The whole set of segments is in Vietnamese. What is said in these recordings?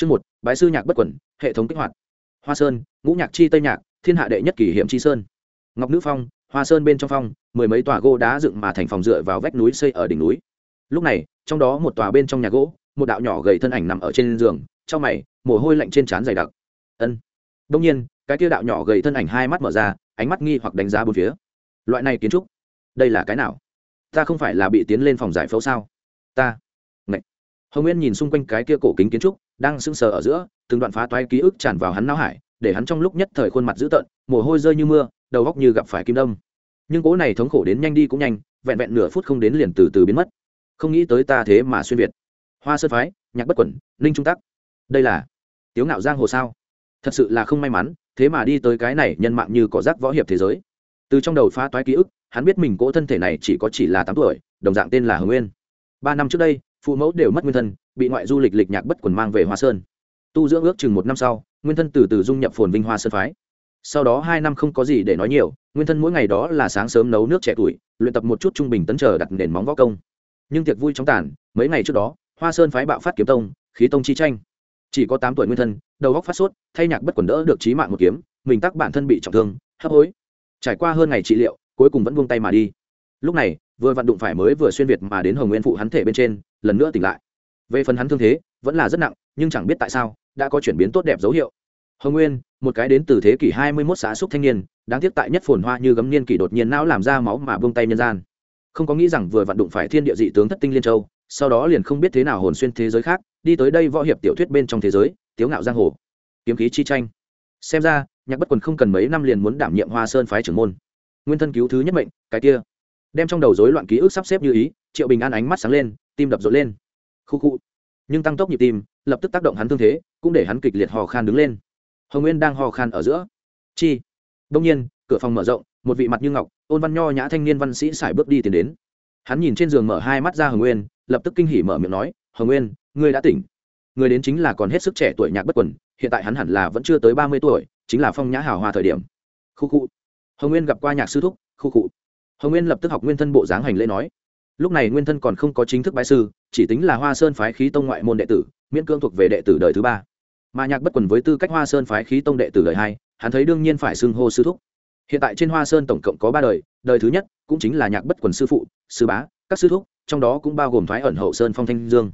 Chương một, bái sư nhạc bất quẩn, hệ thống kích hoạt. Hoa Sơn, ngũ nhạc chi tây nhạc, thiên hạ đệ nhất kỳ hiểm chi sơn. Ngọc Nữ Phong, Hoa Sơn bên trong phong, mười mấy tòa gỗ đá dựng mà thành phòng dựa vào vách núi xây ở đỉnh núi. Lúc này, trong đó một tòa bên trong nhà gỗ, một đạo nhỏ gầy thân ảnh nằm ở trên giường, trong mày, mồ hôi lạnh trên trán dày đặc. Ân. Đương nhiên, cái kia đạo nhỏ gầy thân ảnh hai mắt mở ra, ánh mắt nghi hoặc đánh giá bốn phía. Loại này kiến trúc, đây là cái nào? Ta không phải là bị tiến lên phòng giải phẫu sao? Ta. Ngậy. Hồng Nguyên nhìn xung quanh cái kia cổ kính kiến trúc, đang sững sờ ở giữa, từng đoạn phá toái ký ức tràn vào hắn não hải, để hắn trong lúc nhất thời khuôn mặt dữ tợn, mồ hôi rơi như mưa, đầu góc như gặp phải kim đâm. Nhưng cỗ này thống khổ đến nhanh đi cũng nhanh, vẹn vẹn nửa phút không đến liền từ từ biến mất. Không nghĩ tới ta thế mà xuyên việt. Hoa sơn phái, nhạc bất quẩn, ninh trung tắc. Đây là tiếu ngạo giang hồ sao? Thật sự là không may mắn, thế mà đi tới cái này nhân mạng như cỏ rác võ hiệp thế giới. Từ trong đầu phá toái ký ức, hắn biết mình cỗ thân thể này chỉ có chỉ là tám tuổi, đồng dạng tên là hồng nguyên. Ba năm trước đây, phụ mẫu đều mất nguyên thân bị ngoại du lịch lịch nhạc bất quần mang về hoa sơn. Tu dưỡng ước chừng một năm sau, nguyên thân từ từ dung nhập phồn vinh hoa sơn phái. Sau đó hai năm không có gì để nói nhiều, nguyên thân mỗi ngày đó là sáng sớm nấu nước trẻ tuổi, luyện tập một chút trung bình tấn trở đặt nền móng võ công. Nhưng tiệc vui trong tàn, mấy ngày trước đó, hoa sơn phái bạo phát kiếm tông, khí tông chi tranh. Chỉ có tám tuổi nguyên thân, đầu góc phát sốt, thay nhạc bất quần đỡ được trí mạng một kiếm, mình tắc bản thân bị trọng thương, hấp hối. Trải qua hơn ngày trị liệu, cuối cùng vẫn buông tay mà đi. Lúc này, vừa vặn đụng phải mới vừa xuyên việt mà đến hồng nguyên phụ hắn thể bên trên, lần nữa tỉnh lại về phần hắn thương thế, vẫn là rất nặng, nhưng chẳng biết tại sao, đã có chuyển biến tốt đẹp dấu hiệu. Hồng nguyên, một cái đến từ thế kỷ hai mươi 21 xã xúc thanh niên, đáng tiếc tại nhất phồn hoa như gấm niên kỷ đột nhiên não làm ra máu mà buông tay nhân gian. Không có nghĩ rằng vừa vặn đụng phải thiên địa dị tướng thất tinh liên châu, sau đó liền không biết thế nào hồn xuyên thế giới khác, đi tới đây võ hiệp tiểu thuyết bên trong thế giới, tiếu ngạo giang hồ. Kiếm khí chi tranh. Xem ra, nhạc bất quần không cần mấy năm liền muốn đảm nhiệm hoa sơn phái trưởng môn. Nguyên thân cứu thứ nhất mệnh, cái kia. Đem trong đầu rối loạn ký ức sắp xếp như ý, triệu bình an ánh mắt sáng lên, tim đập rộn lên khu khu nhưng tăng tốc nhịp tim, lập tức tác động hắn thương thế, cũng để hắn kịch liệt hò khan đứng lên. Hồng nguyên đang hò khan ở giữa. Chi. Đông nhiên, cửa phòng mở rộng, một vị mặt như ngọc, ôn văn nho nhã thanh niên văn sĩ sải bước đi tiến đến. Hắn nhìn trên giường mở hai mắt ra hồng nguyên, lập tức kinh hỉ mở miệng nói, hồng nguyên, ngươi đã tỉnh. Người đến chính là còn hết sức trẻ tuổi nhạc bất quần, hiện tại hắn hẳn là vẫn chưa tới ba mươi tuổi, chính là phong nhã hào hoa thời điểm. Khu khu hồng nguyên gặp qua nhạc sư thúc khu khu hồng nguyên lập tức học nguyên thân bộ dáng hành lễ nói lúc này nguyên thân còn không có chính thức bái sư, chỉ tính là hoa sơn phái khí tông ngoại môn đệ tử, miễn cương thuộc về đệ tử đời thứ ba. Mà nhạc bất quần với tư cách hoa sơn phái khí tông đệ tử đời hai, hắn thấy đương nhiên phải xưng hô sư thúc. Hiện tại trên hoa sơn tổng cộng có ba đời đời thứ nhất cũng chính là nhạc bất quần sư phụ, sư bá, các sư thúc, trong đó cũng bao gồm thoái ẩn hậu sơn phong thanh dương.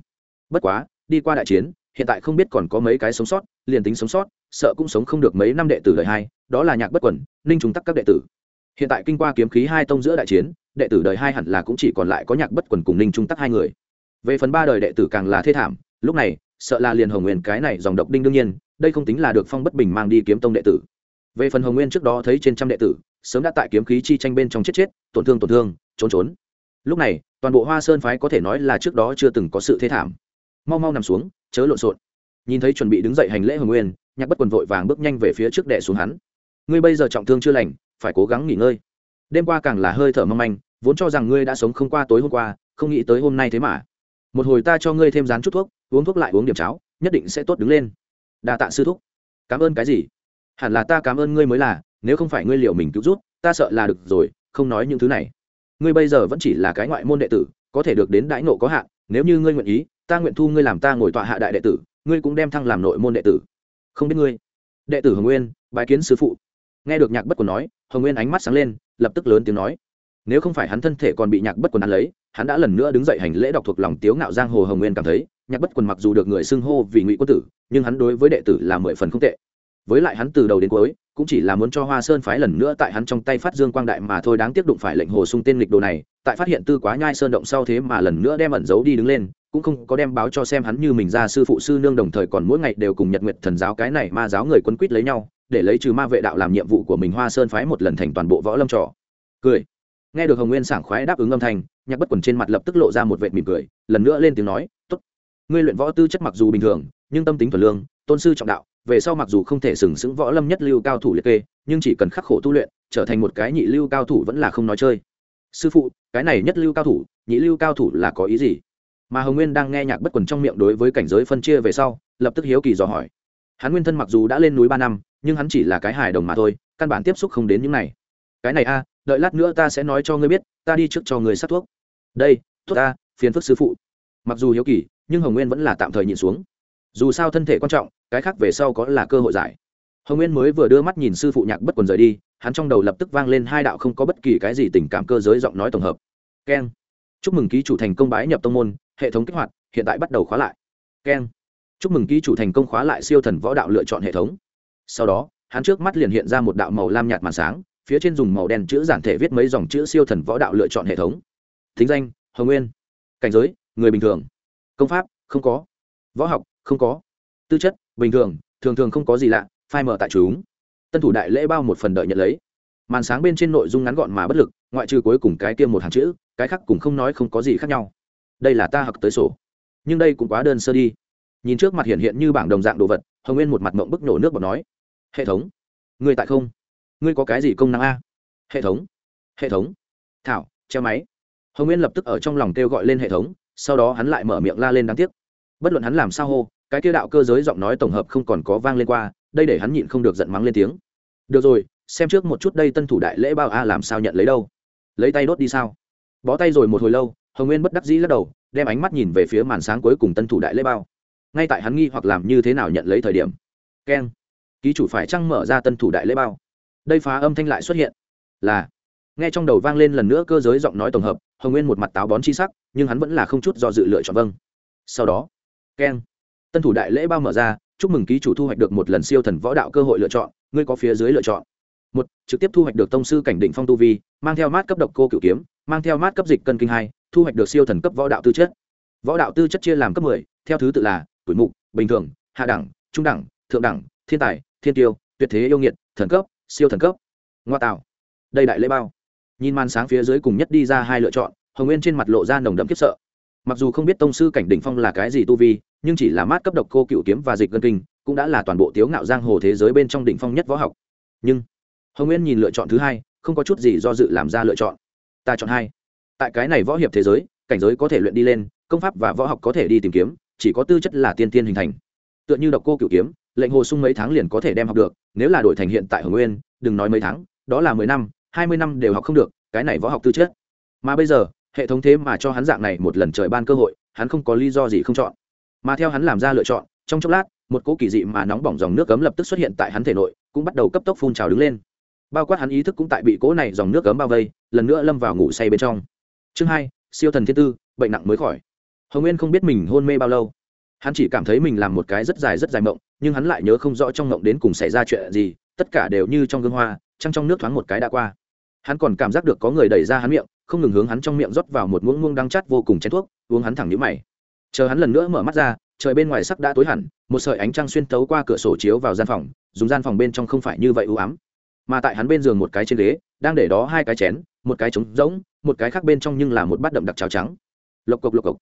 Bất quá, đi qua đại chiến, hiện tại không biết còn có mấy cái sống sót, liền tính sống sót, sợ cũng sống không được mấy năm đệ tử đời hai, đó là nhạc bất quần, ninh trùng tắc các đệ tử. Hiện tại kinh qua kiếm khí hai tông giữa đại chiến đệ tử đời hai hẳn là cũng chỉ còn lại có nhạc bất quần cùng ninh trung tắc hai người. Về phần ba đời đệ tử càng là thê thảm, lúc này, sợ là liền hồng nguyên cái này dòng độc đinh đương nhiên, đây không tính là được phong bất bình mang đi kiếm tông đệ tử. Về phần hồng nguyên trước đó thấy trên trăm đệ tử, sớm đã tại kiếm khí chi tranh bên trong chết chết, tổn thương tổn thương, trốn trốn. Lúc này, toàn bộ hoa sơn phái có thể nói là trước đó chưa từng có sự thế thảm. Mau mau nằm xuống, chớ lộn xộn. Nhìn thấy chuẩn bị đứng dậy hành lễ hồng nguyên, nhạc bất quần vội vàng bước nhanh về phía trước đệ xuống hắn. Ngươi bây giờ trọng thương chưa lành, phải cố gắng nghỉ ngơi đêm qua càng là hơi thở mong manh, vốn cho rằng ngươi đã sống không qua tối hôm qua, không nghĩ tới hôm nay thế mà. Một hồi ta cho ngươi thêm dán chút thuốc, uống thuốc lại uống điểm cháo, nhất định sẽ tốt đứng lên. Đa tạ sư thúc. Cảm ơn cái gì? Hẳn là ta cảm ơn ngươi mới là, nếu không phải ngươi liệu mình cứu rút ta sợ là được rồi, không nói những thứ này. Ngươi bây giờ vẫn chỉ là cái ngoại môn đệ tử, có thể được đến đãi nộ có hạn, nếu như ngươi nguyện ý, ta nguyện thu ngươi làm ta ngồi tọa hạ đại đệ tử, ngươi cũng đem thăng làm nội môn đệ tử. Không biết ngươi. Đệ tử hồng nguyên, bái kiến sư phụ. Nghe được nhạc bất quần nói hồng nguyên ánh mắt sáng lên, lập tức lớn tiếng nói. Nếu không phải hắn thân thể còn bị nhạc bất quần ăn lấy, hắn đã lần nữa đứng dậy hành lễ đọc thuộc lòng tiếu ngạo giang hồ hồng nguyên cảm thấy, nhạc bất quần mặc dù được người xưng hô vì ngụy quân tử, nhưng hắn đối với đệ tử là mười phần không tệ. Với lại hắn từ đầu đến cuối, cũng chỉ là muốn cho hoa sơn phái lần nữa tại hắn trong tay phát dương quang đại mà thôi, đáng tiếc đụng phải lệnh hồ sung tên lịch đồ này, tại phát hiện tư quá nhai sơn động sau thế mà lần nữa đem ẩn giấu đi đứng lên, cũng không có đem báo cho xem hắn như mình ra sư phụ sư nương đồng thời còn mỗi ngày đều cùng nhật nguyệt thần giáo cái này ma giáo người quân quýt lấy nhau để lấy trừ ma vệ đạo làm nhiệm vụ của mình, hoa sơn phái một lần thành toàn bộ võ lâm trò. Cười. Nghe được hồng nguyên sảng khoái đáp ứng âm thanh, nhạc bất quần trên mặt lập tức lộ ra một vệ mỉm cười, lần nữa lên tiếng nói, tốt. Ngươi luyện võ tư chất mặc dù bình thường, nhưng tâm tính thuần lương, tôn sư trọng đạo, về sau mặc dù không thể sừng sững võ lâm nhất lưu cao thủ liệt kê, nhưng chỉ cần khắc khổ tu luyện, trở thành một cái nhị lưu cao thủ vẫn là không nói chơi. Sư phụ, cái này nhất lưu cao thủ, nhị lưu cao thủ là có ý gì? Mà hồng nguyên đang nghe nhạc bất quần trong miệng đối với cảnh giới phân chia về sau, lập tức hiếu kỳ dò hỏi. Hắn nguyên thân mặc dù đã lên núi ba năm nhưng hắn chỉ là cái hài đồng mà thôi, căn bản tiếp xúc không đến những này. Cái này a, đợi lát nữa ta sẽ nói cho ngươi biết, ta đi trước cho người sát thuốc. Đây, thuốc ta, phiền phức sư phụ. Mặc dù hiếu kỳ, nhưng hồng nguyên vẫn là tạm thời nhịn xuống. Dù sao thân thể quan trọng, cái khác về sau có là cơ hội giải. Hồng nguyên mới vừa đưa mắt nhìn sư phụ nhạc bất quần rời đi, hắn trong đầu lập tức vang lên hai đạo không có bất kỳ cái gì tình cảm cơ giới giọng nói tổng hợp. Keng. Chúc mừng ký chủ thành công bái nhập tông môn, hệ thống kích hoạt, hiện tại bắt đầu khóa lại. Keng. Chúc mừng ký chủ thành công khóa lại siêu thần võ đạo lựa chọn hệ thống sau đó, hắn trước mắt liền hiện ra một đạo màu lam nhạt màn sáng, phía trên dùng màu đen chữ giản thể viết mấy dòng chữ siêu thần võ đạo lựa chọn hệ thống. Thính danh, hồng nguyên. Cảnh giới, người bình thường. Công pháp, không có. Võ học, không có. Tư chất, bình thường thường thường không có gì lạ, phai mở tại chúng. Tân thủ đại lễ bao một phần đợi nhận lấy. Màn sáng bên trên nội dung ngắn gọn mà bất lực, ngoại trừ cuối cùng cái tiêm một hàng chữ, cái khác cùng không nói không có gì khác nhau. Đây là ta học tới sổ. Nhưng đây cũng quá đơn sơ đi. Nhìn trước mặt hiện hiện như bảng đồng dạng đồ vật, hồng nguyên một mặt mộng bức nổ nước bọt nói hệ thống. Ngươi tại không? Ngươi có cái gì công năng a? Hệ thống. Hệ thống. Thảo, treo máy. Hồng nguyên lập tức ở trong lòng kêu gọi lên hệ thống, sau đó hắn lại mở miệng la lên đáng tiếc. Bất luận hắn làm sao hô, cái kia đạo cơ giới giọng nói tổng hợp không còn có vang lên qua, đây để hắn nhịn không được giận mắng lên tiếng. Được rồi, xem trước một chút đây tân thủ đại lễ bao a làm sao nhận lấy đâu. Lấy tay đốt đi sao? Bó tay rồi một hồi lâu, hồng nguyên bất đắc dĩ lắc đầu, đem ánh mắt nhìn về phía màn sáng cuối cùng tân thủ đại lễ bao. Ngay tại hắn nghi hoặc làm như thế nào nhận lấy thời điểm. Keng ký chủ phải trăng mở ra tân thủ đại lễ bao? Đây phá âm thanh lại xuất hiện. Là. Nghe trong đầu vang lên lần nữa cơ giới giọng nói tổng hợp, hồng nguyên một mặt táo bón chi sắc, nhưng hắn vẫn là không chút do dự lựa chọn vâng. Sau đó, keng. Tân thủ đại lễ bao mở ra, chúc mừng ký chủ thu hoạch được một lần siêu thần võ đạo cơ hội lựa chọn, ngươi có phía dưới lựa chọn. Một, trực tiếp thu hoạch được tông sư cảnh định phong tu vi, mang theo mát cấp độc cô cựu kiếm, mang theo mát cấp dịch cân kinh hai, thu hoạch được siêu thần cấp võ đạo tư chất. Võ đạo tư chất chia làm cấp mười, theo thứ tự là tuổi mục, bình thường, hạ đẳng, trung đẳng, thượng đẳng, thiên tài thiên tiêu, tuyệt thế yêu nghiệt, thần cấp, siêu thần cấp. Ngoa tạo. Đây đại lễ bao. Nhìn màn sáng phía dưới cùng nhất đi ra hai lựa chọn, hồng nguyên trên mặt lộ ra nồng đậm khiếp sợ. Mặc dù không biết tông sư cảnh đỉnh phong là cái gì tu vi, nhưng chỉ là mát cấp độc cô cựu kiếm và dịch gân kinh, cũng đã là toàn bộ tiếu ngạo giang hồ thế giới bên trong đỉnh phong nhất võ học. Nhưng, hồng nguyên nhìn lựa chọn thứ hai, không có chút gì do dự làm ra lựa chọn. Ta chọn hai. Tại cái này võ hiệp thế giới, cảnh giới có thể luyện đi lên, công pháp và võ học có thể đi tìm kiếm, chỉ có tư chất là tiên tiên hình thành. Tựa như độc cô cựu kiếm lệnh hồ sung mấy tháng liền có thể đem học được, nếu là đổi thành hiện tại hồng nguyên, đừng nói mấy tháng, đó là mười năm, hai mươi năm đều học không được, cái này võ học tư chất. Mà bây giờ, hệ thống thế mà cho hắn dạng này một lần trời ban cơ hội, hắn không có lý do gì không chọn. Mà theo hắn làm ra lựa chọn, trong chốc lát, một cỗ kỳ dị mà nóng bỏng dòng nước cấm lập tức xuất hiện tại hắn thể nội, cũng bắt đầu cấp tốc phun trào đứng lên. Bao quát hắn ý thức cũng tại bị cỗ này dòng nước cấm bao vây, lần nữa lâm vào ngủ say bên trong. Chương hai, siêu thần thiên tư, bệnh nặng mới khỏi. Hồng nguyên không biết mình hôn mê bao lâu hắn chỉ cảm thấy mình làm một cái rất dài rất dài mộng, nhưng hắn lại nhớ không rõ trong mộng đến cùng xảy ra chuyện gì, tất cả đều như trong gương hoa, trăng trong nước thoáng một cái đã qua. Hắn còn cảm giác được có người đẩy ra hắn miệng, không ngừng hướng hắn trong miệng rót vào một muỗng muông đắng chát vô cùng chén thuốc, uống hắn thẳng nhũ mày. Chờ hắn lần nữa mở mắt ra, trời bên ngoài sắc đã tối hẳn, một sợi ánh trăng xuyên tấu qua cửa sổ chiếu vào gian phòng, dùng gian phòng bên trong không phải như vậy ưu ám. Mà tại hắn bên giường một cái trên ghế, đang để đó hai cái chén, một cái trống rỗng, một cái khác bên trong nhưng là một bát đậm đặc cháo trắng. Lộc cộc lộc cộc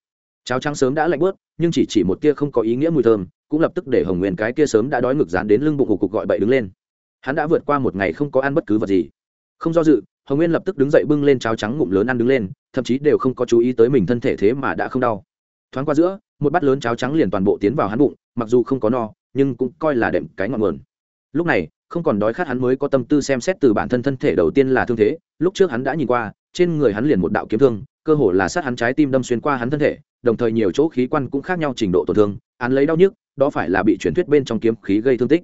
cháo trắng sớm đã lạnh bớt nhưng chỉ chỉ một tia không có ý nghĩa mùi thơm, cũng lập tức để hồng nguyên cái kia sớm đã đói ngực dán đến lưng bụng cục gọi bậy đứng lên. Hắn đã vượt qua một ngày không có ăn bất cứ vật gì. Không do dự, hồng nguyên lập tức đứng dậy bưng lên cháo trắng ngụm lớn ăn đứng lên, thậm chí đều không có chú ý tới mình thân thể thế mà đã không đau. Thoáng qua giữa, một bát lớn cháo trắng liền toàn bộ tiến vào hắn bụng, mặc dù không có no, nhưng cũng coi là đệm cái ngọn nguồn. Lúc này, không còn đói khát hắn mới có tâm tư xem xét từ bản thân thân thể đầu tiên là thương thế, lúc trước hắn đã nhìn qua, trên người hắn liền một đạo kiếm thương cơ hồ là sát hắn trái tim đâm xuyên qua hắn thân thể, đồng thời nhiều chỗ khí quan cũng khác nhau trình độ tổn thương, án lấy đau nhức, đó phải là bị truyền thuyết bên trong kiếm khí gây thương tích.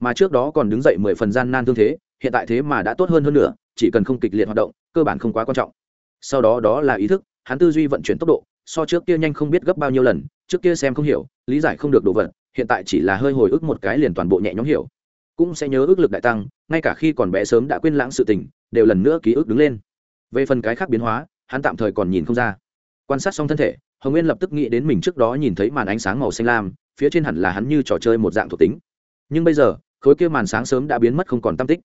Mà trước đó còn đứng dậy mười phần gian nan thương thế, hiện tại thế mà đã tốt hơn hơn nữa, chỉ cần không kịch liệt hoạt động, cơ bản không quá quan trọng. Sau đó đó là ý thức, hắn tư duy vận chuyển tốc độ, so trước kia nhanh không biết gấp bao nhiêu lần, trước kia xem không hiểu, lý giải không được đồ vật, hiện tại chỉ là hơi hồi ức một cái liền toàn bộ nhẹ nhõm hiểu. Cũng sẽ nhớ ước lực đại tăng, ngay cả khi còn bé sớm đã quên lãng sự tình, đều lần nữa ký ức đứng lên. Về phần cái khác biến hóa hắn tạm thời còn nhìn không ra. Quan sát xong thân thể, hồng nguyên lập tức nghĩ đến mình trước đó nhìn thấy màn ánh sáng màu xanh lam, phía trên hẳn là hắn như trò chơi một dạng thuộc tính. Nhưng bây giờ, khối kia màn sáng sớm đã biến mất không còn tam tích.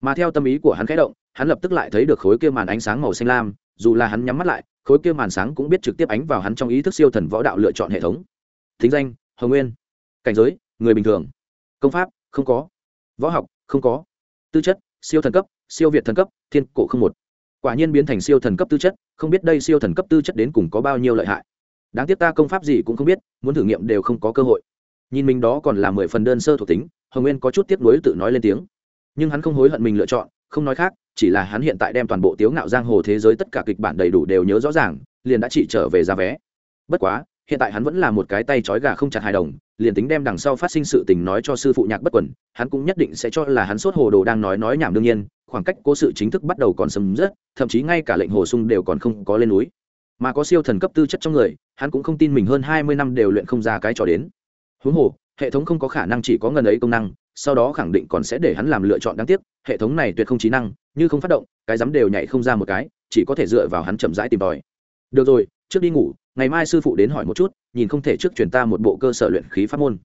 Mà theo tâm ý của hắn khẽ động, hắn lập tức lại thấy được khối kia màn ánh sáng màu xanh lam, dù là hắn nhắm mắt lại, khối kia màn sáng cũng biết trực tiếp ánh vào hắn trong ý thức siêu thần võ đạo lựa chọn hệ thống. Thính danh, hồng nguyên. Cảnh giới, người bình thường. Công pháp, không có. Võ học, không có. Tư chất, siêu thần cấp, siêu việt thần cấp, thiên cổ không một quả nhiên biến thành siêu thần cấp tư chất, không biết đây siêu thần cấp tư chất đến cùng có bao nhiêu lợi hại. Đáng tiếc ta công pháp gì cũng không biết, muốn thử nghiệm đều không có cơ hội. Nhìn mình đó còn là mười phần đơn sơ thuộc tính, hồng nguyên có chút tiếp nối tự nói lên tiếng. Nhưng hắn không hối hận mình lựa chọn, không nói khác, chỉ là hắn hiện tại đem toàn bộ tiếu ngạo giang hồ thế giới tất cả kịch bản đầy đủ đều nhớ rõ ràng, liền đã chỉ trở về giá vé. Bất quá, hiện tại hắn vẫn là một cái tay trói gà không chặt hài đồng, liền tính đem đằng sau phát sinh sự tình nói cho sư phụ nhạc bất quẩn hắn cũng nhất định sẽ cho là hắn sốt hồ đồ đang nói nói nhảm đương nhiên khoảng cách cố sự chính thức bắt đầu còn sầm rất thậm chí ngay cả lệnh hồ sung đều còn không có lên núi. Mà có siêu thần cấp tư chất trong người, hắn cũng không tin mình hơn hai mươi năm đều luyện không ra cái trò đến. Huống hồ, hệ thống không có khả năng chỉ có ngần ấy công năng, sau đó khẳng định còn sẽ để hắn làm lựa chọn đáng tiếc, hệ thống này tuyệt không trí năng, như không phát động, cái dám đều nhảy không ra một cái, chỉ có thể dựa vào hắn chậm rãi tìm tòi. Được rồi, trước đi ngủ, ngày mai sư phụ đến hỏi một chút, nhìn không thể trước truyền ta một bộ cơ sở luyện khí pháp môn.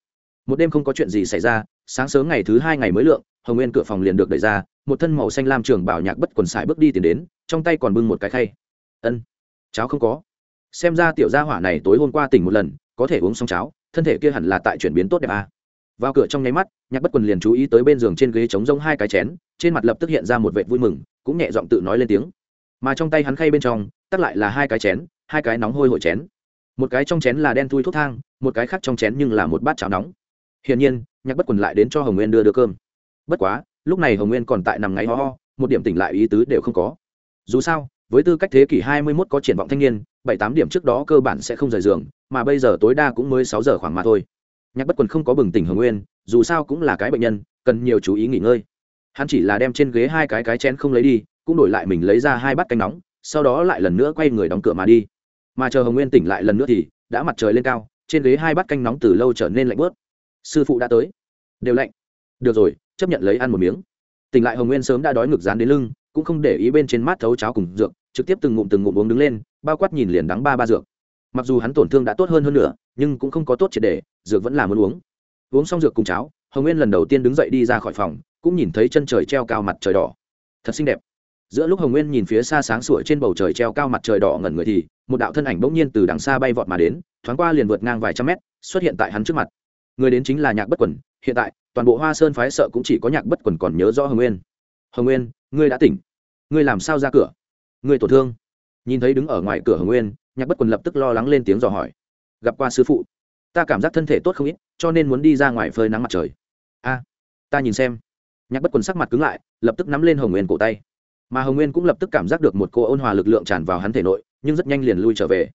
Một đêm không có chuyện gì xảy ra sáng sớm ngày thứ hai ngày mới lượng, hồng nguyên cửa phòng liền được đẩy ra, một thân màu xanh lam trường bảo nhạc bất quần xài bước đi tiến đến, trong tay còn bưng một cái khay. Ân, cháo không có. Xem ra tiểu gia hỏa này tối hôm qua tỉnh một lần, có thể uống xong cháo, thân thể kia hẳn là tại chuyển biến tốt đẹp à. vào cửa trong nháy mắt, nhạc bất quần liền chú ý tới bên giường trên ghế trống rông hai cái chén, trên mặt lập tức hiện ra một vệt vui mừng, cũng nhẹ giọng tự nói lên tiếng. Mà trong tay hắn khay bên trong, tắt lại là hai cái chén, hai cái nóng hôi hổi chén. Một cái trong chén là đen thui thuốc thang, một cái khác trong chén nhưng là một bát cháo nóng. Hiển nhiên nhạc bất quần lại đến cho hồng nguyên đưa đưa cơm. Bất quá, lúc này hồng nguyên còn tại nằm ngáy ho ho, một điểm tỉnh lại ý tứ đều không có. Dù sao, với tư cách thế kỷ hai mươi 21 có triển vọng thanh niên, bảy tám điểm trước đó cơ bản sẽ không rời giường, mà bây giờ tối đa cũng mới sáu giờ khoảng mà thôi. Nhạc bất quần không có bừng tỉnh hồng nguyên, dù sao cũng là cái bệnh nhân, cần nhiều chú ý nghỉ ngơi. Hắn chỉ là đem trên ghế hai cái cái chén không lấy đi, cũng đổi lại mình lấy ra hai bát canh nóng, sau đó lại lần nữa quay người đóng cửa mà đi. Mà chờ hồng nguyên tỉnh lại lần nữa thì, đã mặt trời lên cao, trên ghế hai bát canh nóng từ lâu trở nên lạnh bớt sư phụ đã tới. Đều lạnh. Được rồi, chấp nhận lấy ăn một miếng. Tỉnh lại hồng nguyên sớm đã đói ngực dán đến lưng, cũng không để ý bên trên mát thấu cháo cùng dược, trực tiếp từng ngụm từng ngụm uống đứng lên, bao quát nhìn liền đắng ba ba dược. Mặc dù hắn tổn thương đã tốt hơn hơn nữa nhưng cũng không có tốt triệt để, dược vẫn là muốn uống. Uống xong dược cùng cháo, hồng nguyên lần đầu tiên đứng dậy đi ra khỏi phòng, cũng nhìn thấy chân trời treo cao mặt trời đỏ. Thật xinh đẹp. Giữa lúc hồng nguyên nhìn phía xa sáng sủa trên bầu trời treo cao mặt trời đỏ ngẩn người thì, một đạo thân ảnh bỗng nhiên từ đằng xa bay vọt mà đến, thoáng qua liền vượt ngang vài trăm mét, xuất hiện tại hắn trước mặt người đến chính là nhạc bất quần, hiện tại, toàn bộ hoa sơn phái sợ cũng chỉ có nhạc bất quần còn nhớ rõ hồng nguyên. Hồng nguyên, ngươi đã tỉnh. Ngươi làm sao ra cửa? Ngươi tổn thương. Nhìn thấy đứng ở ngoài cửa hồng nguyên, nhạc bất quần lập tức lo lắng lên tiếng dò hỏi. Gặp qua sư phụ. Ta cảm giác thân thể tốt không ít, cho nên muốn đi ra ngoài phơi nắng mặt trời. A, ta nhìn xem. Nhạc bất quần sắc mặt cứng lại, lập tức nắm lên hồng nguyên cổ tay. Mà hồng nguyên cũng lập tức cảm giác được một cô ôn hòa lực lượng tràn vào hắn thể nội, nhưng rất nhanh liền lui trở về.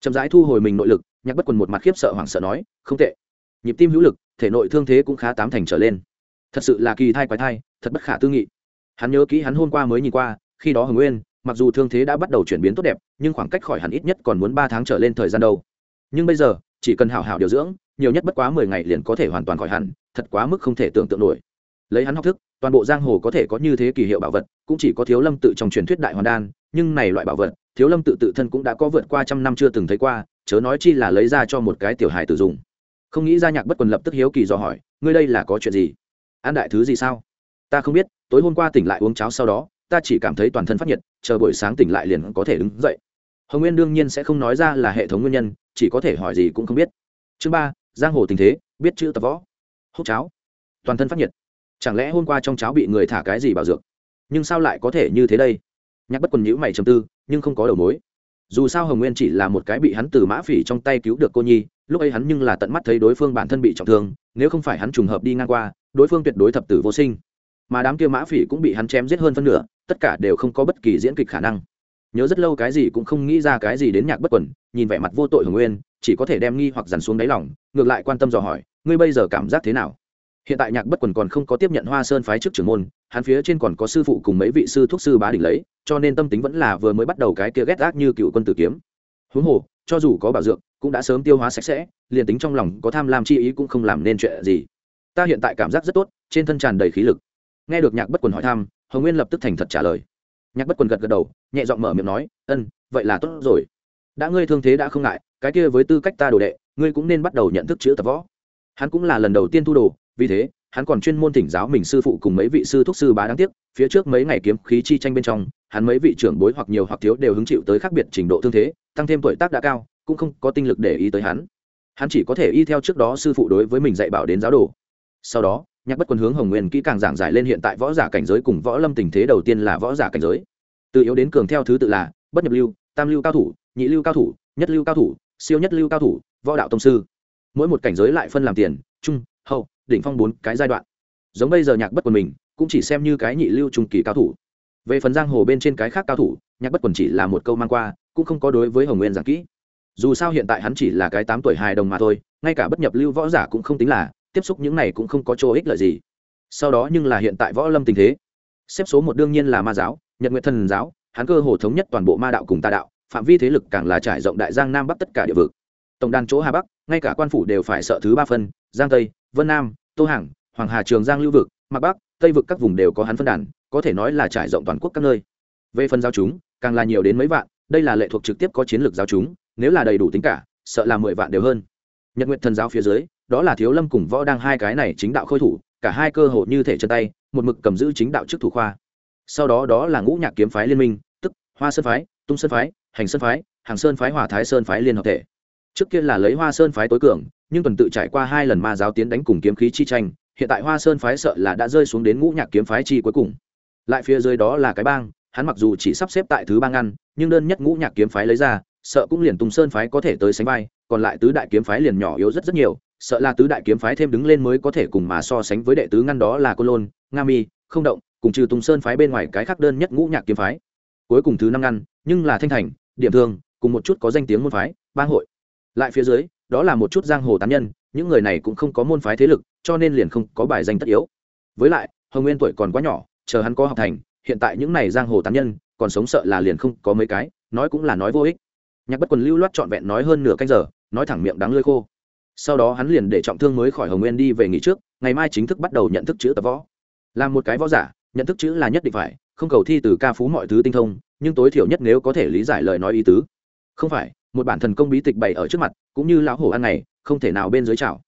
Chậm rãi thu hồi mình nội lực, nhạc bất quần một mặt khiếp sợ hoảng sợ nói, không tệ nhịp tim hữu lực, thể nội thương thế cũng khá tám thành trở lên. Thật sự là kỳ thai quái thai, thật bất khả tư nghị. Hắn nhớ kỹ hắn hôm qua mới nhìn qua, khi đó hồng nguyên, mặc dù thương thế đã bắt đầu chuyển biến tốt đẹp, nhưng khoảng cách khỏi hẳn ít nhất còn muốn ba tháng trở lên thời gian đâu. Nhưng bây giờ, chỉ cần hảo hảo điều dưỡng, nhiều nhất bất quá mười ngày liền có thể hoàn toàn khỏi hẳn, thật quá mức không thể tưởng tượng nổi. Lấy hắn học thức, toàn bộ giang hồ có thể có như thế kỳ hiệu bảo vật, cũng chỉ có thiếu lâm tự trong truyền thuyết đại hoàn đan, nhưng này loại bảo vật, thiếu lâm tự tự thân cũng đã có vượt qua trăm năm chưa từng thấy qua, chớ nói chi là lấy ra cho một cái tiểu hài tử dùng không nghĩ ra nhạc bất quần lập tức hiếu kỳ dò hỏi, ngươi đây là có chuyện gì? Ăn đại thứ gì sao? Ta không biết, tối hôm qua tỉnh lại uống cháo sau đó, ta chỉ cảm thấy toàn thân phát nhiệt, chờ buổi sáng tỉnh lại liền có thể đứng dậy. Hồng nguyên đương nhiên sẽ không nói ra là hệ thống nguyên nhân, chỉ có thể hỏi gì cũng không biết. Chương ba, giang hồ tình thế, biết chữ tập võ. Hút cháo. Toàn thân phát nhiệt. Chẳng lẽ hôm qua trong cháo bị người thả cái gì bảo dược? Nhưng sao lại có thể như thế đây? Nhạc bất quần nhữ mày chầm tư, nhưng không có đầu mối. Dù sao hồng nguyên chỉ là một cái bị hắn từ mã phỉ trong tay cứu được cô nhi lúc ấy hắn nhưng là tận mắt thấy đối phương bản thân bị trọng thương, nếu không phải hắn trùng hợp đi ngang qua, đối phương tuyệt đối thập tử vô sinh. Mà đám kia mã phỉ cũng bị hắn chém giết hơn phân nửa, tất cả đều không có bất kỳ diễn kịch khả năng. Nhớ rất lâu cái gì cũng không nghĩ ra cái gì đến nhạc bất quần, nhìn vẻ mặt vô tội hồng nguyên, chỉ có thể đem nghi hoặc dằn xuống đáy lòng, ngược lại quan tâm dò hỏi, ngươi bây giờ cảm giác thế nào? Hiện tại nhạc bất quần còn không có tiếp nhận hoa sơn phái trước trưởng môn, hắn phía trên còn có sư phụ cùng mấy vị sư thuốc sư bá đỉnh lấy, cho nên tâm tính vẫn là vừa mới bắt đầu cái kia ghét ác như cựu quân tử kiếm huống hồ, cho dù có bảo dược, cũng đã sớm tiêu hóa sạch sẽ, liền tính trong lòng có tham lam chi ý cũng không làm nên chuyện gì. Ta hiện tại cảm giác rất tốt, trên thân tràn đầy khí lực. Nghe được nhạc bất quần hỏi thăm, hồng nguyên lập tức thành thật trả lời. Nhạc bất quần gật gật đầu, nhẹ giọng mở miệng nói, ân, vậy là tốt rồi. Đã ngươi thương thế đã không ngại, cái kia với tư cách ta đồ đệ, ngươi cũng nên bắt đầu nhận thức chữ tập võ. Hắn cũng là lần đầu tiên thu đồ, vì thế hắn còn chuyên môn thỉnh giáo mình sư phụ cùng mấy vị sư thúc sư bá đáng tiếc, phía trước mấy ngày kiếm khí chi tranh bên trong, hắn mấy vị trưởng bối hoặc nhiều hoặc thiếu đều hứng chịu tới khác biệt trình độ thương thế, tăng thêm tuổi tác đã cao, cũng không có tinh lực để ý tới hắn. Hắn chỉ có thể y theo trước đó sư phụ đối với mình dạy bảo đến giáo đồ. Sau đó, nhạc bất quân hướng hồng nguyên kỹ càng giảng giải lên hiện tại võ giả cảnh giới cùng võ lâm tình thế đầu tiên là võ giả cảnh giới. Từ yếu đến cường theo thứ tự là bất nhập lưu, tam lưu cao thủ, nhị lưu cao thủ, nhất lưu cao thủ, siêu nhất lưu cao thủ, võ đạo tông sư. Mỗi một cảnh giới lại phân làm tiền, trung, hậu đỉnh phong bốn cái giai đoạn. Giống bây giờ nhạc bất quần mình, cũng chỉ xem như cái nhị lưu trung kỳ cao thủ. Về phần giang hồ bên trên cái khác cao thủ, nhạc bất quần chỉ là một câu mang qua, cũng không có đối với hồng nguyên giảng kỹ. Dù sao hiện tại hắn chỉ là cái tám tuổi hài đồng mà thôi, ngay cả bất nhập lưu võ giả cũng không tính là, tiếp xúc những này cũng không có chỗ ích lợi gì. Sau đó nhưng là hiện tại võ lâm tình thế. Xếp số một đương nhiên là ma giáo, nhật nguyện thần giáo, hắn cơ hồ thống nhất toàn bộ ma đạo cùng tà đạo, phạm vi thế lực càng là trải rộng đại giang nam bắc tất cả địa vực. Tổng đàn chỗ hà bắc, ngay cả quan phủ đều phải sợ thứ ba phân giang tây, vân nam, tô hàng hoàng hà trường giang lưu vực, Mạc bắc, tây vực các vùng đều có hắn phân đàn, có thể nói là trải rộng toàn quốc các nơi. Về phần giáo chúng, càng là nhiều đến mấy vạn, đây là lệ thuộc trực tiếp có chiến lược giáo chúng, nếu là đầy đủ tính cả, sợ là mười vạn đều hơn. Nhật nguyện thần giáo phía dưới, đó là thiếu lâm cùng võ đang hai cái này chính đạo khôi thủ, cả hai cơ hội như thể chân tay, một mực cầm giữ chính đạo trước thủ khoa. Sau đó đó là ngũ nhạc kiếm phái liên minh, tức hoa sơn phái, tung sơn phái, hành sơn phái, hàng sơn phái hòa thái sơn phái liên hợp thể trước kia là lấy hoa sơn phái tối cường, nhưng tuần tự trải qua hai lần ma giáo tiến đánh cùng kiếm khí chi tranh, hiện tại hoa sơn phái sợ là đã rơi xuống đến ngũ nhạc kiếm phái chi cuối cùng. Lại phía dưới đó là cái bang, hắn mặc dù chỉ sắp xếp tại thứ ba ngăn nhưng đơn nhất ngũ nhạc kiếm phái lấy ra, sợ cũng liền tùng sơn phái có thể tới sánh vai, còn lại tứ đại kiếm phái liền nhỏ yếu rất rất nhiều, sợ là tứ đại kiếm phái thêm đứng lên mới có thể cùng mà so sánh với đệ tứ ngăn đó là côn lôn, nga mi, không động, cùng trừ tùng sơn phái bên ngoài cái khác đơn nhất ngũ nhạc kiếm phái. Cuối cùng thứ năm ngăn, nhưng là thanh thành, điểm thương, cùng một chút có danh tiếng môn phái, bang hội lại phía dưới, đó là một chút giang hồ tán nhân, những người này cũng không có môn phái thế lực, cho nên liền không có bài danh tất yếu. Với lại, hồng nguyên tuổi còn quá nhỏ, chờ hắn có học thành, hiện tại những này giang hồ tán nhân, còn sống sợ là liền không có mấy cái, nói cũng là nói vô ích. Nhạc bất quần lưu loát trọn vẹn nói hơn nửa canh giờ, nói thẳng miệng đáng lơi khô. Sau đó hắn liền để trọng thương mới khỏi hồng nguyên đi về nghỉ trước, ngày mai chính thức bắt đầu nhận thức chữ tập võ. Làm một cái võ giả, nhận thức chữ là nhất định phải, không cầu thi từ ca phú mọi thứ tinh thông, nhưng tối thiểu nhất nếu có thể lý giải lời nói ý tứ. Không phải một bản thần công bí tịch bày ở trước mặt, cũng như lão hổ ăn này không thể nào bên dưới chảo.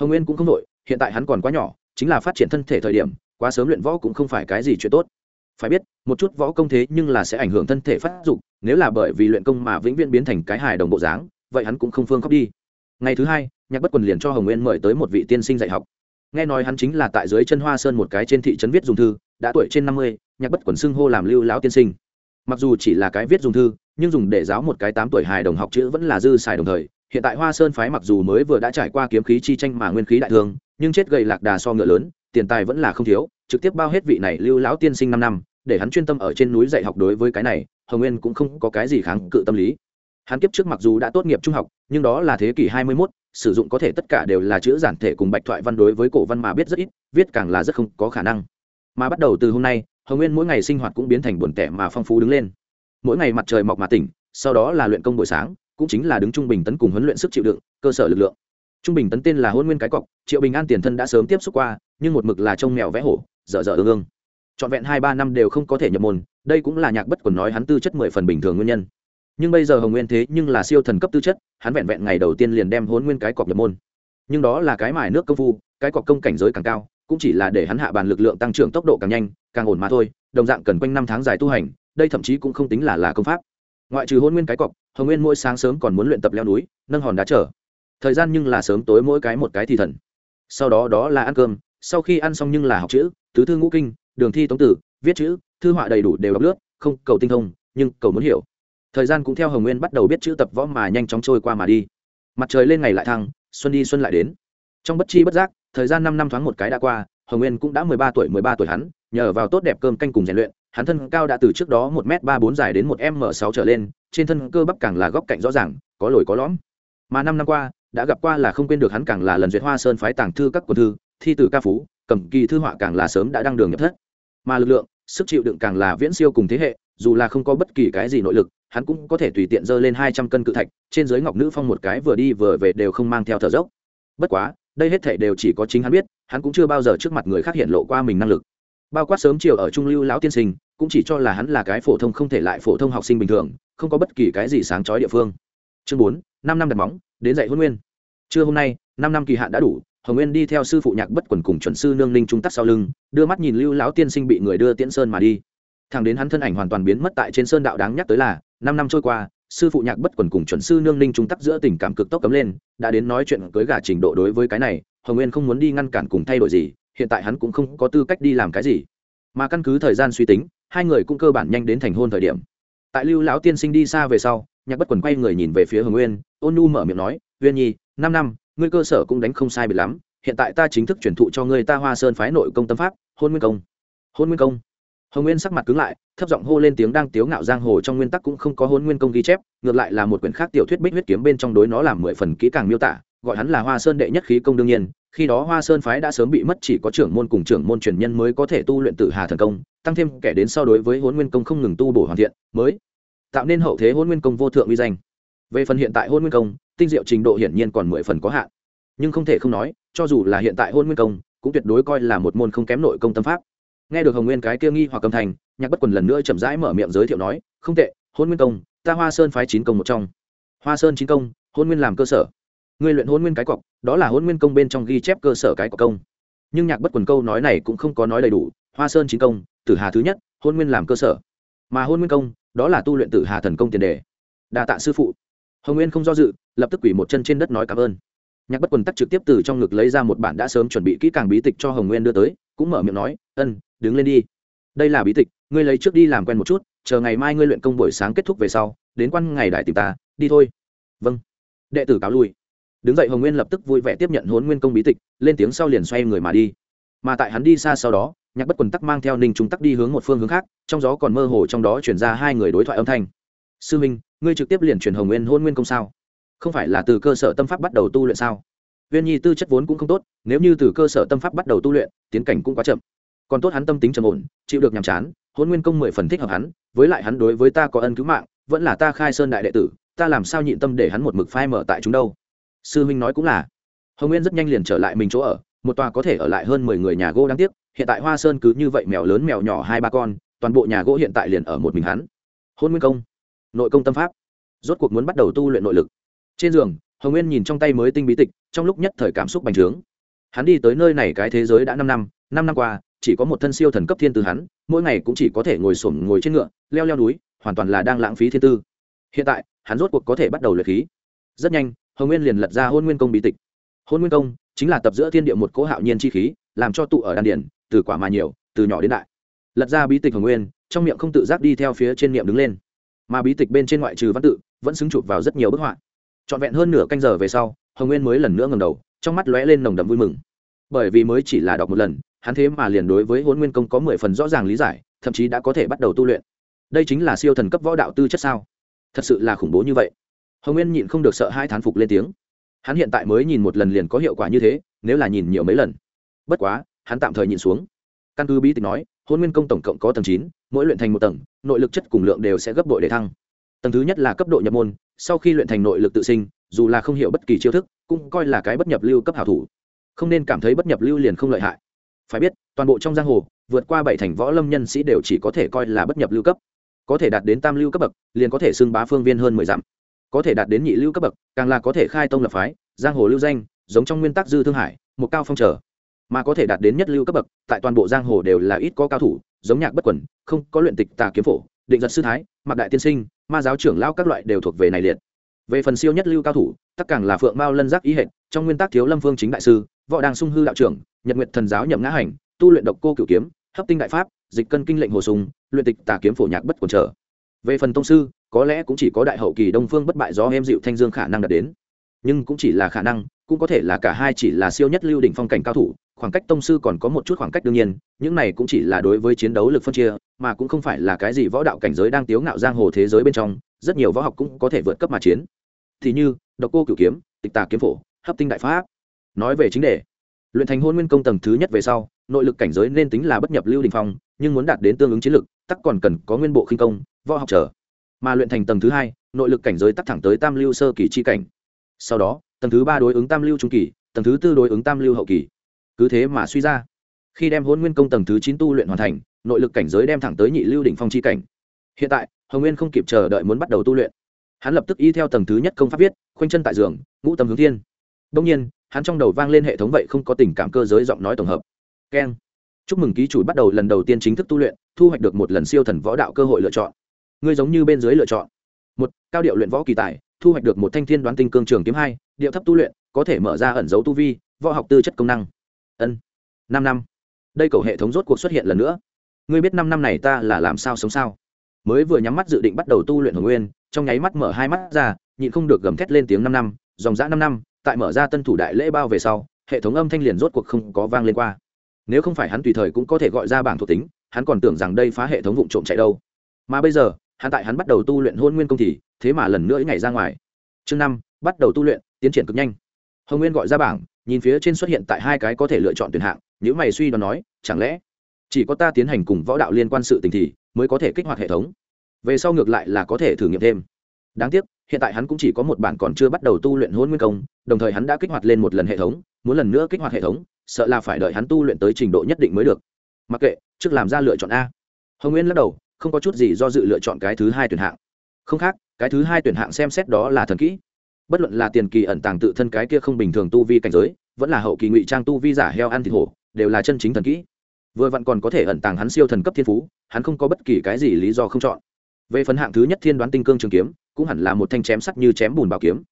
Hồng nguyên cũng không đội hiện tại hắn còn quá nhỏ, chính là phát triển thân thể thời điểm, quá sớm luyện võ cũng không phải cái gì chuyện tốt. Phải biết, một chút võ công thế nhưng là sẽ ảnh hưởng thân thể phát dục, nếu là bởi vì luyện công mà vĩnh viễn biến thành cái hài đồng bộ dáng, vậy hắn cũng không phương khóc đi. Ngày thứ hai, nhạc bất quần liền cho hồng nguyên mời tới một vị tiên sinh dạy học. Nghe nói hắn chính là tại dưới chân hoa sơn một cái trên thị trấn viết dùng thư, đã tuổi trên năm mươi, nhạc bất quần xưng hô làm lưu lão tiên sinh mặc dù chỉ là cái viết dùng thư nhưng dùng để giáo một cái tám tuổi hài đồng học chữ vẫn là dư xài đồng thời. Hiện tại hoa sơn phái mặc dù mới vừa đã trải qua kiếm khí chi tranh mà nguyên khí đại thương nhưng chết gậy lạc đà so ngựa lớn tiền tài vẫn là không thiếu trực tiếp bao hết vị này lưu lão tiên sinh năm năm để hắn chuyên tâm ở trên núi dạy học đối với cái này hồng nguyên cũng không có cái gì kháng cự tâm lý. Hắn kiếp trước mặc dù đã tốt nghiệp trung học nhưng đó là thế kỷ hai mươi 21, sử dụng có thể tất cả đều là chữ giản thể cùng bạch thoại văn đối với cổ văn mà biết rất ít viết càng là rất không có khả năng. Mà bắt đầu từ hôm nay hồng nguyên mỗi ngày sinh hoạt cũng biến thành buồn tẻ mà phong phú đứng lên. Mỗi ngày mặt trời mọc mà tỉnh, sau đó là luyện công buổi sáng, cũng chính là đứng trung bình tấn cùng huấn luyện sức chịu đựng, cơ sở lực lượng. Trung bình tấn tên là hôn nguyên cái cọc, triệu bình an tiền thân đã sớm tiếp xúc qua, nhưng một mực là trông mèo vẽ hổ, dở dở ương ương. Trọn vẹn hai ba năm đều không có thể nhập môn, đây cũng là nhạc bất quần nói hắn tư chất mười phần bình thường nguyên nhân. Nhưng bây giờ hồng nguyên thế nhưng là siêu thần cấp tư chất, hắn vẹn vẹn ngày đầu tiên liền đem hôn nguyên cái cọc nhập môn. Nhưng đó là cái mài nước công phu, cái cọc công cảnh giới càng cao cũng chỉ là để hắn hạ bàn lực lượng tăng trưởng tốc độ càng nhanh, càng ổn mà thôi, đồng dạng cần quanh năm tháng dài tu hành, đây thậm chí cũng không tính là là công pháp. Ngoại trừ hôn nguyên cái cọc, hồng nguyên mỗi sáng sớm còn muốn luyện tập leo núi, nâng hòn đá trở. Thời gian nhưng là sớm tối mỗi cái một cái thì thần. Sau đó đó là ăn cơm, sau khi ăn xong nhưng là học chữ, tứ thư ngũ kinh, đường thi tống tử, viết chữ, thư họa đầy đủ đều đọc lướt, không cầu tinh thông, nhưng cầu muốn hiểu. Thời gian cũng theo hồng nguyên bắt đầu biết chữ tập võ mà nhanh chóng trôi qua mà đi. Mặt trời lên ngày lại thăng, xuân đi xuân lại đến. Trong bất chi bất giác thời gian năm năm thoáng một cái đã qua, hồng nguyên cũng đã mười ba tuổi, mười ba tuổi hắn, nhờ vào tốt đẹp cơm canh cùng rèn luyện, hắn thân cao đã từ trước đó một m ba bốn dài đến một m sáu trở lên, trên thân cơ bắp càng là góc cạnh rõ ràng, có lồi có lõm. Mà năm năm qua, đã gặp qua là không quên được hắn càng là lần duyệt hoa sơn phái tàng thư các quần thư, thi từ ca phú, cầm kỳ thư họa càng là sớm đã đăng đường nhập thất. Mà lực lượng, sức chịu đựng càng là viễn siêu cùng thế hệ, dù là không có bất kỳ cái gì nội lực, hắn cũng có thể tùy tiện dơ lên hai trăm cân cự thạch, trên dưới ngọc nữ phong một cái vừa đi vừa về đều không mang theo thở dốc. Bất quá đây hết thể đều chỉ có chính hắn biết, hắn cũng chưa bao giờ trước mặt người khác hiện lộ qua mình năng lực. Bao quát sớm chiều ở trung lưu lão tiên sinh, cũng chỉ cho là hắn là cái phổ thông không thể lại phổ thông học sinh bình thường, không có bất kỳ cái gì sáng chói địa phương. Chương bốn, năm năm đặt móng, đến dạy huân nguyên. Trưa hôm nay, năm năm kỳ hạn đã đủ, hồng nguyên đi theo sư phụ nhạc bất quần cùng chuẩn sư nương ninh trung tắc sau lưng, đưa mắt nhìn lưu lão tiên sinh bị người đưa tiễn sơn mà đi. Thẳng đến hắn thân ảnh hoàn toàn biến mất tại trên sơn đạo đáng nhắc tới là, năm năm trôi qua sư phụ nhạc bất quần cùng chuẩn sư nương ninh trung tắc giữa tình cảm cực tốc cấm lên, đã đến nói chuyện cưới gà trình độ đối với cái này, hồng nguyên không muốn đi ngăn cản cùng thay đổi gì, hiện tại hắn cũng không có tư cách đi làm cái gì. Mà căn cứ thời gian suy tính, hai người cũng cơ bản nhanh đến thành hôn thời điểm. Tại lưu lão tiên sinh đi xa về sau, nhạc bất quần quay người nhìn về phía hồng nguyên, ôn nu mở miệng nói, uyên nhi, năm năm, ngươi cơ sở cũng đánh không sai bị lắm, hiện tại ta chính thức chuyển thụ cho ngươi ta hoa sơn phái nội công tâm pháp, hôn nguyên công. Hôn nguyên công? Hồng nguyên sắc mặt cứng lại, thấp giọng hô lên tiếng đang tiếu ngạo giang hồ trong nguyên tắc cũng không có hôn nguyên công ghi chép, ngược lại là một quyển khác tiểu thuyết bích huyết kiếm bên trong đối nó làm mười phần kỹ càng miêu tả, gọi hắn là hoa sơn đệ nhất khí công đương nhiên, khi đó hoa sơn phái đã sớm bị mất chỉ có trưởng môn cùng trưởng môn truyền nhân mới có thể tu luyện tử hà thần công, tăng thêm kẻ đến so đối với hôn nguyên công không ngừng tu bổ hoàn thiện, mới tạo nên hậu thế hôn nguyên công vô thượng uy danh. Về phần hiện tại hôn nguyên công, tinh diệu trình độ hiển nhiên còn mười phần có hạn. Nhưng không thể không nói, cho dù là hiện tại hôn nguyên công, cũng tuyệt đối coi là một môn không kém nội công tâm pháp nghe được hồng nguyên cái kia nghi hoặc cầm thành nhạc bất quần lần nữa chậm rãi mở miệng giới thiệu nói, không tệ, hôn nguyên công, ta hoa sơn phái chín công một trong. Hoa sơn chín công, hôn nguyên làm cơ sở. Ngươi luyện hôn nguyên cái cọc, đó là hôn nguyên công bên trong ghi chép cơ sở cái cọc công. Nhưng nhạc bất quần câu nói này cũng không có nói đầy đủ, hoa sơn chín công, tử hà thứ nhất, hôn nguyên làm cơ sở. Mà hôn nguyên công, đó là tu luyện tử hà thần công tiền đề. Đà tạ sư phụ. Hồng nguyên không do dự, lập tức quỷ một chân trên đất nói cảm ơn nhạc bất quần tắc trực tiếp từ trong ngực lấy ra một bản đã sớm chuẩn bị kỹ càng bí tịch cho hồng nguyên đưa tới, cũng mở miệng nói, ân, đứng lên đi. Đây là bí tịch, ngươi lấy trước đi làm quen một chút, chờ ngày mai ngươi luyện công buổi sáng kết thúc về sau, đến quan ngày đại tìm ta, đi thôi. Vâng. Đệ tử cáo lui. Đứng dậy hồng nguyên lập tức vui vẻ tiếp nhận hôn nguyên công bí tịch, lên tiếng sau liền xoay người mà đi. Mà tại hắn đi xa sau đó, nhạc bất quần tắc mang theo ninh Trung tắc đi hướng một phương hướng khác, trong gió còn mơ hồ trong đó chuyển ra hai người đối thoại âm thanh. Sư minh, ngươi trực tiếp liền truyền hồng nguyên hôn nguyên công sao? Không phải là từ cơ sở tâm pháp bắt đầu tu luyện sao? Viên nhi tư chất vốn cũng không tốt, nếu như từ cơ sở tâm pháp bắt đầu tu luyện, tiến cảnh cũng quá chậm. Còn tốt hắn tâm tính trầm ổn, chịu được nhàm chán hôn nguyên công mười phần thích hợp hắn, với lại hắn đối với ta có ân cứu mạng, vẫn là ta khai sơn đại đệ tử, ta làm sao nhịn tâm để hắn một mực phai mở tại chúng đâu? Sư huynh nói cũng là. Hồng nguyên rất nhanh liền trở lại mình chỗ ở, một tòa có thể ở lại hơn mười người nhà gỗ đáng tiếc, hiện tại hoa sơn cứ như vậy mèo lớn mèo nhỏ hai ba con, toàn bộ nhà gỗ hiện tại liền ở một mình hắn. Hôn nguyên công, nội công tâm pháp. Rốt cuộc muốn bắt đầu tu luyện nội lực trên giường, hồng nguyên nhìn trong tay mới tinh bí tịch, trong lúc nhất thời cảm xúc bành trướng. Hắn đi tới nơi này cái thế giới đã năm năm năm năm qua, chỉ có một thân siêu thần cấp thiên tư hắn, mỗi ngày cũng chỉ có thể ngồi sổm ngồi trên ngựa, leo leo núi, hoàn toàn là đang lãng phí thiên tư. Hiện tại, hắn rốt cuộc có thể bắt đầu luyện khí. Rất nhanh, hồng nguyên liền lật ra hôn nguyên công bí tịch. Hôn nguyên công chính là tập giữa thiên địa một cỗ hạo nhiên chi khí, làm cho tụ ở đan điển từ quả mà nhiều, từ nhỏ đến đại. Lật ra bí tịch hồng nguyên, trong miệng không tự giác đi theo phía trên miệng đứng lên. Mà bí tịch bên trên ngoại trừ văn tự, vẫn xứng chụp vào rất nhiều bức họa trọn vẹn hơn nửa canh giờ về sau, hồng nguyên mới lần nữa ngầm đầu, trong mắt lóe lên nồng đậm vui mừng. Bởi vì mới chỉ là đọc một lần, hắn thế mà liền đối với hôn nguyên công có mười phần rõ ràng lý giải, thậm chí đã có thể bắt đầu tu luyện. Đây chính là siêu thần cấp võ đạo tư chất sao? Thật sự là khủng bố như vậy. Hồng nguyên nhịn không được sợ hai thán phục lên tiếng. Hắn hiện tại mới nhìn một lần liền có hiệu quả như thế, nếu là nhìn nhiều mấy lần. Bất quá, hắn tạm thời nhìn xuống. Căn cứ bí tịch nói hôn nguyên công tổng cộng có tầng chín, mỗi luyện thành một tầng, nội lực chất cùng lượng đều sẽ gấp bội để thăng. Tầng thứ nhất là cấp độ nhập môn sau khi luyện thành nội lực tự sinh, dù là không hiểu bất kỳ chiêu thức, cũng coi là cái bất nhập lưu cấp hảo thủ. Không nên cảm thấy bất nhập lưu liền không lợi hại. Phải biết, toàn bộ trong giang hồ, vượt qua bảy thành võ lâm nhân sĩ đều chỉ có thể coi là bất nhập lưu cấp. Có thể đạt đến tam lưu cấp bậc, liền có thể xưng bá phương viên hơn mười dặm. Có thể đạt đến nhị lưu cấp bậc, càng là có thể khai tông lập phái, giang hồ lưu danh, giống trong nguyên tắc dư thương hải, một cao phong trở. Mà có thể đạt đến nhất lưu cấp bậc, tại toàn bộ giang hồ đều là ít có cao thủ, giống nhạc bất quẩn không có luyện tịch tà kiếm phổ định giật sư thái, mặc đại tiên sinh, ma giáo trưởng lao các loại đều thuộc về này liệt. Về phần siêu nhất lưu cao thủ, tất càng là phượng mao lân giác ý hệ trong nguyên tắc thiếu lâm phương chính đại sư, võ đàng sung hư đạo trưởng, nhật nguyệt thần giáo nhậm ngã hành, tu luyện độc cô cửu kiếm, hấp tinh đại pháp, dịch cân kinh lệnh hồ sùng luyện tịch tà kiếm phổ nhạc bất quần trở. Về phần tông sư, có lẽ cũng chỉ có đại hậu kỳ đông phương bất bại do em dịu thanh dương khả năng đạt đến. Nhưng cũng chỉ là khả năng, cũng có thể là cả hai chỉ là siêu nhất lưu đỉnh phong cảnh cao thủ, khoảng cách tông sư còn có một chút khoảng cách đương nhiên, những này cũng chỉ là đối với chiến đấu lực phân chia mà cũng không phải là cái gì võ đạo cảnh giới đang tiếu ngạo giang hồ thế giới bên trong, rất nhiều võ học cũng có thể vượt cấp mà chiến. Thì như, độc cô cửu kiếm, tịch tà kiếm phổ, hấp tinh đại pháp. Nói về chính đề, luyện thành hôn nguyên công tầng thứ nhất về sau, nội lực cảnh giới nên tính là bất nhập lưu đình phong, nhưng muốn đạt đến tương ứng chiến lực, tắc còn cần có nguyên bộ khinh công, võ học trở. Mà luyện thành tầng thứ hai, nội lực cảnh giới tắc thẳng tới tam lưu sơ kỳ chi cảnh. Sau đó, tầng thứ ba đối ứng tam lưu trung kỳ, tầng thứ tư đối ứng tam lưu hậu kỳ. Cứ thế mà suy ra. Khi đem hôn nguyên công tầng thứ chín tu luyện hoàn thành nội lực cảnh giới đem thẳng tới nhị lưu đỉnh phong chi cảnh. Hiện tại, hồng nguyên không kịp chờ đợi muốn bắt đầu tu luyện. Hắn lập tức y theo tầng thứ nhất công pháp viết, khoanh chân tại giường, ngũ tâm hướng thiên. Đông nhiên, hắn trong đầu vang lên hệ thống vậy không có tình cảm cơ giới giọng nói tổng hợp. Keng. Chúc mừng ký chủ bắt đầu lần đầu tiên chính thức tu luyện, thu hoạch được một lần siêu thần võ đạo cơ hội lựa chọn. Ngươi giống như bên dưới lựa chọn. Một, cao điệu luyện võ kỳ tài, thu hoạch được một thanh thiên đoán tinh cương trường kiếm hai, điệu thấp tu luyện, có thể mở ra ẩn dấu tu vi, võ học tư chất công năng. Ân. Năm năm. Đây cầu hệ thống rốt cuộc xuất hiện lần nữa ngươi biết năm năm này ta là làm sao sống sao? Mới vừa nhắm mắt dự định bắt đầu tu luyện hồng nguyên, trong nháy mắt mở hai mắt ra, nhịn không được gầm thét lên tiếng năm năm, dòng dã năm năm, tại mở ra tân thủ đại lễ bao về sau, hệ thống âm thanh liền rốt cuộc không có vang lên qua. Nếu không phải hắn tùy thời cũng có thể gọi ra bảng thuộc tính, hắn còn tưởng rằng đây phá hệ thống vụ trộm chạy đâu. Mà bây giờ, hắn tại hắn bắt đầu tu luyện hôn nguyên công thì, thế mà lần nữa ngày ra ngoài. Chương năm, bắt đầu tu luyện, tiến triển cực nhanh. Hồng nguyên gọi ra bảng, nhìn phía trên xuất hiện tại hai cái có thể lựa chọn tuyển hạng nếu mày suy đoán nói, chẳng lẽ chỉ có ta tiến hành cùng võ đạo liên quan sự tình thì mới có thể kích hoạt hệ thống. Về sau ngược lại là có thể thử nghiệm thêm. Đáng tiếc, hiện tại hắn cũng chỉ có một bản còn chưa bắt đầu tu luyện hôn nguyên công, đồng thời hắn đã kích hoạt lên một lần hệ thống, muốn lần nữa kích hoạt hệ thống, sợ là phải đợi hắn tu luyện tới trình độ nhất định mới được. Mặc kệ, trước làm ra lựa chọn a. Hồng nguyên lắc đầu, không có chút gì do dự lựa chọn cái thứ hai tuyển hạng. Không khác, cái thứ hai tuyển hạng xem xét đó là thần kỹ. Bất luận là tiền kỳ ẩn tàng tự thân cái kia không bình thường tu vi cảnh giới, vẫn là hậu kỳ ngụy trang tu vi giả heo ăn thịt hổ, đều là chân chính thần kỹ vừa vặn còn có thể ẩn tàng hắn siêu thần cấp thiên phú, hắn không có bất kỳ cái gì lý do không chọn. Về phần hạng thứ nhất thiên đoán tinh cương trường kiếm, cũng hẳn là một thanh chém sắt như chém bùn bảo kiếm.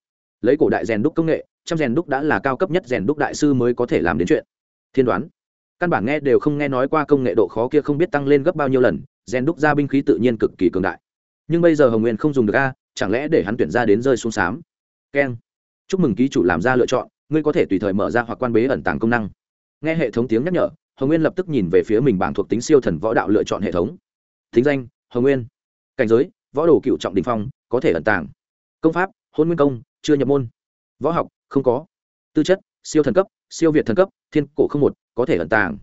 Lấy cổ đại rèn đúc công nghệ, trăm rèn đúc đã là cao cấp nhất rèn đúc đại sư mới có thể làm đến chuyện. Thiên đoán. Căn bản nghe đều không nghe nói qua công nghệ độ khó kia không biết tăng lên gấp bao nhiêu lần, rèn đúc ra binh khí tự nhiên cực kỳ cường đại. Nhưng bây giờ hồng nguyên không dùng được a, chẳng lẽ để hắn tuyển ra đến rơi xuống sám? Keng. Chúc mừng ký chủ làm ra lựa chọn, ngươi có thể tùy thời mở ra hoặc quan bế ẩn tàng công năng. Nghe hệ thống tiếng nhắc nhở hồng nguyên lập tức nhìn về phía mình bảng thuộc tính siêu thần võ đạo lựa chọn hệ thống. Thính danh, hồng nguyên. Cảnh giới, võ đồ cựu trọng đình phong, có thể ẩn tàng. Công pháp, hôn nguyên công, chưa nhập môn. Võ học, không có. Tư chất, siêu thần cấp, siêu việt thần cấp, thiên cổ không một, có thể ẩn tàng.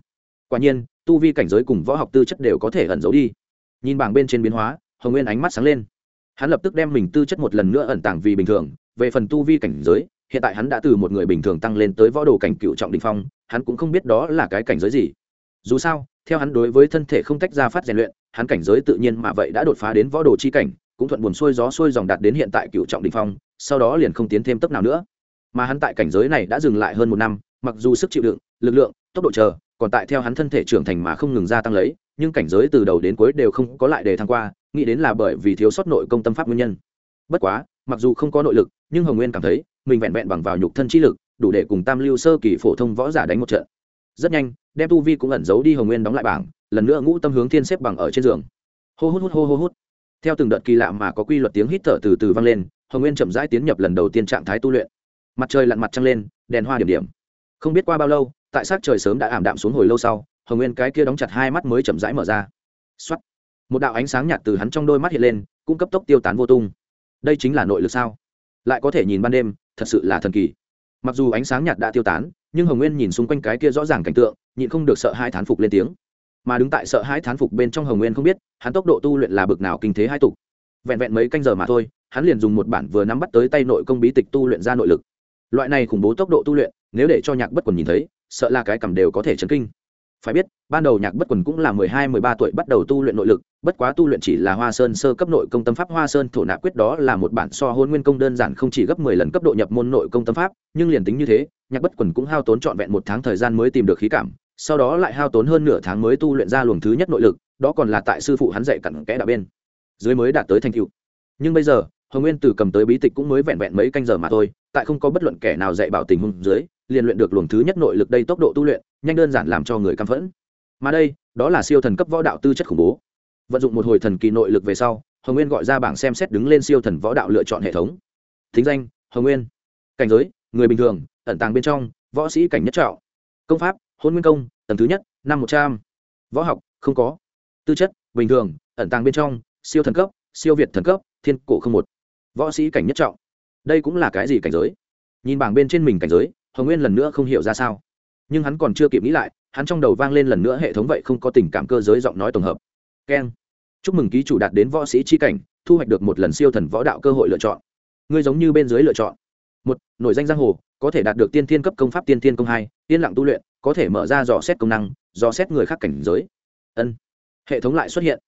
Quả nhiên, tu vi cảnh giới cùng võ học tư chất đều có thể ẩn giấu đi. Nhìn bảng bên trên biến hóa, hồng nguyên ánh mắt sáng lên. Hắn lập tức đem mình tư chất một lần nữa ẩn tàng vì bình thường. Về phần tu vi cảnh giới hiện tại hắn đã từ một người bình thường tăng lên tới võ đồ cảnh cựu trọng đình phong, hắn cũng không biết đó là cái cảnh giới gì. Dù sao, theo hắn đối với thân thể không tách ra phát rèn luyện, hắn cảnh giới tự nhiên mà vậy đã đột phá đến võ đồ chi cảnh, cũng thuận buồn xuôi gió xuôi dòng đạt đến hiện tại cựu trọng đình phong, sau đó liền không tiến thêm tốc nào nữa. Mà hắn tại cảnh giới này đã dừng lại hơn một năm, mặc dù sức chịu đựng, lực lượng, tốc độ chờ, còn tại theo hắn thân thể trưởng thành mà không ngừng gia tăng lấy, nhưng cảnh giới từ đầu đến cuối đều không có lại đề thăng qua, nghĩ đến là bởi vì thiếu sót nội công tâm pháp nguyên nhân. Bất quá, mặc dù không có nội lực, nhưng hồng nguyên cảm thấy mình vẹn vẹn bằng vào nhục thân trí lực, đủ để cùng tam lưu sơ kỳ phổ thông võ giả đánh một trận. Rất nhanh, đem tu vi cũng ẩn giấu đi hồng nguyên đóng lại bảng, lần nữa ngũ tâm hướng thiên xếp bằng ở trên giường. Hô hút hút hô hô hút. Theo từng đợt kỳ lạ mà có quy luật tiếng hít thở từ từ vang lên, hồng nguyên chậm rãi tiến nhập lần đầu tiên trạng thái tu luyện. Mặt trời lặn mặt trăng lên, đèn hoa điểm điểm. Không biết qua bao lâu, tại sát trời sớm đã ảm đạm xuống hồi lâu sau, hồng nguyên cái kia đóng chặt hai mắt mới chậm rãi mở ra. Xuất một đạo ánh sáng nhạt từ hắn trong đôi mắt hiện lên, cũng cấp tốc tiêu tán vô tung. Đây chính là nội lực sao? Lại có thể nhìn ban đêm thật sự là thần kỳ. Mặc dù ánh sáng nhạt đã tiêu tán, nhưng hồng nguyên nhìn xung quanh cái kia rõ ràng cảnh tượng, nhịn không được sợ hai thán phục lên tiếng. Mà đứng tại sợ hai thán phục bên trong hồng nguyên không biết, hắn tốc độ tu luyện là bực nào kinh thế hai tục. Vẹn vẹn mấy canh giờ mà thôi, hắn liền dùng một bản vừa nắm bắt tới tay nội công bí tịch tu luyện ra nội lực. Loại này khủng bố tốc độ tu luyện, nếu để cho nhạc bất quần nhìn thấy, sợ là cái cầm đều có thể chấn kinh phải biết, ban đầu nhạc bất quần cũng là mười hai, mười ba tuổi bắt đầu tu luyện nội lực, bất quá tu luyện chỉ là hoa sơn sơ cấp nội công tâm pháp. Hoa sơn thổ nạp quyết đó là một bản so hôn nguyên công đơn giản không chỉ gấp mười lần cấp độ nhập môn nội công tâm pháp, nhưng liền tính như thế, nhạc bất quần cũng hao tốn trọn vẹn một tháng thời gian mới tìm được khí cảm, sau đó lại hao tốn hơn nửa tháng mới tu luyện ra luồng thứ nhất nội lực, đó còn là tại sư phụ hắn dạy cặn kẽ đạo bên, dưới mới đạt tới thành tựu. Nhưng bây giờ, hồng nguyên từ cầm tới bí tịch cũng mới vẹn vẹn mấy canh giờ mà thôi, tại không có bất luận kẻ nào dạy bảo tình huống dưới, liền luyện được luồng thứ nhất nội lực đây tốc độ tu luyện nhanh đơn giản làm cho người căm phẫn. Mà đây, đó là siêu thần cấp võ đạo tư chất khủng bố. Vận dụng một hồi thần kỳ nội lực về sau, hồng nguyên gọi ra bảng xem xét đứng lên siêu thần võ đạo lựa chọn hệ thống. Thính danh, hồng nguyên. Cảnh giới, người bình thường, ẩn tàng bên trong, võ sĩ cảnh nhất trạo công pháp, hôn nguyên công, tầng thứ nhất, năm một trăm. Võ học, không có. Tư chất, bình thường, ẩn tàng bên trong, siêu thần cấp, siêu việt thần cấp, thiên cổ không một. Võ sĩ cảnh nhất trọng. Đây cũng là cái gì cảnh giới? Nhìn bảng bên trên mình cảnh giới, hồng nguyên lần nữa không hiểu ra sao nhưng hắn còn chưa kịp nghĩ lại, hắn trong đầu vang lên lần nữa hệ thống vậy không có tình cảm cơ giới giọng nói tổng hợp. Keng chúc mừng ký chủ đạt đến võ sĩ chi cảnh, thu hoạch được một lần siêu thần võ đạo cơ hội lựa chọn. Ngươi giống như bên dưới lựa chọn. Một nội danh giang hồ, có thể đạt được tiên thiên cấp công pháp tiên thiên công hai, yên lặng tu luyện, có thể mở ra dò xét công năng, dò xét người khác cảnh giới. Ân. Hệ thống lại xuất hiện.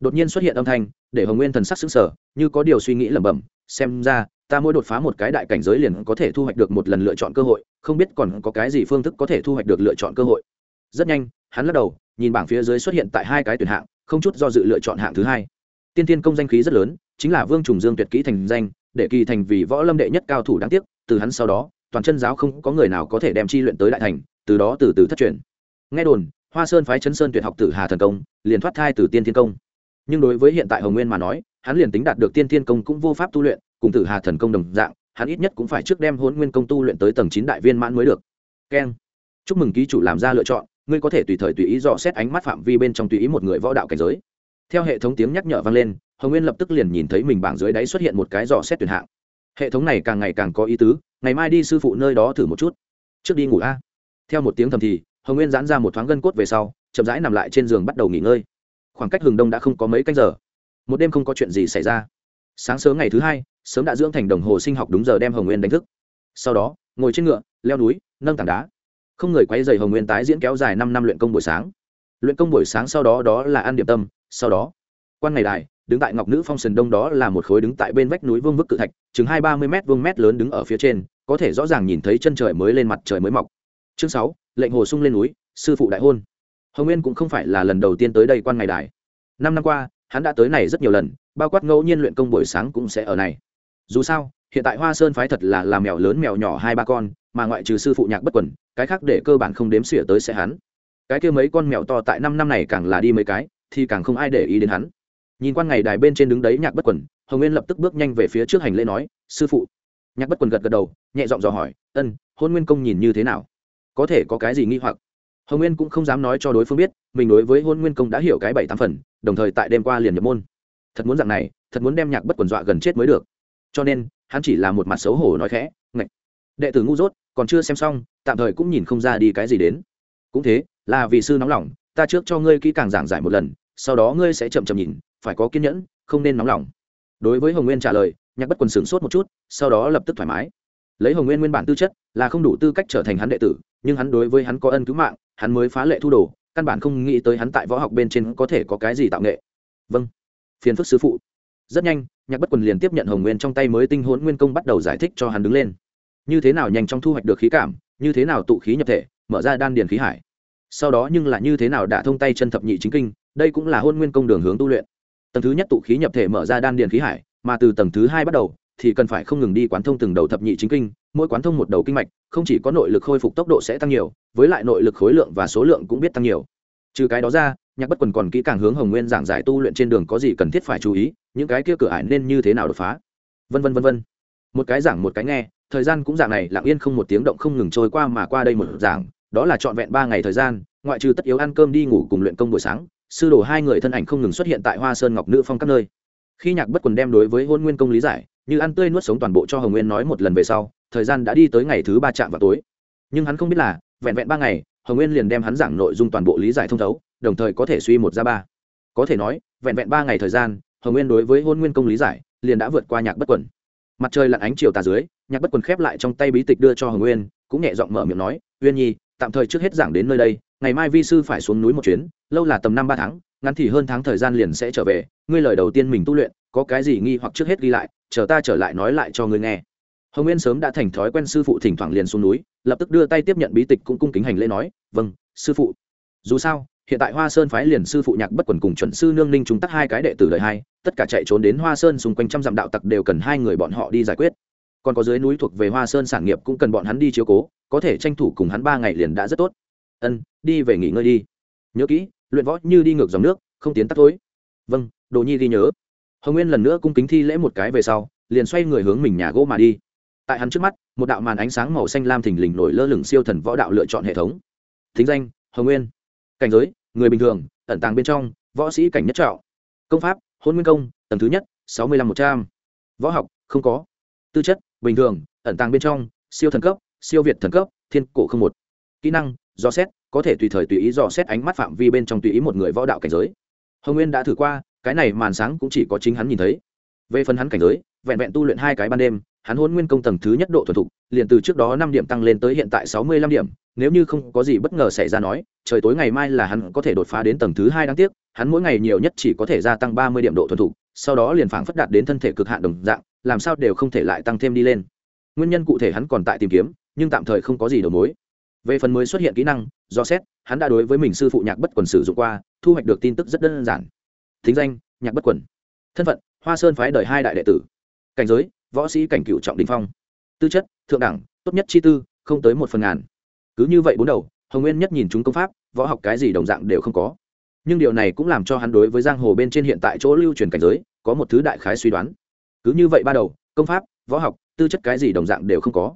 Đột nhiên xuất hiện âm thanh, để hồng nguyên thần sắc xứng sở như có điều suy nghĩ lẩm bẩm, xem ra ta mỗi đột phá một cái đại cảnh giới liền có thể thu hoạch được một lần lựa chọn cơ hội, không biết còn có cái gì phương thức có thể thu hoạch được lựa chọn cơ hội. Rất nhanh, hắn lắc đầu, nhìn bảng phía dưới xuất hiện tại hai cái tuyển hạng, không chút do dự lựa chọn hạng thứ hai. Tiên tiên công danh khí rất lớn, chính là vương trùng dương tuyệt kỹ thành danh, để kỳ thành vì võ lâm đệ nhất cao thủ đáng tiếc, từ hắn sau đó, toàn chân giáo không có người nào có thể đem chi luyện tới đại thành, từ đó từ từ thất truyền. Nghe đồn, hoa sơn phái chấn sơn tuyệt học tử hà thần công, liền thoát thai từ tiên thiên công. Nhưng đối với hiện tại hồng nguyên mà nói, hắn liền tính đạt được tiên thiên công cũng vô pháp tu luyện cùng tử hà thần công đồng dạng, hắn ít nhất cũng phải trước đem hôn nguyên công tu luyện tới tầng chín đại viên mãn mới được. Keng chúc mừng ký chủ làm ra lựa chọn, ngươi có thể tùy thời tùy ý dò xét ánh mắt phạm vi bên trong tùy ý một người võ đạo cảnh giới. Theo hệ thống tiếng nhắc nhở vang lên, hồng nguyên lập tức liền nhìn thấy mình bảng dưới đáy xuất hiện một cái dò xét tuyển hạng. Hệ thống này càng ngày càng có ý tứ, ngày mai đi sư phụ nơi đó thử một chút. Trước đi ngủ a. Theo một tiếng thầm thì, hồng nguyên giãn ra một thoáng gân cốt về sau, chậm rãi nằm lại trên giường bắt đầu nghỉ ngơi. Khoảng cách hừng đông đã không có mấy canh giờ. Một đêm không có chuyện gì xảy ra. Sáng sớm ngày thứ hai sớm đã dưỡng thành đồng hồ sinh học đúng giờ đem hồng nguyên đánh thức. Sau đó, ngồi trên ngựa, leo núi, nâng tảng đá. Không người quay dày hồng nguyên tái diễn kéo dài năm năm luyện công buổi sáng. Luyện công buổi sáng sau đó đó là ăn điệp tâm. Sau đó, quan ngày đài, đứng tại ngọc nữ phong sườn đông đó là một khối đứng tại bên vách núi vương vức cự thạch, chừng hai ba mươi m vương mét lớn đứng ở phía trên, có thể rõ ràng nhìn thấy chân trời mới lên mặt trời mới mọc. Chương sáu, lệnh hồ sung lên núi, sư phụ đại hôn. Hồng nguyên cũng không phải là lần đầu tiên tới đây quan ngày đài. Năm năm qua, hắn đã tới này rất nhiều lần, bao quát ngẫu nhiên luyện công buổi sáng cũng sẽ ở này dù sao, hiện tại hoa sơn phái thật là làm mèo lớn mèo nhỏ hai ba con, mà ngoại trừ sư phụ nhạc bất quần, cái khác để cơ bản không đếm xỉa tới sẽ hắn. Cái kia mấy con mèo to tại năm năm này càng là đi mấy cái, thì càng không ai để ý đến hắn. Nhìn quan ngày đài bên trên đứng đấy nhạc bất quần, hồng nguyên lập tức bước nhanh về phía trước hành lễ nói, sư phụ. Nhạc bất quần gật gật đầu, nhẹ giọng dò hỏi, ân, hôn nguyên công nhìn như thế nào? Có thể có cái gì nghi hoặc? Hồng nguyên cũng không dám nói cho đối phương biết, mình đối với hôn nguyên công đã hiểu cái bảy tám phần, đồng thời tại đêm qua liền nhập môn. Thật muốn dạng này, thật muốn đem nhạc bất quần dọa gần chết mới được cho nên, hắn chỉ là một mặt xấu hổ nói khẽ, ngạch, đệ tử ngu dốt, còn chưa xem xong, tạm thời cũng nhìn không ra đi cái gì đến. Cũng thế, là vì sư nóng lòng, ta trước cho ngươi kỹ càng giảng giải một lần, sau đó ngươi sẽ chậm chậm nhìn, phải có kiên nhẫn, không nên nóng lòng. Đối với hồng nguyên trả lời, nhạc bất quần sửng sốt một chút, sau đó lập tức thoải mái. Lấy hồng nguyên nguyên bản tư chất, là không đủ tư cách trở thành hắn đệ tử, nhưng hắn đối với hắn có ân cứu mạng, hắn mới phá lệ thu đồ, căn bản không nghĩ tới hắn tại võ học bên trên có thể có cái gì tạo nghệ. Vâng phiền phức sư phụ rất nhanh, nhạc bất quần liền tiếp nhận hồng nguyên trong tay mới tinh hôn nguyên công bắt đầu giải thích cho hắn đứng lên. Như thế nào nhanh chóng thu hoạch được khí cảm, như thế nào tụ khí nhập thể, mở ra đan điền khí hải. Sau đó nhưng là như thế nào đã thông tay chân thập nhị chính kinh, đây cũng là hôn nguyên công đường hướng tu luyện. Tầng thứ nhất tụ khí nhập thể mở ra đan điền khí hải, mà từ tầng thứ hai bắt đầu, thì cần phải không ngừng đi quán thông từng đầu thập nhị chính kinh, mỗi quán thông một đầu kinh mạch, không chỉ có nội lực khôi phục tốc độ sẽ tăng nhiều, với lại nội lực khối lượng và số lượng cũng biết tăng nhiều. Trừ cái đó ra nhạc bất quần còn kỹ càng hướng hồng nguyên giảng giải tu luyện trên đường có gì cần thiết phải chú ý, những cái kia cửa ải nên như thế nào đột phá. Vân vân vân vân. Một cái giảng một cái nghe, thời gian cũng dạng này, lặng yên không một tiếng động không ngừng trôi qua mà qua đây một giảng, đó là trọn vẹn ba ngày thời gian, ngoại trừ tất yếu ăn cơm đi ngủ cùng luyện công buổi sáng, sư đồ hai người thân ảnh không ngừng xuất hiện tại hoa sơn ngọc nữ phong các nơi. Khi nhạc bất quần đem đối với hôn nguyên công lý giải, như ăn tươi nuốt sống toàn bộ cho hồng nguyên nói một lần về sau, thời gian đã đi tới ngày thứ ba chạm vào tối. Nhưng hắn không biết là, vẹn vẹn ba ngày, hồng nguyên liền đem hắn giảng nội dung toàn bộ lý giải thông thấu đồng thời có thể suy một ra ba. Có thể nói, vẹn vẹn ba ngày thời gian, hồng nguyên đối với hôn nguyên công lý giải, liền đã vượt qua nhạc bất quần. Mặt trời lặn ánh chiều tà dưới, nhạc bất quần khép lại trong tay bí tịch đưa cho hồng nguyên, cũng nhẹ giọng mở miệng nói, uyên nhi, tạm thời trước hết giảng đến nơi đây, ngày mai vi sư phải xuống núi một chuyến, lâu là tầm năm ba tháng, ngắn thì hơn tháng thời gian liền sẽ trở về, ngươi lời đầu tiên mình tu luyện, có cái gì nghi hoặc trước hết ghi lại, chờ ta trở lại nói lại cho ngươi nghe. Hồng nguyên sớm đã thành thói quen sư phụ thỉnh thoảng liền xuống núi, lập tức đưa tay tiếp nhận bí tịch cũng cung kính hành lễ nói vâng sư phụ. Dù sao hiện tại hoa sơn phái liền sư phụ nhạc bất quần cùng chuẩn sư nương ninh chúng tắc hai cái đệ tử đời hai tất cả chạy trốn đến hoa sơn xung quanh trăm dặm đạo tặc đều cần hai người bọn họ đi giải quyết. Còn có dưới núi thuộc về hoa sơn sản nghiệp cũng cần bọn hắn đi chiếu cố, có thể tranh thủ cùng hắn ba ngày liền đã rất tốt. Ân, đi về nghỉ ngơi đi. Nhớ kỹ, luyện võ như đi ngược dòng nước, không tiến tắt thối vâng đồ nhi ghi nhớ. Hồng nguyên lần nữa cung kính thi lễ một cái về sau, liền xoay người hướng mình nhà gỗ mà đi. Tại hắn trước mắt, một đạo màn ánh sáng màu xanh lam thình lình nổi lơ lửng siêu thần võ đạo lựa chọn hệ thống. Thính danh, hồng nguyên cảnh giới, người bình thường, ẩn tàng bên trong, võ sĩ cảnh nhất trạo công pháp hôn nguyên công, tầng thứ nhất, sáu mươi lăm một trăm. Võ học, không có. Tư chất, bình thường, ẩn tàng bên trong, siêu thần cấp, siêu việt thần cấp, thiên cổ không một. Kỹ năng, dò xét, có thể tùy thời tùy ý dò xét ánh mắt phạm vi bên trong tùy ý một người võ đạo cảnh giới. Hồng nguyên đã thử qua, cái này màn sáng cũng chỉ có chính hắn nhìn thấy. Về phần hắn cảnh giới, vẹn vẹn tu luyện hai cái ban đêm hắn hôn nguyên công tầng thứ nhất độ thuần thục, liền từ trước đó năm điểm tăng lên tới hiện tại sáu mươi lăm điểm, nếu như không có gì bất ngờ xảy ra nói, trời tối ngày mai là hắn có thể đột phá đến tầng thứ hai đáng tiếc, hắn mỗi ngày nhiều nhất chỉ có thể gia tăng ba mươi điểm độ thuần thục, sau đó liền phảng phất đạt đến thân thể cực hạn đồng dạng, làm sao đều không thể lại tăng thêm đi lên. Nguyên nhân cụ thể hắn còn tại tìm kiếm, nhưng tạm thời không có gì đầu mối. Về phần mới xuất hiện kỹ năng, do xét, hắn đã đối với mình sư phụ nhạc bất quần sử dụng qua, thu hoạch được tin tức rất đơn giản. Thính danh, nhạc bất quần. Thân phận, hoa sơn phái đời hai đại đệ tử. Cảnh giới võ sĩ cảnh cựu trọng đình phong. Tư chất, thượng đẳng, tốt nhất chi tư, không tới một phần ngàn. Cứ như vậy bốn đầu, hồng nguyên nhất nhìn chúng công pháp, võ học cái gì đồng dạng đều không có. Nhưng điều này cũng làm cho hắn đối với giang hồ bên trên hiện tại chỗ lưu truyền cảnh giới, có một thứ đại khái suy đoán. Cứ như vậy ba đầu, công pháp, võ học, tư chất cái gì đồng dạng đều không có.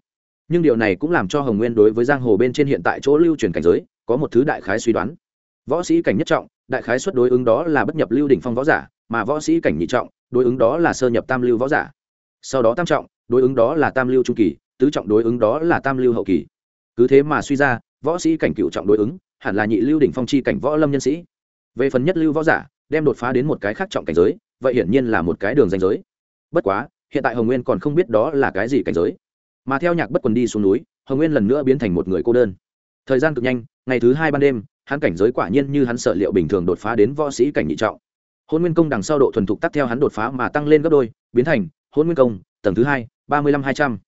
Nhưng điều này cũng làm cho hồng nguyên đối với giang hồ bên trên hiện tại chỗ lưu truyền cảnh giới, có một thứ đại khái suy đoán. Võ sĩ cảnh nhất trọng, đại khái suất đối ứng đó là bất nhập lưu đỉnh phong võ giả, mà võ sĩ cảnh nhị trọng, đối ứng đó là sơ nhập tam lưu võ giả sau đó tam trọng, đối ứng đó là tam lưu trung kỳ, tứ trọng đối ứng đó là tam lưu hậu kỳ. Cứ thế mà suy ra, võ sĩ cảnh cựu trọng đối ứng, hẳn là nhị lưu đỉnh phong chi cảnh võ lâm nhân sĩ. Về phần nhất lưu võ giả, đem đột phá đến một cái khác trọng cảnh giới, vậy hiển nhiên là một cái đường danh giới. Bất quá, hiện tại hồng nguyên còn không biết đó là cái gì cảnh giới. Mà theo nhạc bất quần đi xuống núi, hồng nguyên lần nữa biến thành một người cô đơn. Thời gian cực nhanh, ngày thứ hai ban đêm, hắn cảnh giới quả nhiên như hắn sợ liệu bình thường đột phá đến võ sĩ cảnh nhị trọng. Hôn nguyên công đằng sau độ thuần thục tắt theo hắn đột phá mà tăng lên gấp đôi, biến thành hôn nguyên công tầng thứ hai ba mươi lăm hai trăm.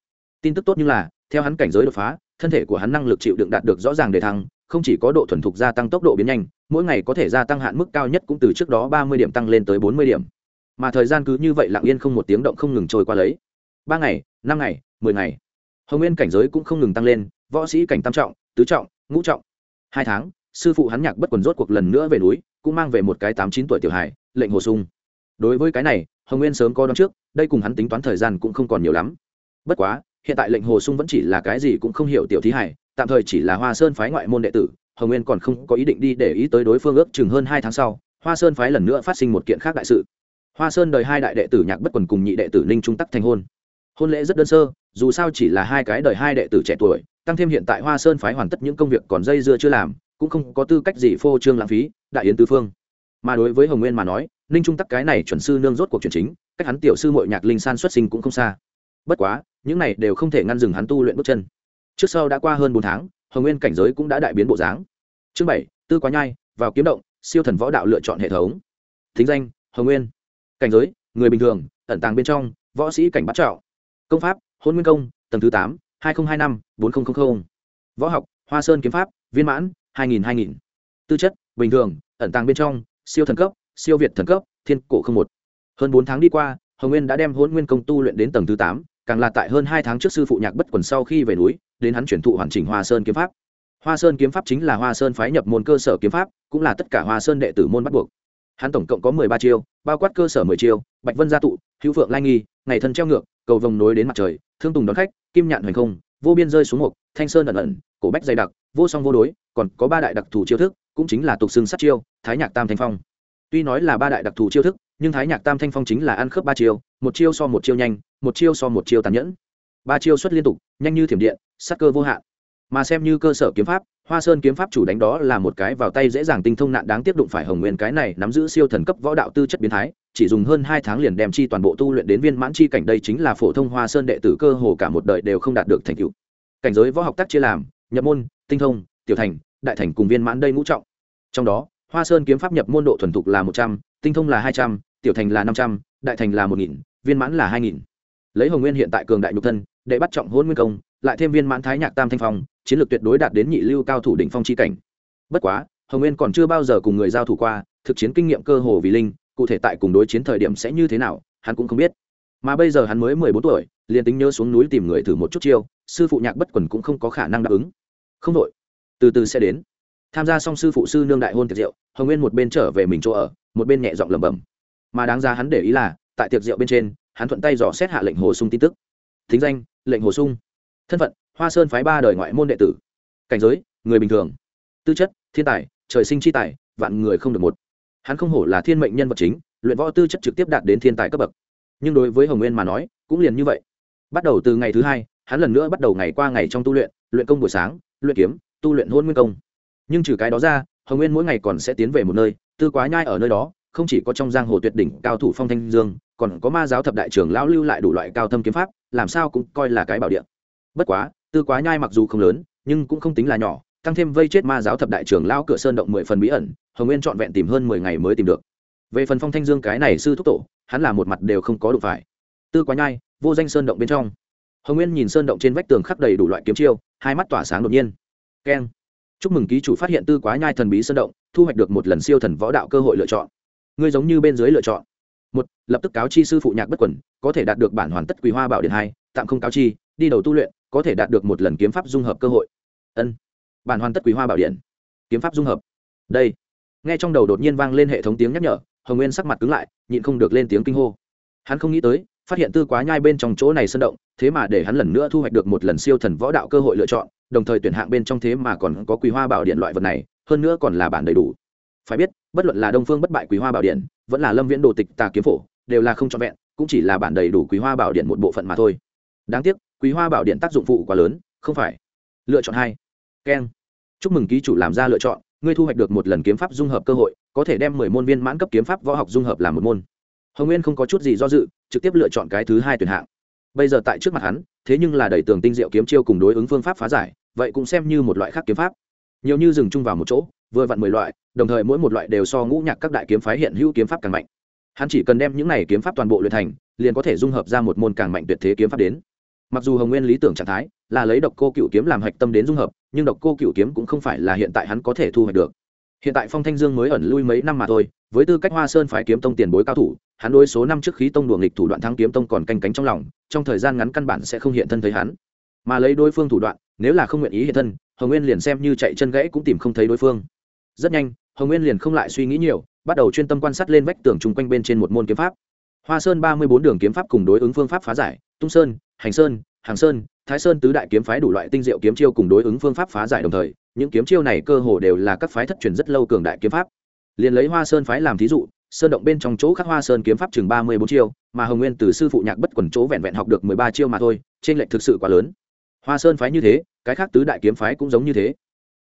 Tin tức tốt như là theo hắn cảnh giới đột phá thân thể của hắn năng lực chịu đựng đạt được rõ ràng để thăng không chỉ có độ thuần thục gia tăng tốc độ biến nhanh mỗi ngày có thể gia tăng hạn mức cao nhất cũng từ trước đó ba mươi điểm tăng lên tới bốn mươi điểm. Mà thời gian cứ như vậy lặng yên không một tiếng động không ngừng trôi qua lấy. Ba ngày năm ngày mười ngày. Hồng nguyên cảnh giới cũng không ngừng tăng lên võ sĩ cảnh tam trọng tứ trọng ngũ trọng. Hai tháng sư phụ hắn nhạc bất quần rốt cuộc lần nữa về núi cũng mang về một cái tám chín tuổi tiểu hải, lệnh hồ sung. Đối với cái này hồng nguyên sớm có đón trước, đây cùng hắn tính toán thời gian cũng không còn nhiều lắm. Bất quá, hiện tại lệnh hồ sung vẫn chỉ là cái gì cũng không hiểu tiểu thí hải tạm thời chỉ là hoa sơn phái ngoại môn đệ tử, hồng nguyên còn không có ý định đi để ý tới đối phương ước chừng hơn hai tháng sau, hoa sơn phái lần nữa phát sinh một kiện khác đại sự. Hoa sơn đời hai đại đệ tử nhạc bất quần cùng nhị đệ tử ninh trung tắc thành hôn. Hôn lễ rất đơn sơ, dù sao chỉ là hai cái đời hai đệ tử trẻ tuổi, tăng thêm hiện tại hoa sơn phái hoàn tất những công việc còn dây dưa chưa làm, cũng không có tư cách gì phô trương lãng phí, đại yến tư phương. Mà đối với hồng nguyên mà nói ninh trung tắc cái này chuẩn sư nương rốt cuộc chuyển chính, cách hắn tiểu sư mội nhạc linh san xuất sinh cũng không xa. Bất quá, những này đều không thể ngăn dừng hắn tu luyện bước chân. Trước sau đã qua hơn bốn tháng, hồng nguyên cảnh giới cũng đã đại biến bộ dáng. Chương bảy, tư quá nhai, vào kiếm động, siêu thần võ đạo lựa chọn hệ thống. Thính danh, hồng nguyên. Cảnh giới, người bình thường, ẩn tàng bên trong, võ sĩ cảnh bắt trạo. Công pháp, hôn nguyên công, tầng thứ tám, hai nghìn hai năm, bốn nghìn võ học, hoa sơn kiếm pháp, viên mãn, hai nghìn hai nghìn. Tư chất, bình thường, ẩn tàng bên trong, siêu thần cấp siêu việt thần cấp, thiên cổ không một. Hơn bốn tháng đi qua, hồng nguyên đã đem hôn nguyên công tu luyện đến tầng thứ tám, càng là tại hơn hai tháng trước sư phụ nhạc bất quần sau khi về núi, đến hắn chuyển thụ hoàn chỉnh hoa sơn kiếm pháp. Hoa sơn kiếm pháp chính là hoa sơn phái nhập môn cơ sở kiếm pháp, cũng là tất cả hoa sơn đệ tử môn bắt buộc. Hắn tổng cộng có mười ba chiêu, bao quát cơ sở mười chiêu, bạch vân gia tụ, hữu phượng lai nghi, ngày thân treo ngược, cầu vồng nối đến mặt trời, thương tùng đón khách, kim nhạn hoành không, vô biên rơi xuống mục, thanh sơn ẩn ẩn, cổ bách dày đặc, vô song vô đối, còn có ba đại đặc thù chiêu thức, cũng chính là tục xưng sát chiêu, thái nhạc tam thanh phong tuy nói là ba đại đặc thù chiêu thức, nhưng thái nhạc tam thanh phong chính là ăn khớp ba chiêu, một chiêu so một chiêu nhanh, một chiêu so một chiêu tàn nhẫn. Ba chiêu xuất liên tục, nhanh như thiểm điện, sắc cơ vô hạn. Mà xem như cơ sở kiếm pháp, hoa sơn kiếm pháp chủ đánh đó là một cái vào tay dễ dàng tinh thông nạn đáng tiếp đụng phải hồng nguyên cái này nắm giữ siêu thần cấp võ đạo tư chất biến thái, chỉ dùng hơn hai tháng liền đem chi toàn bộ tu luyện đến viên mãn chi cảnh đây chính là phổ thông hoa sơn đệ tử cơ hồ cả một đời đều không đạt được thành tựu. Cảnh giới võ học tác chia làm, nhập môn, tinh thông, tiểu thành, đại thành cùng viên mãn đây ngũ trọng. Trong đó hoa sơn kiếm pháp nhập môn độ thuần thục là một trăm, tinh thông là hai trăm, tiểu thành là năm trăm, đại thành là một nghìn, viên mãn là hai nghìn. Lấy hồng nguyên hiện tại cường đại nhục thân để bắt trọng hôn nguyên công, lại thêm viên mãn thái nhạc tam thanh phong, chiến lược tuyệt đối đạt đến nhị lưu cao thủ đỉnh phong chi cảnh. Bất quá, hồng nguyên còn chưa bao giờ cùng người giao thủ qua, thực chiến kinh nghiệm cơ hồ vì linh, cụ thể tại cùng đối chiến thời điểm sẽ như thế nào, hắn cũng không biết. Mà bây giờ hắn mới mười bốn tuổi, liền tính nhớ xuống núi tìm người thử một chút chiêu, sư phụ nhạc bất quần cũng không có khả năng đáp ứng. Không đội. Từ từ sẽ đến tham gia xong sư phụ sư nương đại hôn tiệc rượu, hồng nguyên một bên trở về mình chỗ ở, một bên nhẹ giọng lẩm bẩm. Mà đáng ra hắn để ý là, tại tiệc rượu bên trên, hắn thuận tay dò xét hạ lệnh hồ sung tin tức. Thính danh, lệnh hồ sung. Thân phận, hoa sơn phái ba đời ngoại môn đệ tử. Cảnh giới, người bình thường. Tư chất, thiên tài, trời sinh chi tài, vạn người không được một. Hắn không hổ là thiên mệnh nhân vật chính, luyện võ tư chất trực tiếp đạt đến thiên tài cấp bậc. Nhưng đối với hồng nguyên mà nói, cũng liền như vậy. Bắt đầu từ ngày thứ hai, hắn lần nữa bắt đầu ngày qua ngày trong tu luyện luyện công buổi sáng, luyện kiếm, tu luyện hôn nguyên công nhưng trừ cái đó ra, hồng nguyên mỗi ngày còn sẽ tiến về một nơi, tư quá nhai ở nơi đó, không chỉ có trong giang hồ tuyệt đỉnh cao thủ phong thanh dương, còn có ma giáo thập đại trưởng lão lưu lại đủ loại cao thâm kiếm pháp, làm sao cũng coi là cái bảo địa. Bất quá, tư quá nhai mặc dù không lớn, nhưng cũng không tính là nhỏ, tăng thêm vây chết ma giáo thập đại trưởng lão cửa sơn động mười phần bí ẩn, hồng nguyên trọn vẹn tìm hơn mười ngày mới tìm được. Về phần phong thanh dương cái này sư thúc tổ, hắn là một mặt đều không có đủ phải. Tư quá nhai, vô danh sơn động bên trong. Hồng nguyên nhìn sơn động trên vách tường khắc đầy đủ loại kiếm chiêu, hai mắt tỏa sáng đột nhiên. Keng chúc mừng ký chủ phát hiện tư quá nhai thần bí sơn động, thu hoạch được một lần siêu thần võ đạo cơ hội lựa chọn. Ngươi giống như bên dưới lựa chọn. Một, lập tức cáo chi sư phụ nhạc bất quẩn có thể đạt được bản hoàn tất quý hoa bảo điện hai, tạm không cáo chi, đi đầu tu luyện, có thể đạt được một lần kiếm pháp dung hợp cơ hội. Ân, bản hoàn tất quý hoa bảo điện. Kiếm pháp dung hợp. Đây. Nghe trong đầu đột nhiên vang lên hệ thống tiếng nhắc nhở, hồng nguyên sắc mặt cứng lại, nhịn không được lên tiếng kinh hô. Hắn không nghĩ tới phát hiện tư quá nhai bên trong chỗ này sơn động, thế mà để hắn lần nữa thu hoạch được một lần siêu thần võ đạo cơ hội lựa chọn, đồng thời tuyển hạng bên trong thế mà còn có quý hoa bảo điện loại vật này, hơn nữa còn là bản đầy đủ. Phải biết, bất luận là đông phương bất bại quý hoa bảo điện, vẫn là lâm viễn đồ tịch tà kiếm phổ, đều là không trọn vẹn, cũng chỉ là bản đầy đủ quý hoa bảo điện một bộ phận mà thôi. Đáng tiếc quý hoa bảo điện tác dụng phụ quá lớn, không phải. Lựa chọn hai. Keng. Chúc mừng ký chủ làm ra lựa chọn, ngươi thu hoạch được một lần kiếm pháp dung hợp cơ hội, có thể đem mười môn viên mãn cấp kiếm pháp võ học dung hợp làm một môn hồng nguyên không có chút gì do dự trực tiếp lựa chọn cái thứ hai tuyển hạng bây giờ tại trước mặt hắn thế nhưng là đẩy tường tinh diệu kiếm chiêu cùng đối ứng phương pháp phá giải vậy cũng xem như một loại khác kiếm pháp nhiều như dừng chung vào một chỗ vừa vặn mười loại đồng thời mỗi một loại đều so ngũ nhạc các đại kiếm phái hiện hữu kiếm pháp càng mạnh hắn chỉ cần đem những này kiếm pháp toàn bộ luyện thành liền có thể dung hợp ra một môn càng mạnh tuyệt thế kiếm pháp đến mặc dù hồng nguyên lý tưởng trạng thái là lấy độc cô cựu kiếm làm hạch tâm đến dung hợp nhưng độc cô cựu kiếm cũng không phải là hiện tại hắn có thể thu hoạch được hiện tại phong thanh dương mới ẩn lui mấy năm mà thôi với tư cách hoa sơn phái kiếm tông tiền bối cao thủ hắn đối số năm trước khí tông đùa nghịch thủ đoạn thắng kiếm tông còn canh cánh trong lòng, trong thời gian ngắn căn bản sẽ không hiện thân thấy hắn. Mà lấy đối phương thủ đoạn, nếu là không nguyện ý hiện thân, hồng nguyên liền xem như chạy chân gãy cũng tìm không thấy đối phương. Rất nhanh, hồng nguyên liền không lại suy nghĩ nhiều, bắt đầu chuyên tâm quan sát lên vách tường chung quanh bên trên một môn kiếm pháp. Hoa sơn ba mươi bốn đường kiếm pháp cùng đối ứng phương pháp phá giải, tung sơn, hành sơn, hàng sơn, thái sơn tứ đại kiếm phái đủ loại tinh diệu kiếm chiêu cùng đối ứng phương pháp phá giải đồng thời, những kiếm chiêu này cơ hồ đều là các phái thất truyền rất lâu cường đại kiếm pháp. Liền lấy hoa sơn phái làm thí dụ sơn động bên trong chỗ khắc hoa sơn kiếm pháp chừng ba mươi bốn chiêu, mà hồng nguyên từ sư phụ nhạc bất quần chỗ vẹn vẹn học được mười ba chiêu mà thôi, trên lệnh thực sự quá lớn. Hoa sơn phái như thế, cái khác tứ đại kiếm phái cũng giống như thế.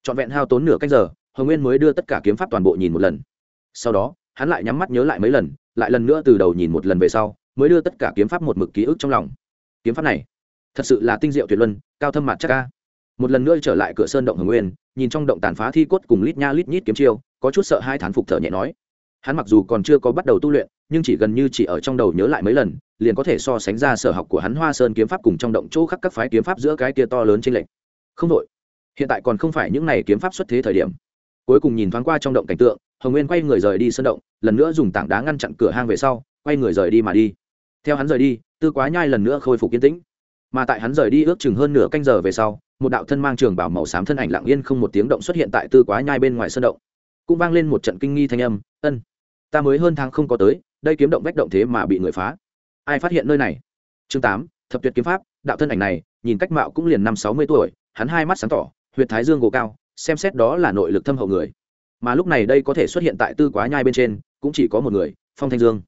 Trọn vẹn hao tốn nửa cách giờ, hồng nguyên mới đưa tất cả kiếm pháp toàn bộ nhìn một lần. Sau đó, hắn lại nhắm mắt nhớ lại mấy lần, lại lần nữa từ đầu nhìn một lần về sau, mới đưa tất cả kiếm pháp một mực ký ức trong lòng. Kiếm pháp này, thật sự là tinh diệu tuyệt luân, cao thâm mặt chắc ca. Một lần nữa trở lại cửa sơn động hồng nguyên, nhìn trong động tàn phá thi cốt cùng lít nha lít nhít kiếm chiêu, có chút sợ hai thán phục thở nhẹ nói hắn mặc dù còn chưa có bắt đầu tu luyện, nhưng chỉ gần như chỉ ở trong đầu nhớ lại mấy lần, liền có thể so sánh ra sở học của hắn hoa sơn kiếm pháp cùng trong động chỗ khắc các phái kiếm pháp giữa cái kia to lớn trên lệnh không đội hiện tại còn không phải những này kiếm pháp xuất thế thời điểm. Cuối cùng nhìn thoáng qua trong động cảnh tượng, hồng nguyên quay người rời đi sân động, lần nữa dùng tảng đá ngăn chặn cửa hang về sau, quay người rời đi mà đi. Theo hắn rời đi, tư quá nhai lần nữa khôi phục yên tĩnh. Mà tại hắn rời đi ước chừng hơn nửa canh giờ về sau, một đạo thân mang trường bảo màu xám thân ảnh lặng yên không một tiếng động xuất hiện tại tư quá nhai bên ngoài sân động. Cũng vang lên một trận kinh nghi thanh âm, ân ta mới hơn tháng không có tới, đây kiếm động vách động thế mà bị người phá. Ai phát hiện nơi này? Chương tám, thập tuyệt kiếm pháp, đạo thân ảnh này, nhìn cách mạo cũng liền năm sáu mươi tuổi, hắn hai mắt sáng tỏ, huyệt thái dương gỗ cao, xem xét đó là nội lực thâm hậu người. Mà lúc này đây có thể xuất hiện tại tư quá nhai bên trên, cũng chỉ có một người, phong thanh dương.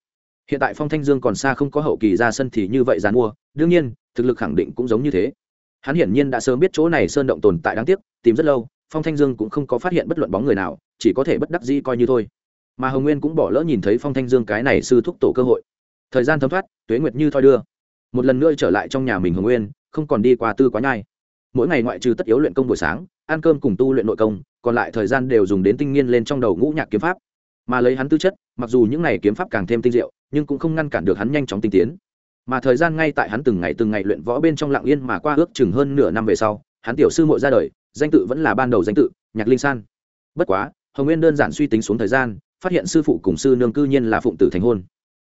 Hiện tại phong thanh dương còn xa không có hậu kỳ ra sân thì như vậy dán mua, đương nhiên, thực lực khẳng định cũng giống như thế. Hắn hiển nhiên đã sớm biết chỗ này sơn động tồn tại đáng tiếc, tìm rất lâu, phong thanh dương cũng không có phát hiện bất luận bóng người nào, chỉ có thể bất đắc dĩ coi như thôi mà hồng nguyên cũng bỏ lỡ nhìn thấy phong thanh dương cái này sư thúc tổ cơ hội thời gian thấm thoát tuế nguyệt như thoi đưa một lần nữa trở lại trong nhà mình hồng nguyên không còn đi qua tư quá nhai mỗi ngày ngoại trừ tất yếu luyện công buổi sáng ăn cơm cùng tu luyện nội công còn lại thời gian đều dùng đến tinh nghiên lên trong đầu ngũ nhạc kiếm pháp mà lấy hắn tư chất mặc dù những ngày kiếm pháp càng thêm tinh diệu nhưng cũng không ngăn cản được hắn nhanh chóng tinh tiến mà thời gian ngay tại hắn từng ngày từng ngày luyện võ bên trong lạng yên mà qua ước chừng hơn nửa năm về sau hắn tiểu sư mội ra đời danh tự vẫn là ban đầu danh tự nhạc linh san bất quá hồng nguyên đơn giản suy tính xuống thời gian phát hiện sư phụ cùng sư nương cư nhiên là phụng tử thành hôn.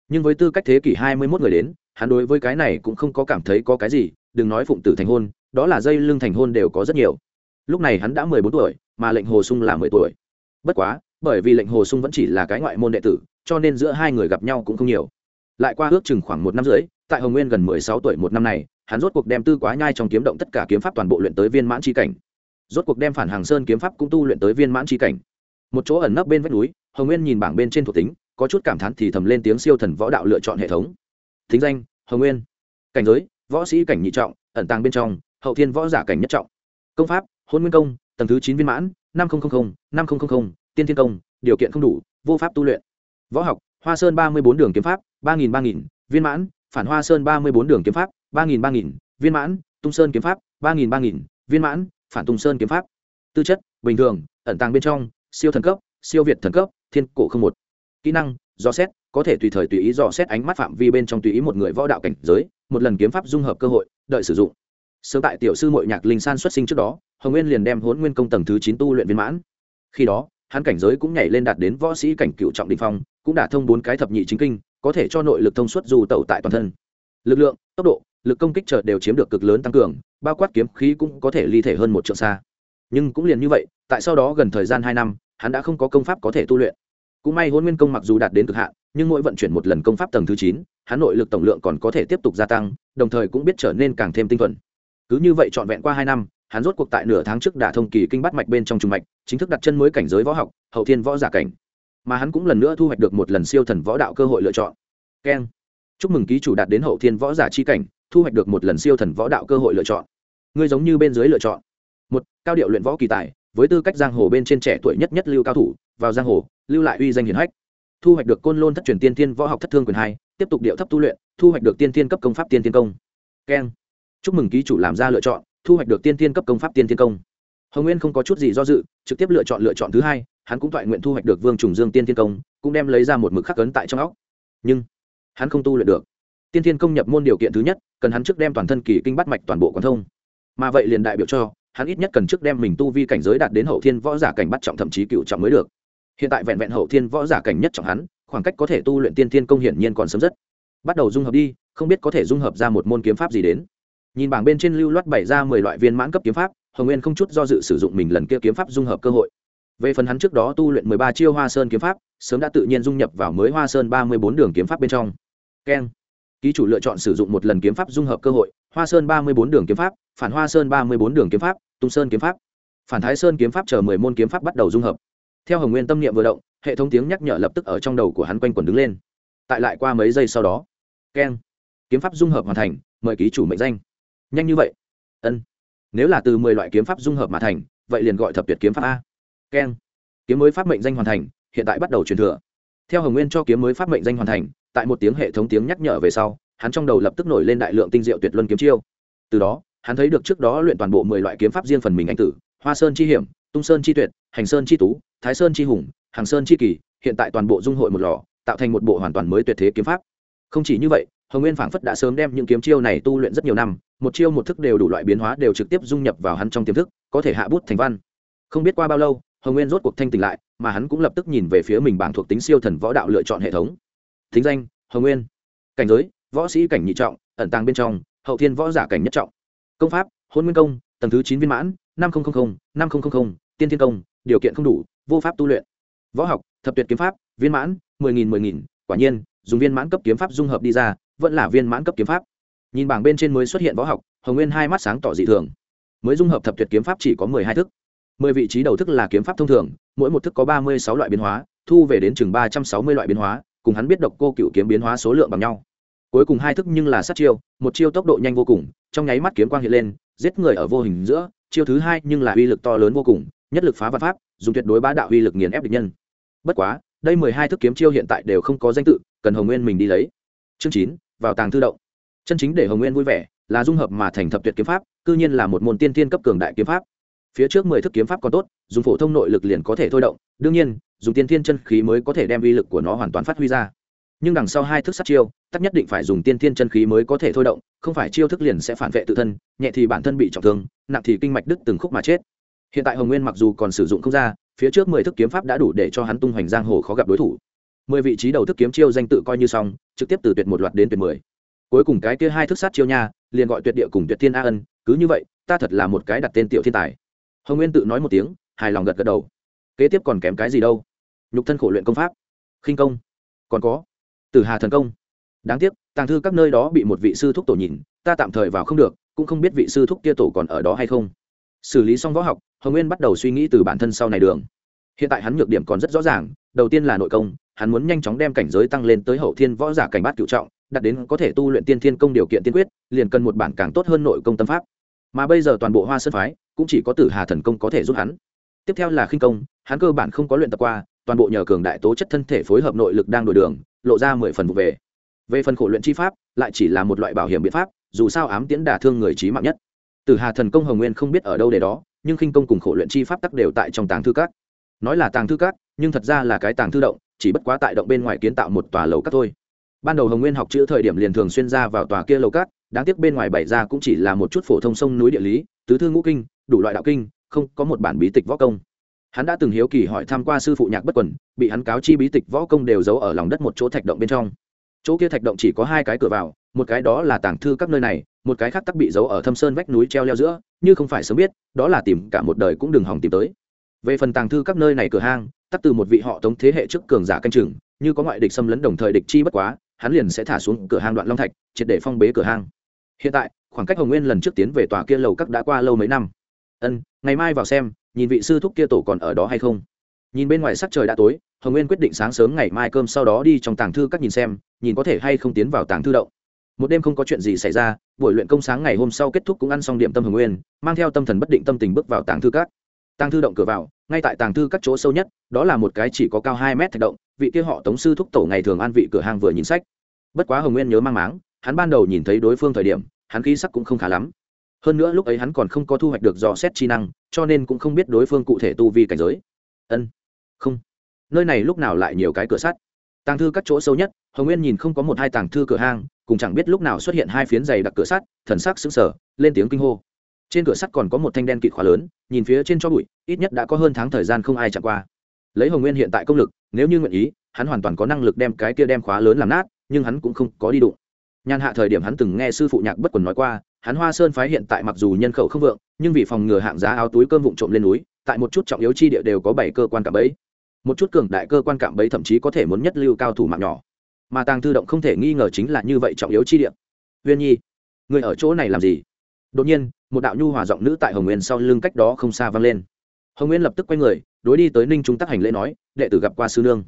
Nhưng với tư cách thế kỷ hai mươi mốt người đến, hắn đối với cái này cũng không có cảm thấy có cái gì, đừng nói phụng tử thành hôn, đó là dây lưng thành hôn đều có rất nhiều. Lúc này hắn đã mười bốn tuổi, mà lệnh hồ sung là mười tuổi. Bất quá, bởi vì lệnh hồ sung vẫn chỉ là cái ngoại môn đệ tử, cho nên giữa hai người gặp nhau cũng không nhiều. Lại qua ước chừng khoảng một năm rưỡi, tại hồng nguyên gần mười sáu tuổi một năm này, hắn rốt cuộc đem tư quá nhai trong kiếm động tất cả kiếm pháp toàn bộ luyện tới viên mãn tri cảnh. Rốt cuộc đem phản hàng sơn kiếm pháp cũng tu luyện tới viên mãn tri cảnh. Một chỗ ẩn nấp bên vách núi hồng nguyên nhìn bảng bên trên thuộc tính, có chút cảm thán thì thầm lên tiếng siêu thần võ đạo lựa chọn hệ thống. Thính danh, hồng nguyên. Cảnh giới, võ sĩ cảnh nhị trọng, ẩn tàng bên trong, hậu thiên võ giả cảnh nhất trọng. Công pháp, hôn nguyên công, tầng thứ chín viên mãn, năm nghìn năm nghìn tiên thiên công, điều kiện không đủ, vô pháp tu luyện. Võ học, hoa sơn ba mươi bốn đường kiếm pháp, ba nghìn ba nghìn, viên mãn, phản hoa sơn ba mươi bốn đường kiếm pháp, ba nghìn ba nghìn, viên mãn, tung sơn kiếm pháp, ba nghìn ba nghìn, viên mãn, phản tung sơn kiếm pháp. Tư chất, bình thường, ẩn tàng bên trong, siêu thần cấp, siêu việt thần cấp thiên cổ không một. Kỹ năng do xét, có thể tùy thời tùy ý dò xét ánh mắt phạm vi bên trong tùy ý một người võ đạo cảnh giới, một lần kiếm pháp dung hợp cơ hội, đợi sử dụng. Sớm tại tiểu sư mội nhạc linh san xuất sinh trước đó, hồng nguyên liền đem hốn nguyên công tầng thứ chín tu luyện viên mãn. Khi đó, hắn cảnh giới cũng nhảy lên đạt đến võ sĩ cảnh cựu trọng đình phong, cũng đã thông bốn cái thập nhị chính kinh, có thể cho nội lực thông suốt dù tẩu tại toàn thân. Lực lượng, tốc độ, lực công kích chợt đều chiếm được cực lớn tăng cường, bao quát kiếm khí cũng có thể ly thể hơn một trượng xa. Nhưng cũng liền như vậy, tại sau đó gần thời gian hai năm hắn đã không có công pháp có thể tu luyện. Cũng may hôn nguyên công mặc dù đạt đến cực hạn, nhưng mỗi vận chuyển một lần công pháp tầng thứ chín, hắn nội lực tổng lượng còn có thể tiếp tục gia tăng, đồng thời cũng biết trở nên càng thêm tinh thuần. Cứ như vậy trọn vẹn qua hai năm, hắn rốt cuộc tại nửa tháng trước đả thông kỳ kinh bắt mạch bên trong trung mạch, chính thức đặt chân mới cảnh giới võ học, hậu thiên võ giả cảnh. Mà hắn cũng lần nữa thu hoạch được một lần siêu thần võ đạo cơ hội lựa chọn. Keng. Chúc mừng ký chủ đạt đến hậu thiên võ giả chi cảnh, thu hoạch được một lần siêu thần võ đạo cơ hội lựa chọn. Ngươi giống như bên dưới lựa chọn. Một, cao điệu luyện võ kỳ tài với tư cách giang hồ bên trên trẻ tuổi nhất nhất lưu cao thủ, vào giang hồ, lưu lại uy danh hiển hách. Thu hoạch được côn lôn thất truyền tiên tiên võ học thất thương quyền hai, tiếp tục điệu thấp tu luyện, thu hoạch được tiên tiên cấp công pháp tiên tiên công. Keng. Chúc mừng ký chủ làm ra lựa chọn, thu hoạch được tiên tiên cấp công pháp tiên tiên công. Hồng nguyên không có chút gì do dự, trực tiếp lựa chọn lựa chọn thứ hai, hắn cũng toại nguyện thu hoạch được vương trùng dương tiên tiên công, cũng đem lấy ra một mực khắc ấn tại trong óc. Nhưng, hắn không tu luyện được. Tiên tiên công nhập môn điều kiện thứ nhất, cần hắn trước đem toàn thân kỳ kinh bắt mạch toàn bộ quán thông. Mà vậy liền đại biểu cho hắn ít nhất cần trước đem mình tu vi cảnh giới đạt đến hậu thiên võ giả cảnh bắt trọng thậm chí cựu trọng mới được. Hiện tại vẹn vẹn hậu thiên võ giả cảnh nhất trọng hắn, khoảng cách có thể tu luyện tiên thiên công hiển nhiên còn sớm rất. Bắt đầu dung hợp đi, không biết có thể dung hợp ra một môn kiếm pháp gì đến. Nhìn bảng bên trên lưu loát bày ra mười loại viên mãn cấp kiếm pháp, hồng nguyên không chút do dự sử dụng mình lần kia kiếm pháp dung hợp cơ hội. Về phần hắn trước đó tu luyện mười ba chiêu hoa sơn kiếm pháp, sớm đã tự nhiên dung nhập vào mới hoa sơn ba mươi bốn đường kiếm pháp bên trong. Keng. Ký chủ lựa chọn sử dụng một lần kiếm pháp dung hợp cơ hội, hoa sơn ba mươi bốn đường kiếm pháp, phản hoa sơn ba mươi bốn đường kiếm pháp tung sơn kiếm pháp. Phản thái sơn kiếm pháp chờ mười môn kiếm pháp bắt đầu dung hợp. Theo hồng nguyên tâm niệm vừa động, hệ thống tiếng nhắc nhở lập tức ở trong đầu của hắn quanh quẩn đứng lên. Tại lại qua mấy giây sau đó, keng, kiếm pháp dung hợp hoàn thành, mời ký chủ mệnh danh. Nhanh như vậy? Ân. Nếu là từ mười loại kiếm pháp dung hợp mà thành, vậy liền gọi thập tuyệt kiếm pháp a. Keng. Kiếm mới pháp mệnh danh hoàn thành, hiện tại bắt đầu truyền thừa. Theo hồng nguyên cho kiếm mới pháp mệnh danh hoàn thành, tại một tiếng hệ thống tiếng nhắc nhở về sau, hắn trong đầu lập tức nổi lên đại lượng tinh diệu tuyệt luân kiếm chiêu. Từ đó hắn thấy được trước đó luyện toàn bộ mười loại kiếm pháp riêng phần mình anh tử, hoa sơn chi hiểm, tung sơn chi tuyệt, hành sơn chi tú, thái sơn chi hùng, hàng sơn chi kỳ, hiện tại toàn bộ dung hội một lò, tạo thành một bộ hoàn toàn mới tuyệt thế kiếm pháp. Không chỉ như vậy, hồng nguyên phảng phất đã sớm đem những kiếm chiêu này tu luyện rất nhiều năm, một chiêu một thức đều đủ loại biến hóa đều trực tiếp dung nhập vào hắn trong tiềm thức, có thể hạ bút thành văn. Không biết qua bao lâu, hồng nguyên rốt cuộc thanh tỉnh lại, mà hắn cũng lập tức nhìn về phía mình bảng thuộc tính siêu thần võ đạo lựa chọn hệ thống. Thính danh, hồng nguyên. Cảnh giới, võ sĩ cảnh nhị trọng, ẩn tàng bên trong, hậu thiên võ giả cảnh nhất trọng công pháp, hôn nguyên công, tầng thứ chín viên mãn, năm nghìn năm nghìn tiên thiên công, điều kiện không đủ, vô pháp tu luyện. Võ học, thập tuyệt kiếm pháp, viên mãn, mười nghìn mười nghìn, quả nhiên, dùng viên mãn cấp kiếm pháp dung hợp đi ra, vẫn là viên mãn cấp kiếm pháp. Nhìn bảng bên trên mới xuất hiện võ học, hồng nguyên hai mắt sáng tỏ dị thường. Mới dung hợp thập tuyệt kiếm pháp chỉ có mười hai thức. Mười vị trí đầu thức là kiếm pháp thông thường, mỗi một thức có ba mươi sáu loại biến hóa, thu về đến chừng ba trăm sáu mươi loại biến hóa, cùng hắn biết độc cô cựu kiếm biến hóa số lượng bằng nhau. Cuối cùng hai thức nhưng là sát chiêu, một chiêu tốc độ nhanh vô cùng trong nháy mắt kiếm quang hiện lên, giết người ở vô hình giữa, chiêu thứ hai nhưng là uy lực to lớn vô cùng, nhất lực phá vật pháp, dùng tuyệt đối bá đạo uy lực nghiền ép địch nhân. Bất quá, đây mười hai thức kiếm chiêu hiện tại đều không có danh tự, cần hồng nguyên mình đi lấy. Chương chín, vào tàng thư động. Chân chính để hồng nguyên vui vẻ, là dung hợp mà thành thập tuyệt kiếm pháp, cư nhiên là một môn tiên tiên cấp cường đại kiếm pháp. Phía trước mười thức kiếm pháp còn tốt, dùng phổ thông nội lực liền có thể thôi động, đương nhiên, dùng tiên tiên chân khí mới có thể đem uy lực của nó hoàn toàn phát huy ra nhưng đằng sau hai thức sát chiêu, tắc nhất định phải dùng tiên thiên chân khí mới có thể thôi động, không phải chiêu thức liền sẽ phản vệ tự thân, nhẹ thì bản thân bị trọng thương, nặng thì kinh mạch đứt từng khúc mà chết. Hiện tại hồng nguyên mặc dù còn sử dụng không ra, phía trước mười thức kiếm pháp đã đủ để cho hắn tung hoành giang hồ khó gặp đối thủ. Mười vị trí đầu thức kiếm chiêu danh tự coi như xong, trực tiếp từ tuyệt một loạt đến tuyệt mười. Cuối cùng cái kia hai thức sát chiêu nha, liền gọi tuyệt địa cùng tuyệt thiên a ân, cứ như vậy, ta thật là một cái đặt tên tiểu thiên tài. Hồng nguyên tự nói một tiếng, hài lòng gật gật đầu. Kế tiếp còn kém cái gì đâu? Nhục thân khổ luyện công pháp. Khinh công. Còn có tử hà thần công. Đáng tiếc, tàng thư các nơi đó bị một vị sư thúc tổ nhìn, ta tạm thời vào không được, cũng không biết vị sư thúc kia tổ còn ở đó hay không. Xử lý xong võ học, hồng nguyên bắt đầu suy nghĩ từ bản thân sau này đường. Hiện tại hắn nhược điểm còn rất rõ ràng, đầu tiên là nội công, hắn muốn nhanh chóng đem cảnh giới tăng lên tới hậu thiên võ giả cảnh bát cựu trọng đặt đến có thể tu luyện tiên thiên công điều kiện tiên quyết, liền cần một bản càng tốt hơn nội công tâm pháp. Mà bây giờ toàn bộ hoa sơn phái, cũng chỉ có tử hà thần công có thể giúp hắn. Tiếp theo là khinh công, hắn cơ bản không có luyện tập qua toàn bộ nhờ cường đại tố chất thân thể phối hợp nội lực đang đổi đường, lộ ra mười phần vụ về. Về phần khổ luyện chi pháp, lại chỉ là một loại bảo hiểm biện pháp, dù sao ám tiễn đả thương người trí mạng nhất. Từ hà thần công hồng nguyên không biết ở đâu để đó, nhưng khinh công cùng khổ luyện chi pháp tắc đều tại trong tàng thư các. Nói là tàng thư các, nhưng thật ra là cái tàng thư động, chỉ bất quá tại động bên ngoài kiến tạo một tòa lầu các thôi. Ban đầu hồng nguyên học chữ thời điểm liền thường xuyên ra vào tòa kia lầu các, đáng tiếc bên ngoài bày ra cũng chỉ là một chút phổ thông sông núi địa lý, tứ thư ngũ kinh, đủ loại đạo kinh, không có một bản bí tịch võ công hắn đã từng hiếu kỳ hỏi tham q u a sư phụ nhạc bất quần, bị hắn cáo chi bí tịch võ công đều giấu ở lòng đất một chỗ thạch động bên trong. Chỗ kia thạch động chỉ có hai cái cửa vào, một cái đó là tàng thư các nơi này, một cái khác tắc bị giấu ở thâm sơn vách núi treo leo giữa, như không phải sớm biết, đó là tìm cả một đời cũng đừng hòng tìm tới. Về phần tàng thư các nơi này cửa hang, tắc từ một vị họ tống thế hệ trước cường giả canh chừng, như có ngoại địch xâm lấn đồng thời địch chi bất quá, hắn liền sẽ thả xuống cửa hang đoạn long thạch, triệt để phong bế cửa hang. Hiện tại, khoảng cách hồng nguyên lần trước tiến về tòa kia lầu các đã qua lâu mấy năm. Ân, ngày mai vào xem nhìn vị sư thúc kia tổ còn ở đó hay không? Nhìn bên ngoài sắc trời đã tối, hồng nguyên quyết định sáng sớm ngày mai cơm sau đó đi trong tàng thư các nhìn xem, nhìn có thể hay không tiến vào tàng thư động. Một đêm không có chuyện gì xảy ra, buổi luyện công sáng ngày hôm sau kết thúc cũng ăn xong điểm tâm hồng nguyên, mang theo tâm thần bất định tâm tình bước vào tàng thư các. Tàng thư động cửa vào, ngay tại tàng thư các chỗ sâu nhất, đó là một cái chỉ có cao hai mét thạch động, vị kia họ tống sư thúc tổ ngày thường an vị cửa hàng vừa nhìn sách. Bất quá hồng nguyên nhớ mang máng, hắn ban đầu nhìn thấy đối phương thời điểm, hắn khí sắc cũng không khá lắm hơn nữa lúc ấy hắn còn không có thu hoạch được dò xét chi năng, cho nên cũng không biết đối phương cụ thể tu vi cảnh giới. Ân, không. Nơi này lúc nào lại nhiều cái cửa sắt? Tàng thư các chỗ sâu nhất, hồng nguyên nhìn không có một hai tàng thư cửa hang cùng chẳng biết lúc nào xuất hiện hai phiến dày đặc cửa sắt, thần sắc sững sờ, lên tiếng kinh hô. Trên cửa sắt còn có một thanh đen kịt khóa lớn, nhìn phía trên cho bụi, ít nhất đã có hơn tháng thời gian không ai chạm qua. Lấy hồng nguyên hiện tại công lực, nếu như nguyện ý, hắn hoàn toàn có năng lực đem cái kia đem khóa lớn làm nát, nhưng hắn cũng không có đi đụng nhàn hạ thời điểm hắn từng nghe sư phụ nhạc bất quần nói qua, hắn hoa sơn phái hiện tại mặc dù nhân khẩu không vượng, nhưng vì phòng ngừa hạng giá áo túi cơm vụn trộm lên núi, tại một chút trọng yếu chi địa đều có bảy cơ quan cạm bẫy. Một chút cường đại cơ quan cạm bẫy thậm chí có thể muốn nhất lưu cao thủ mạng nhỏ. Mà tàng thư động không thể nghi ngờ chính là như vậy trọng yếu chi địa. Viên nhi, người ở chỗ này làm gì? Đột nhiên, một đạo nhu hòa giọng nữ tại hồng nguyên sau lưng cách đó không xa vang lên. Hồng nguyên lập tức quay người, đối đi tới ninh trung tắc hành lễ nói, đệ tử gặp qua sư nương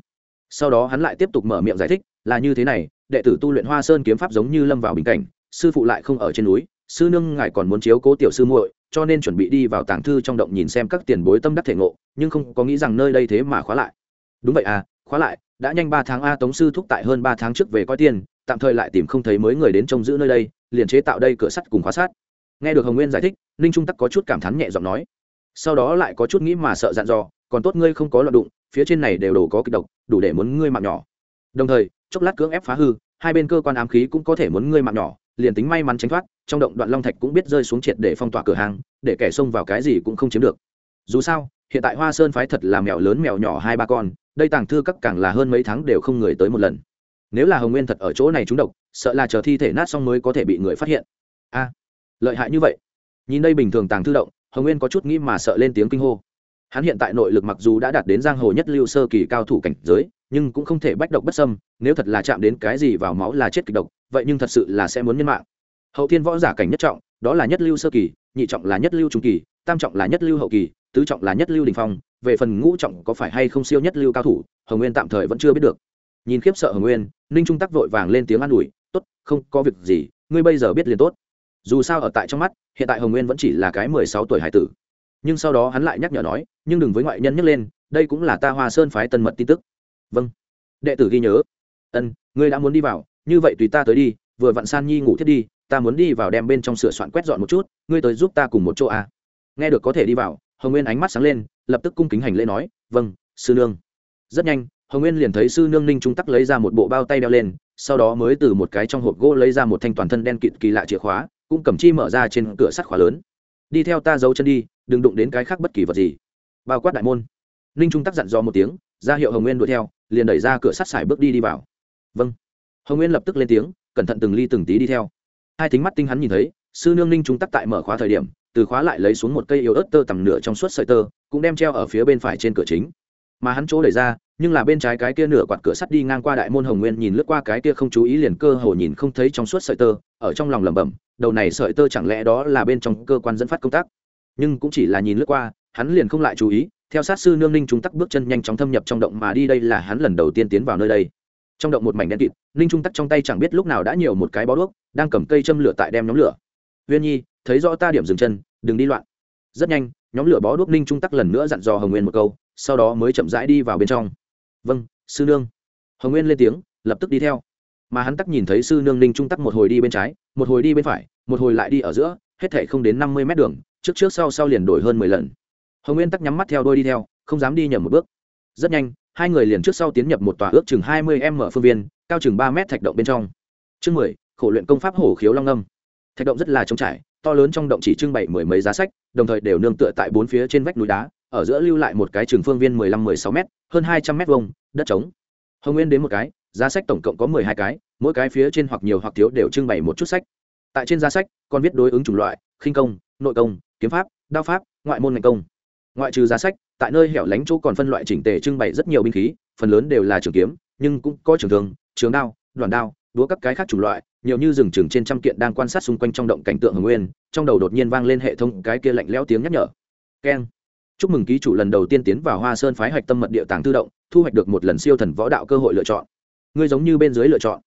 sau đó hắn lại tiếp tục mở miệng giải thích, là như thế này, đệ tử tu luyện hoa sơn kiếm pháp giống như lâm vào bình cảnh, sư phụ lại không ở trên núi, sư nương ngài còn muốn chiếu cố tiểu sư muội, cho nên chuẩn bị đi vào tàng thư trong động nhìn xem các tiền bối tâm đắc thể ngộ, nhưng không có nghĩ rằng nơi đây thế mà khóa lại. Đúng vậy à khóa lại, đã nhanh ba tháng a tống sư thúc tại hơn ba tháng trước về coi tiền, tạm thời lại tìm không thấy mới người đến trông giữ nơi đây, liền chế tạo đây cửa sắt cùng khóa sát. Nghe được hồng nguyên giải thích, ninh trung tắc có chút cảm thán nhẹ giọng nói. Sau đó lại có chút nghĩ mà sợ dặn dò, còn tốt ngươi không có loạn đụng phía trên này đều đồ có kịch độc, đủ để muốn ngươi mạng nhỏ. Đồng thời, chốc lát cưỡng ép phá hư, hai bên cơ quan ám khí cũng có thể muốn ngươi mạng nhỏ, liền tính may mắn tránh thoát, trong động đoạn long thạch cũng biết rơi xuống triệt để phong tỏa cửa hàng, để kẻ xông vào cái gì cũng không chiếm được. Dù sao, hiện tại hoa sơn phái thật là mèo lớn mèo nhỏ hai ba con, đây tàng thư các càng là hơn mấy tháng đều không người tới một lần. Nếu là hồng nguyên thật ở chỗ này trúng độc, sợ là chờ thi thể nát xong mới có thể bị người phát hiện. A, lợi hại như vậy. Nhìn đây bình thường tàng thư động, hồng nguyên có chút nghĩ mà sợ lên tiếng kinh hô hắn hiện tại nội lực mặc dù đã đạt đến giang hồ nhất lưu sơ kỳ cao thủ cảnh giới, nhưng cũng không thể bách độc bất sâm nếu thật là chạm đến cái gì vào máu là chết kịch độc, vậy nhưng thật sự là sẽ muốn nhân mạng. Hậu thiên võ giả cảnh nhất trọng, đó là nhất lưu sơ kỳ, nhị trọng là nhất lưu trung kỳ, tam trọng là nhất lưu hậu kỳ, tứ trọng là nhất lưu đình phong, về phần ngũ trọng có phải hay không siêu nhất lưu cao thủ, hồng nguyên tạm thời vẫn chưa biết được. Nhìn khiếp sợ hồng nguyên, ninh trung tắc vội vàng lên tiếng an ủi, tốt, không có việc gì, ngươi bây giờ biết liền tốt. Dù sao ở tại trong mắt, hiện tại hồng nguyên vẫn chỉ là cái mười sáu tuổi hải tử. Nhưng sau đó hắn lại nhắc nhở nói nhưng đừng với ngoại nhân nhắc lên, đây cũng là ta hoa sơn phái tân mật tin tức. Vâng. Đệ tử ghi nhớ. Ân, ngươi đã muốn đi vào, như vậy tùy ta tới đi, vừa vặn san nhi ngủ thiết đi, ta muốn đi vào đem bên trong sửa soạn quét dọn một chút, ngươi tới giúp ta cùng một chỗ à. nghe được có thể đi vào, hồng nguyên ánh mắt sáng lên, lập tức cung kính hành lễ nói vâng sư nương. Rất nhanh, hồng nguyên liền thấy sư nương ninh trung tắc lấy ra một bộ bao tay đeo lên, sau đó mới từ một cái trong hộp gỗ lấy ra một thanh toàn thân đen kịt kỳ lạ chìa khóa, cũng cầm chi mở ra trên cửa sắt khóa lớn. Đi theo ta giấu chân đi, đừng đụng đến cái khác bất kỳ vật gì bao quát đại môn. Ninh trung tắc dặn dò một tiếng, ra hiệu hồng nguyên đuổi theo, liền đẩy ra cửa sắt xài bước đi đi vào. Vâng. Hồng nguyên lập tức lên tiếng, cẩn thận từng ly từng tí đi theo. Hai thính mắt tinh hắn nhìn thấy, sư nương ninh trung tắc tại mở khóa thời điểm, từ khóa lại lấy xuống một cây yếu ớt tơ tầm nửa trong suốt sợi tơ, cũng đem treo ở phía bên phải trên cửa chính. Mà hắn chỗ đẩy ra, nhưng là bên trái cái kia nửa quạt cửa sắt đi ngang qua đại môn hồng nguyên nhìn lướt qua cái kia không chú ý liền cơ hồ nhìn không thấy trong suốt sợi tơ, ở trong lòng lẩm bẩm, đầu này sợi tơ chẳng lẽ đó là bên trong cơ quan dẫn phát công tác? Nhưng cũng chỉ là nhìn lướt qua hắn liền không lại chú ý, theo sát sư nương ninh trung tắc bước chân nhanh chóng thâm nhập trong động mà đi đây là hắn lần đầu tiên tiến vào nơi đây. Trong động một mảnh đen kịt, ninh trung tắc trong tay chẳng biết lúc nào đã nhiều một cái bó đuốc, đang cầm cây châm lửa tại đem nhóm lửa. Huyên nhi, thấy rõ ta điểm dừng chân, đừng đi loạn. Rất nhanh, nhóm lửa bó đuốc ninh trung tắc lần nữa dặn dò hồng nguyên một câu, sau đó mới chậm rãi đi vào bên trong. Vâng sư nương. Hồng nguyên lên tiếng, lập tức đi theo. Mà hắn tắc nhìn thấy sư nương ninh trung tắc một hồi đi bên trái, một hồi đi bên phải, một hồi lại đi ở giữa, hết thể không đến năm mươi mét đường, trước trước sau sau liền đổi hơn mười lần hồng nguyên tắc nhắm mắt theo đôi đi theo, không dám đi nhầm một bước. Rất nhanh, hai người liền trước sau tiến nhập một tòa ước chừng hai mươi m phương viên, cao chừng ba mét thạch động bên trong. Chương mười, khổ luyện công pháp hổ khiếu long âm. Thạch động rất là trống trải, to lớn trong động chỉ trưng bày mười mấy giá sách, đồng thời đều nương tựa tại bốn phía trên vách núi đá, ở giữa lưu lại một cái trường phương viên mười lăm, mười sáu m hơn hai trăm m vông đất trống. Hồng nguyên đến một cái, giá sách tổng cộng có mười hai cái, mỗi cái phía trên hoặc nhiều hoặc thiếu đều trưng bày một chút sách. Tại trên giá sách, còn viết đối ứng chủng loại, khinh công, nội công, kiếm pháp, đao pháp, ngoại môn ngành công ngoại trừ giá sách tại nơi hẻo lánh chỗ còn phân loại chỉnh tề trưng bày rất nhiều binh khí phần lớn đều là trường kiếm nhưng cũng có trường thương, trường đao đoàn đao đúa các cái khác chủng loại nhiều như rừng chừng trên trăm kiện đang quan sát xung quanh trong động cảnh tượng hồng nguyên trong đầu đột nhiên vang lên hệ thống cái kia lạnh lẽo tiếng nhắc nhở. Keng. Chúc mừng ký chủ lần đầu tiên tiến vào hoa sơn phái hạch tâm mật địa tàng tự động thu hoạch được một lần siêu thần võ đạo cơ hội lựa chọn. Ngươi giống như bên dưới lựa chọn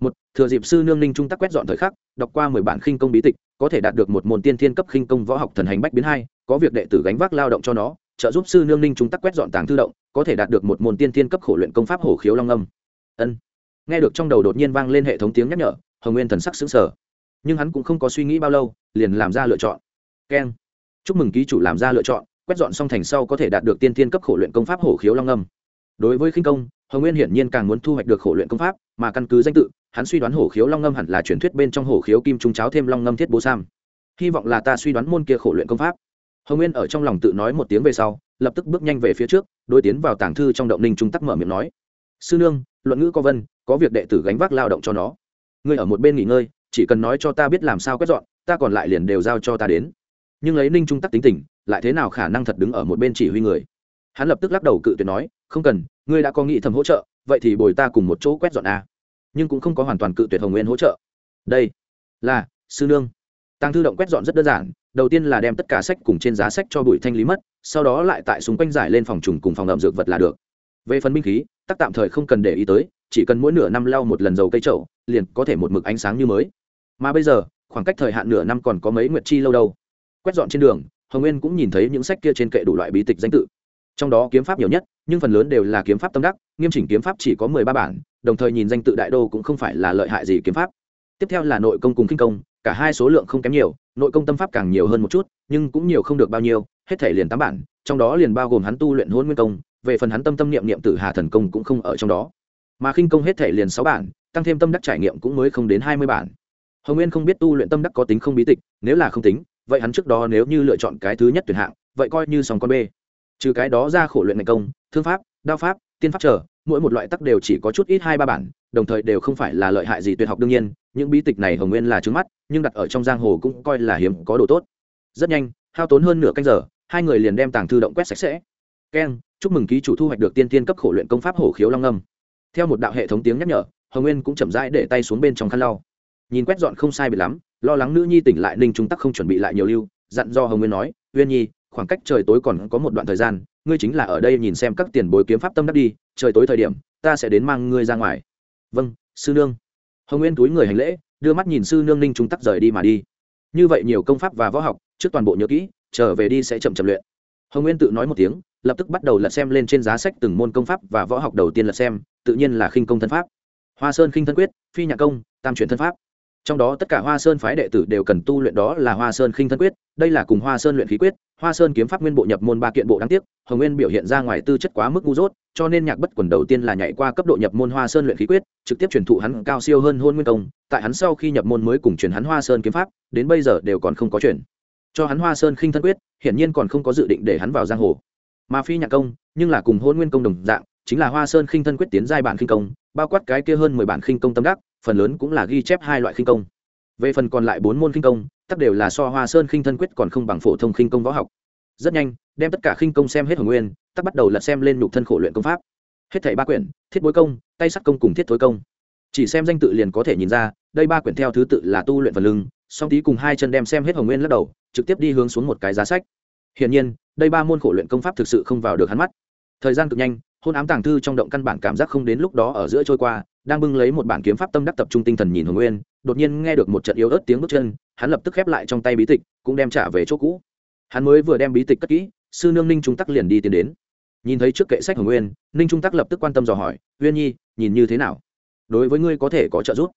một, thừa dịp sư nương ninh trung tắc quét dọn thời khắc, đọc qua mười bản khinh công bí tịch, có thể đạt được một môn tiên thiên cấp khinh công võ học thần hành bách biến hai, có việc đệ tử gánh vác lao động cho nó, trợ giúp sư nương ninh trung tắc quét dọn tàng thư động, có thể đạt được một môn tiên thiên cấp khổ luyện công pháp hổ khiếu long âm. Ân. Nghe được trong đầu đột nhiên vang lên hệ thống tiếng nhắc nhở, hồng nguyên thần sắc xứng sở nhưng hắn cũng không có suy nghĩ bao lâu, liền làm ra lựa chọn. Keng. Chúc mừng ký chủ làm ra lựa chọn, quét dọn xong thành sau có thể đạt được tiên thiên cấp khổ luyện công pháp hổ khiếu long âm. Đối với khinh công hồng nguyên hiển nhiên càng muốn thu hoạch được khổ luyện công pháp, mà căn cứ danh tự, hắn suy đoán hổ khiếu long ngâm hẳn là truyền thuyết bên trong hổ khiếu kim trung cháo thêm long ngâm thiết bố sam. Hy vọng là ta suy đoán môn kia khổ luyện công pháp. Hồng nguyên ở trong lòng tự nói một tiếng về sau, lập tức bước nhanh về phía trước, đối tiến vào tàng thư trong động ninh trung tắc mở miệng nói. Sư nương, luận ngữ có vân, có việc đệ tử gánh vác lao động cho nó. Ngươi ở một bên nghỉ ngơi, chỉ cần nói cho ta biết làm sao quét dọn, ta còn lại liền đều giao cho ta đến. Nhưng lấy ninh trung tắc tính tình, lại thế nào khả năng thật đứng ở một bên chỉ huy người? Hắn lập tức lắc đầu cự tuyệt nói, không cần ngươi đã có nghị thầm hỗ trợ, vậy thì bồi ta cùng một chỗ quét dọn a. Nhưng cũng không có hoàn toàn cự tuyệt hồng nguyên hỗ trợ. Đây, là, sư nương. Tăng thư động quét dọn rất đơn giản, đầu tiên là đem tất cả sách cùng trên giá sách cho bụi thanh lý mất, sau đó lại tại xung quanh giải lên phòng trùng cùng phòng ẩm dược vật là được. Về phần binh khí, tắc tạm thời không cần để ý tới, chỉ cần mỗi nửa năm lau một lần dầu cây trậu liền có thể một mực ánh sáng như mới. Mà bây giờ, khoảng cách thời hạn nửa năm còn có mấy nguyệt chi lâu đâu. Quét dọn trên đường, hồng nguyên cũng nhìn thấy những sách kia trên kệ đủ loại bí tịch danh tự trong đó kiếm pháp nhiều nhất, nhưng phần lớn đều là kiếm pháp tâm đắc, nghiêm chỉnh kiếm pháp chỉ có mười ba bản, đồng thời nhìn danh tự đại đô cũng không phải là lợi hại gì kiếm pháp. Tiếp theo là nội công cùng kinh công, cả hai số lượng không kém nhiều, nội công tâm pháp càng nhiều hơn một chút, nhưng cũng nhiều không được bao nhiêu, hết thể liền tám bản, trong đó liền bao gồm hắn tu luyện hôn nguyên công, về phần hắn tâm tâm niệm niệm tử hà thần công cũng không ở trong đó. Mà khinh công hết thể liền sáu bản, tăng thêm tâm đắc trải nghiệm cũng mới không đến hai mươi bản. Hồng nguyên không biết tu luyện tâm đắc có tính không bí tịch, nếu là không tính, vậy hắn trước đó nếu như lựa chọn cái thứ nhất tuyển hạng, vậy coi như sòng con b trừ cái đó ra khổ luyện ngành công, thương pháp, đao pháp, tiên pháp trở mỗi một loại tắc đều chỉ có chút ít hai ba bản, đồng thời đều không phải là lợi hại gì tuyệt học đương nhiên, những bí tịch này hồng nguyên là trứng mắt, nhưng đặt ở trong giang hồ cũng coi là hiếm có đồ tốt. Rất nhanh, hao tốn hơn nửa canh giờ, hai người liền đem tàng thư động quét sạch sẽ. Keng chúc mừng ký chủ thu hoạch được tiên tiên cấp khổ luyện công pháp hổ khiếu long âm theo một đạo hệ thống tiếng nhắc nhở, hồng nguyên cũng chậm rãi để tay xuống bên trong khăn lau. Nhìn quét dọn không sai bị lắm, lo lắng nữ nhi tỉnh lại ninh chúng tắc không chuẩn bị lại nhiều lưu, dặn do hồng nguyên nói, uyên nhi khoảng cách trời tối còn có một đoạn thời gian, ngươi chính là ở đây nhìn xem các tiền bối kiếm pháp tâm đắc đi, trời tối thời điểm, ta sẽ đến mang ngươi ra ngoài. Vâng sư nương. Hồng nguyên túi người hành lễ, đưa mắt nhìn sư nương ninh chúng tắc rời đi mà đi. Như vậy nhiều công pháp và võ học, trước toàn bộ nhớ kỹ, trở về đi sẽ chậm chậm luyện. Hồng nguyên tự nói một tiếng, lập tức bắt đầu lật xem lên trên giá sách từng môn công pháp và võ học đầu tiên lật xem, tự nhiên là khinh công thân pháp. Hoa sơn khinh thân quyết, phi nhạc công, tam truyền thân pháp trong đó tất cả hoa sơn phái đệ tử đều cần tu luyện đó là hoa sơn khinh thân quyết, đây là cùng hoa sơn luyện khí quyết, hoa sơn kiếm pháp nguyên bộ nhập môn ba kiện bộ đáng tiếc, hồng nguyên biểu hiện ra ngoài tư chất quá mức ngu dốt, cho nên nhạc bất quần đầu tiên là nhảy qua cấp độ nhập môn hoa sơn luyện khí quyết, trực tiếp truyền thụ hắn cao siêu hơn hôn nguyên công, tại hắn sau khi nhập môn mới cùng truyền hắn hoa sơn kiếm pháp, đến bây giờ đều còn không có truyền. Cho hắn hoa sơn khinh thân quyết, hiển nhiên còn không có dự định để hắn vào giang hồ. Mà phi nhạc công, nhưng là cùng hôn nguyên công đồng dạng, chính là hoa sơn khinh thân quyết tiến giai bản khinh công, bao quát cái kia hơn mười bản khinh công tâm đắc phần lớn cũng là ghi chép hai loại khinh công. Về phần còn lại bốn môn khinh công, tất đều là so hoa sơn khinh thân quyết còn không bằng phổ thông khinh công võ học. Rất nhanh, đem tất cả khinh công xem hết hồng nguyên, tắc bắt đầu lật xem lên nhục thân khổ luyện công pháp. Hết thảy ba quyển, thiết bối công, tay sắt công cùng thiết thối công. Chỉ xem danh tự liền có thể nhìn ra, đây ba quyển theo thứ tự là tu luyện phần lưng, song tí cùng hai chân đem xem hết hồng nguyên lắc đầu, trực tiếp đi hướng xuống một cái giá sách. Hiển nhiên, đây ba môn khổ luyện công pháp thực sự không vào được hắn mắt. Thời gian cực nhanh, hôn ám tàng thư trong động căn bản cảm giác không đến lúc đó ở giữa trôi qua đang bưng lấy một bản kiếm pháp tâm đắc tập trung tinh thần nhìn hồng nguyên, đột nhiên nghe được một trận yếu ớt tiếng bước chân, hắn lập tức khép lại trong tay bí tịch, cũng đem trả về chỗ cũ. Hắn mới vừa đem bí tịch cất kỹ, sư nương ninh trung tắc liền đi tiến đến. Nhìn thấy trước kệ sách hồng nguyên, ninh trung tắc lập tức quan tâm dò hỏi, uyên nhi, nhìn như thế nào? Đối với ngươi có thể có trợ giúp?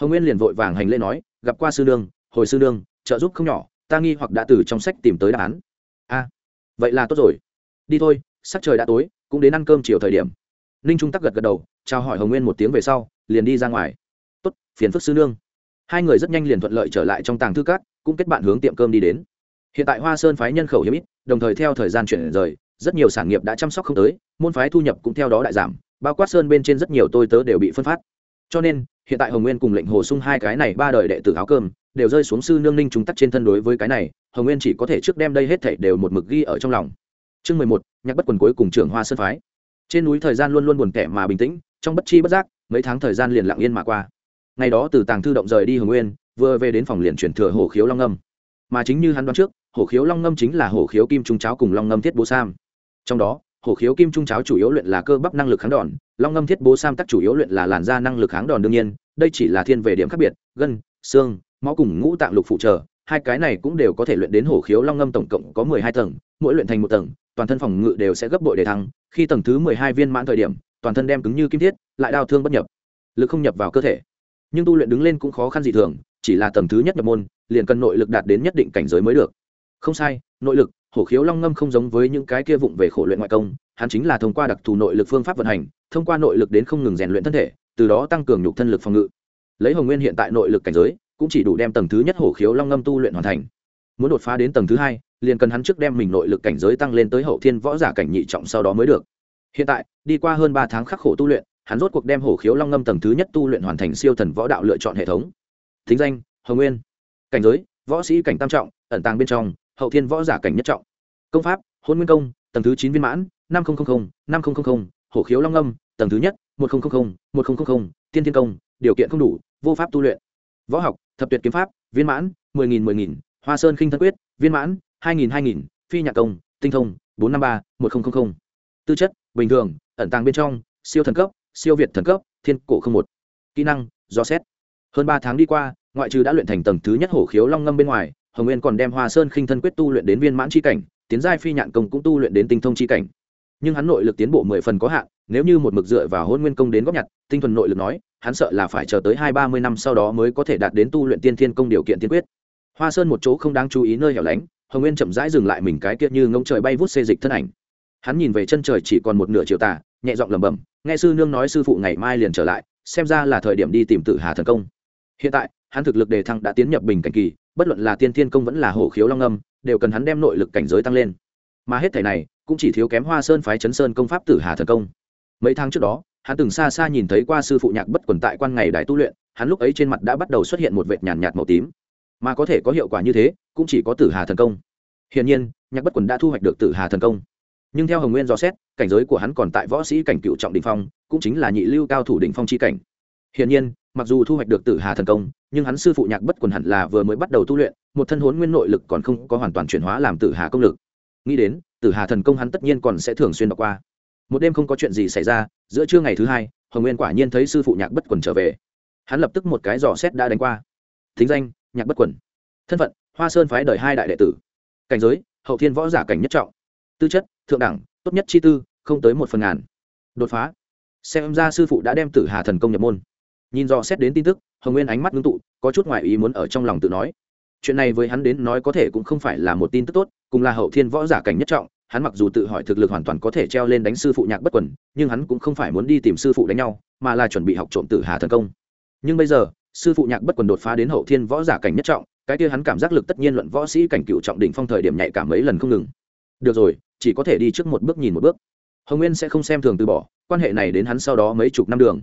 Hồng nguyên liền vội vàng hành lễ nói, gặp qua sư nương, hồi sư nương, trợ giúp không nhỏ, ta nghi hoặc đã từ trong sách tìm tới đáp án. A, vậy là tốt rồi. Đi thôi sắc trời đã tối, cũng đến ăn cơm chiều thời điểm ninh trung tắc gật gật đầu, chào hỏi hồng nguyên một tiếng về sau, liền đi ra ngoài. Tốt, phiền phức sư nương. Hai người rất nhanh liền thuận lợi trở lại trong tàng thư cát cũng kết bạn hướng tiệm cơm đi đến. Hiện tại hoa sơn phái nhân khẩu hiếm ít, đồng thời theo thời gian chuyển rời, rất nhiều sản nghiệp đã chăm sóc không tới, môn phái thu nhập cũng theo đó đại giảm, bao quát sơn bên trên rất nhiều tôi tớ đều bị phân phát. Cho nên, hiện tại hồng nguyên cùng lệnh hồ sung hai cái này ba đời đệ tử áo cơm, đều rơi xuống sư nương ninh chúng tắc trên thân đối với cái này, hồng nguyên chỉ có thể trước đem đây hết thảy đều một mực ghi ở trong lòng. Chương mười một, nhạc bất quần cuối cùng trưởng hoa sơn phái trên núi thời gian luôn luôn buồn tẻ mà bình tĩnh, trong bất chi bất giác, mấy tháng thời gian liền lặng yên mà qua. Ngày đó từ tàng thư động rời đi hồng nguyên, vừa về đến phòng liền chuyển thừa hổ khiếu long ngâm. Mà chính như hắn đoán trước, hổ khiếu long ngâm chính là hổ khiếu kim trung cháo cùng long ngâm thiết bố sam. Trong đó, hổ khiếu kim trung cháo chủ yếu luyện là cơ bắp năng lực kháng đòn, long ngâm thiết bố sam tắc chủ yếu luyện là làn da năng lực kháng đòn đương nhiên, đây chỉ là thiên về điểm khác biệt, gân, xương, máu cùng ngũ tạng lục phụ trợ, hai cái này cũng đều có thể luyện đến hổ khiếu long ngâm tổng cộng có mười hai tầng, mỗi luyện thành một tầng, toàn thân phòng ngự đều sẽ gấp bội để thăng khi tầng thứ mười hai viên mãn thời điểm, toàn thân đem cứng như kim thiết, lại đau thương bất nhập. Lực không nhập vào cơ thể. Nhưng tu luyện đứng lên cũng khó khăn dị thường, chỉ là tầng thứ nhất nhập môn, liền cần nội lực đạt đến nhất định cảnh giới mới được. Không sai, nội lực, hổ khiếu long ngâm không giống với những cái kia vụng về khổ luyện ngoại công, hắn chính là thông qua đặc thù nội lực phương pháp vận hành, thông qua nội lực đến không ngừng rèn luyện thân thể, từ đó tăng cường nhục thân lực phòng ngự. Lấy hồng nguyên hiện tại nội lực cảnh giới, cũng chỉ đủ đem tầng thứ nhất hổ khiếu long ngâm tu luyện hoàn thành. Muốn đột phá đến tầng thứ hai liền cần hắn trước đem mình nội lực cảnh giới tăng lên tới hậu thiên võ giả cảnh nhị trọng sau đó mới được. Hiện tại, đi qua hơn ba tháng khắc khổ tu luyện, hắn rốt cuộc đem hổ khiếu long ngâm tầng thứ nhất tu luyện hoàn thành siêu thần võ đạo lựa chọn hệ thống. Thính danh, hồng nguyên. Cảnh giới, võ sĩ cảnh tam trọng, ẩn tàng bên trong, hậu thiên võ giả cảnh nhất trọng. Công pháp, hôn nguyên công, tầng thứ chín viên mãn, năm nghìn năm nghìn hổ khiếu long ngâm, tầng thứ nhất, một nghìn một nghìn tiên thiên công, điều kiện không đủ, vô pháp tu luyện. Võ học, thập tuyệt kiếm pháp, viên mãn, mười nghìn mười nghìn, hoa sơn khinh thân quyết, viên mãn hai nghìn hai nghìn, phi nhạc công, tinh thông, bốn trăm năm ba, một nghìn tư chất, bình thường, ẩn tàng bên trong, siêu thần cấp, siêu việt thần cấp, thiên cổ không một. Kỹ năng, do xét. Hơn ba tháng đi qua, ngoại trừ đã luyện thành tầng thứ nhất hổ khiếu long ngâm bên ngoài, hồng nguyên còn đem hoa sơn khinh thân quyết tu luyện đến viên mãn c cảnh, tiến giai phi nhạn công cũng tu luyện đến tinh thông c cảnh. Nhưng hắn nội lực tiến bộ mười phần có hạn, nếu như một mực dựa vào hôn nguyên công đến góp nhặt, tinh thuần nội lực nói, hắn sợ là phải chờ tới hai ba mươi năm sau đó mới có thể đạt đến tu luyện tiên thiên công điều kiện tiên quyết. Hoa sơn một chỗ không đáng chú ý nơi hẻo lánh hồng nguyên chậm rãi dừng lại mình cái kia như ngông trời bay vút xê dịch thân ảnh. Hắn nhìn về chân trời chỉ còn một nửa chiều tà, nhẹ giọng lẩm bẩm, nghe sư nương nói sư phụ ngày mai liền trở lại, xem ra là thời điểm đi tìm tử hà thần công. Hiện tại, hắn thực lực đề thăng đã tiến nhập bình cảnh kỳ, bất luận là tiên thiên công vẫn là hổ khiếu long âm, đều cần hắn đem nội lực cảnh giới tăng lên. Mà hết thể này, cũng chỉ thiếu kém hoa sơn phái chấn sơn công pháp tử hà thần công. Mấy tháng trước đó, hắn từng xa xa nhìn thấy qua sư phụ nhạc bất quần tại quan ngày đài tu luyện, hắn lúc ấy trên mặt đã bắt đầu xuất hiện một vệt nhàn nhạt màu tím. Mà có thể có hiệu quả như thế cũng chỉ có tử hà thần công. Hiển nhiên, nhạc bất quần đã thu hoạch được tử hà thần công. Nhưng theo hồng nguyên dò xét, cảnh giới của hắn còn tại võ sĩ cảnh cựu trọng đình phong, cũng chính là nhị lưu cao thủ đỉnh phong c h i cảnh. Hiển nhiên, mặc dù thu hoạch được tử hà thần công, nhưng hắn sư phụ nhạc bất quần hẳn là vừa mới bắt đầu tu luyện, một thân hốn nguyên nội lực còn không có hoàn toàn chuyển hóa làm tử hà công lực. Nghĩ đến, tử hà thần công hắn tất nhiên còn sẽ thường xuyên đọc qua. Một đêm không có chuyện gì xảy ra, giữa trưa ngày thứ hai, hồng nguyên quả nhiên thấy sư phụ nhạc bất quần trở về. Hắn lập tức một cái dò xét đã đánh qua. Thính danh, nhạc bất quần. Thân phận hoa sơn phái đời hai đại đệ tử. Cảnh giới, hậu thiên võ giả cảnh nhất trọng. Tư chất, thượng đẳng, tốt nhất chi tư, không tới một phần ngàn. Đột phá. Xem ra sư phụ đã đem tử hà thần công nhập môn. Nhìn do xét đến tin tức, hồng nguyên ánh mắt ngưng tụ, có chút ngoại ý muốn ở trong lòng tự nói. Chuyện này với hắn đến nói có thể cũng không phải là một tin tức tốt, cùng là hậu thiên võ giả cảnh nhất trọng, hắn mặc dù tự hỏi thực lực hoàn toàn có thể treo lên đánh sư phụ nhạc bất quần, nhưng hắn cũng không phải muốn đi tìm sư phụ đánh nhau, mà là chuẩn bị học trộm tử hà thần công. Nhưng bây giờ, sư phụ nhạc bất quần đột phá đến hậu thiên võ giả cảnh nhất trọng cái kia hắn cảm giác lực tất nhiên luận võ sĩ cảnh cựu trọng đỉnh phong thời điểm nhạy cảm mấy lần không ngừng. Được rồi, chỉ có thể đi trước một bước nhìn một bước. Hồng nguyên sẽ không xem thường từ bỏ, quan hệ này đến hắn sau đó mấy chục năm đường.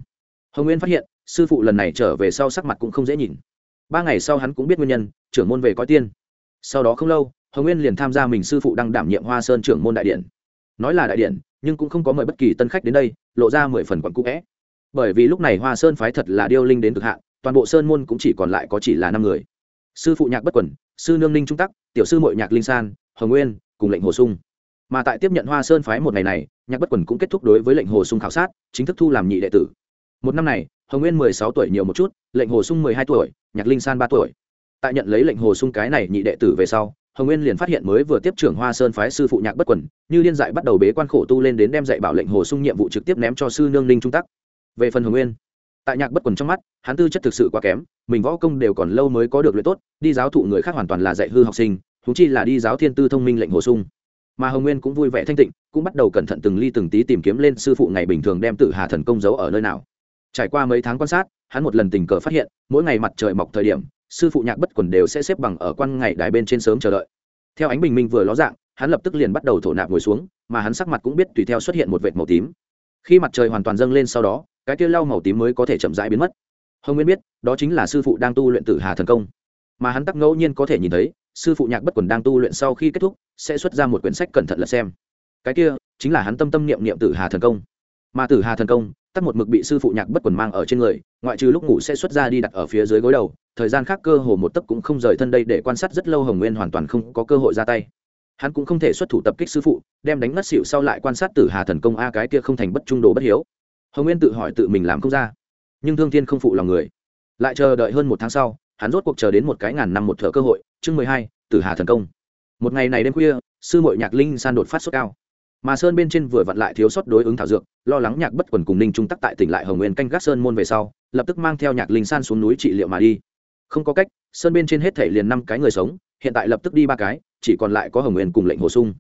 Hồng nguyên phát hiện, sư phụ lần này trở về sau sắc mặt cũng không dễ nhìn. Ba ngày sau hắn cũng biết nguyên nhân, trưởng môn về coi tiên. Sau đó không lâu, hồng nguyên liền tham gia mình sư phụ đang đảm nhiệm hoa sơn trưởng môn đại điện. Nói là đại điện, nhưng cũng không có mời bất kỳ tân khách đến đây, lộ ra mười phần quận cũ vẽ. Bởi vì lúc này hoa sơn phái thật là điêu linh đến cực hạn, toàn bộ sơn môn cũng chỉ còn lại có chỉ là năm người sư phụ nhạc bất quẩn, sư nương ninh trung tắc, tiểu sư mội nhạc linh san, hồng nguyên, cùng lệnh hồ sung. Mà tại tiếp nhận hoa sơn phái một ngày này, nhạc bất quẩn cũng kết thúc đối với lệnh hồ sung khảo sát, chính thức thu làm nhị đệ tử. Một năm này, hồng nguyên mười sáu tuổi nhiều một chút, lệnh hồ sung mười hai tuổi, nhạc linh san ba tuổi. Tại nhận lấy lệnh hồ sung cái này nhị đệ tử về sau, hồng nguyên liền phát hiện mới vừa tiếp trưởng hoa sơn phái sư phụ nhạc bất quẩn, như liên dại bắt đầu bế quan khổ tu lên đến đem dạy bảo lệnh hồ sung nhiệm vụ trực tiếp ném cho sư nương ninh trung tắc. Về phần hồng nguyên, tại nhạc bất quẩn trong mắt, hắn tư chất thực sự quá kém mình võ công đều còn lâu mới có được luyện tốt, đi giáo thụ người khác hoàn toàn là dạy hư học sinh thú chi là đi giáo thiên tư thông minh lệnh bổ sung. Mà hồng nguyên cũng vui vẻ thanh tịnh, cũng bắt đầu cẩn thận từng ly từng tí tìm kiếm lên sư phụ ngày bình thường đem tử hà thần công giấu ở nơi nào. Trải qua mấy tháng quan sát, hắn một lần tình cờ phát hiện, mỗi ngày mặt trời mọc thời điểm, sư phụ nhạc bất quần đều sẽ xếp bằng ở quan ngày đài bên trên sớm chờ đợi. Theo ánh bình minh vừa ló dạng, hắn lập tức liền bắt đầu thổ nạp ngồi xuống, mà hắn sắc mặt cũng biết tùy theo xuất hiện một vệt màu tím. Khi mặt trời hoàn toàn dâng lên sau đó, cái kia lau màu tím mới có thể chậm rãi biến mất hồng nguyên biết đó chính là sư phụ đang tu luyện tử hà thần công mà hắn tắc ngẫu nhiên có thể nhìn thấy sư phụ nhạc bất quần đang tu luyện sau khi kết thúc sẽ xuất ra một quyển sách cẩn thận lật xem cái kia chính là hắn tâm tâm niệm niệm tử hà thần công mà tử hà thần công tắt một mực bị sư phụ nhạc bất quần mang ở trên người ngoại trừ lúc ngủ sẽ xuất ra đi đặt ở phía dưới gối đầu thời gian khác cơ hồ một tấc cũng không rời thân đây để quan sát rất lâu hồng nguyên hoàn toàn không có cơ hội ra tay hắn cũng không thể xuất thủ tập kích sư phụ đem đánh ngất xịu sau lại quan sát tử hà thần công a cái kia không thành bất trung đồ bất hiếu hồng nguyên tự hỏi tự mình làm không ra nhưng thương thiên không phụ lòng người. Lại chờ đợi hơn một tháng sau, hắn rốt cuộc chờ đến một cái ngàn năm một thợ cơ hội, chương mười hai, tử hà thần công. Một ngày này đêm khuya, sư mội nhạc linh san đột phát sốt cao. Mà sơn bên trên vừa vặn lại thiếu sót đối ứng thảo dược, lo lắng nhạc bất quần cùng ninh trung tắc tại tỉnh lại hồng nguyên canh gác sơn môn về sau, lập tức mang theo nhạc linh san xuống núi trị liệu mà đi. Không có cách, sơn bên trên hết thể liền năm cái người sống, hiện tại lập tức đi ba cái, chỉ còn lại có hồng nguyên cùng lệnh hồ sung.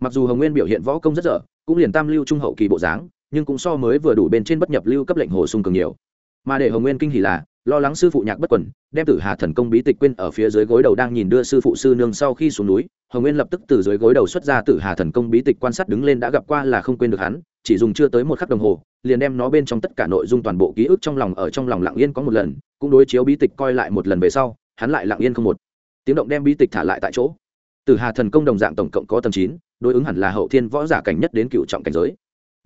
Mặc dù hồng nguyên biểu hiện võ công rất dở, cũng liền tam lưu trung hậu kỳ bộ dáng, nhưng cũng so mới vừa đủ bên trên bất nhập lưu cấp lệnh hồ sung cường nhiều mà để hồng nguyên kinh hỉ là, lo lắng sư phụ nhạc bất quẩn, đem tử hà thần công bí tịch quên ở phía dưới gối đầu đang nhìn đưa sư phụ sư nương sau khi xuống núi, hồng nguyên lập tức từ dưới gối đầu xuất ra tử hà thần công bí tịch quan sát đứng lên đã gặp qua là không quên được hắn, chỉ dùng chưa tới một khắc đồng hồ, liền đem nó bên trong tất cả nội dung toàn bộ ký ức trong lòng ở trong lòng lặng yên có một lần, cũng đối chiếu bí tịch coi lại một lần về sau, hắn lại lặng yên không một. Tiếng động đem bí tịch thả lại tại chỗ. Tử hà thần công đồng dạng tổng cộng có tầm chín, đối ứng hẳn là hậu thiên võ giả cảnh nhất đến cựu trọng cảnh giới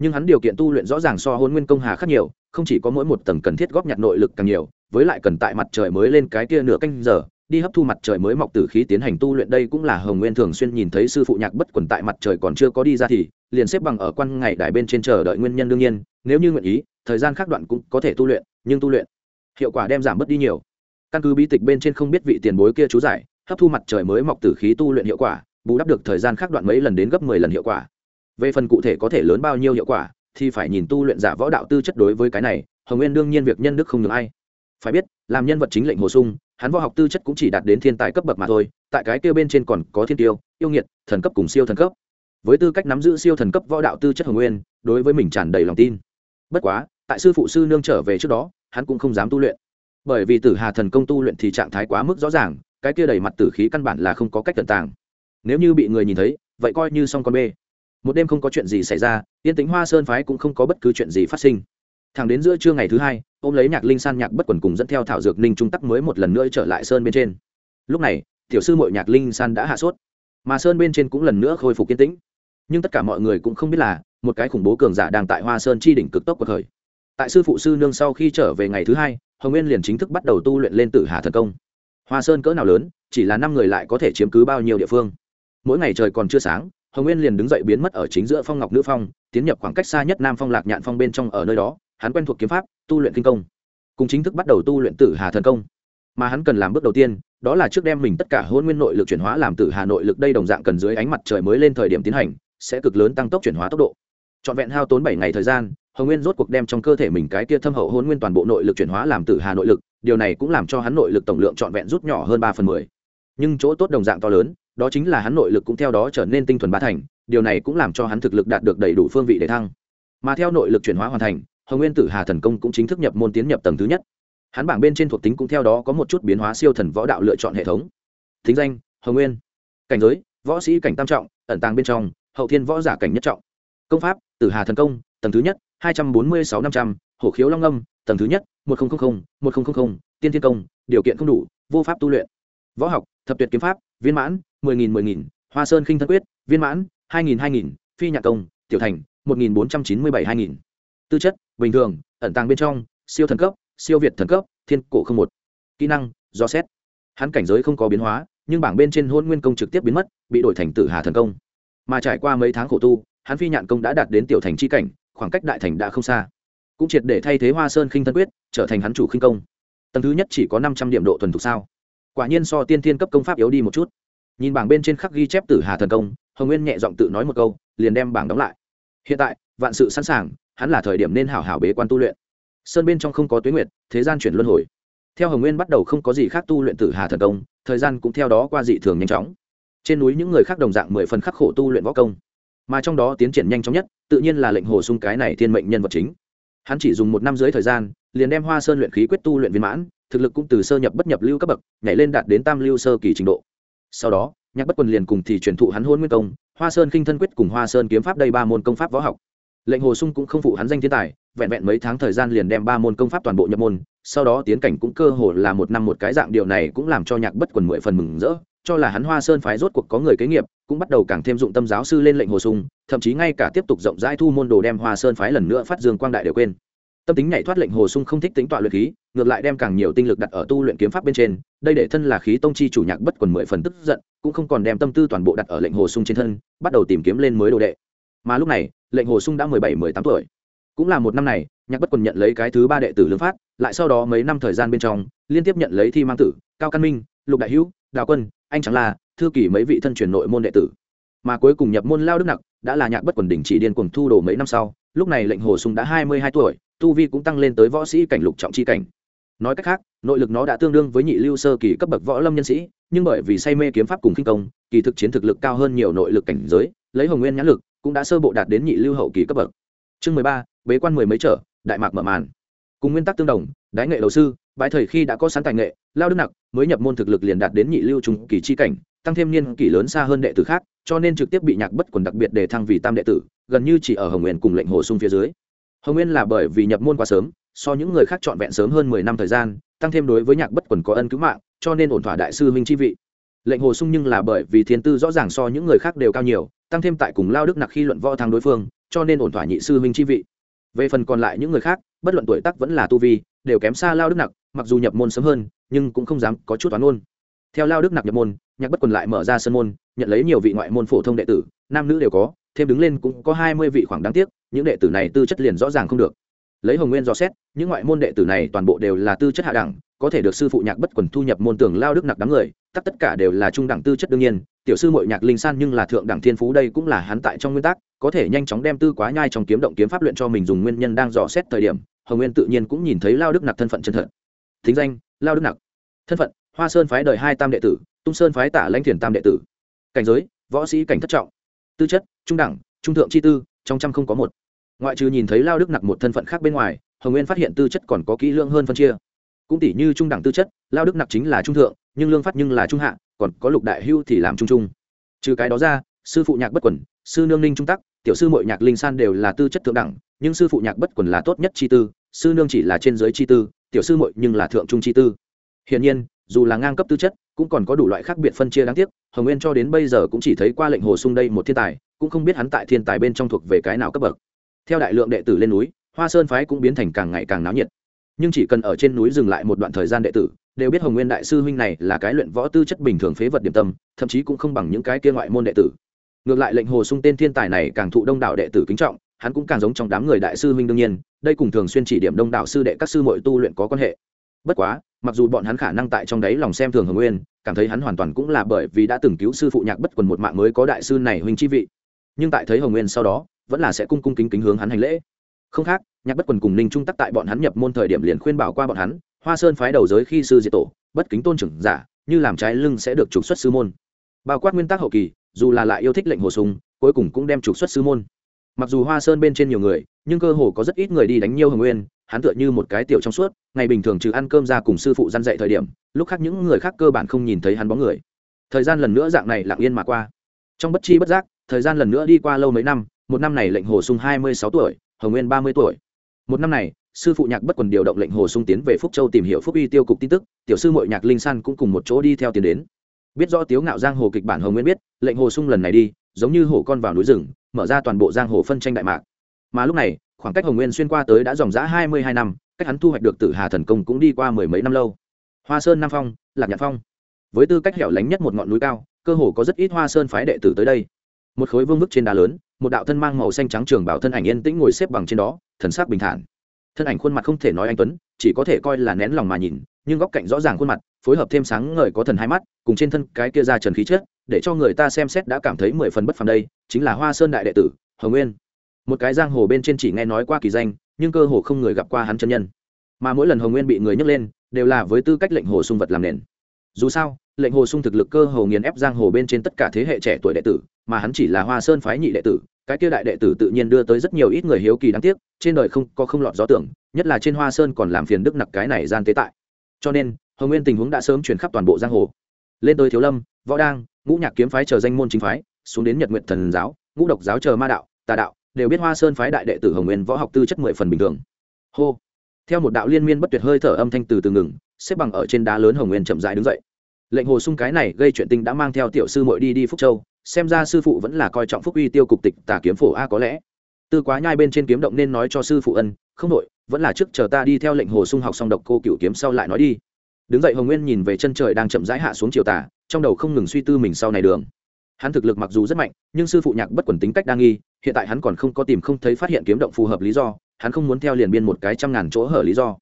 nhưng hắn điều kiện tu luyện rõ ràng so hôn nguyên công hà khác nhiều, không chỉ có mỗi một tầng cần thiết góp nhặt nội lực càng nhiều, với lại cần tại mặt trời mới lên cái kia nửa canh giờ, đi hấp thu mặt trời mới mọc từ khí tiến hành tu luyện đây cũng là hồng nguyên thường xuyên nhìn thấy sư phụ nhạc bất quần tại mặt trời còn chưa có đi ra thì, liền xếp bằng ở quan ngày đài bên trên chờ đợi nguyên nhân đương nhiên, nếu như nguyện ý, thời gian khác đoạn cũng có thể tu luyện, nhưng tu luyện hiệu quả đem giảm bớt đi nhiều. Căn cứ bí tịch bên trên không biết vị tiền bối kia chú giải, hấp thu mặt trời mới mọc từ khí tu luyện hiệu quả, bù đắp được thời gian khác đoạn mấy lần đến gấp mười lần hiệu quả về phần cụ thể có thể lớn bao nhiêu hiệu quả, thì phải nhìn tu luyện giả võ đạo tư chất đối với cái này, hồng nguyên đương nhiên việc nhân đức không được ai. Phải biết, làm nhân vật chính lệnh hồ sung, hắn võ học tư chất cũng chỉ đạt đến thiên tài cấp bậc mà thôi, tại cái tiêu bên trên còn có thiên tiêu, yêu nghiệt, thần cấp cùng siêu thần cấp. Với tư cách nắm giữ siêu thần cấp võ đạo tư chất hồng nguyên, đối với mình tràn đầy lòng tin. Bất quá, tại sư phụ sư nương trở về trước đó, hắn cũng không dám tu luyện. Bởi vì tử hà thần công tu luyện thì trạng thái quá mức rõ ràng, cái kia đầy mặt tử khí căn bản là không có cách tận tàng. Nếu như bị người nhìn thấy, vậy coi như xong con bê một đêm không có chuyện gì xảy ra, yên tính hoa sơn phái cũng không có bất cứ chuyện gì phát sinh. Thẳng đến giữa trưa ngày thứ hai, ôm lấy nhạc linh san nhạc bất quần cùng dẫn theo thảo dược ninh trung tắc mới một lần nữa trở lại sơn bên trên. Lúc này, tiểu sư mội nhạc linh san đã hạ sốt, mà sơn bên trên cũng lần nữa khôi phục kiên tĩnh. Nhưng tất cả mọi người cũng không biết là, một cái khủng bố cường giả đang tại hoa sơn chi đỉnh cực tốc của thời tại sư phụ sư nương sau khi trở về ngày thứ hai, hồng nguyên liền chính thức bắt đầu tu luyện lên tử hà thần công. Hoa sơn cỡ nào lớn, chỉ là năm người lại có thể chiếm cứ bao nhiêu địa phương. Mỗi ngày trời còn chưa sáng hồng nguyên liền đứng dậy biến mất ở chính giữa phong ngọc nữ phong, tiến nhập khoảng cách xa nhất nam phong lạc nhạn phong bên trong ở nơi đó, hắn quen thuộc kiếm pháp, tu luyện kinh công. Cùng chính thức bắt đầu tu luyện tử hà thần công. Mà hắn cần làm bước đầu tiên, đó là trước đem mình tất cả hôn nguyên nội lực chuyển hóa làm tử hà nội lực đây đồng dạng cần dưới ánh mặt trời mới lên thời điểm tiến hành, sẽ cực lớn tăng tốc chuyển hóa tốc độ. Trọn vẹn hao tốn bảy ngày thời gian, hồng nguyên rốt cuộc đem trong cơ thể mình cái kia thâm hậu hôn nguyên toàn bộ nội lực chuyển hóa làm tử hà nội lực, điều này cũng làm cho hắn nội lực tổng lượng trọn vẹn rút nhỏ hơn ba phần mười. Nhưng chỗ tốt đồng dạng to lớn đó chính là hắn nội lực cũng theo đó trở nên tinh thuần ba thành, điều này cũng làm cho hắn thực lực đạt được đầy đủ phương vị để thăng. Mà theo nội lực chuyển hóa hoàn thành, hồng nguyên tử hà thần công cũng chính thức nhập môn tiến nhập tầng thứ nhất. Hắn bảng bên trên thuộc tính cũng theo đó có một chút biến hóa siêu thần võ đạo lựa chọn hệ thống. Thính danh, hồng nguyên. Cảnh giới, võ sĩ cảnh tam trọng, ẩn tàng bên trong, hậu thiên võ giả cảnh nhất trọng. Công pháp, tử hà thần công, tầng thứ nhất, hai trăm bốn mươi sáu năm trăm, hổ khiếu long âm, tầng thứ nhất, một nghìn một nghìn tiên thiên công, điều kiện không đủ, vô pháp tu luyện võ học, thập tuyệt kiếm pháp, viên mãn, mười nghìn mười nghìn, hoa sơn khinh thân quyết, viên mãn, hai nghìn hai nghìn, phi nhạc công, tiểu thành, một nghìn bốn trăm chín mươi bảy, hai nghìn. Tư chất, bình thường, ẩn tàng bên trong, siêu thần cấp, siêu việt thần cấp, thiên cổ không một. Kỹ năng, do xét. Hắn cảnh giới không có biến hóa, nhưng bảng bên trên hôn nguyên công trực tiếp biến mất, bị đổi thành tử hà thần công. Mà trải qua mấy tháng khổ tu, hắn phi nhạn công đã đạt đến tiểu thành c h i cảnh, khoảng cách đại thành đã không xa. Cũng triệt để thay thế hoa sơn khinh thân quyết, trở thành hắn chủ khinh công. Tầng thứ nhất chỉ có năm trăm điểm độ thuần thục sao quả nhiên so tiên thiên cấp công pháp yếu đi một chút. Nhìn bảng bên trên khắc ghi chép tử hà thần công, hồng nguyên nhẹ giọng tự nói một câu, liền đem bảng đóng lại. Hiện tại, vạn sự sẵn sàng, hắn là thời điểm nên hảo hảo bế quan tu luyện. Sơn bên trong không có tuyến nguyệt, thế gian chuyển luân hồi. Theo hồng nguyên bắt đầu không có gì khác tu luyện tử hà thần công, thời gian cũng theo đó qua dị thường nhanh chóng. Trên núi những người khác đồng dạng mười phần khắc khổ tu luyện võ công. Mà trong đó tiến triển nhanh chóng nhất, tự nhiên là lệnh hồ sung cái này thiên mệnh nhân vật chính. Hắn chỉ dùng một năm dưới thời gian liền đem hoa sơn luyện khí quyết tu luyện viên mãn, thực lực cũng từ sơ nhập bất nhập lưu cấp bậc, nhảy lên đạt đến tam lưu sơ kỳ trình độ. Sau đó, nhạc bất quần liền cùng thì truyền thụ hắn hôn nguyên công, hoa sơn khinh thân quyết cùng hoa sơn kiếm pháp đây ba môn công pháp võ học. Lệnh hồ sung cũng không phụ hắn danh thiên tài, vẹn vẹn mấy tháng thời gian liền đem ba môn công pháp toàn bộ nhập môn, sau đó tiến cảnh cũng cơ hồ là một năm một cái dạng điều này cũng làm cho nhạc bất quần mười phần mừng rỡ, cho là hắn hoa sơn phái rốt cuộc có người kế nghiệp, cũng bắt đầu càng thêm dụng tâm giáo sư lên lệnh hồ sung, thậm chí ngay cả tiếp tục rộng rãi thu môn đồ đem hoa sơn phái lần nữa phát dương quang đại đều quên tâm tính nhảy thoát lệnh hồ sung không thích tính tọa luyện khí, ngược lại đem càng nhiều tinh lực đặt ở tu luyện kiếm pháp bên trên, đây để thân là khí tông chi chủ nhạc bất quần mười phần tức giận, cũng không còn đem tâm tư toàn bộ đặt ở lệnh hồ sung trên thân, bắt đầu tìm kiếm lên mới đồ đệ. Mà lúc này, lệnh hồ sung đã mười bảy, mười tám tuổi. Cũng là một năm này, nhạc bất quần nhận lấy cái thứ ba đệ tử lương phát, lại sau đó mấy năm thời gian bên trong, liên tiếp nhận lấy thi mang tử, cao căn minh, lục đại hữu, đào quân, anh trắng la, thư kỷ mấy vị thân truyền nội môn đệ tử. Mà cuối cùng nhập môn lao đức nặc, đã là nhạc bất quần đình chỉ điên cuồng thu đồ mấy năm sau, lúc này lệnh hồ sung đã hai mươi hai tuổi tu vi cũng tăng lên tới võ sĩ cảnh lục trọng chi cảnh. Nói cách khác, nội lực nó đã tương đương với nhị lưu sơ kỳ cấp bậc võ lâm nhân sĩ, nhưng bởi vì say mê kiếm pháp cùng kinh công, kỳ thực chiến thực lực cao hơn nhiều nội lực cảnh giới, lấy hồng nguyên nhãn lực, cũng đã sơ bộ đạt đến nhị lưu hậu kỳ cấp bậc. Chương mười ba, bế quan mười mấy trở, đại mạc mở màn. Cùng nguyên tắc tương đồng, đái nghệ đầu sư bãi thời khi đã có sẵn tài nghệ, lao đức nặc mới nhập môn thực lực liền đạt đến nhị lưu trung kỳ chi cảnh, tăng thêm niên kỷ lớn xa hơn đệ tử khác, cho nên trực tiếp bị nhạc bất quần đặc biệt để thăng vì tam đệ tử, gần như chỉ ở hồng nguyên cùng lệnh hồ sung phía dưới hồng nguyên là bởi vì nhập môn quá sớm, so những người khác trọn vẹn sớm hơn mười năm thời gian, tăng thêm đối với nhạc bất quần có ân cứu mạng, cho nên ổn thỏa đại sư minh chi vị. Lệnh hồ sung nhưng là bởi vì thiên tư rõ ràng so những người khác đều cao nhiều, tăng thêm tại cùng lao đức nặc khi luận võ thắng đối phương, cho nên ổn thỏa nhị sư minh chi vị. Về phần còn lại những người khác, bất luận tuổi tác vẫn là tu vi, đều kém xa lao đức nặc, mặc dù nhập môn sớm hơn, nhưng cũng không dám có chút toán ôn. Theo lao đức nặc nhập môn, nhạc bất quần lại mở ra sân môn, nhận lấy nhiều vị ngoại môn phổ thông đệ tử, nam nữ đều có, thêm đứng lên cũng có hai mươi vị khoảng đáng tiếc những đệ tử này tư chất liền rõ ràng không được. Lấy hồng nguyên dò xét, những ngoại môn đệ tử này toàn bộ đều là tư chất hạ đẳng, có thể được sư phụ nhạc bất quần thu nhập môn tưởng lao đức nặc đám người, tất tất cả đều là trung đẳng tư chất đương nhiên, tiểu sư mội nhạc linh san nhưng là thượng đẳng thiên phú đây cũng là hắn tại trong nguyên tắc, có thể nhanh chóng đem tư quá nhai trong kiếm động kiếm pháp luyện cho mình dùng nguyên nhân đang dò xét thời điểm, hồng nguyên tự nhiên cũng nhìn thấy lao đức nặc thân phận chân thật. Thính danh, lao đức nặc. Thân phận, hoa sơn phái đời hai tam đệ tử, tung sơn phái tả lãnh thiền tam đệ tử. Cảnh giới, võ sĩ cảnh thất trọng. Tư chất, trung đẳng, trung thượng chi tư trong trăm không có một. Ngoại trừ nhìn thấy lao đức nặc một thân phận khác bên ngoài, hồng nguyên phát hiện tư chất còn có kỹ lưỡng hơn phân chia. Cũng tỷ như trung đẳng tư chất, lao đức nặc chính là trung thượng, nhưng lương phát nhưng là trung hạ, còn có lục đại hưu thì làm trung trung. Trừ cái đó ra, sư phụ nhạc bất quẩn sư nương ninh trung tắc, tiểu sư mội nhạc linh san đều là tư chất thượng đẳng, nhưng sư phụ nhạc bất quẩn là tốt nhất chi tư, sư nương chỉ là trên giới chi tư, tiểu sư mội nhưng là thượng trung chi tư. Hiển nhiên dù là ngang cấp tư chất, cũng còn có đủ loại khác biệt phân chia đáng tiếc, hồng nguyên cho đến bây giờ cũng chỉ thấy qua lệnh hồ sung đây một thiên tài, cũng không biết hắn tại thiên tài bên trong thuộc về cái nào cấp bậc. Theo đại lượng đệ tử lên núi, hoa sơn phái cũng biến thành càng ngày càng náo nhiệt. Nhưng chỉ cần ở trên núi dừng lại một đoạn thời gian đệ tử, đều biết hồng nguyên đại sư huynh này là cái luyện võ tư chất bình thường phế vật điểm tâm, thậm chí cũng không bằng những cái kia ngoại môn đệ tử. Ngược lại lệnh hồ sung tên thiên tài này càng thụ đông đảo đệ tử kính trọng, hắn cũng càng giống trong đám người đại sư huynh đương nhiên, đây cùng thường xuyên chỉ điểm đông đảo sư đệ các sư mọi tu luyện có quan hệ. Bất quá mặc dù bọn hắn khả năng tại trong đấy lòng xem thường hồng nguyên, cảm thấy hắn hoàn toàn cũng là bởi vì đã từng cứu sư phụ nhạc bất quần một mạng mới có đại sư này huynh chi vị. Nhưng tại thấy hồng nguyên sau đó, vẫn là sẽ cung cung kính kính hướng hắn hành lễ. Không khác, nhạc bất quần cùng ninh trung tắc tại bọn hắn nhập môn thời điểm liền khuyên bảo qua bọn hắn, hoa sơn phái đầu giới khi sư diệt tổ, bất kính tôn trưởng giả, như làm trái lưng sẽ được trục xuất sư môn. Bao quát nguyên tắc hậu kỳ, dù là lại yêu thích lệnh hồ sùng cuối cùng cũng đem trục xuất sư môn. Mặc dù hoa sơn bên trên nhiều người nhưng cơ hồ có rất ít người đi đánh nhiều hồng nguyên, hắn tựa như một cái tiểu trong suốt, ngày bình thường trừ ăn cơm ra cùng sư phụ gian dạy thời điểm, lúc khác những người khác cơ bản không nhìn thấy hắn bóng người. Thời gian lần nữa dạng này lặng yên mà qua. Trong bất chi bất giác, thời gian lần nữa đi qua lâu mấy năm, một năm này lệnh hồ sung hai mươi sáu tuổi, hồng nguyên ba mươi tuổi. Một năm này, sư phụ nhạc bất quần điều động lệnh hồ sung tiến về phúc châu tìm hiểu phúc uy tiêu cục tin tức, tiểu sư mội nhạc linh san cũng cùng một chỗ đi theo tiến đến. Biết rõ tiếu ngạo giang hồ kịch bản hồng nguyên biết, lệnh hồ sung lần này đi, giống như hổ con vào núi rừng, mở ra toàn bộ giang hồ phân tranh đại mạc mà lúc này, khoảng cách hồng nguyên xuyên qua tới đã dòng giã hai mươi hai năm, cách hắn thu hoạch được tử hà thần công cũng đi qua mười mấy năm lâu. Hoa sơn nam phong, lạc nhạc phong. Với tư cách hẻo lánh nhất một ngọn núi cao, cơ hồ có rất ít hoa sơn phái đệ tử tới đây. Một khối vương vức trên đá lớn, một đạo thân mang màu xanh trắng trường bảo thân ảnh yên tĩnh ngồi xếp bằng trên đó, thần sắc bình thản. Thân ảnh khuôn mặt không thể nói anh tuấn, chỉ có thể coi là nén lòng mà nhìn, nhưng góc cạnh rõ ràng khuôn mặt, phối hợp thêm sáng ngời có thần hai mắt, cùng trên thân cái kia ra trần khí chết để cho người ta xem xét đã cảm thấy mười phần bất phàm đây, chính là hoa sơn đại đệ tử, hồng nguyên một cái giang hồ bên trên chỉ nghe nói qua kỳ danh, nhưng cơ hồ không người gặp qua hắn chân nhân. Mà mỗi lần hồng nguyên bị người nhấc lên, đều là với tư cách lệnh hồ sung vật làm nền. Dù sao, lệnh hồ sung thực lực cơ hồ nghiền ép giang hồ bên trên tất cả thế hệ trẻ tuổi đệ tử, mà hắn chỉ là hoa sơn phái nhị đệ tử, cái kia đại đệ tử tự nhiên đưa tới rất nhiều ít người hiếu kỳ đáng tiếc, trên đời không có không lọt gió tưởng, nhất là trên hoa sơn còn làm phiền đức nặc cái này gian tế tại. Cho nên, hồng nguyên tình huống đã sớm chuyển khắp toàn bộ giang hồ. Lên tới thiếu lâm, võ đang, ngũ nhạc kiếm phái chờ danh môn chính phái, xuống đến nhật nguyện thần giáo, ngũ độc giáo chờ ma đạo, tà đạo đều biết hoa sơn phái đại đệ tử hồng nguyên võ học tư chất mười phần bình thường. Hô. Theo một đạo liên miên bất tuyệt hơi thở âm thanh từ từ ngừng, xếp bằng ở trên đá lớn hồng nguyên chậm dại đứng dậy. Lệnh hồ sung cái này gây chuyện tình đã mang theo tiểu sư muội đi đi phúc châu, xem ra sư phụ vẫn là coi trọng phúc uy tiêu cục tịch tà kiếm phổ a có lẽ. Tư quá nhai bên trên kiếm động nên nói cho sư phụ ân, không đội vẫn là trước chờ ta đi theo lệnh hồ sung học xong độc cô cựu kiếm sau lại nói đi. Đứng dậy hồng nguyên nhìn về chân trời đang chậm rãi hạ xuống chiều tà, trong đầu không ngừng suy tư mình sau này đường. Hắn thực lực mặc dù rất mạnh, nhưng sư phụ nhạc bất quần tính cách đa nghi hiện tại hắn còn không có tìm không thấy phát hiện kiếm động phù hợp lý do, hắn không muốn theo liền biên một cái trăm ngàn chỗ hở lý do.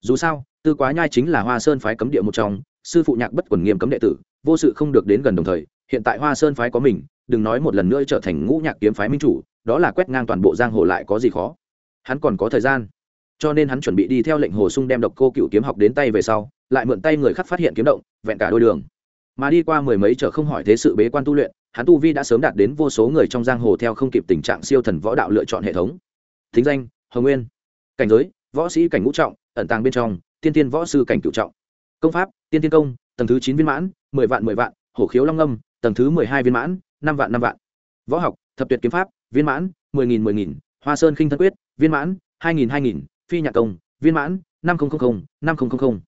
Dù sao, tư quá nhai chính là hoa sơn phái cấm địa một trong, sư phụ nhạc bất quần nghiêm cấm đệ tử, vô sự không được đến gần đồng thời, hiện tại hoa sơn phái có mình, đừng nói một lần nữa trở thành ngũ nhạc kiếm phái minh chủ, đó là quét ngang toàn bộ giang hồ lại có gì khó. Hắn còn có thời gian. Cho nên hắn chuẩn bị đi theo lệnh hồ sung đem độc cô cựu kiếm học đến tay về sau, lại mượn tay người khác phát hiện kiếm động, vẹn cả đôi đường. Mà đi qua mười mấy chợ không hỏi thế sự bế quan tu luyện hắn tu vi đã sớm đạt đến vô số người trong giang hồ theo không kịp tình trạng siêu thần võ đạo lựa chọn hệ thống. Thính danh, hồng nguyên. Cảnh giới, võ sĩ cảnh ngũ trọng, ẩn tàng bên trong, tiên tiên võ sư cảnh cựu trọng. Công pháp, tiên tiên công, tầng thứ chín viên mãn, mười vạn mười vạn, hổ khiếu long âm tầng thứ mười hai viên mãn, năm vạn năm vạn. Võ học, thập tuyệt kiếm pháp, viên mãn, mười nghìn mười nghìn, hoa sơn khinh thân quyết, viên mãn, hai nghìn hai nghìn, phi nhạc công, viên mãn, năm nghìn năm nghìn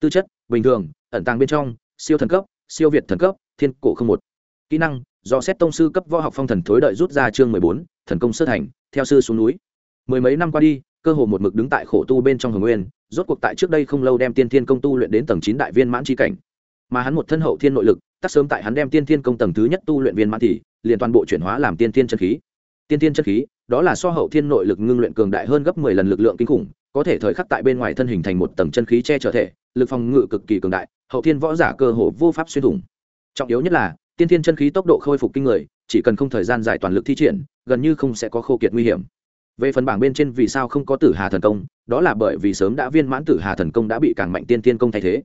tư chất, bình thường, ẩn tàng bên trong, siêu thần cấp, siêu việt thần cấp, thiên cổ không một. Kỹ năng do xét tông sư cấp võ học phong thần thối đợi rút ra chương mười bốn, thần công sơ thành, theo sư xuống núi. Mười mấy năm qua đi, cơ hồ một mực đứng tại khổ tu bên trong hồng nguyên, rốt cuộc tại trước đây không lâu đem tiên thiên công tu luyện đến tầng chín đại viên mãn tri cảnh. Mà hắn một thân hậu thiên nội lực tắt sớm tại hắn đem tiên thiên công tầng thứ nhất tu luyện viên mãn thì, liền toàn bộ chuyển hóa làm tiên thiên chân khí. Tiên thiên chân khí, đó là so hậu thiên nội lực ngưng luyện cường đại hơn gấp mười lần lực lượng kinh khủng, có thể thời khắc tại bên ngoài thân hình thành một tầng chân khí che trở thể, lực phòng ngự cực kỳ cường đại, hậu thiên võ giả cơ hồ vô pháp xuyên thủng. Trọng yếu nhất là tiên thiên chân khí tốc độ khôi phục kinh người, chỉ cần không thời gian dài toàn lực thi triển, gần như không sẽ có khô kiệt nguy hiểm. Về phần bảng bên trên vì sao không có tử hà thần công, đó là bởi vì sớm đã viên mãn tử hà thần công đã bị càng mạnh tiên tiên công thay thế.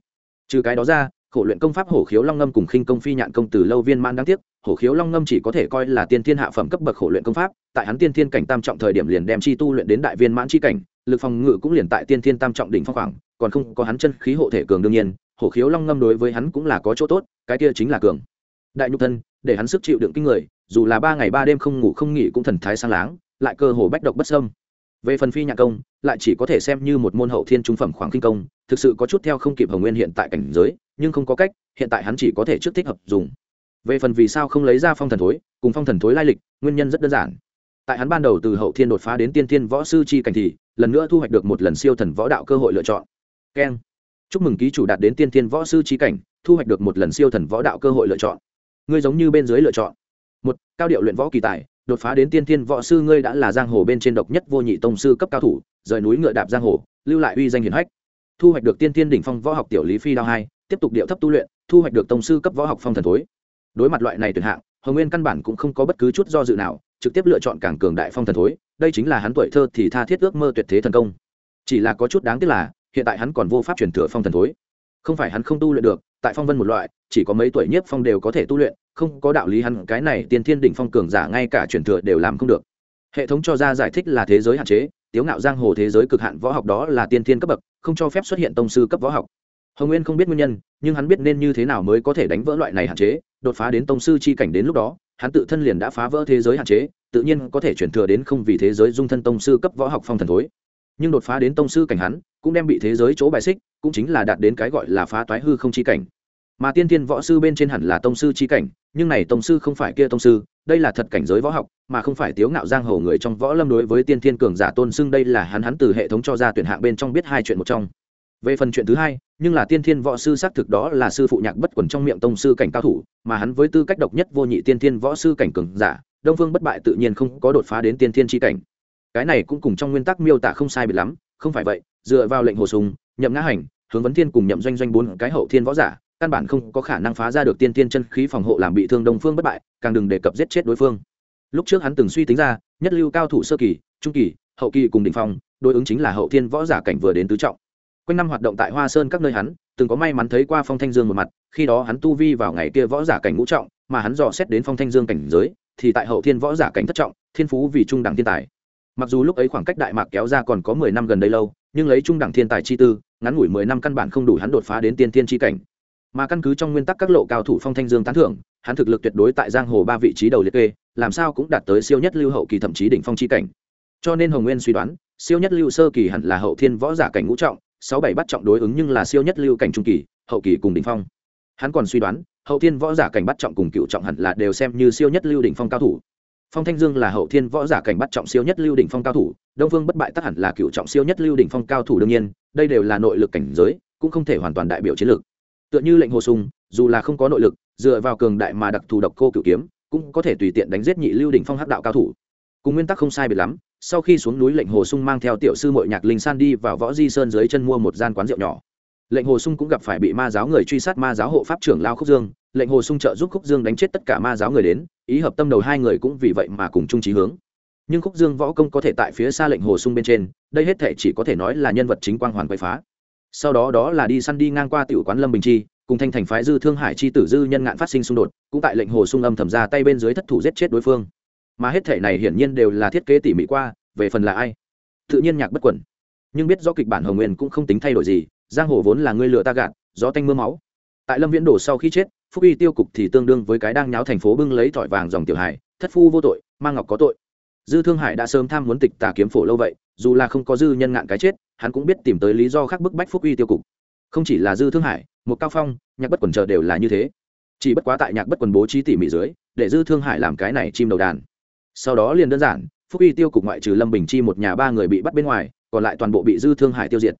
Trừ cái đó ra, khổ luyện công pháp hổ khiếu long ngâm cùng khinh công phi nhạn công từ lâu viên mãn đáng tiếc, hổ khiếu long ngâm chỉ có thể coi là tiên thiên hạ phẩm cấp bậc khổ luyện công pháp, tại hắn tiên thiên cảnh tam trọng thời điểm liền đem chi tu luyện đến đại viên mãn chi cảnh, lực phòng ngự cũng liền tại tiên thiên tam trọng đỉnh phong khoảng, còn không có hắn chân khí hộ thể cường đương nhiên, hổ khiếu long ngâm đối với hắn cũng là có chỗ tốt, cái kia chính là cường đại nhục thân, để hắn sức chịu đựng kinh người, dù là ba ngày ba đêm không ngủ không nghỉ cũng thần thái sang láng, lại cơ hồ bách độc bất sâm về phần phi nhạc công, lại chỉ có thể xem như một môn hậu thiên trung phẩm khoảng kinh công, thực sự có chút theo không kịp hồng nguyên hiện tại cảnh giới, nhưng không có cách, hiện tại hắn chỉ có thể trước thích hợp dùng. Về phần vì sao không lấy ra phong thần thối, cùng phong thần thối lai lịch, nguyên nhân rất đơn giản. Tại hắn ban đầu từ hậu thiên đột phá đến tiên thiên võ sư chi cảnh thì, lần nữa thu hoạch được một lần siêu thần võ đạo cơ hội lựa chọn. Keng. Chúc mừng ký chủ đạt đến tiên thiên võ sư chi cảnh, thu hoạch được một lần siêu thần võ đạo cơ hội lựa chọn ngươi giống như bên dưới lựa chọn. Một, cao điệu luyện võ kỳ tài, đột phá đến tiên thiên võ sư, ngươi đã là giang hồ bên trên độc nhất vô nhị tông sư cấp cao thủ, rời núi ngựa đạp giang hồ, lưu lại uy danh hiển hách. Thu hoạch được tiên thiên đỉnh phong võ học tiểu lý phi đao hai, tiếp tục điệu thấp tu luyện, thu hoạch được tông sư cấp võ học phong thần thối. Đối mặt loại này tuyệt hạng, hồng nguyên căn bản cũng không có bất cứ chút do dự nào, trực tiếp lựa chọn càng cường đại phong thần thối, đây chính là hắn tuổi thơ thì tha thiết ước mơ tuyệt thế thần công. Chỉ là có chút đáng tiếc là, hiện tại hắn còn vô pháp truyền thừa phong thần thối. Không phải hắn không tu luyện được tại phong vân một loại, chỉ có mấy tuổi nhiếp phong đều có thể tu luyện, không có đạo lý hắn cái này tiên thiên đỉnh phong cường giả ngay cả truyền thừa đều làm không được. Hệ thống cho ra giải thích là thế giới hạn chế, tiếu ngạo giang hồ thế giới cực hạn võ học đó là tiên thiên cấp bậc, không cho phép xuất hiện tông sư cấp võ học. Hồng nguyên không biết nguyên nhân, nhưng hắn biết nên như thế nào mới có thể đánh vỡ loại này hạn chế, đột phá đến tông sư chi cảnh đến lúc đó, hắn tự thân liền đã phá vỡ thế giới hạn chế, tự nhiên có thể chuyển thừa đến không vì thế giới dung thân tông sư cấp võ học phong thần thối. Nhưng đột phá đến tông sư cảnh hắn, cũng đem bị thế giới chỗ bài xích, cũng chính là đạt đến cái gọi là phá toái hư không chi cảnh mà tiên tiên võ sư bên trên hẳn là tông sư chi cảnh, nhưng này tông sư không phải kia tông sư, đây là thật cảnh giới võ học, mà không phải tiếu ngạo giang hồ người trong võ lâm đối với tiên thiên cường giả tôn xưng đây là hắn hắn từ hệ thống cho ra tuyển hạng bên trong biết hai chuyện một trong. Về phần chuyện thứ hai, nhưng là tiên thiên võ sư xác thực đó là sư phụ nhạc bất quần trong miệng tông sư cảnh cao thủ, mà hắn với tư cách độc nhất vô nhị tiên thiên võ sư cảnh cường giả, đông phương bất bại tự nhiên không có đột phá đến tiên thiên tri cảnh. Cái này cũng cùng trong nguyên tắc miêu tả không sai biệt lắm, không phải vậy, dựa vào lệnh hồ sùng, nhậm ngã hành, hướng vấn thiên cùng nhậm doanh doanh bốn cái hậu thiên võ giả căn bản không có khả năng phá ra được tiên tiên chân khí phòng hộ làm bị thương đông phương bất bại, càng đừng đề cập giết chết đối phương. Lúc trước hắn từng suy tính ra, nhất lưu cao thủ sơ kỳ, trung kỳ, hậu kỳ cùng đ ỉ n h phong, đối ứng chính là hậu thiên võ giả cảnh vừa đến tứ trọng. Quanh năm hoạt động tại hoa sơn các nơi hắn, từng có may mắn thấy qua phong thanh dương một mặt, khi đó hắn tu vi vào ngày kia võ giả cảnh ngũ trọng, mà hắn dò xét đến phong thanh dương cảnh giới, thì tại hậu thiên võ giả cảnh thất trọng, thiên phú vì trung đẳng thiên tài. Mặc dù lúc ấy khoảng cách đại mạc kéo ra còn có mười năm gần đây lâu, nhưng lấy trung đẳng thiên tài chi tư, ngắn ngủi mười năm căn bản không đủ hắn đột phá đến tiên thiên chi cảnh mà căn cứ trong nguyên tắc các lộ cao thủ phong thanh dương tán thưởng, hắn thực lực tuyệt đối tại giang hồ ba vị trí đầu liệt kê, làm sao cũng đạt tới siêu nhất lưu hậu kỳ thậm chí đỉnh phong chi cảnh. Cho nên hồng nguyên suy đoán, siêu nhất lưu sơ kỳ hẳn là hậu thiên võ giả cảnh ngũ trọng, sáu bảy bắt trọng đối ứng nhưng là siêu nhất lưu cảnh trung kỳ, hậu kỳ cùng đỉnh phong. Hắn còn suy đoán, hậu thiên võ giả cảnh bắt trọng cùng cựu trọng hẳn là đều xem như siêu nhất lưu đỉnh phong cao thủ. Phong thanh dương là hậu thiên võ giả cảnh bắt trọng siêu nhất lưu đỉnh phong cao thủ, đông phương bất bại tắc hẳn là cựu trọng siêu nhất lưu đỉnh phong cao thủ đương nhiên, đây đều là nội lực cảnh giới, cũng không thể hoàn toàn đại biểu chiến lược tựa như lệnh hồ sung, dù là không có nội lực, dựa vào cường đại mà đặc thù độc cô cựu kiếm, cũng có thể tùy tiện đánh giết nhị lưu đỉnh phong hắc đạo cao thủ. Cùng nguyên tắc không sai biệt lắm, sau khi xuống núi lệnh hồ sung mang theo tiểu sư mội nhạc linh san đi vào võ di sơn dưới chân mua một gian quán rượu nhỏ. Lệnh hồ sung cũng gặp phải bị ma giáo người truy sát ma giáo hộ pháp trưởng lao khúc dương. Lệnh hồ sung trợ giúp khúc dương đánh chết tất cả ma giáo người đến, ý hợp tâm đầu hai người cũng vì vậy mà cùng chung trí hướng. Nhưng khúc dương võ công có thể tại phía xa lệnh hồ sung bên trên, đây hết thể chỉ có thể nói là nhân vật chính quang hoàn quậy phá sau đó đó là đi săn đi ngang qua tiểu quán lâm bình chi, cùng thanh thành phái dư thương hải chi tử dư nhân ngạn phát sinh xung đột, cũng tại lệnh hồ sung âm thầm ra tay bên dưới thất thủ giết chết đối phương. Mà hết thể này hiển nhiên đều là thiết kế tỉ mỉ qua, về phần là ai? Tự nhiên nhạc bất quẩn. Nhưng biết do kịch bản hồng nguyên cũng không tính thay đổi gì, giang hồ vốn là ngươi lựa ta gạt, gió tanh mưa máu. Tại lâm viễn đổ sau khi chết, phúc y tiêu cục thì tương đương với cái đang nháo thành phố bưng lấy thỏi vàng dòng tiểu hải, thất phu vô tội mang ngọc có tội. Dư thương hải đã sớm tham muốn tịch tà kiếm phổ lâu vậy, dù là không có dư nhân ngạn cái chết hắn cũng biết tìm tới lý do khác bức bách phúc uy tiêu cục. Không chỉ là dư thương hải một cao phong, nhạc bất quần chờ đều là như thế. Chỉ bất quá tại nhạc bất quần bố trí tỉ mỉ dưới, để dư thương hải làm cái này chim đầu đàn. Sau đó liền đơn giản, phúc uy tiêu cục ngoại trừ lâm bình chi một nhà ba người bị bắt bên ngoài, còn lại toàn bộ bị dư thương hải tiêu diệt.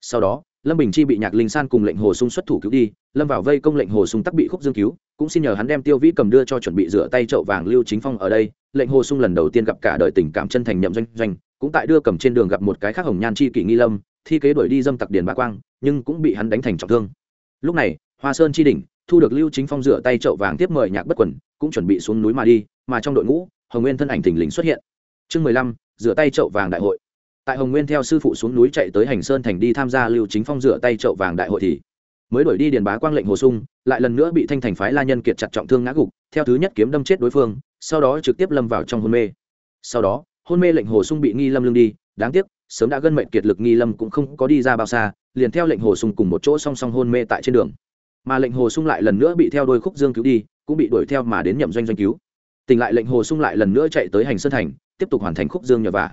Sau đó, lâm bình chi bị nhạc linh san cùng lệnh hồ sung xuất thủ cứu đi, lâm vào vây công lệnh hồ sung tắc bị khúc dương cứu, cũng xin nhờ hắn đem tiêu vĩ cầm đưa cho chuẩn bị rửa tay chậu vàng lưu chính phong ở đây. Lệnh hồ sung lần đầu tiên gặp cả đời tình cảm chân thành nhậm doanh doanh cũng tại đưa cầm trên đường gặp một cái khác hồng nhan chi kỷ nghi lâm, thi kế đuổi đi dâm tặc điền bá quang, nhưng cũng bị hắn đánh thành trọng thương. Lúc này, hoa sơn chi đỉnh thu được lưu chính phong rửa tay chậu vàng tiếp mời nhạc bất quần, cũng chuẩn bị xuống núi mà đi, mà trong đội ngũ, hồng nguyên thân ảnh thình lình xuất hiện. Chương mười lăm, rửa tay chậu vàng đại hội. Tại hồng nguyên theo sư phụ xuống núi chạy tới hành sơn thành đi tham gia lưu chính phong rửa tay chậu vàng đại hội thì mới đuổi đi điền bá quang lệnh hồ sung, lại lần nữa bị thanh thành phái la nhân kiệt chặt trọng thương ngã gục, theo thứ nhất kiếm đâm chết đối phương, sau đó trực tiếp lâm vào trong hôn mê. Sau đó hôn mê lệnh hồ sung bị nghi lâm lương đi, đáng tiếc, sớm đã gân mệnh kiệt lực nghi lâm cũng không có đi ra bao xa, liền theo lệnh hồ sung cùng một chỗ song song hôn mê tại trên đường. Mà lệnh hồ sung lại lần nữa bị theo đôi khúc dương cứu đi, cũng bị đuổi theo mà đến nhậm doanh doanh cứu. Tỉnh lại lệnh hồ sung lại lần nữa chạy tới hành sơn thành, tiếp tục hoàn thành khúc dương nhờ vả.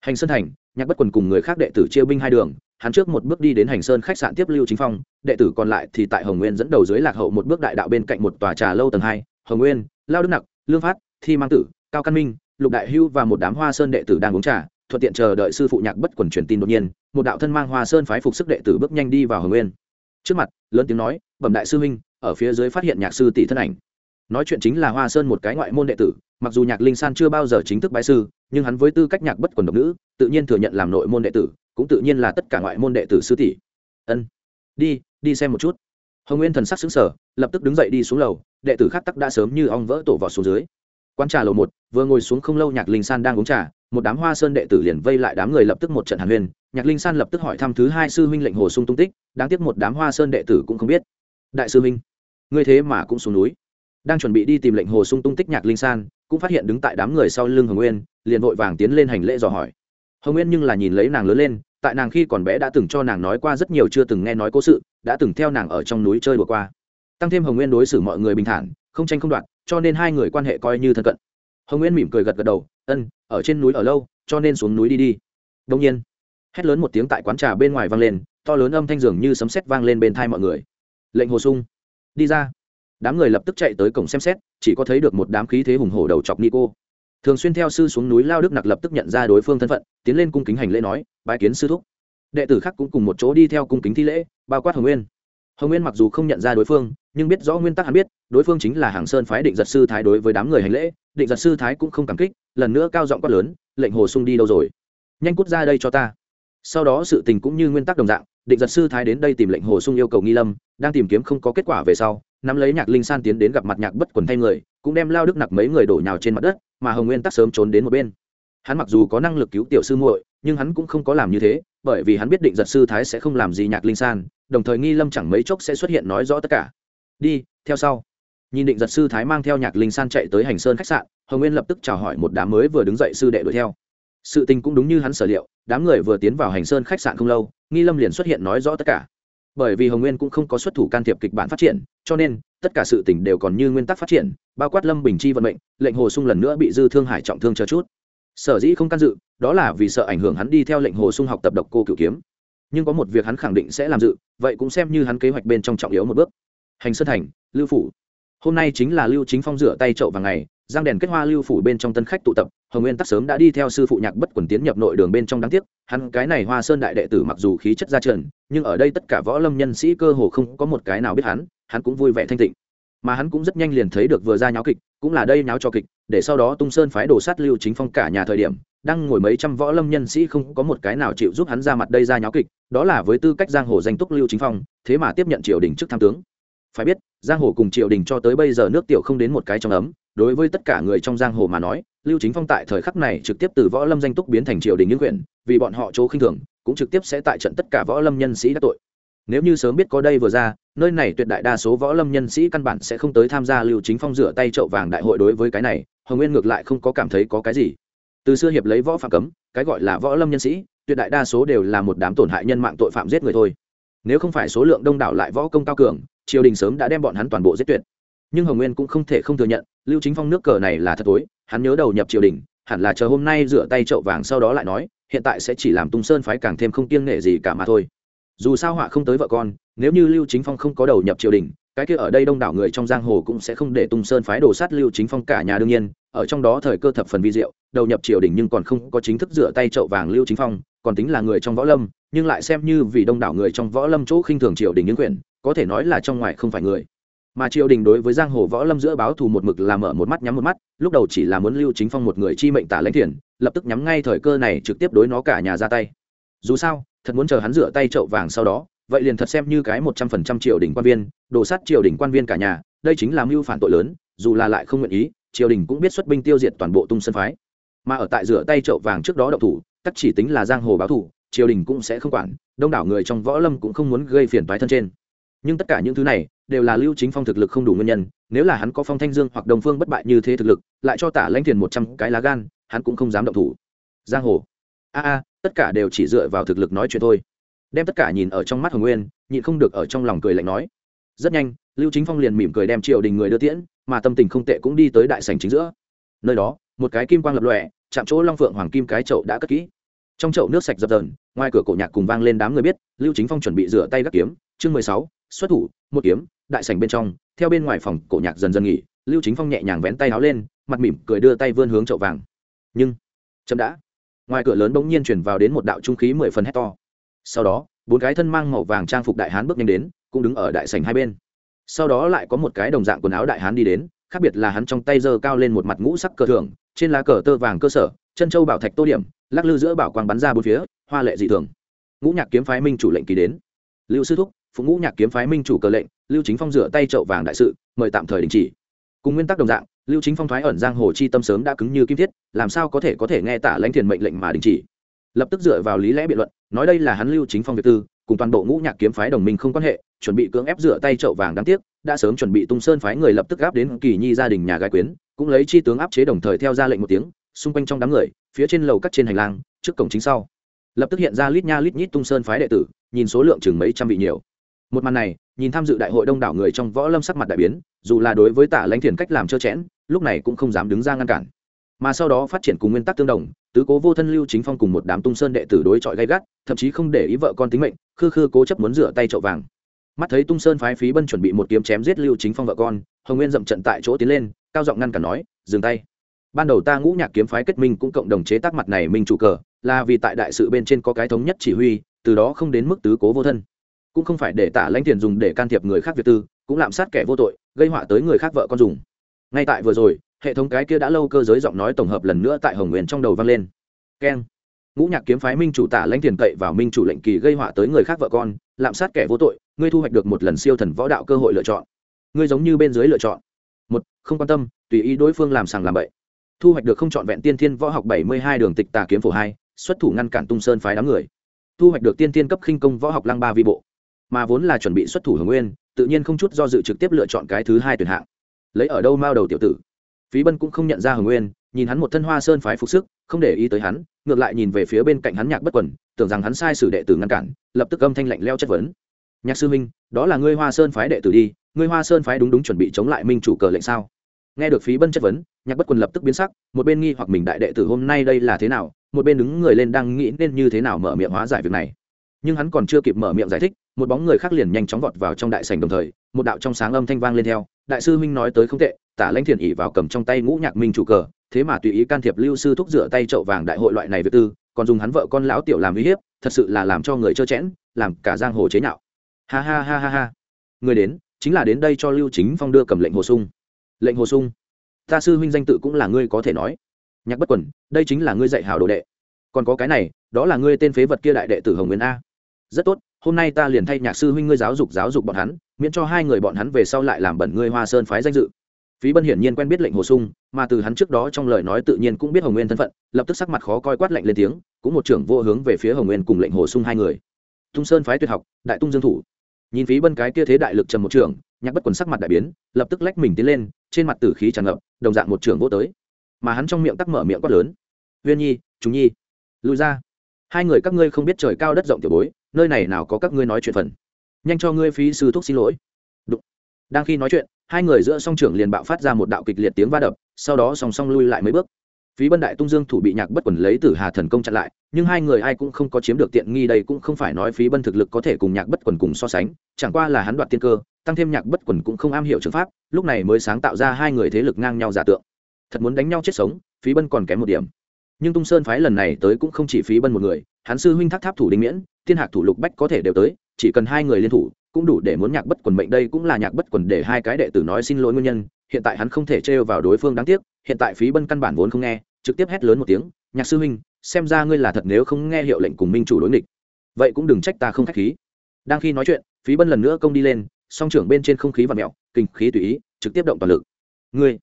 Hành sơn thành, nhạc bất quần cùng người khác đệ tử chia binh hai đường, hắn trước một bước đi đến hành sơn khách sạn tiếp lưu chính phong, đệ tử còn lại thì tại hồng nguyên dẫn đầu dưới lạc hậu một bước đại đạo bên cạnh một tòa trà lâu tầng hai, hồng nguyên, lao đức nặc, lương phát, thi mang tử, cao căn minh lục đại hưu và một đám hoa sơn đệ tử đang uống trà, thuận tiện chờ đợi sư phụ nhạc bất quần truyền tin đột nhiên, một đạo thân mang hoa sơn phái phục sức đệ tử bước nhanh đi vào hồng nguyên. Trước mặt, lớn tiếng nói, bẩm đại sư huynh, ở phía dưới phát hiện nhạc sư tỷ thân ảnh. Nói chuyện chính là hoa sơn một cái ngoại môn đệ tử, mặc dù nhạc linh san chưa bao giờ chính thức bái sư, nhưng hắn với tư cách nhạc bất quần độc nữ, tự nhiên thừa nhận làm nội môn đệ tử, cũng tự nhiên là tất cả ngoại môn đệ tử sư tỷ. Ân, đi đi xem một chút. Hồng nguyên thần sắc xứng sở lập tức đứng dậy đi xuống lầu, đệ tử khác tắc đã sớm như ong vỡ tổ vào xuống dưới quán trà lầu một, vừa ngồi xuống không lâu nhạc linh san đang uống trà, một đám hoa sơn đệ tử liền vây lại đám người lập tức một trận hàn huyên. Nhạc linh san lập tức hỏi thăm thứ hai sư huynh lệnh hồ sung tung tích, đáng tiếc một đám hoa sơn đệ tử cũng không biết. Đại sư huynh, ngươi thế mà cũng xuống núi. Đang chuẩn bị đi tìm lệnh hồ sung tung tích nhạc linh san, cũng phát hiện đứng tại đám người sau lưng hồng nguyên, liền vội vàng tiến lên hành lễ dò hỏi. Hồng nguyên nhưng là nhìn lấy nàng lớn lên, tại nàng khi còn bé đã từng cho nàng nói qua rất nhiều chưa từng nghe nói cố sự, đã từng theo nàng ở trong núi chơi vừa qua. Tăng thêm hồng nguyên đối xử mọi người bình thản, không tranh không đoạt cho nên hai người quan hệ coi như thân cận. Hồng nguyên mỉm cười gật gật đầu, ân, ở trên núi ở lâu, cho nên xuống núi đi đi. Đông nhiên, hét lớn một tiếng tại quán trà bên ngoài vang lên, to lớn âm thanh dường như sấm sét vang lên bên thai mọi người. Lệnh hồ sung, đi ra. Đám người lập tức chạy tới cổng xem xét, chỉ có thấy được một đám khí thế hùng hổ đầu chọc ni cô thường xuyên theo sư xuống núi lao đức nặc lập tức nhận ra đối phương thân phận, tiến lên cung kính hành lễ nói, bái kiến sư thúc. Đệ tử khác cũng cùng một chỗ đi theo cung kính thi lễ, bao quát hồng nguyên hồng nguyên mặc dù không nhận ra đối phương, nhưng biết rõ nguyên tắc hắn biết, đối phương chính là hàng sơn phái định giật sư thái đối với đám người hành lễ, định giật sư thái cũng không cảm kích, lần nữa cao giọng quát lớn, lệnh hồ sung đi đâu rồi? Nhanh cút ra đây cho ta. Sau đó sự tình cũng như nguyên tắc đồng dạng, định giật sư thái đến đây tìm lệnh hồ sung yêu cầu nghi lâm, đang tìm kiếm không có kết quả về sau, nắm lấy nhạc linh san tiến đến gặp mặt nhạc bất quần thay người, cũng đem lao đức nặc mấy người đổ nhào trên mặt đất, mà hồng nguyên tắc sớm trốn đến một bên. Hắn mặc dù có năng lực cứu tiểu sư muội, nhưng hắn cũng không có làm như thế bởi vì hắn biết định giật sư thái sẽ không làm gì nhạc linh san, đồng thời nghi lâm chẳng mấy chốc sẽ xuất hiện nói rõ tất cả. Đi, theo sau. Nhìn định giật sư thái mang theo nhạc linh san chạy tới hành sơn khách sạn, hồng nguyên lập tức chào hỏi một đám mới vừa đứng dậy sư đệ đuổi theo. Sự tình cũng đúng như hắn sở liệu, đám người vừa tiến vào hành sơn khách sạn không lâu, nghi lâm liền xuất hiện nói rõ tất cả. Bởi vì hồng nguyên cũng không có xuất thủ can thiệp kịch bản phát triển, cho nên, tất cả sự tình đều còn như nguyên tắc phát triển, bao quát lâm bình chi vận mệnh, lệnh hồ sung lần nữa bị dư thương hải trọng thương chờ chút sở dĩ không can dự, đó là vì sợ ảnh hưởng hắn đi theo lệnh hồ sung học tập độc cô cửu kiếm. Nhưng có một việc hắn khẳng định sẽ làm dự, vậy cũng xem như hắn kế hoạch bên trong trọng yếu một bước. Hành sơn thành, lưu phủ. Hôm nay chính là lưu chính phong rửa tay trậu vào ngày, giang đèn kết hoa lưu phủ bên trong tân khách tụ tập, hồng nguyên tắc sớm đã đi theo sư phụ nhạc bất quần tiến nhập nội đường bên trong đáng tiếc, hắn cái này hoa sơn đại đệ tử mặc dù khí chất ra trần, nhưng ở đây tất cả võ lâm nhân sĩ cơ hồ không có một cái nào biết hắn hắn cũng vui vẻ thanh tịnh. Mà hắn cũng rất nhanh liền thấy được vừa ra nháo kịch cũng là đây nháo cho kịch, để sau đó tung sơn phái đồ sát lưu chính phong cả nhà thời điểm, đang ngồi mấy trăm võ lâm nhân sĩ không có một cái nào chịu giúp hắn ra mặt đây ra nháo kịch, đó là với tư cách giang hồ danh túc lưu chính phong, thế mà tiếp nhận triều đình chức tham tướng. Phải biết, giang hồ cùng triều đình cho tới bây giờ nước tiểu không đến một cái trong ấm, đối với tất cả người trong giang hồ mà nói, lưu chính phong tại thời khắc này trực tiếp từ võ lâm danh túc biến thành triều đình những quyền, vì bọn họ chỗ khinh thường, cũng trực tiếp sẽ tại trận tất cả võ lâm nhân sĩ đắc tội nếu như sớm biết có đây vừa ra, nơi này tuyệt đại đa số võ lâm nhân sĩ căn bản sẽ không tới tham gia lưu chính phong rửa tay chậu vàng đại hội đối với cái này, hồng nguyên ngược lại không có cảm thấy có cái gì. Từ xưa hiệp lấy võ phạm cấm, cái gọi là võ lâm nhân sĩ, tuyệt đại đa số đều là một đám tổn hại nhân mạng tội phạm giết người thôi. Nếu không phải số lượng đông đảo lại võ công cao cường, triều đình sớm đã đem bọn hắn toàn bộ giết tuyệt. Nhưng hồng nguyên cũng không thể không thừa nhận, lưu chính phong nước cờ này là thật tối, hắn nhớ đầu nhập triều đình, hẳn là chờ hôm nay rửa tay chậu vàng sau đó lại nói, hiện tại sẽ chỉ làm tung sơn phái càng thêm không kiêng nghệ gì cả mà thôi dù sao họa không tới vợ con, nếu như lưu chính phong không có đầu nhập triều đình, cái kia ở đây đông đảo người trong giang hồ cũng sẽ không để tung sơn phái đồ sát lưu chính phong cả nhà đương nhiên, ở trong đó thời cơ thập phần vi diệu, đầu nhập triều đình nhưng còn không có chính thức rửa tay trậu vàng lưu chính phong, còn tính là người trong võ lâm, nhưng lại xem như vì đông đảo người trong võ lâm chỗ khinh thường triều đình những quyền, có thể nói là trong ngoài không phải người. Mà triều đình đối với giang hồ võ lâm giữa báo thù một mực là mở một mắt nhắm một mắt, lúc đầu chỉ là muốn lưu chính phong một người chi mệnh tả lãnh thiền lập tức nhắm ngay thời cơ này trực tiếp đối nó cả nhà ra tay. Dù sao thật muốn chờ hắn rửa tay chậu vàng sau đó, vậy liền thật xem như cái một trăm phần trăm triều đình quan viên đổ sát triều đình quan viên cả nhà, đây chính là mưu phản tội lớn, dù là lại không nguyện ý, triều đình cũng biết xuất binh tiêu diệt toàn bộ tung sân phái. Mà ở tại rửa tay chậu vàng trước đó đậu thủ tất chỉ tính là giang hồ báo thủ, triều đình cũng sẽ không quản, đông đảo người trong võ lâm cũng không muốn gây phiền toái thân trên. Nhưng tất cả những thứ này, đều là lưu chính phong thực lực không đủ nguyên nhân, nếu là hắn có phong thanh dương hoặc đồng phương bất bại như thế thực lực, lại cho tả lãnh thiền một trăm cái lá gan, hắn cũng không dám động thủ. Giang hồ. A a tất cả đều chỉ dựa vào thực lực nói chuyện thôi. Đem tất cả nhìn ở trong mắt hồng nguyên, nhịn không được ở trong lòng cười lạnh nói. Rất nhanh, lưu chính phong liền mỉm cười đem triều đình người đưa tiễn, mà tâm tình không tệ cũng đi tới đại sành chính giữa. Nơi đó, một cái kim quang lập lòe, chạm chỗ long phượng hoàng kim cái chậu đã cất kỹ. Trong chậu nước sạch dập dờn, ngoài cửa cổ nhạc cùng vang lên đám người biết, lưu chính phong chuẩn bị rửa tay gác kiếm. Chương mười sáu, xuất thủ, một kiếm, đại sảnh bên trong, theo bên ngoài phòng cổ nhạc dần dần nghỉ, lưu chính phong nhẹ nhàng vén tay áo lên, mặt mỉm cười đưa tay vươn hướng chậu vàng. Nhưng, chậm đã ngoài cửa lớn bỗng nhiên chuyển vào đến một đạo trung khí mười phần to. Sau đó, bốn cái thân mang màu vàng trang phục đại hán bước nhanh đến, cũng đứng ở đại sảnh hai bên. Sau đó lại có một cái đồng dạng quần áo đại hán đi đến, khác biệt là hắn trong tay giơ cao lên một mặt ngũ sắc cờ thường trên lá cờ tơ vàng cơ sở, chân châu bảo thạch tô điểm, lắc lư giữa bảo quang bắn ra bốn phía, hoa lệ dị thường. Ngũ nhạc kiếm phái minh chủ lệnh ký đến. Lưu sư thúc phụ ngũ nhạc kiếm phái minh chủ cờ lệnh, lưu chính phong rửa tay chậu vàng đại sự, mời tạm thời đình chỉ cùng nguyên tắc đồng dạng, lưu chính phong thoái ẩn giang hồ chi tâm sớm đã cứng như kim thiết, làm sao có thể có thể nghe tả lãnh thiền mệnh lệnh mà đình chỉ? Lập tức dựa vào lý lẽ biện luận, nói đây là hắn lưu chính phong việt tư, cùng toàn bộ ngũ nhạc kiếm phái đồng minh không quan hệ, chuẩn bị cưỡng ép rửa tay trậu vàng đáng tiếc, đã sớm chuẩn bị tung sơn phái người lập tức gáp đến kỳ nhi gia đình nhà gái quyến, cũng lấy chi tướng áp chế đồng thời theo ra lệnh một tiếng, xung quanh trong đám người, phía trên lầu cắt trên hành lang, trước cổng chính sau, lập tức hiện ra lít nha lít nhít tung sơn phái đệ tử, nhìn số lượng chừng mấy trăm vị nhiều một màn này, nhìn tham dự đại hội đông đảo người trong võ lâm sắc mặt đại biến, dù là đối với tả lãnh thiền cách làm trơ chẽn, lúc này cũng không dám đứng ra ngăn cản. Mà sau đó phát triển cùng nguyên tắc tương đồng, tứ cố vô thân lưu chính phong cùng một đám tung sơn đệ tử đối chọi gay gắt, thậm chí không để ý vợ con tính mệnh, khư khư cố chấp muốn rửa tay chậu vàng. Mắt thấy tung sơn phái phí bân chuẩn bị một kiếm chém giết lưu chính phong vợ con, hồng nguyên dậm trận tại chỗ tiến lên, cao giọng ngăn cản nói, dừng tay. Ban đầu ta ngũ nhạc kiếm phái kết minh cũng cộng đồng chế tác mặt này minh chủ cờ, là vì tại đại sự bên trên có cái thống nhất chỉ huy, từ đó không đến mức tứ cố vô thân cũng không phải để tả lãnh tiền dùng để can thiệp người khác việc tư, cũng lạm sát kẻ vô tội, gây họa tới người khác vợ con dùng. Ngay tại vừa rồi, hệ thống cái kia đã lâu cơ giới giọng nói tổng hợp lần nữa tại hồng nguyên trong đầu vang lên. Keng. Ngũ nhạc kiếm phái minh chủ tả lãnh tiền cậy vào minh chủ lệnh kỳ gây họa tới người khác vợ con, lạm sát kẻ vô tội, ngươi thu hoạch được một lần siêu thần võ đạo cơ hội lựa chọn. Ngươi giống như bên dưới lựa chọn. Một, không quan tâm, tùy ý đối phương làm sàng làm bậy. Thu hoạch được không chọn vẹn tiên thiên võ học bảy mươi hai đường tịch tà kiếm phổ hai, xuất thủ ngăn cản tung sơn phái đám người. Thu hoạch được tiên thiên cấp khinh công võ học lăng ba vi bộ mà vốn là chuẩn bị xuất thủ hưởng nguyên, tự nhiên không chút do dự trực tiếp lựa chọn cái thứ hai tuyển hạng. Lấy ở đâu mao đầu tiểu tử? Phí bân cũng không nhận ra hưởng nguyên, nhìn hắn một thân hoa sơn phái phục sức, không để ý tới hắn, ngược lại nhìn về phía bên cạnh hắn nhạc bất quần, tưởng rằng hắn sai sử đệ tử ngăn cản, lập tức âm thanh lạnh leo chất vấn. Nhạc sư minh đó là ngươi hoa sơn phái đệ tử đi, ngươi hoa sơn phái đúng đúng chuẩn bị chống lại minh chủ cờ lệnh sao? Nghe được phí bân chất vấn, nhạc bất quần lập tức biến sắc, một bên nghi hoặc mình đại đệ tử hôm nay đây là thế nào, một bên đứng người lên đang nghĩ nên như thế nào mở miệng hóa giải việc này nhưng hắn còn chưa kịp mở miệng giải thích, một bóng người khác liền nhanh chóng vọt vào trong đại sảnh đồng thời, một đạo trong sáng âm thanh vang lên theo, đại sư minh nói tới không tệ, tả lãnh thiền ỉ vào cầm trong tay ngũ nhạc minh chủ cờ, thế mà tùy ý can thiệp lưu sư thúc rửa tay trậu vàng đại hội loại này việc tư, còn dùng hắn vợ con lão tiểu làm uy hiếp, thật sự là làm cho người trơ chẽn làm cả giang hồ chế nhạo. Ha ha ha ha ha. Người đến, chính là đến đây cho lưu chính phong đưa cầm lệnh hồ sung. Lệnh hồ sung. Ta sư huynh danh tự cũng là ngươi có thể nói. Nhạc bất quần đây chính là ngươi dạy hào đồ đệ. Còn có cái này, đó là ngươi tên phế vật kia đại đệ tử hồng nguyên a rất tốt, hôm nay ta liền thay nhạc sư huynh ngươi giáo dục giáo dục bọn hắn, miễn cho hai người bọn hắn về sau lại làm bẩn ngươi hoa sơn phái danh dự. Phí bân hiển nhiên quen biết lệnh hồ sung, mà từ hắn trước đó trong lời nói tự nhiên cũng biết hồng nguyên thân phận, lập tức sắc mặt khó coi quát lệnh lên tiếng, cũng một trưởng vô hướng về phía hồng nguyên cùng lệnh hồ sung hai người. Tung sơn phái tuyệt học, đại tung dương thủ. Nhìn phí bân cái kia thế đại lực trầm một trưởng, nhạc bất quần sắc mặt đại biến, lập tức lách mình tiến lên, trên mặt tử khí tràn ngập, đồng dạng một trưởng vô tới. Mà hắn trong miệng tắc mở miệng quát lớn. Huyên nhi chúng nhi lùi ra. Hai người các ngươi không biết trời cao đất rộng tiểu bối nơi này nào có các ngươi nói chuyện phần. Nhanh cho ngươi phí sư thúc xin lỗi. Đụng. đang khi nói chuyện, hai người giữa song trưởng liền bạo phát ra một đạo kịch liệt tiếng va đập, sau đó song song lui lại mấy bước. Phí bân đại tung dương thủ bị nhạc bất quần lấy từ hà thần công chặn lại, nhưng hai người ai cũng không có chiếm được tiện nghi đây cũng không phải nói phí bân thực lực có thể cùng nhạc bất quần cùng so sánh, chẳng qua là hắn đoạt tiên cơ, tăng thêm nhạc bất quần cũng không am hiểu trường pháp, lúc này mới sáng tạo ra hai người thế lực ngang nhau giả tượng. Thật muốn đánh nhau chết sống, phí bân còn kém một điểm. Nhưng tung sơn phái lần này tới cũng không chỉ phí bân một người, hắn sư huynh thác tháp thủ đinh miễn thiên hạc thủ lục bách có thể đều tới, chỉ cần hai người liên thủ, cũng đủ để muốn nhạc bất quần mệnh. Đây cũng là nhạc bất quần để hai cái đệ tử nói xin lỗi nguyên nhân. Hiện tại hắn không thể trêu vào đối phương đáng tiếc. Hiện tại phí bân căn bản vốn không nghe, trực tiếp hét lớn một tiếng, nhạc sư huynh, xem ra ngươi là thật nếu không nghe hiệu lệnh cùng minh chủ đối nghịch. Vậy cũng đừng trách ta không khách khí. Đang khi nói chuyện, phí bân lần nữa công đi lên, song trưởng bên trên không khí và mẹo, kinh khí tùy ý, trực tiếp động toàn lực. Ngươi.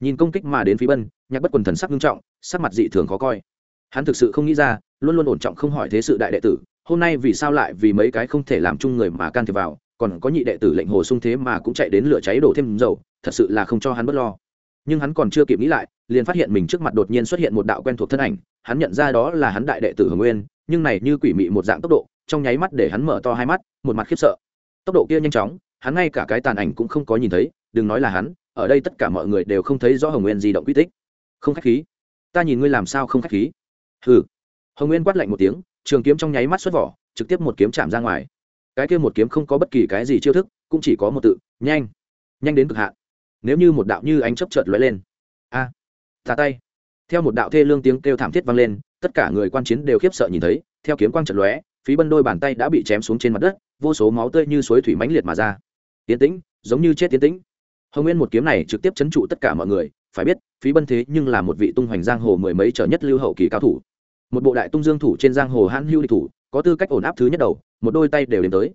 Nhìn công kích mà đến phí bân, nhạc bất quần thần sắc nghiêm trọng, sắc mặt dị thường khó coi. Hắn thực sự không nghĩ ra, luôn luôn ổn trọng không hỏi thế sự đại đệ tử hôm nay vì sao lại vì mấy cái không thể làm chung người mà can thiệp vào, còn có nhị đệ tử lệnh hồ sung thế mà cũng chạy đến lửa cháy đổ thêm dầu, thật sự là không cho hắn bớt lo. Nhưng hắn còn chưa kịp nghĩ lại, liền phát hiện mình trước mặt đột nhiên xuất hiện một đạo quen thuộc thân ảnh, hắn nhận ra đó là hắn đại đệ tử hồng nguyên, nhưng này như quỷ mị một dạng tốc độ, trong nháy mắt để hắn mở to hai mắt, một mặt khiếp sợ. Tốc độ kia nhanh chóng, hắn ngay cả cái tàn ảnh cũng không có nhìn thấy, đừng nói là hắn, ở đây tất cả mọi người đều không thấy rõ hồng nguyên di động quy tích. Không khách khí. Ta nhìn ngươi làm sao không khách khí. Hừ. Hồng nguyên quát lạnh một tiếng trường kiếm trong nháy mắt xuất vỏ trực tiếp một kiếm chạm ra ngoài. Cái kia một kiếm không có bất kỳ cái gì chiêu thức cũng chỉ có một tự nhanh nhanh đến cực hạn. Nếu như một đạo như ánh chấp chợt lóe lên a à, tà tay. Theo một đạo thê lương tiếng kêu thảm thiết vang lên tất cả người quan chiến đều khiếp sợ nhìn thấy theo kiếm quang chợt lóe phí bân đôi bàn tay đã bị chém xuống trên mặt đất vô số máu tươi như suối thủy mãnh liệt mà ra. Tiến tĩnh giống như chết tiến tĩnh. Hồng nguyên một kiếm này trực tiếp chấn trụ tất cả mọi người phải biết phí bân thế nhưng là một vị tung hoành giang hồ mười mấy trở nhất lưu hậu kỳ cao thủ một bộ đại tung dương thủ trên giang hồ hãn hữu địch thủ, có tư cách ổn áp thứ nhất đầu, một đôi tay đều đến tới.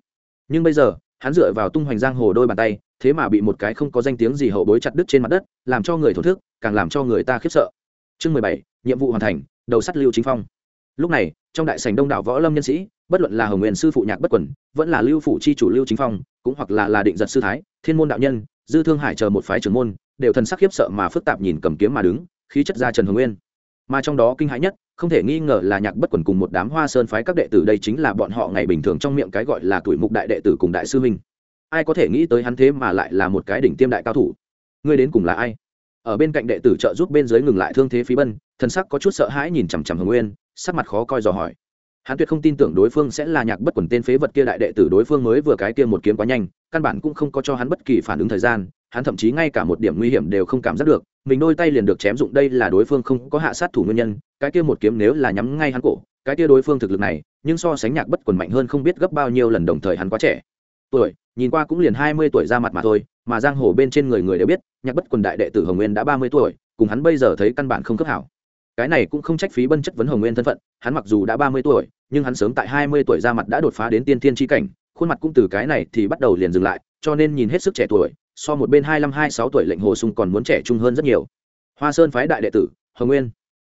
Nhưng bây giờ, hắn dựa vào tung hoành giang hồ đôi bàn tay, thế mà bị một cái không có danh tiếng gì hậu bối chặt đứt trên mặt đất, làm cho người thổn thức, càng làm cho người ta khiếp sợ. Chương mười bảy, nhiệm vụ hoàn thành, đầu sắt lưu chính phong. Lúc này, trong đại sành đông đảo võ lâm nhân sĩ, bất luận là hồng nguyên sư phụ nhạc bất quẩn vẫn là lưu phụ chi chủ lưu chính phong, cũng hoặc là là định giật sư thái, thiên môn đạo nhân, dư thương hải chờ một phái trưởng môn, đều thần sắc khiếp sợ mà phức tạp nhìn cầm kiếm mà đứng, khí chất ra trần hồng nguyên. Mà trong đó kinh hãi nhất không thể nghi ngờ là nhạc bất quần cùng một đám hoa sơn phái các đệ tử đây chính là bọn họ ngày bình thường trong miệng cái gọi là tuổi mục đại đệ tử cùng đại sư huynh. Ai có thể nghĩ tới hắn thế mà lại là một cái đỉnh tiêm đại cao thủ? Ngươi đến cùng là ai? Ở bên cạnh đệ tử trợ giúp bên dưới ngừng lại thương thế phí bân, thần sắc có chút sợ hãi nhìn chằm chằm hồng nguyên, sắc mặt khó coi dò hỏi. Hắn tuyệt không tin tưởng đối phương sẽ là nhạc bất quần tên phế vật kia đại đệ tử, đối phương mới vừa cái kia một kiếm quá nhanh, căn bản cũng không có cho hắn bất kỳ phản ứng thời gian hắn thậm chí ngay cả một điểm nguy hiểm đều không cảm giác được, mình đôi tay liền được chém dụng đây là đối phương không có hạ sát thủ nguyên nhân, cái kia một kiếm nếu là nhắm ngay hắn cổ, cái kia đối phương thực lực này, nhưng so sánh nhạc bất quần mạnh hơn không biết gấp bao nhiêu lần đồng thời hắn quá trẻ. Tuổi, nhìn qua cũng liền hai mươi tuổi ra mặt mà thôi, mà giang hồ bên trên người người đều biết, nhạc bất quần đại đệ tử hồng nguyên đã ba mươi tuổi, cùng hắn bây giờ thấy căn bản không cấp hảo. Cái này cũng không trách phí bân chất vấn hồng nguyên thân phận, hắn mặc dù đã ba mươi tuổi, nhưng hắn sớm tại hai mươi tuổi ra mặt đã đột phá đến tiên thiên tri cảnh, khuôn mặt cũng từ cái này thì bắt đầu liền dừng lại, cho nên nhìn hết sức trẻ tuổi so một bên hai mươi hai sáu tuổi lệnh hồ sung còn muốn trẻ trung hơn rất nhiều. Hoa sơn phái đại đệ tử, hồng nguyên.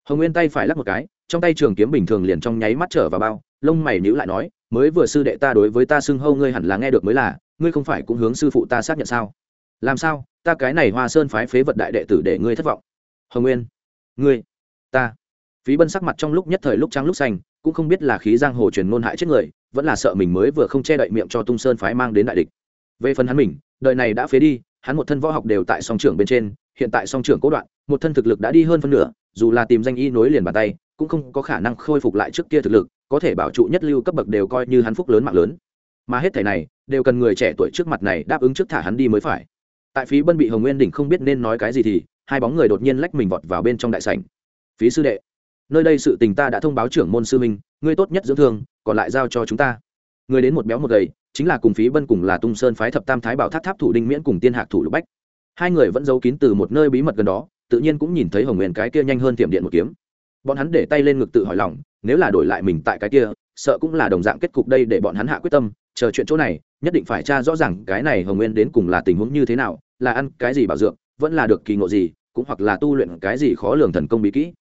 Hồng nguyên tay phải lắc một cái, trong tay trường kiếm bình thường liền trong nháy mắt trở vào bao, lông mày nhữ lại nói, mới vừa sư đệ ta đối với ta xưng hâu ngươi hẳn là nghe được mới là, ngươi không phải cũng hướng sư phụ ta xác nhận sao? Làm sao? Ta cái này hoa sơn phái phế vật đại đệ tử để ngươi thất vọng. Hồng nguyên, ngươi, ta. Phí bân sắc mặt trong lúc nhất thời lúc trắng lúc xanh, cũng không biết là khí giang hồ truyền ngôn hại chết người, vẫn là sợ mình mới vừa không che đậy miệng cho tung sơn phái mang đến đại địch. Về phần hắn mình đời này đã phế đi, hắn một thân võ học đều tại song trưởng bên trên, hiện tại song trưởng cố đoạn, một thân thực lực đã đi hơn phân nửa, dù là tìm danh y nối liền bàn tay, cũng không có khả năng khôi phục lại trước kia thực lực, có thể bảo trụ nhất lưu cấp bậc đều coi như hắn phúc lớn mạng lớn. Mà hết thảy này, đều cần người trẻ tuổi trước mặt này đáp ứng trước thả hắn đi mới phải. Tại phí bân bị hồng nguyên đỉnh không biết nên nói cái gì thì, hai bóng người đột nhiên lách mình vọt vào bên trong đại sảnh. Phí sư đệ, nơi đây sự tình ta đã thông báo trưởng môn sư minh ngươi tốt nhất dưỡng thương, còn lại giao cho chúng ta người đến một béo một gầy, chính là cùng phí bân cùng là tung sơn phái thập tam thái bảo tháp tháp thủ đinh miễn cùng tiên hạc thủ lục bách. Hai người vẫn giấu kín từ một nơi bí mật gần đó, tự nhiên cũng nhìn thấy hồng nguyên cái kia nhanh hơn tiệm điện một kiếm. Bọn hắn để tay lên ngực tự hỏi lòng, nếu là đổi lại mình tại cái kia, sợ cũng là đồng dạng kết cục đây để bọn hắn hạ quyết tâm, chờ chuyện chỗ này, nhất định phải tra rõ ràng cái này hồng nguyên đến cùng là tình huống như thế nào, là ăn cái gì bảo dưỡng vẫn là được kỳ ngộ gì, cũng hoặc là tu luyện cái gì khó lường thần công bí kỹ.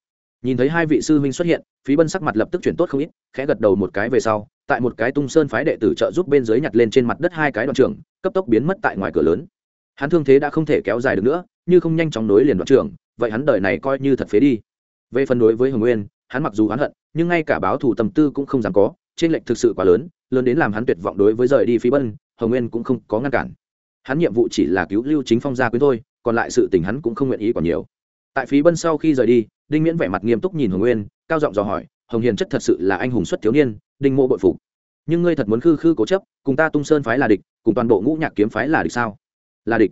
Nhìn thấy hai vị sư huynh xuất hiện, phí bân sắc mặt lập tức chuyển tốt không ít, khẽ gật đầu một cái về sau tại một cái tung sơn phái đệ tử trợ giúp bên dưới nhặt lên trên mặt đất hai cái đoạn trường, cấp tốc biến mất tại ngoài cửa lớn. Hắn thương thế đã không thể kéo dài được nữa như không nhanh chóng nối liền đoạn trường, vậy hắn đời này coi như thật phế đi. Về phần đối với hồng nguyên hắn mặc dù hắn hận nhưng ngay cả báo thù tâm tư cũng không dám có trên lệnh thực sự quá lớn lớn đến làm hắn tuyệt vọng đối với rời đi phí bân hồng nguyên cũng không có ngăn cản. Hắn nhiệm vụ chỉ là cứu lưu chính phong gia quyến thôi còn lại sự tình hắn cũng không nguyện ý còn nhiều. Tại phí bân sau khi rời đi đinh miễn vẻ mặt nghiêm túc nhìn hồng nguyên cao giọng dò hỏi hồng hiền chất thật sự là anh hùng xuất thiếu niên đinh mộ bội phục. Nhưng ngươi thật muốn khư khư cố chấp, cùng ta tung sơn phái là địch, cùng toàn bộ ngũ nhạc kiếm phái là địch sao? Là địch.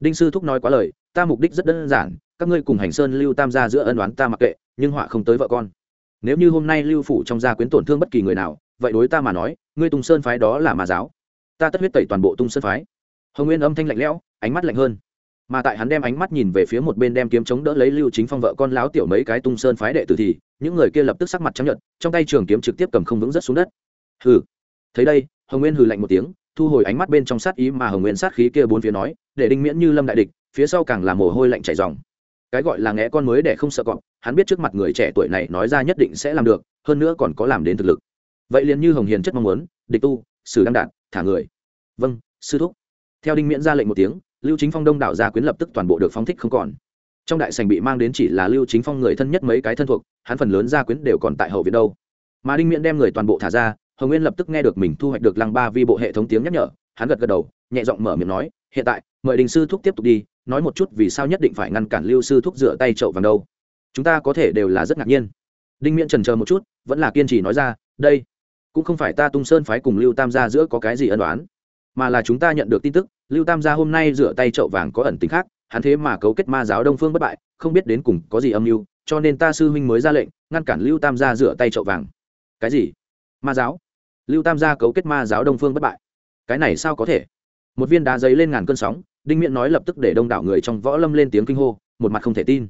Đinh sư thúc nói quá lời, ta mục đích rất đơn giản, các ngươi cùng hành sơn lưu tam gia giữa ân oán ta mặc kệ, nhưng họa không tới vợ con. Nếu như hôm nay lưu phủ trong gia quyến tổn thương bất kỳ người nào, vậy đối ta mà nói, ngươi tung sơn phái đó là mà giáo. Ta tất huyết tẩy toàn bộ tung sơn phái. Hồng nguyên âm thanh lạnh lẽo, ánh mắt lạnh hơn mà tại hắn đem ánh mắt nhìn về phía một bên đem kiếm chống đỡ lấy lưu chính phong vợ con láo tiểu mấy cái tung sơn phái đệ tử thì, những người kia lập tức sắc mặt trắng nhợt, trong tay trường kiếm trực tiếp cầm không vững rất xuống đất. Hừ. Thấy đây, hồng nguyên hừ lạnh một tiếng, thu hồi ánh mắt bên trong sát ý mà hồng nguyên sát khí kia bốn phía nói, để đinh miễn như lâm đại địch, phía sau càng là mồ hôi lạnh chảy ròng. Cái gọi là ngẽ con mới để không sợ cọp, hắn biết trước mặt người trẻ tuổi này nói ra nhất định sẽ làm được, hơn nữa còn có làm đến thực lực. Vậy liền như hồng hiền chất mong muốn, địch tu, sử đăng đạn, thả người. Vâng sư thúc. Theo đinh miễn ra lệnh một tiếng lưu chính phong đông đảo gia quyến lập tức toàn bộ được phóng thích không còn. Trong đại sành bị mang đến chỉ là lưu chính phong người thân nhất mấy cái thân thuộc, hắn phần lớn gia quyến đều còn tại hậu viện đâu. Mà đinh miễn đem người toàn bộ thả ra, hồng nguyên lập tức nghe được mình thu hoạch được lăng ba vi bộ hệ thống tiếng nhắc nhở, hắn gật gật đầu, nhẹ giọng mở miệng nói, hiện tại, mời đình sư thúc tiếp tục đi, nói một chút vì sao nhất định phải ngăn cản lưu sư thúc rửa tay trậu vàng đâu. Chúng ta có thể đều là rất ngạc nhiên. Đinh miễn trần chờ một chút, vẫn là kiên trì nói ra, đây, cũng không phải ta tung sơn phái cùng lưu tam gia giữa có cái gì ân đoán mà là chúng ta nhận được tin tức lưu tam gia hôm nay dựa tay chậu vàng có ẩn tính khác, hắn thế mà cấu kết ma giáo đông phương bất bại, không biết đến cùng có gì âm mưu, cho nên ta sư huynh mới ra lệnh, ngăn cản lưu tam gia dựa tay chậu vàng. Cái gì? Ma giáo? Lưu tam gia cấu kết ma giáo đông phương bất bại. Cái này sao có thể? Một viên đá giấy lên ngàn cơn sóng, đinh miễn nói lập tức để đông đảo người trong võ lâm lên tiếng kinh hô, một mặt không thể tin.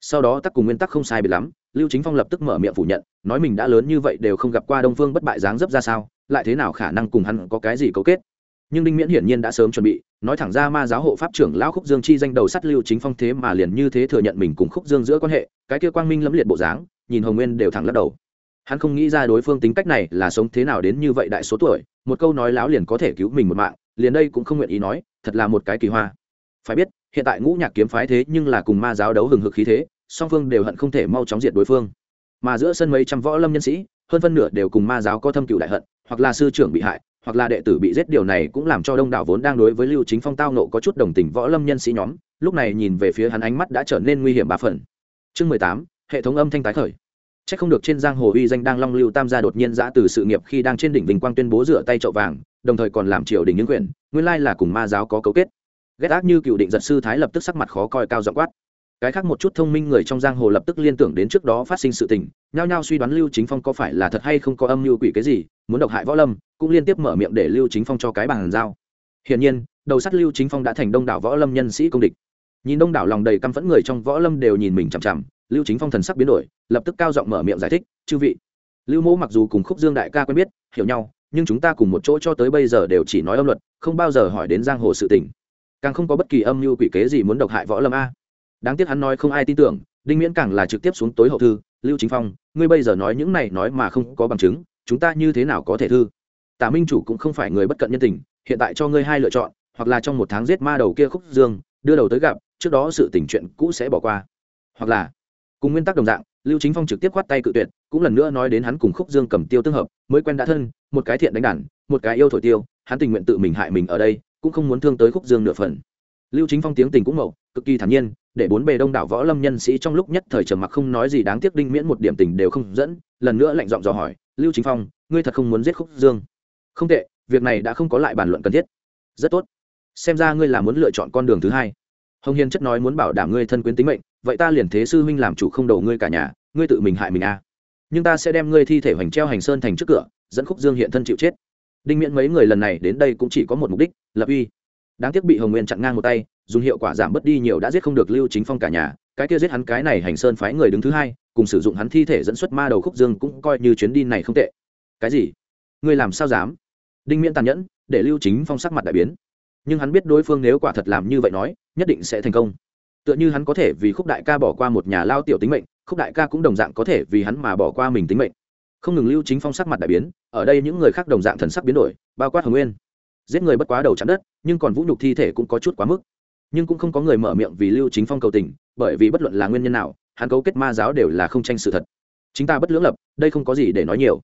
Sau đó tắc cùng nguyên tắc không sai biệt lắm, lưu chính phong lập tức mở miệng phủ nhận, nói mình đã lớn như vậy đều không gặp qua đông phương bất bại dáng dấp ra sao, lại thế nào khả năng cùng hắn có cái gì cấu kết? Nhưng đinh miễn hiển nhiên đã sớm chuẩn bị nói thẳng ra ma giáo hộ pháp trưởng lão khúc dương chi danh đầu sắt lưu chính phong thế mà liền như thế thừa nhận mình cùng khúc dương giữa quan hệ cái kia quang minh lẫm liệt bộ dáng nhìn hồng nguyên đều thẳng lắc đầu hắn không nghĩ ra đối phương tính cách này là sống thế nào đến như vậy đại số tuổi một câu nói láo liền có thể cứu mình một mạng liền đây cũng không nguyện ý nói thật là một cái kỳ hoa phải biết hiện tại ngũ nhạc kiếm phái thế nhưng là cùng ma giáo đấu hừng hực khí thế song phương đều hận không thể mau chóng diệt đối phương mà giữa sân mấy trăm võ lâm nhân sĩ hơn phân nửa đều cùng ma giáo có thâm cựu đại hận hoặc là sư trưởng bị hại hoặc là đệ tử bị giết điều này cũng làm cho đông đảo vốn đang đối với lưu chính phong tao nộ có chút đồng tình võ lâm nhân sĩ nhóm, lúc này nhìn về phía hắn ánh mắt đã trở nên nguy hiểm ba phần. Chương mười tám, hệ thống âm thanh tái khởi. C h ắ c không được trên giang hồ uy danh đang long lưu tam gia đột nhiên giã từ sự nghiệp khi đang trên đỉnh vinh quang tuyên bố rửa tay trậu vàng, đồng thời còn làm triều đình những quyền, nguyên lai là cùng ma giáo có cấu kết. Ghét ác như cựu định giật sư thái lập tức sắc mặt khó coi cao dọ quát. Cái khác một chút thông minh người trong giang hồ lập tức liên tưởng đến trước đó phát sinh sự tình nhao nhao suy đoán lưu chính phong có phải là thật hay không có âm mưu quỷ cái gì, muốn độc hại võ lâm, cũng liên tiếp mở miệng để lưu chính phong cho cái bàn giao. Hiển nhiên, đầu sắt lưu chính phong đã thành đông đảo võ lâm nhân sĩ công địch. Nhìn đông đảo lòng đầy căm phẫn người trong võ lâm đều nhìn mình chằm chằm, lưu chính phong thần sắc biến đổi, lập tức cao giọng mở miệng giải thích, chư vị. Lưu mẫu mặc dù cùng khúc dương đại ca quen biết, hiểu nhau, nhưng chúng ta cùng một chỗ cho tới bây giờ đều chỉ nói âm luật, không bao giờ hỏi đến giang hồ sự tình. Càng không có bất kỳ âm mưu quỷ kế gì muốn độc hại võ lâm a. Đáng tiếc hắn nói không ai tin tưởng đinh miễn càng là trực tiếp xuống tối hậu thư, lưu chính phong, ngươi bây giờ nói những này nói mà không có bằng chứng, chúng ta như thế nào có thể thư? Tả minh chủ cũng không phải người bất cận nhân tình, hiện tại cho ngươi hai lựa chọn, hoặc là trong một tháng giết ma đầu kia khúc dương, đưa đầu tới gặp, trước đó sự tình chuyện cũ sẽ bỏ qua. Hoặc là, cùng nguyên tắc đồng dạng, lưu chính phong trực tiếp khoát tay cự tuyệt, cũng lần nữa nói đến hắn cùng khúc dương cầm tiêu tương hợp, mới quen đã thân, một cái thiện đánh đản một cái yêu thổi tiêu, hắn tình nguyện tự mình hại mình ở đây, cũng không muốn thương tới khúc dương nửa phần lưu chính phong tiếng tình cũng mậu, cực kỳ thản nhiên, để bốn bề đông đảo võ lâm nhân sĩ trong lúc nhất thời trầm mặc không nói gì đáng tiếc đinh miễn một điểm tình đều không dẫn, lần nữa lạnh giọng dò hỏi, lưu chính phong, ngươi thật không muốn giết khúc dương? Không tệ, việc này đã không có lại bàn luận cần thiết. Rất tốt. Xem ra ngươi là muốn lựa chọn con đường thứ hai. Hồng hiền chất nói muốn bảo đảm ngươi thân quyến tính mệnh, vậy ta liền thế sư huynh làm chủ không đầu ngươi cả nhà, ngươi tự mình hại mình à. nhưng ta sẽ đem ngươi thi thể hoành treo hành sơn thành trước cửa, dẫn khúc dương hiện thân chịu chết. Đinh miễn mấy người lần này đến đây cũng chỉ có một mục đích, lập uy đáng tiếc bị hồng nguyên chặn ngang một tay, dùng hiệu quả giảm bớt đi nhiều đã giết không được lưu chính phong cả nhà, cái kia giết hắn cái này hành sơn phái người đứng thứ hai, cùng sử dụng hắn thi thể dẫn xuất ma đầu khúc dương cũng coi như chuyến đi này không tệ. Cái gì? Ngươi làm sao dám? Đinh miễn tàn nhẫn, để lưu chính phong sắc mặt đại biến. Nhưng hắn biết đối phương nếu quả thật làm như vậy nói, nhất định sẽ thành công. Tựa như hắn có thể vì khúc đại ca bỏ qua một nhà lao tiểu tính mệnh, khúc đại ca cũng đồng dạng có thể vì hắn mà bỏ qua mình tính mệnh. Không ngừng lưu chính phong sắc mặt đại biến, ở đây những người khác đồng dạng thần sắc biến đổi, bao quát hồng nguyên giết người bất quá đầu chạm đất, nhưng còn vũ nhục thi thể cũng có chút quá mức. Nhưng cũng không có người mở miệng vì lưu chính phong cầu tình, bởi vì bất luận là nguyên nhân nào, hắn cấu kết ma giáo đều là không tranh sự thật. Chính ta bất lưỡng lập, đây không có gì để nói nhiều.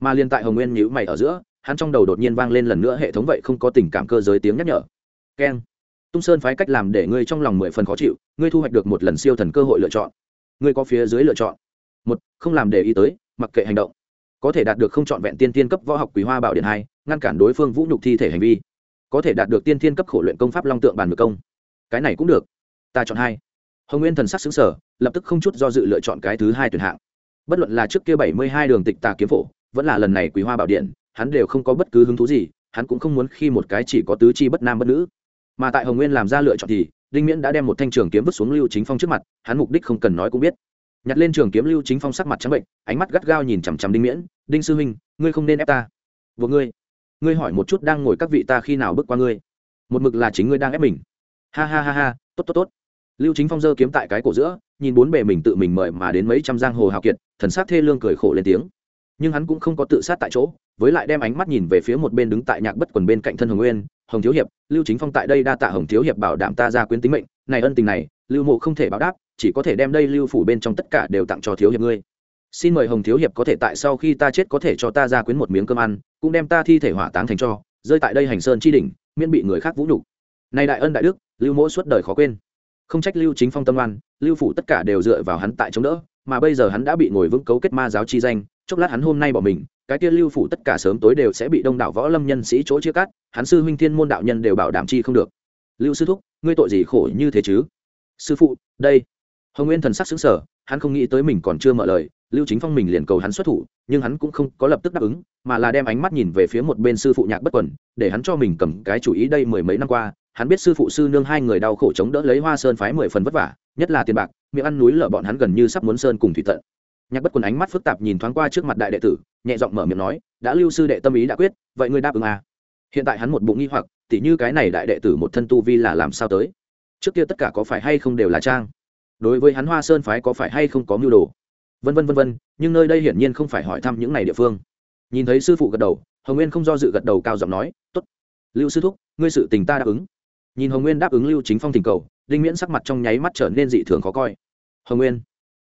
Mà liên tại hồng nguyên nhữ mày ở giữa, hắn trong đầu đột nhiên vang lên lần nữa hệ thống vậy không có tình cảm cơ giới tiếng nhắc nhở. Keng. Tung sơn phái cách làm để ngươi trong lòng mười phần khó chịu, ngươi thu hoạch được một lần siêu thần cơ hội lựa chọn. Ngươi có phía dưới lựa chọn. Một, không làm để ý tới, mặc kệ hành động. Có thể đạt được không chọn vẹn tiên tiên cấp võ học quý hoa bảo điện hai ngăn cản đối phương vũ nhục thi thể hành vi, có thể đạt được tiên thiên cấp khổ luyện công pháp long tượng bàn ngược công. Cái này cũng được. Ta chọn hai. Hồng nguyên thần sắc xứng sở lập tức không chút do dự lựa chọn cái thứ hai tuyển hạng. Bất luận là trước kia bảy mươi hai đường tịch tà kiếm phổ, vẫn là lần này quý hoa bảo điện, hắn đều không có bất cứ hứng thú gì, hắn cũng không muốn khi một cái chỉ có tứ chi bất nam bất nữ. Mà tại hồng nguyên làm ra lựa chọn thì, đinh miễn đã đem một thanh trường kiếm vứt xuống lưu chính phong trước mặt, hắn mục đích không cần nói cũng biết. Nhặt lên trường kiếm lưu chính phong sắc mặt trắng bệnh, ánh mắt gắt gao nhìn chằm chằm đinh miễn. Đinh sư huynh, ngươi không nên ép ta. Vừa ngươi ngươi hỏi một chút đang ngồi các vị ta khi nào bước qua ngươi. Một mực là chính ngươi đang ép mình. Ha ha ha ha, tốt tốt tốt. Lưu chính phong giơ kiếm tại cái cổ giữa, nhìn bốn bề mình tự mình mời mà đến mấy trăm giang hồ hào kiệt, thần sắc thê lương cười khổ lên tiếng. Nhưng hắn cũng không có tự sát tại chỗ, với lại đem ánh mắt nhìn về phía một bên đứng tại nhạc bất quần bên cạnh thân hồng nguyên, hồng thiếu hiệp, lưu chính phong tại đây đa tạ hồng thiếu hiệp bảo đảm ta ra quyến tính mệnh, này ân tình này, lưu mộ không thể báo đáp, chỉ có thể đem đây lưu phủ bên trong tất cả đều tặng cho thiếu hiệp ngươi xin mời hồng thiếu hiệp có thể tại sau khi ta chết có thể cho ta ra quyến một miếng cơm ăn, cũng đem ta thi thể hỏa táng thành cho, rơi tại đây hành sơn chi đỉnh, miễn bị người khác vũ nhục. Này đại ân đại đức, lưu mỗ suốt đời khó quên. Không trách lưu chính phong tâm oan, lưu phủ tất cả đều dựa vào hắn tại chống đỡ, mà bây giờ hắn đã bị ngồi vững cấu kết ma giáo chi danh, chốc lát hắn hôm nay bỏ mình, cái kia lưu phủ tất cả sớm tối đều sẽ bị đông đảo võ lâm nhân sĩ chỗ chia cắt, hắn sư huynh thiên môn đạo nhân đều bảo đảm chi không được. Lưu sư thúc, ngươi tội gì khổ như thế chứ? Sư phụ, đây. Hồng nguyên thần sắc xứng sở hắn không nghĩ tới mình còn chưa mở lời lưu chính phong mình liền cầu hắn xuất thủ, nhưng hắn cũng không có lập tức đáp ứng, mà là đem ánh mắt nhìn về phía một bên sư phụ nhạc bất quẩn để hắn cho mình cầm cái chủ ý đây mười mấy năm qua. Hắn biết sư phụ sư nương hai người đau khổ chống đỡ lấy hoa sơn phái mười phần vất vả, nhất là tiền bạc, miệng ăn núi lở bọn hắn gần như sắp muốn sơn cùng thủy tận. Nhạc bất quần ánh mắt phức tạp nhìn thoáng qua trước mặt đại đệ tử, nhẹ giọng mở miệng nói, đã lưu sư đệ tâm ý đã quyết, vậy ngươi đáp ứng à. hiện tại hắn một bụng nghi hoặc, tỉ như cái này đại đệ tử một thân tu vi là làm sao tới? Trước kia tất cả có phải hay không đều là trang? Đối với hắn hoa sơn phái có phải hay không có mưu đồ? Vân vân vân vân, nhưng nơi đây hiển nhiên không phải hỏi thăm những này địa phương. Nhìn thấy sư phụ gật đầu, hồng nguyên không do dự gật đầu cao giọng nói t ố t lưu sư thúc, ngươi sự tình ta đáp ứng. Nhìn hồng nguyên đáp ứng lưu chính phong tình cầu, đinh miễn sắc mặt trong nháy mắt trở nên dị thường khó coi. Hồng nguyên,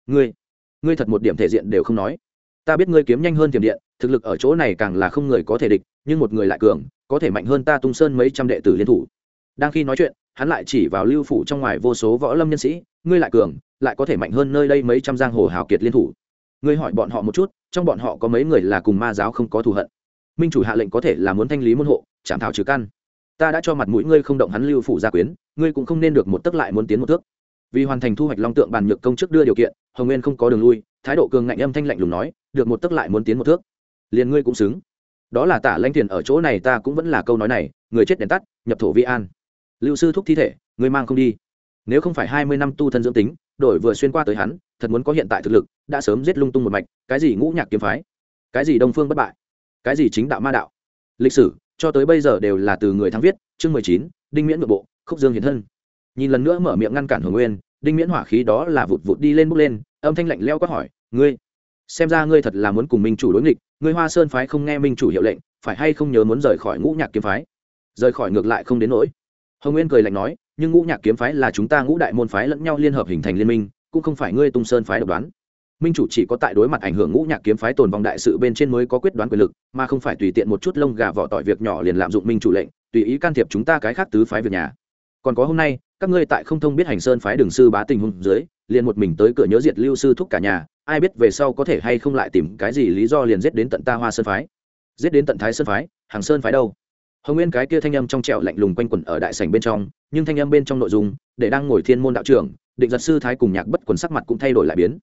ngươi ngươi thật một điểm thể diện đều không nói. Ta biết ngươi kiếm nhanh hơn tiềm điện, thực lực ở chỗ này càng là không người có thể địch, nhưng một người lại cường, có thể mạnh hơn ta tung sơn mấy trăm đệ tử liên thủ. Đang khi nói chuyện, hắn lại chỉ vào lưu phủ trong ngoài vô số võ lâm nhân sĩ, ngươi lại cường lại có thể mạnh hơn nơi đây mấy trăm giang hồ hào kiệt liên thủ. Ngươi hỏi bọn họ một chút, trong bọn họ có mấy người là cùng ma giáo không có thù hận? Minh chủ hạ lệnh có thể là muốn thanh lý môn hộ, chạm thảo trừ căn. Ta đã cho mặt mũi ngươi không động hắn lưu phủ gia quyến, ngươi cũng không nên được một tấc lại muốn tiến một thước. Vì hoàn thành thu hoạch long tượng bàn nhược công chức đưa điều kiện, hồng nguyên không có đường lui, thái độ cường ngạnh âm thanh lạnh lùng nói, được một tấc lại muốn tiến một thước. Liền ngươi cũng xứng. Đó là tả lanh tiền ở chỗ này ta cũng vẫn là câu nói này, người chết đèn tắt, nhập thổ vi an. Lưu sư thúc thi thể, ngươi mang không đi. Nếu không phải hai mươi năm tu thân dưỡng tính đổi vừa xuyên qua tới hắn, thật muốn có hiện tại thực lực, đã sớm giết lung tung một mạch, cái gì ngũ nhạc kiếm phái, cái gì đông phương bất bại, cái gì chính đạo ma đạo. Lịch sử, cho tới bây giờ đều là từ người thắng viết, chương mười chín, đinh miễn nội bộ, khúc dương hiển thân. Nhìn lần nữa mở miệng ngăn cản hồng nguyên, đinh miễn hỏa khí đó là vụt vụt đi lên bước lên, âm thanh lạnh leo quát hỏi, ngươi, xem ra ngươi thật là muốn cùng minh chủ đối nghịch, ngươi hoa sơn phái không nghe minh chủ hiệu lệnh, phải hay không nhớ muốn rời khỏi ngũ nhạc kiếm phái? Rời khỏi ngược lại không đến nỗi. Hồng nguyên cười lạnh nói nhưng ngũ nhạc kiếm phái là chúng ta ngũ đại môn phái lẫn nhau liên hợp hình thành liên minh, cũng không phải ngươi tung sơn phái độc đoán. Minh chủ chỉ có tại đối mặt ảnh hưởng ngũ nhạc kiếm phái tồn vong đại sự bên trên mới có quyết đoán quyền lực, mà không phải tùy tiện một chút lông gà vỏ tỏi việc nhỏ liền lạm dụng minh chủ lệnh, tùy ý can thiệp chúng ta cái khác tứ phái việc nhà. Còn có hôm nay, các ngươi tại không thông biết hành sơn phái đường sư bá tình hùng dưới, liền một mình tới cửa nhớ diệt lưu sư thúc cả nhà, ai biết về sau có thể hay không lại tìm cái gì lý do liền giết đến tận ta hoa sơn phái. Giết đến tận thái sơn phái, hàng sơn phái đâu? Hồng nguyên cái kia thanh âm trong trẻo lạnh lùng quanh quẩn ở đại sảnh bên trong, nhưng thanh âm bên trong nội dung, để đang ngồi thiên môn đạo trưởng, định giật sư thái cùng nhạc bất quần sắc mặt cũng thay đổi lại biến.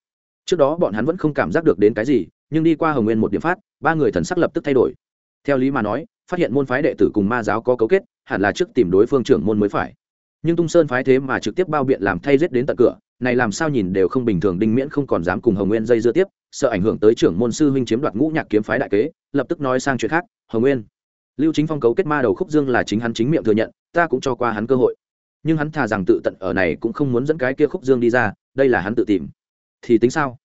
Trước đó bọn hắn vẫn không cảm giác được đến cái gì, nhưng đi qua hồng nguyên một điểm phát, ba người thần sắc lập tức thay đổi. Theo lý mà nói, phát hiện môn phái đệ tử cùng ma giáo có cấu kết, hẳn là trước tìm đối phương trưởng môn mới phải. Nhưng tung sơn phái thế mà trực tiếp bao biện làm thay giết đến tận cửa, này làm sao nhìn đều không bình thường, đinh miễn không còn dám cùng hồng nguyên dây dưa tiếp, sợ ảnh hưởng tới trưởng môn sư huynh chiếm đoạt ngũ nhạc kiếm phái đại kế, lập tức nói sang chuyện khác, hồng nguyên lưu chính phong cấu kết ma đầu khúc dương là chính hắn chính miệng thừa nhận, ta cũng cho qua hắn cơ hội. Nhưng hắn thà rằng tự tận ở này cũng không muốn dẫn cái kia khúc dương đi ra, đây là hắn tự tìm. Thì tính sao?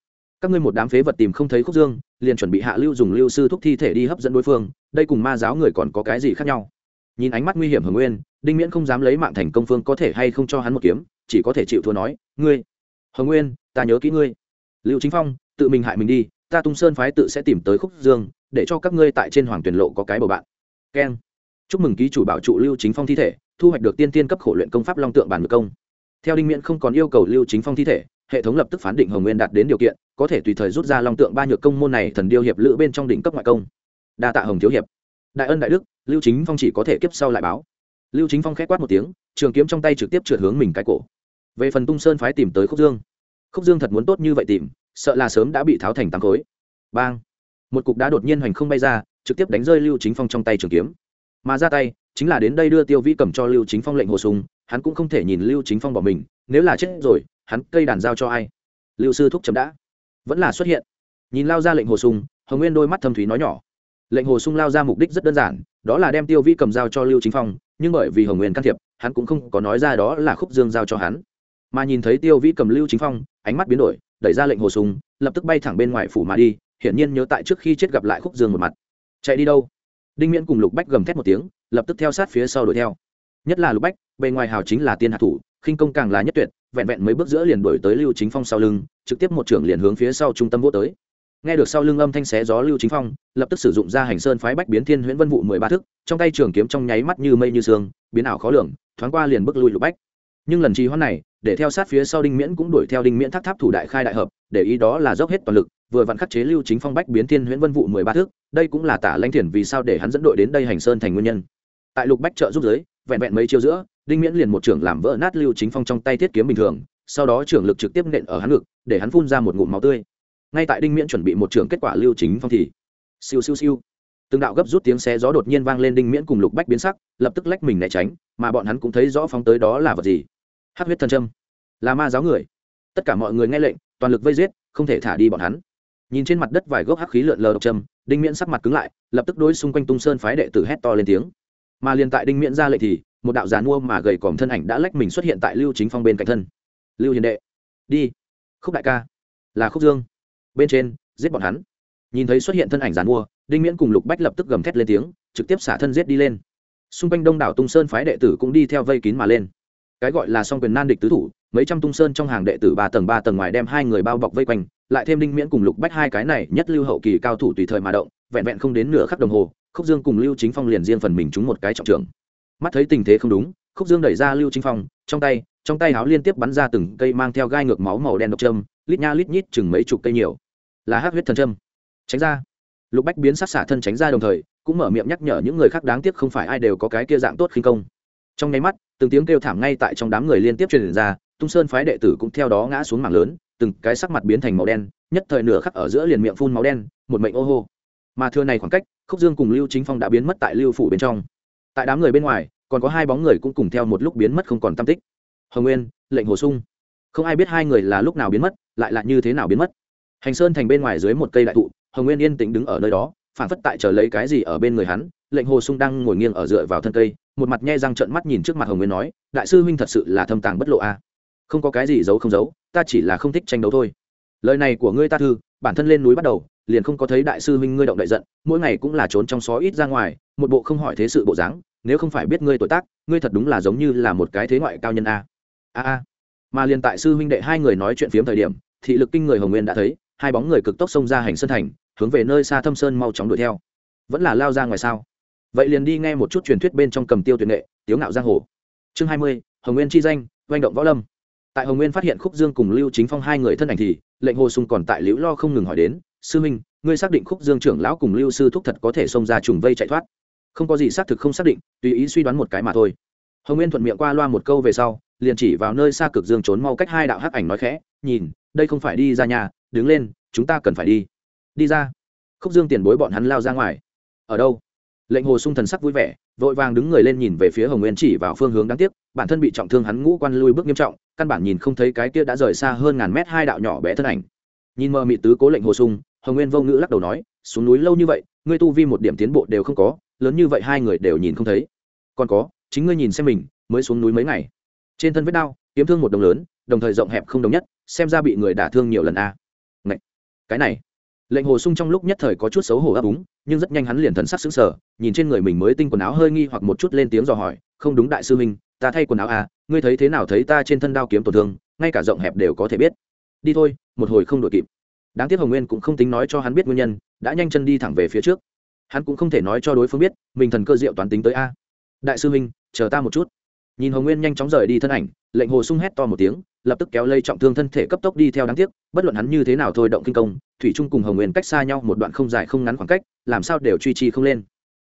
Các ngươi một đám phế vật tìm không thấy khúc dương, liền chuẩn bị hạ lưu dùng lưu sư thúc thi thể đi hấp dẫn đối phương, đây cùng ma giáo người còn có cái gì khác nhau? Nhìn ánh mắt nguy hiểm hưởng nguyên, đinh miễn không dám lấy mạng thành công phương có thể hay không cho hắn một kiếm, chỉ có thể chịu thua nói, ngươi, hồng nguyên, ta nhớ kỹ ngươi. Lưu chính phong, tự mình hại mình đi, ta tung sơn phái tự sẽ tìm tới khúc dương, để cho các ngươi tại trên hoàng tuyển lộ có cái bầu bạn keng. Chúc mừng ký chủ bảo trụ lưu chính phong thi thể, thu hoạch được tiên tiên cấp khổ luyện công pháp long tượng bản ngược công. Theo đinh miễn không còn yêu cầu lưu chính phong thi thể, hệ thống lập tức phán định hồng nguyên đạt đến điều kiện, có thể tùy thời rút ra long tượng ba nhược công môn này thần điêu hiệp lữ bên trong đỉnh cấp ngoại công. Đa tạ hồng thiếu hiệp. Đại ân đại đức, lưu chính phong chỉ có thể kiếp sau lại báo. Lưu chính phong k h é quát một tiếng, trường kiếm trong tay trực tiếp trượt hướng mình cái cổ. Về phần tung sơn phái tìm tới khúc dương. Khúc dương thật muốn tốt như vậy tìm, sợ là sớm đã bị tháo thành tám khối. Bang. Một cục đá đột nhiên hoành không bay ra trực tiếp đánh rơi lưu chính phong trong tay trường kiếm. Mà ra tay, chính là đến đây đưa tiêu vĩ cầm cho lưu chính phong lệnh hồ sùng hắn cũng không thể nhìn lưu chính phong bỏ mình, nếu là chết rồi, hắn cây đàn giao cho ai? Lưu sư thúc chấm đã. Vẫn là xuất hiện. Nhìn lao ra lệnh hồ sùng hồng nguyên đôi mắt thâm thúy nói nhỏ. Lệnh hồ sung lao ra mục đích rất đơn giản, đó là đem tiêu vĩ cầm dao cho lưu chính phong, nhưng bởi vì hồng nguyên can thiệp, hắn cũng không có nói ra đó là khúc dương giao cho hắn. Mà nhìn thấy tiêu vĩ cầm lưu chính phong, ánh mắt biến đổi, đẩy ra lệnh hồ sung, lập tức bay thẳng bên ngoài phủ mà đi, hiển nhiên nhớ tại trước khi chết gặp lại khúc dương một mặt chạy đi đâu? Đinh miễn cùng lục bách gầm thét một tiếng, lập tức theo sát phía sau đuổi theo. Nhất là lục bách, bề ngoài hào chính là tiên hạ thủ, khinh công càng là nhất tuyệt, vẹn vẹn mấy bước giữa liền đuổi tới lưu chính phong sau lưng, trực tiếp một trưởng liền hướng phía sau trung tâm vô tới. Nghe được sau lưng âm thanh xé gió lưu chính phong, lập tức sử dụng ra hành sơn phái bách biến thiên huyễn vân vụ mười ba thức, trong tay trường kiếm trong nháy mắt như mây như sương, biến ảo khó lường, thoáng qua liền bước lui lục bách. Nhưng lần trì hoãn này, để theo sát phía sau đinh miễn cũng đuổi theo đinh miễn thác tháp thủ đại khai đại hợp, để ý đó là dốc hết toàn lực vừa vặn khắc chế lưu chính phong bách biến thiên huyễn vân vụ mười ba thước, đây cũng là tả lãnh thiền vì sao để hắn dẫn đội đến đây hành sơn thành nguyên nhân. Tại lục bách trợ giúp giới, vẹn vẹn mấy chiêu giữa, đinh miễn liền một trưởng làm vỡ nát lưu chính phong trong tay thiết kiếm bình thường, sau đó trưởng lực trực tiếp nện ở hắn ngực, để hắn phun ra một ngụm máu tươi. Ngay tại đinh miễn chuẩn bị một trưởng kết quả lưu chính phong thì, siêu siêu siêu, từng đạo gấp rút tiếng xe gió đột nhiên vang lên đinh miễn cùng lục bách biến sắc, lập tức lách mình né tránh, mà bọn hắn cũng thấy rõ phóng tới đó là vật gì. Hát huyết thần trâm là ma giáo người. Tất cả mọi người nghe lệnh, toàn lực vây giết, không thể thả đi bọn hắn nhìn trên mặt đất vài gốc hắc khí lượn lờ độc trâm đinh miễn sắc mặt cứng lại, lập tức đối xung quanh tung sơn phái đệ tử hét to lên tiếng. Mà liền tại đinh miễn ra lệnh thì, một đạo giàn mua mà gầy còm thân ảnh đã lách mình xuất hiện tại lưu chính phong bên cạnh thân. Lưu hiền đệ, đi. Khúc đại ca, là khúc dương. Bên trên, giết bọn hắn. Nhìn thấy xuất hiện thân ảnh giàn mua đinh miễn cùng lục bách lập tức gầm thét lên tiếng, trực tiếp xả thân giết đi lên. Xung quanh đông đảo tung sơn phái đệ tử cũng đi theo vây kín mà lên. Cái gọi là song quyền nan địch tứ thủ, mấy trăm tung sơn trong hàng đệ tử ba tầng ba tầng ngoài đem hai người bao bọc vây quanh lại thêm đinh miễn cùng lục bách hai cái này nhất lưu hậu kỳ cao thủ tùy thời mà động, vẹn vẹn không đến nửa khắc đồng hồ, khúc dương cùng lưu chính phong liền riêng phần mình trúng một cái trọng trường mắt thấy tình thế không đúng, khúc dương đẩy ra lưu chính phong, trong tay trong tay áo liên tiếp bắn ra từng cây mang theo gai ngược máu màu đen độc châm, lít nha lít nhít chừng mấy chục cây nhiều. Là hát huyết thần châm. Tránh ra. Lục bách biến sát xả thân tránh ra đồng thời, cũng mở miệng nhắc nhở những người khác đáng tiếc không phải ai đều có cái kia dạng tốt khinh công. Trong nháy mắt, từng tiếng kêu thảm ngay tại trong đám người liên tiếp truyền ra, tung sơn phái đệ tử cũng theo đó ngã xuống mảng lớn từng cái sắc mặt biến thành màu đen, nhất thời nửa khắc ở giữa liền miệng phun máu đen, một mệnh ô hô. Mà thưa này khoảng cách, khúc dương cùng lưu chính phong đã biến mất tại lưu phủ bên trong. Tại đám người bên ngoài, còn có hai bóng người cũng cùng theo một lúc biến mất không còn tam tích. Hồng nguyên, lệnh hồ sung. Không ai biết hai người là lúc nào biến mất, lại là như thế nào biến mất. Hành sơn thành bên ngoài dưới một cây đại thụ, hồng nguyên yên tĩnh đứng ở nơi đó phản phất tại chờ lấy cái gì ở bên người hắn, lệnh hồ sung đang ngồi nghiêng ở dựa vào thân cây, một mặt nhe răng trợn mắt nhìn trước mặt hồng nguyên nói, đại sư huynh thật sự là thâm tàng bất lộ a không có cái gì giấu không giấu, ta chỉ là không thích tranh đấu thôi. Lời này của ngươi ta thư, bản thân lên núi bắt đầu, liền không có thấy đại sư huynh ngươi động đại giận, mỗi ngày cũng là trốn trong xó ít ra ngoài, một bộ không hỏi thế sự bộ dáng, nếu không phải biết ngươi tuổi tác, ngươi thật đúng là giống như là một cái thế ngoại cao nhân a. A a. Mà liền tại sư huynh đệ hai người nói chuyện phiếm thời điểm, thị lực kinh người hồng nguyên đã thấy, hai bóng người cực tốc xông ra hành sơn thành, hướng về nơi xa thâm sơn mau chóng đuổi theo. Vẫn là lao ra ngoài sao? Vậy liền đi nghe một chút truyền thuyết bên trong cầm tiêu tuyệt nghệ, tiếu ngạo giang hồ. Chương hai mươi, hồng nguyên chi danh, oanh động võ lâm tại hồng nguyên phát hiện khúc dương cùng lưu chính phong hai người thân ảnh thì, lệnh hồ sung còn tại liễu lo không ngừng hỏi đến, sư minh, ngươi xác định khúc dương trưởng lão cùng lưu sư thúc thật có thể xông ra trùng vây chạy thoát? Không có gì xác thực không xác định, tùy ý suy đoán một cái mà thôi. Hồng nguyên thuận miệng qua loa một câu về sau, liền chỉ vào nơi xa cực dương trốn mau cách hai đạo hắc ảnh nói khẽ, nhìn, đây không phải đi ra nhà, đứng lên, chúng ta cần phải đi. Đi ra. Khúc dương tiền bối bọn hắn lao ra ngoài. Ở đâu? Lệnh hồ sung thần sắc vui vẻ, vội vàng đứng người lên nhìn về phía hồng nguyên chỉ vào phương hướng đáng tiếc, bản thân bị trọng thương hắn ngũ quan lui bước nghiêm trọng căn bản nhìn không thấy cái kia đã rời xa hơn ngàn mét hai đạo nhỏ bé thân ảnh nhìn mờ mị tứ cố lệnh hồ sung, hồng nguyên vô ngữ lắc đầu nói, xuống núi lâu như vậy, ngươi tu vi một điểm tiến bộ đều không có, lớn như vậy hai người đều nhìn không thấy còn có, chính ngươi nhìn xem mình, mới xuống núi mấy ngày trên thân vết đau, kiếm thương một đồng lớn, đồng thời rộng hẹp không đồng nhất, xem ra bị người đả thương nhiều lần a à. Ngậy! cái này lệnh hồ sung trong lúc nhất thời có chút xấu hổ ấp úng, nhưng rất nhanh hắn liền thần sắc xứng sở nhìn trên người mình mới tinh quần áo hơi nghi hoặc một chút lên tiếng dò hỏi, không đúng đại sư huynh ta thay quần áo à ngươi thấy thế nào thấy ta trên thân đao kiếm tổn thương, ngay cả rộng hẹp đều có thể biết. Đi thôi, một hồi không đổi kịp. Đáng tiếc hồng nguyên cũng không tính nói cho hắn biết nguyên nhân, đã nhanh chân đi thẳng về phía trước. Hắn cũng không thể nói cho đối phương biết, mình thần cơ diệu toán tính tới a. Đại sư huynh chờ ta một chút. Nhìn hồng nguyên nhanh chóng rời đi thân ảnh, lệnh hồ sung hét to một tiếng, lập tức kéo lây trọng thương thân thể cấp tốc đi theo đáng tiếc, bất luận hắn như thế nào thôi động kinh công, thủy trung cùng hồng nguyên cách xa nhau một đoạn không dài không ngắn khoảng cách, làm sao đều truy trì không lên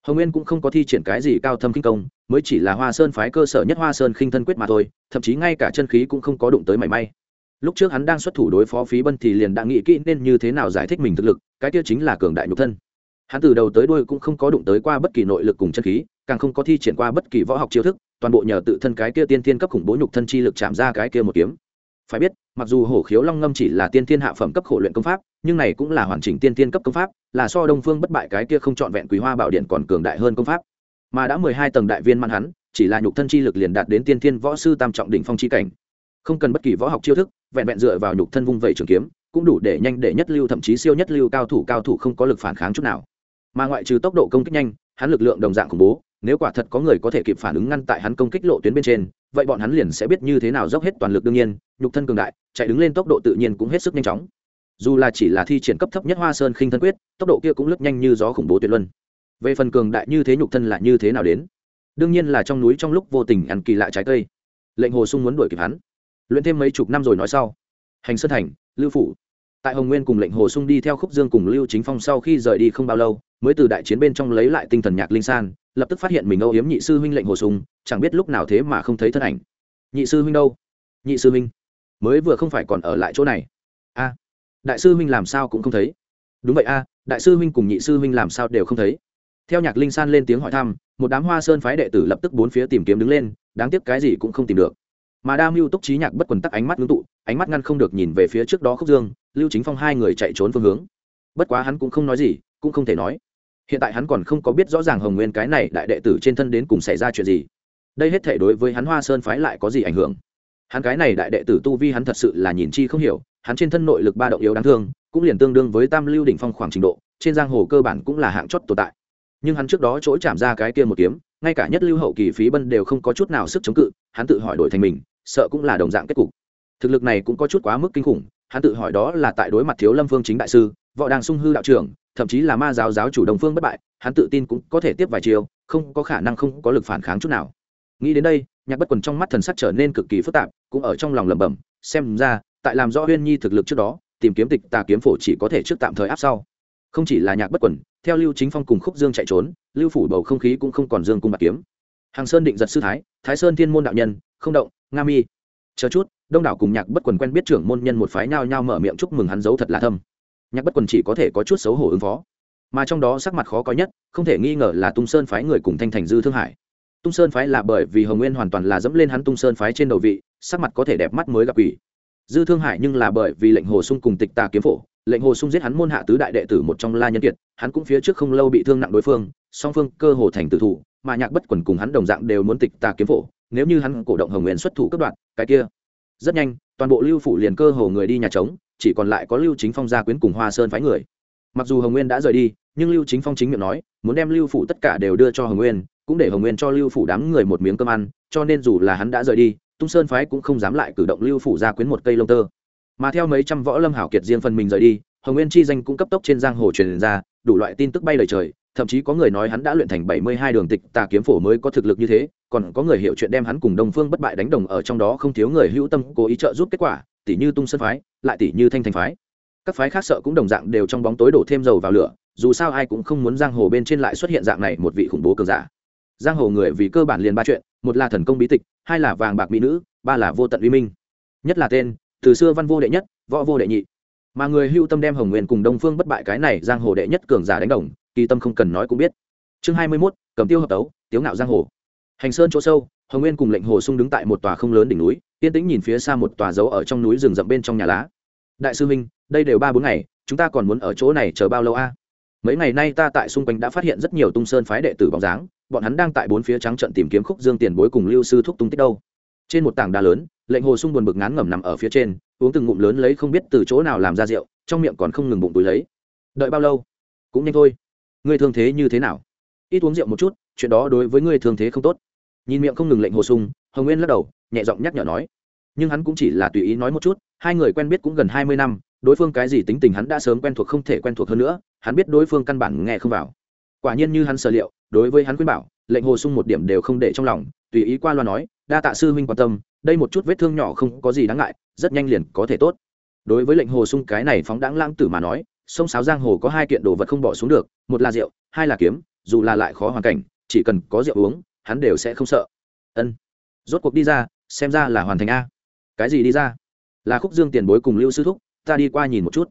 hồng nguyên cũng không có thi triển cái gì cao thâm kinh công, mới chỉ là hoa sơn phái cơ sở nhất hoa sơn khinh thân quyết mà thôi, thậm chí ngay cả chân khí cũng không có đụng tới mảy may. Lúc trước hắn đang xuất thủ đối phó phí bân thì liền đã nghĩ kỹ nên như thế nào giải thích mình thực lực, cái kia chính là cường đại nhục thân. Hắn từ đầu tới đuôi cũng không có đụng tới qua bất kỳ nội lực cùng chân khí, càng không có thi triển qua bất kỳ võ học chiêu thức, toàn bộ nhờ tự thân cái kia tiên thiên cấp khủng bố nhục thân chi lực chạm ra cái kia một kiếm phải biết, mặc dù hổ khiếu long ngâm chỉ là tiên thiên hạ phẩm cấp khổ luyện công pháp, nhưng này cũng là hoàn chỉnh tiên thiên cấp công pháp, là so đông phương bất bại cái kia không trọn vẹn quý hoa bảo điện còn cường đại hơn công pháp. Mà đã mười hai tầng đại viên man hắn, chỉ là nhục thân chi lực liền đạt đến tiên thiên võ sư tam trọng đỉnh phong chi cảnh. Không cần bất kỳ võ học chiêu thức, vẹn vẹn dựa vào nhục thân vung vẩy trường kiếm, cũng đủ để nhanh để nhất lưu thậm chí siêu nhất lưu cao thủ cao thủ không có lực phản kháng chút nào. Mà ngoại trừ tốc độ công kích nhanh, hắn lực lượng đồng dạng khủng bố nếu quả thật có người có thể kịp phản ứng ngăn tại hắn công kích lộ tuyến bên trên, vậy bọn hắn liền sẽ biết như thế nào dốc hết toàn lực đương nhiên, nhục thân cường đại, chạy đứng lên tốc độ tự nhiên cũng hết sức nhanh chóng. Dù là chỉ là thi triển cấp thấp nhất hoa sơn khinh thân quyết, tốc độ kia cũng lướt nhanh như gió khủng bố tuyệt luân. Về phần cường đại như thế nhục thân là như thế nào đến? Đương nhiên là trong núi trong lúc vô tình ăn kỳ lạ trái cây. Lệnh hồ sung muốn đuổi kịp hắn. Luyện thêm mấy chục năm rồi nói sau. Hành sơn thành, lưu phủ. Tại hồng nguyên cùng lệnh hồ sung đi theo khúc dương cùng lưu chính phong sau khi rời đi không bao lâu, mới từ đại chiến bên trong lấy lại tinh thần nhạc linh san lập tức phát hiện mình âu yếm nhị sư huynh lệnh hồ sùng, chẳng biết lúc nào thế mà không thấy thân ảnh. Nhị sư huynh đâu? Nhị sư huynh. Mới vừa không phải còn ở lại chỗ này. A đại sư huynh làm sao cũng không thấy. Đúng vậy a đại sư huynh cùng nhị sư huynh làm sao đều không thấy. Theo nhạc linh san lên tiếng hỏi thăm một đám hoa sơn phái đệ tử lập tức bốn phía tìm kiếm đứng lên đáng tiếc cái gì cũng không tìm được. Mà đa mưu túc trí nhạc bất quần tắc ánh mắt ngưng tụ ánh mắt ngăn không được nhìn về phía trước đó khúc dương lưu chính phong hai người chạy trốn phương hướng. Bất quá hắn cũng không nói gì cũng không thể nói hiện tại hắn còn không có biết rõ ràng hồng nguyên cái này đại đệ tử trên thân đến cùng xảy ra chuyện gì. Đây hết thể đối với hắn hoa sơn phái lại có gì ảnh hưởng? Hắn cái này đại đệ tử tu vi hắn thật sự là nhìn chi không hiểu, hắn trên thân nội lực ba động yếu đáng thương, cũng liền tương đương với tam lưu đỉnh phong khoảng trình độ, trên giang hồ cơ bản cũng là hạng chót tồn tại. Nhưng hắn trước đó chỗ chạm ra cái kia một kiếm, ngay cả nhất lưu hậu kỳ phí bân đều không có chút nào sức chống cự, hắn tự hỏi đổi thành mình, sợ cũng là đồng dạng kết cục. Thực lực này cũng có chút quá mức kinh khủng, hắn tự hỏi đó là tại đối mặt thiếu lâm phương chính đại sư, võ đang sung hư đạo trưởng thậm chí là ma giáo giáo chủ đồng phương bất bại, hắn tự tin cũng có thể tiếp vài chiều không có khả năng không có lực phản kháng chút nào. Nghĩ đến đây, nhạc bất quần trong mắt thần sắc trở nên cực kỳ phức tạp, cũng ở trong lòng lẩm bẩm, xem ra, tại làm rõ huyên nhi thực lực trước đó, tìm kiếm tịch tà kiếm phổ chỉ có thể trước tạm thời áp sau. Không chỉ là nhạc bất quần, theo lưu chính phong cùng khúc dương chạy trốn, lưu phủ bầu không khí cũng không còn dương cung bạc kiếm. Hàng sơn định giật sư thái thái sơn thiên môn đạo nhân, không động, nga mi. Chờ chút, đông đảo cùng nhạc bất quần quen biết trưởng môn nhân một phái nhao nhao mở miệng chúc mừng hắn giấu thật là thâm nhạc bất quần chỉ có thể có chút xấu hổ ứng phó. Mà trong đó sắc mặt khó có nhất, không thể nghi ngờ là tung sơn phái người cùng thanh thành dư thương hải. Tung sơn phái là bởi vì hồng nguyên hoàn toàn là dẫm lên hắn tung sơn phái trên đầu vị, sắc mặt có thể đẹp mắt mới gặp ủy dư thương hải nhưng là bởi vì lệnh hồ sung cùng tịch tà kiếm phổ, lệnh hồ sung giết hắn môn hạ tứ đại đệ tử một trong la nhân kiệt, hắn cũng phía trước không lâu bị thương nặng đối phương, song phương cơ hồ thành tử thủ, mà nhạc bất quần cùng hắn đồng dạng đều muốn tịch tà kiếm phổ, nếu như hắn cổ động hồng nguyên xuất thủ cấp đoạn cái kia. Rất nhanh, toàn bộ lưu phủ liền cơ hồ người đi nhà trống chỉ còn lại có lưu chính phong gia quyến cùng hoa sơn phái người. Mặc dù hồng nguyên đã rời đi, nhưng lưu chính phong chính miệng nói, muốn đem lưu phủ tất cả đều đưa cho hồng nguyên, cũng để hồng nguyên cho lưu phủ đám người một miếng cơm ăn, cho nên dù là hắn đã rời đi, tung sơn phái cũng không dám lại cử động lưu phủ gia quyến một cây lông tơ. Mà theo mấy trăm võ lâm hảo kiệt riêng phần mình rời đi, hồng nguyên chi danh cũng cấp tốc trên giang hồ truyền ra, đủ loại tin tức bay lời trời thậm chí có người nói hắn đã luyện thành bảy mươi hai đường tịch, tà kiếm phổ mới có thực lực như thế, còn có người hiểu chuyện đem hắn cùng đông phương bất bại đánh đồng ở trong đó không thiếu người hữu tâm cố ý trợ giúp kết quả tỷ như tung sơn phái, lại tỷ như thanh thành phái. Các phái khác sợ cũng đồng dạng đều trong bóng tối đổ thêm dầu vào lửa, dù sao ai cũng không muốn giang hồ bên trên lại xuất hiện dạng này một vị khủng bố cường giả. Giang hồ người vì cơ bản liền ba chuyện, một là thần công bí tịch, hai là vàng bạc mỹ nữ, ba là vô tận uy minh. Nhất là tên, từ xưa văn vô đệ nhất, võ vô đệ nhị. Mà người hưu tâm đem hồng nguyên cùng đông phương bất bại cái này giang hồ đệ nhất cường giả đánh đồng kỳ tâm không cần nói cũng biết. Chương hai mươi mốt, cầm tiêu hợp tấu, tiếu ngạo giang hồ. Hành sơn chỗ sâu, hồng nguyên cùng lệnh hồ sung đứng tại một tòa không lớn đỉnh núi, yên tĩnh nhìn phía xa một tòa dấu ở trong núi rừng rậm bên trong nhà lá. Đại sư minh, đây đều ba bốn ngày, chúng ta còn muốn ở chỗ này chờ bao lâu a? Mấy ngày nay ta tại xung quanh đã phát hiện rất nhiều tung sơn phái đệ tử bóng dáng, bọn hắn đang tại bốn phía trắng trận tìm kiếm khúc dương tiền bối cùng lưu sư thúc tung tích đâu. Trên một tảng đá lớn, lệnh hồ sung buồn bực ngán ngẩm nằm ở phía trên, uống từng ngụm lớn lấy không biết từ chỗ nào làm ra rượu, trong miệng còn không ngừng bụng túi lấy. Đợi bao lâu? Cũng nhanh thôi ngươi thương thế như thế nào? Ít uống rượu một chút, chuyện đó đối với ngươi thương thế không tốt. Nhìn miệng không ngừng lệnh hồ sung, hồng nguyên lắc đầu, nhẹ giọng nhắc nhở nói. Nhưng hắn cũng chỉ là tùy ý nói một chút, hai người quen biết cũng gần hai mươi năm, đối phương cái gì tính tình hắn đã sớm quen thuộc không thể quen thuộc hơn nữa, hắn biết đối phương căn bản nghe không vào. Quả nhiên như hắn sở liệu, đối với hắn khuyên bảo, lệnh hồ sung một điểm đều không để trong lòng, tùy ý qua loa nói, đa tạ sư huynh quan tâm, đây một chút vết thương nhỏ không có gì đáng ngại, rất nhanh liền có thể tốt. Đối với lệnh hồ sung cái này phóng đáng lãng tử mà nói sông sáo giang hồ có hai kiện đồ vật không bỏ xuống được, một là rượu, hai là kiếm, dù là lại khó hoàn cảnh, chỉ cần có rượu uống, hắn đều sẽ không sợ. Ân. Rốt cuộc đi ra, xem ra là hoàn thành a. Cái gì đi ra? Là khúc dương tiền bối cùng lưu sư thúc, ta đi qua nhìn một chút.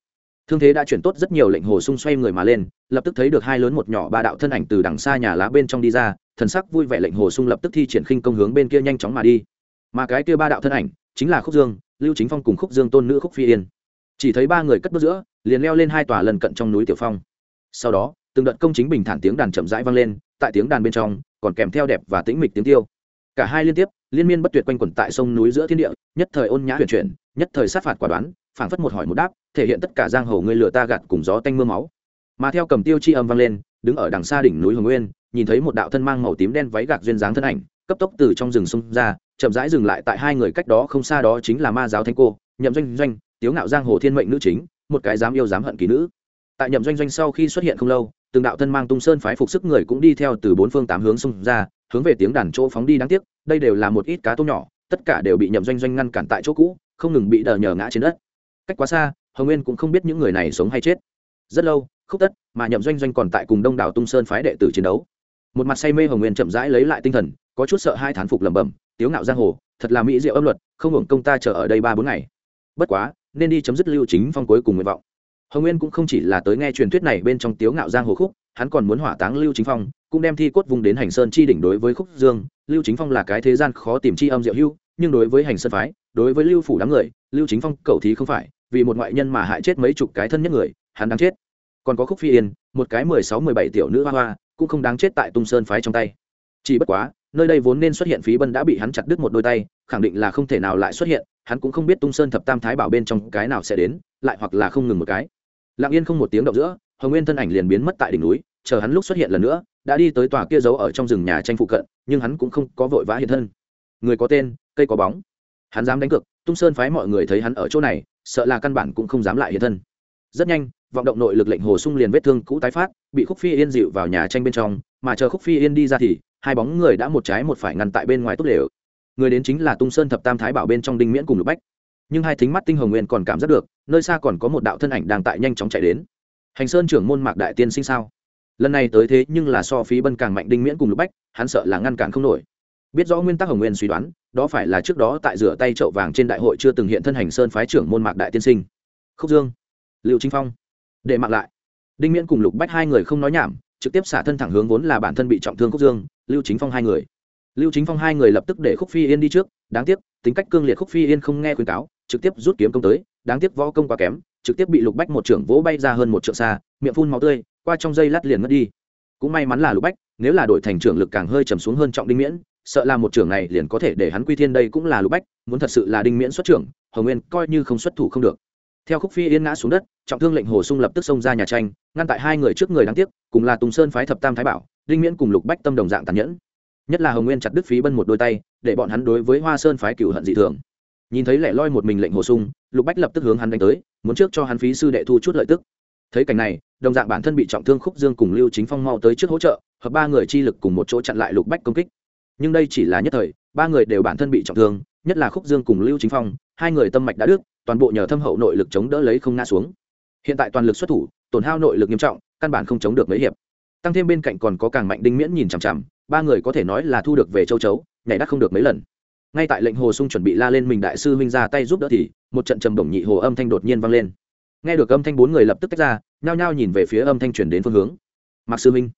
Thương thế đã chuyển tốt rất nhiều, lệnh hồ sung xoay người mà lên, lập tức thấy được hai lớn một nhỏ ba đạo thân ảnh từ đằng xa nhà lá bên trong đi ra, thần sắc vui vẻ lệnh hồ sung lập tức thi triển khinh công hướng bên kia nhanh chóng mà đi. Mà cái kia ba đạo thân ảnh, chính là khúc dương, lưu chính phong cùng khúc dương tôn nữ khúc phi yên chỉ thấy ba người cất bước giữa, liền leo lên hai tòa lần cận trong núi tiểu phong. Sau đó, từng đợt công chính bình thản tiếng đàn chậm rãi vang lên, tại tiếng đàn bên trong, còn kèm theo đẹp và tĩnh mịch tiếng tiêu. Cả hai liên tiếp, liên miên bất tuyệt quanh quẩn tại sông núi giữa thiên địa, nhất thời ôn nhã huyền chuyển, nhất thời sát phạt quả đoán, phảng phất một hỏi một đáp, thể hiện tất cả giang hồ ngươi lừa ta gạt cùng gió tanh mưa máu. Mà theo cầm tiêu chi âm vang lên, đứng ở đằng xa đỉnh núi hồng nguyên, nhìn thấy một đạo thân mang màu tím đen váy gạc duyên dáng thân ảnh, cấp tốc từ trong rừng sông ra, chậm rãi dừng lại tại hai người cách đó không xa đó chính là ma giáo thánh cô, nhậm doanh doanh tiếu ngạo giang hồ thiên mệnh nữ chính, một cái dám yêu dám hận kỳ nữ. Tại nhậm doanh doanh sau khi xuất hiện không lâu, từng đạo thân mang tung sơn phái phục sức người cũng đi theo từ bốn phương tám hướng xung ra, hướng về tiếng đàn chỗ phóng đi đáng tiếc, đây đều là một ít cá tôm nhỏ, tất cả đều bị nhậm doanh doanh ngăn cản tại chỗ cũ, không ngừng bị đờ nhờ ngã trên đất. Cách quá xa, hồng nguyên cũng không biết những người này sống hay chết. Rất lâu, khúc tất, mà nhậm doanh doanh còn tại cùng đông đảo tung sơn phái đệ tử chiến đấu. Một mặt say mê hồng nguyên chậm rãi lấy lại tinh thần, có chút sợ hai thán phục lẩm bẩm, tiếu ngạo giang hồ, thật là mỹ diệu âm luật, không hưởng công ta chờ ở đây ba bốn ngày. Bất quá nên đi chấm dứt lưu chính phong cuối cùng nguyện vọng. Hồng nguyên cũng không chỉ là tới nghe truyền thuyết này bên trong tiếu ngạo giang hồ khúc, hắn còn muốn hỏa táng lưu chính phong, cũng đem thi cốt vùng đến hành sơn chi đỉnh đối với khúc dương. Lưu chính phong là cái thế gian khó tìm chi âm diệu hưu nhưng đối với hành sơn phái, đối với lưu phủ đám người, lưu chính phong cầu thí không phải, vì một ngoại nhân mà hại chết mấy chục cái thân nhất người, hắn đáng chết. Còn có khúc phi yên, một cái mười sáu mười bảy tiểu nữ hoa hoa, cũng không đáng chết tại tung sơn phái trong tay. Chỉ bất quá nơi đây vốn nên xuất hiện phí bân đã bị hắn chặt đứt một đôi tay, khẳng định là không thể nào lại xuất hiện, hắn cũng không biết tung sơn thập tam thái bảo bên trong cái nào sẽ đến, lại hoặc là không ngừng một cái. Lặng yên không một tiếng động giữa, hồng nguyên thân ảnh liền biến mất tại đỉnh núi, chờ hắn lúc xuất hiện lần nữa, đã đi tới tòa kia giấu ở trong rừng nhà tranh phụ cận, nhưng hắn cũng không có vội vã hiện thân. Người có tên, cây có bóng. Hắn dám đánh cược, tung sơn phái mọi người thấy hắn ở chỗ này, sợ là căn bản cũng không dám lại hiện thân. Rất nhanh vọng động nội lực lệnh hồ sung liền vết thương cũ tái phát, bị khúc phi yên dịu vào nhà tranh bên trong, mà chờ khúc phi yên đi ra thì, hai bóng người đã một trái một phải ngăn tại bên ngoài tốt đều người đến chính là tung sơn thập tam thái bảo bên trong đinh miễn cùng lục bách. Nhưng hai thính mắt tinh hồng nguyên còn cảm giác được, nơi xa còn có một đạo thân ảnh đang tại nhanh chóng chạy đến. Hành sơn trưởng môn mạc đại tiên sinh sao? Lần này tới thế nhưng là so phí bân càng mạnh đinh miễn cùng lục bách, hắn sợ là ngăn cản không nổi. Biết rõ nguyên tắc hồng nguyên suy đoán, đó phải là trước đó tại rửa tay chậu vàng trên đại hội chưa từng hiện thân hành sơn phái trưởng môn mạc đại tiên sinh. Khúc dương liệu chính phong để mặc lại. Đinh miễn cùng lục bách hai người không nói nhảm, trực tiếp xả thân thẳng hướng vốn là bản thân bị trọng thương khúc dương, lưu chính phong hai người. Lưu chính phong hai người lập tức để khúc phi yên đi trước, đáng tiếc, tính cách cương liệt khúc phi yên không nghe khuyên cáo, trực tiếp rút kiếm công tới, đáng tiếc võ công quá kém, trực tiếp bị lục bách một trưởng vỗ bay ra hơn một trượng xa, miệng phun máu tươi, qua trong dây lát liền mất đi. Cũng may mắn là lục bách, nếu là đổi thành trưởng lực càng hơi trầm xuống hơn trọng đinh miễn, sợ là một trưởng này liền có thể để hắn quy thiên đây cũng là lục bách, muốn thật sự là đinh miễn xuất trưởng, hồng nguyên coi như không xuất thủ không được theo khúc phi yên ngã xuống đất, trọng thương lệnh hồ sung lập tức xông ra nhà tranh, ngăn tại hai người trước người đáng tiếc, cùng là tùng sơn phái thập tam thái bảo, đinh miễn cùng lục bách tâm đồng dạng tàn nhẫn. Nhất là hồng nguyên chặt đứt phí bân một đôi tay, để bọn hắn đối với hoa sơn phái cựu hận dị thường. Nhìn thấy lẻ loi một mình lệnh hồ sung, lục bách lập tức hướng hắn đánh tới, muốn trước cho hắn phí sư đệ thu chút lợi tức. Thấy cảnh này, đồng dạng bản thân bị trọng thương khúc dương cùng lưu chính phong mau tới trước hỗ trợ, hợp ba người chi lực cùng một chỗ chặn lại lục bách công kích. Nhưng đây chỉ là nhất thời, ba người đều bản thân bị trọng thương, nhất là khúc dương cùng lưu chính phong, hai người tâm mạch đã đứt toàn bộ nhờ thâm hậu nội lực chống đỡ lấy không ngã xuống. Hiện tại toàn lực xuất thủ, tổn hao nội lực nghiêm trọng, căn bản không chống được mấy hiệp. Tăng thêm bên cạnh còn có càng mạnh đinh miễn nhìn chằm chằm, ba người có thể nói là thu được về châu chấu, nhảy đắt không được mấy lần. Ngay tại lệnh hồ sung chuẩn bị la lên mình đại sư huynh ra tay giúp đỡ thì, một trận trầm đồng nhị hồ âm thanh đột nhiên vang lên. Nghe được âm thanh bốn người lập tức tách ra, nhao nhao nhìn về phía âm thanh chuyển đến phương hướng. Mạc sư huynh.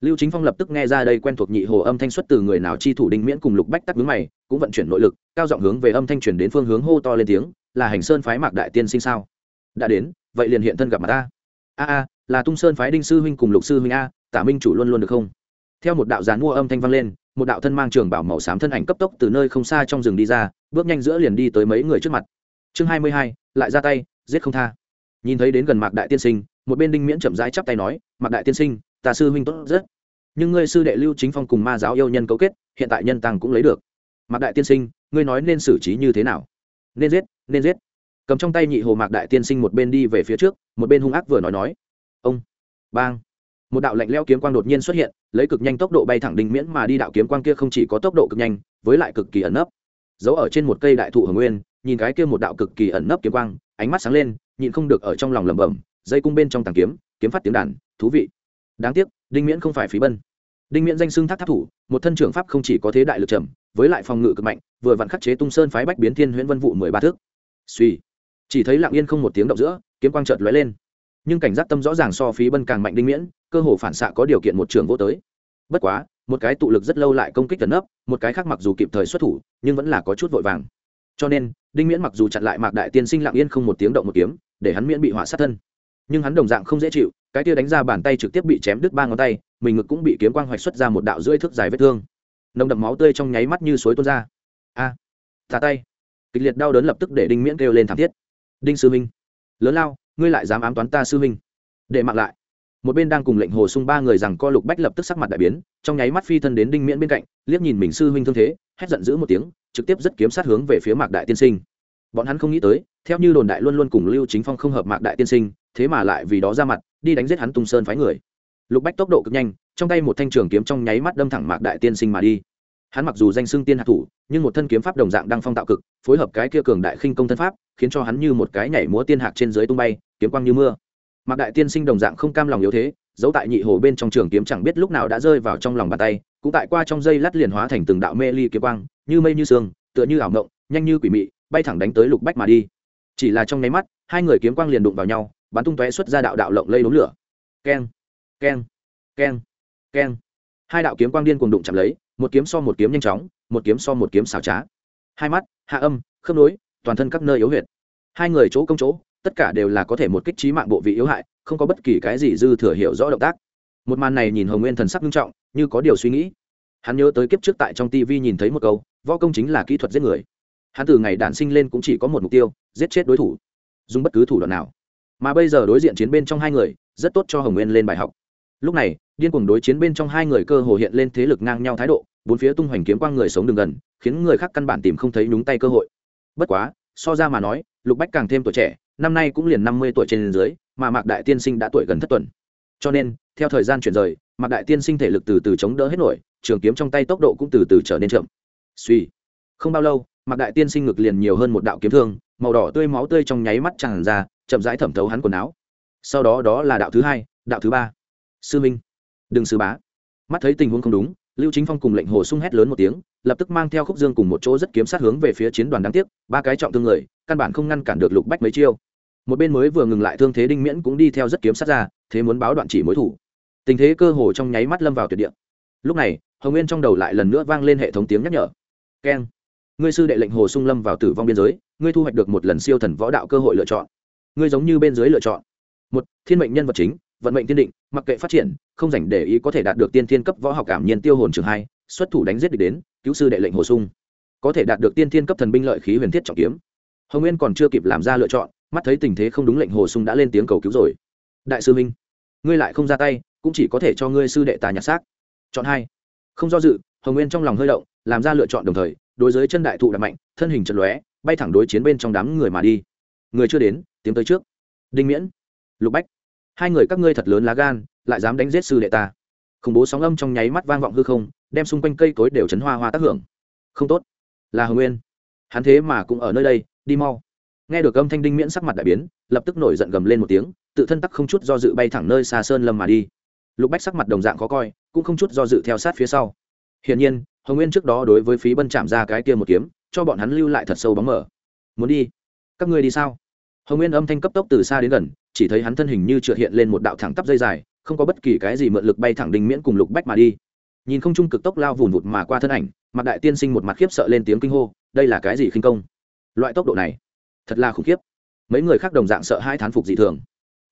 Lưu chính phong lập tức nghe ra đây quen thuộc nhị hồ âm thanh xuất từ người nào chi thủ đinh miễn cùng lục bách tắc vướng mày, cũng vận chuyển nội lực, cao giọng hướng về âm thanh chuyển đến phương hướng hô to lên tiếng là hành sơn phái mạc đại tiên sinh sao? Đã đến, vậy liền hiện thân gặp mặt ta a a, là tung sơn phái đinh sư huynh cùng lục sư huynh a, tả minh chủ luôn luôn được không? Theo một đạo gián mua âm thanh vang lên, một đạo thân mang trường bảo màu xám thân ảnh cấp tốc từ nơi không xa trong rừng đi ra, bước nhanh giữa liền đi tới mấy người trước mặt. Chương hai mươi hai, lại ra tay, giết không tha. Nhìn thấy đến gần mạc đại tiên sinh, một bên đinh miễn chậm rãi chắp tay nói, mạc đại tiên sinh tà sư huynh tốt rất. Nhưng ngươi sư đệ lưu chính phong cùng ma giáo yêu nhân cấu kết, hiện tại nhân tăng cũng lấy được. Mạc đại tiên sinh, ngươi nói nên xử trí như thế nào? Nên giết nên giết. Cầm trong tay nhị hồ mạc đại tiên sinh một bên đi về phía trước, một bên hung ác vừa nói nói. Ông, bang. Một đạo lạnh leo kiếm quang đột nhiên xuất hiện, lấy cực nhanh tốc độ bay thẳng đinh miễn mà đi đạo kiếm quang kia không chỉ có tốc độ cực nhanh, với lại cực kỳ ẩn nấp. Giấu ở trên một cây đại thụ hồng nguyên, nhìn cái kia một đạo cực kỳ ẩn nấp kiếm quang, ánh mắt sáng lên, nhịn không được ở trong lòng lẩm bẩm, dây cung bên trong tàng kiếm kiếm phát tiếng đàn, thú vị. Đáng tiếc, đinh miễn không phải phí bân. Đinh miễn danh xưng thác tháp thủ, một thân trưởng pháp không chỉ có thế đại lực trầm với lại phòng ngự cực mạnh, vừa vặn khắc chế tung sơn phái bách biến thiên huyễn vân vụ mười ba thước. Suy, chỉ thấy lặng yên không một tiếng động giữa, kiếm quang chợt lóe lên. Nhưng cảnh giác tâm rõ ràng so phí bân càng mạnh đinh miễn, cơ hồ phản xạ có điều kiện một trường vô tới. Bất quá, một cái tụ lực rất lâu lại công kích tấn ấp một cái khác mặc dù kịp thời xuất thủ, nhưng vẫn là có chút vội vàng. Cho nên, đinh miễn mặc dù chặn lại mạc đại tiên sinh lặng yên không một tiếng động một kiếm, để hắn miễn bị hỏa sát thân. Nhưng hắn đồng dạng không dễ chịu, cái tia đánh ra bàn tay trực tiếp bị chém đứt ba ngón tay, mình ngực cũng bị kiếm quang hoạch xuất ra một đạo rưỡi thước dài vết thương nồng đậm máu tươi trong nháy mắt như suối tuôn ra. A à, thả tay. Kịch liệt đau đớn lập tức để đinh miễn kêu lên thảm thiết. Đinh sư minh lớn lao ngươi lại dám ám toán ta sư minh để mặc lại. Một bên đang cùng lệnh hồ sung ba người rằng co lục bách lập tức sắc mặt đại biến trong nháy mắt phi thân đến đinh miễn bên cạnh liếc nhìn mình sư huynh thương thế hét giận dữ một tiếng trực tiếp rất kiếm sát hướng về phía mạc đại tiên sinh. Bọn hắn không nghĩ tới theo như đồn đại luôn luôn cùng lưu chính phong không hợp mạc đại tiên sinh thế mà lại vì đó ra mặt đi đánh giết hắn tung sơn phái người. Lục bách tốc độ cực nhanh trong tay một thanh trường kiếm trong nháy mắt đâm thẳng mạc đại tiên sinh mà đi. Hắn mặc dù danh xưng tiên hạ thủ, nhưng một thân kiếm pháp đồng dạng đang phong tạo cực, phối hợp cái kia cường đại khinh công thân pháp, khiến cho hắn như một cái nhảy múa tiên hạc trên dưới tung bay, kiếm quang như mưa. Mạc đại tiên sinh đồng dạng không cam lòng yếu thế, giấu tại nhị hồ bên trong trường kiếm chẳng biết lúc nào đã rơi vào trong lòng bàn tay, cũng tại qua trong dây lát liền hóa thành từng đạo mê ly kiếm quang, như mây như sương, tựa như ảo ngộng nhanh như quỷ mị, bay thẳng đánh tới lục bách mà đi. Chỉ là trong nháy mắt, hai người kiếm quang liền đụng vào nhau, bắn tung tóe xuất ra đạo đạo lộng lây đống lửa. Keng keng keng keng. Hai đạo kiếm quang điên cuồng đụng chạm lấy, một kiếm so một kiếm nhanh chóng, một kiếm so một kiếm xảo trá. Hai mắt, hạ âm, khớp nối, toàn thân các nơi yếu huyệt. Hai người chỗ công chỗ, tất cả đều là có thể một kích trí mạng bộ vị yếu hại, không có bất kỳ cái gì dư thừa hiểu rõ động tác. Một màn này nhìn hồng nguyên thần sắc nghiêm trọng, như có điều suy nghĩ. Hắn nhớ tới kiếp trước tại trong tv nhìn thấy một câu, võ công chính là kỹ thuật giết người. Hắn từ ngày đản sinh lên cũng chỉ có một mục tiêu, giết chết đối thủ. Dùng bất cứ thủ đoạn nào. Mà bây giờ đối diện chiến bên trong hai người, rất tốt cho hồng nguyên lên bài học lúc này, điên cuồng đối chiến bên trong hai người cơ hồ hiện lên thế lực ngang nhau thái độ, bốn phía tung hoành kiếm quang người sống đường gần, khiến người khác căn bản tìm không thấy nhúng tay cơ hội. Bất quá, so ra mà nói, lục bách càng thêm tuổi trẻ, năm nay cũng liền năm mươi tuổi trên dưới, mà mạc đại tiên sinh đã tuổi gần thất tuần. Cho nên, theo thời gian chuyển rời, mạc đại tiên sinh thể lực từ từ chống đỡ hết nổi, trường kiếm trong tay tốc độ cũng từ từ trở nên chậm. Suy, không bao lâu, mạc đại tiên sinh ngực liền nhiều hơn một đạo kiếm thương, màu đỏ tươi máu tươi trong nháy mắt tràn ra, chậm rãi thẩm thấu hắn quần áo. Sau đó đó là đạo thứ hai, đạo thứ ba sư minh, đừng sư bá. Mắt thấy tình huống không đúng, lưu chính phong cùng lệnh hồ sung hét lớn một tiếng, lập tức mang theo khúc dương cùng một chỗ rất kiếm sát hướng về phía chiến đoàn đáng tiếc, ba cái trọng thương người, căn bản không ngăn cản được lục bách mấy chiêu. Một bên mới vừa ngừng lại thương thế đinh miễn cũng đi theo rất kiếm sát ra, thế muốn báo đoạn chỉ mối thủ. Tình thế cơ hồ trong nháy mắt lâm vào tuyệt địa. Lúc này, hồng nguyên trong đầu lại lần nữa vang lên hệ thống tiếng nhắc nhở. Keng. Ngươi sư đệ lệnh hồ sung lâm vào tử vong biên giới, ngươi thu hoạch được một lần siêu thần võ đạo cơ hội lựa chọn. Ngươi giống như bên dưới lựa chọn. Một, thiên mệnh nhân vật chính vận mệnh tiên định, mặc kệ phát triển, không dành để ý có thể đạt được tiên thiên cấp võ học cảm nhiên tiêu hồn trường hai, xuất thủ đánh giết địch đến, cứu sư đệ lệnh hồ sung. Có thể đạt được tiên thiên cấp thần binh lợi khí huyền thiết trọng kiếm. Hồng nguyên còn chưa kịp làm ra lựa chọn, mắt thấy tình thế không đúng lệnh hồ sung đã lên tiếng cầu cứu rồi. Đại sư minh ngươi lại không ra tay, cũng chỉ có thể cho ngươi sư đệ tà nhặt xác. Chọn hai. Không do dự, hồng nguyên trong lòng hơi động, làm ra lựa chọn đồng thời, đối với chân đại thụ đạp mạnh, thân hình chật lóe, bay thẳng đối chiến bên trong đám người mà đi. Người chưa đến tiếng tới trước. Đinh miễn, lục bách hai người các ngươi thật lớn lá gan, lại dám đánh giết sư đệ ta. Khủng bố sóng âm trong nháy mắt vang vọng hư không, đem xung quanh cây cối đều chấn hoa hoa tác hưởng. Không tốt. Là hồng nguyên. Hắn thế mà cũng ở nơi đây, đi mau. Nghe được âm thanh đinh miễn sắc mặt đại biến, lập tức nổi giận gầm lên một tiếng, tự thân tắc không chút do dự bay thẳng nơi xa sơn lâm mà đi. Lục bách sắc mặt đồng dạng khó coi, cũng không chút do dự theo sát phía sau. Hiển nhiên, hồng nguyên trước đó đối với phí bân chạm ra cái kia một kiếm, cho bọn hắn lưu lại thật sâu bóng mở muốn đi? Các ngươi đi sao? Hồng nguyên âm thanh cấp tốc từ xa đến gần chỉ thấy hắn thân hình như trượt hiện lên một đạo thẳng tắp dây dài, không có bất kỳ cái gì mượn lực bay thẳng đỉnh miễn cùng lục bách mà đi. Nhìn không trung cực tốc lao vùn vụt mà qua thân ảnh mặc đại tiên sinh một mặt khiếp sợ lên tiếng kinh hô, đây là cái gì khinh công? Loại tốc độ này, thật là khủng khiếp. Mấy người khác đồng dạng sợ hai thán phục dị thường.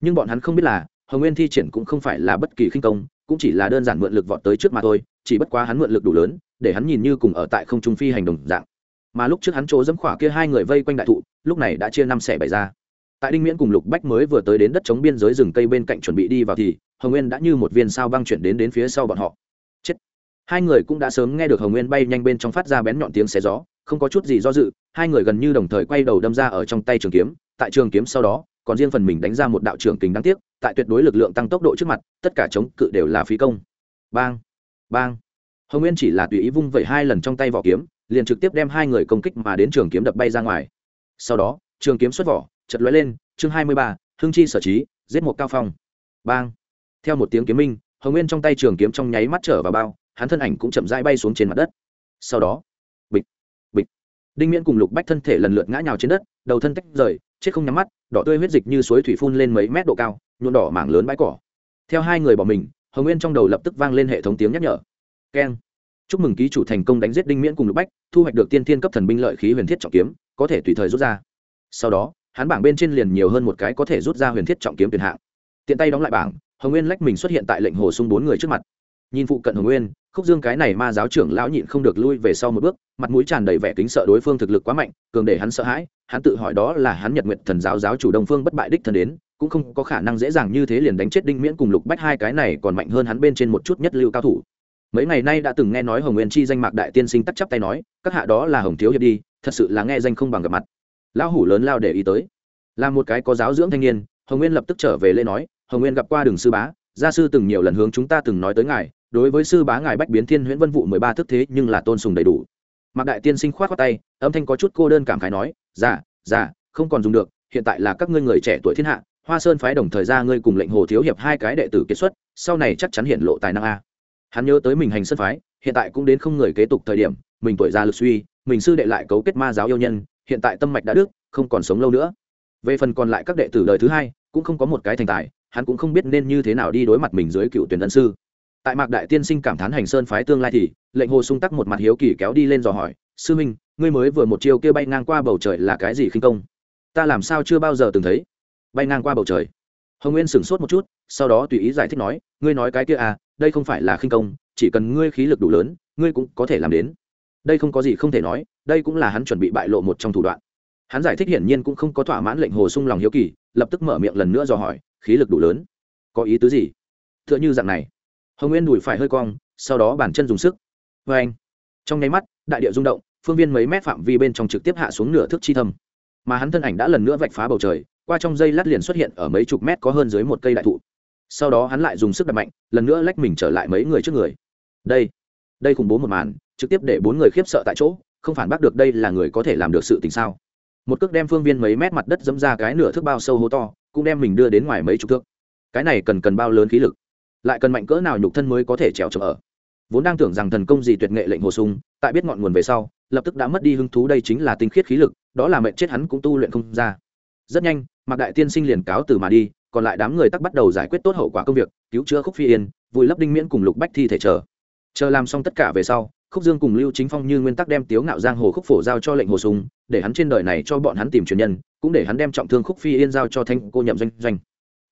Nhưng bọn hắn không biết là, hồng nguyên thi triển cũng không phải là bất kỳ khinh công, cũng chỉ là đơn giản mượn lực vọt tới trước mà thôi, chỉ bất quá hắn mượn lực đủ lớn, để hắn nhìn như cùng ở tại không trung phi hành đồng dạng. Mà lúc trước hắn chỗ dẫm khỏa kia hai người vây quanh đại thụ, lúc này đã chia năm xẻ bảy ra tại đinh miễn cùng lục bách mới vừa tới đến đất chống biên giới rừng cây bên cạnh chuẩn bị đi vào thì, hồng nguyên đã như một viên sao băng chuyển đến đến phía sau bọn họ. Chết! Hai người cũng đã sớm nghe được hồng nguyên bay nhanh bên trong phát ra bén nhọn tiếng xé gió, không có chút gì do dự, hai người gần như đồng thời quay đầu đâm ra ở trong tay trường kiếm. Tại trường kiếm sau đó, còn riêng phần mình đánh ra một đạo trường kính đáng tiếc, tại tuyệt đối lực lượng tăng tốc độ trước mặt, tất cả chống cự đều là phí công. Bang! Bang! Hồng nguyên chỉ là tùy ý vung vẩy hai lần trong tay vỏ kiếm, liền trực tiếp đem hai người công kích mà đến trường kiếm đập bay ra ngoài. Sau đó, trường kiếm xuất vỏ chật lóe lên, chương hai mươi ba hương chi sở trí giết một cao phong. Bang. Theo một tiếng kiếm minh, hồng nguyên trong tay trường kiếm trong nháy mắt trở vào bao, hắn thân ảnh cũng chậm rãi bay xuống trên mặt đất. Sau đó, bịch bịch. Đinh miễn cùng lục bách thân thể lần lượt ngã nhào trên đất, đầu thân tách rời, chết không nhắm mắt, đỏ tươi huyết dịch như suối thủy phun lên mấy mét độ cao nhuộn đỏ mảng lớn bãi cỏ. Theo hai người bỏ mình, hồng nguyên trong đầu lập tức vang lên hệ thống tiếng nhắc nhở. Keng. Chúc mừng ký chủ thành công đánh giết đinh miễn cùng lục bách, thu hoạch được tiên thiên cấp thần binh lợi khí huyền thiết trọng kiếm, có thể tùy thời rút ra. Sau đó hắn bảng bên trên liền nhiều hơn một cái có thể rút ra huyền thiết trọng kiếm tuyển hạng. Tiện tay đóng lại bảng, hồng nguyên lách mình xuất hiện tại lệnh hồ sung bốn người trước mặt. Nhìn phụ cận hồng nguyên, khúc dương cái này ma giáo trưởng lão nhịn không được lui về sau một bước, mặt mũi tràn đầy vẻ kính sợ đối phương thực lực quá mạnh, cường để hắn sợ hãi, hắn tự hỏi đó là hắn nhật nguyện thần giáo giáo chủ đông phương bất bại đích thần đến, cũng không có khả năng dễ dàng như thế liền đánh chết đinh miễn cùng lục bách hai cái này còn mạnh hơn hắn bên trên một chút nhất lưu cao thủ. Mấy ngày nay đã từng nghe nói hồng nguyên chi danh mạc đại tiên sinh tắt chắp tay nói, các hạ đó là hồng thiếu hiệp đi, thật sự là nghe danh không bằng gặp mặt lão hủ lớn lao để ý tới. Là một cái có giáo dưỡng thanh niên, hồng nguyên lập tức trở về lê nói, hồng nguyên gặp qua đường sư bá, gia sư từng nhiều lần hướng chúng ta từng nói tới ngài, đối với sư bá ngài bách biến thiên huyễn vân vụ mười ba thức thế nhưng là tôn sùng đầy đủ. Mạc đại tiên sinh khoát khoát tay, âm thanh có chút cô đơn cảm khái nói dạ dạ không còn dùng được, hiện tại là các ngươi người trẻ tuổi thiên hạ, hoa sơn phái đồng thời ra ngươi cùng lệnh hồ thiếu hiệp hai cái đệ tử kiệt xuất, sau này chắc chắn hiện lộ tài năng a. Hắn nhớ tới mình hành sơn phái, hiện tại cũng đến không người kế tục thời điểm, mình tuổi già lực suy, mình sư đệ lại cấu kết ma giáo yêu nhân hiện tại tâm mạch đã đức, không còn sống lâu nữa. Về phần còn lại các đệ tử đời thứ hai, cũng không có một cái thành tài, hắn cũng không biết nên như thế nào đi đối mặt mình dưới cựu tuyển ân sư. Tại mạc đại tiên sinh cảm thán hành sơn phái tương lai thì, lệnh hồ sung tắc một mặt hiếu kỳ kéo đi lên dò hỏi, sư minh, ngươi mới vừa một chiêu kia bay ngang qua bầu trời là cái gì khinh công? Ta làm sao chưa bao giờ từng thấy bay ngang qua bầu trời? Hồng nguyên sửng sốt một chút, sau đó tùy ý giải thích nói, ngươi nói cái kia à đây không phải là khinh công, chỉ cần ngươi khí lực đủ lớn, ngươi cũng có thể làm đến đây không có gì không thể nói, đây cũng là hắn chuẩn bị bại lộ một trong thủ đoạn. Hắn giải thích hiển nhiên cũng không có thỏa mãn lệnh hồ sung lòng hiếu kỳ, lập tức mở miệng lần nữa dò hỏi, khí lực đủ lớn. Có ý tứ gì? T h ư ợ n h ư dạng này. Hồng nguyên đùi phải hơi cong, sau đó bàn chân dùng sức. Vê anh, trong nháy mắt, đại địa rung động, phương viên mấy mét phạm vi bên trong trực tiếp hạ xuống nửa thước chi thâm. Mà hắn thân ảnh đã lần nữa vạch phá bầu trời, qua trong dây lát liền xuất hiện ở mấy chục mét có hơn dưới một cây đại thụ. Sau đó hắn lại dùng sức đập mạnh, lần nữa lách mình trở lại mấy người trước người. Đây đây khủng bố một màn trực tiếp để bốn người khiếp sợ tại chỗ, không phản bác được đây là người có thể làm được sự tình sao. Một cước đem phương viên mấy mét mặt đất dẫm ra cái nửa thước bao sâu hố to, cũng đem mình đưa đến ngoài mấy chục thước. Cái này cần cần bao lớn khí lực? Lại cần mạnh cỡ nào nhục thân mới có thể trèo trồng ở? Vốn đang tưởng rằng thần công gì tuyệt nghệ lệnh hồ sung, tại biết ngọn nguồn về sau, lập tức đã mất đi hứng thú đây chính là tinh khiết khí lực, đó là mệnh chết hắn cũng tu luyện không ra. Rất nhanh, mạc đại tiên sinh liền cáo từ mà đi, còn lại đám người tắc bắt đầu giải quyết tốt hậu quả công việc, cứu chữa khúc phi yên, vùi lấp đinh miễn cùng lục bách thi thể chờ. Chờ làm xong tất cả về sau khúc dương cùng lưu chính phong như nguyên tắc đem tiếu ngạo giang hồ khúc phổ giao cho lệnh hồ sùng để hắn trên đời này cho bọn hắn tìm truyền nhân, cũng để hắn đem trọng thương khúc phi yên giao cho thanh cô nhậm doanh doanh.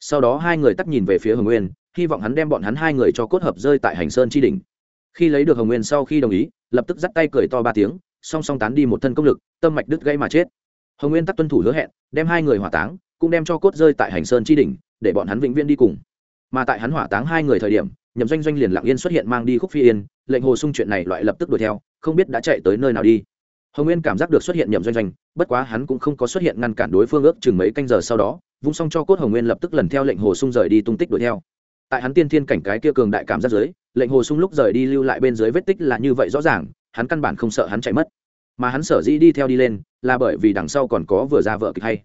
Sau đó hai người tắt nhìn về phía hồng nguyên, hy vọng hắn đem bọn hắn hai người cho cốt hợp rơi tại hành sơn tri đình khi lấy được hồng nguyên sau khi đồng ý, lập tức dắt tay cười to ba tiếng, song song tán đi một thân công lực, tâm mạch đứt gây mà chết. Hồng nguyên tắt tuân thủ hứa hẹn, đem hai người hỏa táng, cũng đem cho cốt rơi tại hành sơn tri đình để bọn hắn vĩnh viễn đi cùng. Mà tại hắn hỏa táng hai người thời điểm nhậm doanh doanh liền lặng yên xuất hiện mang đi khúc phi yên, lệnh hồ sung chuyện này loại lập tức đuổi theo, không biết đã chạy tới nơi nào đi. Hồng nguyên cảm giác được xuất hiện nhậm doanh doanh, bất quá hắn cũng không có xuất hiện ngăn cản đối phương ước chừng mấy canh giờ sau đó, vung xong cho cốt hồng nguyên lập tức lần theo lệnh hồ sung rời đi tung tích đuổi theo. Tại hắn tiên thiên cảnh cái kia cường đại cảm giác dưới, lệnh hồ sung lúc rời đi lưu lại bên dưới vết tích là như vậy rõ ràng, hắn căn bản không sợ hắn chạy mất. Mà hắn sở dĩ đi theo đi lên, là bởi vì đằng sau còn có vừa ra vợ kịch hay.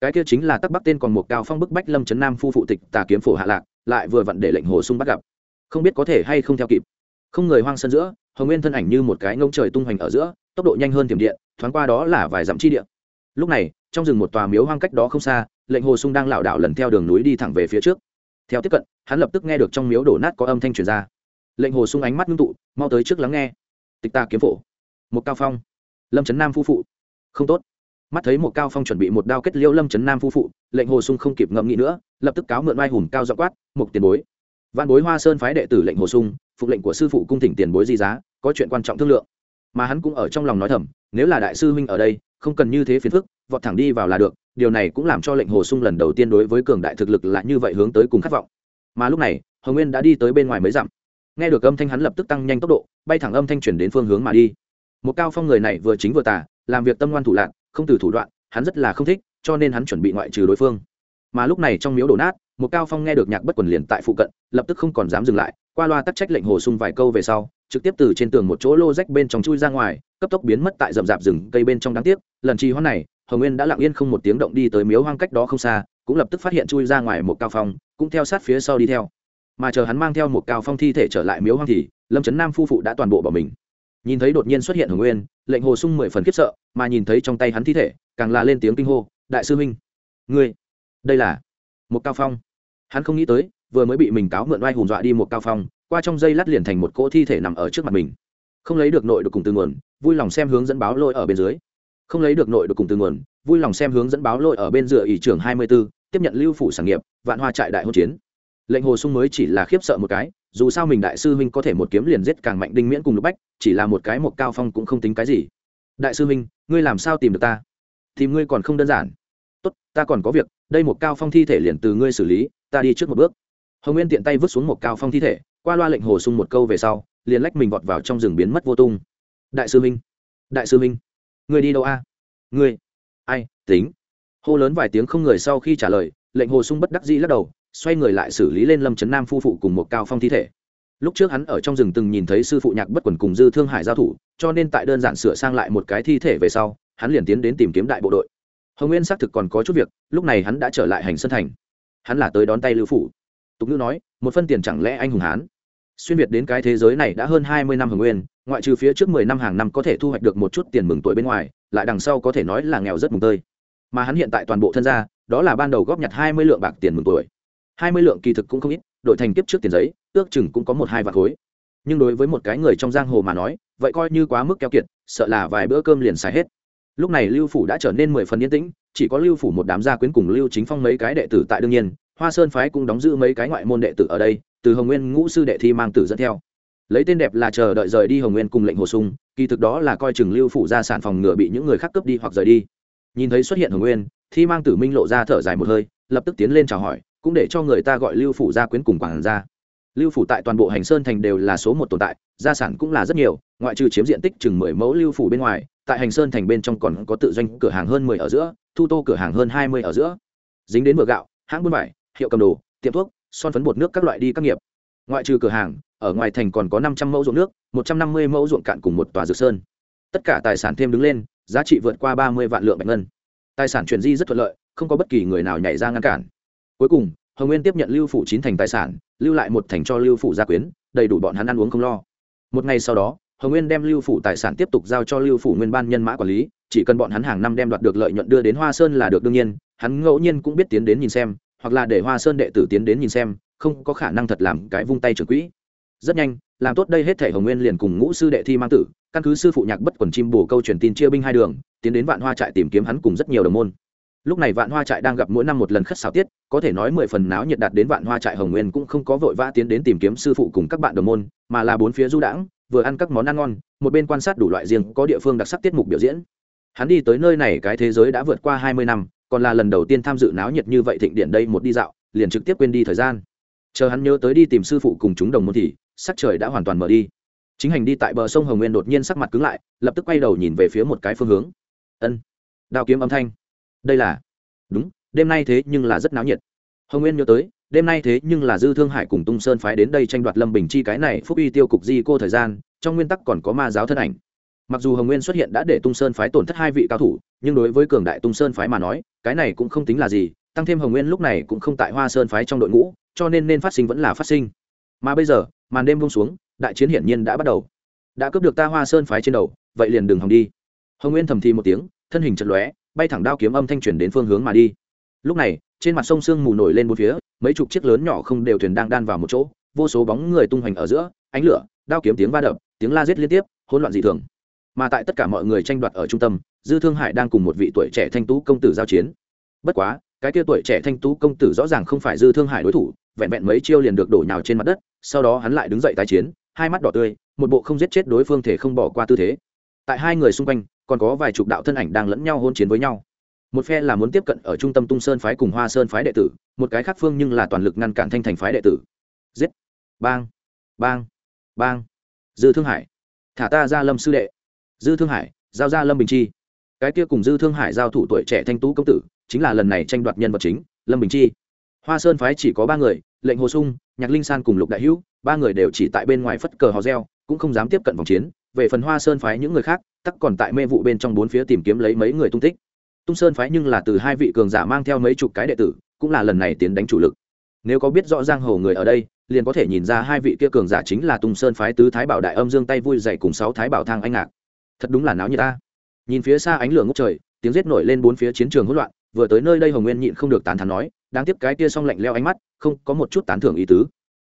Cái kia chính là tắc bắc tên còn một cao phong bức bách lâm trấn nam phu phụ tịch tà kiếm phổ hạ lạc, lại vừa vặn để lệnh hồ sung bắt gặp không biết có thể hay không theo kịp. Không người hoang sân giữa, hồng nguyên thân ảnh như một cái ngông trời tung hoành ở giữa, tốc độ nhanh hơn tiềm điện, thoáng qua đó là vài dặm chi điện lúc này, trong rừng một tòa miếu hoang cách đó không xa, lệnh hồ sung đang lảo đảo lần theo đường núi đi thẳng về phía trước. Theo tiếp cận, hắn lập tức nghe được trong miếu đổ nát có âm thanh truyền ra. Lệnh hồ sung ánh mắt ngưng tụ, mau tới trước lắng nghe. Tịch ta kiếm phổ. Một cao phong. Lâm trấn nam phu phụ. Không tốt. Mắt thấy một cao phong chuẩn bị một đao kết liêu lâm trấn nam phu phụ, lệnh hồ sung không kịp ngậm nghĩ nữa, lập tức cáo mượn mai hùng cao dọ quát một tiền bối văn bối hoa sơn phái đệ tử lệnh hồ sung, phục lệnh của sư phụ cung thỉnh tiền bối di giá, có chuyện quan trọng thương lượng. Mà hắn cũng ở trong lòng nói thầm, nếu là đại sư huynh ở đây, không cần như thế phiền phức, vọt thẳng đi vào là được, điều này cũng làm cho lệnh hồ sung lần đầu tiên đối với cường đại thực lực lại như vậy hướng tới cùng khát vọng. Mà lúc này, hồng nguyên đã đi tới bên ngoài mấy dặm. Nghe được âm thanh hắn lập tức tăng nhanh tốc độ, bay thẳng âm thanh chuyển đến phương hướng mà đi. Một cao phong người này vừa chính vừa tả làm việc tâm ngoan thủ lạc, không từ thủ đoạn, hắn rất là không thích, cho nên hắn chuẩn bị ngoại trừ đối phương. Mà lúc này trong miếu đổ nát một cao phong nghe được nhạc bất quần liền tại phụ cận, lập tức không còn dám dừng lại, qua loa tắc trách lệnh hồ sung vài câu về sau, trực tiếp từ trên tường một chỗ lô rách bên trong chui ra ngoài, cấp tốc biến mất tại rậm rạp rừng cây bên trong đáng tiếc, lần trì hoãn này, hồng nguyên đã lặng yên không một tiếng động đi tới miếu hoang cách đó không xa, cũng lập tức phát hiện chui ra ngoài một cao phong, cũng theo sát phía sau đi theo. Mà chờ hắn mang theo một cao phong thi thể trở lại miếu hoang thì, lâm trấn nam phu phụ đã toàn bộ bỏ mình. Nhìn thấy đột nhiên xuất hiện hồng nguyên, lệnh hồ sung mười phần khiếp sợ, mà nhìn thấy trong tay hắn thi thể, càng là lên tiếng kinh hô, đại sư huynh, ngươi, đây là một cao phong. Hắn không nghĩ tới vừa mới bị mình cáo mượn oai hùng dọa đi một cao phong qua trong dây lát liền thành một cỗ thi thể nằm ở trước mặt mình. Không lấy được nội được cùng từ nguồn vui lòng xem hướng dẫn báo lôi ở bên dưới. Không lấy được nội được cùng từ nguồn vui lòng xem hướng dẫn báo lôi ở bên dựa ỷ trưởng hai mươi 24, tiếp nhận lưu phủ sản nghiệp vạn hoa trại đại hôn chiến. Lệnh hồ sung mới chỉ là khiếp sợ một cái dù sao mình đại sư huynh có thể một kiếm liền giết càng mạnh đinh miễn cùng lục bách chỉ là một cái một cao phong cũng không tính cái gì. Đại sư huynh ngươi làm sao tìm được ta? Tìm ngươi còn không đơn giản tốt, ta còn có việc, đây một cao phong thi thể liền từ ngươi xử lý, ta đi trước một bước. Hồng nguyên tiện tay vứt xuống một cao phong thi thể, qua loa lệnh hồ sung một câu về sau, liền lách mình vọt vào trong rừng biến mất vô tung. Đại sư minh, đại sư minh người đi đâu a? Người ai, tính? Hô lớn vài tiếng không người sau khi trả lời, lệnh hồ sung bất đắc dĩ lắc đầu, xoay người lại xử lý lên lâm trấn nam phu phụ cùng một cao phong thi thể. Lúc trước hắn ở trong rừng từng nhìn thấy sư phụ nhạc bất quần cùng dư thương hải giao thủ, cho nên tại đơn giản sửa sang lại một cái thi thể về sau, hắn liền tiến đến tìm kiếm đại bộ đội hồng nguyên xác thực còn có chút việc lúc này hắn đã trở lại hành sân thành hắn là tới đón tay lưu phủ tục ngữ nói một phân tiền chẳng lẽ anh hùng hán xuyên việt đến cái thế giới này đã hơn hai mươi năm hồng nguyên ngoại trừ phía trước mười năm hàng năm có thể thu hoạch được một chút tiền mừng tuổi bên ngoài lại đằng sau có thể nói là nghèo rất mùng tơi mà hắn hiện tại toàn bộ thân gia đó là ban đầu góp nhặt hai mươi lượng bạc tiền mừng tuổi hai mươi lượng kỳ thực cũng không ít đổi thành kiếp trước tiền giấy ước chừng cũng có một hai vạt khối nhưng đối với một cái người trong giang hồ mà nói vậy coi như quá mức keo kiệt sợ là vài bữa cơm liền xài hết lúc này lưu phủ đã trở nên mười phần yên tĩnh, chỉ có lưu phủ một đám gia quyến cùng lưu chính phong mấy cái đệ tử tại đương nhiên, hoa sơn phái cũng đóng giữ mấy cái ngoại môn đệ tử ở đây, từ hồng nguyên ngũ sư đệ thi mang tử dẫn theo. Lấy tên đẹp là chờ đợi rời đi hồng nguyên cùng lệnh hồ sung, kỳ thực đó là coi chừng lưu phủ ra sản phòng ngừa bị những người khác cướp đi hoặc rời đi. Nhìn thấy xuất hiện hồng nguyên, thi mang tử minh lộ ra thở dài một hơi, lập tức tiến lên chào hỏi, cũng để cho người ta gọi lưu phủ gia quyến cùng quảng ra lưu phủ tại toàn bộ hành sơn thành đều là số một tồn tại, gia sản cũng là rất nhiều, ngoại trừ chiếm diện tích chừng mười mẫu lưu phủ bên ngoài tại hành sơn thành bên trong còn có tự doanh cửa hàng hơn mười ở giữa, thu tô cửa hàng hơn hai mươi ở giữa. Dính đến vừa gạo, hãng buôn vải, hiệu cầm đồ, tiệm thuốc, son phấn bột nước các loại đi các nghiệp. Ngoại trừ cửa hàng, ở ngoài thành còn có năm trăm mẫu ruộng nước, một trăm năm mươi mẫu ruộng cạn cùng một tòa dược sơn. Tất cả tài sản thêm đứng lên, giá trị vượt qua ba mươi vạn lượng bạch ngân. Tài sản chuyển di rất thuận lợi, không có bất kỳ người nào nhảy ra ngăn cản. Cuối cùng, hồng nguyên tiếp nhận lưu phủ chín thành tài sản, lưu lại một thành cho lưu phủ gia quyến, đầy đủ bọn hắn ăn uống không lo. Một ngày sau đó hồng nguyên đem lưu phủ tài sản tiếp tục giao cho lưu phủ nguyên ban nhân mã quản lý, chỉ cần bọn hắn hàng năm đem đoạt được lợi nhuận đưa đến hoa sơn là được đương nhiên, hắn ngẫu nhiên cũng biết tiến đến nhìn xem, hoặc là để hoa sơn đệ tử tiến đến nhìn xem, không có khả năng thật làm cái vung tay trưởng quỹ. Rất nhanh, làm tốt đây hết thể hồng nguyên liền cùng ngũ sư đệ thi mang tử, căn cứ sư phụ nhạc bất quần chim bổ câu truyền tin chia binh hai đường, tiến đến vạn hoa trại tìm kiếm hắn cùng rất nhiều đồng môn. Lúc này vạn hoa trại đang gặp mỗi năm một lần khất xảo tiết, có thể nói mười phần náo nhiệt đạt đến vạn hoa trại hồng nguyên cũng không có vội vã tiến đến tìm kiếm sư phụ cùng các bạn đồng môn, mà là bốn phía du đãng vừa ăn các món ăn ngon, một bên quan sát đủ loại riêng có địa phương đặc sắc tiết mục biểu diễn. Hắn đi tới nơi này cái thế giới đã vượt qua hai mươi năm, còn là lần đầu tiên tham dự náo nhiệt như vậy thịnh điện đây một đi dạo, liền trực tiếp quên đi thời gian. Chờ hắn nhớ tới đi tìm sư phụ cùng chúng đồng môn thì, sắc trời đã hoàn toàn mở đi. Chính hành đi tại bờ sông hồng nguyên đột nhiên sắc mặt cứng lại, lập tức quay đầu nhìn về phía một cái phương hướng. Ân, đao kiếm âm thanh. Đây là, đúng, đêm nay thế nhưng là rất náo nhiệt. Hồng nguyên nhớ tới đêm nay thế nhưng là dư thương hải cùng tung sơn phái đến đây tranh đoạt lâm bình chi cái này phúc uy tiêu cục di cô thời gian, trong nguyên tắc còn có ma giáo thân ảnh. Mặc dù hồng nguyên xuất hiện đã để tung sơn phái tổn thất hai vị cao thủ, nhưng đối với cường đại tung sơn phái mà nói, cái này cũng không tính là gì, tăng thêm hồng nguyên lúc này cũng không tại hoa sơn phái trong đội ngũ, cho nên nên phát sinh vẫn là phát sinh. Mà bây giờ, màn đêm buông xuống, đại chiến hiển nhiên đã bắt đầu. Đã cướp được ta hoa sơn phái trên đầu, vậy liền đừng hòng đi. Hồng nguyên thầm thì một tiếng, thân hình chật lóe, bay thẳng đao kiếm âm thanh chuyển đến phương hướng mà đi. Lúc này trên mặt sông sương mù nổi lên bốn phía, mấy chục chiếc lớn nhỏ không đều thuyền đang đan vào một chỗ, vô số bóng người tung hoành ở giữa, ánh lửa, đao kiếm tiếng va đập, tiếng la giết liên tiếp, hỗn loạn dị thường. Mà tại tất cả mọi người tranh đoạt ở trung tâm, dư thương hải đang cùng một vị tuổi trẻ thanh tú công tử giao chiến. Bất quá, cái kia tuổi trẻ thanh tú công tử rõ ràng không phải dư thương hải đối thủ, vẹn vẹn mấy chiêu liền được đổ nhào trên mặt đất, sau đó hắn lại đứng dậy tái chiến, hai mắt đỏ tươi, một bộ không giết chết đối phương thể không bỏ qua tư thế. Tại hai người xung quanh, còn có vài chục đạo thân ảnh đang lẫn nhau hôn chiến với nhau một phe là muốn tiếp cận ở trung tâm tung sơn phái cùng hoa sơn phái đệ tử, một cái khác phương nhưng là toàn lực ngăn cản thanh thành phái đệ tử. Giết! Bang! Bang! Bang! Dư thương hải! Thả ta ra lâm sư đệ! Dư thương hải, giao ra lâm bình chi! Cái kia cùng dư thương hải giao thủ tuổi trẻ thanh tú công tử, chính là lần này tranh đoạt nhân vật chính, lâm bình chi. Hoa sơn phái chỉ có ba người, lệnh hồ sung, nhạc linh san cùng lục đại hữu, ba người đều chỉ tại bên ngoài phất cờ hò reo, cũng không dám tiếp cận vòng chiến. Về phần hoa sơn phái những người khác, tắc còn tại mê vụ bên trong bốn phía tìm kiếm lấy mấy người tung tích tung sơn phái nhưng là từ hai vị cường giả mang theo mấy chục cái đệ tử, cũng là lần này tiến đánh chủ lực. Nếu có biết rõ giang hồ người ở đây, liền có thể nhìn ra hai vị kia cường giả chính là tung sơn phái tứ thái bảo đại âm dương tay vui dày cùng sáu thái bảo thang anh ngạc. Thật đúng là náo như ta. Nhìn phía xa ánh lửa ngốc trời, tiếng rết nổi lên bốn phía chiến trường hỗn loạn, vừa tới nơi đây hồng nguyên nhịn không được tán thán nói, đáng tiếc cái kia xong lạnh leo ánh mắt, không có một chút tán thưởng ý tứ.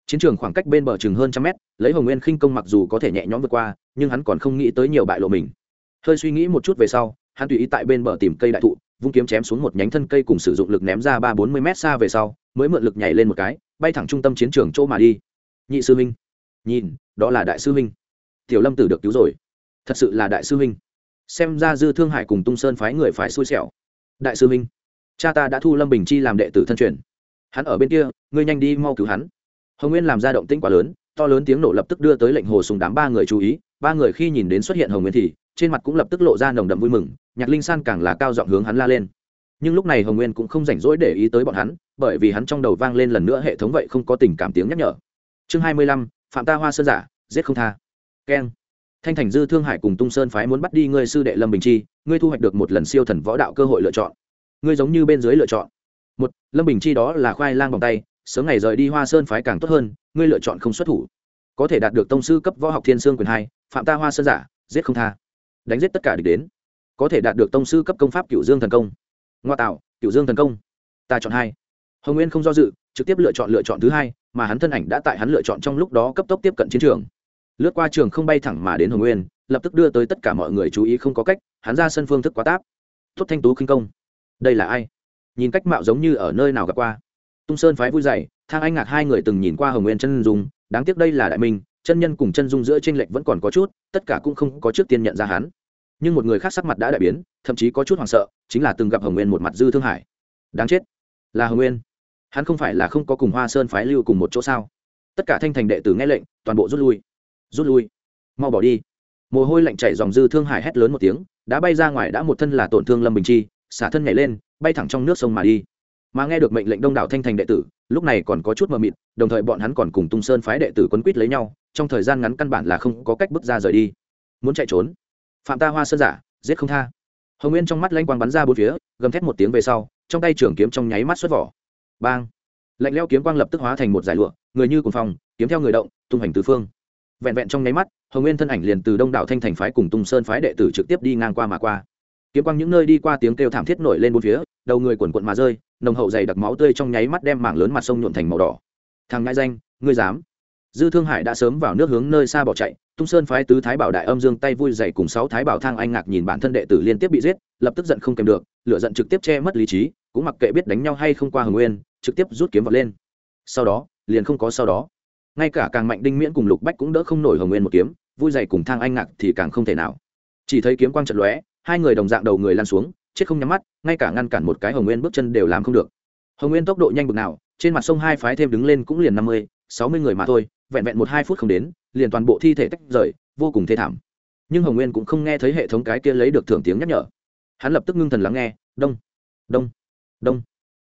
Chiến trường khoảng cách bên bờ chừng hơn trăm mét, lấy hồng nguyên khinh công mặc dù có thể nhẹ nhõm vượt qua, nhưng hắn còn không nghĩ tới nhiều bại lộ mình. Hơi suy nghĩ một chút về sau hắn tùy ý tại bên bờ tìm cây đại thụ, vung kiếm chém xuống một nhánh thân cây cùng sử dụng lực ném ra ba bốn mươi mét xa về sau, mới mượn lực nhảy lên một cái, bay thẳng trung tâm chiến trường chỗ mà đi. Nhị sư minh nhìn, đó là đại sư minh tiểu lâm tử được cứu rồi. Thật sự là đại sư minh xem ra dư thương hải cùng tung sơn phái người phải xui xẻo. Đại sư minh cha ta đã thu lâm bình chi làm đệ tử thân truyền. Hắn ở bên kia, ngươi nhanh đi mau cứu hắn. Hồng nguyên làm ra động tĩnh quá lớn, to lớn tiếng nổ lập tức đưa tới lệnh hồ sùng đám ba người chú ý. Ba người khi nhìn đến xuất hiện hồng nguyên thì trên mặt cũng lập tức lộ ra nồng đậm vui mừng, nhạc linh san càng là cao giọng hướng hắn la lên. Nhưng lúc này hồng nguyên cũng không rảnh rỗi để ý tới bọn hắn, bởi vì hắn trong đầu vang lên lần nữa hệ thống vậy không có tình cảm tiếng nhắc nhở. Chương hai mươi lăm, phạm ta hoa sơn giả, giết không tha. Keng. Thanh thành dư thương hải cùng tung sơn phái muốn bắt đi ngươi sư đệ lâm bình chi, ngươi thu hoạch được một lần siêu thần võ đạo cơ hội lựa chọn. Ngươi giống như bên dưới lựa chọn. Một, lâm bình chi đó là khoai lang vòng tay, sớm ngày rời đi hoa sơn phái càng tốt hơn, ngươi lựa chọn không xuất thủ. Có thể đạt được tông sư cấp võ học thiên sương quyền hai, phạm ta hoa sơn giả, giết không tha đánh giết tất cả địch đến. Có thể đạt được tông sư cấp công pháp cựu dương thần công. Ngoa tạo cựu dương thần công. Ta chọn hai. Hồng nguyên không do dự, trực tiếp lựa chọn lựa chọn thứ hai, mà hắn thân ảnh đã tại hắn lựa chọn trong lúc đó cấp tốc tiếp cận chiến trường. Lướt qua trường không bay thẳng mà đến hồng nguyên, lập tức đưa tới tất cả mọi người chú ý không có cách, hắn ra sân phương thức quá táp. Thốt thanh tú khinh công. Đây là ai? Nhìn cách mạo giống như ở nơi nào gặp qua. Tung sơn phái vui dày, thang anh ngạc hai người từng nhìn qua hồng nguyên chân dùng đáng tiếc đây là đại minh chân nhân cùng chân dung giữa t r ê n lệch vẫn còn có chút, tất cả cũng không có trước tiên nhận ra hắn. Nhưng một người khác sắc mặt đã đại biến, thậm chí có chút hoảng sợ, chính là từng gặp hồng nguyên một mặt dư thương hải đáng chết, là hồng nguyên. Hắn không phải là không có cùng hoa sơn phái lưu cùng một chỗ sao? Tất cả thanh thành đệ tử nghe lệnh, toàn bộ rút lui. Rút lui. Mau bỏ đi. Mồ hôi lạnh chảy dòng dư thương hải hét lớn một tiếng, đã bay ra ngoài đã một thân là tổn thương lâm bình chi, xả thân nhảy lên, bay thẳng trong nước sông mà đi mà nghe được mệnh lệnh đông đảo thanh thành đệ tử, lúc này còn có chút mờ mịt, đồng thời bọn hắn còn cùng tung sơn phái đệ tử quấn quýt lấy nhau, trong thời gian ngắn căn bản là không có cách bước ra rời đi. Muốn chạy trốn? Phạm ta hoa sơn giả, giết không tha. Hồng nguyên trong mắt lanh quang bắn ra bốn phía, gầm thét một tiếng về sau, trong tay trưởng kiếm trong nháy mắt xuất vỏ. Bang! Lạnh leo kiếm quang lập tức hóa thành một giải lụa, người như cùng phòng kiếm theo người động, tung hành tứ phương. Vẹn vẹn trong nháy mắt, hồng nguyên thân ảnh liền từ đông đảo thanh thành phái cùng tung sơn phái đệ tử trực tiếp đi ngang qua mà qua. Kiếm quang những nơi đi qua tiếng kêu thảm thiết nổi lên bốn phía đầu người quần quận mà rơi, nồng hậu dày đặc máu tươi trong nháy mắt đem mảng lớn mặt sông nhuộn thành màu đỏ. Thằng ngại danh, ngươi dám? Dư thương hải đã sớm vào nước hướng nơi xa bỏ chạy, tung sơn phái tứ thái bảo đại âm dương tay vui dày cùng sáu thái bảo thang anh ngạc nhìn bản thân đệ tử liên tiếp bị giết, lập tức giận không kèm được, lửa giận trực tiếp che mất lý trí, cũng mặc kệ biết đánh nhau hay không qua hồng nguyên, trực tiếp rút kiếm vật lên. Sau đó, liền không có sau đó. Ngay cả càng mạnh đinh miễn cùng lục bách cũng đỡ không nổi hồng nguyên một kiếm, vui dày cùng thang anh ngạc thì càng không thể nào. Chỉ thấy kiếm quang trận lóe, hai người đồng dạng đầu người lan xuống chết không nhắm mắt, ngay cả ngăn cản một cái hồng nguyên bước chân đều làm không được. Hồng nguyên tốc độ nhanh bực nào, trên mặt sông hai phái thêm đứng lên cũng liền năm mươi, sáu mươi người mà thôi, vẹn vẹn một hai phút không đến, liền toàn bộ thi thể tách rời, vô cùng thê thảm. Nhưng hồng nguyên cũng không nghe thấy hệ thống cái kia lấy được thưởng tiếng nhắc nhở. Hắn lập tức ngưng thần lắng nghe, đông đông đông,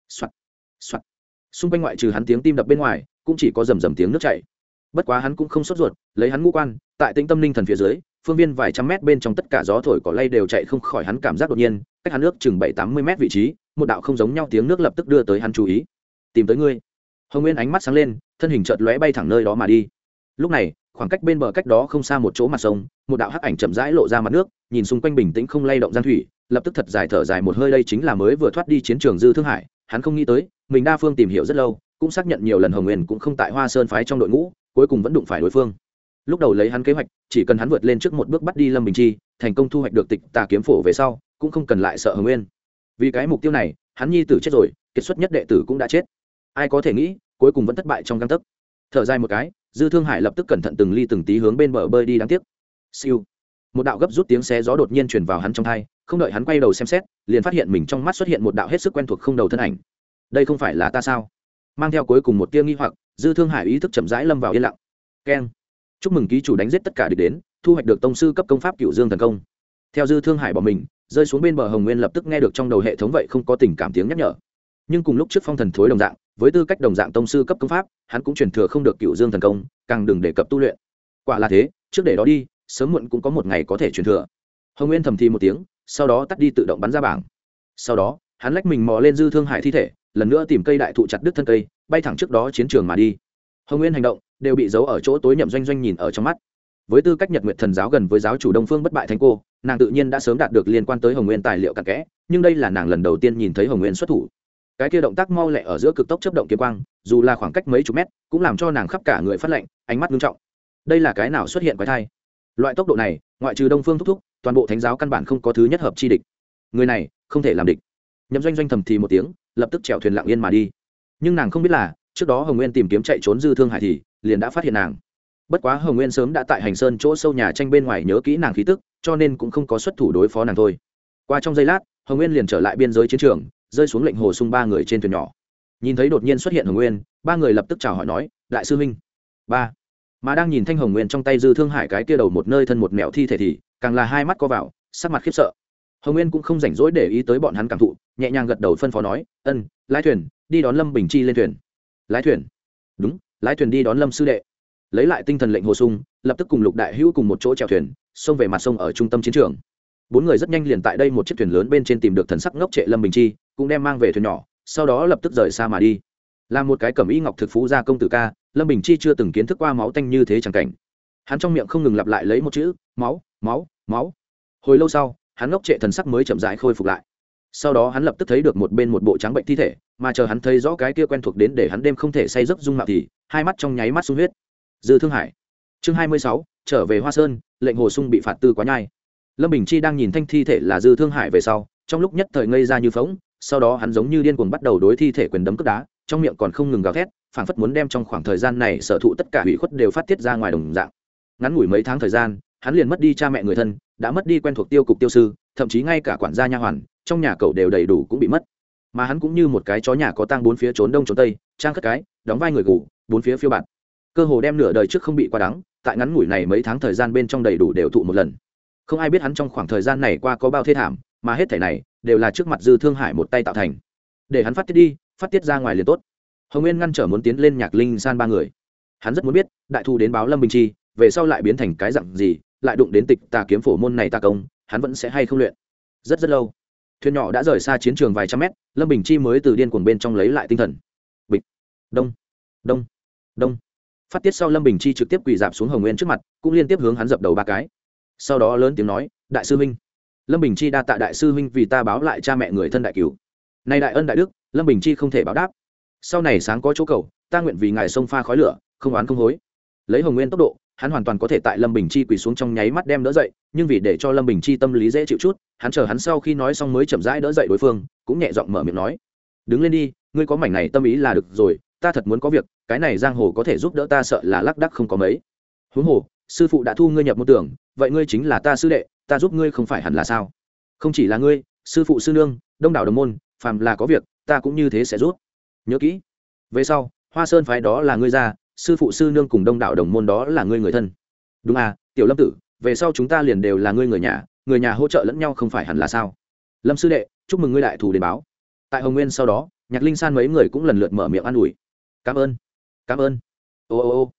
soạt soạt. Xung quanh ngoại trừ hắn tiếng tim đập bên ngoài, cũng chỉ có rầm rầm tiếng nước chảy. Bất quá hắn cũng không sốt ruột, lấy hắn ngũ quan, tại tĩnh tâm linh thần phía dưới phương viên vài trăm mét bên trong tất cả gió thổi cỏ lay đều chạy không khỏi hắn cảm giác đột nhiên, cách hắn nước chừng bảy tám mươi mét vị trí, một đạo không giống nhau tiếng nước lập tức đưa tới hắn chú ý. Tìm tới ngươi. Hồng nguyên ánh mắt sáng lên, thân hình chợt lóe bay thẳng nơi đó mà đi. Lúc này, khoảng cách bên bờ cách đó không xa một chỗ mặt sông, một đạo hắc ảnh chậm rãi lộ ra mặt nước, nhìn xung quanh bình tĩnh không lay động gian thủy, lập tức thật dài thở dài một hơi đây chính là mới vừa thoát đi chiến trường dư thương hải, hắn không nghĩ tới, mình đa phương tìm hiểu rất lâu, cũng xác nhận nhiều lần hồng nguyên cũng không tại hoa sơn phái trong đội ngũ, cuối cùng vẫn đụng phải đối phương lúc đầu lấy hắn kế hoạch, chỉ cần hắn vượt lên trước một bước bắt đi lâm bình chi, thành công thu hoạch được tịch tà kiếm phổ về sau, cũng không cần lại sợ hồng nguyên. Vì cái mục tiêu này, hắn nhi tử chết rồi, kiệt xuất nhất đệ tử cũng đã chết. Ai có thể nghĩ, cuối cùng vẫn thất bại trong găng tấc. Thở dài một cái, dư thương hải lập tức cẩn thận từng ly từng tí hướng bên bờ bơi đi đáng tiếc. Siêu. Một đạo gấp rút tiếng xé gió đột nhiên truyền vào hắn trong thai, không đợi hắn quay đầu xem xét, liền phát hiện mình trong mắt xuất hiện một đạo hết sức quen thuộc không đầu thân ảnh. Đây không phải là ta sao? Mang theo cuối cùng một tia nghi hoặc, dư thương hải ý thức chậm rãi lâm vào yên lặng. Keng chúc mừng ký chủ đánh giết tất cả địch đến, thu hoạch được tông sư cấp công pháp cựu dương thần công. Theo dư thương hải bỏ mình, rơi xuống bên bờ hồng nguyên lập tức nghe được trong đầu hệ thống vậy không có tình cảm tiếng nhắc nhở. Nhưng cùng lúc trước phong thần thối đồng dạng, với tư cách đồng dạng tông sư cấp công pháp, hắn cũng truyền thừa không được cựu dương thần công, càng đừng đề cập tu luyện. Quả là thế, trước để đó đi, sớm muộn cũng có một ngày có thể truyền thừa. Hồng nguyên thầm thi một tiếng, sau đó tắt đi tự động bắn ra bảng. Sau đó, hắn lách mình mò lên dư thương hải thi thể, lần nữa tìm cây đại thụ chặt đứt thân cây, bay thẳng trước đó chiến trường mà đi. Hồng nguyên hành động đều bị giấu ở chỗ tối nhậm doanh doanh nhìn ở trong mắt. Với tư cách nhật nguyện thần giáo gần với giáo chủ đông phương bất bại thánh cô, nàng tự nhiên đã sớm đạt được liên quan tới hồng nguyên tài liệu cặn kẽ, nhưng đây là nàng lần đầu tiên nhìn thấy hồng nguyên xuất thủ. Cái kia động tác mau lẹ ở giữa cực tốc chấp động kiếm quang, dù là khoảng cách mấy chục mét, cũng làm cho nàng khắp cả người phát lạnh, ánh mắt nghiêm trọng. Đây là cái nào xuất hiện quái thai? Loại tốc độ này, ngoại trừ đông phương thúc thúc, toàn bộ thánh giáo căn bản không có thứ nhất hợp chi địch. Người này, không thể làm địch. Nhậm doanh doanh thầm thì một tiếng, lập tức chèo thuyền lặng yên mà đi. Nhưng nàng không biết là trước đó hồng nguyên tìm kiếm chạy trốn dư thương hải thì liền đã phát hiện nàng. Bất quá hồng nguyên sớm đã tại hành sơn chỗ sâu nhà tranh bên ngoài nhớ kỹ nàng khí tức, cho nên cũng không có xuất thủ đối phó nàng thôi. Qua trong giây lát, hồng nguyên liền trở lại biên giới chiến trường, rơi xuống lệnh hồ sung ba người trên thuyền nhỏ. Nhìn thấy đột nhiên xuất hiện hồng nguyên, ba người lập tức chào hỏi nói, đại sư huynh. Ba. Mà đang nhìn thanh hồng nguyên trong tay dư thương hải cái kia đầu một nơi thân một mẹo thi thể thì càng là hai mắt co vào, sắc mặt khiếp sợ. Hồng nguyên cũng không rảnh rỗi để ý tới bọn hắn cảm thụ, nhẹ nhàng gật đầu phân phó nói, ân, lái thuyền, đi đón lâm bình chi lên thuyền lái thuyền. Đúng, lái thuyền đi đón lâm sư đệ. Lấy lại tinh thần lệnh hồ sung, lập tức cùng lục đại hữu cùng một chỗ chèo thuyền, xông về mặt sông ở trung tâm chiến trường. Bốn người rất nhanh liền tại đây một chiếc thuyền lớn bên trên tìm được thần sắc ngốc trệ lâm bình chi, cũng đem mang về thuyền nhỏ, sau đó lập tức rời xa mà đi. Là một cái cẩm y ngọc thực phú gia công tử ca, lâm bình chi chưa từng kiến thức qua máu tanh như thế chẳng cảnh. Hắn trong miệng không ngừng lặp lại lấy một chữ, máu máu máu. Hồi lâu sau, hắn ngốc trệ thần sắc mới chậm rãi khôi phục lại. Sau đó hắn lập tức thấy được một bên một bộ trắng bệnh thi thể mà chờ hắn thấy rõ cái kia quen thuộc đến để hắn đêm không thể say giấc dung mạo thì hai mắt trong nháy mắt sung huyết. Dư thương hải. Chương hai mươi sáu, trở về hoa sơn, lệnh hồ sung bị phạt tư quá nhai. Lâm bình chi đang nhìn thanh thi thể là dư thương hải về sau, trong lúc nhất thời ngây ra như phóng sau đó hắn giống như điên cuồng bắt đầu đối thi thể quyền đấm cướp đá, trong miệng còn không ngừng gào thét, phảng phất muốn đem trong khoảng thời gian này sở thụ tất cả hủy khuất đều phát tiết ra ngoài đồng dạng. Ngắn ngủi mấy tháng thời gian, hắn liền mất đi cha mẹ người thân, đã mất đi quen thuộc tiêu cục tiêu sư, thậm chí ngay cả quản gia nha hoàn, trong nhà cậu đều đầy đủ cũng bị mất mà hắn cũng như một cái chó nhà có tang bốn phía trốn đông trốn tây, trang cất cái, đóng vai người ngủ bốn phía phiêu bạt. Cơ hồ đem nửa đời trước không bị quá đắng, tại ngắn ngủi này mấy tháng thời gian bên trong đầy đủ đều thụ một lần. Không ai biết hắn trong khoảng thời gian này qua có bao thê thảm, mà hết thảy này đều là trước mặt dư thương hải một tay tạo thành. Để hắn phát tiết đi, phát tiết ra ngoài liền tốt. Hồng nguyên ngăn trở muốn tiến lên nhạc linh san ba người. Hắn rất muốn biết, đại thu đến báo lâm bình chi, về sau lại biến thành cái dặn gì, lại đụng đến tịch tà kiếm phổ môn này ta công, hắn vẫn sẽ hay không luyện. Rất rất lâu thuyền nhỏ đã rời xa chiến trường vài trăm mét, lâm bình chi mới từ điên cuồng bên trong lấy lại tinh thần. Bịch, đông đông đông. Phát tiết sau lâm bình chi trực tiếp quỳ dạp xuống hồng nguyên trước mặt, cũng liên tiếp hướng hắn dập đầu ba cái. Sau đó lớn tiếng nói, đại sư huynh. Lâm bình chi đa tạ đại sư huynh vì ta báo lại cha mẹ người thân đại cứu nay đại ân đại đức, lâm bình chi không thể báo đáp. Sau này sáng có chỗ cầu, ta nguyện vì ngài sông pha khói lửa, không oán không hối. Lấy hồng nguyên tốc độ hắn hoàn toàn có thể tại lâm bình chi quỳ xuống trong nháy mắt đem đỡ dậy, nhưng vì để cho lâm bình chi tâm lý dễ chịu chút, hắn chờ hắn sau khi nói xong mới chậm rãi đỡ dậy đối phương, cũng nhẹ giọng mở miệng nói, đứng lên đi, ngươi có mảnh này tâm ý là được rồi, ta thật muốn có việc, cái này giang hồ có thể giúp đỡ ta sợ là lác đắc không có mấy. Huống hồ, sư phụ đã thu ngươi nhập một tưởng, vậy ngươi chính là ta sư đệ, ta giúp ngươi không phải hẳn là sao? Không chỉ là ngươi, sư phụ sư nương, đông đảo đồng môn, phàm là có việc, ta cũng như thế sẽ rút nhớ kỹ, về sau, hoa sơn phái đó là ngươi ra sư phụ sư nương cùng đông đảo đồng môn đó là ngươi người thân. Đúng à tiểu lâm tử, về sau chúng ta liền đều là ngươi người nhà người nhà hỗ trợ lẫn nhau không phải hẳn là sao? Lâm sư đệ, chúc mừng ngươi đại thù đến báo. Tại hồng nguyên sau đó, nhạc linh san mấy người cũng lần lượt mở miệng an ủi. Cảm ơn cảm ơn. Ô ô ô.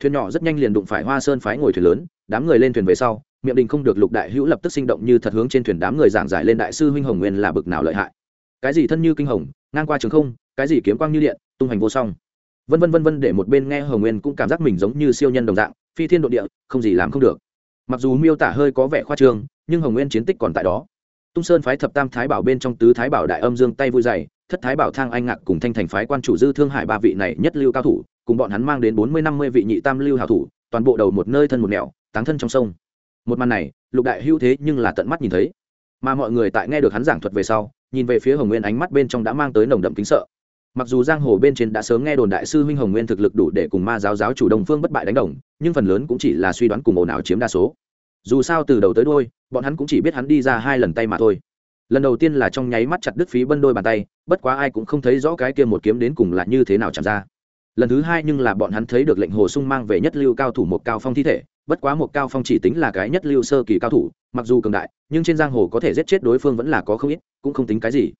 Thuyền nhỏ rất nhanh liền đụng phải hoa sơn phái ngồi thuyền lớn, đám người lên thuyền về sau, miệng đình không được lục đại hữu lập tức sinh động như thật hướng trên thuyền đám người giảng giải lên đại sư huynh hồng nguyên là bực nào lợi hại. Cái gì thân như kinh hồng, ngang qua trường không, cái gì kiếm quang như điện, tung hành vô song vân vân vân vân để một bên nghe hồng nguyên cũng cảm giác mình giống như siêu nhân đồng dạng, phi thiên độ địa, không gì làm không được. Mặc dù miêu tả hơi có vẻ khoa trương, nhưng hồng nguyên chiến tích còn tại đó. Tung sơn phái thập tam thái bảo bên trong tứ thái bảo đại âm dương tay vui dày, thất thái bảo thang anh ngạc cùng thanh thành phái quan chủ dư thương hải ba vị này nhất lưu cao thủ, cùng bọn hắn mang đến bốn mươi năm mươi vị nhị tam lưu hảo thủ, toàn bộ đầu một nơi thân một nẻo, táng thân trong sông. Một màn này, lục đại hưu thế nhưng là tận mắt nhìn thấy. Mà mọi người tại nghe được hắn giảng thuật về sau, nhìn về phía hồng nguyên ánh mắt bên trong đã mang tới nồng đậm kính sợ mặc dù giang hồ bên trên đã sớm nghe đồn đại sư huynh hồng nguyên thực lực đủ để cùng ma giáo giáo chủ đồng phương bất bại đánh đồng, nhưng phần lớn cũng chỉ là suy đoán cùng ồn ào chiếm đa số. Dù sao từ đầu tới đôi bọn hắn cũng chỉ biết hắn đi ra hai lần tay mà thôi. Lần đầu tiên là trong nháy mắt chặt đứt phí bân đôi bàn tay, bất quá ai cũng không thấy rõ cái kia một kiếm đến cùng là như thế nào chạm ra. Lần thứ hai nhưng là bọn hắn thấy được lệnh hồ sung mang về nhất lưu cao thủ một cao phong thi thể, bất quá một cao phong chỉ tính là cái nhất lưu sơ kỳ cao thủ, mặc dù cường đại, nhưng trên giang hồ có thể giết chết đối phương vẫn là có không ít, cũng không tính cái gì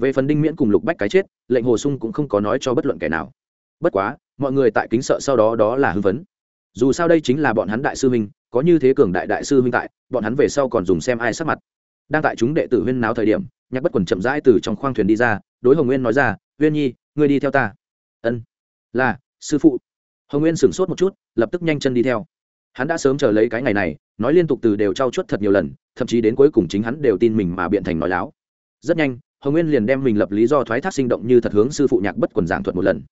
về phần đinh miễn cùng lục bách cái chết, lệnh hồ sung cũng không có nói cho bất luận kẻ nào. Bất quá, mọi người tại kính sợ sau đó đó là hưng vấn dù sao đây chính là bọn hắn đại sư huynh, có như thế cường đại đại sư huynh tại, bọn hắn về sau còn dùng xem ai sắc mặt. Đang tại chúng đệ tử huyên náo thời điểm, nhạc bất quần chậm rãi từ trong khoang thuyền đi ra, đối hồng nguyên nói ra huyên nhi, ngươi đi theo ta. Ân. Là, sư phụ. Hồng nguyên sửng sốt một chút, lập tức nhanh chân đi theo. Hắn đã sớm chờ lấy cái ngày này, nói liên tục từ đều trao chuốt thật nhiều lần, thậm chí đến cuối cùng chính hắn đều tin mình mà biện thành nói láo. Rất nhanh hồng nguyên liền đem mình lập lý do thoái thác sinh động như thật hướng sư phụ nhạc bất quần giảng thuật một lần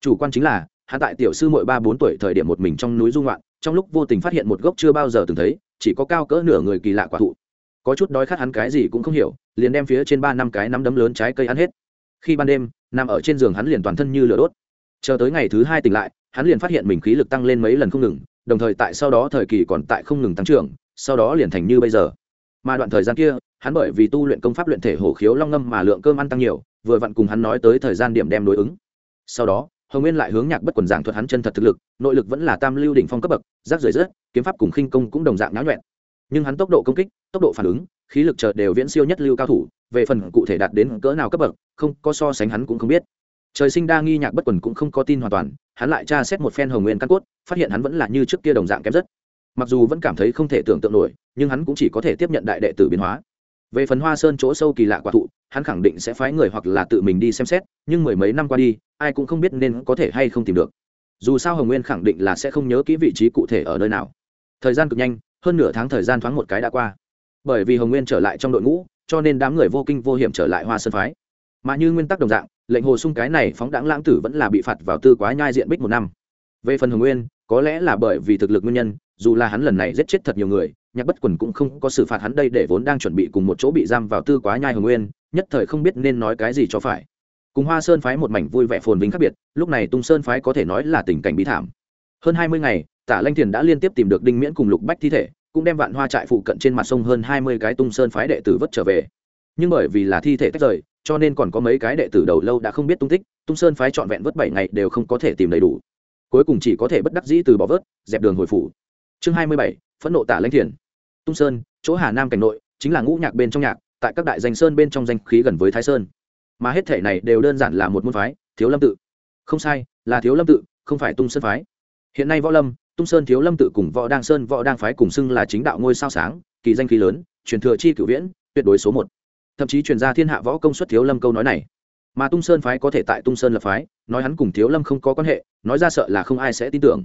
chủ quan chính là hạ tại tiểu sư mội ba bốn tuổi thời điểm một mình trong núi dung loạn trong lúc vô tình phát hiện một gốc chưa bao giờ từng thấy chỉ có cao cỡ nửa người kỳ lạ quả thụ có chút đói khát hắn cái gì cũng không hiểu liền đem phía trên ba năm cái nắm đấm lớn trái cây ăn hết khi ban đêm nằm ở trên giường hắn liền toàn thân như lửa đốt chờ tới ngày thứ hai tỉnh lại hắn liền phát hiện mình khí lực tăng lên mấy lần không ngừng đồng thời tại sau đó thời kỳ còn tại không ngừng tăng trưởng sau đó liền thành như bây giờ mà đoạn thời gian kia hắn bởi vì tu luyện công pháp luyện thể hổ khiếu long ngâm mà lượng cơm ăn tăng nhiều, vừa vặn cùng hắn nói tới thời gian điểm đem đối ứng. Sau đó, hồng nguyên lại hướng nhạc bất quần giảng thuật hắn chân thật thực lực, nội lực vẫn là tam lưu đỉnh phong cấp bậc, rác rưởi rớt, kiếm pháp cùng khinh công cũng đồng dạng nháo nhuẹn. Nhưng hắn tốc độ công kích, tốc độ phản ứng, khí lực chợt đều viễn siêu nhất lưu cao thủ, về phần cụ thể đạt đến cỡ nào cấp bậc, không có so sánh hắn cũng không biết. Trời sinh đa nghi nhạc bất quần cũng không có tin hoàn toàn, hắn lại tra xét một phen hồng nguyên căn cốt, phát hiện hắn vẫn là như trước kia đồng dạng kém rất. Mặc dù vẫn cảm thấy không thể tưởng tượng nổi, nhưng hắn cũng chỉ có thể tiếp nhận đại đệ tử biến hóa về phần hoa sơn chỗ sâu kỳ lạ quả thụ, hắn khẳng định sẽ phái người hoặc là tự mình đi xem xét, nhưng mười mấy năm qua đi, ai cũng không biết nên có thể hay không tìm được. Dù sao hồng nguyên khẳng định là sẽ không nhớ kỹ vị trí cụ thể ở nơi nào. Thời gian cực nhanh, hơn nửa tháng thời gian thoáng một cái đã qua. Bởi vì hồng nguyên trở lại trong đội ngũ, cho nên đám người vô kinh vô hiểm trở lại hoa sơn phái. Mà như nguyên tắc đồng dạng, lệnh hồ sung cái này phóng đáng lãng tử vẫn là bị phạt vào tư quá nhai diện bích một năm về phần hồng nguyên, có lẽ là bởi vì thực lực nguyên nhân, dù là hắn lần này giết chết thật nhiều người, nhạc bất quần cũng không có xử phạt hắn đây để vốn đang chuẩn bị cùng một chỗ bị giam vào tư quá nhai hồng nguyên, nhất thời không biết nên nói cái gì cho phải. Cùng hoa sơn phái một mảnh vui vẻ phồn vinh khác biệt, lúc này tung sơn phái có thể nói là tình cảnh bí thảm. Hơn hai mươi ngày tả lanh thiền đã liên tiếp tìm được đinh miễn cùng lục bách thi thể, cũng đem vạn hoa trại phụ cận trên mặt sông hơn hai mươi cái tung sơn phái đệ tử vất trở về. Nhưng bởi vì là thi thể tách rời, cho nên còn có mấy cái đệ tử đầu lâu đã không biết tung tích, tung sơn phái trọn vẹn vất bảy ngày đều không có thể tìm đầy đủ cuối cùng chỉ có thể bất đắc dĩ từ bỏ vớt, dẹp đường hồi phủ. Chương hai mươi bảy, phẫn nộ tả lãnh thiền. Tung sơn, chỗ hà nam cảnh nội, chính là ngũ nhạc bên trong nhạc, tại các đại danh sơn bên trong danh khí gần với thái sơn. Mà hết thể này đều đơn giản là một môn phái, thiếu lâm tự. Không sai, là thiếu lâm tự, không phải tung sơn phái. Hiện nay võ lâm, tung sơn thiếu lâm tự cùng võ đăng sơn võ đăng phái cùng xưng là chính đạo ngôi sao sáng, kỳ danh khí lớn, truyền thừa chi cửu viễn, tuyệt đối số một. Thậm chí truyền ra thiên hạ võ công suất thiếu lâm câu nói này mà tung sơn phái có thể tại tung sơn lập phái, nói hắn cùng thiếu lâm không có quan hệ, nói ra sợ là không ai sẽ tin tưởng.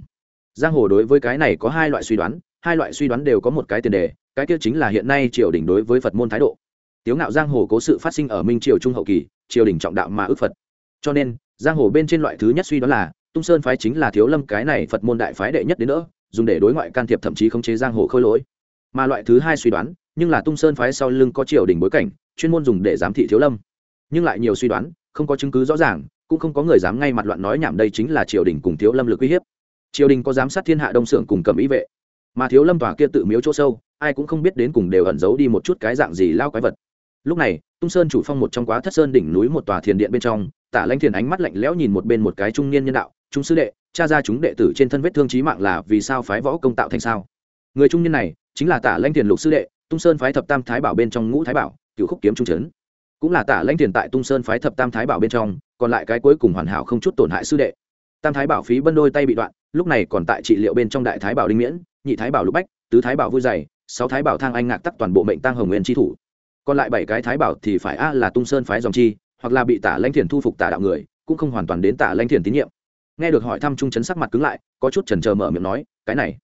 Giang hồ đối với cái này có hai loại suy đoán, hai loại suy đoán đều có một cái tiền đề, cái kia chính là hiện nay triều đình đối với phật môn thái độ. Tiếu ngạo giang hồ cố sự phát sinh ở minh triều trung hậu kỳ, triều đình trọng đạo mà ước phật. Cho nên, giang hồ bên trên loại thứ nhất suy đoán là, tung sơn phái chính là thiếu lâm, cái này phật môn đại phái đệ nhất đến nữa, dùng để đối ngoại can thiệp thậm chí khống chế giang hồ khôi lỗi. Mà loại thứ hai suy đoán, nhưng là tung sơn phái sau lưng có triều đình bối cảnh, chuyên môn dùng để giám thị thiếu lâm. Nhưng lại nhiều suy đoán không có chứng cứ rõ ràng, cũng không có người dám ngay mặt loạn nói nhảm đây chính là triều đình cùng thiếu lâm lực uy hiếp. Triều đình có giám sát thiên hạ đông xưởng cùng cầm ý vệ, mà thiếu lâm tòa kia tự miếu chỗ sâu, ai cũng không biết đến cùng đều ẩn giấu đi một chút cái dạng gì lao quái vật. Lúc này, tung sơn chủ phong một trong quá thất sơn đỉnh núi một tòa thiền điện bên trong, tả lanh thiền ánh mắt lạnh lẽo nhìn một bên một cái trung niên nhân đạo trung sư đệ, cha ra chúng đệ tử trên thân vết thương trí mạng là vì sao phái võ công tạo thành sao? Người trung niên này chính là tả lanh thiền lục sư đệ, tung sơn phái thập tam thái bảo bên trong ngũ thái bảo, cựu khúc kiếm trung trấn cũng là tả lãnh thiền tại tung sơn phái thập tam thái bảo bên trong, còn lại cái cuối cùng hoàn hảo không chút tổn hại sư đệ. Tam thái bảo phí bân đôi tay bị đoạn, lúc này còn tại trị liệu bên trong đại thái bảo đinh miễn, nhị thái bảo lục bách, tứ thái bảo vui dày, sáu thái bảo thang anh ngạc tắc toàn bộ mệnh tăng hồng nguyên tri thủ. Còn lại bảy cái thái bảo thì phải a là tung sơn phái dòng chi, hoặc là bị tả lãnh thiền thu phục tả đạo người, cũng không hoàn toàn đến tả lãnh thiền tín nhiệm. Nghe được hỏi thăm trung chấn sắc mặt cứng lại, có chút chần chờ mở miệng nói, cái này,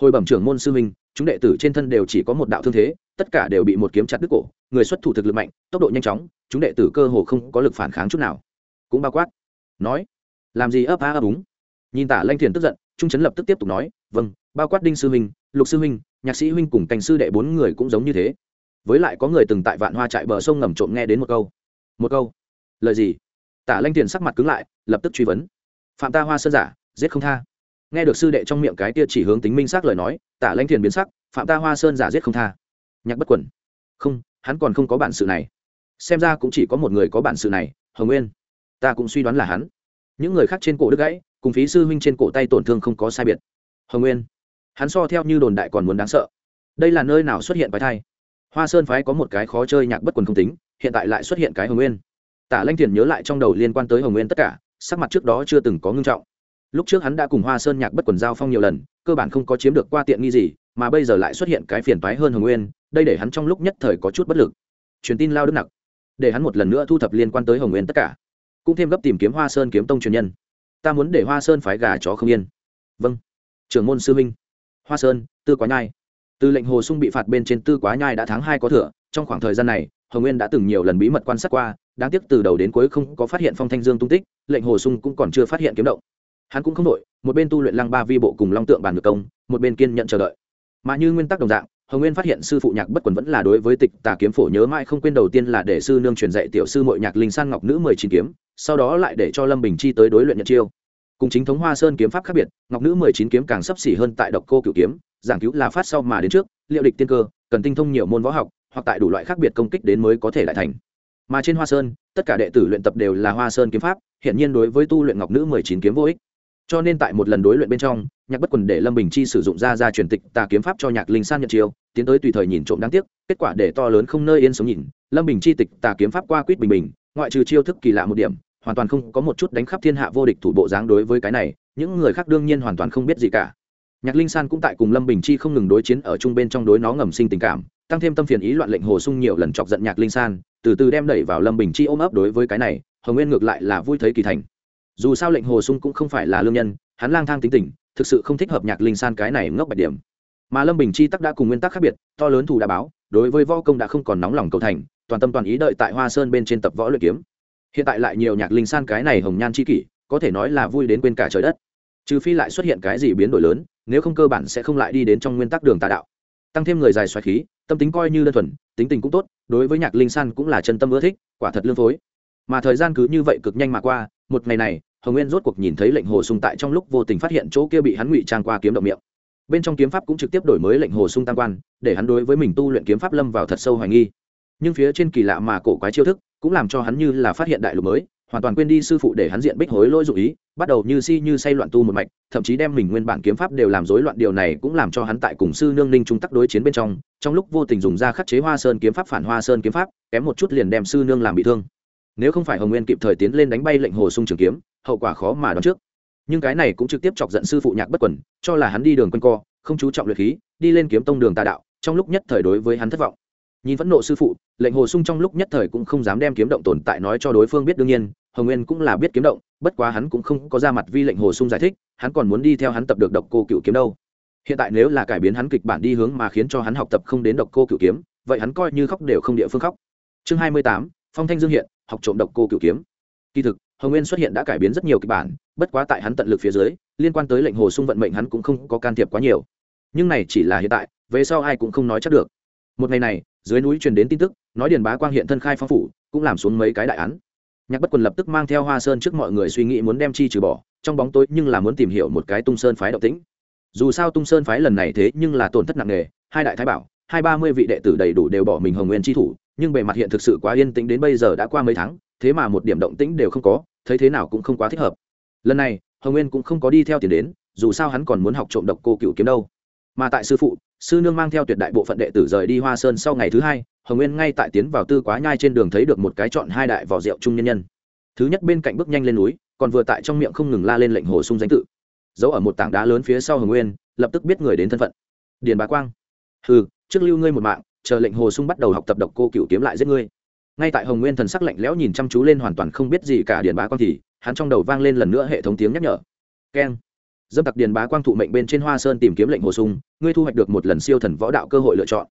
hồi bẩm trưởng môn sư minh chúng đệ tử trên thân đều chỉ có một đạo thương thế, tất cả đều bị một kiếm chặt đứt cổ người xuất thủ thực lực mạnh, tốc độ nhanh chóng, chúng đệ tử cơ hồ không có lực phản kháng chút nào. Cũng bao quát, nói, làm gì ấp á ấp úng? Nhìn tả lanh thiền tức giận, trung Trấn lập tức tiếp tục nói vâng bao quát đinh sư huynh, lục sư huynh, nhạc sĩ huynh cùng cành sư đệ bốn người cũng giống như thế. Với lại có người từng tại vạn hoa trại bờ sông ngầm trộm nghe đến một câu. Một câu? Lời gì? Tả lanh thiền sắc mặt cứng lại, lập tức truy vấn. Phạm ta hoa sơn giả, giết không tha. Nghe được sư đệ trong miệng cái tia chỉ hướng tính minh xác lời nói, tả lanh thiền biến sắc, phạm ta hoa sơn giả giết không tha. Nhạc bất quẩn. Không hắn còn không có bản sự này. Xem ra cũng chỉ có một người có bản sự này, hồng nguyên. Ta cũng suy đoán là hắn. Những người khác trên cổ đứt gãy, cùng phí sư huynh trên cổ tay tổn thương không có sai biệt. Hồng nguyên. Hắn so theo như đồn đại còn muốn đáng sợ. Đây là nơi nào xuất hiện phái thai? Hoa sơn phái có một cái khó chơi nhạc bất quần không tính, hiện tại lại xuất hiện cái hồng nguyên. Tả lanh thiền nhớ lại trong đầu liên quan tới hồng nguyên tất cả, sắc mặt trước đó chưa từng có ngưng trọng. Lúc trước hắn đã cùng hoa sơn nhạc bất quần giao phong nhiều lần, cơ bản không có chiếm được qua tiện nghi gì, mà bây giờ lại xuất hiện cái phiền toái hơn hồng nguyên đây để hắn trong lúc nhất thời có chút bất lực. Truyền tin lao đức nặc. Để hắn một lần nữa thu thập liên quan tới hồng nguyên tất cả. Cũng thêm gấp tìm kiếm hoa sơn kiếm tông truyền nhân. Ta muốn để hoa sơn phái gà chó không yên. Vâng. Trưởng môn sư minh hoa sơn, tư quá nhai. Từ lệnh hồ sung bị phạt bên trên tư quá nhai đã tháng hai có thừa. Trong khoảng thời gian này, hồng nguyên đã từng nhiều lần bí mật quan sát qua. Đáng tiếc từ đầu đến cuối không có phát hiện phong thanh dương tung tích, lệnh hồ sung cũng còn chưa phát hiện kiếm động. Hắn cũng không đội một bên tu luyện lăng ba vi bộ cùng long tượng bàn ngược công, một bên kiên nhận chờ đợi. Mà như nguyên tắc đồng dạng hồng nguyên phát hiện sư phụ nhạc bất quần vẫn là đối với tịch tà kiếm phổ nhớ mãi không quên đầu tiên là để sư nương truyền dạy tiểu sư mội nhạc linh san ngọc nữ mười chín kiếm, sau đó lại để cho lâm bình chi tới đối luyện nhật chiêu. Cùng chính thống hoa sơn kiếm pháp khác biệt, ngọc nữ mười chín kiếm càng sấp xỉ hơn tại độc cô cựu kiếm, giảng cứu là phát sau mà đến trước, liệu địch tiên cơ, cần tinh thông nhiều môn võ học, hoặc tại đủ loại khác biệt công kích đến mới có thể lại thành. Mà trên hoa sơn, tất cả đệ tử luyện tập đều là hoa sơn kiếm pháp hiện nhiên đối với tu luyện ngọc nữ mười chín kiếm vô ích cho nên tại một lần đối luyện bên trong, nhạc bất quần để lâm bình chi sử dụng ra ra truyền tịch tà kiếm pháp cho nhạc linh san nhận chiêu, tiến tới tùy thời nhìn trộm đáng tiếc, kết quả để to lớn không nơi yên sống nhìn, lâm bình chi tịch tà kiếm pháp qua quýt bình bình, ngoại trừ chiêu thức kỳ lạ một điểm, hoàn toàn không có một chút đánh khắp thiên hạ vô địch thủ bộ dáng đối với cái này, những người khác đương nhiên hoàn toàn không biết gì cả. Nhạc linh san cũng tại cùng lâm bình chi không ngừng đối chiến ở chung bên trong đối nó ngầm sinh tình cảm, tăng thêm tâm phiền ý loạn lệnh hồ sung nhiều lần chọc giận nhạc linh san, từ từ đem đẩy vào lâm bình chi ôm ấp đối với cái này, hồng nguyên ngược lại là vui thấy kỳ thành dù sao lệnh hồ sung cũng không phải là lương nhân, hắn lang thang tính tình, thực sự không thích hợp nhạc linh san cái này ngốc bạch điểm. Mà lâm bình chi tắc đã cùng nguyên tắc khác biệt, to lớn thù đã báo, đối với võ công đã không còn nóng lòng cầu thành, toàn tâm toàn ý đợi tại hoa sơn bên trên tập võ luyện kiếm. Hiện tại lại nhiều nhạc linh san cái này hồng nhan c h i kỷ, có thể nói là vui đến quên cả trời đất. Trừ phi lại xuất hiện cái gì biến đổi lớn, nếu không cơ bản sẽ không lại đi đến trong nguyên tắc đường tà đạo. Tăng thêm người dài xoài khí, tâm tính coi như đơn thuần, tính tình cũng tốt, đối với nhạc linh san cũng là chân tâm ưa thích, quả thật lương phối. Mà thời gian cứ như vậy cực nhanh mà qua một ngày này, hồng nguyên rốt cuộc nhìn thấy lệnh hồ sung tại trong lúc vô tình phát hiện chỗ kia bị hắn ngụy trang qua kiếm động miệng. Bên trong kiếm pháp cũng trực tiếp đổi mới lệnh hồ sung tăng quan, để hắn đối với mình tu luyện kiếm pháp lâm vào thật sâu hoài nghi. Nhưng phía trên kỳ lạ mà cổ quái chiêu thức, cũng làm cho hắn như là phát hiện đại lục mới, hoàn toàn quên đi sư phụ để hắn diện bích hối lỗi dụ ý, bắt đầu như si như say loạn tu một mạch, thậm chí đem mình nguyên bản kiếm pháp đều làm rối loạn điều này cũng làm cho hắn tại cùng sư nương ninh trung tắc đối chiến bên trong trong lúc vô tình dùng ra khắc chế hoa sơn kiếm pháp phản hoa sơn kiếm pháp, kém một chút liền đem sư nương làm bị thương nếu không phải hồng nguyên kịp thời tiến lên đánh bay lệnh hồ sung trường kiếm, hậu quả khó mà đoán trước. Nhưng cái này cũng trực tiếp chọc giận sư phụ nhạc bất quẩn, cho là hắn đi đường quanh co, không chú trọng luyện khí, đi lên kiếm tông đường tà đạo, trong lúc nhất thời đối với hắn thất vọng. Nhìn phẫn nộ sư phụ, lệnh hồ sung trong lúc nhất thời cũng không dám đem kiếm động tồn tại nói cho đối phương biết đương nhiên, hồng nguyên cũng là biết kiếm động, bất quá hắn cũng không có ra mặt vi lệnh hồ sung giải thích, hắn còn muốn đi theo hắn tập được độc cô cựu kiếm đâu. Hiện tại nếu là cải biến hắn kịch bản đi hướng mà khiến cho hắn học tập không đến độc cô cựu kiếm, vậy hắn coi như khóc đều không địa phương khóc. Chương hai mươi tám, phong thanh dương hiện học trộm độc cô cửu kiếm. Kỳ thực, hồng nguyên xuất hiện đã cải biến rất nhiều kịch bản, bất quá tại hắn tận lực phía dưới, liên quan tới lệnh hồ sung vận mệnh hắn cũng không có can thiệp quá nhiều. Nhưng này chỉ là hiện tại, về sau ai cũng không nói chắc được. Một ngày này, dưới núi truyền đến tin tức, nói điền bá quang hiện thân khai phong phủ, cũng làm xuống mấy cái đại án. Nhạc bất quần lập tức mang theo hoa sơn trước mọi người suy nghĩ muốn đem chi trừ bỏ, trong bóng tối nhưng là muốn tìm hiểu một cái tung sơn phái động tĩnh. Dù sao tung sơn phái lần này thế nhưng là tổn thất nặng nề, hai đại thái bảo, hai ba mươi vị đệ tử đầy đủ đều bỏ mình hồng nguyên chi thủ nhưng bề mặt hiện thực sự quá yên tĩnh đến bây giờ đã qua mấy tháng, thế mà một điểm động tĩnh đều không có, thấy thế nào cũng không quá thích hợp. Lần này, hồng nguyên cũng không có đi theo tiền đến, dù sao hắn còn muốn học trộm độc cô cựu kiếm đâu. Mà tại sư phụ, sư nương mang theo tuyệt đại bộ phận đệ tử rời đi hoa sơn sau ngày thứ hai, hồng nguyên ngay tại tiến vào tư quá nhai trên đường thấy được một cái chọn hai đại vỏ rượu trung nhân nhân. Thứ nhất bên cạnh bước nhanh lên núi, còn vừa tại trong miệng không ngừng la lên lệnh hồ sung danh tự. Giấu ở một tảng đá lớn phía sau hồng nguyên, lập tức biết người đến thân phận. Điền bá quang. Ừ trước lưu ngươi một mạng chờ lệnh hồ sung bắt đầu học tập độc cô cựu kiếm lại giết ngươi. Ngay tại hồng nguyên thần sắc lạnh lẽo nhìn chăm chú lên hoàn toàn không biết gì cả điện bá quang thì, hắn trong đầu vang lên lần nữa hệ thống tiếng nhắc nhở. Keng. Dâm tặc điền bá quang thụ mệnh bên trên hoa sơn tìm kiếm lệnh hồ sung, ngươi thu hoạch được một lần siêu thần võ đạo cơ hội lựa chọn.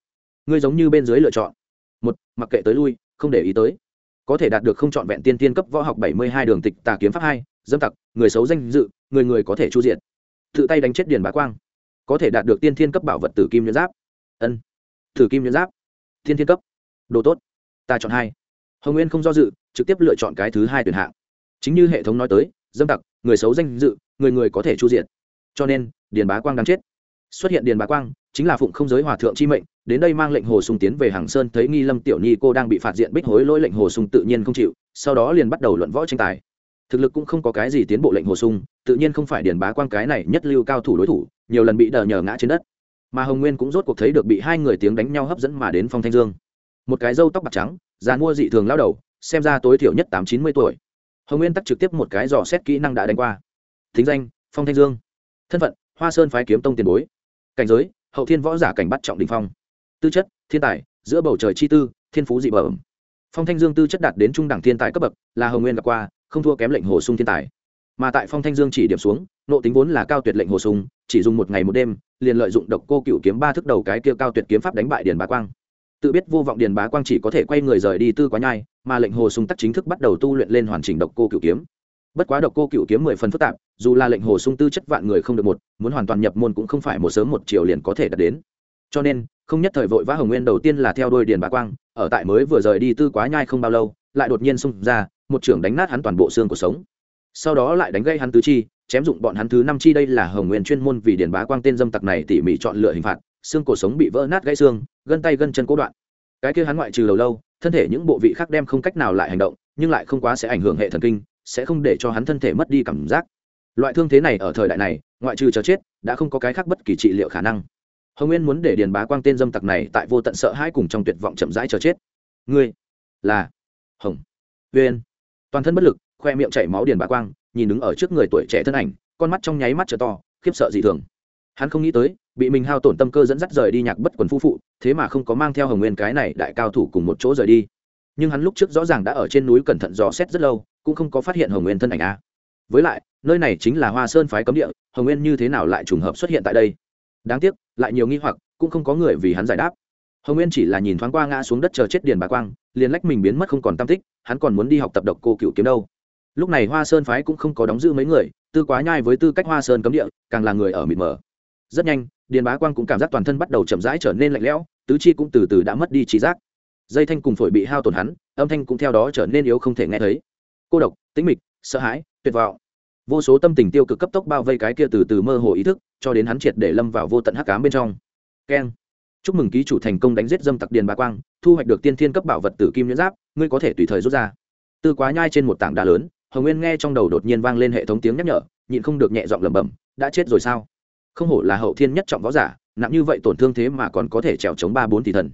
Ngươi giống như bên dưới lựa chọn. Một, mặc kệ tới lui, không để ý tới. Có thể đạt được không chọn vẹn tiên tiên cấp võ học bảy mươi hai đường tịch tà kiếm pháp hai, dâm tặc, người xấu danh dự, người người có thể chu diện tự tay đánh chết điền bá quang. Có thể đạt được tiên thiên cấp bảo vật tử kim nhuyễn giáp. Ân. Thử kim nhuyễn giáp. Thiên thiên cấp. Đồ tốt. Ta chọn hai. Hồng nguyên không do dự, trực tiếp lựa chọn cái thứ hai tuyển hạng. Chính như hệ thống nói tới, dâm tặc, người xấu danh dự, người người có thể chu diện cho nên, điền bá quang đang chết. Xuất hiện điền bá quang, chính là phụng không giới hòa thượng chi mệnh, đến đây mang lệnh hồ Sùng tiến về hàng sơn thấy nghi lâm tiểu nhi cô đang bị phạt diện bích hối lỗi lệnh hồ Sùng tự nhiên không chịu, sau đó liền bắt đầu luận võ tranh tài. Thực lực cũng không có cái gì tiến bộ lệnh hồ sung, tự nhiên không phải điền bá quang cái này nhất lưu cao thủ đối thủ, nhiều lần bị đờ nhờ ngã trên đất mà hồng nguyên cũng rốt cuộc thấy được bị hai người tiếng đánh nhau hấp dẫn mà đến phong thanh dương một cái râu tóc bạc trắng già mua dị thường lao đầu xem ra tối thiểu nhất tám chín mươi tuổi hồng nguyên tắt trực tiếp một cái dò xét kỹ năng đã đánh qua thính danh phong thanh dương thân phận hoa sơn phái kiếm tông tiền bối cảnh giới hậu thiên võ giả cảnh bắt trọng đình phong tư chất thiên tài giữa bầu trời chi tư thiên phú dị bẩm phong thanh dương tư chất đạt đến trung đẳng thiên tài cấp bậc là hồng nguyên gặp qua không thua kém lệnh hồ sung thiên tài mà tại phong thanh dương chỉ điểm xuống, nộ tính vốn là cao tuyệt lệnh hồ Sùng chỉ dùng một ngày một đêm, liền lợi dụng độc cô cựu kiếm ba thức đầu cái kia cao tuyệt kiếm pháp đánh bại điền bá quang. Tự biết vô vọng điền bá quang chỉ có thể quay người rời đi tư quá nhai, mà lệnh hồ sung tắc chính thức bắt đầu tu luyện lên hoàn chỉnh độc cô cựu kiếm. Bất quá độc cô cựu kiếm mười phần phức tạp, dù là lệnh hồ sung tư chất vạn người không được một, muốn hoàn toàn nhập môn cũng không phải một sớm một chiều liền có thể đạt đến. Cho nên, không nhất thời vội vã hồng nguyên đầu tiên là theo đôi điền bá quang, ở tại mới vừa rời đi tư quá nhai không bao lâu, lại đột nhiên xung ra, một trưởng đánh nát hắn toàn bộ xương cuộc sống sau đó lại đánh gây hắn tứ chi, chém dụng bọn hắn thứ năm chi. Đây là hồng nguyên chuyên môn vì điền bá quang tên dâm tặc này tỉ mỉ chọn lựa hình phạt, xương cổ sống bị vỡ nát gãy xương, gân tay gân chân cố đoạn. Cái kia hắn ngoại trừ lâu lâu, thân thể những bộ vị khác đem không cách nào lại hành động, nhưng lại không quá sẽ ảnh hưởng hệ thần kinh, sẽ không để cho hắn thân thể mất đi cảm giác. Loại thương thế này ở thời đại này, ngoại trừ chờ chết, đã không có cái khác bất kỳ trị liệu khả năng. Hồng nguyên muốn để điền bá quang tên dâm tặc này tại vô tận sợ hãi cùng trong tuyệt vọng chậm rãi chờ chết. Ngươi là hồng nguyên. Toàn thân bất lực khoe miệng chảy máu điền bà quang, nhìn đứng ở trước người tuổi trẻ thân ảnh, con mắt trong nháy mắt trở to, khiếp sợ dị thường. Hắn không nghĩ tới, bị mình hao tổn tâm cơ dẫn dắt rời đi nhạc bất quần phu phụ, thế mà không có mang theo hồng nguyên cái này đại cao thủ cùng một chỗ rời đi. Nhưng hắn lúc trước rõ ràng đã ở trên núi cẩn thận dò xét rất lâu, cũng không có phát hiện hồng nguyên thân ảnh a. Với lại, nơi này chính là hoa sơn phái cấm địa, hồng nguyên như thế nào lại trùng hợp xuất hiện tại đây? Đáng tiếc, lại nhiều nghi hoặc, cũng không có người vì hắn giải đáp. Hồng nguyên chỉ là nhìn thoáng qua ngã xuống đất chờ chết điền bà quang, liền lách mình biến mất không còn tam tích, hắn còn muốn đi học tập độc cô cựu kiếm đâu lúc này hoa sơn phái cũng không có đóng giữ mấy người, tư quá nhai với tư cách hoa sơn cấm địa, càng là người ở mịt mờ. Rất nhanh, điền bá quang cũng cảm giác toàn thân bắt đầu chậm rãi trở nên lạnh lẽo, tứ chi cũng từ từ đã mất đi trí giác. Dây thanh cùng phổi bị hao tổn hắn, âm thanh cũng theo đó trở nên yếu không thể nghe thấy. Cô độc, tĩnh mịch, sợ hãi, tuyệt vọng. Vô số tâm tình tiêu cực cấp tốc bao vây cái kia từ từ mơ hồ ý thức, cho đến hắn triệt để lâm vào vô tận hắc cám bên trong. Keng. Chúc mừng ký chủ thành công đánh giết dâm tặc điền bá quang, thu hoạch được tiên thiên cấp bảo vật tử kim nhuyễn giáp, ngươi có thể tùy thời rút ra. Tư quá nhai trên một tảng đá lớn hồng nguyên nghe trong đầu đột nhiên vang lên hệ thống tiếng nhắc nhở, nhịn không được nhẹ giọng lẩm bẩm, đã chết rồi sao? Không hổ là hậu thiên nhất trọng võ giả, nặng như vậy tổn thương thế mà còn có thể trèo chống ba bốn tỷ thần.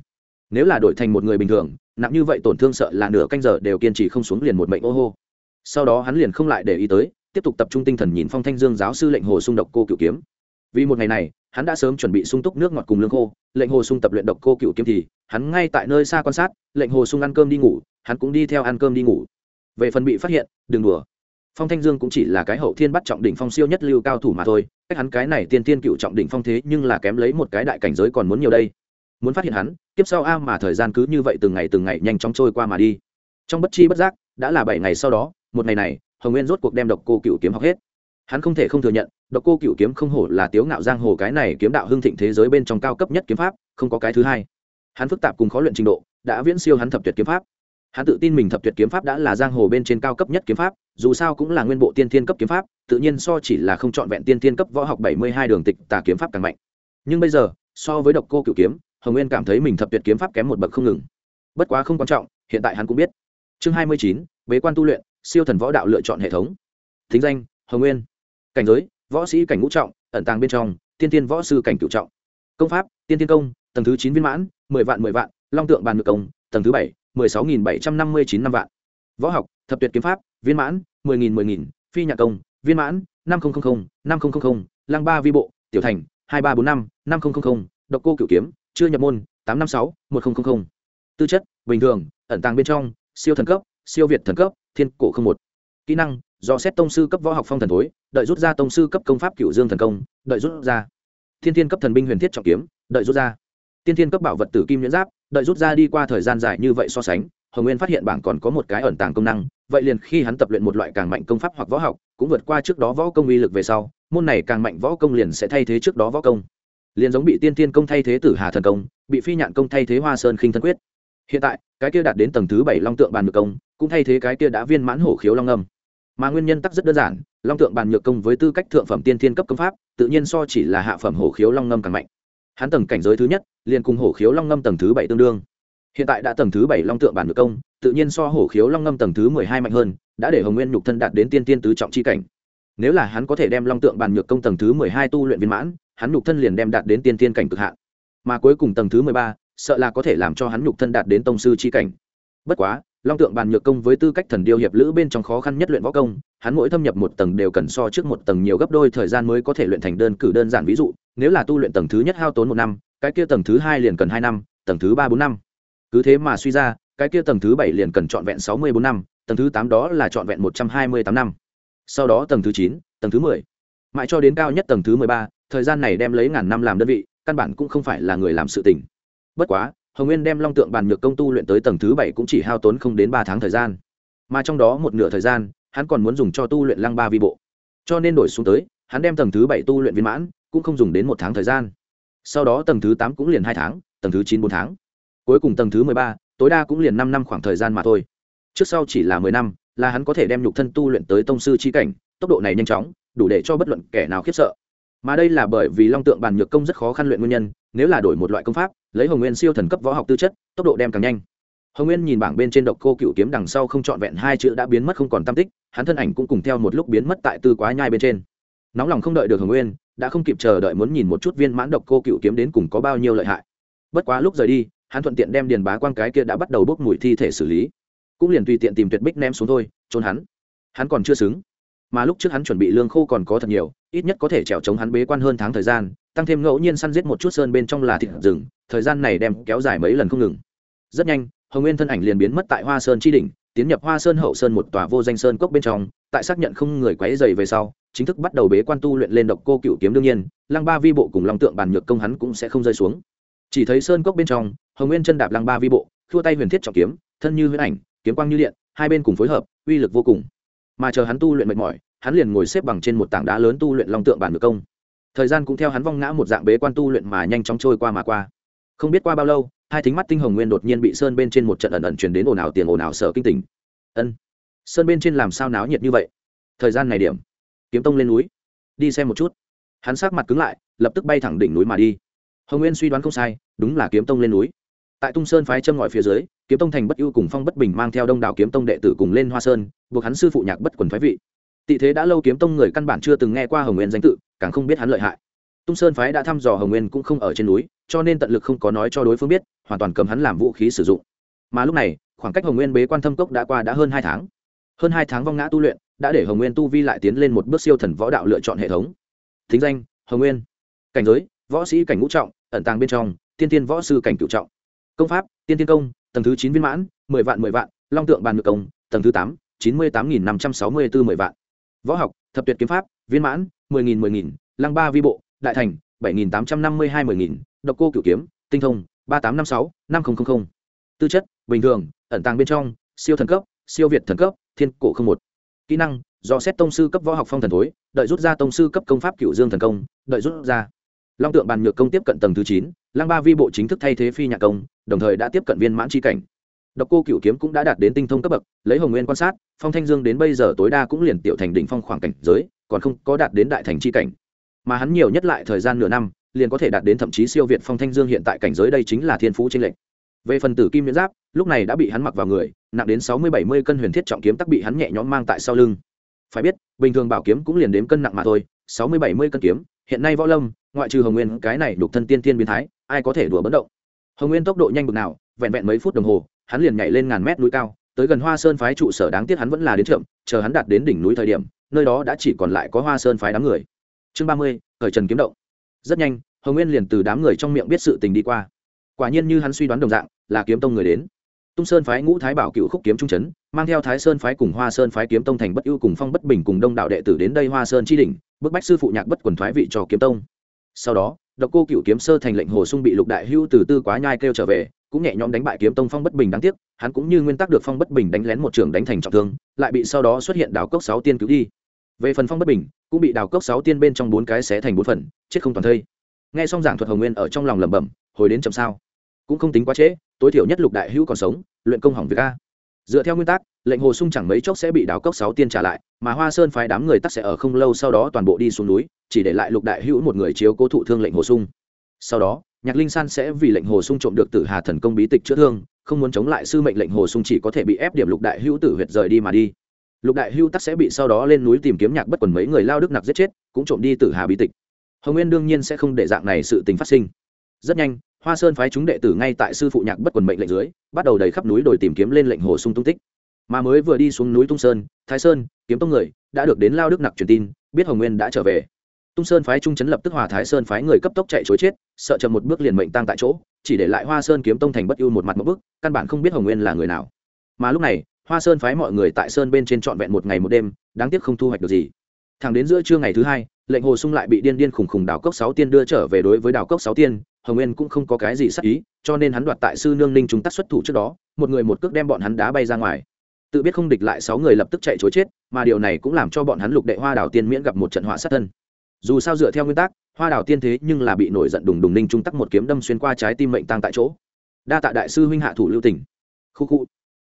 Nếu là đổi thành một người bình thường, nặng như vậy tổn thương sợ là nửa canh giờ đều kiên trì không xuống liền một mệnh ô hô. Sau đó hắn liền không lại để ý tới, tiếp tục tập trung tinh thần nhìn phong thanh dương giáo sư lệnh hồ sung độc cô cựu kiếm. Vì một ngày này, hắn đã sớm chuẩn bị sung túc nước ngọt cùng lương khô, lệnh hồ sung tập luyện độc cô cựu kiếm thì hắn ngay tại nơi xa quan sát, lệnh hồ sung ăn cơm đi ngủ, hắn cũng đi theo ăn cơm đi ngủ về phần bị phát hiện, đừng đùa. Phong thanh dương cũng chỉ là cái hậu thiên bắt trọng đỉnh phong siêu nhất lưu cao thủ mà thôi, cách hắn cái này tiên tiên cựu trọng đỉnh phong thế nhưng là kém lấy một cái đại cảnh giới còn muốn nhiều đây. Muốn phát hiện hắn tiếp sau a mà thời gian cứ như vậy từng ngày từng ngày nhanh chóng trôi qua mà đi. Trong bất chi bất giác, đã là bảy ngày sau đó, một ngày này, hồng nguyên rốt cuộc đem độc cô cựu kiếm học hết. Hắn không thể không thừa nhận, độc cô cựu kiếm không hổ là tiếu ngạo giang hồ cái này kiếm đạo hưng thịnh thế giới bên trong cao cấp nhất kiếm pháp, không có cái thứ hai. Hắn phức tạp cùng khó luyện trình độ, đã viễn siêu hắn thập tuyệt kiếm pháp hắn tự tin mình thập tuyệt kiếm pháp đã là giang hồ bên trên cao cấp nhất kiếm pháp, dù sao cũng là nguyên bộ tiên thiên cấp kiếm pháp, tự nhiên so chỉ là không trọn vẹn tiên thiên cấp võ học bảy mươi hai đường tịch tà kiếm pháp càng mạnh. Nhưng bây giờ, so với độc cô cựu kiếm, hồng nguyên cảm thấy mình thập tuyệt kiếm pháp kém một bậc không ngừng. Bất quá không quan trọng, hiện tại hắn cũng biết. Chương hai mươi chín, bế quan tu luyện, siêu thần võ đạo lựa chọn hệ thống. Thính danh, hồng nguyên. Cảnh giới, võ sĩ cảnh ngũ trọng, ẩn tàng bên trong, tiên tiên võ sư cảnh cựu trọng. Công pháp, tiên tiên công, tầng thứ chín viên mãn, mười vạn mười vạn, long tượng bàn ngự công, tầng thứ bảy 16.759 năm vạn. Võ học, thập tuyệt kiếm pháp, viên mãn 10.000 10.000 phi nhạc công, viên mãn 5000 5000 lăng ba vi bộ, tiểu thành 2345 5000 độc cô cửu kiếm, chưa nhập môn 856 1000 tư chất, bình thường, ẩn tàng bên trong, siêu thần cấp, siêu việt thần cấp, thiên cổ không một. Kỹ năng, do xét tông sư cấp võ học phong thần tối đợi rút ra tông sư cấp công pháp cửu dương thần công, đợi rút ra. Thiên thiên cấp thần binh huyền thiết trọng kiếm, đợi rút ra tiên thiên cấp bảo vật tử kim nhuyễn giáp, đợi rút ra đi qua thời gian dài như vậy so sánh, hồng nguyên phát hiện bảng còn có một cái ẩn tàng công năng, vậy liền khi hắn tập luyện một loại càng mạnh công pháp hoặc võ học, cũng vượt qua trước đó võ công uy lực về sau, môn này càng mạnh võ công liền sẽ thay thế trước đó võ công. Liền giống bị tiên tiên công thay thế tử hà thần công, bị phi nhạn công thay thế hoa sơn khinh thân quyết. Hiện tại, cái kia đạt đến tầng thứ bảy long tượng bàn nhược công, cũng thay thế cái kia đã viên mãn hổ khiếu long âm. Mà nguyên nhân tắc rất đơn giản, long tượng bàn nhược công với tư cách thượng phẩm tiên thiên cấp công pháp, tự nhiên so chỉ là hạ phẩm hổ khiếu long ngâm càng mạnh hắn tầng cảnh giới thứ nhất, liền cùng hổ khiếu long ngâm tầng thứ bảy tương đương. Hiện tại đã tầng thứ bảy long tượng bản nhược công, tự nhiên so hổ khiếu long ngâm tầng thứ mười hai mạnh hơn, đã để hồng nguyên nhục thân đạt đến tiên tiên tứ trọng c h i cảnh. Nếu là hắn có thể đem long tượng bàn nhược công tầng thứ mười hai tu luyện viên mãn, hắn nhục thân liền đem đạt đến tiên tiên cảnh cực hạn. Mà cuối cùng tầng thứ mười ba, sợ là có thể làm cho hắn nhục thân đạt đến tông sư c cảnh. Bất quá, long tượng bàn nhược công với tư cách thần điêu hiệp lữ bên trong khó khăn nhất luyện võ công, hắn mỗi thâm nhập một tầng đều cần so trước một tầng nhiều gấp đôi thời gian mới có thể luyện thành đơn cử đơn giản ví dụ nếu là tu luyện tầng thứ nhất hao tốn một năm cái kia tầng thứ hai liền cần hai năm tầng thứ ba bốn năm cứ thế mà suy ra cái kia tầng thứ bảy liền cần trọn vẹn sáu mươi bốn năm tầng thứ tám đó là trọn vẹn một trăm hai mươi tám năm sau đó tầng thứ chín tầng thứ mười mãi cho đến cao nhất tầng thứ mười ba thời gian này đem lấy ngàn năm làm đơn vị căn bản cũng không phải là người làm sự tỉnh bất quá hồng nguyên đem long tượng bàn nhược công tu luyện tới tầng thứ bảy cũng chỉ hao tốn không đến ba tháng thời gian mà trong đó một nửa thời gian hắn còn muốn dùng cho tu luyện lăng ba vi bộ cho nên đổi xuống tới hắn đem tầng thứ bảy tu luyện viên mãn cũng không dùng đến một tháng thời gian. Sau đó tầng thứ tám cũng liền hai tháng, tầng thứ chín bốn tháng. Cuối cùng tầng thứ mười ba, tối đa cũng liền năm năm khoảng thời gian mà thôi. Trước sau chỉ là mười năm, là hắn có thể đem nhục thân tu luyện tới tông sư chi cảnh, tốc độ này nhanh chóng, đủ để cho bất luận kẻ nào khiếp sợ. Mà đây là bởi vì long tượng bàn nhược công rất khó khăn luyện nguyên nhân, nếu là đổi một loại công pháp, lấy hồng nguyên siêu thần cấp võ học tư chất, tốc độ đem càng nhanh. Hồng nguyên nhìn bảng bên trên độc cô cựu kiếm đằng sau không trọn vẹn hai chữ đã biến mất không còn tam tích, hắn thân ảnh cũng cùng theo một lúc biến mất tại tư quá nhai bên trên. Nóng lòng không đợi được hồng nguyên đã không kịp chờ đợi muốn nhìn một chút viên mãn độc cô cựu kiếm đến cùng có bao nhiêu lợi hại. Bất quá lúc rời đi, hắn thuận tiện đem điền bá quang cái kia đã bắt đầu bốc mùi thi thể xử lý. Cũng liền tùy tiện tìm tuyệt bích ném xuống thôi, trốn hắn. Hắn còn chưa xứng. Mà lúc trước hắn chuẩn bị lương khô còn có thật nhiều, ít nhất có thể trèo chống hắn bế quan hơn tháng thời gian, tăng thêm ngẫu nhiên săn giết một chút sơn bên trong là thịt rừng, thời gian này đem kéo dài mấy lần không ngừng. Rất nhanh, hồng nguyên thân ảnh liền biến mất tại hoa sơn tri đỉnh, tiến nhập hoa sơn hậu sơn một tòa vô danh sơn cốc bên trong, tại xác nhận không người quấy dày về sau chính thức bắt đầu bế quan tu luyện lên độc cô cựu kiếm đương nhiên, lăng ba vi bộ cùng long tượng bàn nhược công hắn cũng sẽ không rơi xuống. Chỉ thấy sơn cốc bên trong, hồng nguyên chân đạp lăng ba vi bộ thua tay huyền thiết trọng kiếm, thân như huyết ảnh, kiếm quang như điện, hai bên cùng phối hợp, uy lực vô cùng. Mà chờ hắn tu luyện mệt mỏi, hắn liền ngồi xếp bằng trên một tảng đá lớn tu luyện long tượng bản ngược công. Thời gian cũng theo hắn vong ngã một dạng bế quan tu luyện mà nhanh chóng trôi qua mà qua. Không biết qua bao lâu, hai thính mắt tinh hồng nguyên đột nhiên bị sơn bên trên một trận ẩn ẩn truyền đến ồn ào tiền ồn ào sợ kinh tình ân, sơn bên trên làm sao náo nhiệt như vậy? Thời gian này điểm kiếm tông lên núi. Đi xem một chút. Hắn sát mặt cứng lại, lập tức bay thẳng đỉnh núi mà đi. Hồng nguyên suy đoán không sai, đúng là kiếm tông lên núi. Tại tung sơn phái châm ngòi phía dưới, kiếm tông thành bất ưu cùng phong bất bình mang theo đông đảo kiếm tông đệ tử cùng lên hoa sơn, buộc hắn sư phụ nhạc bất quần phái vị. Tị thế đã lâu kiếm tông người căn bản chưa từng nghe qua hồng nguyên danh tự, càng không biết hắn lợi hại. Tung sơn phái đã thăm dò hồng nguyên cũng không ở trên núi, cho nên tận lực không có nói cho đối phương biết, hoàn toàn cầm hắn làm vũ khí sử dụng. Mà lúc này, khoảng cách hồng nguyên bế quan thâm cốc đã qua đã hơn hai tháng. Hơn hai tháng vong ngã tu luyện đã để hồng nguyên tu vi lại tiến lên một bước siêu thần võ đạo lựa chọn hệ thống. Thính danh, hồng nguyên. Cảnh giới, võ sĩ cảnh ngũ trọng, ẩn tàng bên trong, tiên tiên võ sư cảnh cựu trọng. Công pháp, tiên tiên công, tầng thứ chín viên mãn, mười vạn mười vạn, long tượng bàn ngự công, tầng thứ tám, chín mươi tám nghìn năm trăm sáu mươi bốn mười vạn. Võ học, thập tuyệt kiếm pháp, viên mãn, mười nghìn mười nghìn, lăng ba vi bộ, đại thành, bảy nghìn tám trăm năm mươi hai mười nghìn, độc cô cửu kiếm, tinh thông, ba tám năm sáu, năm nghìn tư chất, bình thường, ẩn tàng bên trong, siêu thần cấp, siêu việt thần cấp, thiên cổ không một kỹ năng, do xét tông sư cấp võ học phong thần thối, đợi rút ra tông sư cấp công pháp cựu dương thần công, đợi rút ra. Long tượng bàn nhược công tiếp cận tầng thứ chín, lăng ba vi bộ chính thức thay thế phi nhạc công, đồng thời đã tiếp cận viên mãn tri cảnh. Độc cô cựu kiếm cũng đã đạt đến tinh thông cấp bậc, lấy hồng nguyên quan sát, phong thanh dương đến bây giờ tối đa cũng liền tiểu thành đỉnh phong khoảng cảnh giới, còn không có đạt đến đại thành tri cảnh. Mà hắn nhiều nhất lại thời gian nửa năm, liền có thể đạt đến thậm chí siêu việt phong thanh dương hiện tại cảnh giới đây chính là thiên phú tranh lệch. Về phần tử kim miễn giáp, lúc này đã bị hắn mặc vào người nặng đến sáu mươi bảy mươi cân huyền thiết trọng kiếm tắc bị hắn nhẹ nhõm mang tại sau lưng. Phải biết, bình thường bảo kiếm cũng liền đếm cân nặng mà thôi, sáu mươi bảy mươi cân kiếm, hiện nay võ lâm, ngoại trừ hồng nguyên, cái này đục thân tiên tiên biến thái, ai có thể đùa bất động? Hồng nguyên tốc độ nhanh bực nào, vẹn vẹn mấy phút đồng hồ, hắn liền nhảy lên ngàn mét núi cao, tới gần hoa sơn phái trụ sở đáng tiếc hắn vẫn là đến trượm chờ hắn đạt đến đỉnh núi thời điểm, nơi đó đã chỉ còn lại có hoa sơn phái đám người. Chương ba mươi, khởi trần kiếm động. Rất nhanh, hồng nguyên liền từ đám người trong miệng biết sự tình đi qua. Quả nhiên như hắn suy đoán đồng dạng, là kiếm tông người đến tung sơn phái ngũ thái bảo cựu khúc kiếm trung chấn, mang theo thái sơn phái cùng hoa sơn phái kiếm tông thành bất ưu cùng phong bất bình cùng đông đạo đệ tử đến đây hoa sơn chi đỉnh, bức bách sư phụ nhạc bất quần thoái vị cho kiếm tông. Sau đó, độc cô cựu kiếm sơ thành lệnh hồ sung bị lục đại hưu từ tư quá nhai kêu trở về, cũng nhẹ nhõm đánh bại kiếm tông phong bất bình đáng tiếc, hắn cũng như nguyên tắc được phong bất bình đánh lén một trường đánh thành trọng thương, lại bị sau đó xuất hiện đào cốc sáu tiên cứu đi. Về phần phong bất bình, cũng bị đào cốc sáu tiên bên trong bốn cái xé thành bốn phần, chết không toàn thây. Nghe xong giảng thuật hồng nguyên ở trong lòng lẩm bẩm, hồi đến chậm sao? Cũng không tính quá trễ, tối thiểu nhất lục đại hữu còn sống, luyện công hỏng việc a. Dựa theo nguyên tắc, lệnh hồ sung chẳng mấy chốc sẽ bị đào cốc sáu tiên trả lại, mà hoa sơn phái đám người tắc sẽ ở không lâu sau đó toàn bộ đi xuống núi, chỉ để lại lục đại hữu một người chiếu cố thụ thương lệnh hồ sung. Sau đó, nhạc linh san sẽ vì lệnh hồ sung trộm được tử hà thần công bí tịch chữa thương, không muốn chống lại sư mệnh lệnh hồ sung chỉ có thể bị ép điểm lục đại hữu tử huyệt rời đi mà đi. Lục đại hữu tắc sẽ bị sau đó lên núi tìm kiếm nhạc bất quần mấy người lao đức nặc giết chết, cũng trộm đi tử hà bí tịch. Hồng nguyên đương nhiên sẽ không để dạng này sự tình phát sinh. Rất nhanh hoa sơn phái chúng đệ tử ngay tại sư phụ nhạc bất quần mệnh lệnh dưới, bắt đầu đầy khắp núi đồi tìm kiếm lên lệnh hồ sung tung tích. Mà mới vừa đi xuống núi tung sơn, thái sơn, kiếm tông người đã được đến lao đức nặc truyền tin, biết hồng nguyên đã trở về. Tung sơn phái trung chấn lập tức hòa thái sơn phái người cấp tốc chạy chối chết, sợ chậm một bước liền mệnh tăng tại chỗ, chỉ để lại hoa sơn kiếm tông thành bất ưu một mặt một bước, căn bản không biết hồng nguyên là người nào. Mà lúc này, hoa sơn phái mọi người tại sơn bên trên trọn vẹn một ngày một đêm, đáng tiếc không thu hoạch được gì. Thẳng đến giữa trưa ngày thứ hai, lệnh hồ sung lại bị điên điên khùng khùng đào cốc sáu tiên đưa trở về đối với đào cốc sáu tiên hồng nguyên cũng không có cái gì sắc ý, cho nên hắn đoạt tại sư nương ninh chúng tác xuất thủ trước đó, một người một cước đem bọn hắn đá bay ra ngoài. Tự biết không địch lại sáu người lập tức chạy chối chết, mà điều này cũng làm cho bọn hắn lục đệ hoa đào tiên miễn gặp một trận họa sát thân. Dù sao dựa theo nguyên tắc, hoa đào tiên thế nhưng là bị nổi giận đùng đùng ninh trung tắc một kiếm đâm xuyên qua trái tim mệnh tăng tại chỗ. Đa tạ đại sư huynh hạ thủ lưu tỉnh khu khu.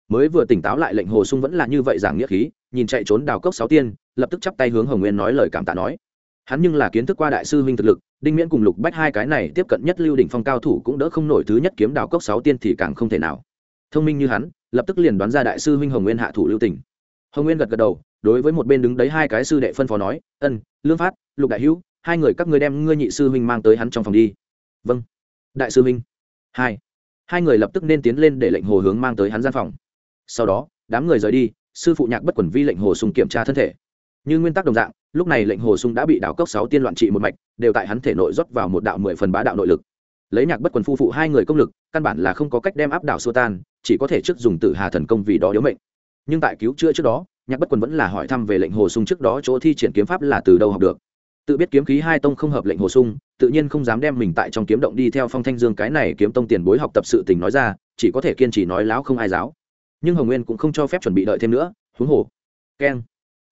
Mới vừa tỉnh táo lại lệnh hồ sung vẫn là như vậy giảng nghĩa khí, nhìn chạy trốn đào cốc sáu tiên, lập tức chắp tay hướng hồng nguyên nói lời cảm tạ nói hắn nhưng là kiến thức qua đại sư huynh thực lực, đinh miễn cùng lục bách hai cái này tiếp cận nhất lưu đỉnh phong cao thủ cũng đỡ không nổi thứ nhất kiếm đào cốc sáu tiên thì càng không thể nào. Thông minh như hắn, lập tức liền đoán ra đại sư huynh hồng nguyên hạ thủ lưu tỉnh hồng nguyên gật gật đầu, đối với một bên đứng đấy hai cái sư đệ phân phó nói, ân, lương phát, lục đại hữu, hai người các ngươi đem ngươi nhị sư huynh mang tới hắn trong phòng đi. Vâng. Đại sư huynh. Hai. Hai người lập tức nên tiến lên để lệnh hồ hướng mang tới hắn gian phòng. Sau đó, đám người rời đi, sư phụ nhạc bất quẩn vi lệnh hồ sùng kiểm tra thân thể. Như nguyên tắc đồng dạng lúc này lệnh hồ sung đã bị đảo cốc sáu tiên loạn trị một mạch, đều tại hắn thể nội rót vào một đạo mười phần bá đạo nội lực. Lấy nhạc bất quần phu phụ hai người công lực, căn bản là không có cách đem áp đảo xua tan, chỉ có thể trước dùng tử hà thần công vì đó điếu mệnh. Nhưng tại cứu chữa trước đó, nhạc bất quần vẫn là hỏi thăm về lệnh hồ sung trước đó chỗ thi triển kiếm pháp là từ đâu học được. Tự biết kiếm khí hai tông không hợp lệnh hồ sung, tự nhiên không dám đem mình tại trong kiếm động đi theo phong thanh dương cái này kiếm tông tiền bối học tập sự tình nói ra, chỉ có thể kiên trì nói láo không ai giáo. Nhưng hồng nguyên cũng không cho phép chuẩn bị đợi thêm nữa, huống hồ. Keng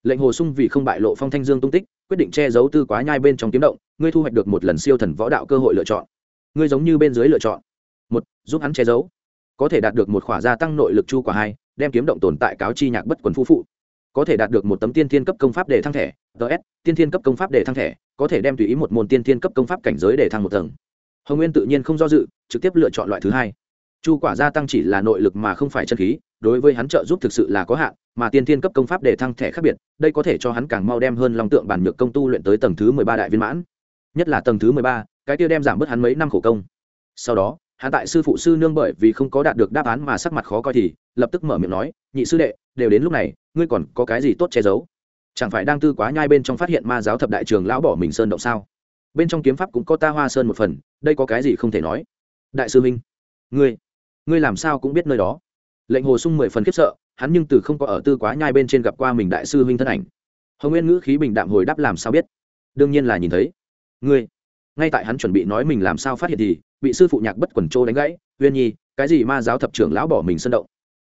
lệnh hồ sung vì không bại lộ phong thanh dương tung tích, quyết định che giấu tư quá nhai bên trong kiếm động, ngươi thu hoạch được một lần siêu thần võ đạo cơ hội lựa chọn. Ngươi giống như bên dưới lựa chọn. Một, giúp hắn che giấu. Có thể đạt được một khỏa gia tăng nội lực chu quả hai, đem kiếm động tồn tại cáo chi nhạc bất quần phu phụ. Có thể đạt được một tấm tiên thiên cấp công pháp để thăng thẻ ts tiên thiên cấp công pháp để thăng thẻ, có thể đem tùy ý một môn tiên thiên cấp công pháp cảnh giới để thăng một tầng. Hồng nguyên tự nhiên không do dự, trực tiếp lựa chọn loại thứ hai. Chu quả gia tăng chỉ là nội lực mà không phải chân khí, đối với hắn trợ giúp thực sự là có hạn mà tiên thiên cấp công pháp để thăng thẻ khác biệt, đây có thể cho hắn càng mau đem hơn lòng tượng bản nhược công tu luyện tới tầng thứ mười ba đại viên mãn. Nhất là tầng thứ mười ba, cái kia đem giảm bớt hắn mấy năm khổ công. Sau đó, hắn tại sư phụ sư nương bởi vì không có đạt được đáp án mà sắc mặt khó coi thì, lập tức mở miệng nói, nhị sư đệ, đều đến lúc này, ngươi còn có cái gì tốt che giấu? Chẳng phải đang tư quá nhai bên trong phát hiện ma giáo thập đại trường lão bỏ mình sơn động sao? Bên trong kiếm pháp cũng có ta hoa sơn một phần, đây có cái gì không thể nói? Đại sư minh, ngươi ngươi làm sao cũng biết nơi đó. Lệnh hồ sung mười phần khiếp sợ hắn nhưng từ không có ở tư quá nhai bên trên gặp qua mình đại sư huynh thân ảnh. Hồng nguyên ngữ khí bình đạm hồi đáp làm sao biết? Đương nhiên là nhìn thấy. Ngươi, ngay tại hắn chuẩn bị nói mình làm sao phát hiện thì, bị sư phụ nhạc bất quần trô đánh gãy. Uyên nhi, cái gì ma giáo thập trưởng lão bỏ mình sân động?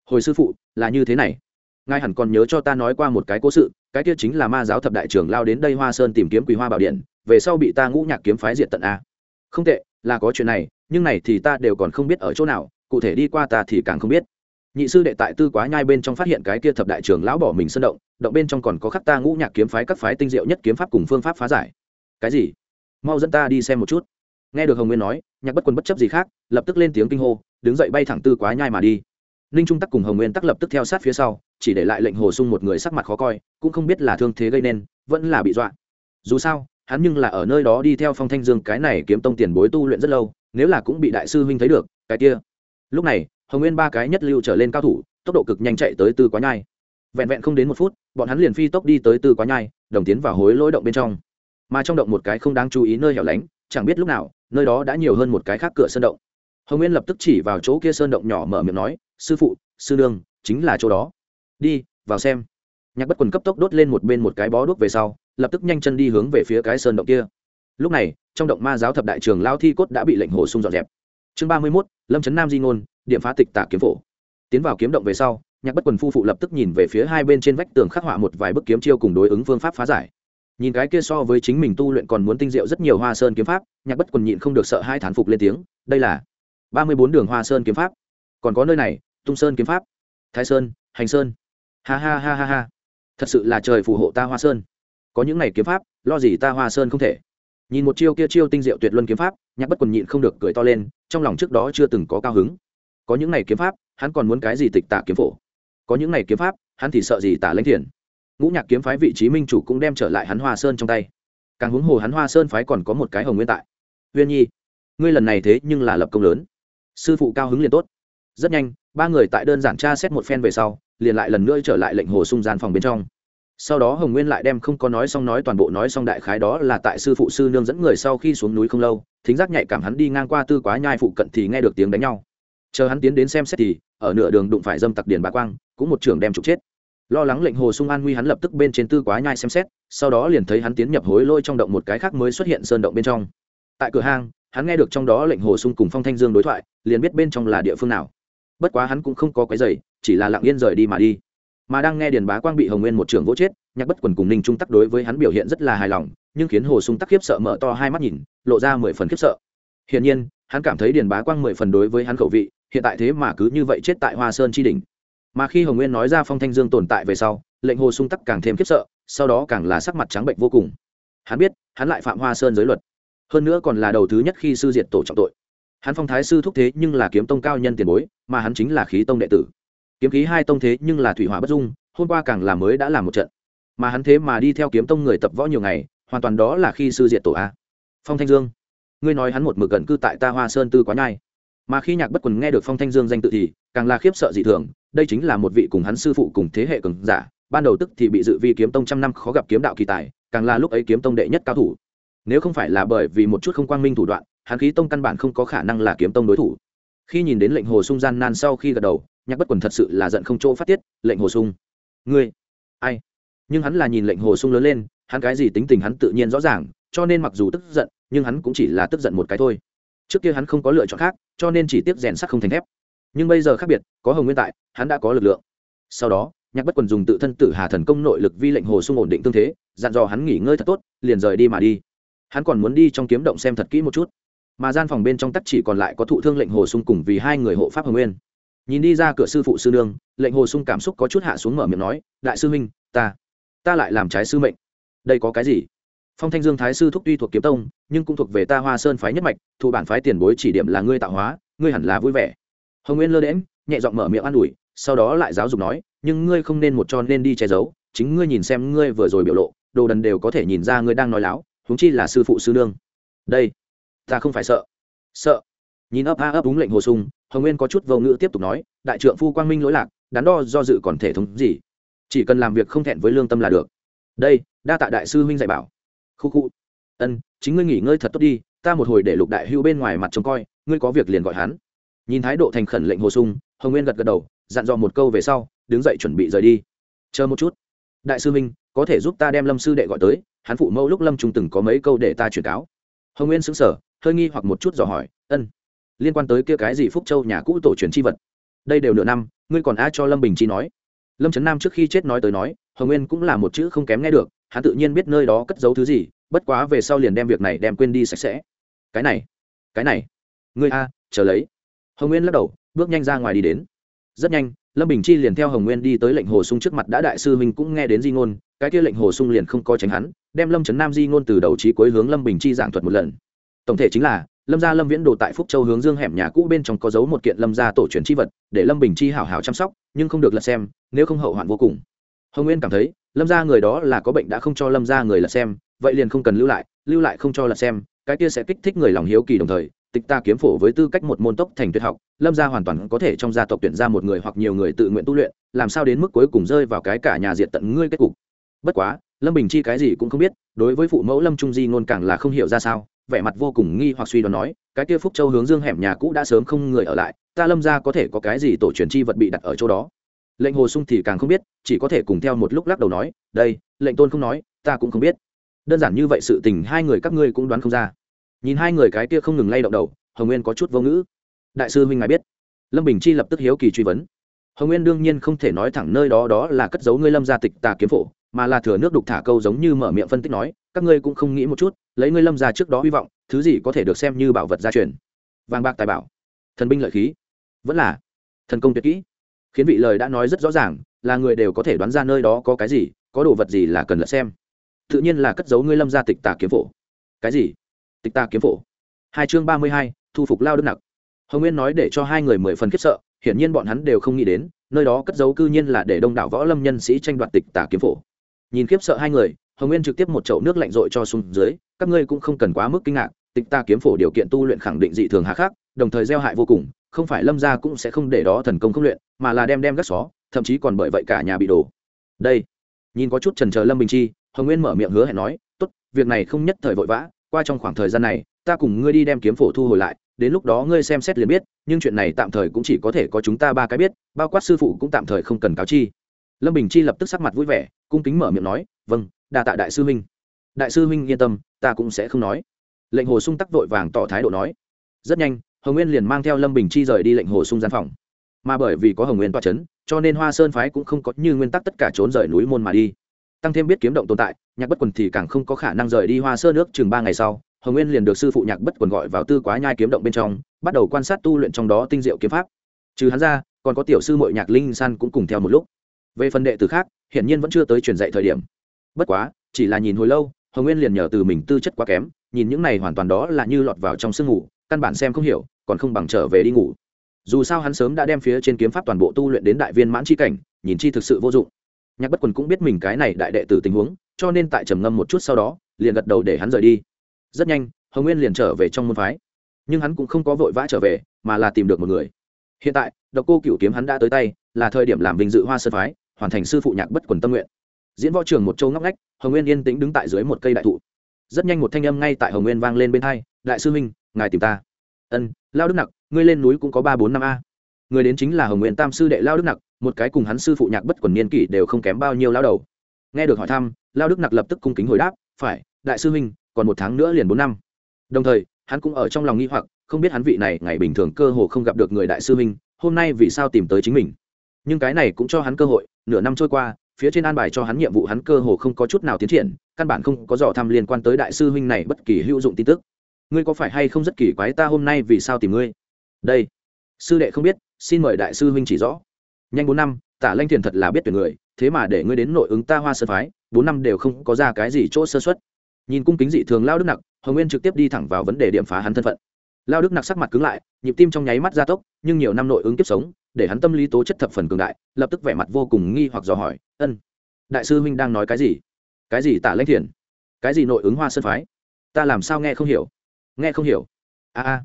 Hồi sư phụ, là như thế này. Ngài hẳn còn nhớ cho ta nói qua một cái cố sự, cái kia chính là ma giáo thập đại trưởng lao đến đây hoa sơn tìm kiếm quý hoa bảo điện, về sau bị ta ngũ nhạc kiếm phái diện tận a. Không tệ, là có chuyện này, nhưng này thì ta đều còn không biết ở chỗ nào, cụ thể đi qua ta thì càng không biết nhị sư đệ tại tư quá nhai bên trong phát hiện cái kia thập đại trưởng lão bỏ mình sân động động bên trong còn có khắc ta ngũ nhạc kiếm phái các phái tinh diệu nhất kiếm pháp cùng phương pháp phá giải. Cái gì? Mau dẫn ta đi xem một chút. Nghe được hồng nguyên nói, nhạc bất quân bất chấp gì khác, lập tức lên tiếng kinh hô, đứng dậy bay thẳng tư quá nhai mà đi. Ninh trung tắc cùng hồng nguyên tắc lập tức theo sát phía sau, chỉ để lại lệnh hồ sung một người sắc mặt khó coi, cũng không biết là thương thế gây nên, vẫn là bị dọa. Dù sao, hắn nhưng là ở nơi đó đi theo phong thanh dương cái này kiếm tông tiền bối tu luyện rất lâu, nếu là cũng bị đại sư huynh thấy được, cái kia. Lúc này hồng nguyên ba cái nhất lưu trở lên cao thủ, tốc độ cực nhanh chạy tới tư quá nhai. Vẹn vẹn không đến một phút, bọn hắn liền phi tốc đi tới tư quá nhai, đồng tiến vào hối lỗi động bên trong. Mà trong động một cái không đáng chú ý nơi hẻo lánh, chẳng biết lúc nào, nơi đó đã nhiều hơn một cái khác cửa sơn động. Hồng nguyên lập tức chỉ vào chỗ kia sơn động nhỏ mở miệng nói, sư phụ, sư nương, chính là chỗ đó. Đi, vào xem. Nhạc bất quần cấp tốc đốt lên một bên một cái bó đuốc về sau, lập tức nhanh chân đi hướng về phía cái sơn động kia. Lúc này, trong động ma giáo thập đại trường lao thi cốt đã bị lệnh hồ sung dọn dẹp. Chương ba mươi mốt, lâm trấn nam di ngôn điểm phá tịch tả kiếm phổ. Tiến vào kiếm động về sau, nhạc bất quần phu phụ lập tức nhìn về phía hai bên trên vách tường khắc họa một vài bức kiếm chiêu cùng đối ứng phương pháp phá giải. Nhìn cái kia so với chính mình tu luyện còn muốn tinh diệu rất nhiều hoa sơn kiếm pháp, nhạc bất quần nhịn không được sợ hai thán phục lên tiếng, đây là ba mươi bốn đường hoa sơn kiếm pháp. Còn có nơi này, tung sơn kiếm pháp, thái sơn, hành sơn. Ha ha ha ha ha. Thật sự là trời phù hộ ta hoa sơn. Có những này kiếm pháp, lo gì ta hoa sơn không thể. Nhìn một chiêu kia chiêu tinh diệu tuyệt luân kiếm pháp, nhạc bất quần nhịn không được cười to lên, trong lòng trước đó chưa từng có cao hứng có những này kiếm pháp, hắn còn muốn cái gì tịch tạ kiếm phổ? Có những này kiếm pháp, hắn thì sợ gì tả lãnh thiền? Ngũ nhạc kiếm phái vị trí minh chủ cũng đem trở lại hắn hoa sơn trong tay. Càng huống hồ hắn hoa sơn phái còn có một cái hồng nguyên tại. Huyên nhi, ngươi lần này thế nhưng là lập công lớn. Sư phụ cao hứng liền tốt. Rất nhanh, ba người tại đơn giản tra xét một phen về sau, liền lại lần nữa trở lại lệnh hồ sung gian phòng bên trong. Sau đó hồng nguyên lại đem không có nói xong nói toàn bộ nói xong đại khái đó là tại sư phụ sư nương dẫn người sau khi xuống núi không lâu, thính giác nhạy cảm hắn đi ngang qua tư quá nhai phụ cận thì nghe được tiếng đánh nhau chờ hắn tiến đến xem xét thì, ở nửa đường đụng phải dâm tặc điền bá quang, cũng một trưởng đem trục chết. Lo lắng lệnh hồ sung an nguy hắn lập tức bên trên tư quá nhai xem xét, sau đó liền thấy hắn tiến nhập hối lôi trong động một cái khác mới xuất hiện sơn động bên trong. Tại cửa hang, hắn nghe được trong đó lệnh hồ sung cùng phong thanh dương đối thoại, liền biết bên trong là địa phương nào. Bất quá hắn cũng không có cái giày chỉ là lặng yên rời đi mà đi. Mà đang nghe điền bá quang bị hồng nguyên một trưởng vỗ chết, nhạc bất quần cùng ninh trung tắc đối với hắn biểu hiện rất là hài lòng, nhưng khiến hồ sung tắc khiếp sợ mở to hai mắt nhìn, lộ ra mười phần khiếp sợ. Hiển nhiên, hắn cảm thấy điền bá quang mười phần đối với hắn khẩu vị hiện tại thế mà cứ như vậy chết tại hoa sơn chi đỉnh. Mà khi hồng nguyên nói ra phong thanh dương tồn tại về sau, lệnh hồ sung tắc càng thêm khiếp sợ, sau đó càng là sắc mặt trắng bệnh vô cùng. Hắn biết, hắn lại phạm hoa sơn giới luật. Hơn nữa còn là đầu thứ nhất khi sư diệt tổ trọng tội. Hắn phong thái sư thúc thế nhưng là kiếm tông cao nhân tiền bối, mà hắn chính là khí tông đệ tử. Kiếm khí hai tông thế nhưng là thủy hỏa bất dung, hôm qua càng là mới đã làm một trận. Mà hắn thế mà đi theo kiếm tông người tập võ nhiều ngày, hoàn toàn đó là khi sư diệt tổ a. Phong thanh dương, ngươi nói hắn một mực gần cư tại ta hoa sơn tư quá nhai mà khi nhạc bất quần nghe được phong thanh dương danh tự thì càng là khiếp sợ dị thường, đây chính là một vị cùng hắn sư phụ cùng thế hệ cường giả, ban đầu tức thì bị dự vi kiếm tông trăm năm khó gặp kiếm đạo kỳ tài, càng là lúc ấy kiếm tông đệ nhất cao thủ. Nếu không phải là bởi vì một chút không quang minh thủ đoạn, hắn khí tông căn bản không có khả năng là kiếm tông đối thủ. Khi nhìn đến lệnh hồ sung gian nan sau khi gật đầu, nhạc bất quần thật sự là giận không chỗ phát tiết, lệnh hồ sung, ngươi, ai? Nhưng hắn là nhìn lệnh hồ sung lớn lên, hắn cái gì tính tình hắn tự nhiên rõ ràng, cho nên mặc dù tức giận, nhưng hắn cũng chỉ là tức giận một cái thôi trước kia hắn không có lựa chọn khác, cho nên chỉ tiếp rèn sắt không thành thép. Nhưng bây giờ khác biệt, có hồng nguyên tại, hắn đã có lực lượng. Sau đó, nhạc bất quần dùng tự thân tử hà thần công nội lực vi lệnh hồ sung ổn định tương thế, dặn dò hắn nghỉ ngơi thật tốt, liền rời đi mà đi. Hắn còn muốn đi trong kiếm động xem thật kỹ một chút. Mà gian phòng bên trong tắc chỉ còn lại có thụ thương lệnh hồ sung cùng vì hai người hộ pháp hồng nguyên. Nhìn đi ra cửa sư phụ sư nương, lệnh hồ sung cảm xúc có chút hạ xuống mở miệng nói, đại sư huynh, ta ta lại làm trái sư mệnh. Đây có cái gì? Phong thanh dương thái sư thúc tuy thuộc kiếm tông, nhưng cũng thuộc về ta hoa sơn phái nhất mạch, thụ bản phái tiền bối chỉ điểm là ngươi tạo hóa, ngươi hẳn là vui vẻ. Hồng nguyên lơ đễm nhẹ giọng mở miệng an ủi, sau đó lại giáo dục nói, nhưng ngươi không nên một cho nên đi che giấu, chính ngươi nhìn xem ngươi vừa rồi biểu lộ, đồ đần đều có thể nhìn ra ngươi đang nói láo, huống chi là sư phụ sư nương. Đây, ta không phải sợ. Sợ? Nhìn ấp a ấp úng lệnh hồ sung, hồng nguyên có chút vô ngữ tiếp tục nói, đại trượng phu quang minh lỗi lạc, đắn đo do dự còn thể thống gì? Chỉ cần làm việc không thẹn với lương tâm là được. Đây, đa tạ đại sư huynh dạy bảo khu khu. Ân, chính ngươi nghỉ ngơi thật tốt đi, ta một hồi để lục đại hưu bên ngoài mặt trông coi, ngươi có việc liền gọi hắn. Nhìn thái độ thành khẩn lệnh hồ sung, hồng nguyên gật gật đầu, dặn dò một câu về sau, đứng dậy chuẩn bị rời đi. Chờ một chút. Đại sư minh, có thể giúp ta đem lâm sư đệ gọi tới, hắn phụ mẫu lúc lâm trung từng có mấy câu để ta truyền cáo. Hồng nguyên xứng sở hơi nghi hoặc một chút dò hỏi, ân, liên quan tới kia cái gì phúc châu nhà cũ tổ truyền chi vật? Đây đều nửa năm, ngươi còn a cho lâm bình chi nói? Lâm trấn nam trước khi chết nói tới nói, hồng nguyên cũng là một chữ không kém nghe được hắn tự nhiên biết nơi đó cất giấu thứ gì, bất quá về sau liền đem việc này đem quên đi sạch sẽ. Cái này cái này. Ngươi a, chờ lấy. Hồng nguyên lắc đầu, bước nhanh ra ngoài đi đến. Rất nhanh, lâm bình chi liền theo hồng nguyên đi tới lệnh hồ sung trước mặt đã đại sư huynh cũng nghe đến di ngôn, cái kia lệnh hồ sung liền không có tránh hắn, đem lâm trấn nam di ngôn từ đầu trí cuối hướng lâm bình chi giảng thuật một lần. Tổng thể chính là, lâm gia lâm viễn đồ tại phúc châu hướng dương hẻm nhà cũ bên trong có giấu một kiện lâm gia tổ truyền chi vật, để lâm bình chi hảo hảo chăm sóc, nhưng không được lật xem, nếu không hậu hoạn vô cùng hồng nguyên cảm thấy, lâm gia người đó là có bệnh đã không cho lâm gia người là xem, vậy liền không cần lưu lại lưu lại không cho là xem, cái kia sẽ kích thích người lòng hiếu kỳ đồng thời, tịch ta kiếm phổ với tư cách một môn tốc thành tuyệt học, lâm gia hoàn toàn có thể trong gia tộc tuyển ra một người hoặc nhiều người tự nguyện tu luyện, làm sao đến mức cuối cùng rơi vào cái cả nhà diện tận ngươi kết cục. Bất quá, lâm bình chi cái gì cũng không biết, đối với phụ mẫu lâm trung di ngôn càng là không hiểu ra sao, vẻ mặt vô cùng nghi hoặc suy đoán nói, cái kia phúc châu hướng dương hẻm nhà cũ đã sớm không người ở lại, ta lâm ra có thể có cái gì tổ truyền chi vật bị đặt ở chỗ đó? Lệnh hồ sung thì càng không biết, chỉ có thể cùng theo một lúc lắc đầu nói, đây, lệnh tôn không nói, ta cũng không biết. Đơn giản như vậy sự tình hai người các ngươi cũng đoán không ra. Nhìn hai người cái kia không ngừng lay động đầu, hồng nguyên có chút vô ngữ. Đại sư huynh ngài biết. Lâm bình chi lập tức hiếu kỳ truy vấn. Hồng nguyên đương nhiên không thể nói thẳng nơi đó đó là cất giấu ngươi lâm gia tịch tà kiếm phổ, mà là thừa nước đục thả câu giống như mở miệng phân tích nói, các ngươi cũng không nghĩ một chút, lấy ngươi lâm gia trước đó hy vọng, thứ gì có thể được xem như bảo vật gia truyền. Vàng bạc tài bảo, thần binh lợi khí. Vẫn là thần công tuyệt kỹ khiến vị lời đã nói rất rõ ràng, là người đều có thể đoán ra nơi đó có cái gì, có đồ vật gì là cần lật xem. Tự nhiên là cất giấu ngươi lâm ra tịch tà kiếm phổ. Cái gì? Tịch tà kiếm phổ. Hai chương ba mươi hai, thu phục lao đức nặc. Hồng nguyên nói để cho hai người mười phần khiếp sợ, hiển nhiên bọn hắn đều không nghĩ đến, nơi đó cất giấu cư nhiên là để đông đảo võ lâm nhân sĩ tranh đoạt tịch tà kiếm phổ. Nhìn khiếp sợ hai người, hồng nguyên trực tiếp một chậu nước lạnh rội cho xuống dưới, các ngươi cũng không cần quá mức kinh ngạc, tịch tà kiếm phổ điều kiện tu luyện khẳng định dị thường hà khắc, đồng thời gieo hại vô cùng không phải lâm gia cũng sẽ không để đó thần công không luyện, mà là đem đem gác xó, thậm chí còn bởi vậy cả nhà bị đổ. Đây, nhìn có chút trần chờ lâm bình chi, hồng nguyên mở miệng hứa hẹn nói, tốt, việc này không nhất thời vội vã, qua trong khoảng thời gian này, ta cùng ngươi đi đem kiếm phổ thu hồi lại, đến lúc đó ngươi xem xét liền biết, nhưng chuyện này tạm thời cũng chỉ có thể có chúng ta ba cái biết, bao quát sư phụ cũng tạm thời không cần cáo chi. Lâm bình chi lập tức sắc mặt vui vẻ, cung kính mở miệng nói vâng đà tạ đại sư huynh. Đại sư huynh yên tâm, ta cũng sẽ không nói. Lệnh hồ sung tắc vội vàng tỏ thái độ nói. Rất nhanh hồng nguyên liền mang theo lâm bình chi rời đi lệnh hồ sung gian phòng. Mà bởi vì có hồng nguyên toa c h ấ n cho nên hoa sơn phái cũng không có như nguyên tắc tất cả trốn rời núi môn mà đi. Tăng thêm biết kiếm động tồn tại, nhạc bất quần thì càng không có khả năng rời đi hoa sơn nước chừng ba ngày sau, hồng nguyên liền được sư phụ nhạc bất quần gọi vào tư quá nhai kiếm động bên trong, bắt đầu quan sát tu luyện trong đó tinh diệu kiếm pháp. Trừ hắn ra, còn có tiểu sư mội nhạc linh san cũng cùng theo một lúc. Về phần đệ tử khác, hiển nhiên vẫn chưa tới truyền dạy thời điểm. Bất quá, chỉ là nhìn hồi lâu, hồng nguyên liền nhờ từ mình tư chất quá kém, nhìn những này hoàn toàn đó là như lọt vào trong sương ngủ căn bản xem không hiểu, còn không bằng trở về đi ngủ. Dù sao hắn sớm đã đem phía trên kiếm pháp toàn bộ tu luyện đến đại viên mãn chi cảnh, nhìn chi thực sự vô dụng. Nhạc bất quần cũng biết mình cái này đại đệ tử tình huống, cho nên tại trầm ngâm một chút sau đó, liền gật đầu để hắn rời đi. Rất nhanh, hồng nguyên liền trở về trong môn phái. Nhưng hắn cũng không có vội vã trở về, mà là tìm được một người. Hiện tại, độc cô cựu kiếm hắn đã tới tay, là thời điểm làm vinh dự hoa sơn phái, hoàn thành sư phụ nhạc bất quần tâm nguyện. Diễn võ trường một châu ngóc ngách, hồng nguyên yên tĩnh đứng tại dưới một cây đại thụ. Rất nhanh một thanh âm ngay tại hồng nguyên vang lên bên hai, đại sư minh ngài tìm ta. Ân lao đức nặc ngươi lên núi cũng có ba bốn năm a. Người đến chính là hồng nguyện tam sư đệ lao đức nặc một cái cùng hắn sư phụ nhạc bất quần niên kỷ đều không kém bao nhiêu lao đầu. Nghe được hỏi thăm lao đức nặc lập tức cung kính hồi đáp phải đại sư huynh, còn một tháng nữa liền bốn năm. Đồng thời hắn cũng ở trong lòng nghi hoặc không biết hắn vị này ngày bình thường cơ hồ không gặp được người đại sư huynh, hôm nay vì sao tìm tới chính mình. Nhưng cái này cũng cho hắn cơ hội nửa năm trôi qua phía trên an bài cho hắn nhiệm vụ hắn cơ hồ không có chút nào tiến triển căn bản không có dò thăm liên quan tới đại sư huynh này bất kỳ hữu dụng tin tức ngươi có phải hay không rất kỳ quái ta hôm nay vì sao tìm ngươi? Đây. Sư đệ không biết, xin mời đại sư huynh chỉ rõ. Nhanh bốn năm, tả lanh thiền thật là biết tuyển người, thế mà để ngươi đến nội ứng ta hoa sơ phái, bốn năm đều không có ra cái gì chỗ sơ xuất nhìn cung kính dị thường lao đức nặc, hồng nguyên trực tiếp đi thẳng vào vấn đề điểm phá hắn thân phận. Lao đức nặc sắc mặt cứng lại, nhịp tim trong nháy mắt gia tốc, nhưng nhiều năm nội ứng kiếp sống, để hắn tâm lý tố chất thập phần cường đại, lập tức vẻ mặt vô cùng nghi hoặc dò hỏi, ân, đại sư huynh đang nói cái gì? Cái gì tả lãnh thiền? Cái gì nội ứng hoa sơn phái? Ta làm sao nghe không hiểu? Nghe không hiểu. A a.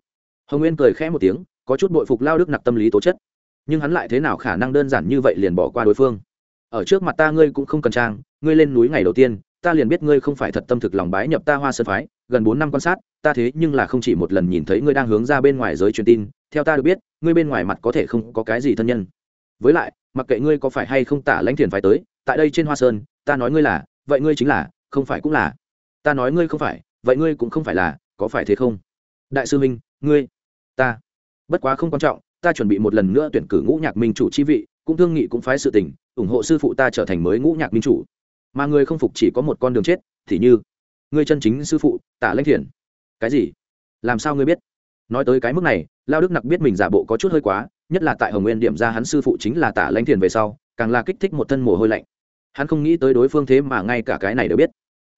Hồng nguyên cười khẽ một tiếng, có chút bội phục lao đức nặc tâm lý tố chất. Nhưng hắn lại thế nào khả năng đơn giản như vậy liền bỏ qua đối phương? Ở trước mặt ta ngươi cũng không cần trang, ngươi lên núi ngày đầu tiên, ta liền biết ngươi không phải thật tâm thực lòng bái nhập ta hoa sơn phái, gần bốn năm quan sát, ta thế nhưng là không chỉ một lần nhìn thấy ngươi đang hướng ra bên ngoài giới truyền tin, theo ta được biết, ngươi bên ngoài mặt có thể không có cái gì thân nhân. Với lại, mặc kệ ngươi có phải hay không tả lãnh thiền phải tới, tại đây trên hoa sơn, ta nói ngươi là, vậy ngươi chính là, không phải cũng là. Ta nói ngươi không phải, vậy ngươi cũng không phải là có phải thế không? Đại sư minh, ngươi, ta. Bất quá không quan trọng, ta chuẩn bị một lần nữa tuyển cử ngũ nhạc minh chủ chi vị, cũng thương nghị cũng phái sự tình, ủng hộ sư phụ ta trở thành mới ngũ nhạc minh chủ. Mà ngươi không phục chỉ có một con đường chết, thì như, ngươi chân chính sư phụ, tả lãnh thiền cái gì? Làm sao ngươi biết? Nói tới cái mức này, lao đức nặc biết mình giả bộ có chút hơi quá, nhất là tại hồng nguyên điểm ra hắn sư phụ chính là tả lãnh thiền về sau, càng là kích thích một thân mồ hôi lạnh. Hắn không nghĩ tới đối phương thế mà ngay cả cái này đều biết.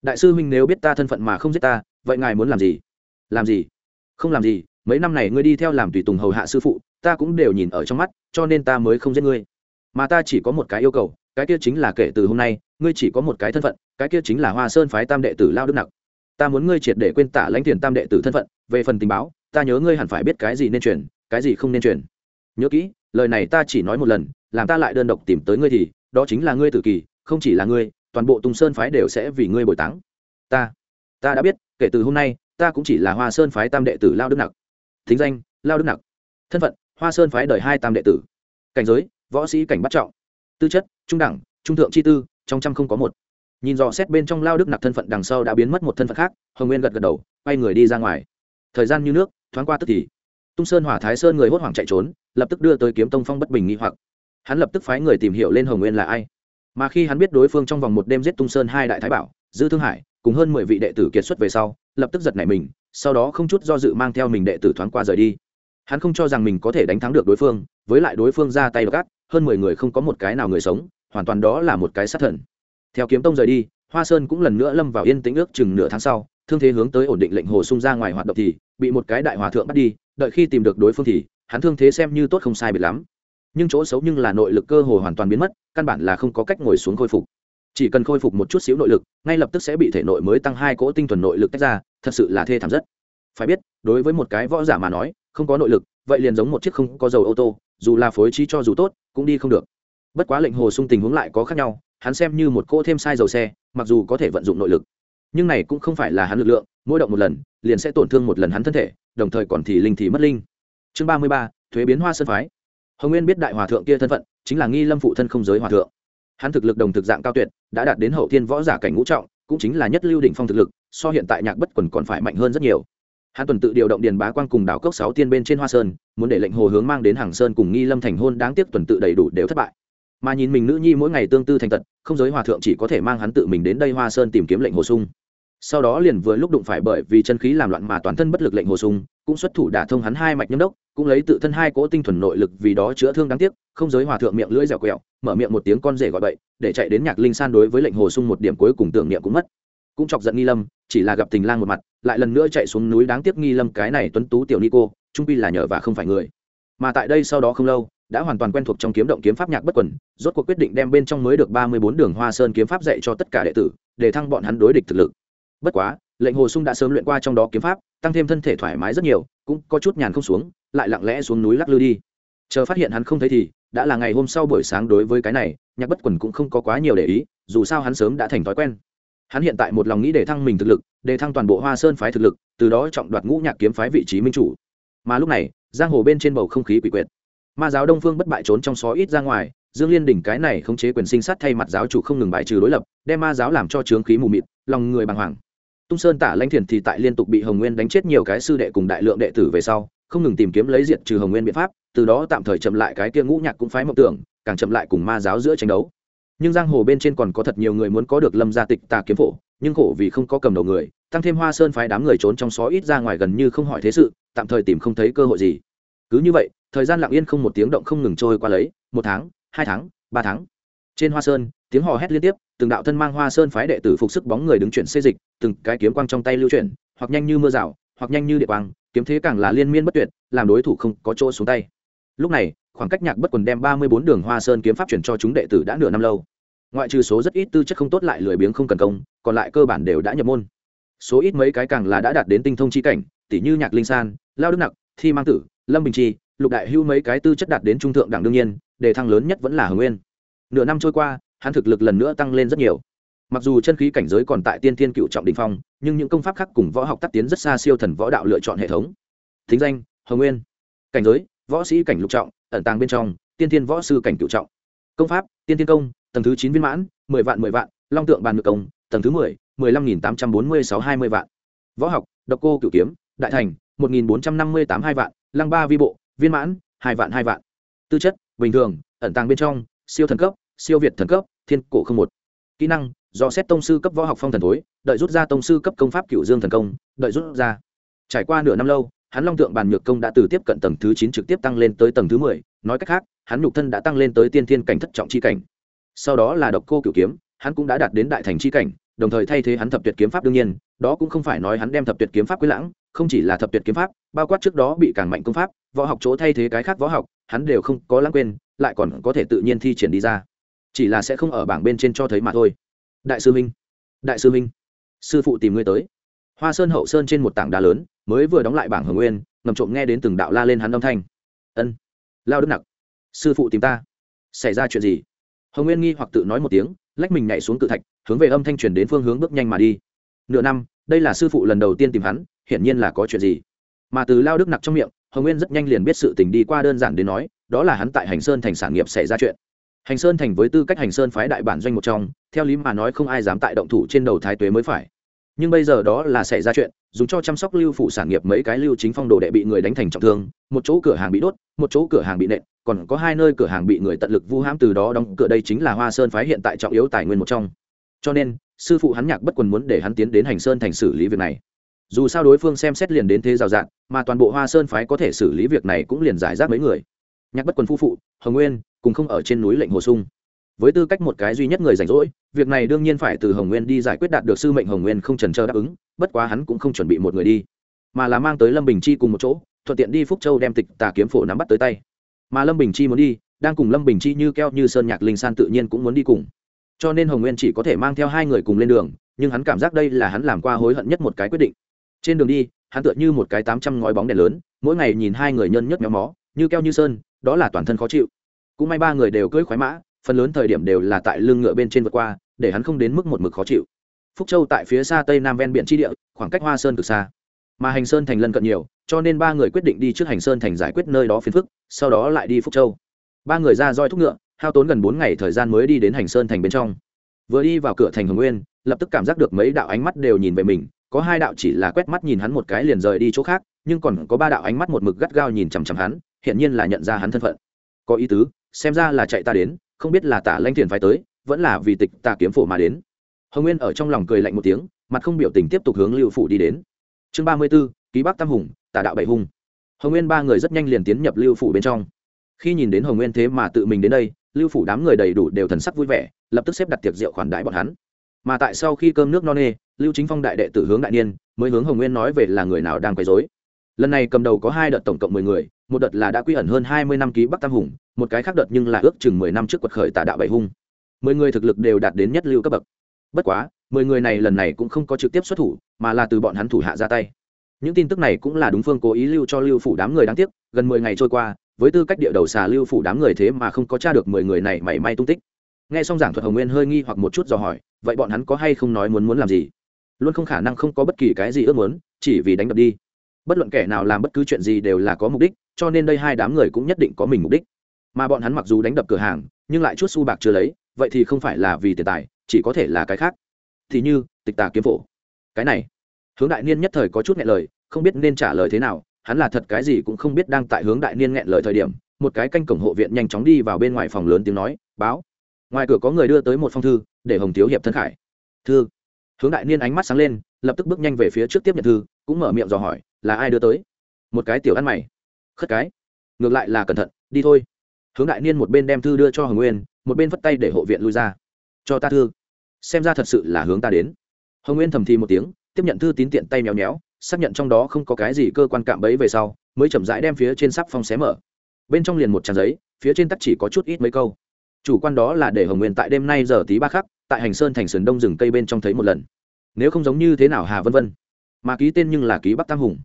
Đại sư huynh nếu biết ta thân phận mà không giết ta, vậy ngài muốn làm gì? Làm gì? Không làm gì, mấy năm này ngươi đi theo làm tùy tùng hầu hạ sư phụ, ta cũng đều nhìn ở trong mắt, cho nên ta mới không giết ngươi. Mà ta chỉ có một cái yêu cầu, cái kia chính là kể từ hôm nay, ngươi chỉ có một cái thân phận, cái kia chính là hoa sơn phái tam đệ tử lao đức nặc. Ta muốn ngươi triệt để quên tả lãnh tiền tam đệ tử thân phận, về phần tình báo, ta nhớ ngươi hẳn phải biết cái gì nên truyền, cái gì không nên truyền. Nhớ kỹ, lời này ta chỉ nói một lần, làm ta lại đơn độc tìm tới ngươi thì, đó chính là ngươi tử kỳ, không chỉ là ngươi, toàn bộ tùng sơn phái đều sẽ vì ngươi bồi táng. Ta ta đã biết, kể từ hôm nay ta cũng chỉ là hoa sơn phái tam đệ tử lao đức nặc thính danh lao đức nặc thân phận hoa sơn phái đời hai tam đệ tử cảnh giới võ sĩ cảnh bắt trọng tư chất trung đẳng trung thượng chi tư trong trăm không có một nhìn dò xét bên trong lao đức nặc thân phận đằng sau đã biến mất một thân phận khác hồng nguyên gật gật đầu quay người đi ra ngoài thời gian như nước thoáng qua tức thì tung sơn hỏa thái sơn người hốt hoảng chạy trốn lập tức đưa tới kiếm tông phong bất bình nghi hoặc hắn lập tức phái người tìm hiểu lên hồng nguyên là ai mà khi hắn biết đối phương trong vòng một đêm giết tung sơn hai đại thái bảo dư thương hải cùng hơn mười vị đệ tử kiệt xuất về sau lập tức giật nảy mình, sau đó không chút do dự mang theo mình đệ tử thoáng qua rời đi. Hắn không cho rằng mình có thể đánh thắng được đối phương, với lại đối phương ra tay gắt hơn mười người không có một cái nào người sống, hoàn toàn đó là một cái sát thần. Theo kiếm tông rời đi, hoa sơn cũng lần nữa lâm vào yên tĩnh ước chừng nửa tháng sau, thương thế hướng tới ổn định lệnh hồ sung ra ngoài hoạt động thì bị một cái đại hòa thượng bắt đi, đợi khi tìm được đối phương thì hắn thương thế xem như tốt không sai biệt lắm. Nhưng chỗ xấu nhưng là nội lực cơ hồ hoàn toàn biến mất, căn bản là không có cách ngồi xuống khôi phục chỉ cần khôi phục một chút xíu nội lực, ngay lập tức sẽ bị thể nội mới tăng hai cỗ tinh thuần nội lực tách ra, thật sự là thê thảm rất. Phải biết, đối với một cái võ giả mà nói, không có nội lực, vậy liền giống một chiếc không có dầu ô tô, dù là phối trí cho dù tốt, cũng đi không được. Bất quá lệnh hồ sung tình huống lại có khác nhau, hắn xem như một cỗ thêm sai dầu xe, mặc dù có thể vận dụng nội lực, nhưng này cũng không phải là hắn lực lượng, mỗi động một lần, liền sẽ tổn thương một lần hắn thân thể, đồng thời còn thì linh thì mất linh. Chương ba mươi ba, thuế biến hoa sơn phái. Hồng nguyên biết đại hòa thượng kia thân phận, chính là nghi lâm phụ thân không giới hòa thượng hắn thực lực đồng thực dạng cao tuyệt, đã đạt đến hậu thiên võ giả cảnh ngũ trọng, cũng chính là nhất lưu đỉnh phong thực lực, so hiện tại nhạc bất quần còn phải mạnh hơn rất nhiều. Hắn tuần tự điều động điền bá quang cùng đảo cốc sáu tiên bên trên hoa sơn, muốn để lệnh hồ hướng mang đến hàng sơn cùng nghi lâm thành hôn đáng tiếc tuần tự đầy đủ đều thất bại. Mà nhìn mình nữ nhi mỗi ngày tương tư thành tật, không giới hòa thượng chỉ có thể mang hắn tự mình đến đây hoa sơn tìm kiếm lệnh hồ sung. Sau đó liền vừa lúc đụng phải bởi vì chân khí làm loạn mà toàn thân bất lực lệnh hồ sung, cũng xuất thủ đả thông hắn hai mạch nhâm đốc cũng lấy tự thân hai cỗ tinh thuần nội lực vì đó chữa thương đáng tiếc, không giới hòa thượng miệng lưỡi dẻo quẹo, mở miệng một tiếng con rể gọi bậy, để chạy đến nhạc linh san đối với lệnh hồ sung một điểm cuối cùng tưởng niệm cũng mất. Cũng chọc giận nghi lâm, chỉ là gặp tình lang một mặt, lại lần nữa chạy xuống núi đáng tiếc nghi lâm cái này tuấn tú tiểu ni cô, trung pi là nhờ và không phải người. Mà tại đây sau đó không lâu, đã hoàn toàn quen thuộc trong kiếm động kiếm pháp nhạc bất quần, rốt cuộc quyết định đem bên trong mới được ba mươi bốn đường hoa sơn kiếm pháp dạy cho tất cả đệ tử, để thăng bọn hắn đối địch thực lực. Bất quá, lệnh hồ sung đã sớm luyện qua trong đó kiếm pháp, tăng thêm thân thể thoải mái rất nhiều, cũng có chút nhàn không xuống lại lặng lẽ xuống núi lắc lư đi. Chờ phát hiện hắn không thấy thì, đã là ngày hôm sau buổi sáng đối với cái này, nhạc bất quần cũng không có quá nhiều để ý, dù sao hắn sớm đã thành thói quen. Hắn hiện tại một lòng nghĩ để thăng mình thực lực, để thăng toàn bộ hoa sơn phái thực lực, từ đó trọng đoạt ngũ nhạc kiếm phái vị trí minh chủ. Mà lúc này, giang hồ bên trên bầu không khí quỷ quyệt. Ma giáo đông phương bất bại trốn trong xó ít ra ngoài, dương liên đỉnh cái này khống chế quyền sinh sát thay mặt giáo chủ không ngừng bài trừ đối lập, đem ma giáo làm cho trướng khí mù mịt, lòng người bàng hoàng. Tung sơn tả lãnh thiền thì tại liên tục bị hồng nguyên đánh chết nhiều cái sư đệ cùng đại lượng đệ tử về sau không ngừng tìm kiếm lấy diệt trừ hồng nguyên biện pháp, từ đó tạm thời chậm lại cái kia ngũ nhạc cũng phái mộng tưởng, càng chậm lại cùng ma giáo giữa tranh đấu. Nhưng giang hồ bên trên còn có thật nhiều người muốn có được lâm gia tịch tà kiếm phổ, nhưng khổ vì không có cầm đầu người, tăng thêm hoa sơn phái đám người trốn trong xó ít ra ngoài gần như không hỏi thế sự, tạm thời tìm không thấy cơ hội gì. Cứ như vậy, thời gian lặng yên không một tiếng động không ngừng trôi qua lấy, một tháng, hai tháng, ba tháng. Trên hoa sơn, tiếng hò hét liên tiếp, từng đạo thân mang hoa sơn phái đệ tử phục sức bóng người đứng chuyển xê dịch, từng cái kiếm quang trong tay lưu chuyển, hoặc nhanh như mưa rào, hoặc nhanh như địa quang kiếm thế càng là liên miên bất tuyệt, làm đối thủ không có chỗ xuống tay. Lúc này, khoảng cách nhạc bất quần đem ba mươi bốn đường hoa sơn kiếm pháp chuyển cho chúng đệ tử đã nửa năm lâu. Ngoại trừ số rất ít tư chất không tốt lại lười biếng không cần công, còn lại cơ bản đều đã nhập môn. Số ít mấy cái càng là đã đạt đến tinh thông chi cảnh tỷ như nhạc linh san, lao đức nặc, thi mang tử, lâm bình chi, lục đại hưu mấy cái tư chất đạt đến trung thượng đẳng đương nhiên, đề thăng lớn nhất vẫn là hồng nguyên. Nửa năm trôi qua, hắn thực lực lần nữa tăng lên rất nhiều. Mặc dù chân khí cảnh giới còn tại tiên thiên cựu trọng đình phong nhưng những công pháp khác cùng võ học tác tiến rất xa siêu thần võ đạo lựa chọn hệ thống. Thính danh, hồng nguyên. Cảnh giới, võ sĩ cảnh lục trọng, ẩn tàng bên trong, tiên thiên võ sư cảnh cựu trọng. Công pháp, tiên thiên công, tầng thứ chín viên mãn, mười vạn mười vạn, long tượng bàn ngự công, tầng thứ mười mười lăm nghìn tám trăm bốn mươi sáu hai mươi vạn. Võ học, độc cô cựu kiếm, đại thành, một nghìn bốn trăm năm mươi tám hai vạn, lăng ba vi bộ, viên mãn, hai vạn hai vạn. Tư chất, bình thường, ẩn tàng bên trong, siêu thần cấp, siêu việt thần cấp, thiên cổ không một. Kỹ năng do xét tông sư cấp võ học phong thần thối, đợi rút ra tông sư cấp công pháp cựu dương thần công, đợi rút ra. Trải qua nửa năm lâu, hắn long tượng bàn nhược công đã từ tiếp cận tầng thứ chín trực tiếp tăng lên tới tầng thứ mười, nói cách khác, hắn nhục thân đã tăng lên tới tiên thiên cảnh thất trọng c h i cảnh. Sau đó là độc cô cựu kiếm, hắn cũng đã đạt đến đại thành c h i cảnh, đồng thời thay thế hắn thập tuyệt kiếm pháp đương nhiên, đó cũng không phải nói hắn đem thập tuyệt kiếm pháp quý lãng, không chỉ là thập tuyệt kiếm pháp, bao quát trước đó bị càng mạnh công pháp, võ học chỗ thay thế cái khác võ học, hắn đều không có lãng quên, lại còn có thể tự nhiên thi triển đi ra. Chỉ là sẽ không ở bảng bên trên cho thấy mà thôi đại sư minh đại sư minh sư phụ tìm ngươi tới. Hoa sơn hậu sơn trên một tảng đá lớn, mới vừa đóng lại bảng hồng nguyên, ngầm trộm nghe đến từng đạo la lên hắn âm thanh. Ân, lao đức nặc, sư phụ tìm ta. Xảy ra chuyện gì? Hồng nguyên nghi hoặc tự nói một tiếng, lách mình nhảy xuống cự thạch, hướng về âm thanh truyền đến phương hướng bước nhanh mà đi. Nửa năm, đây là sư phụ lần đầu tiên tìm hắn, hiển nhiên là có chuyện gì? Mà từ lao đức nặc trong miệng, hồng nguyên rất nhanh liền biết sự tình đi qua đơn giản đến nói, đó là hắn tại hành sơn thành sản nghiệp xảy ra chuyện hành sơn thành với tư cách hành sơn phái đại bản doanh một trong, theo lý mà nói không ai dám tại động thủ trên đầu thái tuế mới phải. Nhưng bây giờ đó là xảy ra chuyện, dùng cho chăm sóc lưu phụ sản nghiệp mấy cái lưu chính phong đồ đệ bị người đánh thành trọng thương, một chỗ cửa hàng bị đốt, một chỗ cửa hàng bị nện, còn có hai nơi cửa hàng bị người tận lực vu hãm từ đó đóng cửa đây chính là hoa sơn phái hiện tại trọng yếu tài nguyên một trong. Cho nên, sư phụ hắn nhạc bất quần muốn để hắn tiến đến hành sơn thành xử lý việc này. Dù sao đối phương xem xét liền đến thế rào rạt mà toàn bộ hoa sơn phái có thể xử lý việc này cũng liền giải rác mấy người nhạc bất quần phu phụ, hồng nguyên, cùng không ở trên núi lệnh hồ sung. Với tư cách một cái duy nhất người rảnh rỗi, việc này đương nhiên phải từ hồng nguyên đi giải quyết đạt được sư mệnh hồng nguyên không trần trơ đáp ứng, bất quá hắn cũng không chuẩn bị một người đi, mà là mang tới lâm bình chi cùng một chỗ, thuận tiện đi phúc châu đem tịch tà kiếm phổ nắm bắt tới tay. Mà lâm bình chi muốn đi, đang cùng lâm bình chi như keo như sơn nhạc linh san tự nhiên cũng muốn đi cùng. Cho nên hồng nguyên chỉ có thể mang theo hai người cùng lên đường, nhưng hắn cảm giác đây là hắn làm qua hối hận nhất một cái quyết định. Trên đường đi, hắn tựa như một cái tám trăm ngói bóng đèn lớn, mỗi ngày nhìn hai người nhân nhất méo mó, như keo như sơn đó là toàn thân khó chịu. Cũng may ba người đều cưỡi khoái mã, phần lớn thời điểm đều là tại lưng ngựa bên trên vượt qua, để hắn không đến mức một mực khó chịu. Phúc châu tại phía xa tây nam ven biển tri địa, khoảng cách hoa sơn cực xa. Mà hành sơn thành lân cận nhiều, cho nên ba người quyết định đi trước hành sơn thành giải quyết nơi đó phiền phức, sau đó lại đi phúc châu. Ba người ra roi thúc ngựa, hao tốn gần bốn ngày thời gian mới đi đến hành sơn thành bên trong. Vừa đi vào cửa thành hồng nguyên, lập tức cảm giác được mấy đạo ánh mắt đều nhìn về mình, có hai đạo chỉ là quét mắt nhìn hắn một cái liền rời đi chỗ khác, nhưng còn có ba đạo ánh mắt một mực gắt gao nhìn chằm chằm hắn hiện nhiên là nhận ra hắn thân phận. Có ý tứ, xem ra là chạy ta đến, không biết là tả lanh thiền phải tới, vẫn là vì tịch tà kiếm phổ mà đến. Hồng nguyên ở trong lòng cười lạnh một tiếng, mặt không biểu tình tiếp tục hướng lưu phủ đi đến. Chương ba mươi b ố ký bắc tam hùng tả đạo bảy hùng. Hồng nguyên ba người rất nhanh liền tiến nhập lưu phủ bên trong. Khi nhìn đến hồng nguyên thế mà tự mình đến đây, lưu phủ đám người đầy đủ đều thần sắc vui vẻ, lập tức xếp đặt tiệc rượu khoản đại bọn hắn. Mà tại sau khi cơm nước no nê, lưu chính phong đại đệ tử hướng đại niên mới hướng hồng nguyên nói về là người nào đang quấy dối lần này cầm đầu có hai đợt tổng cộng mười người một đợt là đã quy ẩn hơn hai mươi năm ký bắc tam hùng, một cái khác đợt nhưng là ước chừng mười năm trước quật khởi tà đạo bảy hung. Mười người thực lực đều đạt đến nhất lưu cấp bậc. Bất quá, mười người này lần này cũng không có trực tiếp xuất thủ, mà là từ bọn hắn thủ hạ ra tay. Những tin tức này cũng là đúng phương cố ý lưu cho lưu phủ đám người đáng tiếc, gần mười ngày trôi qua, với tư cách địa đầu xà lưu phủ đám người thế mà không có t r a được mười người này mảy may tung tích. Nghe xong giảng thuật hồng nguyên hơi nghi hoặc một chút dò hỏi, vậy bọn hắn có hay không nói muốn muốn làm gì? Luôn không khả năng không có bất kỳ cái gì ước muốn, chỉ vì đánh đập đi. Bất luận kẻ nào làm bất cứ chuyện gì đều là có mục đích cho nên đây hai đám người cũng nhất định có mình mục đích. Mà bọn hắn mặc dù đánh đập cửa hàng, nhưng lại chút xu bạc chưa lấy, vậy thì không phải là vì tiền tài, chỉ có thể là cái khác. Thì như, tịch tà kiếm phổ. Cái này, hướng đại niên nhất thời có chút nghẹn lời, không biết nên trả lời thế nào, hắn là thật cái gì cũng không biết đang tại hướng đại niên nghẹn lời thời điểm, một cái canh cổng hộ viện nhanh chóng đi vào bên ngoài phòng lớn tiếng nói, báo. Ngoài cửa có người đưa tới một phong thư, để hồng thiếu hiệp thân khải. Thư. Hướng đại niên ánh mắt sáng lên, lập tức bước nhanh về phía trước tiếp nhận thư, cũng mở miệng dò hỏi, là ai đưa tới? Một cái tiểu ăn mày khất cái. Ngược lại là cẩn thận, đi thôi. Hướng đại niên một bên đem thư đưa cho hồng nguyên, một bên vất tay để hộ viện lui ra. Cho ta thư. Xem ra thật sự là hướng ta đến. Hồng nguyên thầm thì một tiếng, tiếp nhận thư tín tiện tay méo méo, xác nhận trong đó không có cái gì cơ quan cạm bẫy về sau, mới chậm rãi đem phía trên sắp phong xé mở. Bên trong liền một trang giấy, phía trên tắt chỉ có chút ít mấy câu. Chủ quan đó là để hồng nguyên tại đêm nay giờ tí ba khắc, tại hành sơn thành sườn đông rừng cây bên trong thấy một lần. Nếu không giống như thế nào hà vân vân? Mà ký tên nhưng là ký bắc tam hùng.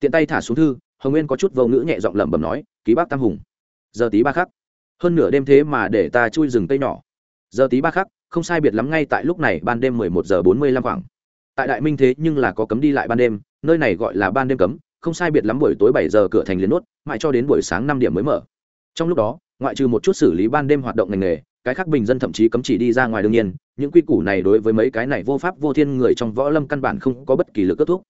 Tiện tay thả xuống thư hồng nguyên có chút vô ngữ nhẹ giọng lẩm bẩm nói, ký bác tam hùng, giờ tí ba khắc. Hơn nửa đêm thế mà để ta chui rừng tây nhỏ. Giờ tí ba khắc, không sai biệt lắm ngay tại lúc này, ban đêm mười một giờ bốn mươi lăm khoảng. Tại đại minh thế nhưng là có cấm đi lại ban đêm, nơi này gọi là ban đêm cấm, không sai biệt lắm buổi tối bảy giờ cửa thành liền nuốt mãi cho đến buổi sáng năm điểm mới mở. Trong lúc đó, ngoại trừ một chút xử lý ban đêm hoạt động ngành nghề, cái khác bình dân thậm chí cấm chỉ đi ra ngoài đương nhiên, những quy củ này đối với mấy cái này vô pháp vô thiên người trong võ lâm căn bản không có bất kỳ lực kết thúc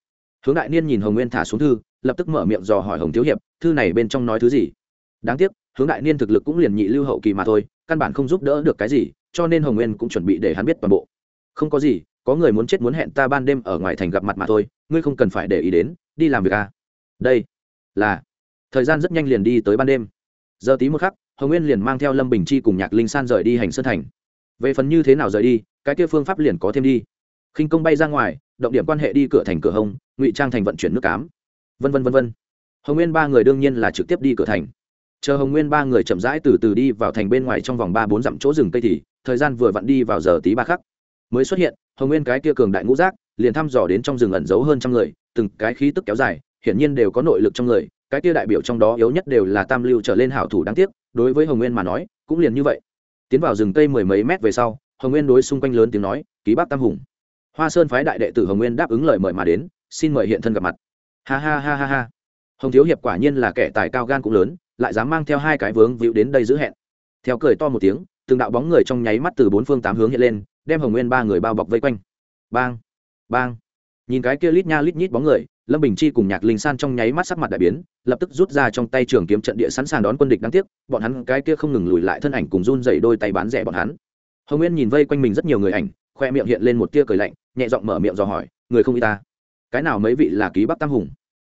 hướng đại niên nhìn hồng nguyên thả xuống thư, lập tức mở miệng dò hỏi hồng thiếu hiệp, thư này bên trong nói thứ gì? Đáng tiếc, hướng đại niên thực lực cũng liền nhị lưu hậu kỳ mà thôi, căn bản không giúp đỡ được cái gì, cho nên hồng nguyên cũng chuẩn bị để hắn biết toàn bộ. Không có gì, có người muốn chết muốn hẹn ta ban đêm ở ngoài thành gặp mặt mà thôi, ngươi không cần phải để ý đến, đi làm việc à. đây là, thời gian rất nhanh liền đi tới ban đêm. Giờ tí một khắc, hồng nguyên liền mang theo lâm bình chi cùng nhạc linh san rời đi hành sơn thành. Về phần như thế nào rời đi, cái kia phương pháp liền có thêm đi khinh công bay ra ngoài, động điểm quan hệ đi cửa thành cửa hông, ngụy trang thành vận chuyển nước cám. Vân vân vân vân. Hồng nguyên ba người đương nhiên là trực tiếp đi cửa thành. Chờ hồng nguyên ba người chậm rãi từ từ đi vào thành bên ngoài trong vòng ba bốn dặm chỗ rừng cây thì, thời gian vừa vặn đi vào giờ tí ba khắc. Mới xuất hiện, hồng nguyên cái kia cường đại ngũ giác, liền thăm dò đến trong rừng ẩn giấu hơn trăm người, từng cái khí tức kéo dài, hiển nhiên đều có nội lực trong người, cái kia đại biểu trong đó yếu nhất đều là tam lưu trở lên hảo thủ đáng tiếc, đối với hồng nguyên mà nói, cũng liền như vậy. Tiến vào rừng cây mười mấy mét về sau, hồng nguyên đối xung quanh lớn tiếng nói, ký bác tam hùng hoa sơn phái đại đệ tử hồng nguyên đáp ứng lời mời mà đến, xin mời hiện thân gặp mặt. Ha ha ha ha ha. Hồng thiếu hiệp quả nhiên là kẻ tài cao gan cũng lớn, lại dám mang theo hai cái vướng víu đến đây giữ hẹn. Theo cười to một tiếng, từng đạo bóng người trong nháy mắt từ bốn phương tám hướng hiện lên, đem hồng nguyên ba người bao bọc vây quanh. Bang bang. Nhìn cái kia lít nha lít nhít bóng người, lâm bình chi cùng nhạc linh san trong nháy mắt sắc mặt đại biến, lập tức rút ra trong tay trường kiếm trận địa sẵn sàng đón quân địch đáng tiếc, bọn hắn cái kia không ngừng lùi lại thân ảnh cùng run dày đôi tay bán rẻ bọn hắn. Hồng nguyên nhìn vây quanh mình rất nhiều người ảnh, khoe miệng hiện lên một tia cười lạnh nhẹ giọng mở miệng dò hỏi, người không y ta? Cái nào mấy vị là ký bắc tam hùng?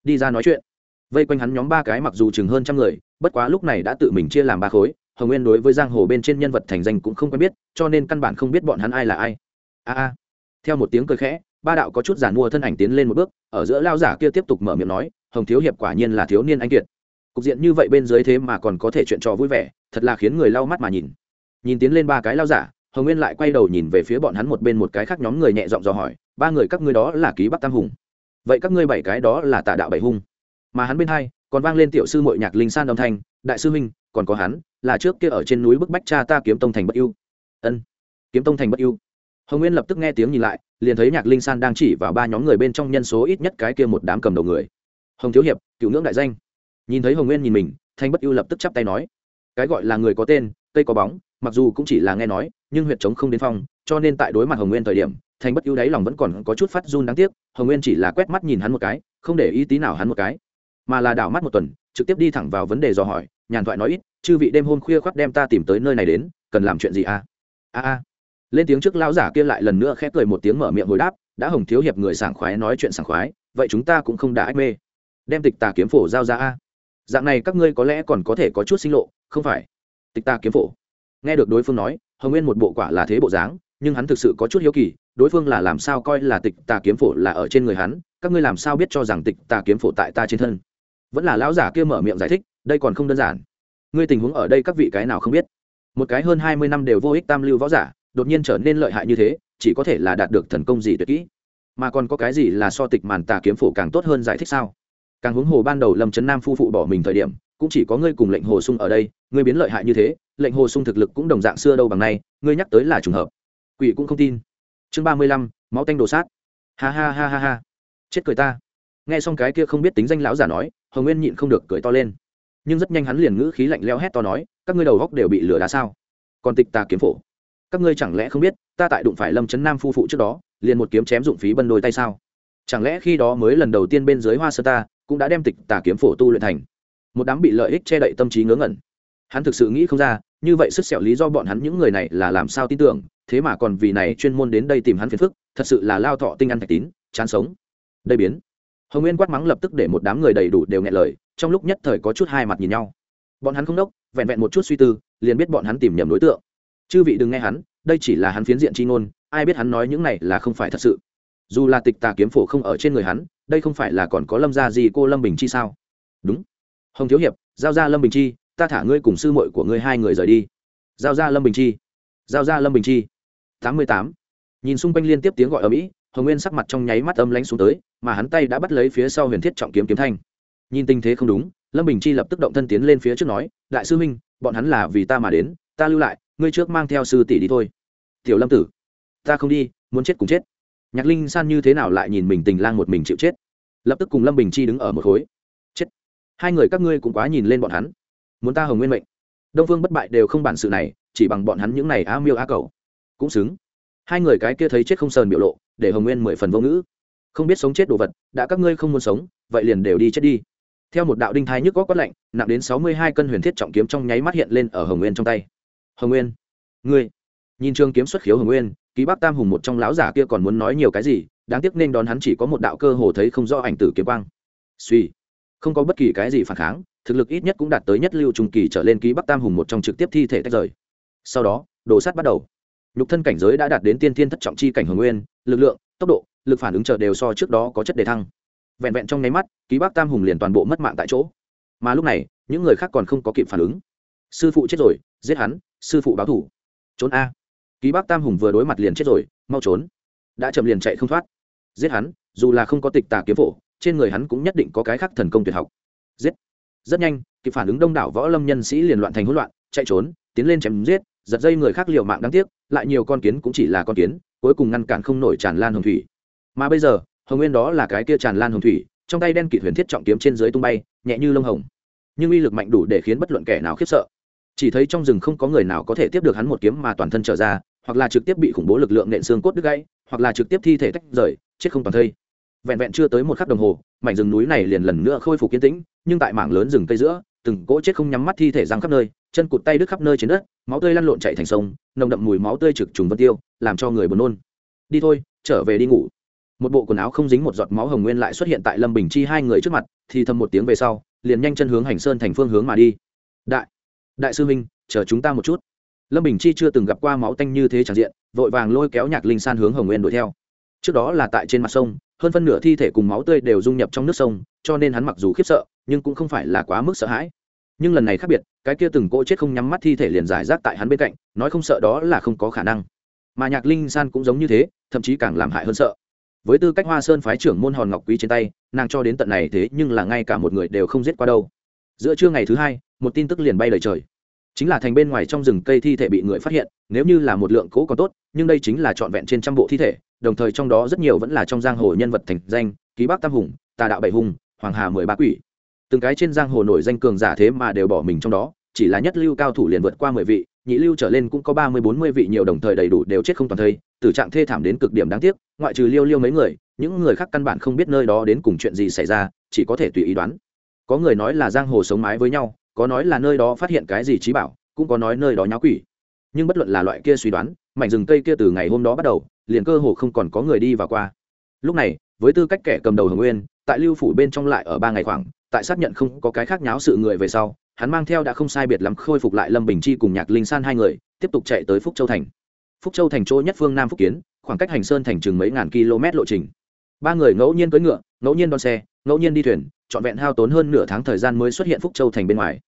Đi ra nói chuyện. Vây quanh hắn nhóm ba cái mặc dù chừng hơn trăm người, bất quá lúc này đã tự mình chia làm ba khối, hồng nguyên đối với giang hồ bên trên nhân vật thành danh cũng không quen biết, cho nên căn bản không biết bọn hắn ai là ai. A a. Theo một tiếng cười khẽ, ba đạo có chút giản mua thân ảnh tiến lên một bước, ở giữa lao giả kia tiếp tục mở miệng nói, hồng thiếu hiệp quả nhiên là thiếu niên anh kiệt. Cục diện như vậy bên dưới thế mà còn có thể chuyện trò vui vẻ, thật là khiến người lau mắt mà nhìn. Nhìn tiến lên ba cái lao giả hồng nguyên lại quay đầu nhìn về phía bọn hắn một bên một cái khác nhóm người nhẹ giọng dò hỏi, ba người các ngươi đó là ký bắc tam hùng? Vậy các ngươi bảy cái đó là tà đạo bảy hung? Mà hắn bên hai, còn vang lên tiểu sư mội nhạc linh san âm thanh, đại sư huynh, còn có hắn, là trước kia ở trên núi bức bách cha ta kiếm tông thành bất yêu ân, kiếm tông thành bất yêu hồng nguyên lập tức nghe tiếng nhìn lại, liền thấy nhạc linh san đang chỉ vào ba nhóm người bên trong nhân số ít nhất cái kia một đám cầm đầu người. Hồng thiếu hiệp, cựu ngưỡng đại danh. Nhìn thấy hồng nguyên nhìn mình, thanh bất ưu lập tức chắp tay nói, cái gọi là người có tên, cây có bóng mặc dù cũng chỉ là nghe nói, nhưng huyện chống không đến phong, cho nên tại đối mặt hồng nguyên thời điểm, thành bất ưu đáy lòng vẫn còn có chút phát run đáng tiếc, hồng nguyên chỉ là quét mắt nhìn hắn một cái, không để ý tí nào hắn một cái, mà là đảo mắt một tuần, trực tiếp đi thẳng vào vấn đề dò hỏi, nhàn thoại nói ít, chư vị đêm hôm khuya khoác đem ta tìm tới nơi này đến, cần làm chuyện gì à? A a. Lên tiếng trước lão giả kia lại lần nữa khẽ cười một tiếng mở miệng hồi đáp, đã hồng thiếu hiệp người sảng khoái nói chuyện sảng khoái, vậy chúng ta cũng không đã ách mê. Đem tịch tà kiếm phổ giao ra a. Dạng này các ngươi có lẽ còn có thể có chút sinh lộ, không phải? Tịch tà kiếm phổ nghe được đối phương nói, hồng nguyên một bộ quả là thế bộ dáng, nhưng hắn thực sự có chút hiếu kỳ, đối phương là làm sao coi là tịch tà kiếm phổ là ở trên người hắn, các ngươi làm sao biết cho rằng tịch tà kiếm phổ tại ta trên thân? Vẫn là lão giả kia mở miệng giải thích, đây còn không đơn giản. Ngươi tình huống ở đây các vị cái nào không biết? Một cái hơn hai mươi năm đều vô ích tam lưu võ giả, đột nhiên trở nên lợi hại như thế, chỉ có thể là đạt được thần công gì tuyệt kỹ. Mà còn có cái gì là so tịch màn tà kiếm phổ càng tốt hơn giải thích sao? Càng huống hồ ban đầu lâm trấn nam phu phụ bỏ mình thời điểm cũng chỉ có ngươi cùng lệnh hồ sung ở đây, ngươi biến lợi hại như thế, lệnh hồ sung thực lực cũng đồng dạng xưa đâu bằng nay, ngươi nhắc tới là trùng hợp. Quỷ cũng không tin. Chương ba mươi lăm, máu tanh đồ sát. Ha ha ha ha ha. Chết cười ta. Nghe xong cái kia không biết tính danh lão giả nói, hồng nguyên nhịn không được cười to lên. Nhưng rất nhanh hắn liền ngữ khí lạnh leo hét to nói, các ngươi đầu góc đều bị lửa đá sao? Còn tịch tà kiếm phổ. Các ngươi chẳng lẽ không biết, ta tại đụng phải lâm chấn nam phu phụ trước đó, liền một kiếm chém dụng phí bân đôi tay sao? Chẳng lẽ khi đó mới lần đầu tiên bên dưới hoa sơ ta, cũng đã đem tịch tà kiếm phổ tu luyện thành? Một đám bị lợi ích che đậy tâm trí ngớ ngẩn. Hắn thực sự nghĩ không ra, như vậy sức sẹo lý do bọn hắn những người này là làm sao tin tưởng, thế mà còn vì này chuyên môn đến đây tìm hắn phiền phức, thật sự là lao thọ tinh ăn thạch tín, chán sống. Đây biến. Hồng nguyên quát mắng lập tức để một đám người đầy đủ đều nghe lời, trong lúc nhất thời có chút hai mặt nhìn nhau. Bọn hắn không đốc, vẹn vẹn một chút suy tư, liền biết bọn hắn tìm nhầm đối tượng. Chư vị đừng nghe hắn, đây chỉ là hắn phiến diện c h i ngôn, ai biết hắn nói những này là không phải thật sự. Dù là tịch tà kiếm phổ không ở trên người hắn, đây không phải là còn có lâm gia gì cô lâm bình chi sao? Đúng hồng thiếu hiệp, giao ra lâm bình chi, ta thả ngươi cùng sư muội của ngươi hai người rời đi. Giao ra lâm bình chi. Giao ra lâm bình chi. Tám mươi tám. Nhìn xung quanh liên tiếp tiếng gọi ở mỹ hồng nguyên sắc mặt trong nháy mắt âm lánh xuống tới, mà hắn tay đã bắt lấy phía sau huyền thiết trọng kiếm kiếm thanh. Nhìn tình thế không đúng, lâm bình chi lập tức động thân tiến lên phía trước nói, đại sư huynh, bọn hắn là vì ta mà đến, ta lưu lại, ngươi trước mang theo sư tỷ đi thôi. Tiểu lâm tử, ta không đi, muốn chết cũng chết. Nhạc linh san như thế nào lại nhìn mình tình lang một mình chịu chết? Lập tức cùng lâm bình chi đứng ở một khối hai người các ngươi cũng quá nhìn lên bọn hắn. Muốn ta hồng nguyên mệnh. Đông phương bất bại đều không bản sự này, chỉ bằng bọn hắn những này a miêu a cầu cũng xứng. Hai người cái kia thấy chết không sờn biểu lộ, để hồng nguyên mười phần vô ngữ. Không biết sống chết đồ vật, đã các ngươi không muốn sống, vậy liền đều đi chết đi. Theo một đạo đinh thái nhức có quát lạnh, nặng đến sáu mươi hai cân huyền thiết trọng kiếm trong nháy mắt hiện lên ở hồng nguyên trong tay. Hồng nguyên, ngươi. Nhìn trường kiếm xuất khiếu hồng nguyên, ký bác tam hùng một trong lão giả kia còn muốn nói nhiều cái gì, đáng tiếc nên đón hắn chỉ có một đạo cơ hồ thấy không rõ ảnh tử kiếm quang. Suy không có bất kỳ cái gì phản kháng, thực lực ít nhất cũng đạt tới nhất lưu trung kỳ trở lên ký bắc tam hùng một trong trực tiếp thi thể tách rời. Sau đó, đồ sát bắt đầu. Nhục thân cảnh giới đã đạt đến tiên thiên thất trọng chi cảnh hồng nguyên, lực lượng, tốc độ, lực phản ứng chờ đều so trước đó có chất đề thăng. Vẹn vẹn trong nháy mắt, ký bắc tam hùng liền toàn bộ mất mạng tại chỗ. Mà lúc này, những người khác còn không có kịp phản ứng. Sư phụ chết rồi, giết hắn, sư phụ báo thủ. Trốn a. Ký bắc tam hùng vừa đối mặt liền chết rồi, mau trốn. Đã chậm liền chạy không thoát. Giết hắn, dù là không có tịch tà kiếm phổ trên người hắn cũng nhất định có cái khác thần công tuyệt học. Giết. Rất nhanh, kịp phản ứng đông đảo võ lâm nhân sĩ liền loạn thành hỗn loạn, chạy trốn, tiến lên chém giết, giật dây người khác liều mạng đáng tiếc, lại nhiều con kiến cũng chỉ là con kiến, cuối cùng ngăn cản không nổi tràn lan hồng thủy. Mà bây giờ, hồng nguyên đó là cái kia tràn lan hồng thủy, trong tay đen kịt huyền thiết trọng kiếm trên dưới tung bay, nhẹ như lông hồng. Nhưng uy lực mạnh đủ để khiến bất luận kẻ nào khiếp sợ. Chỉ thấy trong rừng không có người nào có thể tiếp được hắn một kiếm mà toàn thân trở ra, hoặc là trực tiếp bị khủng bố lực lượng nện xương cốt đứt gãy, hoặc là trực tiếp thi thể tách rời, chết không toàn thây vẹn vẹn chưa tới một khắc đồng hồ, mảnh rừng núi này liền lần nữa khôi phục kiến tĩnh, nhưng tại mảng lớn rừng cây giữa, từng cỗ chết không nhắm mắt thi thể răng khắp nơi, chân cụt tay đứt khắp nơi trên đất, máu tươi lăn lộn chạy thành sông, nồng đậm mùi máu tươi trực trùng vân tiêu, làm cho người buồn nôn. Đi thôi, trở về đi ngủ. Một bộ quần áo không dính một giọt máu hồng nguyên lại xuất hiện tại lâm bình chi hai người trước mặt, thì thầm một tiếng về sau, liền nhanh chân hướng hành sơn thành phương hướng mà đi. Đại đại sư minh chờ chúng ta một chút. Lâm bình chi chưa từng gặp qua máu tanh như thế tràn diện, vội vàng lôi kéo nhạc linh san hướng hồng nguyên đuổi theo. Trước đó là tại trên mặt sông hơn phân nửa thi thể cùng máu tươi đều dung nhập trong nước sông, cho nên hắn mặc dù khiếp sợ, nhưng cũng không phải là quá mức sợ hãi. Nhưng lần này khác biệt, cái kia từng cỗ chết không nhắm mắt thi thể liền giải rác tại hắn bên cạnh, nói không sợ đó là không có khả năng. Mà nhạc linh san cũng giống như thế, thậm chí càng làm hại hơn sợ. Với tư cách hoa sơn phái trưởng môn hòn ngọc quý trên tay, nàng cho đến tận này thế nhưng là ngay cả một người đều không giết qua đâu. Giữa trưa ngày thứ hai, một tin tức liền bay lời trời. Chính là thành bên ngoài trong rừng cây thi thể bị người phát hiện, nếu như là một lượng cỗ còn tốt, nhưng đây chính là trọn vẹn trên trăm bộ thi thể đồng thời trong đó rất nhiều vẫn là trong giang hồ nhân vật thành danh, ký bác tam hùng, tà đạo bảy hùng, hoàng hà mười ba quỷ. Từng cái trên giang hồ nổi danh cường giả thế mà đều bỏ mình trong đó, chỉ là nhất lưu cao thủ liền vượt qua mười vị, nhị lưu trở lên cũng có ba mươi bốn mươi vị nhiều đồng thời đầy đủ đều chết không toàn thây, tử trạng thê thảm đến cực điểm đáng tiếc, ngoại trừ liêu liêu mấy người, những người khác căn bản không biết nơi đó đến cùng chuyện gì xảy ra, chỉ có thể tùy ý đoán. Có người nói là giang hồ sống mái với nhau, có nói là nơi đó phát hiện cái gì trí bảo, cũng có nói nơi đó nháo quỷ. Nhưng bất luận là loại kia suy đoán mảnh rừng cây kia từ ngày hôm đó bắt đầu, liền cơ hồ không còn có người đi và qua. Lúc này, với tư cách kẻ cầm đầu hồng nguyên, tại lưu phủ bên trong lại ở ba ngày khoảng, tại xác nhận không có cái khác nháo sự người về sau, hắn mang theo đã không sai biệt lắm khôi phục lại lâm bình chi cùng nhạc linh san hai người, tiếp tục chạy tới phúc châu thành. Phúc châu thành chỗ nhất phương nam phúc kiến, khoảng cách hành sơn thành chừng mấy ngàn km lộ trình. Ba người ngẫu nhiên cưỡi ngựa, ngẫu nhiên đón xe, ngẫu nhiên đi thuyền, trọn vẹn hao tốn hơn nửa tháng thời gian mới xuất hiện phúc châu thành bên ngoài.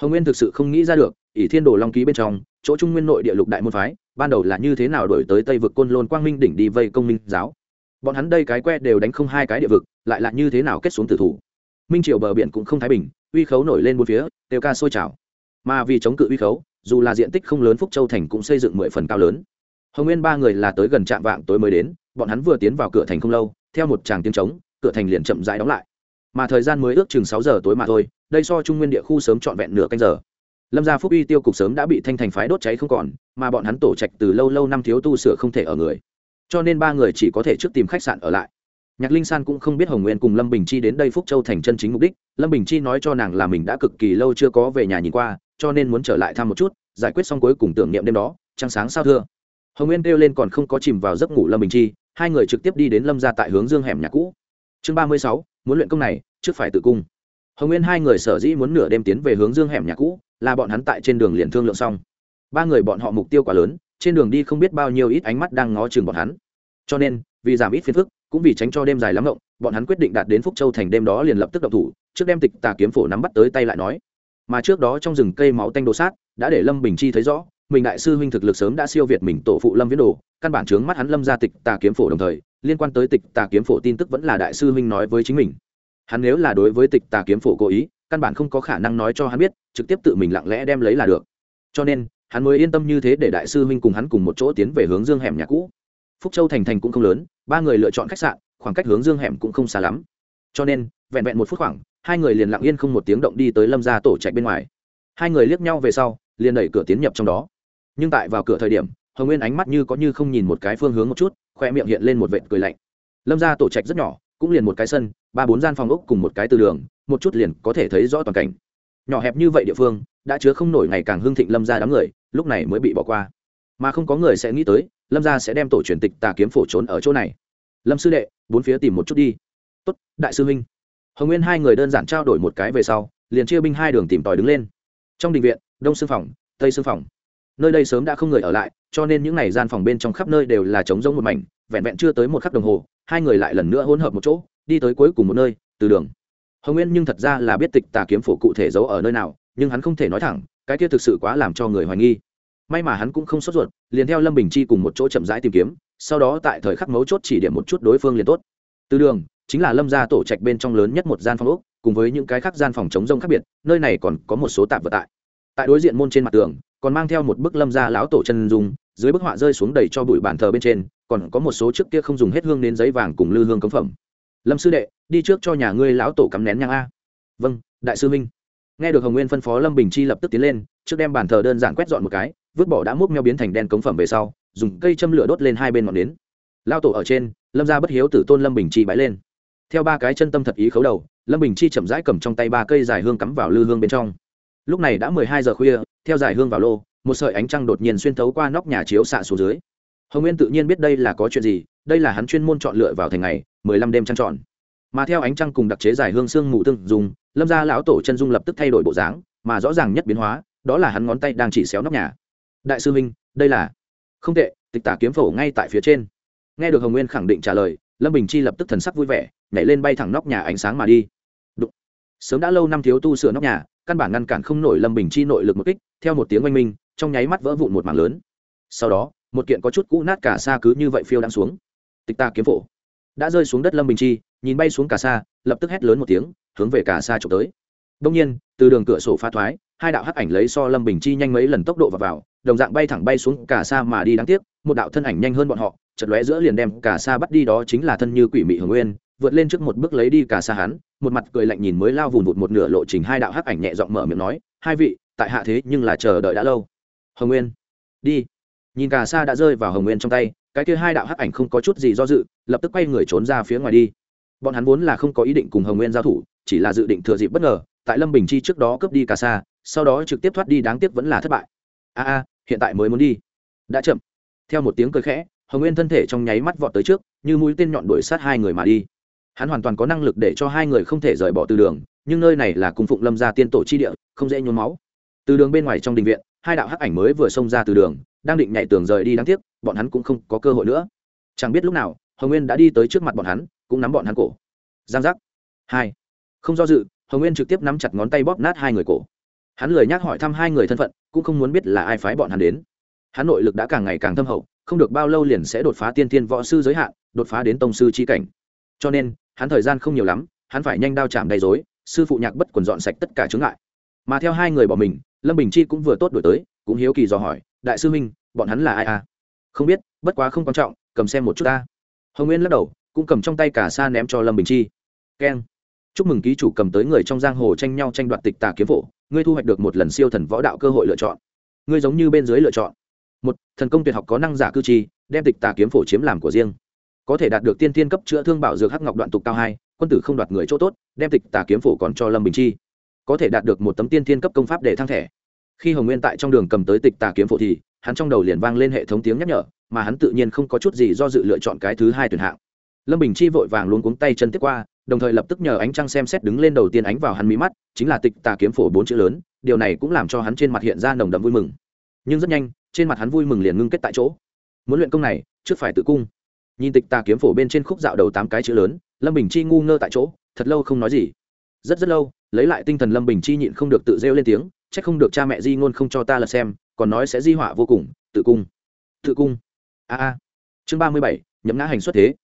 Hồng nguyên thực sự không nghĩ ra được ỷ thiên đồ long ký bên trong, chỗ trung nguyên nội địa lục đại môn phái, ban đầu là như thế nào đổi tới tây vực côn lôn quang minh đỉnh đi vây công minh giáo. Bọn hắn đây cái que đều đánh không hai cái địa vực, lại là như thế nào kết xuống tử thủ. Minh triều bờ biển cũng không thái bình, uy khấu nổi lên bốn phía đều ca sôi trào. Mà vì chống cự uy khấu, dù là diện tích không lớn phúc châu thành cũng xây dựng mười phần cao lớn. Hồng nguyên ba người là tới gần trạm vạng tối mới đến, bọn hắn vừa tiến vào cửa thành không lâu, theo một tràng tiếng trống, cửa thành liền chậm rãi đóng lại. Mà thời gian mới ước chừng sáu giờ tối mà thôi, đây so trung nguyên địa khu sớm trọn vẹn nửa canh giờ lâm gia phúc uy tiêu cục sớm đã bị thanh thành phái đốt cháy không còn, mà bọn hắn tổ trạch từ lâu lâu năm thiếu tu sửa không thể ở người. Cho nên ba người chỉ có thể trước tìm khách sạn ở lại. Nhạc linh san cũng không biết hồng nguyên cùng lâm bình chi đến đây phúc châu thành chân chính mục đích. Lâm bình chi nói cho nàng là mình đã cực kỳ lâu chưa có về nhà nhìn qua, cho nên muốn trở lại thăm một chút, giải quyết xong cuối cùng tưởng niệm đêm đó, trăng sáng sao thưa. Hồng nguyên kêu lên còn không có chìm vào giấc ngủ lâm bình chi, hai người trực tiếp đi đến lâm ra tại hướng dương hẻm nhà cũ. Chương ba mươi sáu, muốn luyện công này, trước phải tự cung hồng nguyên hai người sở dĩ muốn nửa đêm tiến về hướng dương hẻm nhà cũ là bọn hắn tại trên đường liền thương lượng xong. Ba người bọn họ mục tiêu quá lớn, trên đường đi không biết bao nhiêu ít ánh mắt đang ngó chừng bọn hắn. Cho nên, vì giảm ít phiền phức, cũng vì tránh cho đêm dài lắm ngộng, bọn hắn quyết định đạt đến phúc châu thành đêm đó liền lập tức động thủ, trước đem tịch tà kiếm phổ nắm bắt tới tay lại nói. Mà trước đó trong rừng cây máu tanh đồ sát, đã để lâm bình chi thấy rõ, mình đại sư huynh thực lực sớm đã siêu việt mình tổ phụ lâm viễn đồ, căn bản chướng mắt hắn lâm ra tịch tà kiếm phổ đồng thời, liên quan tới tịch tà kiếm phổ tin tức vẫn là đại sư huynh nói với chính mình hắn nếu là đối với tịch tà kiếm phổ cố ý, căn bản không có khả năng nói cho hắn biết, trực tiếp tự mình lặng lẽ đem lấy là được. Cho nên, hắn mới yên tâm như thế để đại sư huynh cùng hắn cùng một chỗ tiến về hướng dương hẻm nhà cũ. Phúc châu thành thành cũng không lớn, ba người lựa chọn khách sạn, khoảng cách hướng dương hẻm cũng không xa lắm. Cho nên, vẹn vẹn một phút khoảng, hai người liền lặng yên không một tiếng động đi tới lâm gia tổ trạch bên ngoài. Hai người liếc nhau về sau, liền đẩy cửa tiến nhập trong đó. Nhưng tại vào cửa thời điểm, hồng nguyên ánh mắt như có như không nhìn một cái phương hướng một chút, khoe miệng hiện lên một vệt cười lạnh. Lâm gia tổ trạch rất nhỏ, cũng liền một cái sân ba bốn gian phòng ốc cùng một cái từ đường, một chút liền có thể thấy rõ toàn cảnh. Nhỏ hẹp như vậy địa phương, đã chứa không nổi ngày càng hưng thịnh lâm gia đám người, lúc này mới bị bỏ qua. Mà không có người sẽ nghĩ tới, lâm gia sẽ đem tổ truyền tịch tà kiếm phổ trốn ở chỗ này. Lâm sư đệ, bốn phía tìm một chút đi. Tốt, đại sư huynh. Hồng nguyên hai người đơn giản trao đổi một cái về sau, liền chia binh hai đường tìm tòi đứng lên. Trong đình viện, đông sư phòng, tây sư phòng. Nơi đây sớm đã không người ở lại, cho nên những n à y gian phòng bên trong khắp nơi đều là trống rỗng một mảnh, vẹn vẹn chưa tới một khắc đồng hồ, hai người lại lần nữa hỗn hợp một chỗ đi tới cuối cùng một nơi, từ đường. Hồng nguyên nhưng thật ra là biết tịch tà kiếm phổ cụ thể giấu ở nơi nào, nhưng hắn không thể nói thẳng, cái kia thực sự quá làm cho người hoài nghi. May mà hắn cũng không sốt ruột, liền theo lâm bình chi cùng một chỗ chậm rãi tìm kiếm, sau đó tại thời khắc mấu chốt chỉ điểm một chút đối phương liền tốt. Từ đường, chính là lâm gia tổ trạch bên trong lớn nhất một gian phòng ốc, cùng với những cái khác gian phòng chống rông khác biệt, nơi này còn có một số tạp vật tại. Tại đối diện môn trên mặt tường, còn mang theo một bức lâm gia lão tổ chân dung, dưới bức họa rơi xuống đầy cho bụi bàn thờ bên trên, còn có một số trước kia không dùng hết hương đến giấy vàng cùng lư hương cấm phẩm lâm sư đệ, đi trước cho nhà ngươi lão tổ cắm nén nhang a. Vâng đại sư minh nghe được hồng nguyên phân phó, lâm bình chi lập tức tiến lên, trước đem bàn thờ đơn giản quét dọn một cái, vứt bỏ đã múc meo biến thành đen cống phẩm về sau, dùng cây châm lửa đốt lên hai bên ngọn nến. Lao tổ ở trên, lâm ra bất hiếu tử tôn lâm bình chi bãi lên. Theo ba cái chân tâm thật ý khấu đầu, lâm bình chi chậm rãi cầm trong tay ba cây dài hương cắm vào lư hương bên trong. Lúc này đã mười hai giờ khuya, theo dài hương vào lô, một sợi ánh trăng đột nhiên xuyên thấu qua nóc nhà chiếu xạ xuống dưới. Hồng nguyên tự nhiên biết đây là có chuyện gì, đây là hắn chuyên môn chọn lựa vào thành ngày mười lăm đêm trăng tròn. Mà theo ánh trăng cùng đặc chế giải hương xương mù tương dùng lâm gia lão tổ chân dung lập tức thay đổi bộ dáng, mà rõ ràng nhất biến hóa, đó là hắn ngón tay đang chỉ xéo nóc nhà. Đại sư minh đây là không tệ, tịch tả kiếm phổ ngay tại phía trên. Nghe được hồng nguyên khẳng định trả lời, lâm bình chi lập tức thần sắc vui vẻ, nhảy lên bay thẳng nóc nhà ánh sáng mà đi. Sớm đã lâu năm thiếu tu sửa nóc nhà, căn bản ngăn cản không nổi lâm bình chi nội lực một kích, theo một tiếng oanh minh, trong nháy mắt vỡ vụn một mảng lớn. Sau đó, một kiện có chút cũ nát cả xa cứ như vậy phiêu đang xuống. Tịch ta kiếm phổ đã rơi xuống đất lâm bình chi nhìn bay xuống cả xa lập tức hét lớn một tiếng hướng về cả xa trộm tới. Đông nhiên từ đường cửa sổ pha thoái hai đạo hắc ảnh lấy so lâm bình chi nhanh mấy lần tốc độ vào, vào đồng dạng bay thẳng bay xuống cả xa mà đi đáng tiếc một đạo thân ảnh nhanh hơn bọn họ chật lóe giữa liền đem cả xa bắt đi đó chính là thân như quỷ mị hồng nguyên vượt lên trước một bước lấy đi cả xa hắn một mặt cười lạnh nhìn mới lao vùn vụt một nửa lộ trình hai đạo hắc ảnh nhẹ giọng mở miệng nói hai vị tại hạ thế nhưng là chờ đợi đã lâu. Hồng nguyên đi. Nhìn cả xa đã rơi vào hồng nguyên trong tay cái kia hai đạo hắc ảnh không có chút gì do dự, lập tức quay người trốn ra phía ngoài đi. Bọn hắn vốn là không có ý định cùng hồng nguyên giao thủ, chỉ là dự định thừa dịp bất ngờ, tại lâm bình chi trước đó cướp đi cả xa, sau đó trực tiếp thoát đi đáng tiếc vẫn là thất bại. A a, hiện tại mới muốn đi. Đã chậm. Theo một tiếng cười khẽ, hồng nguyên thân thể trong nháy mắt vọt tới trước, như mũi tên nhọn đuổi sát hai người mà đi. Hắn hoàn toàn có năng lực để cho hai người không thể rời bỏ từ đường, nhưng nơi này là cung phụng lâm gia tiên tổ chi địa, không dễ nhuốm máu. Từ đường bên ngoài trong đình viện, hai đạo hắc ảnh mới vừa xông ra từ đường, đang định nhảy tường rời đi đáng tiếc bọn hắn cũng không có cơ hội nữa. Chẳng biết lúc nào, hồng nguyên đã đi tới trước mặt bọn hắn, cũng nắm bọn hắn cổ. Giang giác. Hai. Không do dự, hồng nguyên trực tiếp nắm chặt ngón tay bóp nát hai người cổ. Hắn lười nhắc hỏi thăm hai người thân phận, cũng không muốn biết là ai phái bọn hắn đến. Hắn nội lực đã càng ngày càng thâm hậu, không được bao lâu liền sẽ đột phá tiên tiên võ sư giới hạn, đột phá đến tông sư chi cảnh. Cho nên, hắn thời gian không nhiều lắm, hắn phải nhanh đao chạm đầy dối sư phụ nhạc bất quần dọn sạch tất cả chướng ngại. Mà theo hai người bỏ mình, lâm bình chi cũng vừa tốt đổi tới, cũng hiếu kỳ dò hỏi, đại sư minh bọn hắn là ai à? Không biết, bất quá không quan trọng, cầm xem một chút ta. Hồng nguyên lắc đầu, cũng cầm trong tay cả xa ném cho lâm bình chi. Keng. Chúc mừng ký chủ cầm tới người trong giang hồ tranh nhau tranh đoạt tịch tà kiếm phổ, ngươi thu hoạch được một lần siêu thần võ đạo cơ hội lựa chọn. Ngươi giống như bên dưới lựa chọn. Một, thần công tuyệt học có năng giả cư trì, đem tịch tà kiếm phổ chiếm làm của riêng. Có thể đạt được tiên tiên cấp chữa thương bảo dược hắc ngọc đoạn tục cao hai, quân tử không đoạt người chỗ tốt, đem tịch tà kiếm phổ còn cho lâm bình chi. Có thể đạt được một tấm tiên tiên cấp công pháp để thăng thẻ. Khi hồng nguyên tại trong đường cầm tới tịch tà kiếm phổ thì hắn trong đầu liền vang lên hệ thống tiếng nhắc nhở, mà hắn tự nhiên không có chút gì do dự lựa chọn cái thứ hai tuyển hạng. Lâm bình chi vội vàng luôn cuống tay chân tiếp qua, đồng thời lập tức nhờ ánh trăng xem xét đứng lên đầu tiên ánh vào hắn mí mắt, chính là tịch tà kiếm phổ bốn chữ lớn, điều này cũng làm cho hắn trên mặt hiện ra nồng đậm vui mừng. Nhưng rất nhanh, trên mặt hắn vui mừng liền ngưng kết tại chỗ. Muốn luyện công này, trước phải tự cung. Nhìn tịch tà kiếm phổ bên trên khúc dạo đầu tám cái chữ lớn, lâm bình chi ngu ngơ tại chỗ, thật lâu không nói gì. Rất rất lâu, lấy lại tinh thần lâm bình chi nhịn không được tự rêu lên tiếng c h ắ c không được cha mẹ di ngôn không cho ta lật xem còn nói sẽ di họa vô cùng, tự cung. Tự cung. A a. Chương ba mươi bảy nhấm ngã hành xuất thế.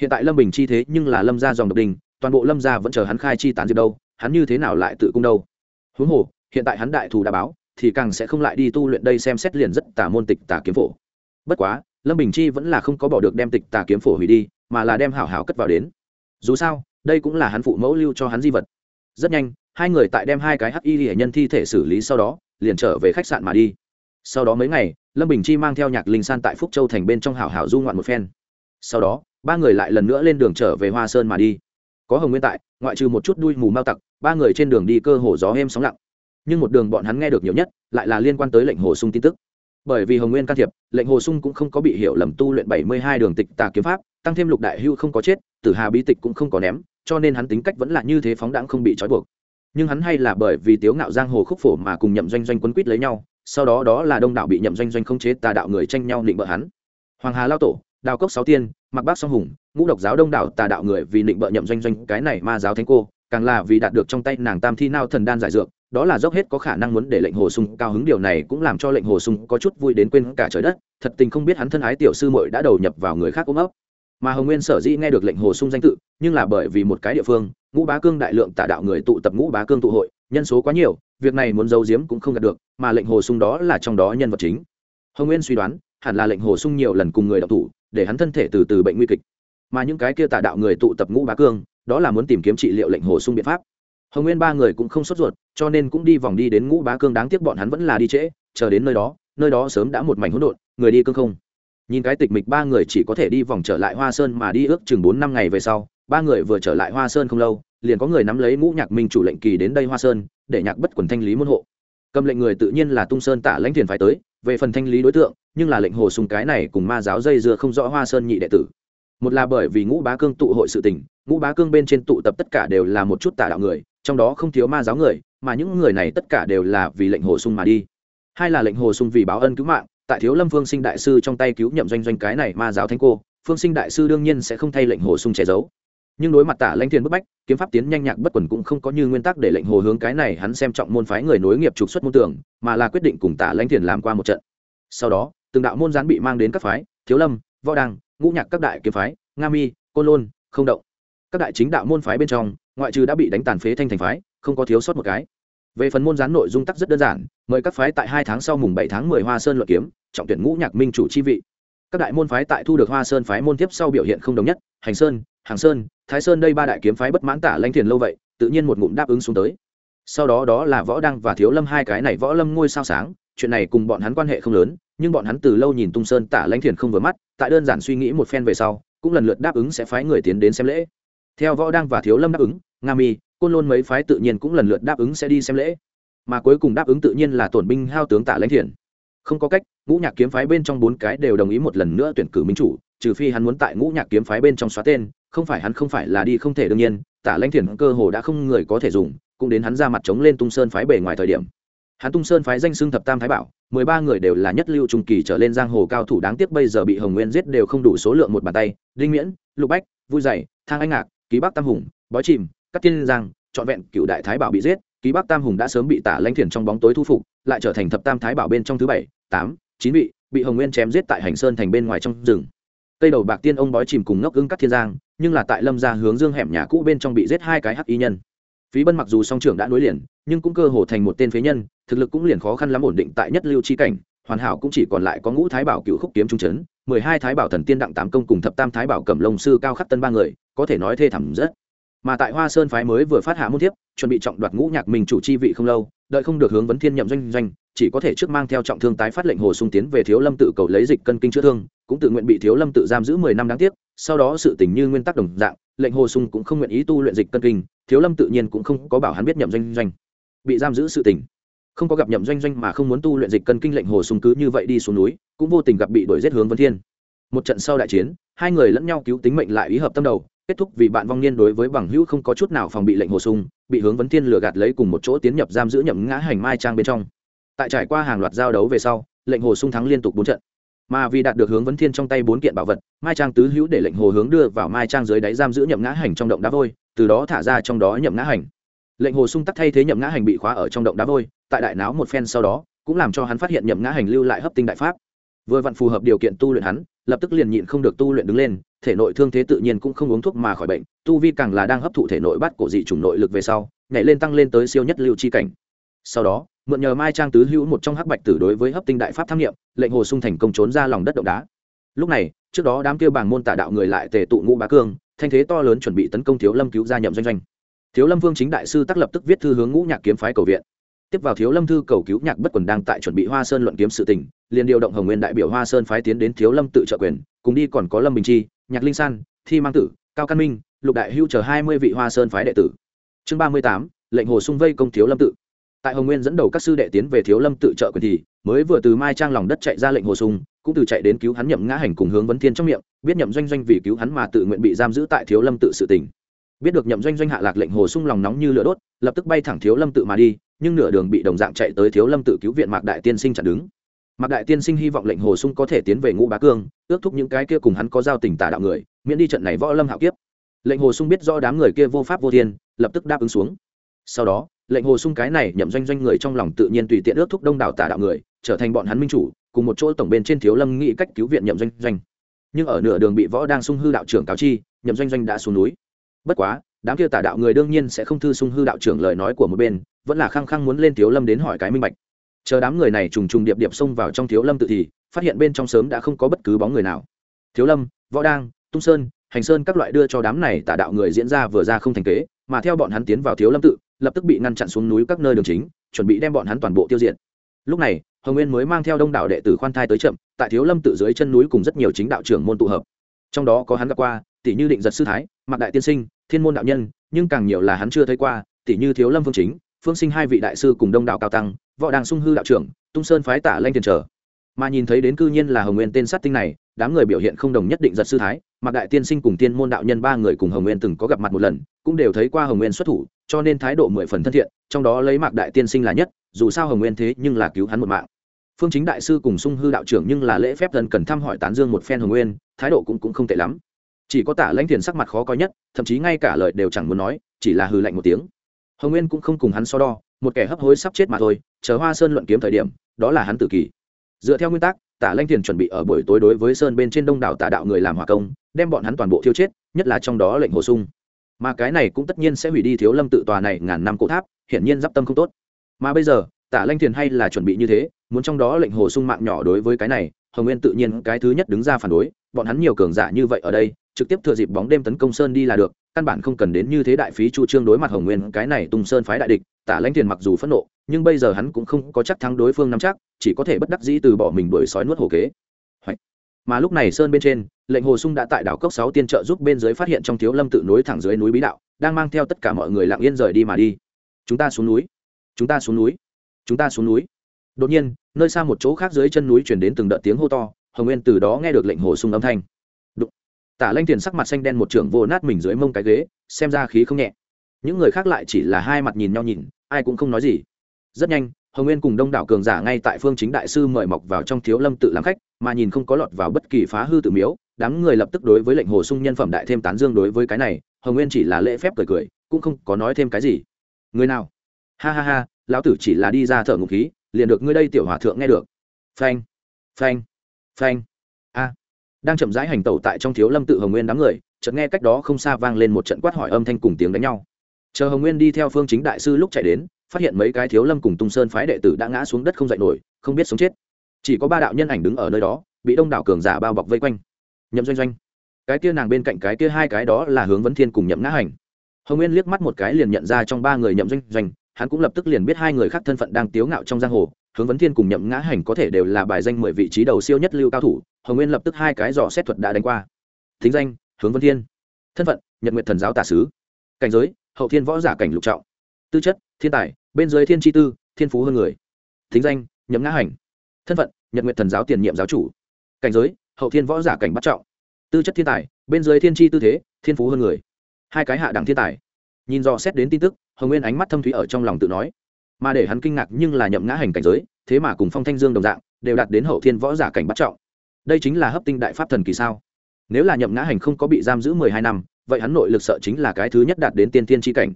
Hiện tại lâm bình chi thế nhưng là lâm ra dòng độc đình toàn bộ lâm gia vẫn chờ hắn khai chi tán diệt đâu, hắn như thế nào lại tự cung đâu? Huống hồ, hiện tại hắn đại thù đã báo, thì càng sẽ không lại đi tu luyện đây xem xét liền rất tà môn tịch tà kiếm phổ. Bất quá, lâm bình chi vẫn là không có bỏ được đem tịch tà kiếm phổ hủy đi, mà là đem hảo hảo cất vào đến. Dù sao, đây cũng là hắn phụ mẫu lưu cho hắn di vật. Rất nhanh, hai người tại đem hai cái hắc y hệ nhân thi thể xử lý sau đó, liền trở về khách sạn mà đi sau đó mấy ngày, lâm bình chi mang theo nhạc linh san tại phúc châu thành bên trong hảo hảo du ngoạn một phen. Sau đó, ba người lại lần nữa lên đường trở về hoa sơn mà đi. Có hồng nguyên tại, ngoại trừ một chút đuôi mù mau tặc, ba người trên đường đi cơ hồ gió êm sóng lặng. Nhưng một đường bọn hắn nghe được nhiều nhất, lại là liên quan tới lệnh hồ sung tin tức. Bởi vì hồng nguyên can thiệp, lệnh hồ sung cũng không có bị hiểu lầm tu luyện bảy mươi hai đường tịch tà kiếm pháp, tăng thêm lục đại hưu không có chết, tử hà bí tịch cũng không có ném, cho nên hắn tính cách vẫn là như thế phóng đãng không bị trói buộc. Nhưng hắn hay là bởi vì tiếu ngạo giang hồ khúc phổ mà cùng nhậm doanh doanh quấn quýt lấy nhau sau đó đó là đông đạo bị nhậm doanh doanh không chế tà đạo người tranh nhau định bợ hắn. Hoàng hà lao tổ, đào cốc sáu tiên mặc bác song hùng, ngũ độc giáo đông đảo tà đạo người vì định bợ nhậm doanh doanh, cái này ma giáo thánh cô, càng là vì đạt được trong tay nàng tam thi nao thần đan giải dược, đó là dốc hết có khả năng muốn để lệnh hồ sung cao hứng, điều này cũng làm cho lệnh hồ sung có chút vui đến quên cả trời đất, thật tình không biết hắn thân ái tiểu sư muội đã đầu nhập vào người khác ôm ấp. Mà hồng nguyên sở dĩ nghe được lệnh hồ sung danh tự, nhưng là bởi vì một cái địa phương, ngũ bá cương đại lượng tà đạo người tụ tập ngũ bá cương tụ hội, nhân số quá nhiều việc này muốn giấu giếm cũng không đạt được, mà lệnh hồ sung đó là trong đó nhân vật chính. Hồng nguyên suy đoán, hẳn là lệnh hồ sung nhiều lần cùng người đọc thủ, để hắn thân thể từ từ bệnh nguy kịch. Mà những cái kia tà đạo người tụ tập ngũ bá cương, đó là muốn tìm kiếm trị liệu lệnh hồ sung biện pháp. Hồng nguyên ba người cũng không sốt ruột, cho nên cũng đi vòng đi đến ngũ bá cương đáng tiếc bọn hắn vẫn là đi trễ, chờ đến nơi đó nơi đó sớm đã một mảnh hỗn độn, người đi cương không. Nhìn cái tịch mịch ba người chỉ có thể đi vòng trở lại hoa sơn mà đi ước chừng bốn năm ngày về sau, ba người vừa trở lại hoa sơn không lâu liền có người nắm lấy ngũ nhạc minh chủ lệnh kỳ đến đây hoa sơn, để nhạc bất quần thanh lý môn hộ. Cầm lệnh người tự nhiên là tung sơn tả lãnh thiền phải tới, về phần thanh lý đối tượng, nhưng là lệnh hồ sùng cái này cùng ma giáo dây dưa không rõ hoa sơn nhị đệ tử. Một là bởi vì ngũ bá cương tụ hội sự tình, ngũ bá cương bên trên tụ tập tất cả đều là một chút tả đạo người, trong đó không thiếu ma giáo người, mà những người này tất cả đều là vì lệnh hồ sung mà đi. Hai là lệnh hồ sung vì báo ân cứu mạng, tại thiếu lâm phương sinh đại sư trong tay cứu nhậm doanh doanh cái này ma giáo thánh cô, phương sinh đại sư đương nhiên sẽ không thay lệnh hồ sung che giấu nhưng đối mặt tả lãnh thiên bức bách, kiếm pháp tiến nhanh nhạc bất quần cũng không có như nguyên tắc để lệnh hồ hướng cái này hắn xem trọng môn phái người nối nghiệp trục xuất môn tưởng mà là quyết định cùng tả lãnh thiên làm qua một trận. Sau đó, từng đạo môn gián bị mang đến các phái, thiếu lâm, võ đăng, ngũ nhạc các đại kiếm phái, nga mi, côn lôn, không động. Các đại chính đạo môn phái bên trong, ngoại trừ đã bị đánh tàn phế thanh thành phái, không có thiếu sót một cái. Về phần môn gián nội dung tắc rất đơn giản, mời các phái tại hai tháng sau mùng bảy tháng mười hoa sơn luận kiếm, trọng tuyển ngũ nhạc minh chủ chi vị. Các đại môn phái tại thu được hoa sơn phái môn tiếp sau biểu hiện không đồng nhất, hành sơn, hàng sơn thái sơn đây ba đại kiếm phái bất mãn tả lanh thiền lâu vậy, tự nhiên một ngụm đáp ứng xuống tới. Sau đó đó là võ đăng và thiếu lâm hai cái này võ lâm ngôi sao sáng, chuyện này cùng bọn hắn quan hệ không lớn, nhưng bọn hắn từ lâu nhìn tung sơn tả lãnh thiền không vừa mắt, tại đơn giản suy nghĩ một phen về sau, cũng lần lượt đáp ứng sẽ phái người tiến đến xem lễ. Theo võ đăng và thiếu lâm đáp ứng, nga mi, côn lôn mấy phái tự nhiên cũng lần lượt đáp ứng sẽ đi xem lễ. Mà cuối cùng đáp ứng tự nhiên là tổn binh hao tướng tả lãnh thiền. Không có cách, ngũ nhạc kiếm phái bên trong bốn cái đều đồng ý một lần nữa tuyển cử minh chủ, trừ phi hắn muốn tại ngũ nhạc kiếm phái bên trong xóa tên không phải hắn không phải là đi không thể đương nhiên, tả lãnh thiền cơ hồ đã không người có thể dùng, cũng đến hắn ra mặt chống lên tung sơn phái bề ngoài thời điểm. Hắn tung sơn phái danh xưng thập tam thái bảo, mười ba người đều là nhất lưu trung kỳ trở lên giang hồ cao thủ đáng tiếc bây giờ bị hồng nguyên giết đều không đủ số lượng một bàn tay, đinh miễn, lục bách, vui dày, thang anh ngạc, ký bắc tam hùng, bói chìm các tiên giang, trọn vẹn cựu đại thái bảo bị giết, ký bắc tam hùng đã sớm bị tả lãnh thiền trong bóng tối thu phục, lại trở thành thập tam thái bảo bên trong thứ bảy, tám, chín vị, bị hồng nguyên chém giết tại hành sơn thành bên ngoài trong rừng. Cây đầu bạc tiên ông bói chìm cùng ngốc ưng các thiên giang nhưng là tại lâm ra hướng dương hẻm nhà cũ bên trong bị giết hai cái hắc y nhân. Phí bân mặc dù song trưởng đã nối liền, nhưng cũng cơ hồ thành một tên phế nhân, thực lực cũng liền khó khăn lắm ổn định tại nhất lưu chi cảnh, hoàn hảo cũng chỉ còn lại có ngũ thái bảo cựu khúc kiếm trung chấn, mười hai thái bảo thần tiên đặng tám công cùng thập tam thái bảo cẩm lông sư cao khắc tân ba người, có thể nói thê thảm rất. Mà tại hoa sơn phái mới vừa phát hạ môn thiếp, chuẩn bị trọng đoạt ngũ nhạc mình chủ chi vị không lâu, đợi không được hướng vấn thiên nhậm doanh doanh, chỉ có thể trước mang theo trọng thương tái phát lệnh hồ sung tiến về thiếu lâm tự cầu lấy dịch cân kinh chữa thương, cũng tự nguyện bị thiếu lâm tự giam giữ mười năm đáng tiếc sau đó sự tình như nguyên tắc đồng dạng, lệnh hồ sung cũng không nguyện ý tu luyện dịch cân kinh, thiếu lâm tự nhiên cũng không có bảo hắn biết nhậm doanh doanh. Bị giam giữ sự tình. Không có gặp nhậm doanh doanh mà không muốn tu luyện dịch cân kinh lệnh hồ sung cứ như vậy đi xuống núi, cũng vô tình gặp bị đuổi giết hướng vân thiên. Một trận sau đại chiến, hai người lẫn nhau cứu tính mệnh lại ý hợp tâm đầu, kết thúc vì bạn vong niên đối với bằng hữu không có chút nào phòng bị lệnh hồ sung, bị hướng vấn thiên lừa gạt lấy cùng một chỗ tiến nhập giam giữ nhậm ngã hành mai trang bên trong. Tại trải qua hàng loạt giao đấu về sau, lệnh hồ sung thắng liên tục bốn trận mà vì đạt được hướng vấn thiên trong tay bốn kiện bảo vật, mai trang tứ hữu để lệnh hồ hướng đưa vào mai trang dưới đáy giam giữ nhậm ngã hành trong động đá vôi, từ đó thả ra trong đó nhậm ngã hành. Lệnh hồ sung tắc thay thế nhậm ngã hành bị khóa ở trong động đá vôi, tại đại náo một phen sau đó, cũng làm cho hắn phát hiện nhậm ngã hành lưu lại hấp tinh đại pháp. Vừa vặn phù hợp điều kiện tu luyện hắn, lập tức liền nhịn không được tu luyện đứng lên, thể nội thương thế tự nhiên cũng không uống thuốc mà khỏi bệnh, tu vi càng là đang hấp thụ thể nội bắt cổ dị chủng nội lực về sau, nhảy lên tăng lên tới siêu nhất lưu chi cảnh. Sau đó mượn nhờ mai trang tứ hữu một trong hắc bạch tử đối với hấp tinh đại pháp tham nghiệm, lệnh hồ sung thành công trốn ra lòng đất động đá. Lúc này, trước đó đám kêu bảng môn tả đạo người lại tề tụ ngũ bá cương, thanh thế to lớn chuẩn bị tấn công thiếu lâm cứu gia nhậm doanh doanh. Thiếu lâm vương chính đại sư tác lập tức viết thư hướng ngũ nhạc kiếm phái cầu viện. Tiếp vào thiếu lâm thư, cầu cứu nhạc bất quần đang tại chuẩn bị hoa sơn luận kiếm sự tình, liền điều động hồng nguyên đại biểu hoa sơn phái tiến đến thiếu lâm tự trợ quyền, cùng đi còn có lâm bình chi, nhạc linh san, thi mang tử, cao căn minh, lục đại hưu chờ hai mươi vị hoa sơn phái đệ tử. Chương ba mươi tám, lệnh hồ sung vây công thiếu lâm tự tại hồng nguyên dẫn đầu các sư đệ tiến về thiếu lâm tự trợ quyền thì, mới vừa từ mai trang lòng đất chạy ra lệnh hồ sung, cũng từ chạy đến cứu hắn nhậm ngã hành cùng hướng vấn thiên trong miệng, biết nhậm doanh doanh vì cứu hắn mà tự nguyện bị giam giữ tại thiếu lâm tự sự tỉnh. Biết được nhậm doanh doanh hạ lạc lệnh hồ sung lòng nóng như lửa đốt, lập tức bay thẳng thiếu lâm tự mà đi, nhưng nửa đường bị đồng dạng chạy tới thiếu lâm tự cứu viện mạc đại tiên sinh chặn đứng. Mạc đại tiên sinh hy vọng lệnh hồ sung có thể tiến về ngũ bá cương, ước thúc những cái kia cùng hắn có giao tình tà đạo người, miễn đi trận này võ lâm hạo kiếp. Lệnh hồ sung biết do đám người kia vô pháp vô thiên, lập tức đáp ứng xuống. Sau đó lệnh hồ sung cái này nhậm doanh doanh người trong lòng tự nhiên tùy tiện ước thúc đông đảo tả đạo người, trở thành bọn hắn minh chủ, cùng một chỗ tổng bên trên thiếu lâm nghĩ cách cứu viện nhậm doanh doanh. Nhưng ở nửa đường bị võ đang sung hư đạo trưởng cáo chi, nhậm doanh doanh đã xuống núi. Bất quá, đám kia tả đạo người đương nhiên sẽ không thư sung hư đạo trưởng lời nói của một bên, vẫn là khăng khăng muốn lên thiếu lâm đến hỏi cái minh bạch. Chờ đám người này trùng trùng điệp điệp xông vào trong thiếu lâm tự thì, phát hiện bên trong sớm đã không có bất cứ bóng người nào. Thiếu lâm, võ đang, tung sơn, hành sơn các loại đưa cho đám này tả đạo người diễn ra vừa ra không thành kế, mà theo bọn hắn tiến vào thiếu lâm tự lập tức bị ngăn chặn xuống núi các nơi đường chính, chuẩn bị đem bọn hắn toàn bộ tiêu diệt. Lúc này, hồng nguyên mới mang theo đông đảo đệ tử khoan thai tới chậm, tại thiếu lâm tự dưới chân núi cùng rất nhiều chính đạo trưởng môn tụ hợp. Trong đó có hắn gặp qua, tỷ như định giật sư thái, mạc đại tiên sinh, thiên môn đạo nhân, nhưng càng nhiều là hắn chưa thấy qua, tỷ như thiếu lâm phương chính, phương sinh hai vị đại sư cùng đông đạo cao tăng, võ đàng sung hư đạo trưởng, tung sơn phái tả lanh tiền trở mà nhìn thấy đến cư nhiên là hồng nguyên tên sát tinh này đám người biểu hiện không đồng nhất định giật sư thái mạc đại tiên sinh cùng tiên môn đạo nhân ba người cùng hồng nguyên từng có gặp mặt một lần cũng đều thấy qua hồng nguyên xuất thủ cho nên thái độ mười phần thân thiện trong đó lấy mạc đại tiên sinh là nhất dù sao hồng nguyên thế nhưng là cứu hắn một mạng. Phương chính đại sư cùng sung hư đạo trưởng nhưng là lễ phép dần cần thăm hỏi tán dương một phen hồng nguyên thái độ cũng, cũng không tệ lắm. Chỉ có tả lãnh thiền sắc mặt khó coi nhất thậm chí ngay cả lời đều chẳng muốn nói chỉ là hư lạnh một tiếng. Hồng nguyên cũng không cùng hắn so đo một kẻ hấp hối sắp chết mà thôi chờ hoa sơn luận kiếm thời điểm đó là hắn tự kỷ dựa theo nguyên tắc, tả lanh thiền chuẩn bị ở buổi tối đối với sơn bên trên đông đảo tả đạo người làm hòa công, đem bọn hắn toàn bộ thiêu chết, nhất là trong đó lệnh hồ sung. Mà cái này cũng tất nhiên sẽ hủy đi thiếu lâm tự tòa này ngàn năm cổ tháp, hiển nhiên d tâm không tốt. Mà bây giờ, tả lanh thiền hay là chuẩn bị như thế, muốn trong đó lệnh hồ sung mạng nhỏ đối với cái này hồng nguyên tự nhiên cái thứ nhất đứng ra phản đối, bọn hắn nhiều cường giả như vậy ở đây, trực tiếp thừa dịp bóng đêm tấn công sơn đi là được, căn bản không cần đến như thế đại phí chu trương đối mặt hồng nguyên, cái này tung sơn phái đại địch, tả lãnh tiền mặc dù phẫn nộ, nhưng bây giờ hắn cũng không có chắc thắng đối phương nắm chắc, chỉ có thể bất đắc dĩ từ bỏ mình đuổi sói nuốt hồ kế. Mà lúc này sơn bên trên, lệnh hồ sung đã tại đảo cốc sáu tiên trợ giúp bên dưới phát hiện trong thiếu lâm tự nối thẳng dưới núi bí đạo, đang mang theo tất cả mọi người lặng yên rời đi mà đi. Chúng ta xuống núi. Chúng ta xuống núi. Chúng ta xuống núi đột nhiên, nơi xa một chỗ khác dưới chân núi chuyển đến từng đợt tiếng hô to, hồng nguyên từ đó nghe được lệnh hồ sung âm thanh. Đụng. tả lanh tiền sắc mặt xanh đen một trưởng vô nát mình dưới mông cái ghế, xem ra khí không nhẹ. Những người khác lại chỉ là hai mặt nhìn nhau nhìn, ai cũng không nói gì. Rất nhanh, hồng nguyên cùng đông đảo cường giả ngay tại phương chính đại sư mời mọc vào trong thiếu lâm tự làm khách, mà nhìn không có lọt vào bất kỳ phá hư tự miếu, đám người lập tức đối với lệnh hồ sung nhân phẩm đại thêm tán dương đối với cái này, hồng nguyên chỉ là lễ phép cười cười, cũng không có nói thêm cái gì. Người nào? Ha ha ha, lão tử chỉ là đi ra thở ngục khí liền được ngươi đây tiểu hòa thượng nghe được. Phanh phanh phanh. A. Đang chậm rãi hành tẩu tại trong thiếu lâm tự hồng nguyên đám người, chợt nghe cách đó không xa vang lên một trận quát hỏi âm thanh cùng tiếng đánh nhau. Chờ hồng nguyên đi theo phương chính đại sư lúc chạy đến, phát hiện mấy cái thiếu lâm cùng tung sơn phái đệ tử đã ngã xuống đất không dậy nổi, không biết sống chết. Chỉ có ba đạo nhân ảnh đứng ở nơi đó, bị đông đảo cường giả bao bọc vây quanh. Nhậm doanh doanh. Cái kia nàng bên cạnh cái kia hai cái đó là hướng vấn thiên cùng nhậm ngã hành. Hồng nguyên liếc mắt một cái liền nhận ra trong ba người nhậm doanh doanh hắn cũng lập tức liền biết hai người khác thân phận đang tiếu ngạo trong giang hồ, hướng vấn thiên cùng nhậm ngã hành có thể đều là bài danh mười vị trí đầu siêu nhất lưu cao thủ, hồng nguyên lập tức hai cái dò xét thuật đã đánh qua. Thính danh, hướng vấn thiên. Thân phận, nhật nguyện thần giáo tà sứ. Cảnh giới, hậu thiên võ giả cảnh lục trọng. Tư chất, thiên tài, bên dưới thiên tri tư, thiên phú hơn người. Thính danh, nhậm ngã hành. Thân phận, nhật nguyện thần giáo tiền nhiệm giáo chủ. Cảnh giới, hậu thiên võ giả cảnh bắt trọng. Tư chất thiên tài, bên dưới thiên tri tư thế, thiên phú hơn người. Hai cái hạ đẳng thiên tài. Nhìn dò xét đến tin tức hồng nguyên ánh mắt thâm thúy ở trong lòng tự nói mà để hắn kinh ngạc nhưng là nhậm ngã hành cảnh giới thế mà cùng phong thanh dương đồng dạng đều đạt đến hậu thiên võ giả cảnh bắt trọng đây chính là hấp tinh đại pháp thần kỳ sao nếu là nhậm ngã hành không có bị giam giữ mười hai năm vậy hắn nội lực sợ chính là cái thứ nhất đạt đến tiên tiên tri cảnh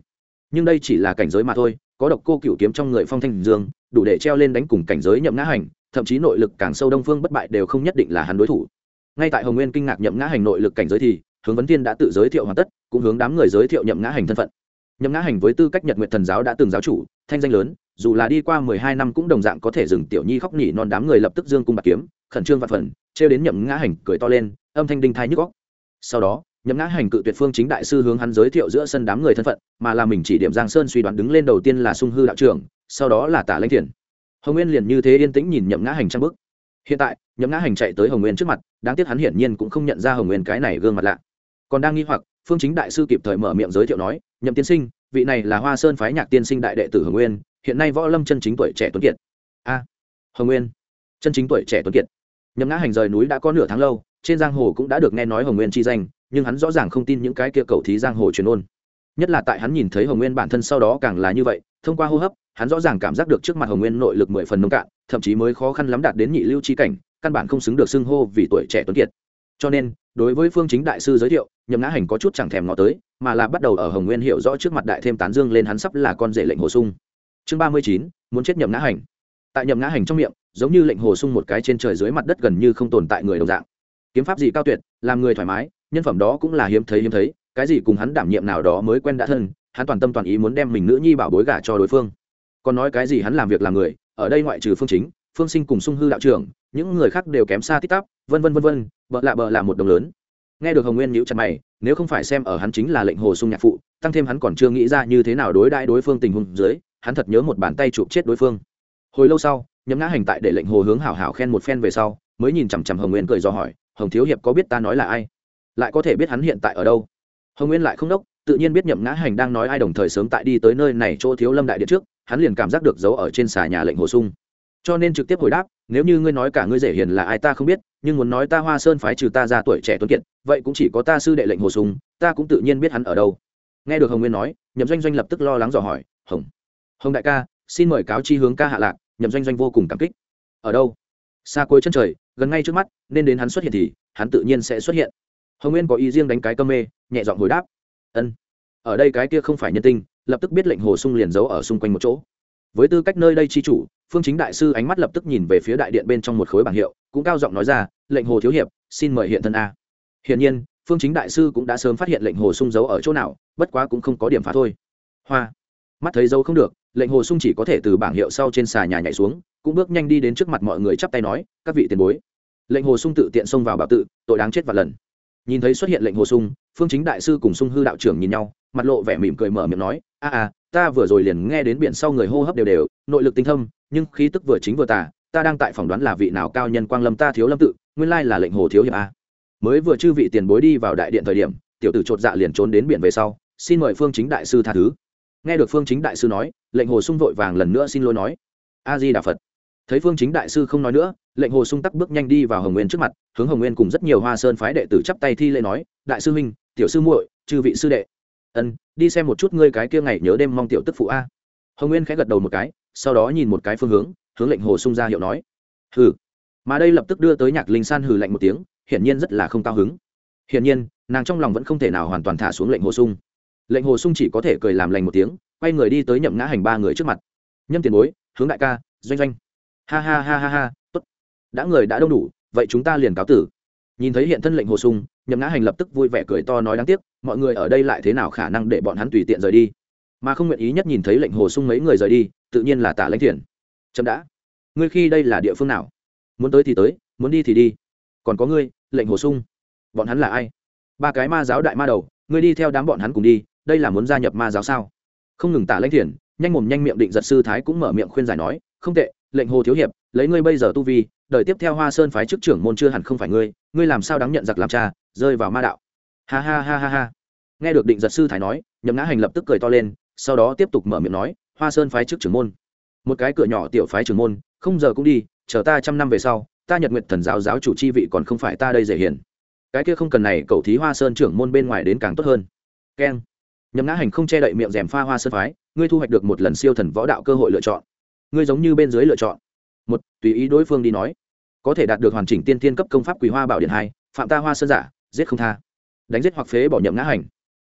nhưng đây chỉ là cảnh giới mà thôi có độc cô cựu kiếm trong người phong thanh dương đủ để treo lên đánh cùng cảnh giới nhậm ngã hành thậm chí nội lực càng sâu đông phương bất bại đều không nhất định là hắn đối thủ ngay tại hồng nguyên kinh ngạc nhậm ngã hành nội lực cảnh giới thì hướng vấn thiên đã tự giới thiệu hoàn tất cũng hướng đám người giới thiệu nhậm ngã hành thân phận nhậm ngã hành với tư cách nhật nguyện thần giáo đã từng giáo chủ, thanh danh lớn, dù là đi qua mười hai năm cũng đồng dạng có thể dừng tiểu nhi khóc nhỉ non đám người lập tức dương cung bạc kiếm, khẩn trương vạn phần, trêu đến nhậm ngã hành cười to lên, âm thanh đinh thai nhức góc sau đó, nhậm ngã hành cự tuyệt phương chính đại sư hướng hắn giới thiệu giữa sân đám người thân phận, mà là mình chỉ điểm giang sơn suy đoán đứng lên đầu tiên là sung hư đạo trưởng, sau đó là tả lãnh thiền hồng nguyên liền như thế yên tĩnh nhìn nhậm ngã hành trang bức. Hiện tại, nhậm ngã hành chạy tới hồng nguyên trước mặt, đáng tiếc hắn hiển nhiên cũng không nhận ra hồng nguyên cái này gương mặt lạ. Còn đang nghi hoặc phương chính đại sư kịp thời mở miệng giới thiệu nói, nhậm tiên sinh, vị này là hoa sơn phái nhạc tiên sinh đại đệ tử hồng nguyên, hiện nay võ lâm chân chính tuổi trẻ tuấn kiệt. A, hồng nguyên, chân chính tuổi trẻ tuấn kiệt. Nhậm ngã hành rời núi đã có nửa tháng lâu, trên giang hồ cũng đã được nghe nói hồng nguyên chi danh, nhưng hắn rõ ràng không tin những cái kia cầu thí giang hồ truyền ôn. Nhất là tại hắn nhìn thấy hồng nguyên bản thân sau đó càng là như vậy, thông qua hô hấp, hắn rõ ràng cảm giác được trước mặt hồng nguyên nội lực mười phần nông cạn, thậm chí mới khó khăn lắm đạt đến nhị lưu chi cảnh, căn bản không xứng được xưng hô vì tuổi trẻ tuấn kiệt. Cho nên, đối với phương chính đại sư giới thiệu nhậm ngã hành có chút chẳng thèm ngó tới, mà là bắt đầu ở hồng nguyên hiểu rõ trước mặt đại thêm tán dương lên hắn sắp là con rể lệnh hồ sung. Chương ba mươi chín, muốn chết nhậm ngã hành. Tại nhậm ngã hành trong miệng, giống như lệnh hồ sung một cái trên trời dưới mặt đất gần như không tồn tại người đồng dạng. Kiếm pháp gì cao tuyệt, làm người thoải mái, nhân phẩm đó cũng là hiếm thấy hiếm thấy, cái gì cùng hắn đảm nhiệm nào đó mới quen đã thân, hắn toàn tâm toàn ý muốn đem mình nữ nhi bảo bối gả cho đối phương. Còn nói cái gì hắn làm việc làm người, ở đây ngoại trừ phương chính, phương sinh cùng sung hư đạo trưởng, những người khác đều kém xa tít tắp, vân vân vân vân, bợ lạ bợ là một đồng lớn nghe được hồng nguyên nhữ chặt mày, nếu không phải xem ở hắn chính là lệnh hồ sung nhạc phụ, tăng thêm hắn còn chưa nghĩ ra như thế nào đối đãi đối phương tình huống dưới, hắn thật nhớ một bàn tay chụp chết đối phương. Hồi lâu sau nhấm ngã hành tại để lệnh hồ hướng hảo hảo khen một phen về sau, mới nhìn chằm chằm hồng nguyên cười do hỏi, hồng thiếu hiệp có biết ta nói là ai? Lại có thể biết hắn hiện tại ở đâu? Hồng nguyên lại không đốc, tự nhiên biết nhậm ngã hành đang nói ai đồng thời sớm tại đi tới nơi này chỗ thiếu lâm đại điện trước, hắn liền cảm giác được giấu ở trên xà nhà lệnh hồ sung. Cho nên trực tiếp hồi đáp, nếu như ngươi nói cả ngươi rể hiền là ai ta không biết nhưng muốn nói ta hoa sơn phái trừ ta ra tuổi trẻ tuấn kiệt, vậy cũng chỉ có ta sư đệ lệnh hồ sung, ta cũng tự nhiên biết hắn ở đâu. Nghe được hồng nguyên nói, nhậm doanh doanh lập tức lo lắng dò hỏi, hồng hồng đại ca, xin mời cáo chi hướng ca hạ lạc, nhậm doanh doanh vô cùng cảm kích. Ở đâu? Xa cuối chân trời, gần ngay trước mắt, nên đến hắn xuất hiện thì, hắn tự nhiên sẽ xuất hiện. Hồng nguyên có ý riêng đánh cái cơm mê, nhẹ giọng hồi đáp, ân, ở đây cái kia không phải nhân tinh, lập tức biết lệnh hồ sung liền giấu ở xung quanh một chỗ với tư cách nơi đây chi chủ, phương chính đại sư ánh mắt lập tức nhìn về phía đại điện bên trong một khối bảng hiệu, cũng cao giọng nói ra, lệnh hồ thiếu hiệp, xin mời hiện thân a. Hiển nhiên, phương chính đại sư cũng đã sớm phát hiện lệnh hồ sung giấu ở chỗ nào, bất quá cũng không có điểm phá thôi. Hoa, mắt thấy dấu không được, lệnh hồ sung chỉ có thể từ bảng hiệu sau trên xà nhà nhảy xuống, cũng bước nhanh đi đến trước mặt mọi người chắp tay nói, các vị tiền bối. Lệnh hồ sung tự tiện xông vào bảo tự, tội đáng chết vạn lần. Nhìn thấy xuất hiện lệnh hồ sung, phương chính đại sư cùng sung hư đạo trưởng nhìn nhau, mặt lộ vẻ mỉm cười mở miệng nói, a a ta vừa rồi liền nghe đến biển sau người hô hấp đều đều, nội lực tinh thâm, nhưng khí tức vừa chính vừa tả ta đang tại phỏng đoán là vị nào cao nhân quang lâm ta thiếu lâm tự, nguyên lai là lệnh hồ thiếu hiệp a. Mới vừa chư vị tiền bối đi vào đại điện thời điểm, tiểu tử chột dạ liền trốn đến biển về sau, xin mời phương chính đại sư tha thứ. Nghe được phương chính đại sư nói, lệnh hồ sung vội vàng lần nữa xin lỗi nói. A di đà phật. Thấy phương chính đại sư không nói nữa, lệnh hồ sung tắc bước nhanh đi vào hồng nguyên trước mặt, hướng hồng nguyên cùng rất nhiều hoa sơn phái đệ tử chắp tay thi lễ nói, đại sư huynh, tiểu sư muội, chư vị sư đệ ân, đi xem một chút ngươi cái kia ngày nhớ đêm mong tiểu tức phụ a. Hồng nguyên khẽ gật đầu một cái, sau đó nhìn một cái phương hướng hướng lệnh hồ sung ra hiệu nói. Hừ. Mà đây lập tức đưa tới nhạc linh san hừ lạnh một tiếng, hiển nhiên rất là không cao hứng. Hiển nhiên, nàng trong lòng vẫn không thể nào hoàn toàn thả xuống lệnh hồ sung. Lệnh hồ sung chỉ có thể cười làm lành một tiếng, quay người đi tới nhậm ngã hành ba người trước mặt. Nhâm tiền bối, hướng đại ca, doanh doanh. Ha ha ha ha ha, tốt. Đã người đã đông đủ, vậy chúng ta liền cáo tử. Nhìn thấy hiện thân lệnh hồ sung nhậm ngã hành lập tức vui vẻ cười to nói đáng tiếc, mọi người ở đây lại thế nào khả năng để bọn hắn tùy tiện rời đi? Mà không nguyện ý nhất nhìn thấy lệnh hồ sung mấy người rời đi, tự nhiên là tả lãnh thiền. Chậm đã. Ngươi khi đây là địa phương nào? Muốn tới thì tới, muốn đi thì đi. Còn có ngươi, lệnh hồ sung. Bọn hắn là ai? Ba cái ma giáo đại ma đầu, ngươi đi theo đám bọn hắn cùng đi, đây là muốn gia nhập ma giáo sao? Không ngừng tả lãnh thiền, nhanh mồm nhanh miệng định giật sư thái cũng mở miệng khuyên giải nói, không tệ, lệnh hồ thiếu hiệp, lấy ngươi bây giờ tu vi, đời tiếp theo hoa sơn phái chức trưởng môn chưa hẳn không phải ngươi ngươi làm sao đáng nhận giặc làm cha rơi vào ma đạo. Ha ha ha ha ha. Nghe được định giật sư thái nói, nhậm ngã hành lập tức cười to lên, sau đó tiếp tục mở miệng nói, hoa sơn phái trước trưởng môn. Một cái cửa nhỏ tiểu phái trưởng môn, không giờ cũng đi, chờ ta trăm năm về sau, ta nhật nguyện thần giáo giáo chủ chi vị còn không phải ta đây dễ hiền cái kia không cần này cậu thí hoa sơn trưởng môn bên ngoài đến càng tốt hơn. Keng. Nhậm ngã hành không che đậy miệng rèm pha hoa sơn phái, ngươi thu hoạch được một lần siêu thần võ đạo cơ hội lựa chọn. Ngươi giống như bên dưới lựa chọn. Một, tùy ý đối phương đi nói. Có thể đạt được hoàn chỉnh tiên tiên cấp công pháp quý hoa bảo điện hai, phạm ta hoa sơn giả giết không tha. Đánh giết hoặc phế bỏ nhậm ngã hành.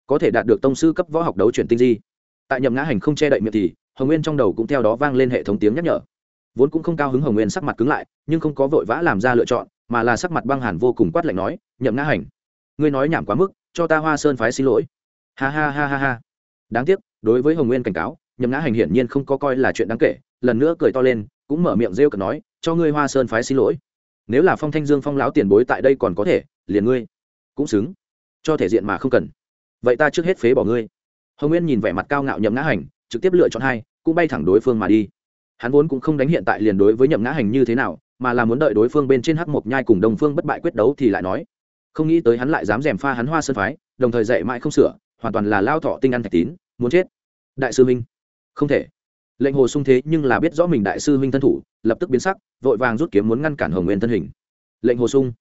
Có thể đạt được tông sư cấp võ học đấu chuyển tinh di. Tại nhậm ngã hành không che đậy miệng thì, hồng nguyên trong đầu cũng theo đó vang lên hệ thống tiếng nhắc nhở. Vốn cũng không cao hứng hồng nguyên sắc mặt cứng lại, nhưng không có vội vã làm ra lựa chọn, mà là sắc mặt băng hàn vô cùng quát lạnh nói, nhậm ngã hành, ngươi nói nhảm quá mức, cho ta hoa sơn phái xin lỗi. Ha ha ha ha ha. Đáng tiếc, đối với hồng nguyên cảnh cáo, nhậm ngã hành hiển nhiên không có coi là chuyện đáng kể, lần nữa cười to lên, cũng mở miệng rêu cợt nói, cho ngươi hoa sơn phái xin lỗi. Nếu là phong thanh dương phong lão tiền bối tại đây còn có thể, liền ngươi cũng xứng. Cho thể diện mà không cần. Vậy ta trước hết phế bỏ ngươi. Hồng nguyên nhìn vẻ mặt cao ngạo nhậm ngã hành, trực tiếp lựa chọn hai, cũng bay thẳng đối phương mà đi. Hắn vốn cũng không đánh hiện tại liền đối với nhậm ngã hành như thế nào, mà là muốn đợi đối phương bên trên hắc mộc nhai cùng đồng phương bất bại quyết đấu thì lại nói. Không nghĩ tới hắn lại dám dèm pha hắn hoa sơn phái, đồng thời dạy mãi không sửa, hoàn toàn là lao thọ tinh ăn thạch tín, muốn chết. Đại sư minh không thể. Lệnh hồ sung thế nhưng là biết rõ mình đại sư minh thân thủ, lập tức biến sắc, vội vàng rút kiếm muốn ngăn cản hồng nguyên thân hình. Lệnh hồ sung.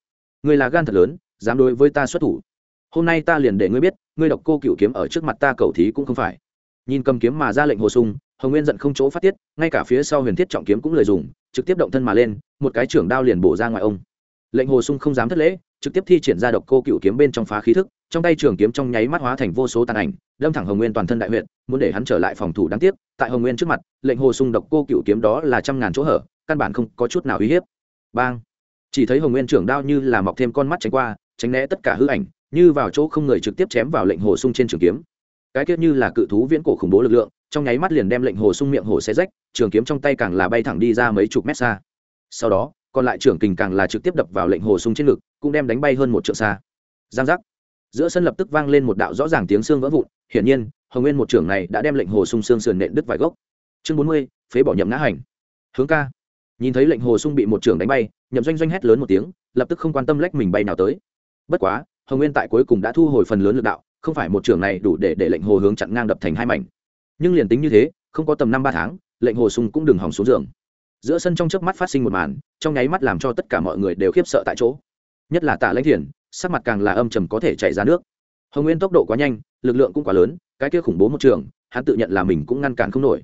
Người là gan thật lớn dám đối với ta xuất thủ. Hôm nay ta liền để ngươi biết, ngươi độc cô cựu kiếm ở trước mặt ta cầu thí cũng không phải. Nhìn cầm kiếm mà ra lệnh hồ sung, hồng nguyên giận không chỗ phát tiết, ngay cả phía sau huyền thiết trọng kiếm cũng lời dùng, trực tiếp động thân mà lên, một cái trưởng đao liền bổ ra ngoài ông. Lệnh hồ sung không dám thất lễ, trực tiếp thi triển ra độc cô cựu kiếm bên trong phá khí thức, trong tay trường kiếm trong nháy mắt hóa thành vô số tàn ảnh, đâm thẳng hồng nguyên toàn thân đại huyện muốn để hắn trở lại phòng thủ đáng tiếc, tại hồng nguyên trước mặt, lệnh hồ sung độc cô cựu kiếm đó là trăm ngàn chỗ hở, căn bản không có chút nào uy hiếp. Bang! Chỉ thấy hồng nguyên trưởng đao như là mọc thêm con mắt tránh qua tránh né tất cả hư ảnh, như vào chỗ không người trực tiếp chém vào lệnh hồ sung trên trường kiếm. Cái tiết như là cự thú viễn cổ khủng bố lực lượng, trong nháy mắt liền đem lệnh hồ sung miệng hồ xé rách, trường kiếm trong tay càng là bay thẳng đi ra mấy chục mét xa. Sau đó, còn lại trưởng kình càng là trực tiếp đập vào lệnh hồ sung trên ngực, cũng đem đánh bay hơn một trượng xa. Giang giác. Giữa sân lập tức vang lên một đạo rõ ràng tiếng xương vỡ vụn, hiển nhiên, hồng nguyên một trưởng này đã đem lệnh hồ sung xương sườn nện đứt vài gốc. Chương bốn mươi, phế bỏ nhậm ngã hành. Hướng ca. Nhìn thấy lệnh hồ sung bị một trưởng đánh bay, nhậm doanh doanh hét lớn một tiếng, lập tức không quan tâm lách mình bay nào tới bất quá, hồng nguyên tại cuối cùng đã thu hồi phần lớn lực đạo, không phải một trưởng này đủ để để lệnh hồ hướng chặn ngang đập thành hai mảnh. Nhưng liền tính như thế, không có tầm năm ba tháng, lệnh hồ sung cũng đừng hỏng xuống giường. Giữa sân trong chớp mắt phát sinh một màn, trong nháy mắt làm cho tất cả mọi người đều khiếp sợ tại chỗ. Nhất là tạ lãnh thiền sắc mặt càng là âm trầm có thể chảy ra nước. Hồng nguyên tốc độ quá nhanh, lực lượng cũng quá lớn, cái kia khủng bố một trường, hắn tự nhận là mình cũng ngăn cản không nổi.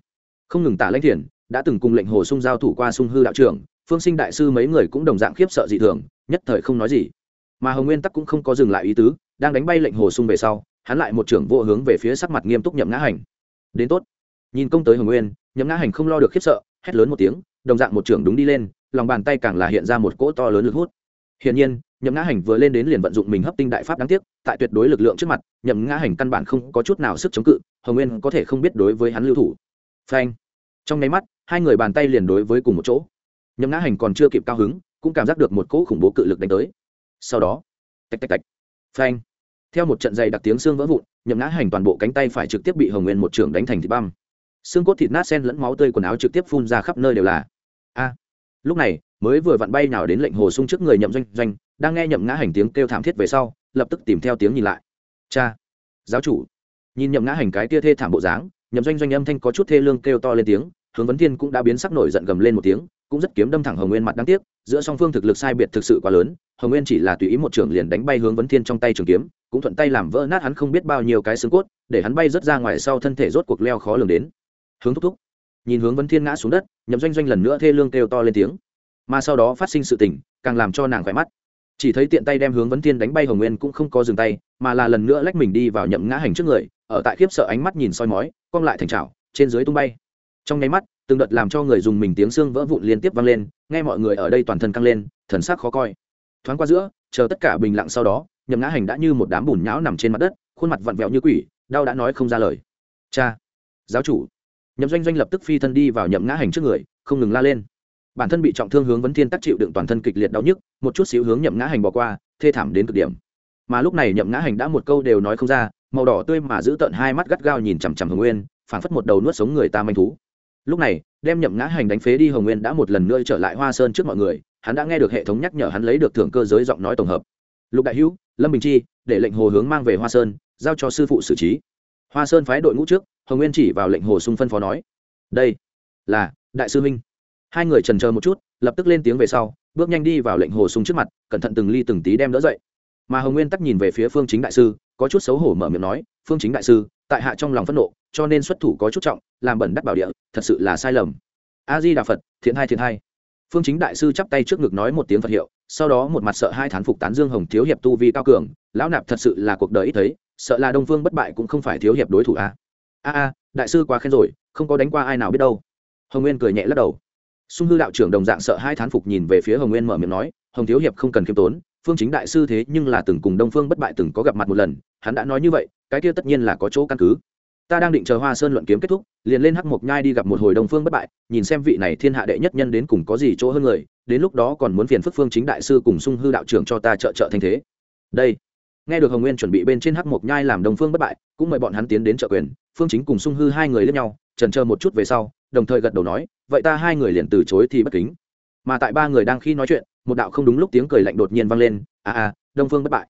Không ngừng tạ lãnh thiền đã từng cùng lệnh hồ sung giao thủ qua sung hư đạo trưởng phương sinh đại sư mấy người cũng đồng dạng khiếp sợ dị thường, nhất thời không nói gì mà hồng nguyên tắc cũng không có dừng lại ý tứ đang đánh bay lệnh hồ sung về sau hắn lại một trưởng vô hướng về phía sắc mặt nghiêm túc nhậm ngã hành đến tốt nhìn công tới hồng nguyên nhậm ngã hành không lo được khiếp sợ hét lớn một tiếng đồng dạng một trưởng đúng đi lên lòng bàn tay càng là hiện ra một cỗ to lớn lực hút hiển nhiên nhậm ngã hành vừa lên đến liền vận dụng mình hấp tinh đại pháp đáng tiếc tại tuyệt đối lực lượng trước mặt nhậm ngã hành căn bản không có chút nào sức chống cự hồng nguyên có thể không biết đối với hắn lưu thủ phanh trong nháy mắt hai người bàn tay liền đối với cùng một chỗ nhậm ngã hành còn chưa kịp cao hứng cũng cảm giác được một cỗ khủng bố cự lực đánh tới sau đó, tạch tạch tạch, phanh, theo một trận dày đặc tiếng xương vỡ vụn, nhậm ngã hành toàn bộ cánh tay phải trực tiếp bị hồng nguyên một trưởng đánh thành thịt băm. Xương cốt thịt nát sen lẫn máu tươi quần áo trực tiếp phun ra khắp nơi đều là. A, lúc này, mới vừa vặn bay nào đến lệnh hồ sung trước người nhậm doanh doanh, đang nghe nhậm ngã hành tiếng kêu thảm thiết về sau, lập tức tìm theo tiếng nhìn lại. Cha, giáo chủ. Nhìn nhậm ngã hành cái tia thê thảm bộ dáng, nhậm doanh doanh âm thanh có chút thê lương kêu to lên tiếng, hướng vấn thiên cũng đã biến sắc nổi giận gầm lên một tiếng cũng rất kiếm đâm thẳng hồng nguyên mặt đáng tiếc, giữa song phương thực lực sai biệt thực sự quá lớn, hồng nguyên chỉ là tùy ý một trưởng liền đánh bay hướng vấn thiên trong tay trường kiếm, cũng thuận tay làm vỡ nát hắn không biết bao nhiêu cái xương cốt, để hắn bay rớt ra ngoài sau thân thể rốt cuộc leo khó lường đến. Hướng thúc thúc, nhìn hướng vấn thiên ngã xuống đất, nhậm doanh doanh lần nữa thê lương kêu to lên tiếng. Mà sau đó phát sinh sự tình, càng làm cho nàng khỏe mắt. Chỉ thấy tiện tay đem hướng vấn thiên đánh bay hồng nguyên cũng không có dừng tay, mà là lần nữa lách mình đi vào nhậm ngã hành trước người, ở tại khiếp sợ ánh mắt nhìn soi mói, cong lại thành trào trên dưới tung bay. Trong nháy mắt từng đợt làm cho người dùng mình tiếng xương vỡ vụn liên tiếp vang lên, nghe mọi người ở đây toàn thân căng lên, thần sắc khó coi. Thoáng qua giữa, chờ tất cả bình lặng sau đó, nhậm ngã hành đã như một đám bùn nhão nằm trên mặt đất, khuôn mặt vặn vẹo như quỷ, đau đã nói không ra lời. Cha, giáo chủ. Nhậm doanh doanh lập tức phi thân đi vào nhậm ngã hành trước người, không ngừng la lên. Bản thân bị trọng thương hướng vấn thiên tắc chịu đựng toàn thân kịch liệt đau nhức, một chút xíu hướng nhậm ngã hành bỏ qua, thê thảm đến cực điểm. Mà lúc này nhậm ngã hành đã một câu đều nói không ra, màu đỏ tươi mà giữ tận hai mắt gắt gao nhìn chằm chằm hồng nguyên, phảng phất một đầu nuốt sống người ta manh thú lúc này, đem nhậm ngã hành đánh phế đi hồng nguyên đã một lần nữa trở lại hoa sơn trước mọi người, hắn đã nghe được hệ thống nhắc nhở hắn lấy được thưởng cơ giới giọng nói tổng hợp. Lục đại hữu, lâm bình chi, để lệnh hồ hướng mang về hoa sơn, giao cho sư phụ xử trí. Hoa sơn phái đội ngũ trước, hồng nguyên chỉ vào lệnh hồ sung phân phó nói. Đây là đại sư minh. Hai người trần chờ một chút, lập tức lên tiếng về sau, bước nhanh đi vào lệnh hồ sung trước mặt, cẩn thận từng ly từng tí đem đỡ dậy. Mà hồng nguyên tắc nhìn về phía phương chính đại sư, có chút xấu hổ mở miệng nói, phương chính đại sư tại hạ trong lòng phẫn nộ, cho nên xuất thủ có chút trọng, làm bẩn đắc bảo địa, thật sự là sai lầm. A di đà phật thiện hai thiện hai phương chính đại sư chắp tay trước ngực nói một tiếng phật hiệu, sau đó một mặt sợ hai thán phục tán dương hồng thiếu hiệp tu vi cao cường, lão nạp thật sự là cuộc đời ít thấy, sợ là đông phương bất bại cũng không phải thiếu hiệp đối thủ a a a, đại sư quá khen rồi, không có đánh qua ai nào biết đâu. Hồng nguyên cười nhẹ lắc đầu. Sung hư đạo trưởng đồng dạng sợ hai thán phục nhìn về phía hồng nguyên mở miệng nói, hồng thiếu hiệp không cần khiêm tốn phương chính đại sư thế nhưng là từng cùng đông phương bất bại từng có gặp mặt một lần, hắn đã nói như vậy, cái kia tất nhiên là có chỗ căn cứ. Ta đang định chờ hoa sơn luận kiếm kết thúc, liền lên hắc mộc nhai đi gặp một hồi đông phương bất bại, nhìn xem vị này thiên hạ đệ nhất nhân đến cùng có gì chỗ hơn người, đến lúc đó còn muốn phiền phức phương chính đại sư cùng sung hư đạo trưởng cho ta trợ trợ thanh thế. Đây. Nghe được hồng nguyên chuẩn bị bên trên hắc mộc nhai làm đông phương bất bại, cũng mời bọn hắn tiến đến trợ quyền, phương chính cùng sung hư hai người lên nhau, trần chờ một chút về sau, đồng thời gật đầu nói, vậy ta hai người liền từ chối thì bất kính. Mà tại ba người đang khi nói chuyện một đạo không đúng lúc tiếng cười lạnh đột nhiên vang lên a a đông phương bất bại.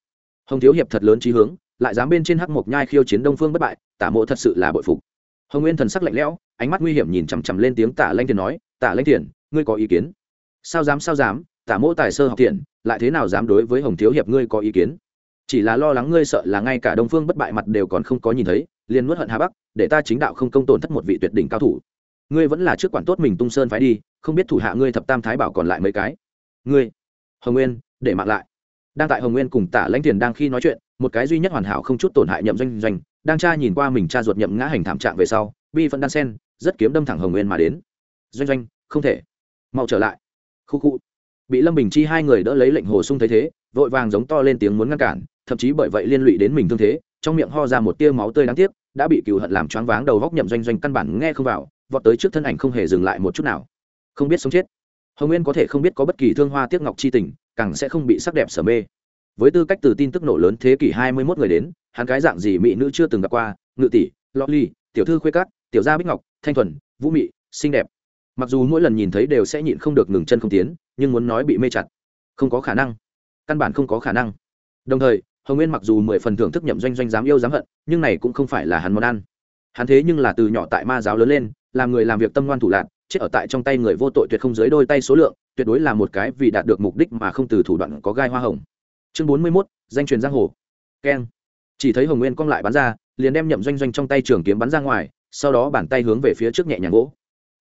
Hồng thiếu hiệp thật lớn trí hướng lại dám bên trên hắc mộc nhai khiêu chiến đông phương bất bại tả mộ thật sự là bội phục. Hồng nguyên thần sắc lạnh lẽo ánh mắt nguy hiểm nhìn chằm chằm lên tiếng tả lanh thiền nói tả lanh thiền, ngươi có ý kiến? Sao dám sao dám tả mộ tài sơ học thiền, lại thế nào dám đối với hồng thiếu hiệp ngươi có ý kiến? Chỉ là lo lắng ngươi sợ là ngay cả đông phương bất bại mặt đều còn không có nhìn thấy liền nuốt hận hà bắc để ta chính đạo không công tổn thất một vị tuyệt đỉnh cao thủ. Ngươi vẫn là trước quản tốt mình tung sơn phái đi không biết thủ hạ ngươi thập tam thái bảo còn lại mấy cái ngươi, hồng nguyên, để mạng lại. Đang tại hồng nguyên cùng tả lãnh tiền đang khi nói chuyện, một cái duy nhất hoàn hảo không chút tổn hại nhậm doanh doanh, đang tra nhìn qua mình cha ruột nhậm ngã hành thảm trạng về sau, bi vẫn đan sen, rất kiếm đâm thẳng hồng nguyên mà đến. Doanh doanh, không thể. Mau trở lại. Khu khu. Bị lâm bình chi hai người đỡ lấy lệnh hồ sung thấy thế, vội vàng giống to lên tiếng muốn ngăn cản, thậm chí bởi vậy liên lụy đến mình thương thế, trong miệng ho ra một tia máu tươi đáng tiếc, đã bị cựu hận làm choáng váng đầu góc nhậm doanh doanh căn bản nghe không vào, vọt tới trước thân ảnh không hề dừng lại một chút nào. Không biết sống chết hồng nguyên có thể không biết có bất kỳ thương hoa tiếc ngọc chi tình, càng sẽ không bị sắc đẹp sở mê. Với tư cách từ tin tức nổ lớn thế kỷ hai mươi 21 người đến, hắn cái dạng gì mỹ nữ chưa từng gặp qua, ngự tỷ lo ly, tiểu thư khuê cát tiểu gia bích ngọc, thanh thuần, vũ mị, xinh đẹp. Mặc dù mỗi lần nhìn thấy đều sẽ nhịn không được ngừng chân không tiến, nhưng muốn nói bị mê chặt, không có khả năng. Căn bản không có khả năng. Đồng thời, hồng nguyên mặc dù mười phần thưởng thức nhậm doanh doanh dám yêu dám hận, nhưng này cũng không phải là hắn món ăn. Hắn thế nhưng là từ nhỏ tại ma giáo lớn lên, làm người làm việc tâm ngoan thủ lạc chết ở tại trong tay người vô tội tuyệt không dưới đôi tay số lượng, tuyệt đối là một cái vì đạt được mục đích mà không từ thủ đoạn có gai hoa hồng. Chương bốn mươi mốt, danh truyền giang hồ. Keng. Chỉ thấy hồng nguyên cong lại bắn ra, liền đem nhậm doanh doanh trong tay trường kiếm bắn ra ngoài, sau đó bàn tay hướng về phía trước nhẹ nhàng gỗ.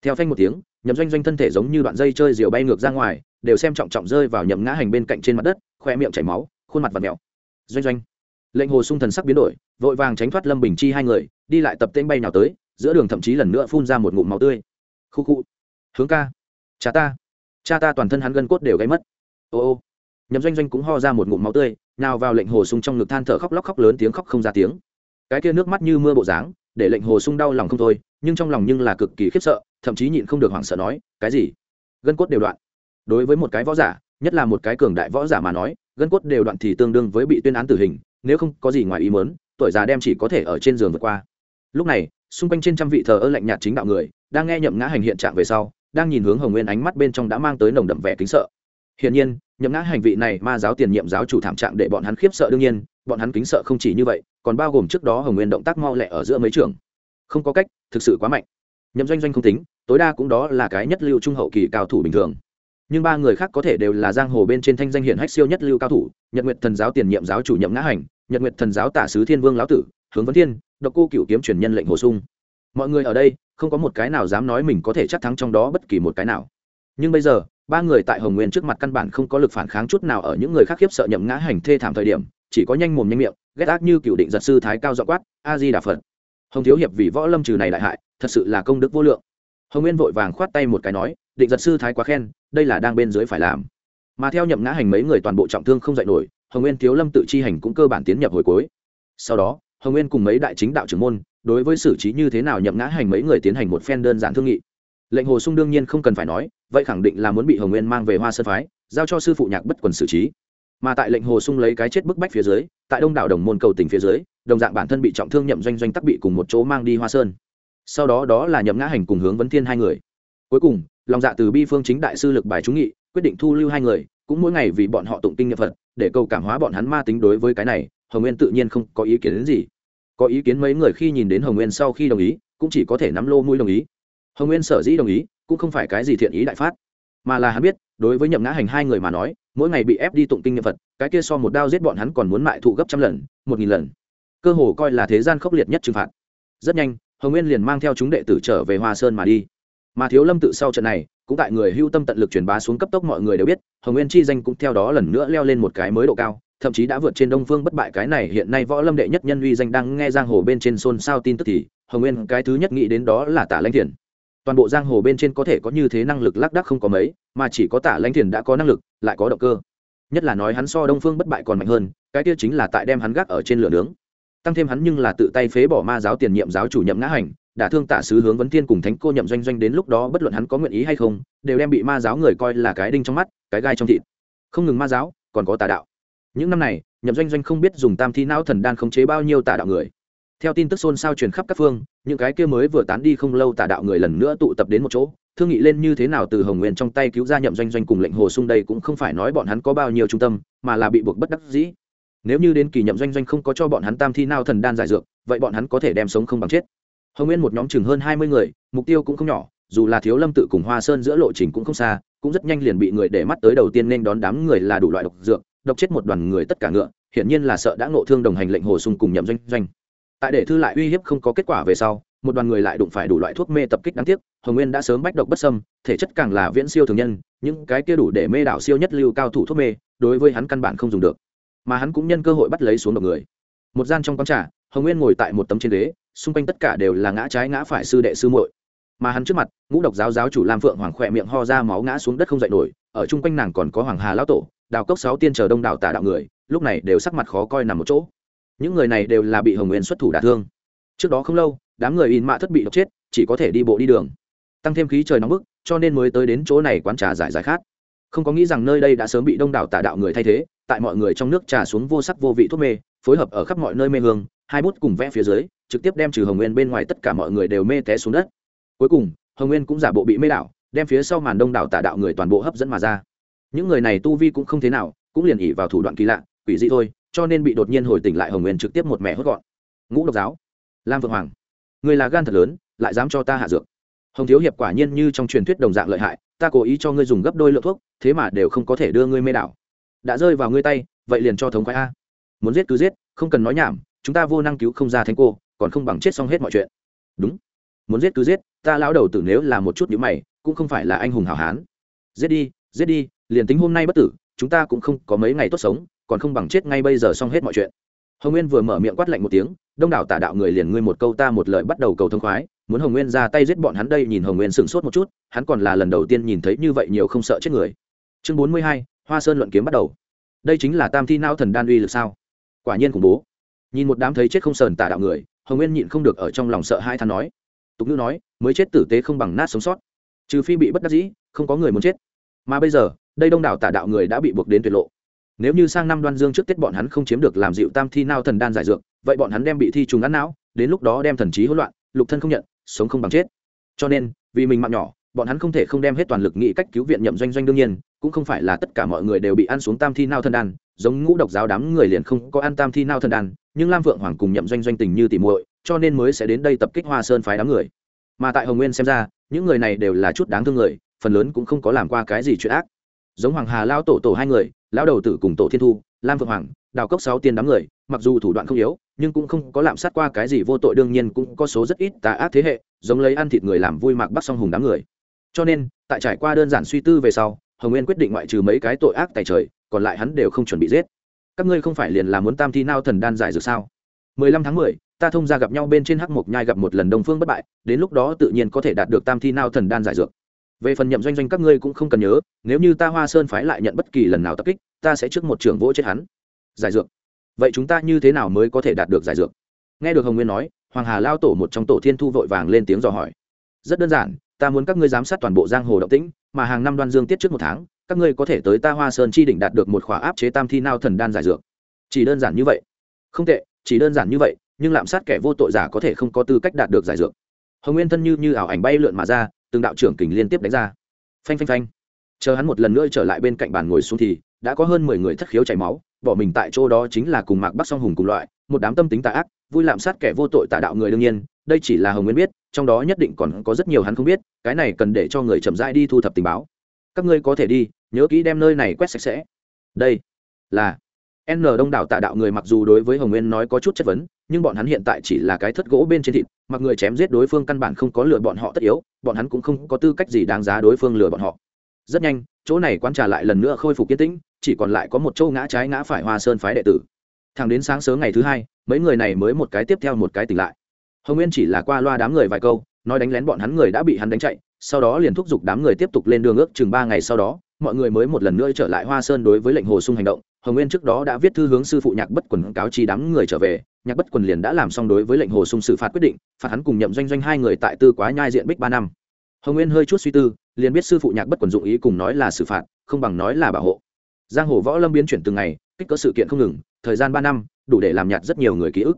Theo phanh một tiếng, nhậm doanh doanh thân thể giống như đoạn dây chơi diều bay ngược ra ngoài, đều xem trọng trọng rơi vào nhậm ngã hành bên cạnh trên mặt đất, khoe miệng chảy máu, khuôn mặt và vẹo doanh doanh. Lệnh hồ sung thần sắc biến đổi, vội vàng tránh thoát lâm bình chi hai người, đi lại tập tên bay nào tới, giữa đường thậm chí lần nữa phun ra một ngụm máu tươi khu khu. Hướng ca. Cha ta. Cha ta toàn thân hắn gân cốt đều gáy mất. Ô ô. Nhậm doanh doanh cũng ho ra một ngụm máu tươi, nào vào lệnh hồ sung trong ngực than thở khóc lóc khóc lớn tiếng khóc không ra tiếng. Cái kia nước mắt như mưa bộ dáng, để lệnh hồ sung đau lòng không thôi, nhưng trong lòng nhưng là cực kỳ khiếp sợ, thậm chí nhịn không được hoảng sợ nói, cái gì? Gân cốt đều đoạn. Đối với một cái võ giả, nhất là một cái cường đại võ giả mà nói, gân cốt đều đoạn thì tương đương với bị tuyên án tử hình, nếu không có gì ngoài ý mớn tuổi già đem chỉ có thể ở trên giường vượt qua. Lúc này xung quanh trên trăm vị thờ ơ lạnh nhạt chính đạo người, đang nghe nhậm ngã hành hiện trạng về sau, đang nhìn hướng hồng nguyên ánh mắt bên trong đã mang tới nồng đậm vẻ kính sợ. Hiển nhiên, nhậm ngã hành vị này ma giáo tiền nhiệm giáo chủ thảm trạng để bọn hắn khiếp sợ đương nhiên, bọn hắn kính sợ không chỉ như vậy, còn bao gồm trước đó hồng nguyên động tác mau lẹ ở giữa mấy trường. Không có cách, thực sự quá mạnh. Nhậm doanh doanh không tính, tối đa cũng đó là cái nhất lưu trung hậu kỳ cao thủ bình thường. Nhưng ba người khác có thể đều là giang hồ bên trên thanh danh hiển hách siêu nhất lưu cao thủ, nhật nguyệt thần giáo tiền nhiệm giáo chủ nhậm ngã hành, nhật nguyệt thần giáo tả sứ thiên vương lão tử, hướng vấn thiên độc cô cựu kiếm truyền nhân lệnh bổ sung. Mọi người ở đây, không có một cái nào dám nói mình có thể chắc thắng trong đó bất kỳ một cái nào. Nhưng bây giờ, ba người tại hồng nguyên trước mặt căn bản không có lực phản kháng chút nào ở những người khác khiếp sợ nhậm ngã hành thê thảm thời điểm, chỉ có nhanh mồm nhanh miệng, ghét ác như cựu định giật sư thái cao dọ quát, a di đà phật. Hồng thiếu hiệp vì võ lâm trừ này đại hại, thật sự là công đức vô lượng. Hồng nguyên vội vàng khoát tay một cái nói, định giật sư thái quá khen, đây là đang bên dưới phải làm. Mà theo nhậm ngã hành mấy người toàn bộ trọng thương không dạy nổi, hồng nguyên thiếu lâm tự chi hành cũng cơ bản tiến nhập hồi cuối. Sau đó hồng nguyên cùng mấy đại chính đạo trưởng môn, đối với xử trí như thế nào nhậm ngã hành mấy người tiến hành một phen đơn giản thương nghị. Lệnh hồ sung đương nhiên không cần phải nói, vậy khẳng định là muốn bị hồng nguyên mang về hoa sơn phái, giao cho sư phụ nhạc bất quần xử trí. Mà tại lệnh hồ sung lấy cái chết bức bách phía dưới, tại đông đảo đồng môn cầu tình phía dưới, đồng dạng bản thân bị trọng thương nhậm doanh doanh tắc bị cùng một chỗ mang đi hoa sơn. Sau đó đó là nhậm ngã hành cùng hướng vấn thiên hai người. Cuối cùng, lòng dạ từ bi phương chính đại sư lực bài trúng nghị, quyết định thu lưu hai người, cũng mỗi ngày vì bọn họ tụng kinh nhập phật, để cầu cảm hóa bọn hắn ma tính đối với cái này, hồng nguyên tự nhiên không có ý kiến đến gì có ý kiến mấy người khi nhìn đến hồng nguyên sau khi đồng ý, cũng chỉ có thể nắm lô mũi đồng ý. Hồng nguyên sở dĩ đồng ý, cũng không phải cái gì thiện ý đại phát, mà là hắn biết, đối với nhậm ngã hành hai người mà nói, mỗi ngày bị ép đi tụng kinh nghiệm phật, cái kia so một đao giết bọn hắn còn muốn mại thụ gấp trăm lần, một nghìn lần. Cơ hồ coi là thế gian khốc liệt nhất trừng phạt. Rất nhanh, hồng nguyên liền mang theo chúng đệ tử trở về hoa sơn mà đi. Mà thiếu lâm tự sau trận này, cũng tại người hưu tâm tận lực truyền bá xuống cấp tốc mọi người đều biết, hồng nguyên chi danh cũng theo đó lần nữa leo lên một cái mới độ cao thậm chí đã vượt trên đông phương bất bại cái này, hiện nay võ lâm đệ nhất nhân uy danh đang nghe giang hồ bên trên xôn xao tin tức thì, hồng nguyên cái thứ nhất nghĩ đến đó là tả lãnh thiền. Toàn bộ giang hồ bên trên có thể có như thế năng lực lác đác không có mấy, mà chỉ có tả lãnh thiền đã có năng lực, lại có động cơ. Nhất là nói hắn so đông phương bất bại còn mạnh hơn, cái kia chính là tại đem hắn gác ở trên lửa nướng. Tăng thêm hắn nhưng là tự tay phế bỏ ma giáo tiền nhiệm giáo chủ nhậm ngã hành, đã thương tả sứ hướng vấn thiên cùng thánh cô nhậm doanh doanh đến lúc đó bất luận hắn có nguyện ý hay không, đều đem bị ma giáo người coi là cái đinh trong mắt, cái gai trong thịt. Không ngừng ma giáo, còn có tà đạo những năm này, nhậm doanh doanh không biết dùng tam thi não thần đan khống chế bao nhiêu tà đạo người. Theo tin tức xôn xao truyền khắp các phương, những cái kia mới vừa tán đi không lâu tà đạo người lần nữa tụ tập đến một chỗ. Thương nghị lên như thế nào từ hồng nguyên trong tay cứu ra nhậm doanh doanh cùng lệnh hồ sung đây cũng không phải nói bọn hắn có bao nhiêu trung tâm, mà là bị buộc bất đắc dĩ. Nếu như đến kỳ nhậm doanh doanh không có cho bọn hắn tam thi nào thần đan giải dược, vậy bọn hắn có thể đem sống không bằng chết. Hồng nguyên một nhóm chừng hơn hai mươi người, mục tiêu cũng không nhỏ, dù là thiếu lâm tự cùng hoa sơn giữa lộ trình cũng không xa, cũng rất nhanh liền bị người để mắt tới đầu tiên nên đón đám người là đủ loại độc dược độc chết một đoàn người tất cả ngựa, hiển nhiên là sợ đã ngộ thương đồng hành lệnh hồ sung cùng nhậm doanh doanh. Tại để thư lại uy hiếp không có kết quả về sau, một đoàn người lại đụng phải đủ loại thuốc mê tập kích đáng tiếc, hồng nguyên đã sớm bách độc bất sâm thể chất càng là viễn siêu thường nhân, những cái kia đủ để mê đảo siêu nhất lưu cao thủ thuốc mê, đối với hắn căn bản không dùng được. Mà hắn cũng nhân cơ hội bắt lấy xuống độc người. Một gian trong quán trà, hồng nguyên ngồi tại một tấm trên ghế, xung quanh tất cả đều là ngã trái ngã phải sư đệ sư muội. Mà hắn trước mặt, ngũ độc giáo giáo chủ lam phượng hoàng khỏe miệng ho ra máu ngã xuống đất không dậy nổi, ở chung quanh nàng còn có hoàng hà lão tổ đào cốc sáu tiên chờ đông đảo tà đạo người, lúc này đều sắc mặt khó coi nằm một chỗ. Những người này đều là bị hồng nguyên xuất thủ đả thương. Trước đó không lâu, đám người in mạ thất bị độc chết, chỉ có thể đi bộ đi đường. Tăng thêm khí trời nóng bức, cho nên mới tới đến chỗ này quán trà giải giải khát. Không có nghĩ rằng nơi đây đã sớm bị đông đảo tà đạo người thay thế, tại mọi người trong nước trà xuống vô sắc vô vị thuốc mê, phối hợp ở khắp mọi nơi mê hương, hai bút cùng vẽ phía dưới, trực tiếp đem trừ hồng nguyên bên ngoài tất cả mọi người đều mê té xuống đất. Cuối cùng, hồng nguyên cũng giả bộ bị mê đảo, đem phía sau màn đông đảo tà đạo người toàn bộ hấp dẫn mà ra những người này tu vi cũng không thế nào, cũng liền ỉ vào thủ đoạn kỳ lạ, quỷ dị thôi, cho nên bị đột nhiên hồi tỉnh lại hồng nguyên trực tiếp một mẹ hốt gọn. Ngũ độc giáo, lam vượng hoàng, người là gan thật lớn, lại dám cho ta hạ dược. Hồng thiếu hiệp quả nhiên như trong truyền thuyết đồng dạng lợi hại, ta cố ý cho ngươi dùng gấp đôi lượng thuốc, thế mà đều không có thể đưa ngươi mê đảo. Đã rơi vào ngươi tay, vậy liền cho thống khoái a. Muốn giết cứ giết, không cần nói nhảm, chúng ta vô năng cứu không ra thánh cô, còn không bằng chết xong hết mọi chuyện. Đúng. Muốn giết cứ giết, ta lão đầu tử nếu là một chút nhữ mày, cũng không phải là anh hùng hảo hán. Giết đi giết đi liền tính hôm nay bất tử, chúng ta cũng không có mấy ngày tốt sống, còn không bằng chết ngay bây giờ xong hết mọi chuyện. Hồng nguyên vừa mở miệng quát lạnh một tiếng, đông đảo tả đạo người liền ngươi một câu ta một lời bắt đầu cầu thông khoái, muốn hồng nguyên ra tay giết bọn hắn đây, nhìn hồng nguyên sửng sốt một chút, hắn còn là lần đầu tiên nhìn thấy như vậy nhiều không sợ chết người. Chương bốn mươi hai, hoa sơn luận kiếm bắt đầu. Đây chính là tam thi nao thần đan uy lực sao? Quả nhiên khủng bố. Nhìn một đám thấy chết không sờn tả đạo người, hồng nguyên nhịn không được ở trong lòng sợ hai than nói. Tục ngữ nói, mới chết tử tế không bằng nát sống sót. Trừ phi bị bất đắc dĩ, không có người muốn chết. Mà bây giờ đây đông đảo tả đạo người đã bị buộc đến tuyệt lộ. Nếu như sang năm đoan dương trước tết bọn hắn không chiếm được làm dịu tam thi nao thần đan giải dược, vậy bọn hắn đem bị thi trùng ngắn não, đến lúc đó đem thần trí hỗn loạn, lục thân không nhận, sống không bằng chết. Cho nên, vì mình mạng nhỏ, bọn hắn không thể không đem hết toàn lực nghĩ cách cứu viện nhậm doanh doanh đương nhiên, cũng không phải là tất cả mọi người đều bị ăn xuống tam thi nao thần đan, giống ngũ độc giáo đám người liền không có ăn tam thi nao thần đan, nhưng lam vượng hoàng cùng nhậm doanh doanh tình như tỉ muội, cho nên mới sẽ đến đây tập kích hoa sơn phái đám người. Mà tại hồng nguyên xem ra, những người này đều là chút đáng thương người, phần lớn cũng không có làm qua cái gì chuyện ác giống hoàng hà lao tổ tổ hai người lão đầu tử cùng tổ thiên thu, lam vượng hoàng, đào cốc sáu tiên đám người, mặc dù thủ đoạn không yếu, nhưng cũng không có lạm sát qua cái gì vô tội, đương nhiên cũng có số rất ít tà ác thế hệ, giống lấy ăn thịt người làm vui mạc bắt song hùng đám người. Cho nên, tại trải qua đơn giản suy tư về sau, hồng nguyên quyết định ngoại trừ mấy cái tội ác tại trời, còn lại hắn đều không chuẩn bị giết. Các ngươi không phải liền là muốn tam thi nao thần đan giải dược sao? Mười lăm tháng mười, ta thông ra gặp nhau bên trên hắc mộc nhai gặp một lần đông phương bất bại, đến lúc đó tự nhiên có thể đạt được tam thi nao thần đan giải dược về phần nhậm doanh doanh các ngươi cũng không cần nhớ, nếu như ta hoa sơn phái lại nhận bất kỳ lần nào tập kích, ta sẽ trước một trưởng vỗ chết hắn. Giải dược. Vậy chúng ta như thế nào mới có thể đạt được giải dược? Nghe được hồng nguyên nói, hoàng hà lao tổ một trong tổ thiên thu vội vàng lên tiếng dò hỏi. Rất đơn giản, ta muốn các ngươi giám sát toàn bộ giang hồ động tĩnh, mà hàng năm đoan dương tiết trước một tháng, các ngươi có thể tới ta hoa sơn chi đỉnh đạt được một khóa áp chế tam thi nao thần đan giải dược. Chỉ đơn giản như vậy. Không tệ, chỉ đơn giản như vậy, nhưng lạm sát kẻ vô tội giả có thể không có tư cách đạt được giải dược. Hồng nguyên thân như như ảo ảnh bay lượn mà ra từng đạo trưởng kình liên tiếp đánh ra. Phanh phanh phanh. Chờ hắn một lần nữa trở lại bên cạnh bàn ngồi xuống thì, đã có hơn mười người thất khiếu chảy máu, bỏ mình tại chỗ đó chính là cùng mạc bắc song hùng cùng loại, một đám tâm tính tà ác, vui lạm sát kẻ vô tội tà đạo người đương nhiên, đây chỉ là hồng nguyên biết, trong đó nhất định còn có rất nhiều hắn không biết, cái này cần để cho người chậm rãi đi thu thập tình báo. Các ngươi có thể đi, nhớ kỹ đem nơi này quét sạch sẽ. Đây là n đông đảo tạ đạo người mặc dù đối với hồng nguyên nói có chút chất vấn nhưng bọn hắn hiện tại chỉ là cái thất gỗ bên trên thịt, mặc người chém giết đối phương căn bản không có lừa bọn họ tất yếu, bọn hắn cũng không có tư cách gì đáng giá đối phương lừa bọn họ. Rất nhanh, chỗ này quán trà lại lần nữa khôi phục yên tĩnh, chỉ còn lại có một châu ngã trái ngã phải hoa sơn phái đệ tử. Thẳng đến sáng sớm ngày thứ hai, mấy người này mới một cái tiếp theo một cái tỉnh lại. Hồng nguyên chỉ là qua loa đám người vài câu, nói đánh lén bọn hắn người đã bị hắn đánh chạy, sau đó liền thúc giục đám người tiếp tục lên đường ước chừng ba ngày sau đó, mọi người mới một lần nữa trở lại hoa sơn đối với lệnh hồ sung hành động. Hồng nguyên trước đó đã viết thư hướng sư phụ nhạc bất quần cáo chi đám người trở về nhạc bất quần liền đã làm xong đối với lệnh hồ sung xử phạt quyết định, phạt hắn cùng nhậm doanh doanh hai người tại tư quá nhai diện bích ba năm. Hồng nguyên hơi chút suy tư, liền biết sư phụ nhạc bất quần dụng ý cùng nói là xử phạt, không bằng nói là bảo hộ. Giang hồ võ lâm biến chuyển từng ngày, kích cỡ sự kiện không ngừng, thời gian ba năm, đủ để làm nhạt rất nhiều người ký ức.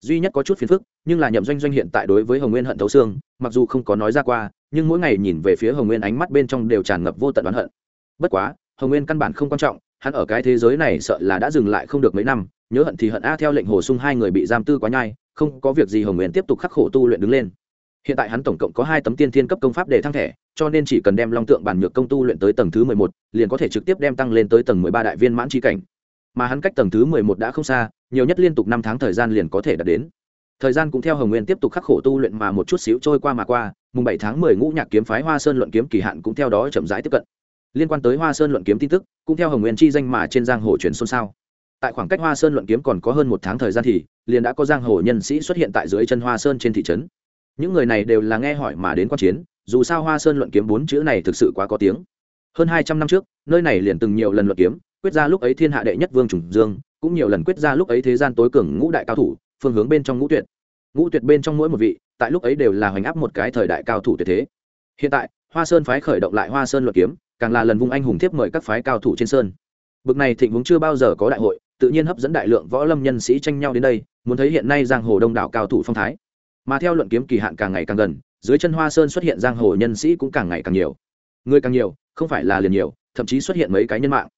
Duy nhất có chút phiền phức, nhưng là nhậm doanh doanh hiện tại đối với hồng nguyên hận thấu xương, mặc dù không có nói ra qua, nhưng mỗi ngày nhìn về phía hồng nguyên ánh mắt bên trong đều tràn ngập vô tận oán hận. Bất quá, hồng nguyên căn bản không quan trọng, hắn ở cái thế giới này sợ là đã dừng lại không được mấy năm nhớ hận thì hận a, theo lệnh hồ sung hai người bị giam tư quá nhai, không có việc gì hồng nguyên tiếp tục khắc khổ tu luyện đứng lên. Hiện tại hắn tổng cộng có hai tấm tiên thiên cấp công pháp để thăng thẻ, cho nên chỉ cần đem long tượng bản nhược công tu luyện tới tầng thứ mười một, liền có thể trực tiếp đem tăng lên tới tầng mười ba đại viên mãn tri cảnh. Mà hắn cách tầng thứ mười một đã không xa, nhiều nhất liên tục năm tháng thời gian liền có thể đạt đến. Thời gian cũng theo hồng nguyên tiếp tục khắc khổ tu luyện mà một chút xíu trôi qua mà qua, mùng bảy tháng mười ngũ nhạc kiếm phái hoa sơn luận kiếm kỳ hạn cũng theo đó chậm rãi tiếp cận. Liên quan tới hoa sơn luận kiếm tin tức, cũng theo hồng nguyên chi danh mà trên giang hồ truyền xôn xao tại khoảng cách hoa sơn luận kiếm còn có hơn một tháng thời gian thì liền đã có giang hồ nhân sĩ xuất hiện tại dưới chân hoa sơn trên thị trấn. Những người này đều là nghe hỏi mà đến quan chiến, dù sao hoa sơn luận kiếm bốn chữ này thực sự quá có tiếng. Hơn hai trăm năm trước, nơi này liền từng nhiều lần luận kiếm, quyết ra lúc ấy thiên hạ đệ nhất vương trùng dương, cũng nhiều lần quyết ra lúc ấy thế gian tối cường ngũ đại cao thủ, phương hướng bên trong ngũ tuyệt. Ngũ tuyệt bên trong mỗi một vị, tại lúc ấy đều là hoành áp một cái thời đại cao thủ tuyệt thế. Hiện tại, hoa sơn phái khởi động lại hoa sơn luận kiếm, càng là lần vung anh hùng thiếp mời các phái cao thủ trên sơn. Bực này thịnh vốn chưa bao giờ có đại hội tự nhiên hấp dẫn đại lượng võ lâm nhân sĩ tranh nhau đến đây, muốn thấy hiện nay giang hồ đông đảo cao thủ phong thái. Mà theo luận kiếm kỳ hạn càng ngày càng gần, dưới chân hoa sơn xuất hiện giang hồ nhân sĩ cũng càng ngày càng nhiều. Người càng nhiều, không phải là liền nhiều, thậm chí xuất hiện mấy cái nhân mạng.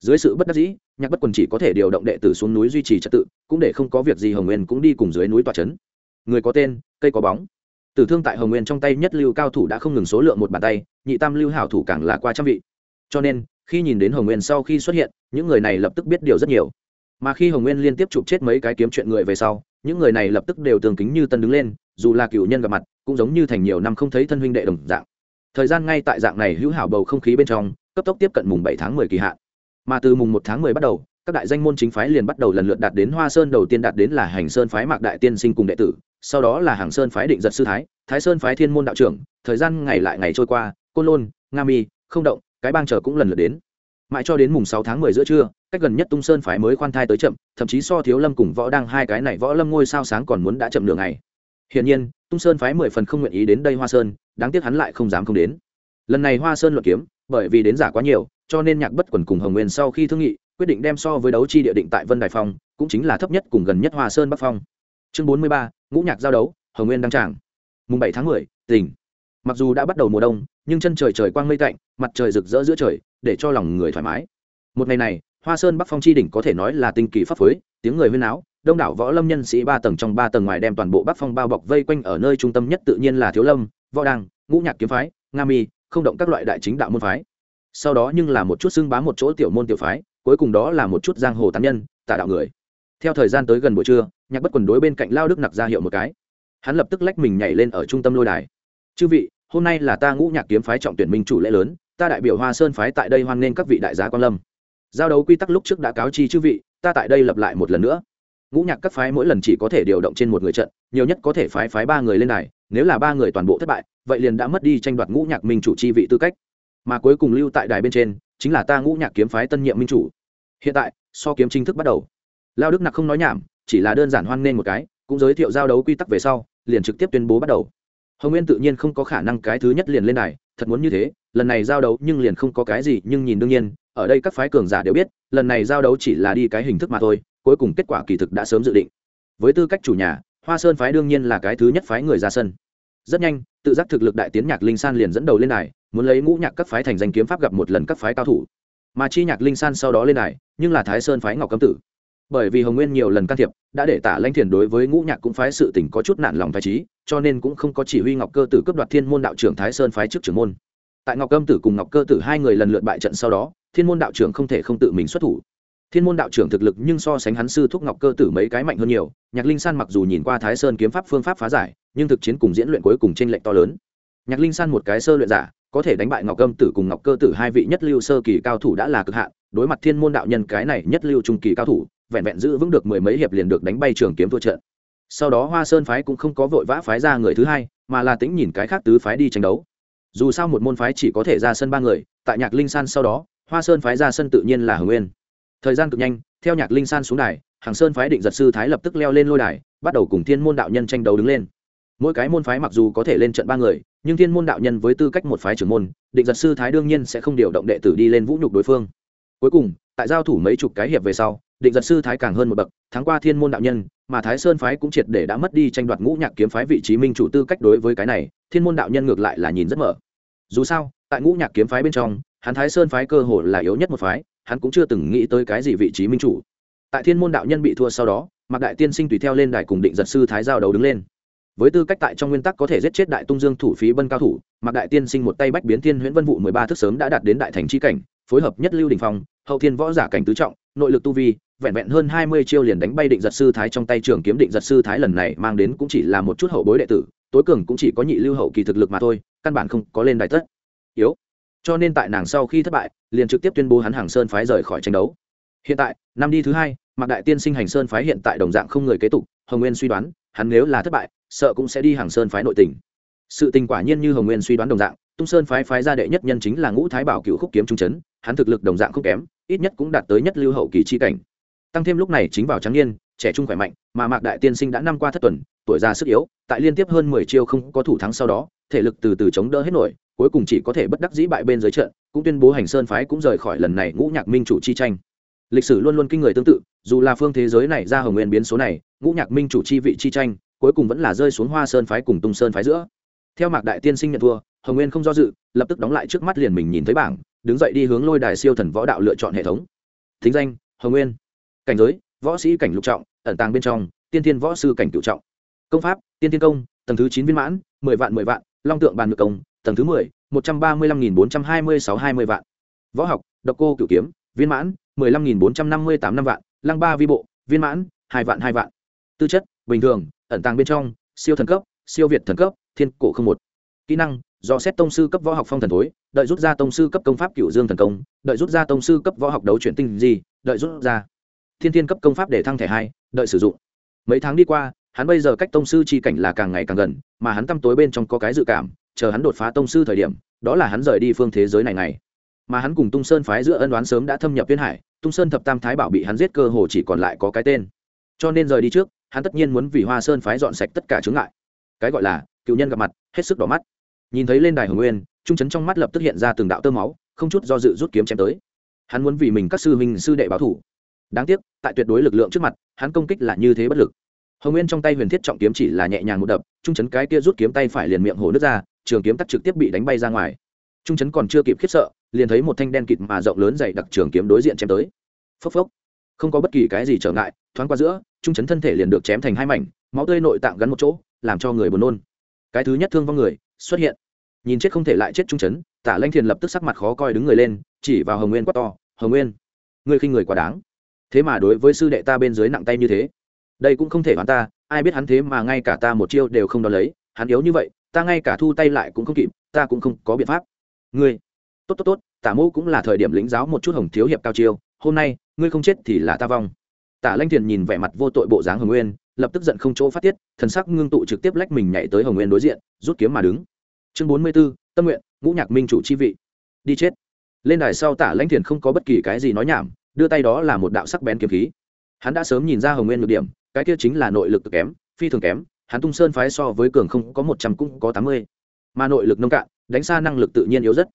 Dưới sự bất đắc dĩ, nhạc bất quần chỉ có thể điều động đệ tử xuống núi duy trì trật tự, cũng để không có việc gì hồng nguyên cũng đi cùng dưới núi tòa trấn người có tên, cây có bóng. Tử thương tại hồng nguyên trong tay nhất lưu cao thủ đã không ngừng số lượng một bàn tay, nhị tam lưu hảo thủ càng là qua trăm vị. Cho nên, khi nhìn đến hồng nguyên sau khi xuất hiện, những người này lập tức biết điều rất nhiều mà khi hồng nguyên liên tiếp chụp chết mấy cái kiếm chuyện người về sau, những người này lập tức đều tường kính như tân đứng lên, dù là cựu nhân gặp mặt, cũng giống như thành nhiều năm không thấy thân huynh đệ đồng dạng. Thời gian ngay tại dạng này hữu hảo bầu không khí bên trong, cấp tốc tiếp cận mùng bảy tháng mười kỳ hạn. Mà từ mùng một tháng mười bắt đầu, các đại danh môn chính phái liền bắt đầu lần lượt đạt đến hoa sơn đầu tiên đạt đến là hành sơn phái mạc đại tiên sinh cùng đệ tử, sau đó là hàng sơn phái định giật sư thái thái sơn phái thiên môn đạo trưởng, thời gian ngày lại ngày trôi qua, côn lôn, nga mi, không động, cái bang chờ cũng lần lượt đến mãi cho đến mùng sáu tháng mười giữa trưa, cách gần nhất tung sơn phái mới khoan thai tới chậm, thậm chí so thiếu lâm cùng võ đang hai cái này võ lâm ngôi sao sáng còn muốn đã chậm nửa ngày. Hiển nhiên, tung sơn phái mười phần không nguyện ý đến đây hoa sơn, đáng tiếc hắn lại không dám không đến. Lần này hoa sơn luận kiếm, bởi vì đến giả quá nhiều, cho nên nhạc bất quần cùng hồng nguyên sau khi thương nghị, quyết định đem so với đấu chi địa định tại vân đài phong, cũng chính là thấp nhất cùng gần nhất hoa sơn bắc phong. Chương bốn mươi ba, ngũ nhạc giao đấu, hồng nguyên đăng tràng. Mùng bảy tháng mười, tỉnh. Mặc dù đã bắt đầu mùa đông, nhưng chân trời trời quang mây tạnh, mặt trời rực rỡ giữa trời để cho lòng người thoải mái. Một ngày này, hoa sơn bắc phong chi đỉnh có thể nói là tinh kỳ pháp phối, tiếng người huyên áo đông đảo võ lâm nhân sĩ ba tầng trong ba tầng ngoài đem toàn bộ bắc phong bao bọc vây quanh ở nơi trung tâm nhất tự nhiên là thiếu lâm, võ đăng, ngũ nhạc kiếm phái, nga mi, không động các loại đại chính đạo môn phái. Sau đó nhưng là một chút xưng bá một chỗ tiểu môn tiểu phái, cuối cùng đó là một chút giang hồ tán nhân, tà đạo người. Theo thời gian tới gần buổi trưa, nhạc bất quần đối bên cạnh lao đức nặc ra hiệu một cái. Hắn lập tức lách mình nhảy lên ở trung tâm lôi đài. Chư vị, hôm nay là ta ngũ nhạc kiếm phái trọng tuyển minh chủ lễ lớn ta đại biểu hoa sơn phái tại đây hoan nghênh các vị đại gia quan lâm. Giao đấu quy tắc lúc trước đã cáo chi chư vị, ta tại đây lập lại một lần nữa. Ngũ nhạc các phái mỗi lần chỉ có thể điều động trên một người trận, nhiều nhất có thể phái phái ba người lên đài, nếu là ba người toàn bộ thất bại, vậy liền đã mất đi tranh đoạt ngũ nhạc minh chủ chi vị tư cách. Mà cuối cùng lưu tại đài bên trên, chính là ta ngũ nhạc kiếm phái tân nhiệm minh chủ. Hiện tại, so kiếm chính thức bắt đầu. Lao đức nặc không nói nhảm, chỉ là đơn giản hoan nghênh một cái, cũng giới thiệu giao đấu quy tắc về sau, liền trực tiếp tuyên bố bắt đầu. Hồng nguyên tự nhiên không có khả năng cái thứ nhất liền lên đài, thật muốn như thế lần này giao đấu nhưng liền không có cái gì, nhưng nhìn đương nhiên, ở đây các phái cường giả đều biết, lần này giao đấu chỉ là đi cái hình thức mà thôi, cuối cùng kết quả kỳ thực đã sớm dự định. Với tư cách chủ nhà, hoa sơn phái đương nhiên là cái thứ nhất phái người ra sân. Rất nhanh, tự giác thực lực đại tiến nhạc linh san liền dẫn đầu lên đài, muốn lấy ngũ nhạc các phái thành danh kiếm pháp gặp một lần các phái cao thủ. Mà chi nhạc linh san sau đó lên đài, nhưng là thái sơn phái ngọc cấm tử. Bởi vì hồng nguyên nhiều lần can thiệp, đã để tả lãnh thiền đối với ngũ nhạc cũng phái sự tình có chút nản lòng tài trí, cho nên cũng không có chỉ huy ngọc cơ tử cấp đoạt thiên môn đạo trưởng thái sơn phái trước trưởng môn tại ngọc Âm tử cùng ngọc cơ tử hai người lần lượt bại trận sau đó, thiên môn đạo trưởng không thể không tự mình xuất thủ. Thiên môn đạo trưởng thực lực nhưng so sánh hắn sư thúc ngọc cơ tử mấy cái mạnh hơn nhiều, nhạc linh san mặc dù nhìn qua thái sơn kiếm pháp phương pháp phá giải, nhưng thực chiến cùng diễn luyện cuối cùng t r ê n lệch to lớn. Nhạc linh san một cái sơ luyện giả, có thể đánh bại ngọc Âm tử cùng ngọc cơ tử hai vị nhất lưu sơ kỳ cao thủ đã là cực hạn, đối mặt thiên môn đạo nhân cái này nhất lưu trung kỳ cao thủ, vẹn vẹn giữ vững được mười mấy hiệp liền được đánh bay trường kiếm thua trận. Sau đó hoa sơn phái cũng không có vội vã phái ra người thứ hai, mà là tính nhìn cái khác tứ phái đi tranh đấu dù sao một môn phái chỉ có thể ra sân ba người, tại nhạc linh san sau đó, hoa sơn phái ra sân tự nhiên là hồng nguyên. Thời gian cực nhanh, theo nhạc linh san xuống đài, hàng sơn phái định giật sư thái lập tức leo lên lôi đài, bắt đầu cùng thiên môn đạo nhân tranh đấu đứng lên. Mỗi cái môn phái mặc dù có thể lên trận ba người, nhưng thiên môn đạo nhân với tư cách một phái trưởng môn, định giật sư thái đương nhiên sẽ không điều động đệ tử đi lên vũ nhục đối phương. Cuối cùng, tại giao thủ mấy chục cái hiệp về sau, định giật sư thái càng hơn một bậc, thắng qua thiên môn đạo nhân mà thái sơn phái cũng triệt để đã mất đi tranh đoạt ngũ nhạc kiếm phái vị trí minh chủ tư cách đối với cái này, thiên môn đạo nhân ngược lại là nhìn rất mở. Dù sao, tại ngũ nhạc kiếm phái bên trong, hắn thái sơn phái cơ hồ là yếu nhất một phái, hắn cũng chưa từng nghĩ tới cái gì vị trí minh chủ. Tại thiên môn đạo nhân bị thua sau đó, mạc đại tiên sinh tùy theo lên đài cùng định giật sư thái giao đấu đứng lên. Với tư cách tại trong nguyên tắc có thể giết chết đại tung dương thủ phí bân cao thủ, mạc đại tiên sinh một tay bách biến thiên huyễn vân vụ mười ba thức sớm đã đạt đến đại thành c cảnh, phối hợp nhất lưu đình phong, hậu thiên võ giả cảnh tứ trọng, nội lực tu vi vẹn vẹn hơn hai mươi chiêu liền đánh bay định giật sư thái trong tay trường kiếm định giật sư thái lần này mang đến cũng chỉ là một chút hậu bối đệ tử, tối cường cũng chỉ có nhị lưu hậu kỳ thực lực mà thôi, căn bản không có lên đài tất. Yếu. Cho nên tại nàng sau khi thất bại, liền trực tiếp tuyên bố hắn hàng sơn phái rời khỏi tranh đấu. Hiện tại, năm đi thứ hai, mạc đại tiên sinh hành sơn phái hiện tại đồng dạng không người kế tục, hồng nguyên suy đoán, hắn nếu là thất bại, sợ cũng sẽ đi hàng sơn phái nội tình. Sự tình quả nhiên như hồng nguyên suy đoán đồng dạng, tung sơn phái phái gia đệ nhất nhân chính là ngũ thái bảo cựu khúc kiếm trung chấn, hắn thực lực đồng dạng không kém, ít nhất cũng đạt tới nhất lưu hậu kỳ chi cảnh tăng thêm lúc này chính vào trắng niên, trẻ trung khỏe mạnh, mà mạc đại tiên sinh đã năm qua thất tuần, tuổi già sức yếu, tại liên tiếp hơn mười chiêu không có thủ thắng sau đó, thể lực từ từ chống đỡ hết nổi, cuối cùng chỉ có thể bất đắc dĩ bại bên dưới trận, cũng tuyên bố hành sơn phái cũng rời khỏi lần này ngũ nhạc minh chủ chi tranh. Lịch sử luôn luôn kinh người tương tự, dù là phương thế giới này ra hồng nguyên biến số này, ngũ nhạc minh chủ chi vị chi tranh, cuối cùng vẫn là rơi xuống hoa sơn phái cùng tung sơn phái giữa. Theo mạc đại tiên sinh nhận thua, hồng nguyên không do dự, lập tức đóng lại trước mắt liền mình nhìn thấy bảng, đứng dậy đi hướng lôi đài siêu thần võ đạo lựa chọn hệ thống. Thính danh, hồng nguyên cảnh giới, võ sĩ cảnh lục trọng, ẩn tàng bên trong, tiên thiên võ sư cảnh cựu trọng. Công pháp, tiên thiên công, tầng thứ chín viên mãn, mười vạn mười vạn, long tượng bàn ngược công, tầng thứ mười, một trăm ba mươi lăm nghìn bốn trăm hai mươi sáu hai mươi vạn. Võ học, độc cô cựu kiếm, viên mãn, mười lăm nghìn bốn trăm năm mươi tám năm vạn, lăng ba vi bộ, viên mãn, hai vạn hai vạn. Tư chất, bình thường, ẩn tàng bên trong, siêu thần cấp, siêu việt thần cấp, thiên cổ không một. Kỹ năng, do xét tông sư cấp võ học phong thần thối, đợi rút ra tông sư cấp công pháp cựu dương thần công, đợi rút ra tông sư cấp võ học đấu chuyển tinh gì đợi rút ra thiên thiên cấp công pháp để thăng thẻ hai, đợi sử dụng. Mấy tháng đi qua, hắn bây giờ cách tông sư chi cảnh là càng ngày càng gần, mà hắn tăm tối bên trong có cái dự cảm, chờ hắn đột phá tông sư thời điểm, đó là hắn rời đi phương thế giới này này mà hắn cùng tung sơn phái giữa ân đoán sớm đã thâm nhập viên hải, tung sơn thập tam thái bảo bị hắn giết cơ hồ chỉ còn lại có cái tên. Cho nên rời đi trước, hắn tất nhiên muốn vì hoa sơn phái dọn sạch tất cả chướng ngại. Cái gọi là, cựu nhân gặp mặt, hết sức đỏ mắt. Nhìn thấy lên đài hồng nguyên, trung chấn trong mắt lập tức hiện ra từng đạo tơ máu, không chút do dự rút kiếm chém tới. Hắn muốn vì mình các sư huynh sư đệ báo thủ đáng tiếc, tại tuyệt đối lực lượng trước mặt, hắn công kích là như thế bất lực. Hồng nguyên trong tay huyền thiết trọng kiếm chỉ là nhẹ nhàng một đập, trung chấn cái kia rút kiếm tay phải liền miệng hồ nước ra, trường kiếm tắt trực tiếp bị đánh bay ra ngoài. Trung chấn còn chưa kịp khiếp sợ, liền thấy một thanh đen kịt mà rộng lớn dày đặc trường kiếm đối diện chém tới. Phốc phốc. Không có bất kỳ cái gì trở ngại, thoáng qua giữa, trung chấn thân thể liền được chém thành hai mảnh, máu tươi nội tạng gắn một chỗ, làm cho người buồn nôn. Cái thứ nhất thương vong người xuất hiện. Nhìn chết không thể lại chết trung chấn, tả lanh thiền lập tức sắc mặt khó coi đứng người lên, chỉ vào hồng nguyên quát to, hồng nguyên, ngươi khinh người quá đáng thế mà đối với sư đệ ta bên dưới nặng tay như thế. Đây cũng không thể đoán ta, ai biết hắn thế mà ngay cả ta một chiêu đều không đo lấy, hắn yếu như vậy, ta ngay cả thu tay lại cũng không kịp, ta cũng không có biện pháp. Ngươi, tốt tốt tốt, tả mô cũng là thời điểm lĩnh giáo một chút hồng thiếu hiệp cao chiêu, hôm nay, ngươi không chết thì là ta vong. Tả lanh thiền nhìn vẻ mặt vô tội bộ dáng hồng nguyên, lập tức giận không chỗ phát tiết, thần sắc ngưng tụ trực tiếp lách mình nhảy tới hồng nguyên đối diện, rút kiếm mà đứng. Chương bốn mươi b ố tâm nguyện, ngũ nhạc minh chủ chi vị. Đi chết. Lên đài sau tả lanh thiền không có bất kỳ cái gì nói nhảm đưa tay đó là một đạo sắc bén kiếm khí. Hắn đã sớm nhìn ra hồng nguyên nhược điểm, cái kia chính là nội lực cực kém, phi thường kém, hắn tung sơn phái so với cường không có một trăm cũng có tám mươi. Mà nội lực nông cạn, đánh xa năng lực tự nhiên yếu rất.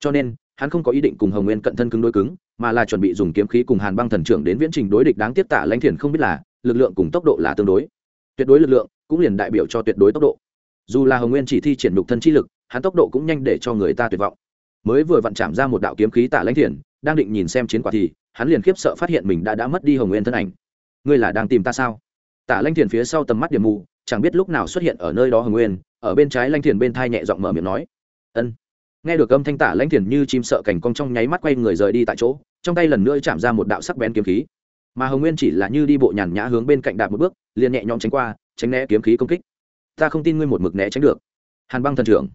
Cho nên, hắn không có ý định cùng hồng nguyên cận thân cứng đối cứng, mà là chuẩn bị dùng kiếm khí cùng hàn băng thần trưởng đến viễn trình đối địch đáng tiếc tả lãnh thiền không biết là, lực lượng cùng tốc độ là tương đối. Tuyệt đối lực lượng, cũng liền đại biểu cho tuyệt đối tốc độ. Dù là hồng nguyên chỉ thi triển đục thân chi lực, hắn tốc độ cũng nhanh để cho người ta tuyệt vọng. Mới vừa vặn chạm ra một đạo kiếm khí tả lãnh thiền, đang định nhìn xem chiến quả thì hắn liền khiếp sợ phát hiện mình đã đã mất đi hồng nguyên thân ảnh. Ngươi là đang tìm ta sao? Tả lanh thiền phía sau tầm mắt điểm mù, chẳng biết lúc nào xuất hiện ở nơi đó hồng nguyên, ở bên trái lanh thiền bên thai nhẹ giọng mở miệng nói. Ân. Nghe được âm thanh tả lanh thiền như chim sợ cảnh cong trong nháy mắt quay người rời đi tại chỗ, trong tay lần nữa chạm ra một đạo sắc bén kiếm khí. Mà hồng nguyên chỉ là như đi bộ nhàn nhã hướng bên cạnh đạp một bước, liền nhẹ nhõm tránh qua, tránh né kiếm khí công kích. Ta không tin ngươi một mực né tránh được. Hàn băng thần trưởng.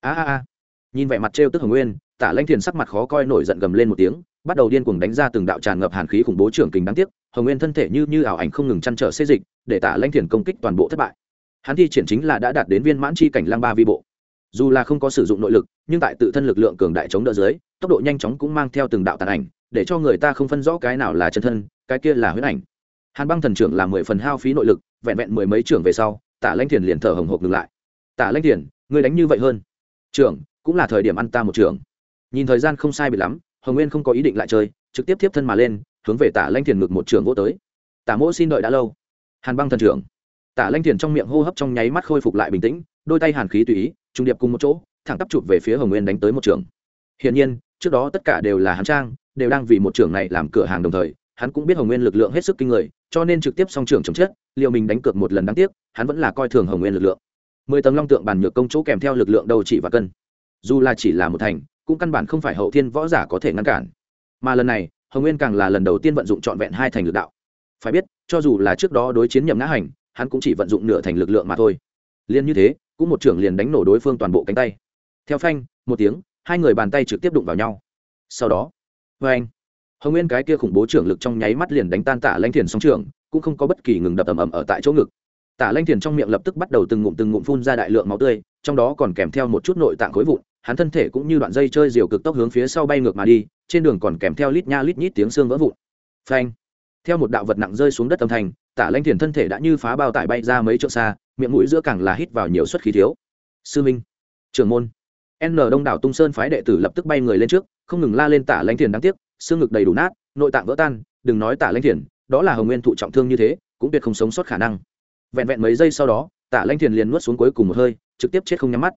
A a a. Nhìn vẻ mặt trêu tức hồng nguyên, tả lanh thiền sắc mặt khó coi nổi giận gầm lên một tiếng bắt đầu điên cuồng đánh ra từng đạo tràn ngập hàn khí khủng bố trưởng kình đáng tiếc, hồng nguyên thân thể như như ảo ảnh không ngừng chăn trở xê dịch, để tả lanh thiền công kích toàn bộ thất bại. Hắn thi triển chính là đã đạt đến viên mãn chi cảnh lang ba vi bộ. Dù là không có sử dụng nội lực, nhưng tại tự thân lực lượng cường đại chống đỡ dưới, tốc độ nhanh chóng cũng mang theo từng đạo tàn ảnh, để cho người ta không phân rõ cái nào là chân thân, cái kia là huyết ảnh. Hàn băng thần trưởng là mười phần hao phí nội lực, vẹn vẹn mười mấy trưởng về sau, tả lanh thiền liền thở hồng hộc ngừng lại. Tả lanh thiền ngươi đánh như vậy hơn. Trưởng, cũng là thời điểm ăn ta một trưởng. Nhìn thời gian không sai bị lắm hồng nguyên không có ý định lại chơi trực tiếp tiếp thân mà lên hướng về tả lanh thiền ngực một trường vô tới tả mỗ xin đợi đã lâu hàn băng thần trưởng tả lanh thiền trong miệng hô hấp trong nháy mắt khôi phục lại bình tĩnh đôi tay hàn khí tùy ý trung điệp cùng một chỗ thẳng tắp chụp về phía hồng nguyên đánh tới một trường hiển nhiên trước đó tất cả đều là hắn trang đều đang vì một trường này làm cửa hàng đồng thời hắn cũng biết hồng nguyên lực lượng hết sức kinh người cho nên trực tiếp song trường chống chết liệu mình đánh cược một lần đáng tiếc hắn vẫn là coi thường hồng nguyên lực lượng mười tầng long tượng bàn nhược công chỗ kèm theo lực lượng đầu chỉ và cân dù là chỉ là một thành cũng căn bản không phải hậu thiên võ giả có thể ngăn cản. Mà lần này, hồng nguyên càng là lần đầu tiên vận dụng trọn vẹn hai thành lực đạo. Phải biết, cho dù là trước đó đối chiến nhậm ngã hành, hắn cũng chỉ vận dụng nửa thành lực lượng mà thôi. Liên như thế, cũng một trưởng liền đánh nổ đối phương toàn bộ cánh tay. Theo phanh, một tiếng, hai người bàn tay trực tiếp đụng vào nhau. Sau đó vê anh hồng nguyên cái kia khủng bố trưởng lực trong nháy mắt liền đánh tan tả lanh thiền song trưởng, cũng không có bất kỳ ngừng đập ầm ầm ở tại chỗ ngực. Tả lanh thiền trong miệng lập tức bắt đầu từng ngụm từng ngụm phun ra đại lượng máu tươi, trong đó còn kèm theo một chút nội tạng khối vụn hắn thân thể cũng như đoạn dây chơi diều cực tốc hướng phía sau bay ngược mà đi, trên đường còn kèm theo lít nha lít nhít tiếng xương vỡ vụn. Phanh! Theo một đạo vật nặng rơi xuống đất âm thanh, tả lanh thiền thân thể đã như phá bao tải bay ra mấy chỗ xa, miệng mũi giữa càng là hít vào nhiều suất khí thiếu. Sư minh! Trưởng môn! N đông đảo tung sơn phái đệ tử lập tức bay người lên trước, không ngừng la lên tả lanh thiền đáng tiếc, xương ngực đầy đủ nát, nội tạng vỡ tan, đừng nói tả lanh thiền, đó là hồng nguyên thụ trọng thương như thế, cũng tuyệt không sống sót khả năng. Vẹn vẹn mấy giây sau đó, tả lanh thiền liền nuốt xuống cuối cùng một hơi, trực tiếp chết không nhắm mắt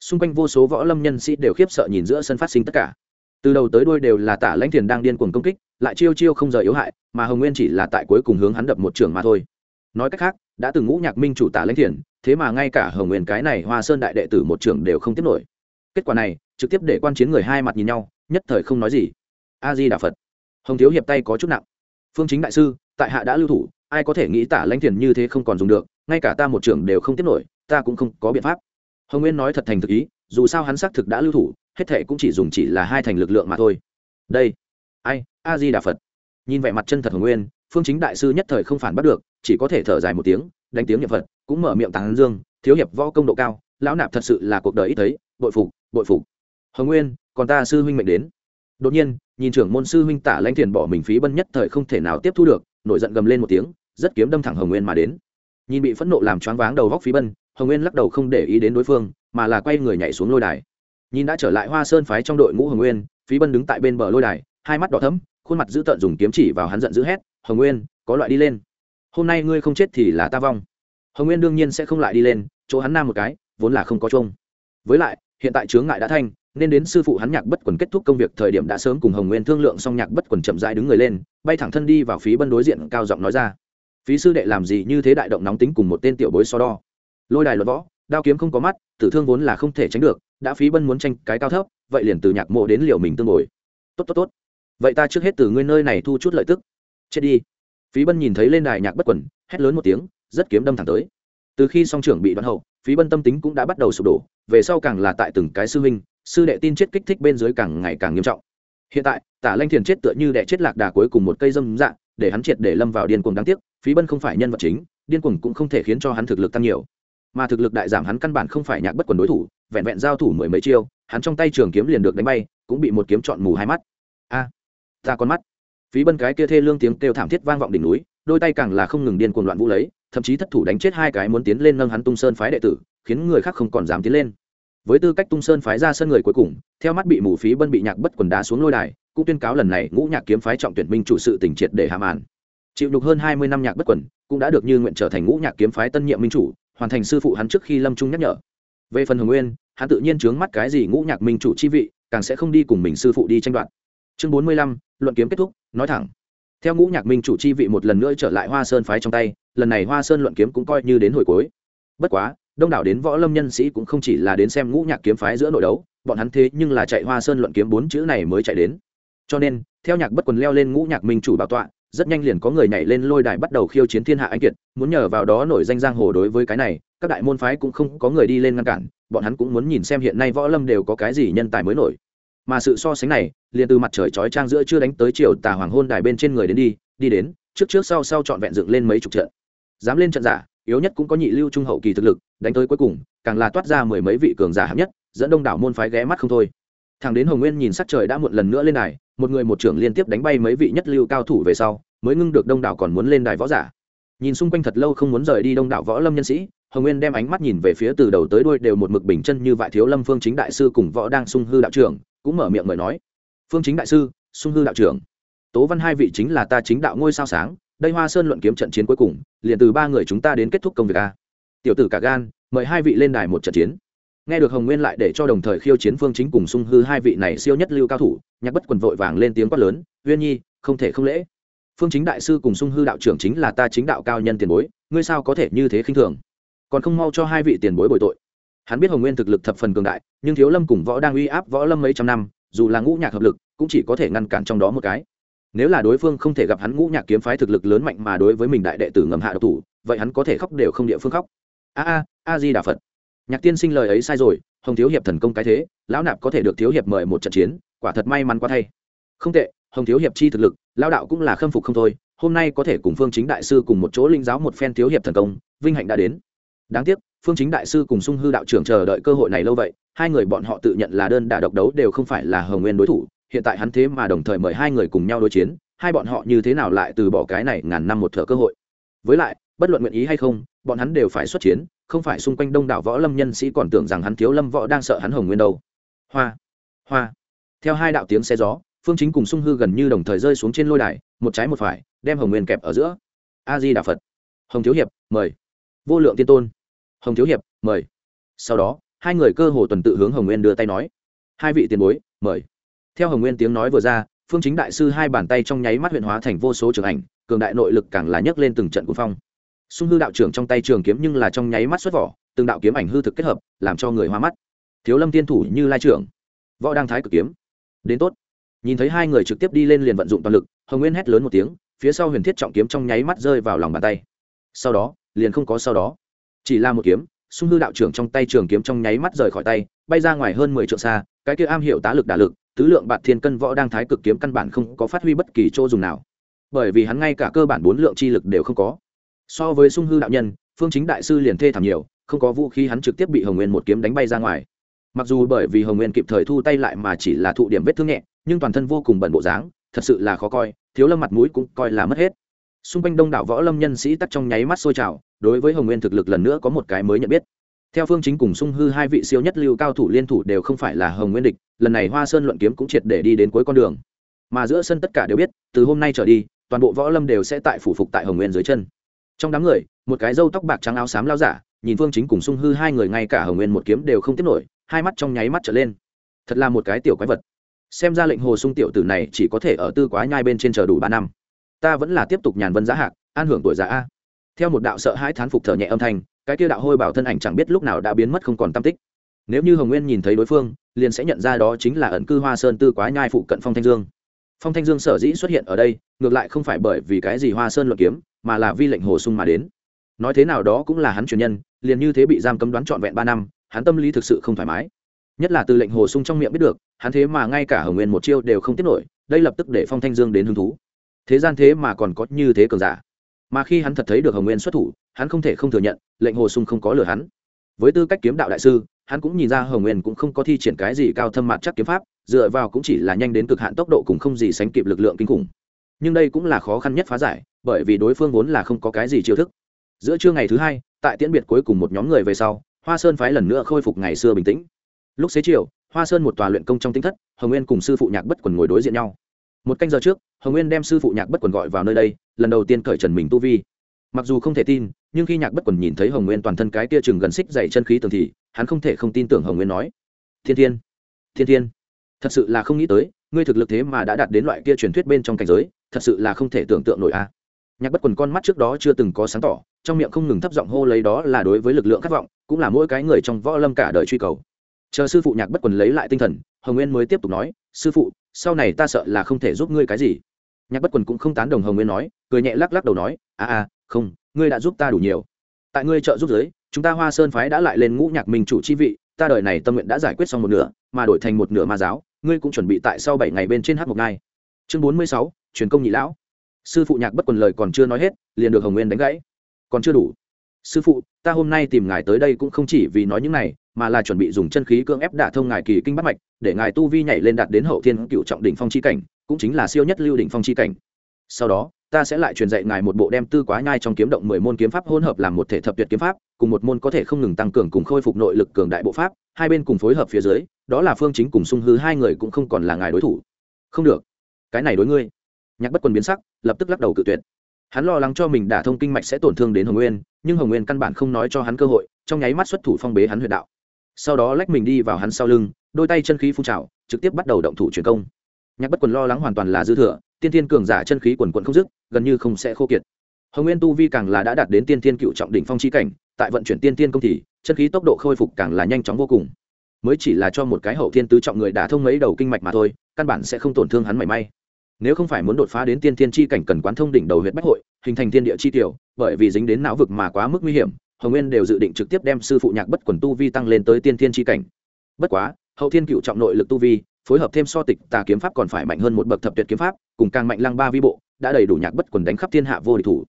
xung quanh vô số võ lâm nhân sĩ đều khiếp sợ nhìn giữa sân phát sinh tất cả. Từ đầu tới đuôi đều là tả lãnh thiền đang điên cuồng công kích, lại chiêu chiêu không rời yếu hại, mà hồng nguyên chỉ là tại cuối cùng hướng hắn đập một trường mà thôi. Nói cách khác, đã từng ngũ nhạc minh chủ tả lãnh thiền, thế mà ngay cả hồng nguyên cái này hoa sơn đại đệ tử một trường đều không tiếp nổi. Kết quả này, trực tiếp để quan chiến người hai mặt nhìn nhau, nhất thời không nói gì. A di đà phật. Hồng thiếu hiệp tay có chút nặng. Phương chính đại sư, tại hạ đã lưu thủ, ai có thể nghĩ tả lãnh thiền như thế không còn dùng được, ngay cả ta một trưởng đều không tiếp nổi, ta cũng không có biện pháp hồng nguyên nói thật thành thực ý, dù sao hắn xác thực đã lưu thủ, hết thệ cũng chỉ dùng chỉ là hai thành lực lượng mà thôi. Đây, ai a di đà phật nhìn vẻ mặt chân thật hồng nguyên, phương chính đại sư nhất thời không phản bắt được, chỉ có thể thở dài một tiếng, đánh tiếng nhập phật, cũng mở miệng tán dương, thiếu hiệp võ công độ cao, lão nạp thật sự là cuộc đời ít thấy, bội phục bội phục. Hồng nguyên, còn ta sư huynh mệnh đến. Đột nhiên, nhìn trưởng môn sư huynh tả lãnh thiền bỏ mình phí bân nhất thời không thể nào tiếp thu được, nổi giận gầm lên một tiếng, rất kiếm đâm thẳng hồng nguyên mà đến. Nhìn bị phẫn nộ làm choáng váng đầu góc phí bân hồng nguyên lắc đầu không để ý đến đối phương, mà là quay người nhảy xuống lôi đài. Nhìn đã trở lại hoa sơn phái trong đội ngũ hồng nguyên, phí bân đứng tại bên bờ lôi đài, hai mắt đỏ thấm khuôn mặt dữ tợn dùng kiếm chỉ vào hắn giận dữ hét, hồng nguyên, có loại đi lên. Hôm nay ngươi không chết thì là ta vong. Hồng nguyên đương nhiên sẽ không lại đi lên, chỗ hắn nam một cái, vốn là không có trông với lại, hiện tại chướng ngại đã thanh nên đến sư phụ hắn nhạc bất quần kết thúc công việc thời điểm đã sớm cùng hồng nguyên thương lượng xong nhạc bất quần chậm rãi đứng người lên, bay thẳng thân đi vào phí bân đối diện, cao giọng nói ra. Phí sư đệ làm gì như thế đại động nóng tính cùng một tên tiểu bối so đo? Lôi đài luật võ, đao kiếm không có mắt, tử thương vốn là không thể tránh được, đã phí bân muốn tranh cái cao thấp, vậy liền từ nhạc mộ đến liều mình tương bồi. Tốt tốt tốt. Vậy ta trước hết từ ngươi nơi này thu chút lợi tức. Chết đi. Phí bân nhìn thấy lên đài nhạc bất quần hét lớn một tiếng, rất kiếm đâm thẳng tới. Từ khi song trưởng bị đoạn hậu, phí bân tâm tính cũng đã bắt đầu sụp đổ, về sau càng là tại từng cái sư huynh, sư đệ tin chết kích thích bên dưới càng ngày càng nghiêm trọng. Hiện tại, tả lanh thiền chết tựa như đệ chết lạc đà cuối cùng một cây dâm dạng để hắn triệt để lâm vào điên cuồng đáng tiếc, phí bân không phải nhân vật chính, điên cuồng cũng không thể khiến cho hắn thực lực tăng nhiều mà thực lực đại giảm hắn căn bản không phải nhạc bất quần đối thủ, vẹn vẹn giao thủ mười mấy chiêu, hắn trong tay trường kiếm liền được đánh bay, cũng bị một kiếm chọn mù hai mắt. A, ta con mắt. Phí bân cái kia thê lương tiếng kêu thảm thiết vang vọng đỉnh núi, đôi tay càng là không ngừng điên cuồng loạn vũ lấy, thậm chí thất thủ đánh chết hai cái muốn tiến lên nâng hắn tung sơn phái đệ tử, khiến người khác không còn dám tiến lên. Với tư cách tung sơn phái ra sân người cuối cùng, theo mắt bị mù phí bân bị nhạc bất quần đá xuống lôi đài, cũng tuyên cáo lần này ngũ nhạc kiếm phái trọng tuyển minh chủ sự tỉnh triệt để hàm màn. Chịu đục hơn hai mươi năm nhạc bất quần, cũng đã được như nguyện trở thành ngũ nhạc kiếm phái tân nhiệm minh chủ hoàn thành sư phụ hắn trước khi lâm trung nhắc nhở. Về phần hồng nguyên, hắn tự nhiên trướng mắt cái gì ngũ nhạc minh chủ chi vị, càng sẽ không đi cùng mình sư phụ đi tranh đoạt. Chương bốn mươi lăm, luận kiếm kết thúc, nói thẳng. Theo ngũ nhạc minh chủ chi vị một lần nữa trở lại hoa sơn phái trong tay, lần này hoa sơn luận kiếm cũng coi như đến hồi cuối. Bất quá, đông đảo đến võ lâm nhân sĩ cũng không chỉ là đến xem ngũ nhạc kiếm phái giữa nội đấu, bọn hắn thế nhưng là chạy hoa sơn luận kiếm bốn chữ này mới chạy đến. Cho nên, theo nhạc bất quần leo lên ngũ nhạc minh chủ bảo tọa rất nhanh liền có người nhảy lên lôi đài bắt đầu khiêu chiến thiên hạ anh kiệt, muốn nhờ vào đó nổi danh giang hồ đối với cái này, các đại môn phái cũng không có người đi lên ngăn cản, bọn hắn cũng muốn nhìn xem hiện nay võ lâm đều có cái gì nhân tài mới nổi. Mà sự so sánh này, liền từ mặt trời chói trang giữa chưa đánh tới chiều tà hoàng hôn đài bên trên người đến đi đi đến, trước trước sau sau trọn vẹn dựng lên mấy chục trận. Dám lên trận giả, yếu nhất cũng có nhị lưu trung hậu kỳ thực lực, đánh tới cuối cùng, càng là toát ra mười mấy vị cường giả hạng nhất, dẫn đông đảo môn phái ghé mắt không thôi. Thằng đến hồng nguyên nhìn sắc trời đã một lần nữa lên đài một người một trưởng liên tiếp đánh bay mấy vị nhất lưu cao thủ về sau, mới ngưng được đông đảo còn muốn lên đài võ giả. Nhìn xung quanh thật lâu không muốn rời đi đông đảo võ lâm nhân sĩ, hồng nguyên đem ánh mắt nhìn về phía từ đầu tới đuôi đều một mực bình chân như vại thiếu lâm phương chính đại sư cùng võ đang sung hư đạo trưởng, cũng mở miệng mời nói. Phương chính đại sư, sung hư đạo trưởng, tố văn hai vị chính là ta chính đạo ngôi sao sáng, đây hoa sơn luận kiếm trận chiến cuối cùng, liền từ ba người chúng ta đến kết thúc công việc a. Tiểu tử cả gan, mời hai vị lên đài một trận chiến nghe được hồng nguyên lại để cho đồng thời khiêu chiến phương chính cùng sung hư hai vị này siêu nhất lưu cao thủ, nhạc bất quần vội vàng lên tiếng quát lớn, uyên nhi, không thể không lễ. Phương chính đại sư cùng sung hư đạo trưởng chính là ta chính đạo cao nhân tiền bối, ngươi sao có thể như thế khinh thường? Còn không mau cho hai vị tiền bối bồi tội. Hắn biết hồng nguyên thực lực thập phần cường đại, nhưng thiếu lâm cùng võ đang uy áp võ lâm mấy trăm năm, dù là ngũ nhạc hợp lực, cũng chỉ có thể ngăn cản trong đó một cái. Nếu là đối phương không thể gặp hắn ngũ nhạc kiếm phái thực lực lớn mạnh mà đối với mình đại đệ tử ngầm hạ độc thủ, vậy hắn có thể khóc đều không địa phương khóc. A a a di đà phật nhạc tiên sinh lời ấy sai rồi, hồng thiếu hiệp thần công cái thế, lão nạp có thể được thiếu hiệp mời một trận chiến, quả thật may mắn quá thay. Không tệ, hồng thiếu hiệp chi thực lực lao đạo cũng là khâm phục không thôi, hôm nay có thể cùng phương chính đại sư cùng một chỗ linh giáo một phen thiếu hiệp thần công, vinh hạnh đã đến. Đáng tiếc, phương chính đại sư cùng sung hư đạo trưởng chờ đợi cơ hội này lâu vậy, hai người bọn họ tự nhận là đơn đả độc đấu đều không phải là hồng nguyên đối thủ, hiện tại hắn thế mà đồng thời mời hai người cùng nhau đối chiến, hai bọn họ như thế nào lại từ bỏ cái này ngàn năm một thợ cơ hội. Với lại bất luận nguyện ý hay không, bọn hắn đều phải xuất chiến, không phải xung quanh đông đảo võ lâm nhân sĩ còn tưởng rằng hắn thiếu lâm võ đang sợ hắn hồng nguyên đâu. Hoa hoa. Theo hai đạo tiếng xe gió, phương chính cùng sung hư gần như đồng thời rơi xuống trên lôi đài, một trái một phải, đem hồng nguyên kẹp ở giữa. A di đà phật hồng thiếu hiệp, mời. Vô lượng tiên tôn. Hồng thiếu hiệp, mời. Sau đó, hai người cơ hồ tuần tự hướng hồng nguyên đưa tay nói. Hai vị tiền bối, mời. Theo hồng nguyên tiếng nói vừa ra, phương chính đại sư hai bàn tay trong nháy mắt huyện hóa thành vô số trường ảnh, cường đại nội lực càng là nhấc lên từng trận cuồng phong xung hư đạo trưởng trong tay trường kiếm nhưng là trong nháy mắt xuất vỏ, từng đạo kiếm ảnh hư thực kết hợp, làm cho người hoa mắt. Thiếu lâm tiên thủ như lai trưởng, võ đang thái cực kiếm. Đến tốt. Nhìn thấy hai người trực tiếp đi lên liền vận dụng toàn lực, hồng nguyên hét lớn một tiếng, phía sau huyền thiết trọng kiếm trong nháy mắt rơi vào lòng bàn tay. Sau đó, liền không có sau đó. Chỉ là một kiếm xung hư đạo trưởng trong tay trường kiếm trong nháy mắt rời khỏi tay, bay ra ngoài hơn mười trượng xa, cái kia am hiểu tá lực đả lực, tứ lượng bạn thiên cân võ đang thái cực kiếm căn bản không có phát huy bất kỳ chỗ dùng nào. Bởi vì hắn ngay cả cơ bản bốn lượng chi lực đều không có so với sung hư đạo nhân, phương chính đại sư liền thê thảm nhiều, không có vũ khí hắn trực tiếp bị hồng nguyên một kiếm đánh bay ra ngoài. Mặc dù bởi vì hồng nguyên kịp thời thu tay lại mà chỉ là thụ điểm vết thương nhẹ, nhưng toàn thân vô cùng bẩn bộ dáng, thật sự là khó coi, thiếu lâm mặt mũi cũng coi là mất hết. Xung quanh đông đảo võ lâm nhân sĩ tắt trong nháy mắt sôi trào, đối với hồng nguyên thực lực lần nữa có một cái mới nhận biết. Theo phương chính cùng sung hư hai vị siêu nhất lưu cao thủ liên thủ đều không phải là hồng nguyên địch, lần này hoa sơn luận kiếm cũng triệt để đi đến cuối con đường. Mà giữa sân tất cả đều biết, từ hôm nay trở đi, toàn bộ võ lâm đều sẽ tại phủ phục tại hồng nguyên dưới chân trong đám người, một cái râu tóc bạc trắng áo xám lao giả, nhìn phương chính cùng sung hư hai người ngay cả hồng nguyên một kiếm đều không tiếp nổi, hai mắt trong nháy mắt trở lên. Thật là một cái tiểu quái vật. Xem ra lệnh hồ sung tiểu tử này chỉ có thể ở tư quá nhai bên trên chờ đủ ba năm. Ta vẫn là tiếp tục nhàn vân giá hạc, an hưởng tuổi già a. Theo một đạo sợ hãi thán phục thở nhẹ âm thanh, cái kia đạo hôi bảo thân ảnh chẳng biết lúc nào đã biến mất không còn tam tích. Nếu như hồng nguyên nhìn thấy đối phương, liền sẽ nhận ra đó chính là ẩn cư hoa sơn tư quá nhai phụ cận phong thanh dương. Phong thanh dương sở dĩ xuất hiện ở đây, ngược lại không phải bởi vì cái gì hoa sơn luận kiếm mà là vi lệnh hồ sung mà đến. Nói thế nào đó cũng là hắn truyền nhân, liền như thế bị giam cấm đoán trọn vẹn ba năm, hắn tâm lý thực sự không thoải mái. Nhất là từ lệnh hồ sung trong miệng biết được, hắn thế mà ngay cả hồng nguyên một chiêu đều không tiết nổi, đây lập tức để phong thanh dương đến hứng thú. Thế gian thế mà còn có như thế cường giả. Mà khi hắn thật thấy được hồng nguyên xuất thủ, hắn không thể không thừa nhận, lệnh hồ sung không có lừa hắn. Với tư cách kiếm đạo đại sư, hắn cũng nhìn ra hồng nguyên cũng không có thi triển cái gì cao thâm mặt chắc kiếm pháp, dựa vào cũng chỉ là nhanh đến cực hạn tốc độ cũng không gì sánh kịp lực lượng kinh khủng. Nhưng đây cũng là khó khăn nhất phá giải bởi vì đối phương vốn là không có cái gì chiêu thức. Giữa trưa ngày thứ hai, tại tiễn biệt cuối cùng một nhóm người về sau, hoa sơn phái lần nữa khôi phục ngày xưa bình tĩnh. Lúc xế chiều, hoa sơn một tòa luyện công trong tính thất, hồng nguyên cùng sư phụ nhạc bất quần ngồi đối diện nhau. Một canh giờ trước, hồng nguyên đem sư phụ nhạc bất quần gọi vào nơi đây, lần đầu tiên cởi trần mình tu vi. Mặc dù không thể tin, nhưng khi nhạc bất quần nhìn thấy hồng nguyên toàn thân cái kia chừng gần xích dày chân khí tường thì, hắn không thể không tin tưởng hồng nguyên nói, thiên thiên thiên thiên, thật sự là không nghĩ tới, ngươi thực lực thế mà đã đạt đến loại kia truyền thuyết bên trong cảnh giới, thật sự là không thể tưởng tượng nổi a nhạc bất quần con mắt trước đó chưa từng có sáng tỏ, trong miệng không ngừng thấp giọng hô lấy đó là đối với lực lượng khát vọng, cũng là mỗi cái người trong võ lâm cả đời truy cầu. Chờ sư phụ nhạc bất quần lấy lại tinh thần, hồng nguyên mới tiếp tục nói, sư phụ, sau này ta sợ là không thể giúp ngươi cái gì. Nhạc bất quần cũng không tán đồng hồng nguyên nói, cười nhẹ lắc lắc đầu nói à à không, ngươi đã giúp ta đủ nhiều. Tại ngươi trợ giúp giới, chúng ta hoa sơn phái đã lại lên ngũ nhạc minh chủ chi vị, ta đời này tâm nguyện đã giải quyết xong một nửa, mà đổi thành một nửa ma giáo, ngươi cũng chuẩn bị tại sau bảy ngày bên trên hát một ngày chương bốn mươi sáu, truyền công nhị lão sư phụ nhạc bất quần lời còn chưa nói hết, liền được hồng nguyên đánh gãy. Còn chưa đủ. Sư phụ, ta hôm nay tìm ngài tới đây cũng không chỉ vì nói những này, mà là chuẩn bị dùng chân khí cưỡng ép đả thông ngài kỳ kinh bắt mạch, để ngài tu vi nhảy lên đạt đến hậu thiên cựu trọng đỉnh phong chi cảnh, cũng chính là siêu nhất lưu đỉnh phong chi cảnh. Sau đó, ta sẽ lại truyền dạy ngài một bộ đem tư quá nhai trong kiếm động mười môn kiếm pháp hỗn hợp làm một thể thập tuyệt kiếm pháp, cùng một môn có thể không ngừng tăng cường cùng khôi phục nội lực cường đại bộ pháp, hai bên cùng phối hợp phía dưới, đó là phương chính cùng sung hư hai người cũng không còn là ngài đối thủ. Không được. Cái này đối ngươi nhạc bất quần biến sắc, lập tức lắc đầu cự tuyệt. Hắn lo lắng cho mình đả thông kinh mạch sẽ tổn thương đến hồng nguyên, nhưng hồng nguyên căn bản không nói cho hắn cơ hội, trong nháy mắt xuất thủ phong bế hắn huyệt đạo. Sau đó lách mình đi vào hắn sau lưng, đôi tay chân khí phun trào, trực tiếp bắt đầu động thủ truyền công. Nhạc bất quần lo lắng hoàn toàn là dư thừa, tiên thiên cường giả chân khí quần quận không dứt, gần như không sẽ khô kiệt. Hồng nguyên tu vi càng là đã đạt đến tiên thiên cựu trọng đỉnh phong chi cảnh, tại vận chuyển tiên thiên công thì, chân khí tốc độ khôi phục càng là nhanh chóng vô cùng. Mới chỉ là cho một cái hậu thiên tứ trọng người đã thông mấy đầu kinh mạch mà thôi, căn bản sẽ không tổn thương hắn mảy may nếu không phải muốn đột phá đến tiên thiên chi cảnh cần quán thông đỉnh đầu huyện bách hội, hình thành thiên địa chi tiểu, bởi vì dính đến não vực mà quá mức nguy hiểm, hồng nguyên đều dự định trực tiếp đem sư phụ nhạc bất quần tu vi tăng lên tới tiên thiên chi cảnh. Bất quá, hậu thiên cựu trọng nội lực tu vi, phối hợp thêm so tịch tà kiếm pháp còn phải mạnh hơn một bậc thập tuyệt kiếm pháp, cùng càng mạnh lăng ba vi bộ, đã đầy đủ nhạc bất quần đánh khắp thiên hạ vô địch thủ.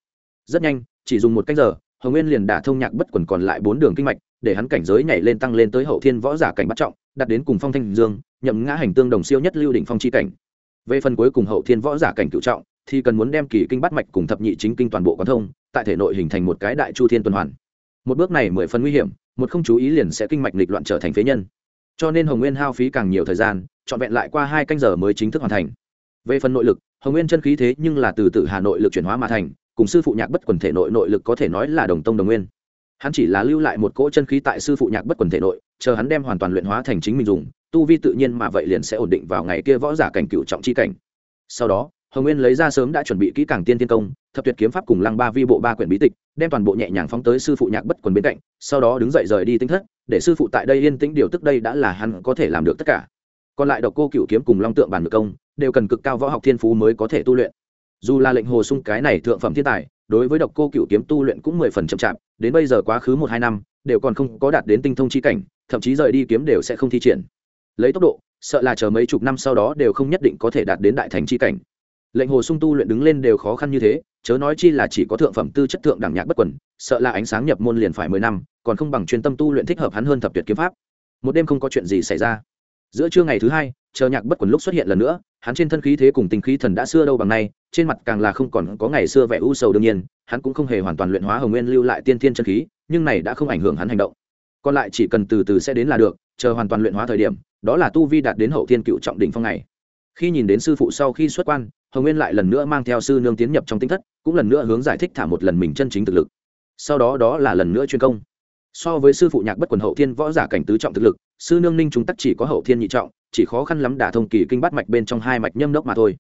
Rất nhanh, chỉ dùng một cách giờ, hồng nguyên liền đả thông nhạc bất quần còn lại bốn đường kinh mạch, để hắn cảnh giới nhảy lên tăng lên tới hậu thiên võ giả cảnh bắt trọng, đạt đến cùng phong thanh dương, nhậm ngã hành tương đồng siêu nhất lưu đỉnh phong chi cảnh về phần cuối cùng hậu thiên võ giả cảnh cựu trọng, thì cần muốn đem kỳ kinh bắt mạch cùng thập nhị chính kinh toàn bộ quán thông, tại thể nội hình thành một cái đại chu thiên tuần hoàn. Một bước này mười phần nguy hiểm, một không chú ý liền sẽ kinh mạch nghịch loạn trở thành phế nhân. Cho nên hồng nguyên hao phí càng nhiều thời gian, trọn vẹn lại qua hai canh giờ mới chính thức hoàn thành. Về phần nội lực, hồng nguyên chân khí thế nhưng là từ từ hà nội lực chuyển hóa mà thành, cùng sư phụ nhạc bất quần thể nội nội lực có thể nói là đồng tông đồng nguyên hắn chỉ là lưu lại một cỗ chân khí tại sư phụ nhạc bất quần thể nội, chờ hắn đem hoàn toàn luyện hóa thành chính mình dùng, tu vi tự nhiên mà vậy liền sẽ ổn định vào ngày kia võ giả cảnh cựu trọng chi cảnh. Sau đó, hồng nguyên lấy ra sớm đã chuẩn bị kỹ càng tiên tiên công, thập tuyệt kiếm pháp cùng lăng ba vi bộ ba quyển bí tịch, đem toàn bộ nhẹ nhàng phóng tới sư phụ nhạc bất quần bên cạnh, sau đó đứng dậy rời đi tinh thất, để sư phụ tại đây yên tĩnh, điều tức đây đã là hắn có thể làm được tất cả. Còn lại độc cô cựu kiếm cùng long tượng bản ngược công, đều cần cực cao võ học thiên phú mới có thể tu luyện. Dù là lệnh hồ sung cái này thượng phẩm thiên tài đối với độc cô cựu kiếm tu luyện cũng mười phần chậm chạp, đến bây giờ quá khứ một hai năm, đều còn không có đạt đến tinh thông chi cảnh, thậm chí rời đi kiếm đều sẽ không thi triển. Lấy tốc độ, sợ là chờ mấy chục năm sau đó đều không nhất định có thể đạt đến đại thành chi cảnh. Lệnh hồ sung tu luyện đứng lên đều khó khăn như thế, chớ nói chi là chỉ có thượng phẩm tư chất thượng đẳng nhạc bất quần, sợ là ánh sáng nhập môn liền phải mười năm, còn không bằng chuyên tâm tu luyện thích hợp hắn hơn thập tuyệt kiếm pháp. Một đêm không có chuyện gì xảy ra. Giữa trưa ngày thứ hai chờ nhạc bất quần lúc xuất hiện lần nữa, hắn trên thân khí thế cùng tình khí thần đã xưa đâu bằng nay, trên mặt càng là không còn có ngày xưa vẻ u sầu đương nhiên, hắn cũng không hề hoàn toàn luyện hóa hồng nguyên lưu lại tiên thiên chân khí, nhưng này đã không ảnh hưởng hắn hành động. Còn lại chỉ cần từ từ sẽ đến là được, chờ hoàn toàn luyện hóa thời điểm, đó là tu vi đạt đến hậu thiên cựu trọng đỉnh phong này. Khi nhìn đến sư phụ sau khi xuất quan, hồng nguyên lại lần nữa mang theo sư nương tiến nhập trong tinh thất, cũng lần nữa hướng giải thích thả một lần mình chân chính thực lực. Sau đó đó là lần nữa chuyên công. So với sư phụ nhạc bất quần hậu thiên võ giả cảnh tứ trọng thực lực, sư nương ninh chúng tắc chỉ có hậu thiên nhị trọng chỉ khó khăn lắm đả thông kỳ kinh bát mạch bên trong hai mạch nhâm đốc mà thôi.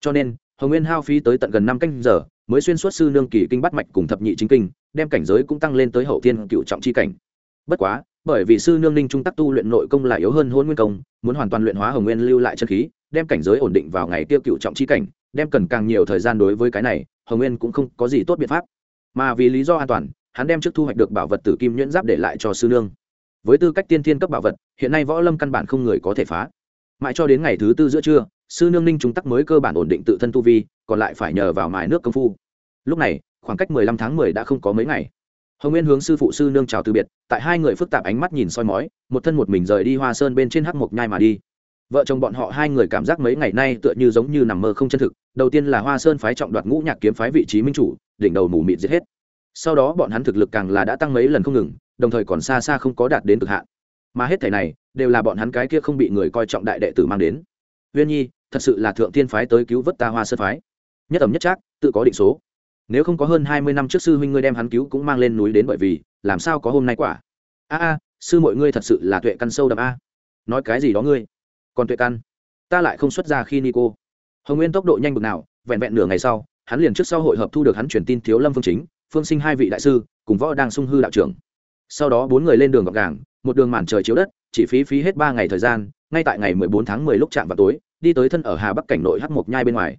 Cho nên, hồng nguyên hao phí tới tận gần năm canh giờ, mới xuyên suốt sư nương kỳ kinh bát mạch cùng thập nhị chính kinh, đem cảnh giới cũng tăng lên tới hậu thiên cựu trọng chi cảnh. Bất quá, bởi vì sư nương ninh trung tắc tu luyện nội công là yếu hơn hôn nguyên công, muốn hoàn toàn luyện hóa hồng nguyên lưu lại chân khí, đem cảnh giới ổn định vào ngày tiêu cựu trọng chi cảnh, đem cần càng nhiều thời gian đối với cái này, hồng nguyên cũng không có gì tốt biện pháp. Mà vì lý do an toàn, hắn đem trước thu hoạch được bảo vật tử kim nhuyễn giáp để lại cho sư nương với tư cách tiên thiên cấp bảo vật, hiện nay võ lâm căn bản không người có thể phá. Mãi cho đến ngày thứ tư giữa trưa, sư nương ninh chúng tắc mới cơ bản ổn định tự thân tu vi, còn lại phải nhờ vào mài nước công phu. Lúc này, khoảng cách mười lăm tháng mười đã không có mấy ngày. Hồng nguyên hướng sư phụ sư nương chào từ biệt, tại hai người phức tạp ánh mắt nhìn soi mói, một thân một mình rời đi hoa sơn bên trên hắc mộc nhai mà đi. Vợ chồng bọn họ hai người cảm giác mấy ngày nay tựa như giống như nằm mơ không chân thực, đầu tiên là hoa sơn phái trọng đoạt ngũ nhạc kiếm phái vị trí minh chủ, đỉnh đầu mù mịt giết hết sau đó bọn hắn thực lực càng là đã tăng mấy lần không ngừng, đồng thời còn xa xa không có đạt đến cực hạn. Mà hết thẻ này, đều là bọn hắn cái kia không bị người coi trọng đại đệ tử mang đến. Viên nhi, thật sự là thượng tiên phái tới cứu vớt ta hoa sơn phái. Nhất ẩm nhất trác, tự có định số. Nếu không có hơn hai mươi năm trước sư huynh ngươi đem hắn cứu cũng mang lên núi đến bởi vì, làm sao có hôm nay quả? A a, sư mọi ngươi thật sự là tuệ căn sâu đậm a. Nói cái gì đó ngươi? Còn tuệ căn? Ta lại không xuất ra khi ni cô. Hồng nguyên tốc độ nhanh bực nào, vẹn vẹn nửa ngày sau, hắn liền trước sau hội hợp thu được hắn truyền tin thiếu lâm phương chính phương sinh hai vị đại sư, cùng võ đang sung hư đạo trưởng. Sau đó bốn người lên đường gọc gàng, một đường màn trời chiếu đất, chỉ phí phí hết ba ngày thời gian, ngay tại ngày mười bốn tháng mười lúc chạm vào tối, đi tới thân ở hà bắc cảnh nội hắc một nhai bên ngoài.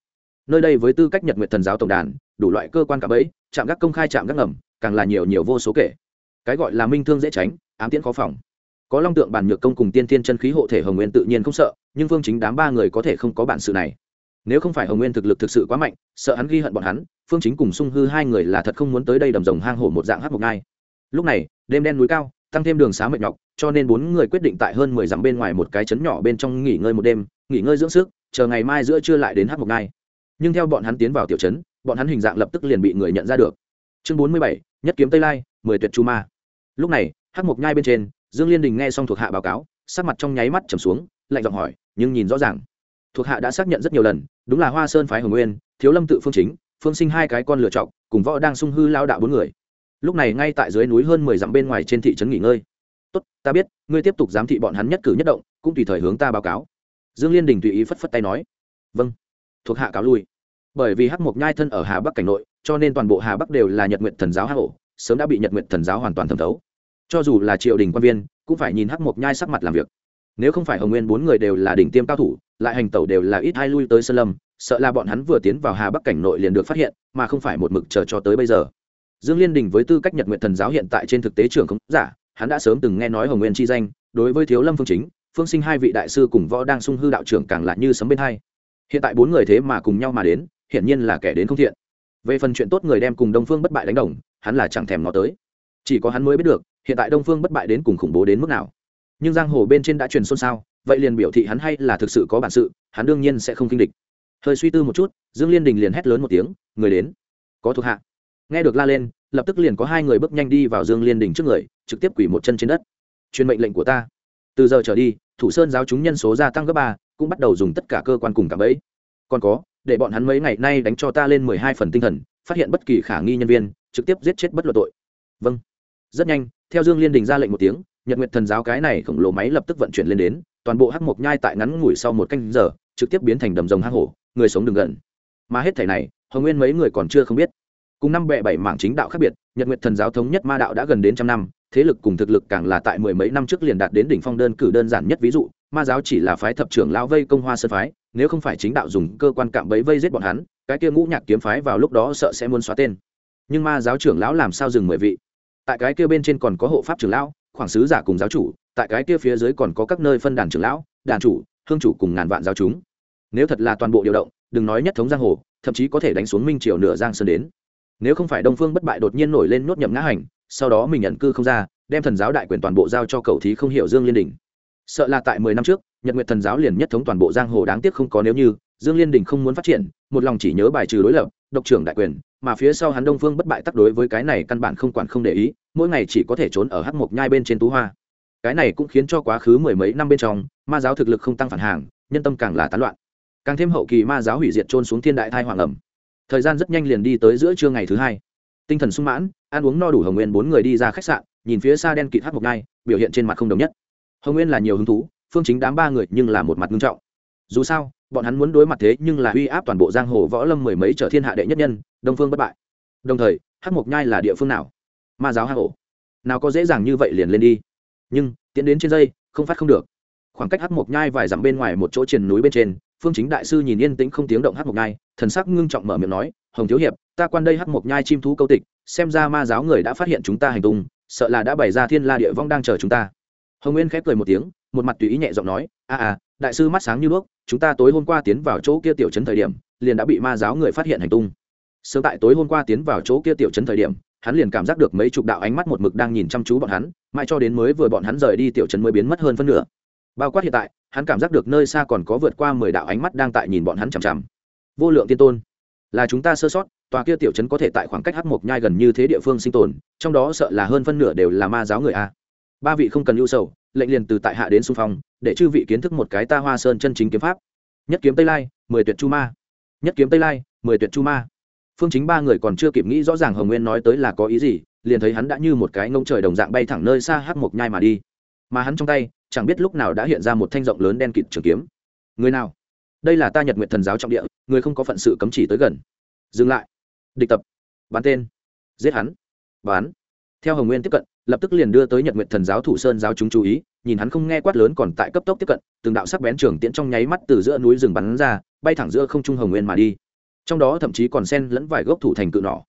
Nơi đây với tư cách nhật nguyện thần giáo tổng đàn, đủ loại cơ quan cả bẫy, chạm gác công khai chạm gác ngầm, càng là nhiều nhiều vô số kể. Cái gọi là minh thương dễ tránh, ám tiễn khó phòng. Có long tượng bản nhược công cùng tiên tiên chân khí hộ thể hồng nguyên tự nhiên không sợ, nhưng phương chính đám ba người có thể không có bản sự này nếu không phải hồng nguyên thực lực thực sự quá mạnh, sợ hắn ghi hận bọn hắn, phương chính cùng sung hư hai người là thật không muốn tới đây đầm rồng hang hổ một dạng hát một ngai. Lúc này, đêm đen núi cao, tăng thêm đường xá mệt nhọc, cho nên bốn người quyết định tại hơn mười dặm bên ngoài một cái trấn nhỏ bên trong nghỉ ngơi một đêm, nghỉ ngơi dưỡng sức, chờ ngày mai giữa trưa lại đến hát một ngai. Nhưng theo bọn hắn tiến vào tiểu trấn, bọn hắn hình dạng lập tức liền bị người nhận ra được. Chương bốn mươi bảy, nhất kiếm tây lai, mười tuyệt chu ma. Lúc này hát một nhai bên trên, dương liên đình nghe xong thuộc hạ báo cáo, sắc mặt trong nháy mắt trầm xuống, lạnh giọng hỏi, nhưng nhìn rõ ràng, thuộc hạ đã xác nhận rất nhiều lần đúng là hoa sơn phái hồng nguyên, thiếu lâm tự phương chính, phương sinh hai cái con lựa chọn, cùng võ đang sung hư lao đạo bốn người. Lúc này ngay tại dưới núi hơn mười dặm bên ngoài trên thị trấn nghỉ ngơi. Tốt, ta biết, ngươi tiếp tục giám thị bọn hắn nhất cử nhất động, cũng tùy thời hướng ta báo cáo. Dương liên đình tùy ý phất phất tay nói. Vâng thuộc hạ cáo lui. Bởi vì hắc mộc nhai thân ở hà bắc cảnh nội, cho nên toàn bộ hà bắc đều là nhật nguyện thần giáo hạ hổ sớm đã bị nhật nguyện thần giáo hoàn toàn thẩm thấu. Cho dù là triều đình quan viên, cũng phải nhìn hắc mộc nhai sắc mặt làm việc. Nếu không phải hồng nguyên bốn người đều là đỉnh tiêm cao thủ lại hành tẩu đều là ít hai lui tới sơn lâm, sợ là bọn hắn vừa tiến vào hà bắc cảnh nội liền được phát hiện, mà không phải một mực chờ cho tới bây giờ. Dương liên đình với tư cách nhật nguyện thần giáo hiện tại trên thực tế trường không giả, hắn đã sớm từng nghe nói hồng nguyên chi danh, đối với thiếu lâm phương chính, phương sinh hai vị đại sư cùng võ đang sung hư đạo trưởng càng lại như sấm bên hai. Hiện tại bốn người thế mà cùng nhau mà đến, hiển nhiên là kẻ đến không thiện. Về phần chuyện tốt người đem cùng đông phương bất bại đánh đồng, hắn là chẳng thèm nó tới. Chỉ có hắn mới biết được, hiện tại đông phương bất bại đến cùng khủng bố đến mức nào. Nhưng giang hồ bên trên đã truyền xôn xao vậy liền biểu thị hắn hay là thực sự có bản sự, hắn đương nhiên sẽ không kinh địch. Hơi suy tư một chút, dương liên đình liền hét lớn một tiếng, người đến. Có thuộc hạ. Nghe được la lên, lập tức liền có hai người bước nhanh đi vào dương liên đình trước người, trực tiếp quỳ một chân trên đất. Truyền mệnh lệnh của ta. Từ giờ trở đi, thủ sơn giáo chúng nhân số gia tăng gấp ba, cũng bắt đầu dùng tất cả cơ quan cùng cả ấy. còn có, để bọn hắn mấy ngày nay đánh cho ta lên mười hai phần tinh thần, phát hiện bất kỳ khả nghi nhân viên, trực tiếp giết chết bất luận tội. Vâng. Rất nhanh, theo dương liên đình ra lệnh một tiếng, nhật nguyệt thần giáo cái này khổng lồ máy lập tức vận chuyển lên đến toàn bộ hắc mộc nhai tại ngắn ngủi sau một canh giờ, trực tiếp biến thành đầm rồng hang hổ, người sống đừng gần. Mà hết thảy này, hồng nguyên mấy người còn chưa không biết. Cùng năm bệ bảy mảng chính đạo khác biệt, nhật nguyệt thần giáo thống nhất ma đạo đã gần đến trăm năm, thế lực cùng thực lực càng là tại mười mấy năm trước liền đạt đến đỉnh phong đơn cử đơn giản nhất ví dụ, ma giáo chỉ là phái thập trưởng lão vây công hoa sơn phái, nếu không phải chính đạo dùng cơ quan cạm bẫy vây giết bọn hắn, cái kia ngũ nhạc kiếm phái vào lúc đó sợ sẽ muốn xóa tên. Nhưng ma giáo trưởng lão làm sao dừng mười vị? Tại cái kia bên trên còn có hộ pháp trưởng lão khoảng sứ giả cùng giáo chủ, tại cái kia phía dưới còn có các nơi phân đàn trưởng lão, đàn chủ, hương chủ cùng ngàn vạn giáo chúng. Nếu thật là toàn bộ điều động, đừng nói nhất thống giang hồ, thậm chí có thể đánh xuống minh triều nửa giang sơn đến. Nếu không phải đông phương bất bại đột nhiên nổi lên nốt nhậm ngã hành, sau đó mình nhận cư không ra, đem thần giáo đại quyền toàn bộ giao cho cầu thí không hiểu dương liên đình. Sợ là tại mười năm trước, nhật nguyệt thần giáo liền nhất thống toàn bộ giang hồ đáng tiếc không có nếu như, dương liên đình không muốn phát triển, một lòng chỉ nhớ bài trừ đối lập, độc trưởng đại quyền, mà phía sau hắn đông phương bất bại tắc đối với cái này căn bản không quản không để ý mỗi ngày chỉ có thể trốn ở hắc mộc nhai bên trên tú hoa. Cái này cũng khiến cho quá khứ mười mấy năm bên trong, ma giáo thực lực không tăng phản hàng, nhân tâm càng là tán loạn. Càng thêm hậu kỳ ma giáo hủy diệt trôn xuống thiên đại thai hoàng ẩm. Thời gian rất nhanh liền đi tới giữa trưa ngày thứ hai. Tinh thần sung mãn, ăn uống no đủ hồng nguyên bốn người đi ra khách sạn, nhìn phía xa đen kịt hắc mộc nhai, biểu hiện trên mặt không đồng nhất. Hồng nguyên là nhiều hứng thú, phương chính đám ba người nhưng là một mặt nghiêm trọng. Dù sao, bọn hắn muốn đối mặt thế nhưng là uy áp toàn bộ giang hồ võ lâm mười mấy trở thiên hạ đệ nhất nhân, đông phương bất bại. Đồng thời, hắc mộc nhai là địa phương nào? Ma giáo hang ổ. Nào có dễ dàng như vậy liền lên đi. Nhưng, tiến đến trên dây, không phát không được. Khoảng cách hắc mộc nhai vài dặm bên ngoài một chỗ triền núi bên trên, phương chính đại sư nhìn yên tĩnh không tiếng động hắc mộc nhai, thần sắc ngưng trọng mở miệng nói, hồng thiếu hiệp, ta quan đây hắc mộc nhai chim thú câu tịch, xem ra ma giáo người đã phát hiện chúng ta hành tung, sợ là đã bày ra thiên la địa vong đang chờ chúng ta. Hồng nguyên khép cười một tiếng, một mặt tùy ý nhẹ giọng nói, a à đại sư mắt sáng như đuốc, chúng ta tối hôm qua tiến vào chỗ kia tiểu trấn thời điểm, liền đã bị ma giáo người phát hiện hành tung. Sớm tại tối hôm qua tiến vào chỗ kia tiểu trấn thời điểm hắn liền cảm giác được mấy chục đạo ánh mắt một mực đang nhìn chăm chú bọn hắn, mãi cho đến mới vừa bọn hắn rời đi tiểu trấn mới biến mất hơn phân nửa. Bao quát hiện tại, hắn cảm giác được nơi xa còn có vượt qua mười đạo ánh mắt đang tại nhìn bọn hắn chằm chằm. Vô lượng tiên tôn, là chúng ta sơ sót, tòa kia tiểu trấn có thể tại khoảng cách hắc mộc nhai gần như thế địa phương sinh tồn, trong đó sợ là hơn phân nửa đều là ma giáo người a. Ba vị không cần ưu sầu, lệnh liền từ tại hạ đến xung phong, để chư vị kiến thức một cái ta hoa sơn chân chính kiếm pháp. Nhất kiếm tây lai, mười tuyệt chu ma. Nhất kiếm tây lai, mười tuyệt chu ma phương chính ba người còn chưa kịp nghĩ rõ ràng hồng nguyên nói tới là có ý gì, liền thấy hắn đã như một cái ngông trời đồng dạng bay thẳng nơi xa hắc mộc nhai mà đi. Mà hắn trong tay, chẳng biết lúc nào đã hiện ra một thanh rộng lớn đen kịt trường kiếm. Người nào? Đây là ta nhật nguyện thần giáo trọng địa, người không có phận sự cấm chỉ tới gần. Dừng lại. Địch tập. Bắn tên. Giết hắn. Bán theo hồng nguyên tiếp cận, lập tức liền đưa tới nhật nguyện thần giáo thủ sơn giáo chúng chú ý, nhìn hắn không nghe quát lớn còn tại cấp tốc tiếp cận, từng đạo sắc bén trường tiễn trong nháy mắt từ giữa núi rừng bắn ra, bay thẳng giữa không trung hồng nguyên mà đi trong đó thậm chí còn sen lẫn vài gốc thủ thành cự nỏ.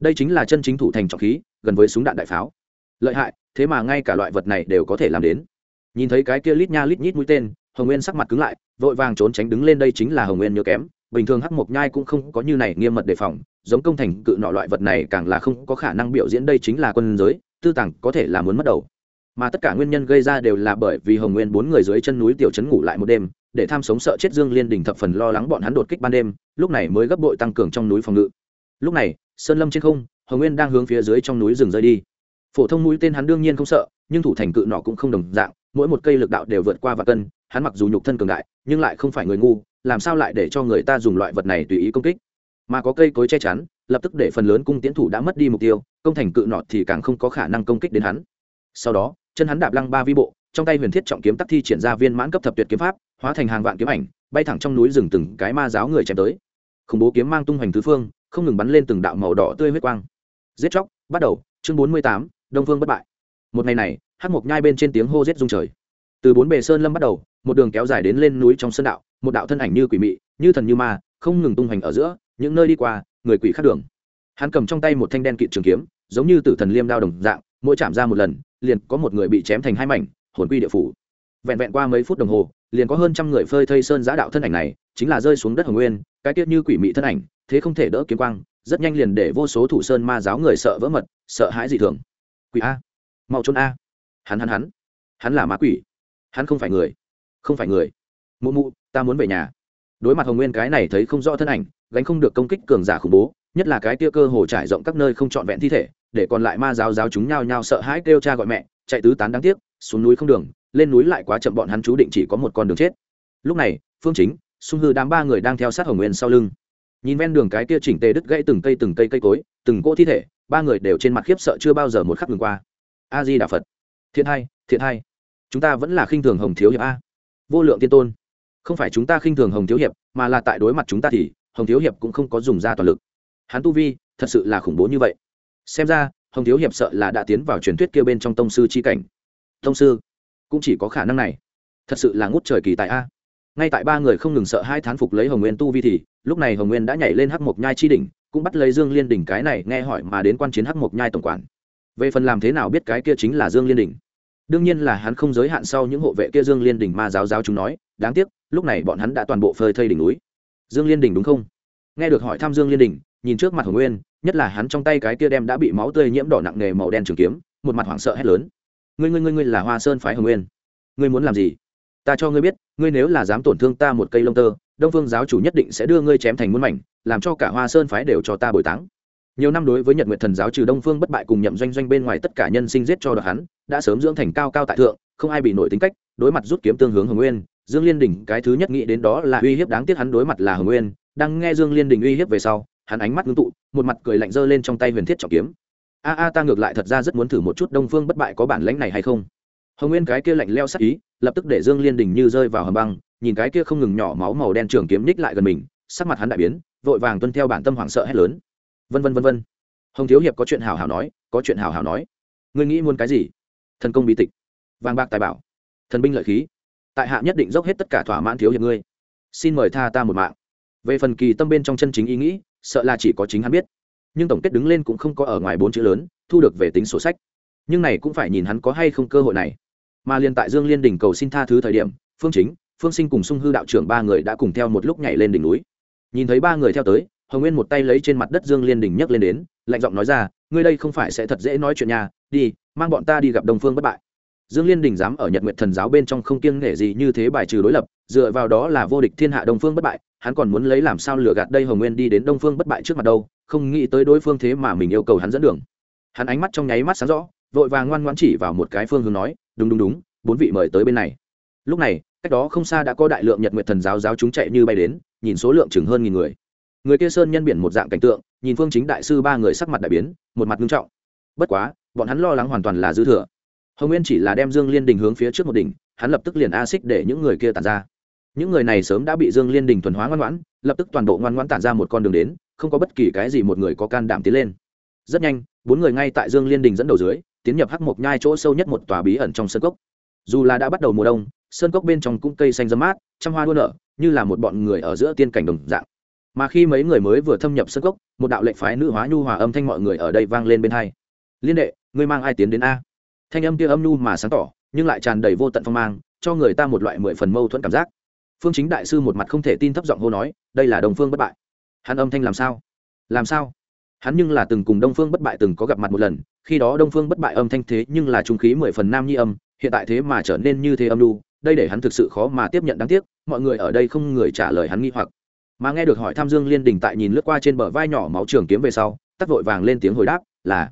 Đây chính là chân chính thủ thành trọng khí, gần với súng đạn đại pháo. Lợi hại, thế mà ngay cả loại vật này đều có thể làm đến. Nhìn thấy cái kia lít nha lít nhít mũi tên, hồng nguyên sắc mặt cứng lại, vội vàng trốn tránh đứng lên đây chính là hồng nguyên nhớ kém. Bình thường hắc mộc nhai cũng không có như này nghiêm mật đề phòng, giống công thành cự nọ loại vật này càng là không có khả năng biểu diễn đây chính là quân giới, tư tàng có thể là muốn mất đầu. Mà tất cả nguyên nhân gây ra đều là bởi vì hồng nguyên bốn người dưới chân núi tiểu trấn ngủ lại một đêm để tham sống sợ chết dương liên đình thập phần lo lắng bọn hắn đột kích ban đêm, lúc này mới gấp bội tăng cường trong núi phòng ngự. Lúc này, sơn lâm trên không, hồng nguyên đang hướng phía dưới trong núi rừng rơi đi. Phổ thông mũi tên hắn đương nhiên không sợ, nhưng thủ thành cự nọ cũng không đồng dạng, mỗi một cây lực đạo đều vượt qua và cân, hắn mặc dù nhục thân cường đại, nhưng lại không phải người ngu, làm sao lại để cho người ta dùng loại vật này tùy ý công kích? Mà có cây cối che chắn, lập tức để phần lớn cung tiến thủ đã mất đi mục tiêu, công thành cự nọ thì càng không có khả năng công kích đến hắn. Sau đó, chân hắn đạp lăng ba vi bộ, trong tay huyền thiết trọng kiếm tắc thi triển ra viên mãn cấp thập tuyệt kiếm pháp hóa thành hàng vạn kiếm ảnh, bay thẳng trong núi rừng từng cái ma giáo người chém tới. Khủng bố kiếm mang tung hoành tứ phương, không ngừng bắn lên từng đạo màu đỏ tươi huyết quang. Giết chóc, bắt đầu, chương bốn mươi tám, đông phương bất bại. Một ngày này hát mộc nhai bên trên tiếng hô rết rung trời. Từ bốn bề sơn lâm bắt đầu, một đường kéo dài đến lên núi trong sơn đạo, một đạo thân ảnh như quỷ mị, như thần như ma, không ngừng tung hoành ở giữa, những nơi đi qua, người quỷ khác đường. Hắn cầm trong tay một thanh đen kịt trường kiếm, giống như tử thần liêm đao đồng dạng, mỗi chạm ra một lần, liền có một người bị chém thành hai mảnh, hồn quy địa phủ. Vẹn vẹn qua mấy phút đồng hồ liền có hơn trăm người phơi thây sơn giã đạo thân ảnh này, chính là rơi xuống đất hồng nguyên, cái tiết như quỷ mị thân ảnh, thế không thể đỡ kiếm quang, rất nhanh liền để vô số thủ sơn ma giáo người sợ vỡ mật, sợ hãi dị thường. Quỷ a. Mau trốn a. Hắn hắn hắn. Hắn là ma quỷ. Hắn không phải người. Không phải người. Mụ mụ, ta muốn về nhà. Đối mặt hồng nguyên cái này thấy không rõ thân ảnh, gánh không được công kích cường giả khủng bố, nhất là cái tia cơ hồ trải rộng các nơi không trọn vẹn thi thể, để còn lại ma giáo giáo chúng nhao nhao sợ hãi kêu cha gọi mẹ, chạy tứ tán đáng tiếc, xuống núi không đường lên núi lại quá chậm, bọn hắn chú định chỉ có một con đường chết. Lúc này, phương chính, sung hư đám ba người đang theo sát hồng nguyên sau lưng. Nhìn ven đường cái kia chỉnh tề đứt gãy từng cây từng cây cây cối, từng cỗ thi thể, ba người đều trên mặt khiếp sợ chưa bao giờ một khắc ngừng qua. A di đà phật. Thiện hai thiện hai chúng ta vẫn là khinh thường hồng thiếu hiệp a. Vô lượng tiên tôn. Không phải chúng ta khinh thường hồng thiếu hiệp, mà là tại đối mặt chúng ta thì, hồng thiếu hiệp cũng không có dùng ra toàn lực. Hắn tu vi, thật sự là khủng bố như vậy. Xem ra, hồng thiếu hiệp sợ là đã tiến vào truyền thuyết kia bên trong tông sư c h i cảnh. Tông sư cũng chỉ có khả năng này. Thật sự là ngút trời kỳ tại a. Ngay tại ba người không ngừng sợ hai thán phục lấy hồng nguyên tu vi thì, lúc này hồng nguyên đã nhảy lên hắc mộc nhai chi đỉnh, cũng bắt lấy dương liên đỉnh cái này nghe hỏi mà đến quan chiến hắc mộc nhai tổng quản. Về phần làm thế nào biết cái kia chính là dương liên đỉnh. Đương nhiên là hắn không giới hạn sau những hộ vệ kia dương liên đỉnh ma giáo giáo chúng nói, đáng tiếc, lúc này bọn hắn đã toàn bộ phơi thây đỉnh núi. Dương liên đỉnh đúng không? Nghe được hỏi thăm dương liên đỉnh, nhìn trước mặt hồng nguyên, nhất là hắn trong tay cái kia đem đã bị máu tươi nhiễm đỏ nặng nề màu đen trường kiếm, một mặt hoảng sợ hét lớn ngươi ngươi ngươi ngươi là hoa sơn phái hồng nguyên. Ngươi muốn làm gì? Ta cho ngươi biết, ngươi nếu là dám tổn thương ta một cây lông tơ, đông phương giáo chủ nhất định sẽ đưa ngươi chém thành muôn mảnh, làm cho cả hoa sơn phái đều cho ta bồi táng. Nhiều năm đối với nhật Nguyệt thần giáo trừ đông phương bất bại cùng nhậm doanh doanh bên ngoài tất cả nhân sinh giết cho được hắn, đã sớm dưỡng thành cao cao tại thượng, không ai bị nổi tính cách, đối mặt rút kiếm tương hướng hồng nguyên. Dương liên đình, cái thứ nhất nghĩ đến đó là uy hiếp đáng tiếc hắn đối mặt là hồng nguyên. Đang nghe dương liên đình uy hiếp về sau, hắn ánh mắt ngưng tụ, một mặt cười lạnh giơ lên trong tay huyền thiết trọng kiếm a a, ta ngược lại thật ra rất muốn thử một chút đông phương bất bại có bản lãnh này hay không? Hồng nguyên cái kia lạnh leo sắc ý, lập tức để dương liên đình như rơi vào hầm băng, nhìn cái kia không ngừng nhỏ máu màu đen trường kiếm ních lại gần mình, sắc mặt hắn đại biến, vội vàng tuân theo bản tâm hoảng sợ hét lớn. Vân vân vân vân. Hồng thiếu hiệp có chuyện hào hào nói, có chuyện hào hào nói. Ngươi nghĩ muốn cái gì? Thần công bí tịch. Vàng bạc tài bảo. Thần binh lợi khí. Tại hạ nhất định dốc hết tất cả thỏa mãn thiếu hiệp ngươi. Xin mời tha ta một mạng. Về phần kỳ tâm bên trong chân chính ý nghĩ, sợ là chỉ có chính hắn biết nhưng tổng kết đứng lên cũng không có ở ngoài bốn chữ lớn, thu được về tính sổ sách. Nhưng này cũng phải nhìn hắn có hay không cơ hội này. Mà liền tại dương liên đỉnh cầu xin tha thứ thời điểm, phương chính, phương sinh cùng sung hư đạo trưởng ba người đã cùng theo một lúc nhảy lên đỉnh núi. Nhìn thấy ba người theo tới, hồng nguyên một tay lấy trên mặt đất dương liên đỉnh nhấc lên đến, lạnh giọng nói ra, ngươi đây không phải sẽ thật dễ nói chuyện nhà đi, mang bọn ta đi gặp đồng phương bất bại. Dương liên đình dám ở nhật nguyện thần giáo bên trong không kiêng nể gì như thế bài trừ đối lập, dựa vào đó là vô địch thiên hạ đông phương bất bại hắn còn muốn lấy làm sao lừa gạt đây hồng nguyên đi đến đông phương bất bại trước mặt đâu, không nghĩ tới đối phương thế mà mình yêu cầu hắn dẫn đường. Hắn ánh mắt trong nháy mắt sáng rõ, vội vàng ngoan ngoãn chỉ vào một cái phương hướng nói, đúng đúng đúng, bốn vị mời tới bên này. Lúc này, cách đó không xa đã có đại lượng nhật nguyệt thần giáo giáo chúng chạy như bay đến, nhìn số lượng chừng hơn nghìn người. Người kia sơn nhân biển một dạng cảnh tượng, nhìn phương chính đại sư ba người sắc mặt đại biến, một mặt nghiêm trọng. Bất quá, bọn hắn lo lắng hoàn toàn là dư thừa. Hồng nguyên chỉ là đem dương liên đình hướng phía trước một đỉnh, hắn lập tức liền a xích để những người kia tàn ra những người này sớm đã bị dương liên đình thuần hóa ngoan ngoãn, lập tức toàn bộ ngoan ngoãn tản ra một con đường đến, không có bất kỳ cái gì một người có can đảm tiến lên. Rất nhanh, bốn người ngay tại dương liên đình dẫn đầu dưới, tiến nhập hắc mộc nhai chỗ sâu nhất một tòa bí ẩn trong sân cốc. Dù là đã bắt đầu mùa đông, sơn cốc bên trong cũng cây xanh dâm mát, trăm hoa đua nở, như là một bọn người ở giữa tiên cảnh đồng dạng. Mà khi mấy người mới vừa thâm nhập sơn cốc, một đạo lệnh phái nữ hóa nhu hòa âm thanh mọi người ở đây vang lên bên hai. Liên đệ, ngươi mang ai tiến đến a? Thanh âm kia âm nhu mà sáng tỏ, nhưng lại tràn đầy vô tận phong mang, cho người ta một loại mười phần mâu thuẫn cảm giác phương chính đại sư một mặt không thể tin thấp giọng hô nói, đây là đồng phương bất bại. Hắn âm thanh làm sao? Làm sao? Hắn nhưng là từng cùng đông phương bất bại từng có gặp mặt một lần, khi đó đông phương bất bại âm thanh thế nhưng là trung khí mười phần nam nhi âm, hiện tại thế mà trở nên như thế âm lu đây để hắn thực sự khó mà tiếp nhận đáng tiếc, mọi người ở đây không người trả lời hắn nghi hoặc. Mà nghe được hỏi tham dương liên đình tại nhìn lướt qua trên bờ vai nhỏ máu trường kiếm về sau tắt vội vàng lên tiếng hồi đáp, là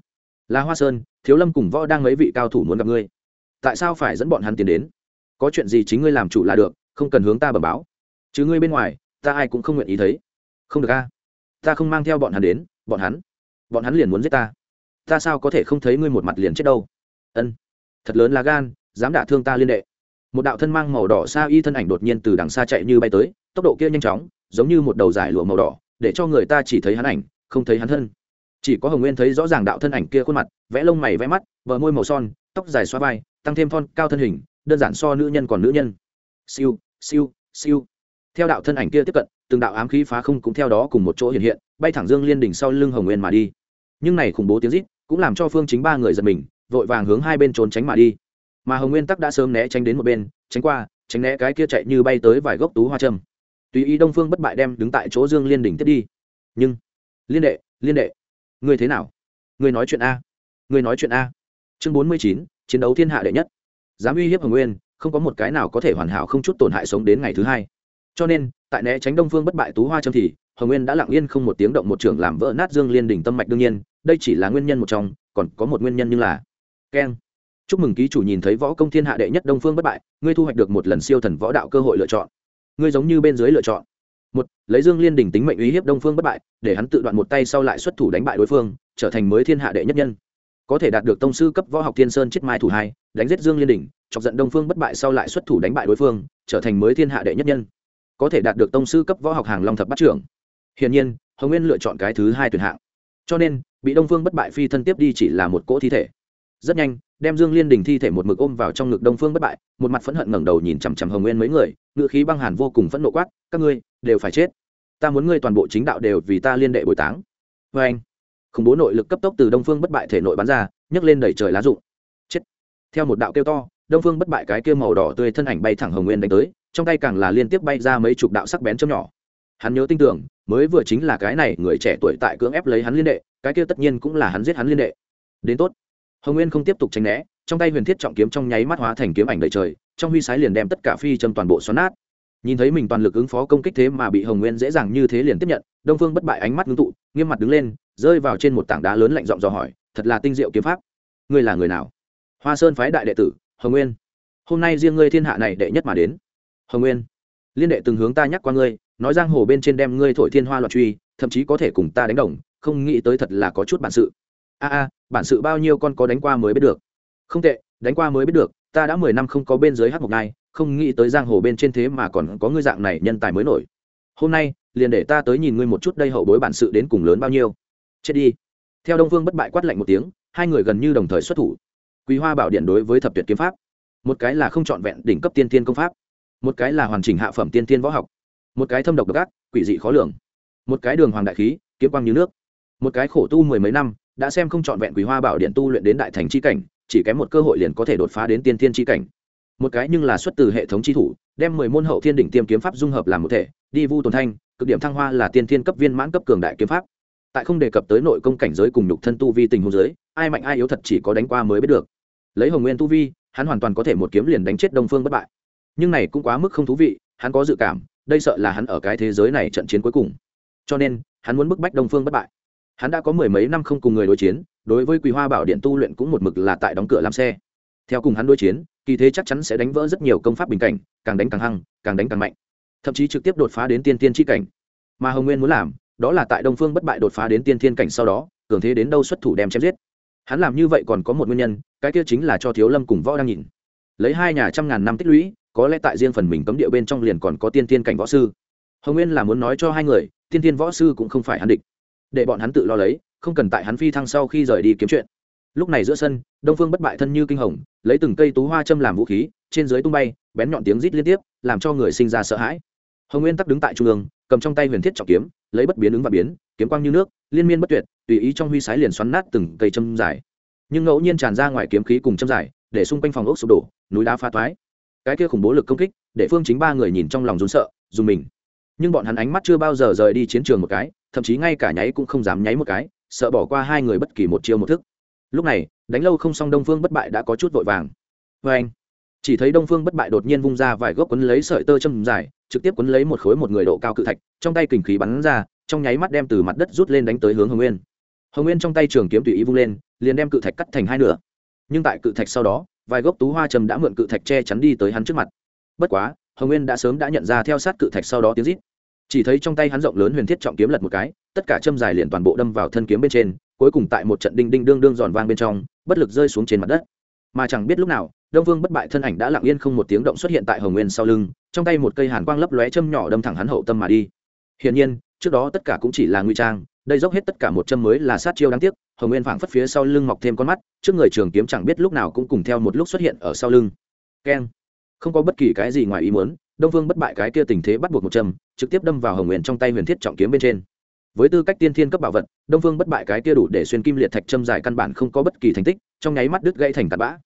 là hoa sơn, thiếu lâm cùng võ đang mấy vị cao thủ muốn gặp ngươi. Tại sao phải dẫn bọn hắn tiến đến? Có chuyện gì chính ngươi làm chủ là được không cần hướng ta bẩm báo. Chứ ngươi bên ngoài, ta ai cũng không nguyện ý thấy. Không được a. Ta không mang theo bọn hắn đến, bọn hắn bọn hắn liền muốn giết ta. Ta sao có thể không thấy ngươi một mặt liền chết đâu? Ân, thật lớn là gan, dám đả thương ta liên đệ. Một đạo thân mang màu đỏ xa y thân ảnh đột nhiên từ đằng xa chạy như bay tới, tốc độ kia nhanh chóng, giống như một đầu giải lụa màu đỏ, để cho người ta chỉ thấy hắn ảnh, không thấy hắn thân. Chỉ có hồng nguyên thấy rõ ràng đạo thân ảnh kia khuôn mặt, vẽ lông mày vẽ mắt vờ môi màu son, tóc dài xoa vai, tăng thêm thon cao thân hình, đơn giản so nữ nhân còn nữ nhân. Siêu siêu siêu. Theo đạo thân ảnh kia tiếp cận, từng đạo ám khí phá không cũng theo đó cùng một chỗ hiện hiện, bay thẳng dương liên đỉnh sau lưng hồng nguyên mà đi. Nhưng này khủng bố tiếng rít cũng làm cho phương chính ba người giật mình, vội vàng hướng hai bên trốn tránh mà đi. Mà hồng nguyên tắc đã sớm né tránh đến một bên, tránh qua, tránh né cái kia chạy như bay tới vài gốc tú hoa trâm. Tùy ý đông phương bất bại đem đứng tại chỗ dương liên đỉnh tiếp đi. Nhưng, liên đệ liên đệ, ngươi thế nào? Ngươi nói chuyện a, ngươi nói chuyện a. Chương bốn mươi chín, chiến đấu thiên hạ đệ nhất. Dám uy hiếp hồng nguyên không có một cái nào có thể hoàn hảo không chút tổn hại sống đến ngày thứ hai. Cho nên, tại né tránh đông phương bất bại tú hoa châm thì, hồng nguyên đã lặng yên không một tiếng động một trưởng làm vỡ nát dương liên đỉnh tâm mạch đương nhiên, đây chỉ là nguyên nhân một trong, còn có một nguyên nhân như là keng. Chúc mừng ký chủ nhìn thấy võ công thiên hạ đệ nhất đông phương bất bại, ngươi thu hoạch được một lần siêu thần võ đạo cơ hội lựa chọn. Ngươi giống như bên dưới lựa chọn. Một, lấy dương liên Đỉnh tính mệnh uy hiếp đông phương bất bại, để hắn tự đoạn một tay sau lại xuất thủ đánh bại đối phương, trở thành mới thiên hạ đệ nhất nhân. Có thể đạt được tông sư cấp võ học thiên sơn chết mai thủ hai, đánh giết dương liên Đỉnh chọc giận đông phương bất bại sau lại xuất thủ đánh bại đối phương, trở thành mới thiên hạ đệ nhất nhân, có thể đạt được tông sư cấp võ học hàng long thập bát trưởng. Hiển nhiên, hồng nguyên lựa chọn cái thứ hai tuyển hạng. Cho nên, bị đông phương bất bại phi thân tiếp đi chỉ là một cỗ thi thể. Rất nhanh, đem dương liên đình thi thể một mực ôm vào trong ngực đông phương bất bại, một mặt phẫn hận ngẩng đầu nhìn chằm chằm hồng nguyên mấy người ngựa khí băng hàn vô cùng phẫn nộ quát, các ngươi đều phải chết. Ta muốn ngươi toàn bộ chính đạo đều vì ta liên đệ bồi táng. Vê anh, khủng bố nội lực cấp tốc từ đông phương bất bại thể nội bắn ra, nhấc lên đẩy trời lá rụng. Chết. Theo một đạo kêu to đông phương bất bại cái kia màu đỏ tươi thân ảnh bay thẳng hồng nguyên đánh tới, trong tay càng là liên tiếp bay ra mấy chục đạo sắc bén châm nhỏ. Hắn nhớ tin tưởng, mới vừa chính là cái này, người trẻ tuổi tại cưỡng ép lấy hắn liên đệ, cái kia tất nhiên cũng là hắn giết hắn liên đệ. Đến tốt. Hồng nguyên không tiếp tục tránh né, trong tay huyền thiết trọng kiếm trong nháy mắt hóa thành kiếm ảnh đầy trời, trong huy sái liền đem tất cả phi châm toàn bộ xoắn nát. Nhìn thấy mình toàn lực ứng phó công kích thế mà bị hồng nguyên dễ dàng như thế liền tiếp nhận, đông phương bất bại ánh mắt ngưng tụ, nghiêm mặt đứng lên, rơi vào trên một tảng đá lớn lạnh giọng dò hỏi, thật là tinh diệu kiếm pháp. Ngươi là người nào? Hoa sơn phái đại đệ tử hồng nguyên hôm nay riêng ngươi thiên hạ này đệ nhất mà đến. Hồng nguyên liên đệ từng hướng ta nhắc qua ngươi nói giang hồ bên trên đem ngươi thổi thiên hoa loạn truy thậm chí có thể cùng ta đánh đồng không nghĩ tới thật là có chút bản sự. A a bản sự bao nhiêu con có đánh qua mới biết được. Không tệ đánh qua mới biết được ta đã mười năm không có bên dưới hát một ngai, không nghĩ tới giang hồ bên trên thế mà còn có ngươi dạng này nhân tài mới nổi. Hôm nay liền để ta tới nhìn ngươi một chút đây hậu bối bản sự đến cùng lớn bao nhiêu. Chết đi. Theo đông vương bất bại quát lạnh một tiếng hai người gần như đồng thời xuất thủ quý hoa bảo điện đối với thập tuyệt kiếm pháp, một cái là không trọn vẹn đỉnh cấp tiên thiên công pháp, một cái là hoàn chỉnh hạ phẩm tiên thiên võ học, một cái thâm độc độc ác, quỷ dị khó lường, một cái đường hoàng đại khí, kiếm quang như nước, một cái khổ tu mười mấy năm, đã xem không trọn vẹn quý hoa bảo điện tu luyện đến đại thành c h i cảnh, chỉ kém một cơ hội liền có thể đột phá đến tiên thiên c h i cảnh. Một cái nhưng là xuất từ hệ thống c h i thủ, đem mười môn hậu thiên đỉnh tiêm kiếm pháp dung hợp làm một thể, đi vu tồn thanh, cực điểm thăng hoa là tiên thiên cấp viên mãn cấp cường đại kiếm pháp. Tại không đề cập tới nội công cảnh giới cùng nhục thân tu vi tình hôn giới, ai mạnh ai yếu thật chỉ có đánh qua mới biết được lấy hồng nguyên tu vi, hắn hoàn toàn có thể một kiếm liền đánh chết đông phương bất bại. Nhưng này cũng quá mức không thú vị, hắn có dự cảm, đây sợ là hắn ở cái thế giới này trận chiến cuối cùng. Cho nên, hắn muốn bức bách đông phương bất bại. Hắn đã có mười mấy năm không cùng người đối chiến, đối với quý hoa bảo điện tu luyện cũng một mực là tại đóng cửa làm xe. Theo cùng hắn đối chiến, kỳ thế chắc chắn sẽ đánh vỡ rất nhiều công pháp bình cảnh, càng đánh càng hăng, càng đánh càng mạnh. Thậm chí trực tiếp đột phá đến tiên tiên tri cảnh. Mà hồng nguyên muốn làm, đó là tại đông phương bất bại đột phá đến tiên thiên cảnh sau đó, cường thế đến đâu xuất thủ đem chém giết. Hắn làm như vậy còn có một nguyên nhân cái kia chính là cho thiếu lâm cùng võ đang nhìn. Lấy hai nhà trăm ngàn năm tích lũy, có lẽ tại riêng phần mình cấm địa bên trong liền còn có tiên tiên cảnh võ sư. Hồng nguyên là muốn nói cho hai người, tiên tiên võ sư cũng không phải hắn địch. Để bọn hắn tự lo lấy, không cần tại hắn phi thăng sau khi rời đi kiếm chuyện. Lúc này giữa sân, đông phương bất bại thân như kinh hồng, lấy từng cây tú hoa châm làm vũ khí, trên dưới tung bay, bén nhọn tiếng rít liên tiếp, làm cho người sinh ra sợ hãi. Hồng nguyên tắc đứng tại trung ương, cầm trong tay huyền thiết trọng kiếm, lấy bất biến ứng và biến, kiếm quang như nước, liên miên bất tuyệt, tùy ý trong huy sái liền xoắn nát từng cây châm dài nhưng ngẫu nhiên tràn ra ngoài kiếm khí cùng châm dài để xung quanh phòng ốc sụp đổ, núi đá phá toái cái kia khủng bố lực công kích, để phương chính ba người nhìn trong lòng rốn sợ, dùng mình. Nhưng bọn hắn ánh mắt chưa bao giờ rời đi chiến trường một cái, thậm chí ngay cả nháy cũng không dám nháy một cái, sợ bỏ qua hai người bất kỳ một chiêu một thức. Lúc này, đánh lâu không xong đông phương bất bại đã có chút vội vàng. Vê anh, chỉ thấy đông phương bất bại đột nhiên vung ra vài gốc quấn lấy sợi tơ châm dài trực tiếp quấn lấy một khối một người độ cao cự thạch, trong tay kình khí bắn ra, trong nháy mắt đem từ mặt đất rút lên đánh tới hướng hồng nguyên hồng nguyên trong tay trường kiếm tùy ý vung lên, liền đem cự thạch cắt thành hai nửa. Nhưng tại cự thạch sau đó, vài gốc tú hoa trầm đã mượn cự thạch che chắn đi tới hắn trước mặt. Bất quá, hồng nguyên đã sớm đã nhận ra theo sát cự thạch sau đó tiếng rít. Chỉ thấy trong tay hắn rộng lớn huyền thiết trọng kiếm lật một cái, tất cả châm dài liền toàn bộ đâm vào thân kiếm bên trên, cuối cùng tại một trận đinh đinh đương đương giòn vang bên trong, bất lực rơi xuống trên mặt đất. Mà chẳng biết lúc nào, đông vương bất bại thân ảnh đã lặng yên không một tiếng động xuất hiện tại hồng nguyên sau lưng, trong tay một cây hàn quang lấp lóe châm nhỏ đâm thẳng hắn hậu tâm mà đi. Hiển nhiên, trước đó tất cả cũng chỉ là nguy trang đây dốc hết tất cả một châm mới là sát chiêu đáng tiếc, hồng nguyên phảng phất phía sau lưng mọc thêm con mắt, trước người trường kiếm chẳng biết lúc nào cũng cùng theo một lúc xuất hiện ở sau lưng. Keng. Không có bất kỳ cái gì ngoài ý muốn, đông vương bất bại cái kia tình thế bắt buộc một châm, trực tiếp đâm vào hồng nguyên trong tay huyền thiết trọng kiếm bên trên. Với tư cách tiên thiên cấp bảo vật, đông vương bất bại cái kia đủ để xuyên kim liệt thạch châm dài căn bản không có bất kỳ thành tích, trong nháy mắt đứt gãy thành tạt bã.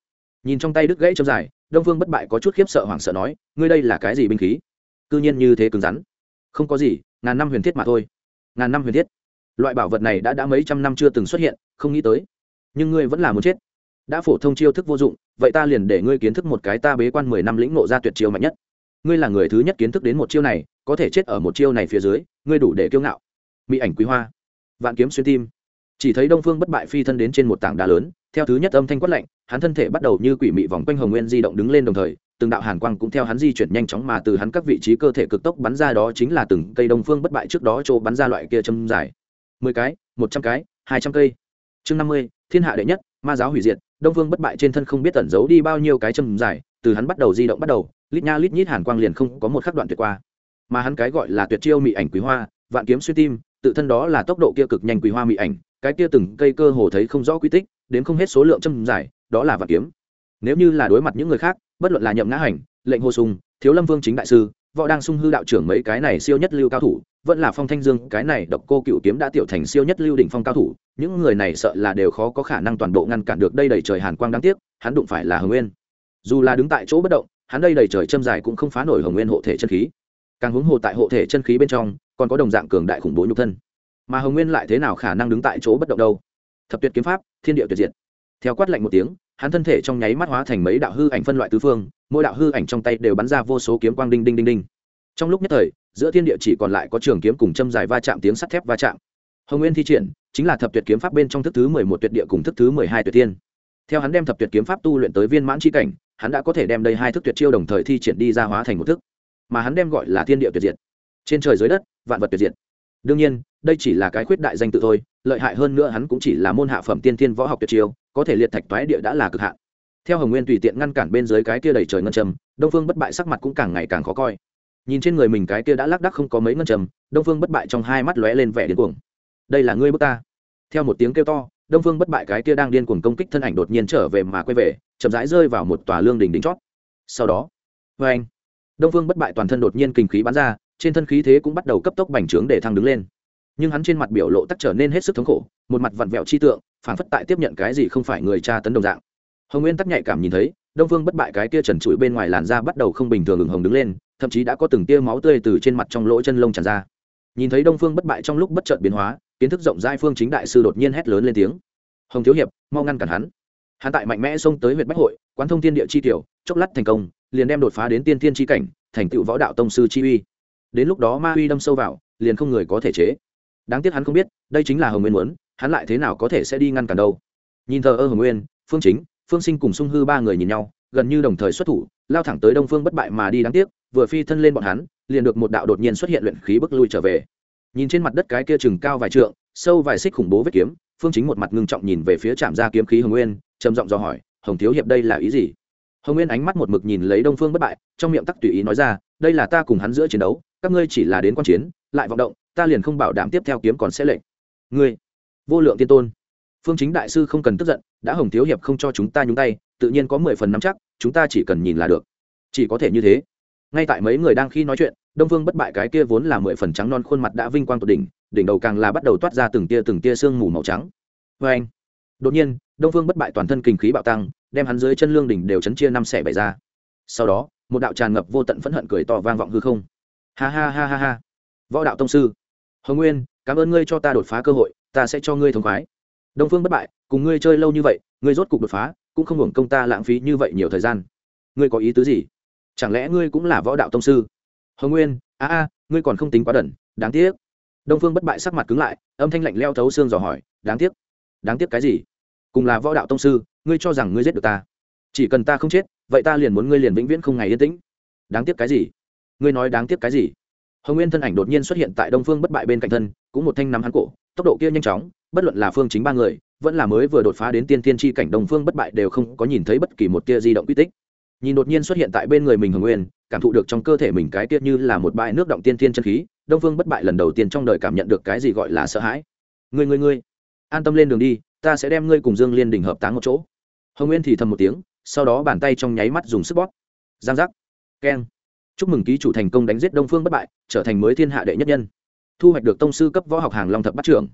Nhìn trong tay đứt gãy châm dài, đông vương bất bại có chút khiếp sợ hoảng sợ nói, ngươi đây là cái gì binh khí? Cư nhiên như thế cứng rắn. Không có gì, ngàn năm huyền thiết mà thôi. Ngàn năm huyền thiết? Loại bảo vật này đã đã mấy trăm năm chưa từng xuất hiện, không nghĩ tới. Nhưng ngươi vẫn là muốn chết. Đã phổ thông chiêu thức vô dụng, vậy ta liền để ngươi kiến thức một cái ta bế quan mười năm lĩnh ngộ ra tuyệt chiêu mạnh nhất. Ngươi là người thứ nhất kiến thức đến một chiêu này, có thể chết ở một chiêu này phía dưới, ngươi đủ để kiêu ngạo. Mỹ ảnh quý hoa. Vạn kiếm xuyên tim. Chỉ thấy đông phương bất bại phi thân đến trên một tảng đá lớn, theo thứ nhất âm thanh quát lạnh, hắn thân thể bắt đầu như quỷ mị vòng quanh hồng nguyên di động đứng lên đồng thời, từng đạo hàn quang cũng theo hắn di chuyển nhanh chóng mà từ hắn các vị trí cơ thể cực tốc bắn ra đó chính là từng cây đông phương bất bại trước đó chỗ bắn ra loại kia châm dài mười cái, một trăm cái, hai trăm cây. Chương năm mươi, thiên hạ đệ nhất, ma giáo hủy diệt, đông vương bất bại trên thân không biết tẩn giấu đi bao nhiêu cái châm dài, từ hắn bắt đầu di động bắt đầu, lít nha lít nhít hàn quang liền không có một khắc đoạn tuyệt qua. Mà hắn cái gọi là tuyệt chiêu mị ảnh quý hoa, vạn kiếm xuyên tim, tự thân đó là tốc độ kia cực nhanh quý hoa mị ảnh, cái kia từng cây cơ hồ thấy không rõ quy tích đến không hết số lượng châm dài, đó là vạn kiếm. Nếu như là đối mặt những người khác, bất luận là nhậm ngã hành, lệnh hồ sùng, thiếu lâm vương chính đại sư võ đang sung hư đạo trưởng mấy cái này siêu nhất lưu cao thủ, vẫn là phong thanh dương, cái này độc cô cựu kiếm đã tiểu thành siêu nhất lưu đỉnh phong cao thủ, những người này sợ là đều khó có khả năng toàn bộ ngăn cản được đây đầy trời hàn quang đáng tiếc, hắn đụng phải là hồng nguyên. Dù là đứng tại chỗ bất động, hắn đây đầy trời châm dài cũng không phá nổi hồng nguyên hộ thể chân khí. Càng huống hồ tại hộ thể chân khí bên trong, còn có đồng dạng cường đại khủng bố nhục thân. Mà hồng nguyên lại thế nào khả năng đứng tại chỗ bất động đâu? Thập tuyệt kiếm pháp, thiên địa tuyệt diệt. Theo quát lạnh một tiếng hắn thân thể trong nháy mắt hóa thành mấy đạo hư ảnh phân loại tứ phương, mỗi đạo hư ảnh trong tay đều bắn ra vô số kiếm quang đinh đinh đinh đinh. Trong lúc nhất thời, giữa thiên địa chỉ còn lại có trường kiếm cùng châm dài va chạm tiếng sắt thép va chạm. Hồng nguyên thi triển, chính là thập tuyệt kiếm pháp bên trong thức thứ mười một tuyệt địa cùng thức thứ mười hai tuyệt tiên. Theo hắn đem thập tuyệt kiếm pháp tu luyện tới viên mãn chi cảnh, hắn đã có thể đem đây hai thức tuyệt chiêu đồng thời thi triển đi ra hóa thành một thức, mà hắn đem gọi là thiên địa tuyệt diệt. Trên trời dưới đất, vạn vật tuyệt diệt. Đương nhiên đây chỉ là cái khuyết đại danh tự thôi, lợi hại hơn nữa hắn cũng chỉ là môn hạ phẩm tiên tiên võ học tuyệt chiêu, có thể liệt thạch toái địa đã là cực hạn. Theo hồng nguyên tùy tiện ngăn cản bên dưới cái kia đầy trời ngân trầm đông phương bất bại sắc mặt cũng càng ngày càng khó coi. Nhìn trên người mình cái kia đã lác đắc không có mấy ngân trầm đông phương bất bại trong hai mắt lóe lên vẻ điên cuồng. Đây là ngươi bước ta. Theo một tiếng kêu to, đông phương bất bại cái kia đang điên cuồng công kích thân ảnh đột nhiên trở về mà quay về, chậm rãi rơi vào một tòa lương đỉnh đỉnh chót. Sau đó vê anh đông phương bất bại toàn thân đột nhiên kinh khí bắn ra, trên thân khí thế cũng bắt đầu cấp tốc bành trướng để thăng đứng lên nhưng hắn trên mặt biểu lộ tắc trở nên hết sức thống khổ, một mặt vặn vẹo chi tượng phản phất tại tiếp nhận cái gì không phải người cha tấn đồng dạng. Hồng nguyên tắc nhạy cảm nhìn thấy, đông phương bất bại cái kia trần trụi bên ngoài làn da bắt đầu không bình thường ửng hồng đứng lên, thậm chí đã có từng tia máu tươi từ trên mặt trong lỗ chân lông tràn ra. Nhìn thấy đông phương bất bại trong lúc bất chợt biến hóa, kiến thức rộng rãi phương chính đại sư đột nhiên hét lớn lên tiếng. Hồng thiếu hiệp, mau ngăn cản hắn. Hắn tại mạnh mẽ xông tới huyện bách hội, quán thông thiên địa chi tiểu, chốc lát thành công, liền đem đột phá đến tiên thiên chi cảnh, thành tựu võ đạo tông sư chi uy. Đến lúc đó ma uy đâm sâu vào, liền không người có thể chế đáng tiếc hắn không biết, đây chính là hồng nguyên muốn, hắn lại thế nào có thể sẽ đi ngăn cản đâu. Nhìn thờ ơ hồng nguyên, phương chính, phương sinh cùng sung hư ba người nhìn nhau, gần như đồng thời xuất thủ, lao thẳng tới đông phương bất bại mà đi đáng tiếc, vừa phi thân lên bọn hắn, liền được một đạo đột nhiên xuất hiện luyện khí bức lui trở về. Nhìn trên mặt đất cái kia chừng cao vài trượng, sâu vài xích khủng bố vết kiếm, phương chính một mặt ngưng trọng nhìn về phía trạm ra kiếm khí hồng nguyên, trầm giọng do hỏi, hồng thiếu hiệp đây là ý gì? Hồng nguyên ánh mắt một mực nhìn lấy đông phương bất bại, trong miệng tắc tùy ý nói ra, đây là ta cùng hắn giữa chiến đấu, các ngươi chỉ là đến quan chiến, lại vọng động ta liền không bảo đảm tiếp theo kiếm còn sẽ lệnh ngươi, vô lượng tiên tôn. Phương chính đại sư không cần tức giận, đã hồng thiếu hiệp không cho chúng ta nhúng tay, tự nhiên có mười phần nắm chắc, chúng ta chỉ cần nhìn là được. Chỉ có thể như thế. Ngay tại mấy người đang khi nói chuyện, đông phương bất bại cái kia vốn là mười phần trắng non khuôn mặt đã vinh quang tột đỉnh đỉnh đầu càng là bắt đầu toát ra từng tia từng tia sương mù màu trắng. Vê anh, đột nhiên, đông phương bất bại toàn thân kinh khí bạo tăng, đem hắn dưới chân lương đỉnh đều chấn chia năm xẻ bày ra. Sau đó, một đạo tràn ngập vô tận phẫn hận cười to vang vọng hư không. Ha ha ha ha ha. Võ đạo tông sư hồng nguyên, cảm ơn ngươi cho ta đột phá cơ hội, ta sẽ cho ngươi thống khoái. Đông phương bất bại, cùng ngươi chơi lâu như vậy, ngươi rốt cục đột phá, cũng không hưởng công ta lãng phí như vậy nhiều thời gian. Ngươi có ý tứ gì? Chẳng lẽ ngươi cũng là võ đạo tông sư? Hồng nguyên, a a, ngươi còn không tính quá đẩn đáng tiếc. Đông phương bất bại sắc mặt cứng lại, âm thanh lạnh leo thấu xương dò hỏi, đáng tiếc. Đáng tiếc cái gì? Cùng là võ đạo tông sư, ngươi cho rằng ngươi giết được ta. Chỉ cần ta không chết, vậy ta liền muốn ngươi liền vĩnh viễn không ngày yên tĩnh. Đáng tiếc cái gì? Ngươi nói đáng tiếc cái gì? Hồng nguyên thân ảnh đột nhiên xuất hiện tại đông phương bất bại bên cạnh thân cũng một thanh nắm hắn cổ tốc độ kia nhanh chóng bất luận là phương chính ba người vẫn là mới vừa đột phá đến tiên tiên tri cảnh Đông phương bất bại đều không có nhìn thấy bất kỳ một tia di động quy tích nhìn đột nhiên xuất hiện tại bên người mình hồng nguyên cảm thụ được trong cơ thể mình cái tiết như là một bãi nước động tiên tiên chân khí đông phương bất bại lần đầu tiên trong đời cảm nhận được cái gì gọi là sợ hãi người người người an tâm lên đường đi ta sẽ đem ngươi cùng dương liên đình hợp táng một chỗ hồng nguyên thì thầm một tiếng sau đó bàn tay trong nháy mắt dùng sức bóp giang giác keng chúc mừng ký chủ thành công đánh giết đông phương bất bại, trở thành mới thiên hạ đệ nhất nhân. Thu hoạch được tông sư cấp võ học hàng long thập bắt trưởng.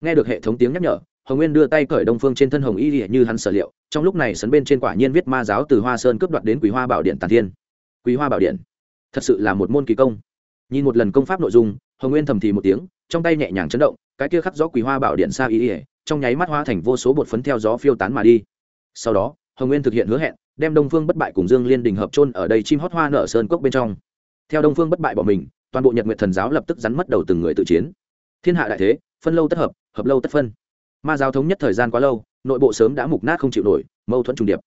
Nghe được hệ thống tiếng nhắc nhở, hồng nguyên đưa tay cởi đông phương trên thân hồng y như hắn sở liệu, trong lúc này sấn bên trên quả nhiên viết ma giáo từ hoa sơn cướp đoạt đến quý hoa bảo điện tàn thiên. Quý hoa bảo điện. Thật sự là một môn kỳ công. Nhìn một lần công pháp nội dung, hồng nguyên thầm thì một tiếng, trong tay nhẹ nhàng chấn động, cái kia khắc gió quý hoa bảo điện xa y trong nháy mắt hoa thành vô số bột phấn theo gió phiêu tán mà đi. Sau đó, hồng nguyên thực hiện hứa hẹn đem đông phương bất bại cùng dương liên đình hợp trôn ở đây chim hót hoa nở sơn cốc bên trong. Theo đông phương bất bại bỏ mình, toàn bộ nhật nguyệt thần giáo lập tức rắn mất đầu từng người tự chiến. Thiên hạ đại thế, phân lâu tất hợp hợp lâu tất phân. Ma giáo thống nhất thời gian quá lâu, nội bộ sớm đã mục nát không chịu nổi, mâu thuẫn trùng điệp.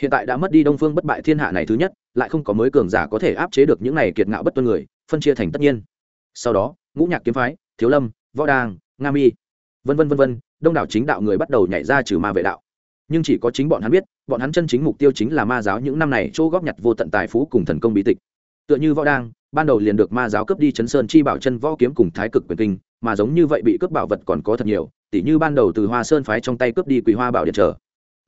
Hiện tại đã mất đi đông phương bất bại thiên hạ này thứ nhất, lại không có mới cường giả có thể áp chế được những này kiệt ngạo bất tuân người, phân chia thành tất nhiên. Sau đó, ngũ nhạc kiếm phái, thiếu lâm, võ đàng, nga mi, vân vân vân vân, đông đảo chính đạo người bắt đầu nhảy ra trừ ma vệ đạo nhưng chỉ có chính bọn hắn biết, bọn hắn chân chính mục tiêu chính là ma giáo những năm này chỗ góp nhặt vô tận tài phú cùng thần công bí tịch. Tựa như võ đang, ban đầu liền được ma giáo cướp đi chấn sơn chi bảo chân võ kiếm cùng thái cực quyền kinh, mà giống như vậy bị cướp bảo vật còn có thật nhiều, tỉ như ban đầu từ hoa sơn phái trong tay cướp đi quỳ hoa bảo điện trở.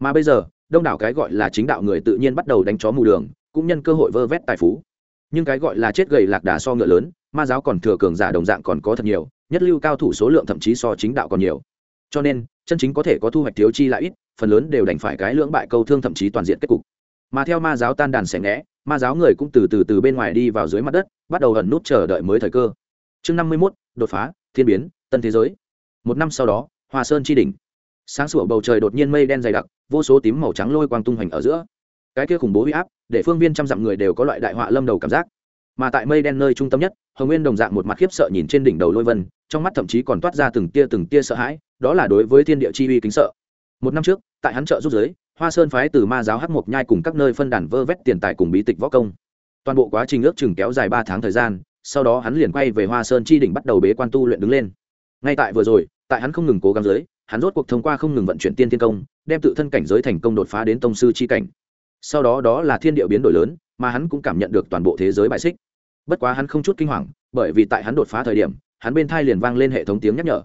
Mà bây giờ, đông đảo cái gọi là chính đạo người tự nhiên bắt đầu đánh chó mù đường, cũng nhân cơ hội vơ vét tài phú. Nhưng cái gọi là chết gầy lạc đà so ngựa lớn, ma giáo còn thừa cường giả đồng dạng còn có thật nhiều, nhất lưu cao thủ số lượng thậm chí so chính đạo còn nhiều. Cho nên, chân chính có thể có thu hoạch thiếu chi lại ít phần lớn đều đành phải cái lưỡng bại câu thương thậm chí toàn diện kết cục. Mà theo ma giáo tan đàn xẻ ngẽ, ma giáo người cũng từ từ từ bên ngoài đi vào dưới mặt đất, bắt đầu ẩn nút chờ đợi mới thời cơ. Chương năm mươi mốt, đột phá, thiên biến, tân thế giới. Một năm sau đó, hoa sơn chi đỉnh. Sáng sủa bầu trời đột nhiên mây đen dày đặc, vô số tím màu trắng lôi quang tung hoành ở giữa. Cái kia khủng bố huy áp, để phương viên trăm dặm người đều có loại đại họa lâm đầu cảm giác. Mà tại mây đen nơi trung tâm nhất, hồng nguyên đồng dạng một mặt khiếp sợ nhìn trên đỉnh đầu lôi vân, trong mắt thậm chí còn toát ra từng tia từng tia sợ hãi, đó là đối với thiên địa chi uy kính sợ một năm trước, tại hắn trợ rút giới, hoa sơn phái từ ma giáo hắc mộc nhai cùng các nơi phân đàn vơ vét tiền tài cùng bí tịch võ công. Toàn bộ quá trình ước chừng kéo dài ba tháng thời gian, sau đó hắn liền quay về hoa sơn chi đỉnh bắt đầu bế quan tu luyện đứng lên. Ngay tại vừa rồi, tại hắn không ngừng cố gắng giới, hắn rốt cuộc thông qua không ngừng vận chuyển tiên thiên công, đem tự thân cảnh giới thành công đột phá đến tông sư chi cảnh. Sau đó đó là thiên địa biến đổi lớn, mà hắn cũng cảm nhận được toàn bộ thế giới bại xích. Bất quá hắn không chút kinh hoàng, bởi vì tại hắn đột phá thời điểm, hắn bên thai liền vang lên hệ thống tiếng nhắc nhở.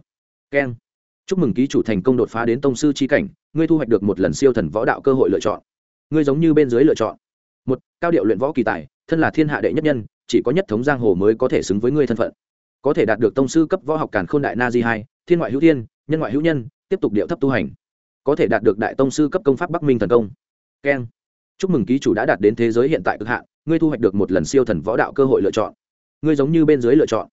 Keng chúc mừng ký chủ thành công đột phá đến tông sư chi cảnh, ngươi thu hoạch được một lần siêu thần võ đạo cơ hội lựa chọn. Ngươi giống như bên dưới lựa chọn. Một, cao điệu luyện võ kỳ tài, thân là thiên hạ đệ nhất nhân, chỉ có nhất thống giang hồ mới có thể xứng với ngươi thân phận. Có thể đạt được tông sư cấp võ học càn khôn đại na di hai, thiên ngoại hữu thiên, nhân ngoại hữu nhân, tiếp tục điệu thấp tu hành. Có thể đạt được đại tông sư cấp công pháp bắc minh thần công. Keng. Chúc mừng ký chủ đã đạt đến thế giới hiện tại cực hạn, ngươi thu hoạch được một lần siêu thần võ đạo cơ hội lựa chọn. Ngươi giống như bên dưới lựa chọn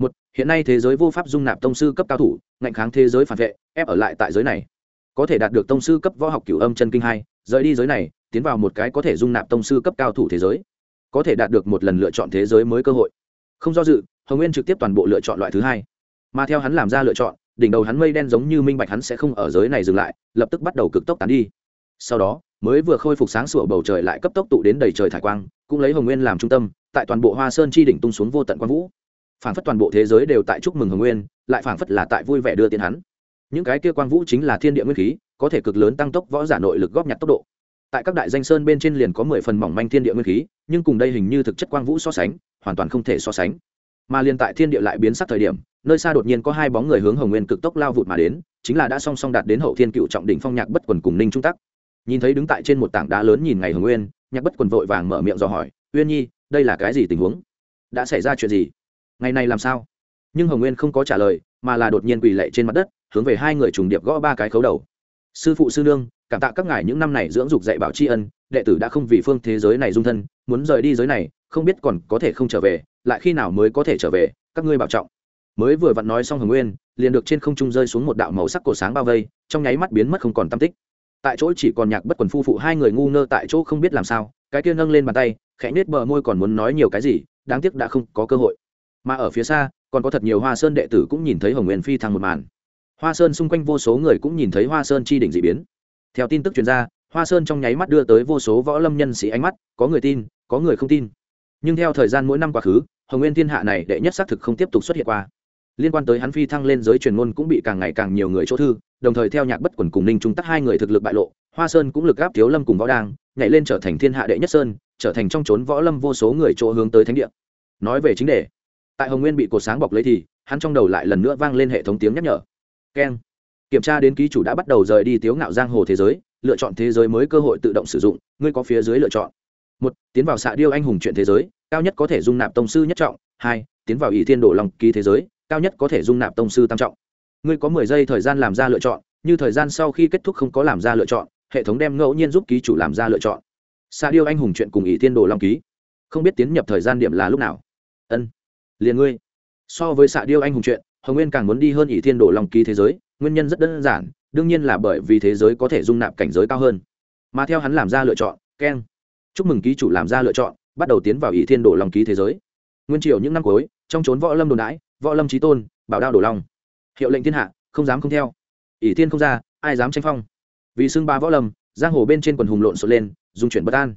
một, hiện nay thế giới vô pháp dung nạp tông sư cấp cao thủ, ngạnh kháng thế giới phản vệ, ép ở lại tại giới này. Có thể đạt được tông sư cấp võ học cửu âm chân kinh hai, rời đi giới này, tiến vào một cái có thể dung nạp tông sư cấp cao thủ thế giới. Có thể đạt được một lần lựa chọn thế giới mới cơ hội. Không do dự, hồng nguyên trực tiếp toàn bộ lựa chọn loại thứ hai. Mà theo hắn làm ra lựa chọn, đỉnh đầu hắn mây đen giống như minh bạch hắn sẽ không ở giới này dừng lại, lập tức bắt đầu cực tốc tán đi. Sau đó, mới vừa khôi phục sáng sủa bầu trời lại cấp tốc tụ đến đầy trời thải quang, cũng lấy hồng nguyên làm trung tâm, tại toàn bộ hoa sơn chi đỉnh tung xuống vô tận quang vũ phảng phất toàn bộ thế giới đều tại chúc mừng hồng nguyên, lại phảng phất là tại vui vẻ đưa tiền hắn. Những cái kia quang vũ chính là thiên địa nguyên khí, có thể cực lớn tăng tốc võ giả nội lực góp nhặt tốc độ. Tại các đại danh sơn bên trên liền có mười phần mỏng manh thiên địa nguyên khí, nhưng cùng đây hình như thực chất quang vũ so sánh, hoàn toàn không thể so sánh. Mà liền tại thiên địa lại biến sắc thời điểm, nơi xa đột nhiên có hai bóng người hướng hồng nguyên cực tốc lao vụt mà đến, chính là đã song song đạt đến hậu thiên cựu trọng đỉnh phong nhạc bất quần cùng ninh trung tắc. Nhìn thấy đứng tại trên một tảng đá lớn nhìn ngày hồng nguyên, nhạc bất quần vội vàng mở miệng dò hỏi, uyên nhi, đây là cái gì tình huống? Đã xảy ra chuyện gì? Ngày này làm sao? Nhưng hồng nguyên không có trả lời, mà là đột nhiên quỳ lệ trên mặt đất, hướng về hai người trùng điệp gõ ba cái khấu đầu. Sư phụ, sư nương, cảm tạ các ngài những năm này dưỡng dục dạy bảo tri ân, đệ tử đã không vì phương thế giới này dung thân, muốn rời đi giới này, không biết còn có thể không trở về, lại khi nào mới có thể trở về, các ngươi bảo trọng. Mới vừa vặn nói xong hồng nguyên, liền được trên không trung rơi xuống một đạo màu sắc cổ sáng bao vây, trong nháy mắt biến mất không còn tam tích. Tại chỗ chỉ còn nhạc bất quần phu phụ hai người ngu ngơ tại chỗ không biết làm sao, cái kia nâng lên bàn tay, khẽ nết bờ môi còn muốn nói nhiều cái gì, đáng tiếc đã không có cơ hội mà ở phía xa, còn có thật nhiều hoa sơn đệ tử cũng nhìn thấy hồng nguyên phi thăng một màn. Hoa sơn xung quanh vô số người cũng nhìn thấy hoa sơn chi đỉnh d ị biến. Theo tin tức chuyên gia hoa sơn trong nháy mắt đưa tới vô số võ lâm nhân sĩ ánh mắt, có người tin, có người không tin. Nhưng theo thời gian mỗi năm quá khứ, hồng nguyên thiên hạ này đệ nhất xác thực không tiếp tục xuất hiện qua. Liên quan tới hắn phi thăng lên giới truyền ngôn cũng bị càng ngày càng nhiều người chỗ thư, đồng thời theo nhạc bất quần cùng ninh trung tắc hai người thực lực bại lộ, hoa sơn cũng lực gáp thiếu lâm cùng võ đang, nhảy lên trở thành thiên hạ đệ nhất sơn, trở thành trong trốn võ lâm vô số người chỗ hướng tới thánh địa. Nói về chính đề tại hồng nguyên bị cột sáng bọc lấy thì, hắn trong đầu lại lần nữa vang lên hệ thống tiếng nhắc nhở. Keng. Kiểm tra đến ký chủ đã bắt đầu rời đi tiếu ngạo giang hồ thế giới, lựa chọn thế giới mới cơ hội tự động sử dụng, ngươi có phía dưới lựa chọn. Một, tiến vào xạ điêu anh hùng chuyện thế giới, cao nhất có thể dung nạp tông sư nhất trọng. Hai, tiến vào ỷ thiên đổ lòng ký thế giới, cao nhất có thể dung nạp tông sư tam trọng. Ngươi có mười giây thời gian làm ra lựa chọn, như thời gian sau khi kết thúc không có làm ra lựa chọn, hệ thống đem ngẫu nhiên giúp ký chủ làm ra lựa chọn. Xạ điêu anh hùng chuyện cùng ỷ thiên đồ long ký. Không biết tiến nhập thời gian điểm là lúc nào. Ân liền ngươi. So với xạ điêu anh hùng chuyện, hồng nguyên càng muốn đi hơn ỷ thiên đồ lòng ký thế giới, nguyên nhân rất đơn giản, đương nhiên là bởi vì thế giới có thể dung nạp cảnh giới cao hơn. Mà theo hắn làm ra lựa chọn, keng. Chúc mừng ký chủ làm ra lựa chọn, bắt đầu tiến vào ỷ thiên đồ lòng ký thế giới. Nguyên triều những năm cuối, trong trốn võ lâm đồn đãi, võ lâm trí tôn, bảo đao đổ long hiệu lệnh thiên hạ, không dám không theo. Ỷ thiên không ra, ai dám tranh phong? Vì xưng ba võ lâm, giang hồ bên trên quần hùng lộn xộn lên dung chuyển bất an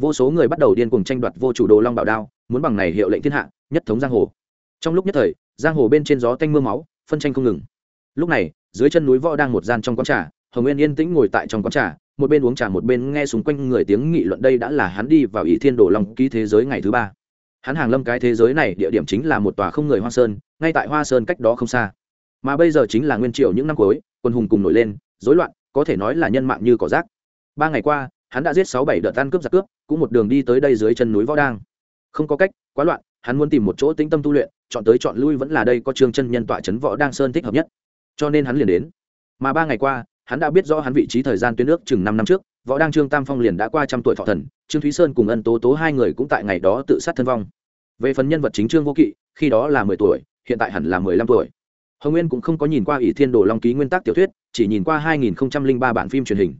vô số người bắt đầu điên cuồng tranh đoạt vô chủ đồ long bảo đao, muốn bằng này hiệu lệnh thiên hạ, nhất thống giang hồ. Trong lúc nhất thời, giang hồ bên trên gió tanh mưa máu, phân tranh không ngừng. Lúc này, dưới chân núi võ đang một gian trong quán trà, hồng nguyên yên tĩnh ngồi tại trong quán trà, một bên uống trà một bên nghe xung quanh người tiếng nghị luận đây đã là hắn đi vào ỷ thiên đồ long ký thế giới ngày thứ ba. Hắn hàng lâm cái thế giới này, địa điểm chính là một tòa không người hoa sơn, ngay tại hoa sơn cách đó không xa. Mà bây giờ chính là nguyên triều những năm cuối, quân hùng cùng nổi lên, rối loạn, có thể nói là nhân mạng như cỏ rác. Ba ngày qua, hắn đã giết sáu bảy đợt tan cướp giặc cướp cũng một đường đi tới đây dưới chân núi võ đang. Không có cách, quá loạn, hắn muốn tìm một chỗ tĩnh tâm tu luyện, chọn tới chọn lui vẫn là đây có trương chân nhân tọa trấn võ đang sơn thích hợp nhất. Cho nên hắn liền đến. Mà ba ngày qua, hắn đã biết rõ hắn vị trí thời gian tuyến nước chừng năm năm trước, võ đang trương tam phong liền đã qua trăm tuổi thọ thần, trương thúy sơn cùng ân tố tố hai người cũng tại ngày đó tự sát thân vong. Về phần nhân vật chính trương vô kỵ, khi đó là mười tuổi, hiện tại hẳn là mười lăm tuổi. Hồng nguyên cũng không có nhìn qua ỷ thiên đồ long ký nguyên tắc tiểu thuyết, chỉ nhìn qua hai nghìn ba bản phim truyền hình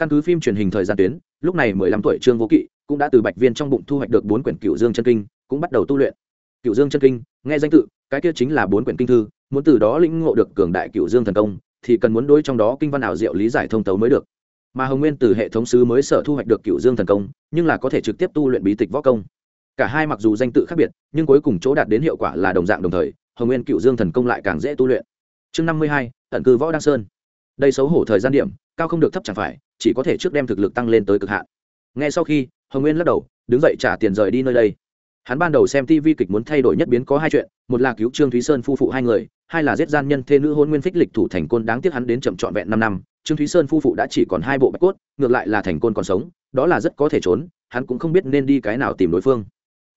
căn cứ phim truyền hình thời gian tuyến, lúc này mười lăm tuổi trương vô kỵ cũng đã từ bạch viên trong bụng thu hoạch được bốn quyển cựu dương chân kinh, cũng bắt đầu tu luyện. Cựu dương chân kinh, nghe danh tự, cái kia chính là bốn quyển kinh thư, muốn từ đó lĩnh ngộ được cường đại cựu dương thần công, thì cần muốn đối trong đó kinh văn ảo diệu lý giải thông tấu mới được. Mà hồng nguyên từ hệ thống sứ mới sở thu hoạch được cựu dương thần công, nhưng là có thể trực tiếp tu luyện bí tịch võ công. Cả hai mặc dù danh tự khác biệt, nhưng cuối cùng chỗ đạt đến hiệu quả là đồng dạng đồng thời, hồng nguyên cựu dương thần công lại càng dễ tu luyện. Chương năm mươi hai tận cư võ đăng sơn. Đây xấu hổ thời gian điểm cao không được thấp chẳng phải, chỉ có thể trước đem thực lực tăng lên tới cực hạn. Ngay sau khi, hồng nguyên lắc đầu, đứng dậy trả tiền rời đi nơi đây. Hắn ban đầu xem tv kịch muốn thay đổi nhất biến có hai chuyện, một là cứu trương thúy sơn phu phụ hai người, hai là giết gian nhân thê nữ hôn nguyên phích lịch thủ thành côn đáng tiếc hắn đến chậm trọn vẹn năm năm, trương thúy sơn phu phụ đã chỉ còn hai bộ bạch cốt, ngược lại là thành côn còn sống, đó là rất có thể trốn, hắn cũng không biết nên đi cái nào tìm đối phương.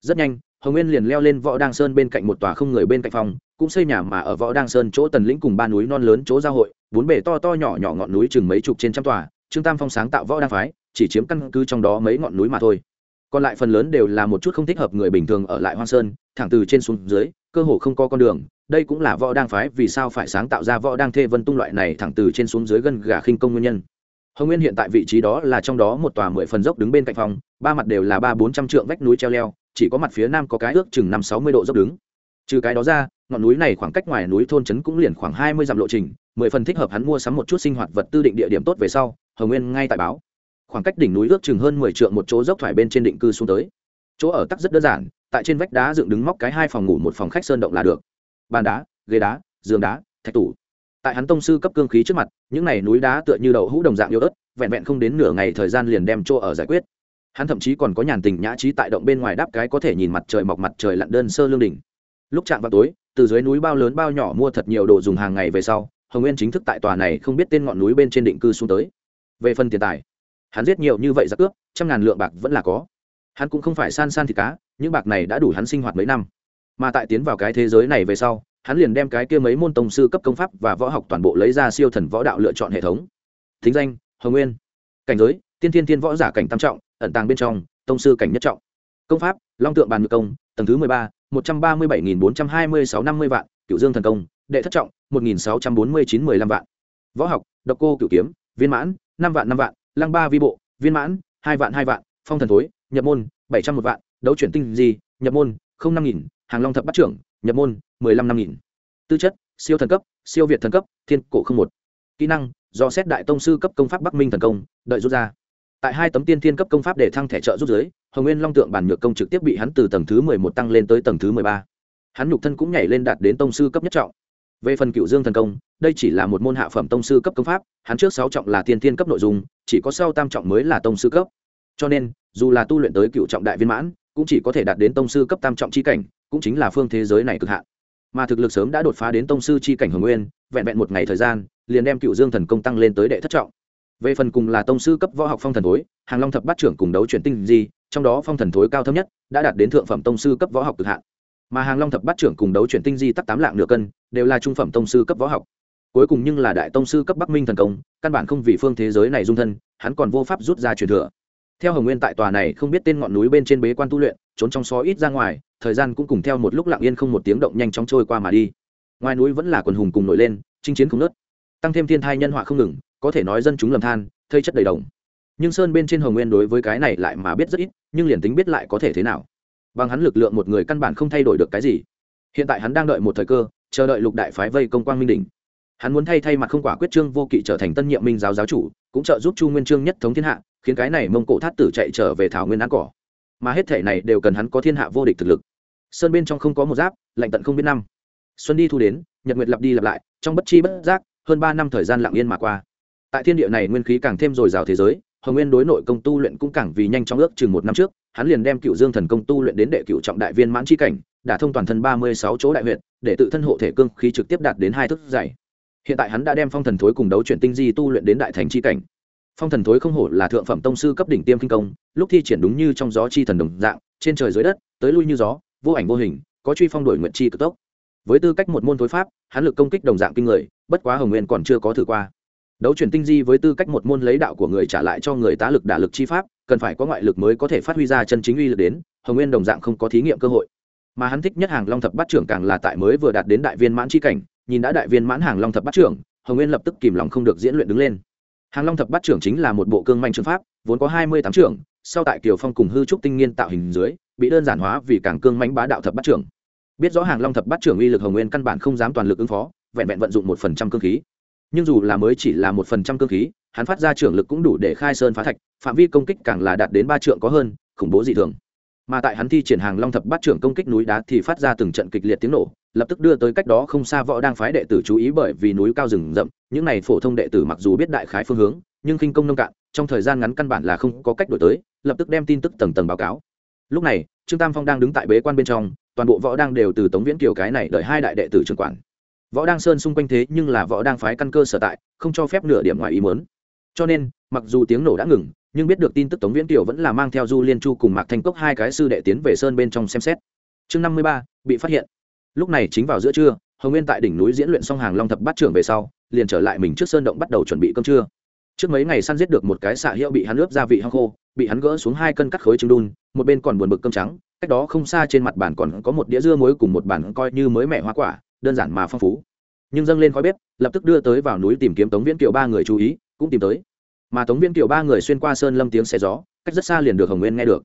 Rất nhanh, hồng nguyên liền leo lên võ đăng sơn bên cạnh một tòa không người bên cạnh phòng, cũng xây nhà mà ở võ đăng sơn chỗ tần lĩnh cùng ba núi non lớn chỗ giao hội bốn bể to to nhỏ nhỏ ngọn núi chừng mấy chục trên trăm tòa, trương tam phong sáng tạo võ đa phái, chỉ chiếm căn cứ trong đó mấy ngọn núi mà thôi. Còn lại phần lớn đều là một chút không thích hợp người bình thường ở lại hoang sơn, thẳng từ trên xuống dưới, cơ hồ không có con đường. Đây cũng là võ đang phái, vì sao phải sáng tạo ra võ đang thê vân tung loại này thẳng từ trên xuống dưới gần gà khinh công nguyên nhân. Hồng nguyên hiện tại vị trí đó là trong đó một tòa mười phần dốc đứng bên cạnh phòng, ba mặt đều là ba bốn trăm trượng vách núi treo leo, chỉ có mặt phía nam có cái ước chừng năm sáu mươi độ dốc đứng. Trừ cái đó ra, ngọn núi này khoảng cách ngoài núi thôn trấn cũng liền khoảng hai mươi dặm lộ trình mười phần thích hợp hắn mua sắm một chút sinh hoạt vật tư định địa điểm tốt về sau, hồng nguyên ngay tại báo. Khoảng cách đỉnh núi ước chừng hơn mười trượng một chỗ dốc thoải bên trên định cư xuống tới. Chỗ ở tắc rất đơn giản, tại trên vách đá dựng đứng móc cái hai phòng ngủ một phòng khách sơn động là được. Bàn đá, ghế đá, giường đá, thạch tủ. Tại hắn tông sư cấp cương khí trước mặt, những này núi đá tựa như đậu hũ đồng dạng yếu ớt, vẹn vẹn không đến nửa ngày thời gian liền đem chỗ ở giải quyết. Hắn thậm chí còn có nhàn tình nhã trí tại động bên ngoài đáp cái có thể nhìn mặt trời mọc mặt trời lặn đơn sơ lương đỉnh. Lúc chạm vào tối, từ dưới núi bao lớn bao nhỏ mua thật nhiều đồ dùng hàng ngày về sau hồng nguyên chính thức tại tòa này không biết tên ngọn núi bên trên định cư xuống tới. Về phần tiền tài, hắn giết nhiều như vậy giặc cướp, trăm ngàn lượng bạc vẫn là có. Hắn cũng không phải san san thịt cá, những bạc này đã đủ hắn sinh hoạt mấy năm. Mà tại tiến vào cái thế giới này về sau, hắn liền đem cái kia mấy môn tông sư cấp công pháp và võ học toàn bộ lấy ra siêu thần võ đạo lựa chọn hệ thống. Thính danh, hồng nguyên. Cảnh giới, tiên thiên thiên võ giả cảnh tam trọng, ẩn tàng bên trong, tông sư cảnh nhất trọng. Công pháp, long tượng bàn ngự công, tầng thứ mười ba, một trăm ba mươi bảy nghìn bốn trăm hai mươi sáu năm mươi vạn cựu dương thần công, đệ thất trọng một nghìn sáu trăm bốn mươi chín mười lăm vạn. Võ học, độc cô cửu kiếm, viên mãn, năm vạn năm vạn, lăng ba vi bộ, viên mãn, hai vạn hai vạn, phong thần thối, nhập môn, bảy trăm một vạn, đấu chuyển tinh di, nhập môn, không năm nghìn, hàng long thập bắt trưởng, nhập môn, mười lăm năm nghìn. Tư chất, siêu thần cấp, siêu việt thần cấp, thiên cổ không một. Kỹ năng, do xét đại tông sư cấp công pháp bắc minh thần công, đợi rút ra. Tại hai tấm tiên thiên cấp công pháp để thăng thẻ trợ rút giới hồng nguyên long tượng bản nhược công trực tiếp bị hắn từ tầng thứ mười một tăng lên tới tầng thứ mười ba. Hắn nhục thân cũng nhảy lên đạt đến tông sư cấp nhất trọng về phần cựu dương thần công, đây chỉ là một môn hạ phẩm tông sư cấp công pháp, hắn trước sáu trọng là tiên tiên cấp nội dung, chỉ có sau tam trọng mới là tông sư cấp. Cho nên, dù là tu luyện tới cựu trọng đại viên mãn, cũng chỉ có thể đạt đến tông sư cấp tam trọng c h i cảnh, cũng chính là phương thế giới này cực hạn. Mà thực lực sớm đã đột phá đến tông sư c h i cảnh hồng nguyên, vẹn vẹn một ngày thời gian, liền đem cựu dương thần công tăng lên tới đệ thất trọng. Về phần cùng là tông sư cấp võ học phong thần thối, hàng long thập bát trưởng cùng đấu chuyển tinh di, trong đó phong thần thối cao thấp nhất, đã đạt đến thượng phẩm tông sư cấp võ học cực hạn mà hàng long thập bát trưởng cùng đấu chuyển tinh di tắc tám lạng nửa cân, đều là trung phẩm tông sư cấp võ học. Cuối cùng nhưng là đại tông sư cấp bắc minh thần công, căn bản không vì phương thế giới này dung thân, hắn còn vô pháp rút ra truyền thừa. Theo hồng nguyên tại tòa này không biết tên ngọn núi bên trên bế quan tu luyện, trốn trong xó ít ra ngoài, thời gian cũng cùng theo một lúc lặng yên không một tiếng động nhanh chóng trôi qua mà đi. Ngoài núi vẫn là quần hùng cùng nổi lên, chinh chiến không nớt tăng thêm thiên thai nhân họa không ngừng, có thể nói dân chúng lầm than, thây chất đầy đồng. Nhưng sơn bên trên hồng nguyên đối với cái này lại mà biết rất ít, nhưng liền tính biết lại có thể thế nào bằng hắn lực lượng một người căn bản không thay đổi được cái gì. Hiện tại hắn đang đợi một thời cơ, chờ đợi lục đại phái vây công quang minh đỉnh. Hắn muốn thay thay mặt không quả quyết trương vô kỵ trở thành tân nhiệm minh giáo giáo chủ, cũng trợ giúp chu nguyên trương nhất thống thiên hạ, khiến cái này mông cổ thát tử chạy trở về thảo nguyên ăn cỏ. Mà hết thể này đều cần hắn có thiên hạ vô địch thực lực. Sơn bên trong không có một giáp, lạnh tận không biết năm. Xuân đi thu đến, nhật nguyệt lặp đi lặp lại, trong bất chi bất giác, hơn ba năm thời gian lặng yên mà qua. Tại thiên địa này nguyên khí càng thêm dồi dào thế giới hồng nguyên đối nội công tu luyện cũng càng vì nhanh trong ước chừng một năm trước, hắn liền đem cựu dương thần công tu luyện đến đệ cựu trọng đại viên mãn chi cảnh đả thông toàn thân ba mươi sáu chỗ đại huyện để tự thân hộ thể cương khí trực tiếp đạt đến hai thức dày. Hiện tại hắn đã đem phong thần thối cùng đấu chuyển tinh di tu luyện đến đại thành chi cảnh. Phong thần thối không hổ là thượng phẩm tông sư cấp đỉnh tiêm kinh công, lúc thi triển đúng như trong gió chi thần đồng dạng, trên trời dưới đất, tới lui như gió, vô ảnh vô hình, có truy phong đổi nguyện chi cực tốc. Với tư cách một môn thối pháp, hắn lực công kích đồng dạng kinh người, bất quá hồng nguyên còn chưa có thử qua đấu chuyển tinh di với tư cách một môn lấy đạo của người trả lại cho người tá lực đả lực chi pháp, cần phải có ngoại lực mới có thể phát huy ra chân chính uy lực đến, hồng nguyên đồng dạng không có thí nghiệm cơ hội. Mà hắn thích nhất hàng long thập bát trưởng càng là tại mới vừa đạt đến đại viên mãn chi cảnh, nhìn đã đại viên mãn hàng long thập bát trưởng, hồng nguyên lập tức kìm lòng không được diễn luyện đứng lên. Hàng long thập bát trưởng chính là một bộ cương manh trường pháp, vốn có hai mươi tám trưởng, sau tại kiều phong cùng hư trúc tinh nghiên tạo hình dưới, bị đơn giản hóa vì càng cương manh bá đạo thập bát trưởng. Biết rõ hàng long thập bát trưởng uy lực hồng nguyên căn bản không dám toàn lực ứng phó, vẹn vẹn vận dụng một phần trăm cương khí nhưng dù là mới chỉ là một phần trăm cương khí, hắn phát ra trưởng lực cũng đủ để khai sơn phá thạch, phạm vi công kích càng là đạt đến ba trượng có hơn, khủng bố dị thường. Mà tại hắn thi triển hàng long thập bát trưởng công kích núi đá thì phát ra từng trận kịch liệt tiếng nổ, lập tức đưa tới cách đó không xa võ đang phái đệ tử chú ý bởi vì núi cao rừng rậm, những này phổ thông đệ tử mặc dù biết đại khái phương hướng, nhưng khinh công nông cạn, trong thời gian ngắn căn bản là không có cách đổi tới, lập tức đem tin tức tầng tầng báo cáo. Lúc này, trương tam phong đang đứng tại bế quan bên trong, toàn bộ võ đang đều từ tống viễn kiều cái này đợi hai đại đệ tử trường quản võ đang sơn xung quanh thế nhưng là võ đang phái căn cơ sở tại, không cho phép nửa điểm ngoài ý muốn. Cho nên, mặc dù tiếng nổ đã ngừng, nhưng biết được tin tức tống viễn kiều vẫn là mang theo du liên chu cùng mạc thanh cốc hai cái sư đệ tiến về sơn bên trong xem xét. Chương năm mươi ba, bị phát hiện. Lúc này chính vào giữa trưa, hồng nguyên tại đỉnh núi diễn luyện xong hàng long thập bát trưởng về sau, liền trở lại mình trước sơn động bắt đầu chuẩn bị cơm trưa. Trước mấy ngày săn giết được một cái xạ hiệu bị hắn ướp gia vị hăng khô, bị hắn gỡ xuống hai cân cắt khối trứng đun, một bên còn buồn bực cơm trắng, cách đó không xa trên mặt bàn còn có một đĩa dưa muối cùng một bàn coi như mới mẻ hoa quả đơn giản mà phong phú. Nhưng dâng lên khói bếp, lập tức đưa tới vào núi tìm kiếm tống viễn kiều ba người chú ý, cũng tìm tới. Mà tống viễn kiều ba người xuyên qua sơn lâm tiếng xe gió, cách rất xa liền được hồng nguyên nghe được.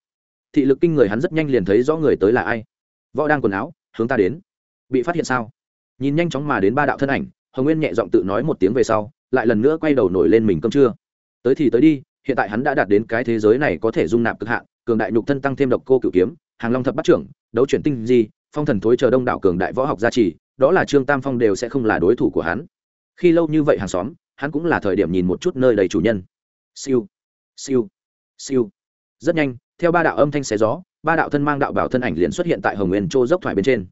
Thị lực kinh người hắn rất nhanh liền thấy rõ người tới là ai. Võ đang quần áo, hướng ta đến. Bị phát hiện sao? Nhìn nhanh chóng mà đến ba đạo thân ảnh, hồng nguyên nhẹ giọng tự nói một tiếng về sau, lại lần nữa quay đầu nổi lên mình cơm trưa. Tới thì tới đi, hiện tại hắn đã đạt đến cái thế giới này có thể dung nạp cực hạn, cường đại nhục thân tăng thêm độc cô cửu kiếm, hàng long thập bắt trưởng, đấu chuyển tinh di, phong thần thối chờ đông đảo cường đại võ học gia trì đó là trương tam phong đều sẽ không là đối thủ của hắn. Khi lâu như vậy hàng xóm, hắn cũng là thời điểm nhìn một chút nơi đầy chủ nhân. Siêu siêu siêu. Rất nhanh, theo ba đạo âm thanh xé gió, ba đạo thân mang đạo bảo thân ảnh liền xuất hiện tại hồng nguyên chỗ dốc thoại bên trên.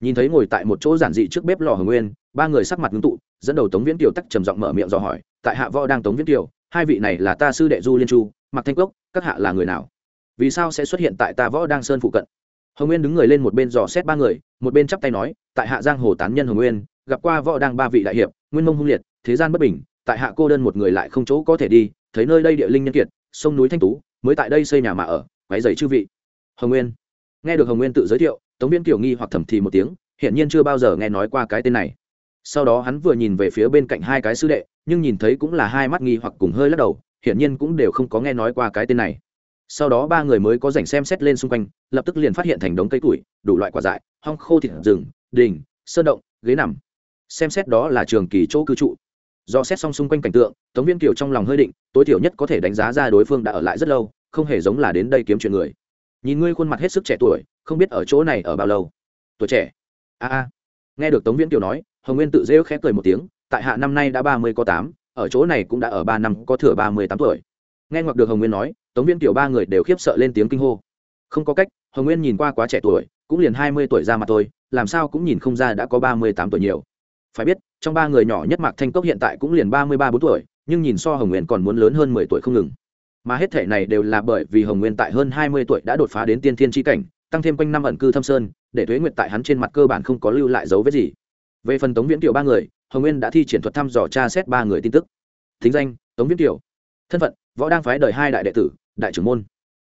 Nhìn thấy ngồi tại một chỗ giản dị trước bếp lò hồng nguyên, ba người sắc mặt ngưng tụ, dẫn đầu tống viễn kiều tắc trầm giọng mở miệng dò hỏi, tại hạ võ đang tống viễn kiều, hai vị này là ta sư đệ du liên chu mặc thanh cốc, các hạ là người nào? Vì sao sẽ xuất hiện tại ta võ đang sơn phụ cận? Hồng nguyên đứng người lên một bên dò xét ba người, một bên chắp tay nói, tại hạ giang hồ tán nhân hồng nguyên, gặp qua võ đang ba vị đại hiệp, nguyên mông hung liệt, thế gian bất bình, tại hạ cô đơn một người lại không chỗ có thể đi, thấy nơi đây địa linh nhân kiệt, sông núi thanh tú, mới tại đây xây nhà mà ở váy giày chư vị. Hồng nguyên. Nghe được hồng nguyên tự giới thiệu, tống viên kiểu nghi hoặc thầm thì một tiếng hiện nhiên chưa bao giờ nghe nói qua cái tên này. Sau đó hắn vừa nhìn về phía bên cạnh hai cái sư đệ, nhưng nhìn thấy cũng là hai mắt nghi hoặc cùng hơi lắc đầu, hiển nhiên cũng đều không có nghe nói qua cái tên này sau đó ba người mới có dành xem xét lên xung quanh, lập tức liền phát hiện thành đống cây củi, đủ loại quả dại, hong khô thịt rừng, đình, sơn động, ghế nằm. Xem xét đó là trường kỳ chỗ cư trụ. Do xét xong xung quanh cảnh tượng, tống viên kiều trong lòng hơi định, tối thiểu nhất có thể đánh giá ra đối phương đã ở lại rất lâu, không hề giống là đến đây kiếm chuyện người. Nhìn ngươi khuôn mặt hết sức trẻ tuổi, không biết ở chỗ này ở bao lâu? Tuổi trẻ. A a. Nghe được tống viễn kiều nói, hồng nguyên tự dễ khép cười một tiếng, tại hạ năm nay đã ba mươi có tám, ở chỗ này cũng đã ở ba năm, có thừa ba mươi tám tuổi. Nghe ngoặc được hồng nguyên nói tống viễn Tiểu ba người đều khiếp sợ lên tiếng kinh hô. Không có cách hồng nguyên nhìn qua quá trẻ tuổi cũng liền hai mươi tuổi ra mặt tôi làm sao cũng nhìn không ra đã có ba mươi tám tuổi nhiều. Phải biết trong ba người nhỏ nhất mạc thanh cốc hiện tại cũng liền ba mươi ba bốn tuổi nhưng nhìn so hồng nguyên còn muốn lớn hơn mười tuổi không ngừng. Mà hết thể này đều là bởi vì hồng nguyên tại hơn hai mươi tuổi đã đột phá đến tiên thiên tri cảnh tăng thêm quanh năm ẩn cư thâm sơn để thuế nguyệt tại hắn trên mặt cơ bản không có lưu lại dấu vết gì. Về phần tống viễn Tiểu ba người hồng nguyên đã thi triển thuật thăm dò tra xét ba người tin tức. Thính danh tống viễn Tiểu, thân phận võ đang phái đời hai đại đệ tử, đại trưởng môn.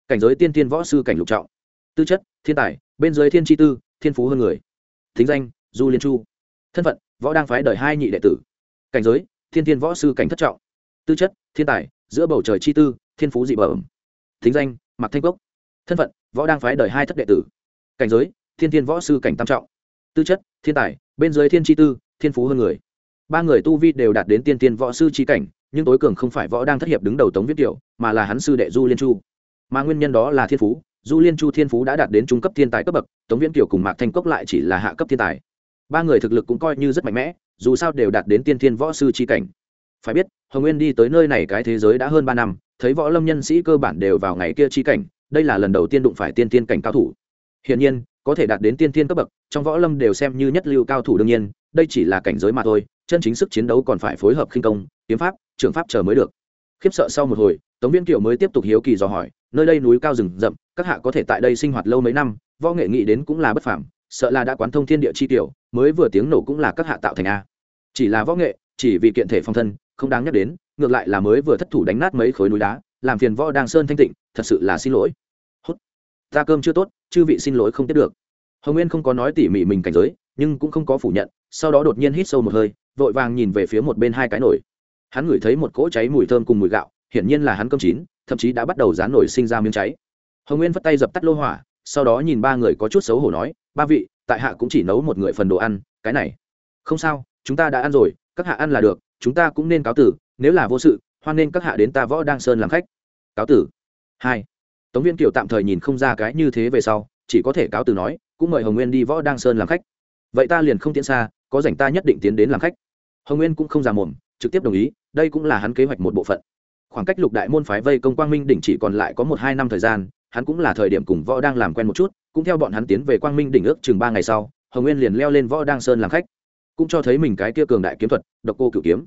Cảnh giới tiên tiên võ sư cảnh lục trọng. Tư chất, thiên tài, bên dưới thiên tri tư, thiên phú hơn người. Thính danh, du liên chu. Thân phận, võ đang phái đời hai nhị đệ tử. Cảnh giới, thiên tiên võ sư cảnh thất trọng. Tư chất, thiên tài, giữa bầu trời chi tư, thiên phú dị bẩm. Thính danh mặc thanh cốc. Thân phận, võ đang phái đời hai thất đệ tử. Cảnh giới, thiên tiên võ sư cảnh tam trọng. Tư chất, thiên tài, bên dưới thiên tri tư, thiên phú hơn người. Ba người tu vi đều đạt đến tiên tiên võ sư trí cảnh nhưng tối cường không phải võ đang thất hiệp đứng đầu tống viết tiểu, mà là hắn sư đệ du liên chu. Mà nguyên nhân đó là thiên phú, du liên chu thiên phú đã đạt đến trung cấp thiên tài cấp bậc, tống viễn kiều cùng mạc thanh cốc lại chỉ là hạ cấp thiên tài. Ba người thực lực cũng coi như rất mạnh mẽ, dù sao đều đạt đến tiên thiên võ sư c cảnh. Phải biết, hồng nguyên đi tới nơi này cái thế giới đã hơn ba năm, thấy võ lâm nhân sĩ cơ bản đều vào ngày kia chi cảnh, đây là lần đầu tiên đụng phải tiên thiên cảnh cao thủ. Hiển nhiên, có thể đạt đến tiên thiên cấp bậc, trong võ lâm đều xem như nhất lưu cao thủ đương nhiên, đây chỉ là cảnh giới mà thôi, chân chính sức chiến đấu còn phải phối hợp khinh công, kiếm pháp trường pháp chờ mới được. Khiếp sợ sau một hồi, tống viên kiều mới tiếp tục hiếu kỳ dò hỏi, nơi đây núi cao rừng rậm, các hạ có thể tại đây sinh hoạt lâu mấy năm, võ nghệ nghĩ đến cũng là bất phảm sợ là đã quán thông thiên địa chi tiểu, mới vừa tiếng nổ cũng là các hạ tạo thành a. Chỉ là võ nghệ, chỉ vì kiện thể phong thân, không đáng nhắc đến, ngược lại là mới vừa thất thủ đánh nát mấy khối núi đá, làm phiền võ đang sơn thanh tịnh, thật sự là xin lỗi. Hốt ta cơm chưa tốt, chư vị xin lỗi không tiếp được. Hồng nguyên không có nói tỉ mỉ mình cảnh giới, nhưng cũng không có phủ nhận, sau đó đột nhiên hít sâu một hơi, vội vàng nhìn về phía một bên hai cái nồi hắn ngửi thấy một cỗ cháy mùi thơm cùng mùi gạo, hiển nhiên là hắn cơm chín, thậm chí đã bắt đầu dán nổi sinh ra miếng cháy. Hồng nguyên vất tay dập tắt lô hỏa, sau đó nhìn ba người có chút xấu hổ nói, ba vị, tại hạ cũng chỉ nấu một người phần đồ ăn, cái này. Không sao, chúng ta đã ăn rồi, các hạ ăn là được, chúng ta cũng nên cáo tử, nếu là vô sự, hoan nên các hạ đến ta võ đang sơn làm khách. Cáo tử? Hai. Tống viên kiều tạm thời nhìn không ra cái như thế về sau, chỉ có thể cáo tử nói, cũng mời hồng nguyên đi võ đang sơn làm khách. Vậy ta liền không tiến xa, có rảnh ta nhất định tiến đến làm khách. Hồng nguyên cũng không già mồm trực tiếp đồng ý, đây cũng là hắn kế hoạch một bộ phận. Khoảng cách lục đại môn phái vây công quang minh đỉnh chỉ còn lại có một hai năm thời gian, hắn cũng là thời điểm cùng võ đang làm quen một chút, cũng theo bọn hắn tiến về quang minh đỉnh ước chừng ba ngày sau, hồng nguyên liền leo lên võ đang sơn làm khách. Cũng cho thấy mình cái kia cường đại kiếm thuật, độc cô cựu kiếm.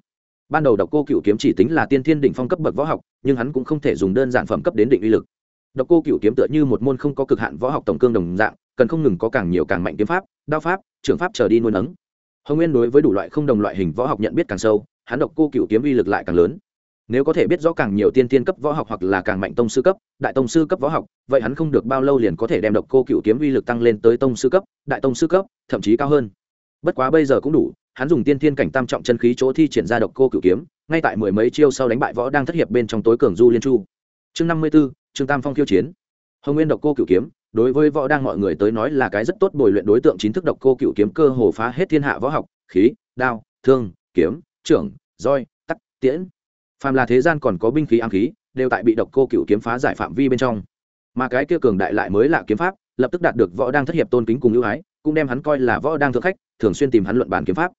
Ban đầu độc cô cựu kiếm chỉ tính là tiên thiên đỉnh phong cấp bậc võ học, nhưng hắn cũng không thể dùng đơn giản phẩm cấp đến định uy lực. Độc cô cựu kiếm tựa như một môn không có cực hạn võ học tổng cương đồng dạng, cần không ngừng có càng nhiều càng mạnh kiếm pháp, đao pháp, trường pháp trở đi nuôi nấng. Hồng nguyên đối với đủ loại không đồng loại hình võ học nhận biết càng sâu hắn độc cô cựu kiếm uy lực lại càng lớn. Nếu có thể biết rõ càng nhiều tiên tiên cấp võ học hoặc là càng mạnh tông sư cấp, đại tông sư cấp võ học, vậy hắn không được bao lâu liền có thể đem độc cô cựu kiếm uy lực tăng lên tới tông sư cấp, đại tông sư cấp, thậm chí cao hơn. Bất quá bây giờ cũng đủ, hắn dùng tiên thiên cảnh tam trọng chân khí chỗ thi triển ra độc cô cựu kiếm, ngay tại mười mấy chiêu sau đánh bại võ đang thất hiệp bên trong tối cường du liên chu. Chương năm mươi b ố trương tam phong khiêu chiến. Hồng nguyên độc cô cựu kiếm, đối với võ đang mọi người tới nói là cái rất tốt bồi luyện đối tượng chính thức độc cô cựu kiếm cơ hồ phá hết thiên hạ võ học, khí, đao, thương, kiếm trưởng, roi, tắc, tiễn. Phàm là thế gian còn có binh khí ám khí, đều tại bị độc cô cựu kiếm phá giải phạm vi bên trong. Mà cái kia cường đại lại mới là kiếm pháp, lập tức đạt được võ đang thất hiệp tôn kính cùng ưu ái, cũng đem hắn coi là võ đang thượng khách, thường xuyên tìm hắn luận bàn kiếm pháp.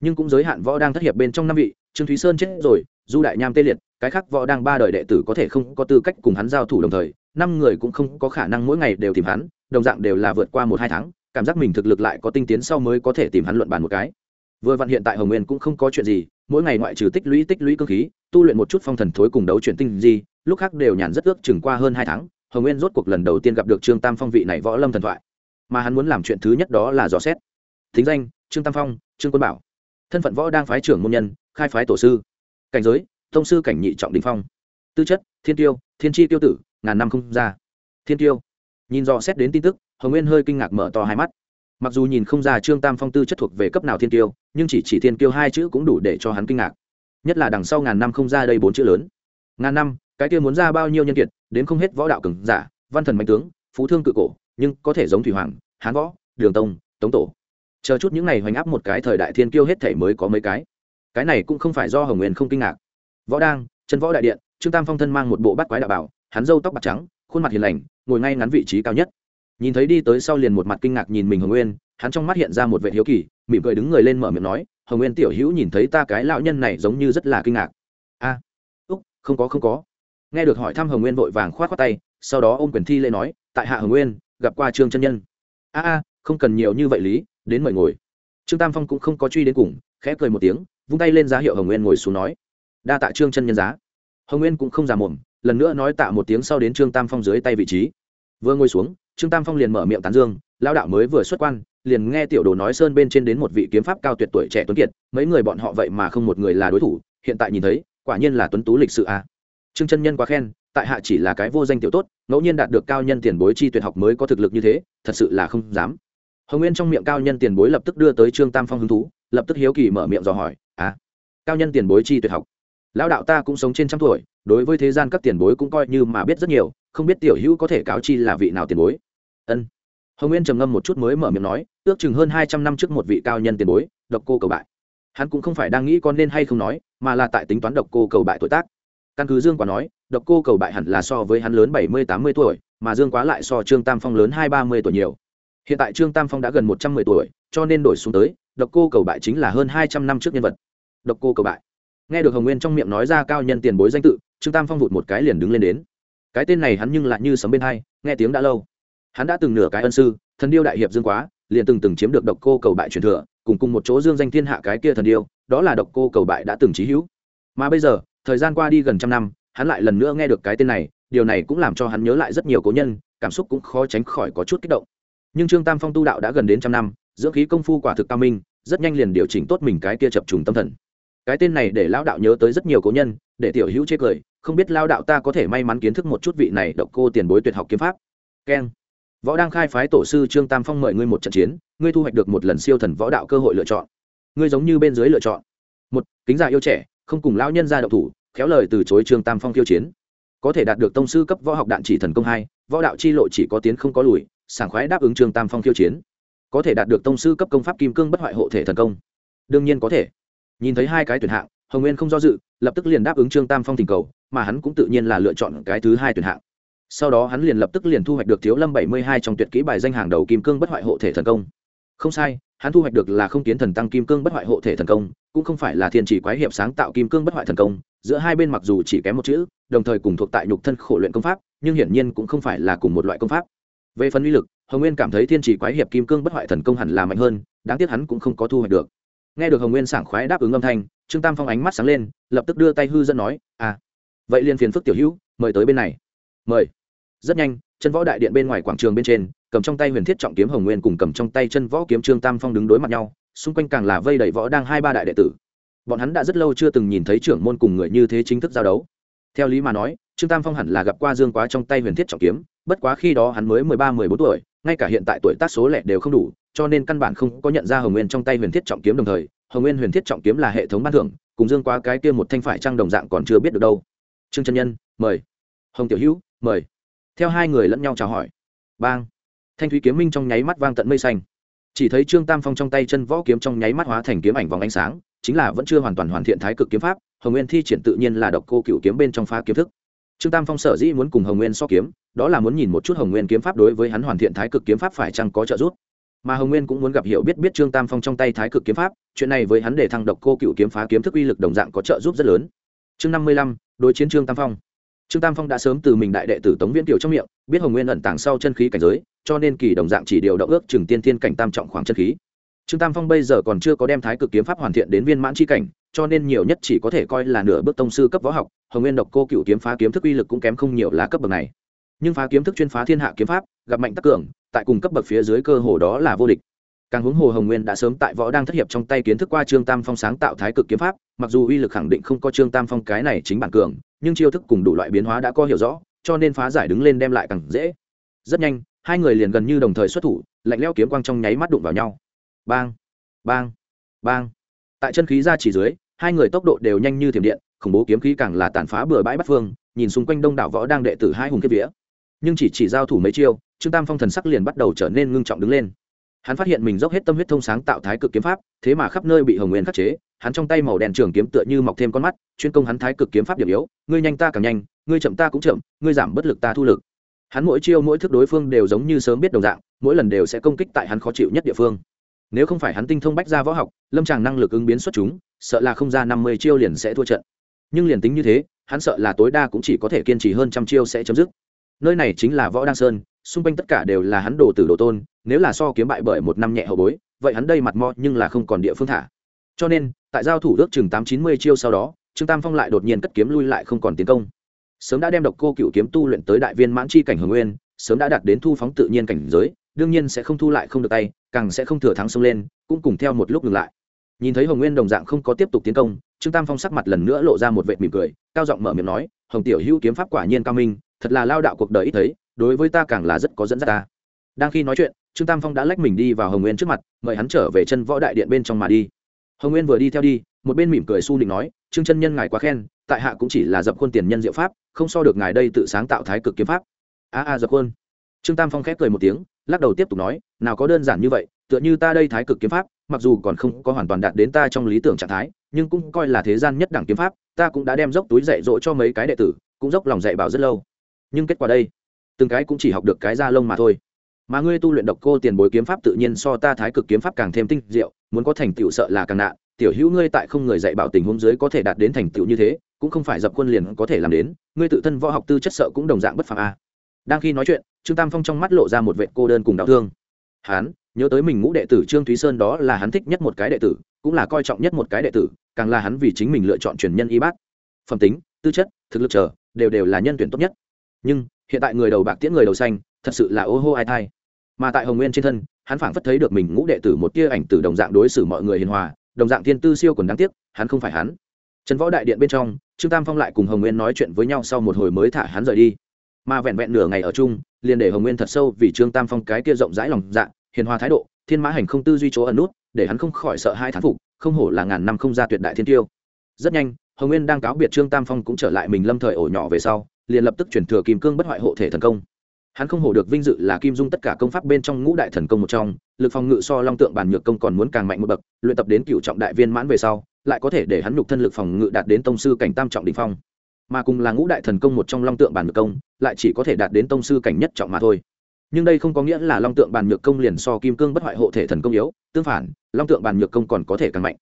Nhưng cũng giới hạn võ đang thất hiệp bên trong năm vị, trương thúy sơn chết rồi, du đại nham tê liệt, cái khác võ đang ba đời đệ tử có thể không có tư cách cùng hắn giao thủ đồng thời, năm người cũng không có khả năng mỗi ngày đều tìm hắn, đồng dạng đều là vượt qua một hai tháng, cảm giác mình thực lực lại có tinh tiến sau mới có thể tìm hắn luận bàn một cái. Vừa vặn hiện tại hồng nguyên cũng không có chuyện gì mỗi ngày ngoại trừ tích lũy tích lũy cơ khí, tu luyện một chút phong thần thối cùng đấu chuyển tinh gì lúc khác đều nhàn rất ước chừng qua hơn hai tháng, hồng nguyên rốt cuộc lần đầu tiên gặp được trương tam phong vị này võ lâm thần thoại. Mà hắn muốn làm chuyện thứ nhất đó là dò xét. Thính danh, trương tam phong, trương quân bảo. Thân phận võ đang phái trưởng môn nhân, khai phái tổ sư. Cảnh giới thông sư cảnh nhị trọng đình phong. Tư chất, thiên tiêu, thiên tri tiêu tử, ngàn năm không ra. Thiên tiêu. Nhìn dò xét đến tin tức, hồng nguyên hơi kinh ngạc mở to hai mắt. Mặc dù nhìn không ra trương tam phong tư chất thuộc về cấp nào thiên tiêu nhưng chỉ chỉ thiên kiêu hai chữ cũng đủ để cho hắn kinh ngạc. Nhất là đằng sau ngàn năm không ra đây bốn chữ lớn. Ngàn năm, cái kia muốn ra bao nhiêu nhân kiệt, đến không hết võ đạo cường giả, văn thần mạnh tướng, phú thương cự cổ, nhưng có thể giống thủy hoàng, hán võ, đường tông, tống tổ. Chờ chút những ngày hoành áp một cái thời đại thiên kiêu hết thể mới có mấy cái. Cái này cũng không phải do hồng nguyên không kinh ngạc. Võ đang, chân võ đại điện, trương tam phong thân mang một bộ bát quái đạo bảo, hắn râu tóc bạc trắng, khuôn mặt hiền lành, ngồi ngay ngắn vị trí cao nhất. Nhìn thấy đi tới sau liền một mặt kinh ngạc nhìn mình hồng nguyên, hắn trong mắt hiện ra một vệ hiếu kỳ mỉm cười đứng người lên mở miệng nói hồng nguyên tiểu hữu nhìn thấy ta cái lão nhân này giống như rất là kinh ngạc. A à, úc không có không có. Nghe được hỏi thăm hồng nguyên vội vàng k h o á t tay sau đó ôm quyền thi lê nói tại hạ hồng nguyên gặp qua trương chân nhân. A a không cần nhiều như vậy lý đến mời ngồi. Trương tam phong cũng không có truy đến cùng khẽ cười một tiếng vung tay lên giá hiệu hồng nguyên ngồi xuống nói đa tạ trương chân nhân giá. Hồng nguyên cũng không già mồm lần nữa nói tạ một tiếng sau đến trương tam phong dưới tay vị trí. Vừa ngồi xuống trương tam phong liền mở miệng tán dương lao đạo mới vừa xuất quan, liền nghe tiểu đồ nói sơn bên trên đến một vị kiếm pháp cao tuyệt tuổi trẻ tuấn kiệt, mấy người bọn họ vậy mà không một người là đối thủ, hiện tại nhìn thấy, quả nhiên là tuấn tú lịch sự à. trương chân nhân quá khen, tại hạ chỉ là cái vô danh tiểu tốt, ngẫu nhiên đạt được cao nhân tiền bối chi tuyệt học mới có thực lực như thế, thật sự là không dám. Hồng nguyên trong miệng cao nhân tiền bối lập tức đưa tới trương tam phong hứng thú, lập tức hiếu kỳ mở miệng dò hỏi à cao nhân tiền bối chi tuyệt học? Lão đạo ta cũng sống trên trăm tuổi, đối với thế gian các tiền bối cũng coi như mà biết rất nhiều, không biết tiểu hữu có thể cáo chi là vị nào tiền bối? Ân hồng nguyên trầm ngâm một chút mới mở miệng nói, ước chừng hơn hai trăm năm trước một vị cao nhân tiền bối, độc cô cầu bại. Hắn cũng không phải đang nghĩ con nên hay không nói, mà là tại tính toán độc cô cầu bại tuổi tác. Căn cứ dương quá nói, độc cô cầu bại hẳn là so với hắn lớn bảy mươi, tám mươi tuổi, mà dương quá lại so trương tam phong lớn hai, ba mươi tuổi nhiều. Hiện tại trương tam phong đã gần một trăm mười tuổi, cho nên đổi xuống tới, độc cô cầu bại chính là hơn hai trăm năm trước nhân vật. Độc cô cầu bại. Nghe được hồng nguyên trong miệng nói ra cao nhân tiền bối danh tự, trương tam phong vụt một cái liền đứng lên đến. Cái tên này hắn nhưng lại như sấm bên hai, nghe tiếng đã lâu hắn đã từng nửa cái ân sư, thần điêu đại hiệp dương quá, liền từng từng chiếm được độc cô cầu bại truyền thừa, cùng cùng một chỗ dương danh thiên hạ cái kia thần điêu, đó là độc cô cầu bại đã từng trí hữu. Mà bây giờ, thời gian qua đi gần trăm năm, hắn lại lần nữa nghe được cái tên này, điều này cũng làm cho hắn nhớ lại rất nhiều cố nhân, cảm xúc cũng khó tránh khỏi có chút kích động. Nhưng trương tam phong tu đạo đã gần đến trăm năm, dưỡng khí công phu quả thực cao minh, rất nhanh liền điều chỉnh tốt mình cái kia chập trùng tâm thần. Cái tên này để lão đạo nhớ tới rất nhiều cố nhân, để tiểu hữu chê cười, không biết lao đạo ta có thể may mắn kiến thức một chút vị này độc cô tiền bối tuyệt học kiếm pháp. Keng võ đang khai phái tổ sư trương tam phong mời ngươi một trận chiến, ngươi thu hoạch được một lần siêu thần võ đạo cơ hội lựa chọn. Ngươi giống như bên dưới lựa chọn. Một, kính già yêu trẻ, không cùng lão nhân ra đậu thủ, khéo lời từ chối trương tam phong khiêu chiến. Có thể đạt được tông sư cấp võ học đạn chỉ thần công hai, võ đạo chi lộ chỉ có tiến không có lùi, sảng khoái đáp ứng trương tam phong khiêu chiến. Có thể đạt được tông sư cấp công pháp kim cương bất hoại hộ thể thần công. Đương nhiên có thể. Nhìn thấy hai cái tuyển hạng, hồng nguyên không do dự, lập tức liền đáp ứng trương tam phong tình cầu, mà hắn cũng tự nhiên là lựa chọn cái thứ hai tuyển hạng sau đó hắn liền lập tức liền thu hoạch được thiếu lâm bảy mươi hai trong tuyệt kỹ bài danh hàng đầu kim cương bất hoại hộ thể thần công. Không sai, hắn thu hoạch được là không kiến thần tăng kim cương bất hoại hộ thể thần công, cũng không phải là thiên chỉ quái hiệp sáng tạo kim cương bất hoại thần công, giữa hai bên mặc dù chỉ kém một chữ, đồng thời cùng thuộc tại nhục thân khổ luyện công pháp, nhưng hiển nhiên cũng không phải là cùng một loại công pháp. Về phần uy lực, hồng nguyên cảm thấy thiên chỉ quái hiệp kim cương bất hoại thần công hẳn là mạnh hơn, đáng tiếc hắn cũng không có thu hoạch được. Nghe được hồng nguyên sảng khoái đáp ứng âm thanh, trương tam phong ánh mắt sáng lên, lập tức đưa tay hư dẫn nói à vậy liền phiền phức tiểu hữu, mời tới bên này mời. Rất nhanh, chân võ đại điện bên ngoài quảng trường bên trên, cầm trong tay huyền thiết trọng kiếm hồng nguyên cùng cầm trong tay chân võ kiếm trương tam phong đứng đối mặt nhau, xung quanh càng là vây đầy võ đang hai ba đại đệ tử. Bọn hắn đã rất lâu chưa từng nhìn thấy trưởng môn cùng người như thế chính thức giao đấu. Theo lý mà nói, trương tam phong hẳn là gặp qua dương quá trong tay huyền thiết trọng kiếm, bất quá khi đó hắn mới mười ba, mười bốn tuổi, ngay cả hiện tại tuổi tác số lẻ đều không đủ, cho nên căn bản không có nhận ra hồng nguyên trong tay huyền thiết trọng kiếm đồng thời, hồng nguyên huyền thiết trọng kiếm là hệ thống ban thưởng, cùng dương quá cái kia một thanh phải trang đồng dạng còn chưa biết được đâu. Trương Trân nhân, mời. Hồng tiểu hữu mời. Theo hai người lẫn nhau chào hỏi. Bang. Thanh thúy kiếm minh trong nháy mắt vang tận mây xanh. Chỉ thấy trương tam phong trong tay chân võ kiếm trong nháy mắt hóa thành kiếm ảnh vòng ánh sáng, chính là vẫn chưa hoàn toàn hoàn thiện thái cực kiếm pháp, hồng nguyên thi triển tự nhiên là độc cô cựu kiếm bên trong phá kiếm thức. Trương tam phong sở dĩ muốn cùng hồng nguyên so kiếm, đó là muốn nhìn một chút hồng nguyên kiếm pháp đối với hắn hoàn thiện thái cực kiếm pháp phải chăng có trợ giúp. Mà hồng nguyên cũng muốn gặp hiểu biết biết trương tam phong trong tay thái cực kiếm pháp, chuyện này với hắn để thăng độc cô cựu kiếm phá kiếm thức uy lực đồng dạng có trợ giúp rất lớn. Chương năm mươi lăm, đối chiến trương tam phong trương tam phong đã sớm từ mình đại đệ tử tống viễn kiều trong miệng, biết hồng nguyên ẩn tàng sau chân khí cảnh giới, cho nên kỳ đồng dạng chỉ điều động ước chừng tiên thiên cảnh tam trọng khoảng chân khí. Trương tam phong bây giờ còn chưa có đem thái cực kiếm pháp hoàn thiện đến viên mãn chi cảnh, cho nên nhiều nhất chỉ có thể coi là nửa bước tông sư cấp võ học, hồng nguyên độc cô cựu kiếm phá kiếm thức uy lực cũng kém không nhiều là cấp bậc này. Nhưng phá kiếm thức chuyên phá thiên hạ kiếm pháp, gặp mạnh tắc cường, tại cùng cấp bậc phía dưới cơ hồ đó là vô địch. Càng huống hồ hồng nguyên đã sớm tại võ đang thất hiệp trong tay kiến thức qua trương tam phong sáng tạo thái cực kiếm pháp, mặc dù uy lực khẳng định không có trương tam phong cái này chính bản cường nhưng chiêu thức cùng đủ loại biến hóa đã có hiểu rõ, cho nên phá giải đứng lên đem lại càng dễ. Rất nhanh, hai người liền gần như đồng thời xuất thủ, lạnh leo kiếm quang trong nháy mắt đụng vào nhau. Bang bang bang. Tại chân khí ra chỉ dưới, hai người tốc độ đều nhanh như thiểm điện, khủng bố kiếm khí càng là tàn phá bừa bãi bắt phương, nhìn xung quanh đông đảo võ đang đệ tử hai hùng kiếp vía. Nhưng chỉ chỉ giao thủ mấy chiêu, trương tam phong thần sắc liền bắt đầu trở nên ngưng trọng đứng lên hắn phát hiện mình dốc hết tâm huyết thông sáng tạo thái cực kiếm pháp, thế mà khắp nơi bị hồng nguyên khắc chế, hắn trong tay màu đen trường kiếm tựa như mọc thêm con mắt, chuyên công hắn thái cực kiếm pháp điểm yếu, ngươi nhanh ta càng nhanh, ngươi chậm ta cũng chậm, ngươi giảm bất lực ta thu lực. Hắn mỗi chiêu mỗi thức đối phương đều giống như sớm biết đồng dạng, mỗi lần đều sẽ công kích tại hắn khó chịu nhất địa phương. Nếu không phải hắn tinh thông bách ra võ học, lâm tràng năng lực ứng biến xuất chúng, sợ là không ra năm mươi chiêu liền sẽ thua trận. Nhưng liền tính như thế, hắn sợ là tối đa cũng chỉ có thể kiên trì hơn trăm chiêu sẽ chấm dứt nơi này chính là võ đăng sơn, xung quanh tất cả đều là hắn đồ tử đồ tôn, nếu là so kiếm bại bởi một năm nhẹ hậu bối, vậy hắn đây mặt mo nhưng là không còn địa phương thả. Cho nên, tại giao thủ ước chừng tám chín mươi chiêu sau đó, trương tam phong lại đột nhiên cất kiếm lui lại không còn tiến công. Sớm đã đem độc cô cựu kiếm tu luyện tới đại viên mãn chi cảnh hồng nguyên, sớm đã đạt đến thu phóng tự nhiên cảnh giới, đương nhiên sẽ không thu lại không được tay, càng sẽ không thừa thắng xông lên, cũng cùng theo một lúc ngừng lại. Nhìn thấy hồng nguyên đồng dạng không có tiếp tục tiến công, trương tam phong sắc mặt lần nữa lộ ra một vệt mỉm cười, cao giọng mở miệng nói, hồng tiểu hữu kiếm pháp quả nhiên cao minh thật là lao đạo cuộc đời ít thấy, đối với ta càng là rất có dẫn dắt ta. Đang khi nói chuyện, trương tam phong đã lách mình đi vào hồng nguyên trước mặt, mời hắn trở về chân võ đại điện bên trong mà đi. Hồng nguyên vừa đi theo đi, một bên mỉm cười su định nói, trương chân nhân ngài quá khen, tại hạ cũng chỉ là dập khuôn tiền nhân diệu pháp, không so được ngài đây tự sáng tạo thái cực kiếm pháp. A a, dập khuôn. Trương tam phong khép cười một tiếng, lắc đầu tiếp tục nói, nào có đơn giản như vậy, tựa như ta đây thái cực kiếm pháp, mặc dù còn không có hoàn toàn đạt đến ta trong lý tưởng trạng thái, nhưng cũng coi là thế gian nhất đẳng kiếm pháp, ta cũng đã đem dốc túi dạy dỗ cho mấy cái đệ tử, cũng dốc lòng dạy bảo rất lâu nhưng kết quả đây, từng cái cũng chỉ học được cái da lông mà thôi. Mà ngươi tu luyện độc cô tiền bối kiếm pháp tự nhiên so ta thái cực kiếm pháp càng thêm tinh diệu, muốn có thành tựu sợ là càng nạn. Tiểu hữu ngươi tại không người dạy bảo tình huống dưới có thể đạt đến thành tựu như thế, cũng không phải dập quân liền có thể làm đến, ngươi tự thân võ học tư chất sợ cũng đồng dạng bất phàm a. Đang khi nói chuyện, trương tam phong trong mắt lộ ra một vệ cô đơn cùng đau thương. Hắn, nhớ tới mình ngũ đệ tử trương thúy sơn đó là hắn thích nhất một cái đệ tử, cũng là coi trọng nhất một cái đệ tử, càng là hắn vì chính mình lựa chọn truyền nhân y bát. Phẩm tính, tư chất, thực lực chờ, đều đều là nhân tuyển tốt nhất nhưng hiện tại người đầu bạc tiễn người đầu xanh thật sự là ô hô ai thai. Mà tại hồng nguyên trên thân, hắn phảng phất thấy được mình ngũ đệ tử một tia ảnh từ đồng dạng đối xử mọi người hiền hòa, đồng dạng thiên tư siêu còn đáng tiếc, hắn không phải hắn. Trần võ đại điện bên trong, trương tam phong lại cùng hồng nguyên nói chuyện với nhau sau một hồi mới thả hắn rời đi. Mà vẹn vẹn nửa ngày ở chung, liền để hồng nguyên thật sâu vì trương tam phong cái kia rộng rãi lòng dạ hiền hòa thái độ, thiên mã hành không tư duy chỗ ẩn nút, để hắn không khỏi sợ hai thán phục, không hổ là ngàn năm không ra tuyệt đại thiên tiêu. Rất nhanh, hồng nguyên đang cáo biệt trương tam phong cũng trở lại mình lâm thời ổ nhỏ về sau liền lập tức chuyển thừa kim cương bất hoại hộ thể thần công. Hắn không hổ được vinh dự là kim dung tất cả công pháp bên trong ngũ đại thần công một trong, lực phòng ngự so long tượng bàn nhược công còn muốn càng mạnh một bậc, luyện tập đến cựu trọng đại viên mãn về sau, lại có thể để hắn nhục thân lực phòng ngự đạt đến tông sư cảnh tam trọng đ ỉ n h phong. Mà cùng là ngũ đại thần công một trong long tượng bàn nhược công, lại chỉ có thể đạt đến tông sư cảnh nhất trọng mà thôi. Nhưng đây không có nghĩa là long tượng bàn nhược công liền so kim cương bất hoại hộ thể thần công yếu, tương phản, long tượng bàn nhược công còn có thể càng mạnh.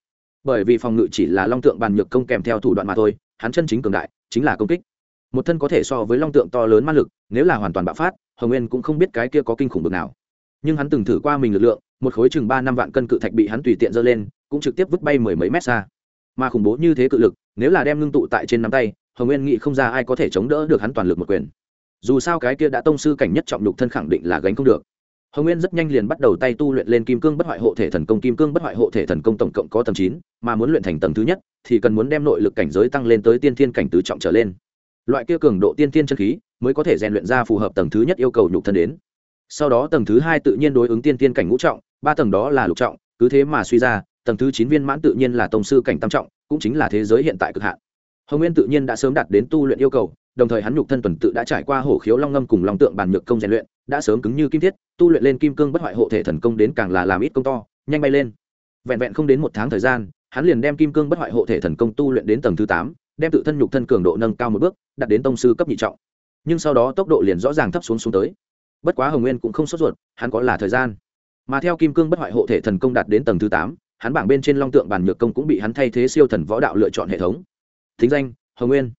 Bởi vì phòng ngự chỉ là long tượng bàn nhược công kèm theo thủ đoạn mà thôi, hắn chân chính cường đại, chính là công kích một thân có thể so với long tượng to lớn ma lực, nếu là hoàn toàn bạo phát, hồng nguyên cũng không biết cái kia có kinh khủng bực nào. Nhưng hắn từng thử qua mình lực lượng, một khối chừng ba năm vạn cân cự thạch bị hắn tùy tiện giơ lên, cũng trực tiếp vứt bay mười mấy mét xa. Mà khủng bố như thế cự lực, nếu là đem ngưng tụ tại trên nắm tay, hồng nguyên nghĩ không ra ai có thể chống đỡ được hắn toàn lực một quyền. Dù sao cái kia đã tông sư cảnh nhất trọng lục thân khẳng định là gánh không được. Hồng nguyên rất nhanh liền bắt đầu tay tu luyện lên kim cương bất hoại hộ thể thần công. Kim cương bất hoại hộ thể thần công tổng cộng có tầng chín, mà muốn luyện thành tầng thứ nhất, thì cần muốn đem nội lực cảnh giới tăng lên tới tiên thiên cảnh tứ trọng trở lên loại kia cường độ tiên tiên chân khí mới có thể rèn luyện ra phù hợp tầng thứ nhất yêu cầu nhục thân đến. Sau đó tầng thứ hai tự nhiên đối ứng tiên tiên cảnh ngũ trọng, ba tầng đó là lục trọng, cứ thế mà suy ra, tầng thứ chín viên mãn tự nhiên là tông sư cảnh tam trọng, cũng chính là thế giới hiện tại cực hạn. Hồng nguyên tự nhiên đã sớm đạt đến tu luyện yêu cầu, đồng thời hắn nhục thân tuần tự đã trải qua hổ khiếu long ngâm cùng lòng tượng bản nhược công rèn luyện, đã sớm cứng như kim thiết, tu luyện lên kim cương bất hoại hộ thể thần công đến càng là làm ít công to, nhanh bay lên. Vẹn vẹn không đến một tháng thời gian, hắn liền đem kim cương bất hoại hộ thể thần công tu luyện đến tầng thứ tám đem tự thân nhục thân cường độ nâng cao một bước, đạt đến tông sư cấp nhị trọng. Nhưng sau đó tốc độ liền rõ ràng thấp xuống xuống tới. Bất quá hồng nguyên cũng không sốt ruột, hắn có là thời gian. Mà theo kim cương bất hoại hộ thể thần công đạt đến tầng thứ tám, hắn bảng bên trên long tượng bản nhược công cũng bị hắn thay thế siêu thần võ đạo lựa chọn hệ thống. Thính danh, hồng nguyên.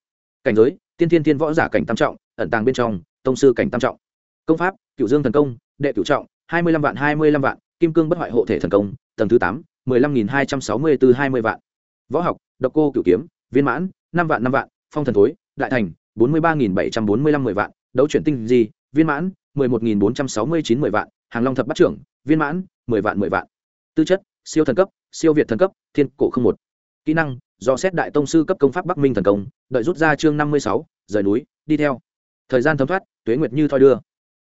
Cảnh giới, tiên thiên thiên võ giả cảnh tam trọng, ẩn tàng bên trong, tông sư cảnh tam trọng. Công pháp cựu dương thần công, đệ cựu trọng, hai mươi lăm vạn, hai mươi lăm vạn, kim cương bất hoại hộ thể thần công, tầng thứ tám, mười lăm nghìn hai trăm sáu mươi từ hai mươi vạn. Võ học, độc cô cựu kiếm, viên mãn năm vạn năm vạn, phong thần thối, đại thành, bốn mươi ba nghìn bảy trăm bốn mươi lăm mười vạn, đấu chuyển tinh di, viên mãn, mười một nghìn bốn trăm sáu mươi chín mười vạn, hàng long thập bắt trưởng, viên mãn, mười vạn mười vạn. Tư chất, siêu thần cấp, siêu việt thần cấp, thiên cổ không một. Kỹ năng, do xét đại tông sư cấp công pháp bắc minh thần công, đợi rút ra chương năm mươi sáu, rời núi, đi theo. Thời gian thấm thoát, tuế nguyệt như thoi đưa.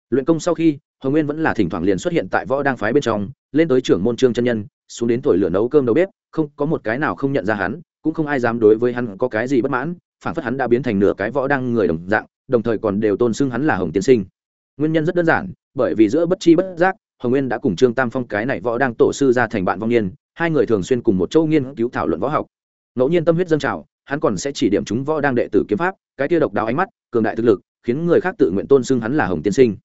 Luyện công sau khi, hồng nguyên vẫn là thỉnh thoảng liền xuất hiện tại võ đang phái bên trong, lên tới trưởng môn trương chân nhân, xuống đến tuổi lửa nấu cơm đầu bếp, không có một cái nào không nhận ra hắn cũng không ai dám đối với hắn có cái gì bất mãn phản phất hắn đã biến thành nửa cái võ đăng người đồng dạng, đồng thời còn đều tôn xưng hắn là hồng tiên sinh. Nguyên nhân rất đơn giản, bởi vì giữa bất chi bất giác, hồng nguyên đã cùng trương tam phong cái này võ đang tổ sư ra thành bạn vong niên, hai người thường xuyên cùng một châu nghiên cứu thảo luận võ học. Ngẫu nhiên tâm huyết dâng trào, hắn còn sẽ chỉ điểm chúng võ đang đệ tử kiếm pháp, cái tia độc đáo ánh mắt, cường đại thực lực, khiến người khác tự nguyện tôn xưng hắn là hồng tiên sinh.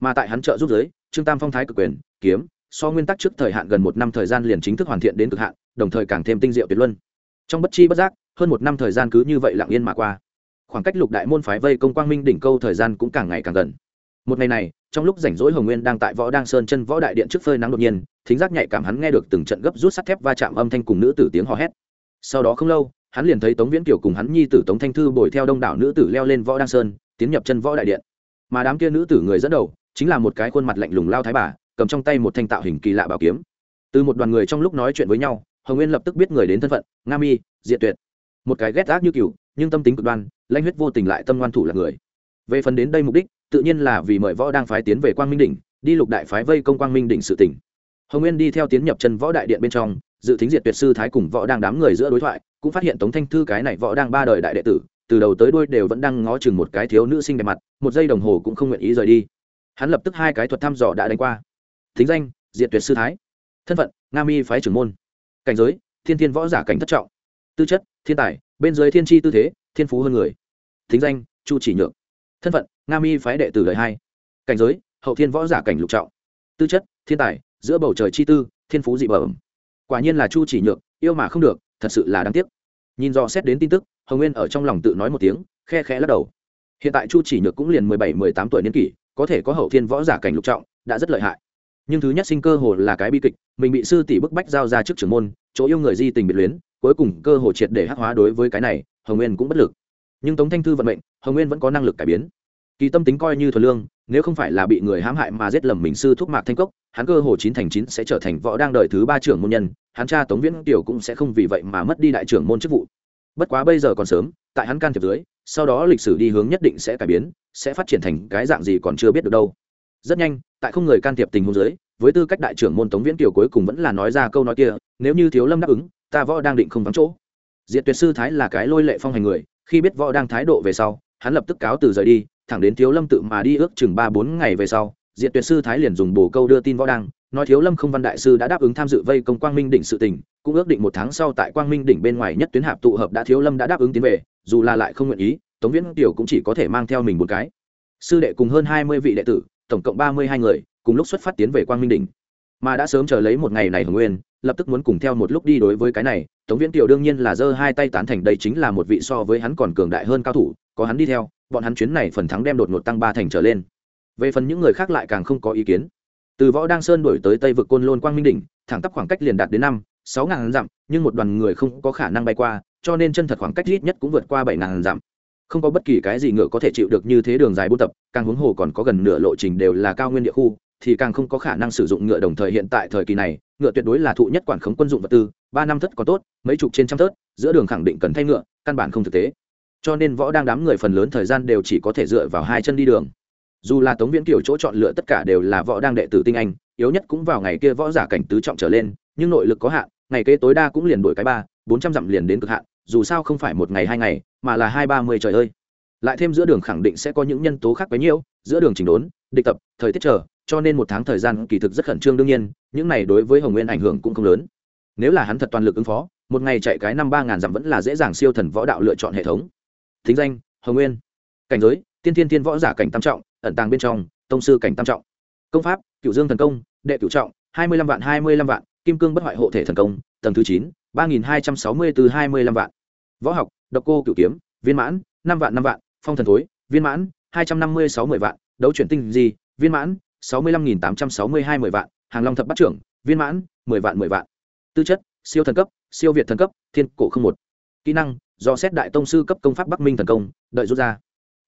Mà tại hắn trợ giúp giới trương tam phong thái cực quyền, kiếm, so nguyên tắc trước thời hạn gần một năm thời gian liền chính thức hoàn thiện đến cực hạn, đồng thời càng thêm tinh diệu tuyệt luân trong bất chi bất giác, hơn một năm thời gian cứ như vậy lặng yên mà qua. Khoảng cách lục đại môn phái vây công quang minh đỉnh câu thời gian cũng càng ngày càng gần. Một ngày này, trong lúc rảnh rỗi hồng nguyên đang tại võ đang sơn chân võ đại điện trước phơi nắng đột nhiên, thính giác nhạy cảm hắn nghe được từng trận gấp rút sắt thép va chạm âm thanh cùng nữ tử tiếng hò hét. Sau đó không lâu, hắn liền thấy tống viễn kiều cùng hắn nhi tử tống thanh thư bồi theo đông đảo nữ tử leo lên võ đăng sơn, tiến nhập chân võ đại điện. Mà đám kia nữ tử người dẫn đầu, chính là một cái khuôn mặt lạnh lùng lao thái bà, cầm trong tay một thanh tạo hình kỳ lạ bảo kiếm. Từ một đoàn người trong lúc nói chuyện với nhau hồng nguyên lập tức biết người đến thân phận, nga mi, diệt tuyệt. Một cái ghét ác như cừu, nhưng tâm tính cực đoan lanh huyết vô tình lại tâm ngoan thủ là người. Về phần đến đây mục đích, tự nhiên là vì mời võ đang phái tiến về quang minh đỉnh, đi lục đại phái vây công quang minh đỉnh sự tỉnh. Hồng nguyên đi theo tiến nhập chân võ đại điện bên trong, dự tính diệt tuyệt sư thái cùng võ đang đám người giữa đối thoại, cũng phát hiện tống thanh thư cái này võ đang ba đời đại đệ tử, từ đầu tới đuôi đều vẫn đang ngó chừng một cái thiếu nữ sinh đẹp mặt, một giây đồng hồ cũng không nguyện ý rời đi. Hắn lập tức hai cái thuật thăm dò đã đánh qua. Thính danh, diệt tuyệt sư thái. Thân phận, nga mi phái trưởng môn cảnh giới, thiên thiên võ giả cảnh thất trọng. Tư chất, thiên tài, bên dưới thiên tri tư thế, thiên phú hơn người. Thính danh, chu chỉ nhượng thân phận, nga mi phái đệ tử đời hai. Cảnh giới, hậu thiên võ giả cảnh lục trọng. Tư chất, thiên tài, giữa bầu trời chi tư, thiên phú dị bẩm. Quả nhiên là chu chỉ nhượng yêu mà không được, thật sự là đáng tiếc. Nhìn do xét đến tin tức, hồng nguyên ở trong lòng tự nói một tiếng, khe khẽ lắc đầu. Hiện tại chu chỉ nhược cũng liền mười bảy, mười tám tuổi niên kỷ, có thể có hậu thiên võ giả cảnh lục trọng, đã rất lợi hại nhưng thứ nhất sinh cơ hồ là cái bi kịch, mình bị sư tỷ bức bách giao ra trước trưởng môn, chỗ yêu người di tình biệt luyến, cuối cùng cơ hồ triệt để hắc hóa đối với cái này, hồng nguyên cũng bất lực. Nhưng tống thanh thư vận mệnh, hồng nguyên vẫn có năng lực cải biến. Kỳ tâm tính coi như thuần lương, nếu không phải là bị người hãm hại mà giết lầm mình sư thúc mạc thanh cốc, hắn cơ hồ chín thành chín sẽ trở thành võ đang đợi thứ ba trưởng môn nhân, hắn cha tống viễn tiểu cũng sẽ không vì vậy mà mất đi đại trưởng môn chức vụ. Bất quá bây giờ còn sớm, tại hắn can thiệp dưới, sau đó lịch sử đi hướng nhất định sẽ cải biến, sẽ phát triển thành cái dạng gì còn chưa biết được đâu rất nhanh tại không người can thiệp tình huống dưới với tư cách đại trưởng môn tống viễn tiểu cuối cùng vẫn là nói ra câu nói kia nếu như thiếu lâm đáp ứng ta võ đang định không vắng chỗ. Diệt tuyệt sư thái là cái lôi lệ phong hành người khi biết võ đang thái độ về sau hắn lập tức cáo từ rời đi thẳng đến thiếu lâm tự mà đi ước chừng ba bốn ngày về sau diệt tuyệt sư thái liền dùng bồ câu đưa tin võ đang, nói thiếu lâm không văn đại sư đã đáp ứng tham dự vây công quang minh đỉnh sự tình cũng ước định một tháng sau tại quang minh đỉnh bên ngoài nhất tuyến hạp tụ hợp đã thiếu lâm đã đáp ứng tiến về dù là lại không nguyện ý tống viễn tiểu cũng chỉ có thể mang theo mình một cái. Sư đệ cùng hơn hai mươi vị đệ tử tổng cộng ba mươi hai người, cùng lúc xuất phát tiến về quang minh đỉnh. Mà đã sớm chờ lấy một ngày này hồng nguyên, lập tức muốn cùng theo một lúc đi đối với cái này, tống viễn tiểu đương nhiên là giơ hai tay tán thành đây chính là một vị so với hắn còn cường đại hơn cao thủ, có hắn đi theo, bọn hắn chuyến này phần thắng đem đột ngột tăng ba thành trở lên. Về phần những người khác lại càng không có ý kiến. Từ võ đăng sơn đổi tới tây vực côn lôn quang minh đỉnh, thẳng tắp khoảng cách liền đạt đến năm, sáu ngàn dặm, nhưng một đoàn người không có khả năng bay qua, cho nên chân thật khoảng cách ít nhất cũng vượt qua bảy ngàn dặm không có bất kỳ cái gì ngựa có thể chịu được như thế đường dài buôn tập, càng huống hồ còn có gần nửa lộ trình đều là cao nguyên địa khu, thì càng không có khả năng sử dụng ngựa đồng thời hiện tại thời kỳ này, ngựa tuyệt đối là thụ nhất quản khống quân dụng vật tư, ba năm thất có tốt, mấy chục trên trăm thớt giữa đường khẳng định cần thay ngựa, căn bản không thực tế. Cho nên võ đang đám người phần lớn thời gian đều chỉ có thể dựa vào hai chân đi đường. Dù là tống viễn kiểu chỗ chọn lựa tất cả đều là võ đang đệ tử tinh anh, yếu nhất cũng vào ngày kia võ giả cảnh tứ trọng trở lên, nhưng nội lực có hạn, ngày kế tối đa cũng liền đổi cái ba, bốn trăm dặm liền đến cực hạn, dù sao không phải một ngày hai ngày mà là hai ba mươi trời ơi. Lại thêm giữa đường khẳng định sẽ có những nhân tố khác bấy nhiêu, giữa đường chỉnh đốn, địch tập, thời tiết chờ, cho nên một tháng thời gian kỳ thực rất khẩn trương đương nhiên, những này đối với hồng nguyên ảnh hưởng cũng không lớn. Nếu là hắn thật toàn lực ứng phó, một ngày chạy cái năm ba ngàn dặm vẫn là dễ dàng siêu thần võ đạo lựa chọn hệ thống. Thính danh, hồng nguyên. Cảnh giới, tiên thiên thiên võ giả cảnh tam trọng, ẩn tàng bên trong, tông sư cảnh tam trọng. Công pháp cựu dương thần công, đệ cựu trọng, hai mươi lăm vạn hai mươi lăm vạn, kim cương bất hoại hộ thể thần công, tầng thứ chín, ba nghìn hai trăm sáu mươi từ hai mươi lăm vạn. Võ học độc cô cửu kiếm, viên mãn, năm vạn năm vạn, phong thần thối, viên mãn, hai trăm năm mươi sáu mươi vạn, đấu chuyển tinh di, viên mãn, sáu mươi lăm nghìn tám trăm sáu mươi hai mười vạn, hàng long thập bắt trưởng, viên mãn, mười vạn mười vạn. Tư chất, siêu thần cấp, siêu việt thần cấp, thiên cổ không một. Kỹ năng, do xét đại tông sư cấp công pháp bắc minh thần công, đợi rút ra.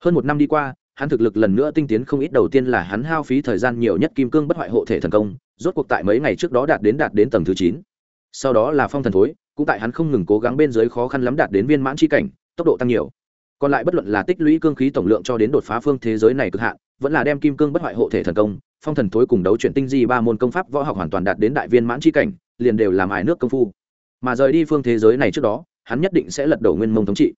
Hơn một năm đi qua, hắn thực lực lần nữa tinh tiến không ít, đầu tiên là hắn hao phí thời gian nhiều nhất kim cương bất hoại hộ thể thần công, rốt cuộc tại mấy ngày trước đó đạt đến đạt đến tầng thứ chín. Sau đó là phong thần thối cũng tại hắn không ngừng cố gắng bên dưới khó khăn lắm đạt đến viên mãn chi cảnh, tốc độ tăng nhiều. Còn lại bất luận là tích lũy cương khí tổng lượng cho đến đột phá phương thế giới này cực hạn, vẫn là đem kim cương bất hoại hộ thể thần công, phong thần thối cùng đấu chuyển tinh di ba môn công pháp võ học hoàn toàn đạt đến đại viên mãn chi cảnh, liền đều làm ải nước công phu. Mà rời đi phương thế giới này trước đó, hắn nhất định sẽ lật đổ nguyên mông thống trị.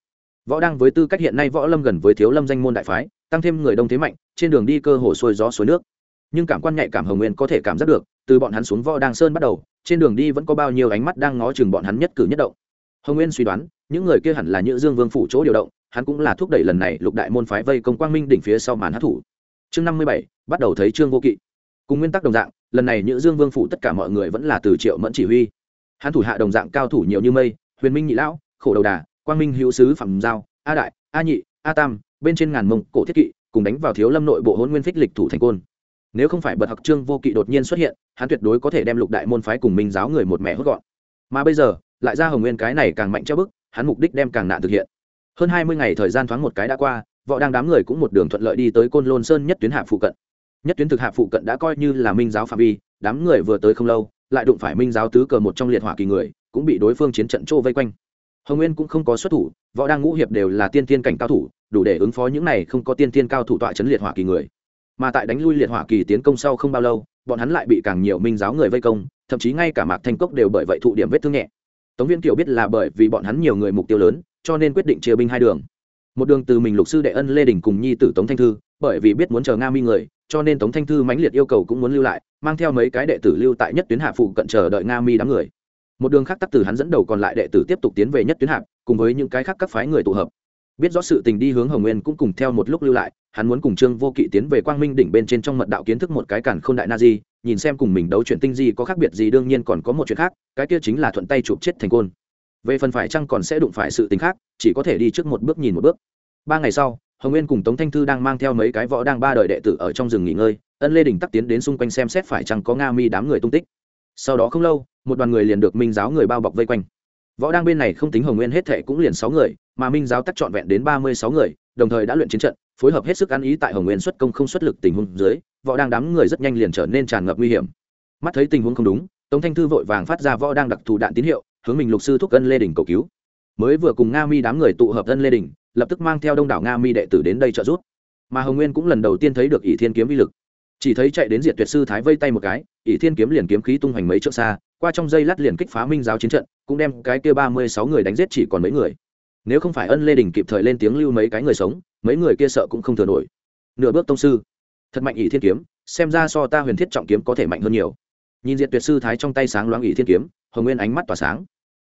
Võ đang với tư cách hiện nay võ lâm gần với thiếu lâm danh môn đại phái, tăng thêm người đông thế mạnh, trên đường đi cơ hồ xuôi gió suối nước. Nhưng cảm quan nhạy cảm hồng nguyên có thể cảm giác được, từ bọn hắn xuống võ đang sơn bắt đầu trên đường đi vẫn có bao nhiêu ánh mắt đang ngó chừng bọn hắn nhất cử nhất động. Hồng nguyên suy đoán, những người kia hẳn là Nhữ dương vương phủ chỗ điều động, hắn cũng là thúc đẩy lần này lục đại môn phái vây công quang minh đỉnh phía sau màn hát thủ chương năm mươi bảy, bắt đầu thấy trương vô kỵ. Cùng nguyên tắc đồng dạng, lần này Nhữ dương vương phủ tất cả mọi người vẫn là từ triệu mẫn chỉ huy. Hắn thủ hạ đồng dạng cao thủ nhiều như mây, huyền minh nhị lão, khổ đầu đà, quang minh hữu sứ phẩm giao, a đại, a nhị, a tam, bên trên ngàn mông cổ thiết kỵ, cùng đánh vào thiếu lâm nội bộ hôn nguyên phích lịch thủ thành côn nếu không phải bật học trương vô kỵ đột nhiên xuất hiện, hắn tuyệt đối có thể đem lục đại môn phái cùng minh giáo người một mẹ hốt gọn. Mà bây giờ, lại ra hồng nguyên cái này càng mạnh treo bức, hắn mục đích đem càng nạn thực hiện. Hơn hai mươi ngày thời gian thoáng một cái đã qua, võ đang đám người cũng một đường thuận lợi đi tới côn lôn sơn nhất tuyến hạ phụ cận. Nhất tuyến thực hạ phụ cận đã coi như là minh giáo phạm vi, đám người vừa tới không lâu, lại đụng phải minh giáo tứ cờ một trong liệt hỏa kỳ người, cũng bị đối phương chiến trận trô vây quanh. Hồng nguyên cũng không có xuất thủ, võ đang ngũ hiệp đều là tiên tiên cảnh cao thủ, đủ để ứng phó những này không có tiên tiên cao thủ tọa chấn liệt hỏa kỳ người mà tại đánh lui liệt hỏa kỳ tiến công sau không bao lâu, bọn hắn lại bị càng nhiều minh giáo người vây công, thậm chí ngay cả mạc thanh cốc đều bởi vậy thụ điểm vết thương nhẹ. Tống viên kiều biết là bởi vì bọn hắn nhiều người mục tiêu lớn, cho nên quyết định chia binh hai đường. Một đường từ mình lục sư đệ ân lê đình cùng nhi tử tống thanh thư, bởi vì biết muốn chờ nga mi người, cho nên tống thanh thư mãnh liệt yêu cầu cũng muốn lưu lại, mang theo mấy cái đệ tử lưu tại nhất tuyến hạ phụ cận chờ đợi nga mi đám người. Một đường khác tắc từ hắn dẫn đầu còn lại đệ tử tiếp tục tiến về nhất tuyến hạp cùng với những cái khác các phái người tụ hợp biết rõ sự tình đi hướng hồng nguyên cũng cùng theo một lúc lưu lại, hắn muốn cùng trương vô kỵ tiến về quang minh đỉnh bên trên trong mật đạo kiến thức một cái cản k h ô n đại na di, nhìn xem cùng mình đấu chuyện tinh di có khác biệt gì, đương nhiên còn có một chuyện khác, cái kia chính là thuận tay chụp chết thành côn. Về phần phải chăng còn sẽ đụng phải sự tính khác, chỉ có thể đi trước một bước nhìn một bước. Ba ngày sau, hồng nguyên cùng tống thanh thư đang mang theo mấy cái võ đang ba đời đệ tử ở trong rừng nghỉ ngơi, ân lê đình tắc tiến đến xung quanh xem xét phải chăng có nga mi đám người tung tích. Sau đó không lâu, một đoàn người liền được minh giáo người bao bọc vây quanh. Võ đang bên này không tính hồng nguyên hết thệ cũng liền sáu người mà minh giáo tắc trọn vẹn đến ba mươi sáu người, đồng thời đã luyện chiến trận, phối hợp hết sức ăn ý tại hồng nguyên xuất công không xuất lực tình huống dưới, võ đang đám người rất nhanh liền trở nên tràn ngập nguy hiểm. Mắt thấy tình huống không đúng, tống thanh thư vội vàng phát ra võ đang đặc thù đạn tín hiệu, hướng mình lục sư thúc ân lê đình cầu cứu. Mới vừa cùng nga mi đám người tụ hợp ân lê đình, lập tức mang theo đông đảo nga mi đệ tử đến đây trợ giúp. Mà hồng nguyên cũng lần đầu tiên thấy được ỷ thiên kiếm vi lực. Chỉ thấy chạy đến diệt tuyệt sư thái vây tay một cái, ỷ thiên kiếm liền kiếm khí tung hoành mấy chỗ xa, qua trong dây lát liền kích phá minh giáo chiến trận, cũng đem cái kia ba mươi sáu người đánh giết chỉ còn mấy người nếu không phải ân lê đình kịp thời lên tiếng lưu mấy cái người sống, mấy người kia sợ cũng không thừa nổi. Nửa bước tông sư. Thật mạnh ỷ thiên kiếm, xem ra so ta huyền thiết trọng kiếm có thể mạnh hơn nhiều. Nhìn diện tuyệt sư thái trong tay sáng loáng ỷ thiên kiếm, hồng nguyên ánh mắt tỏa sáng.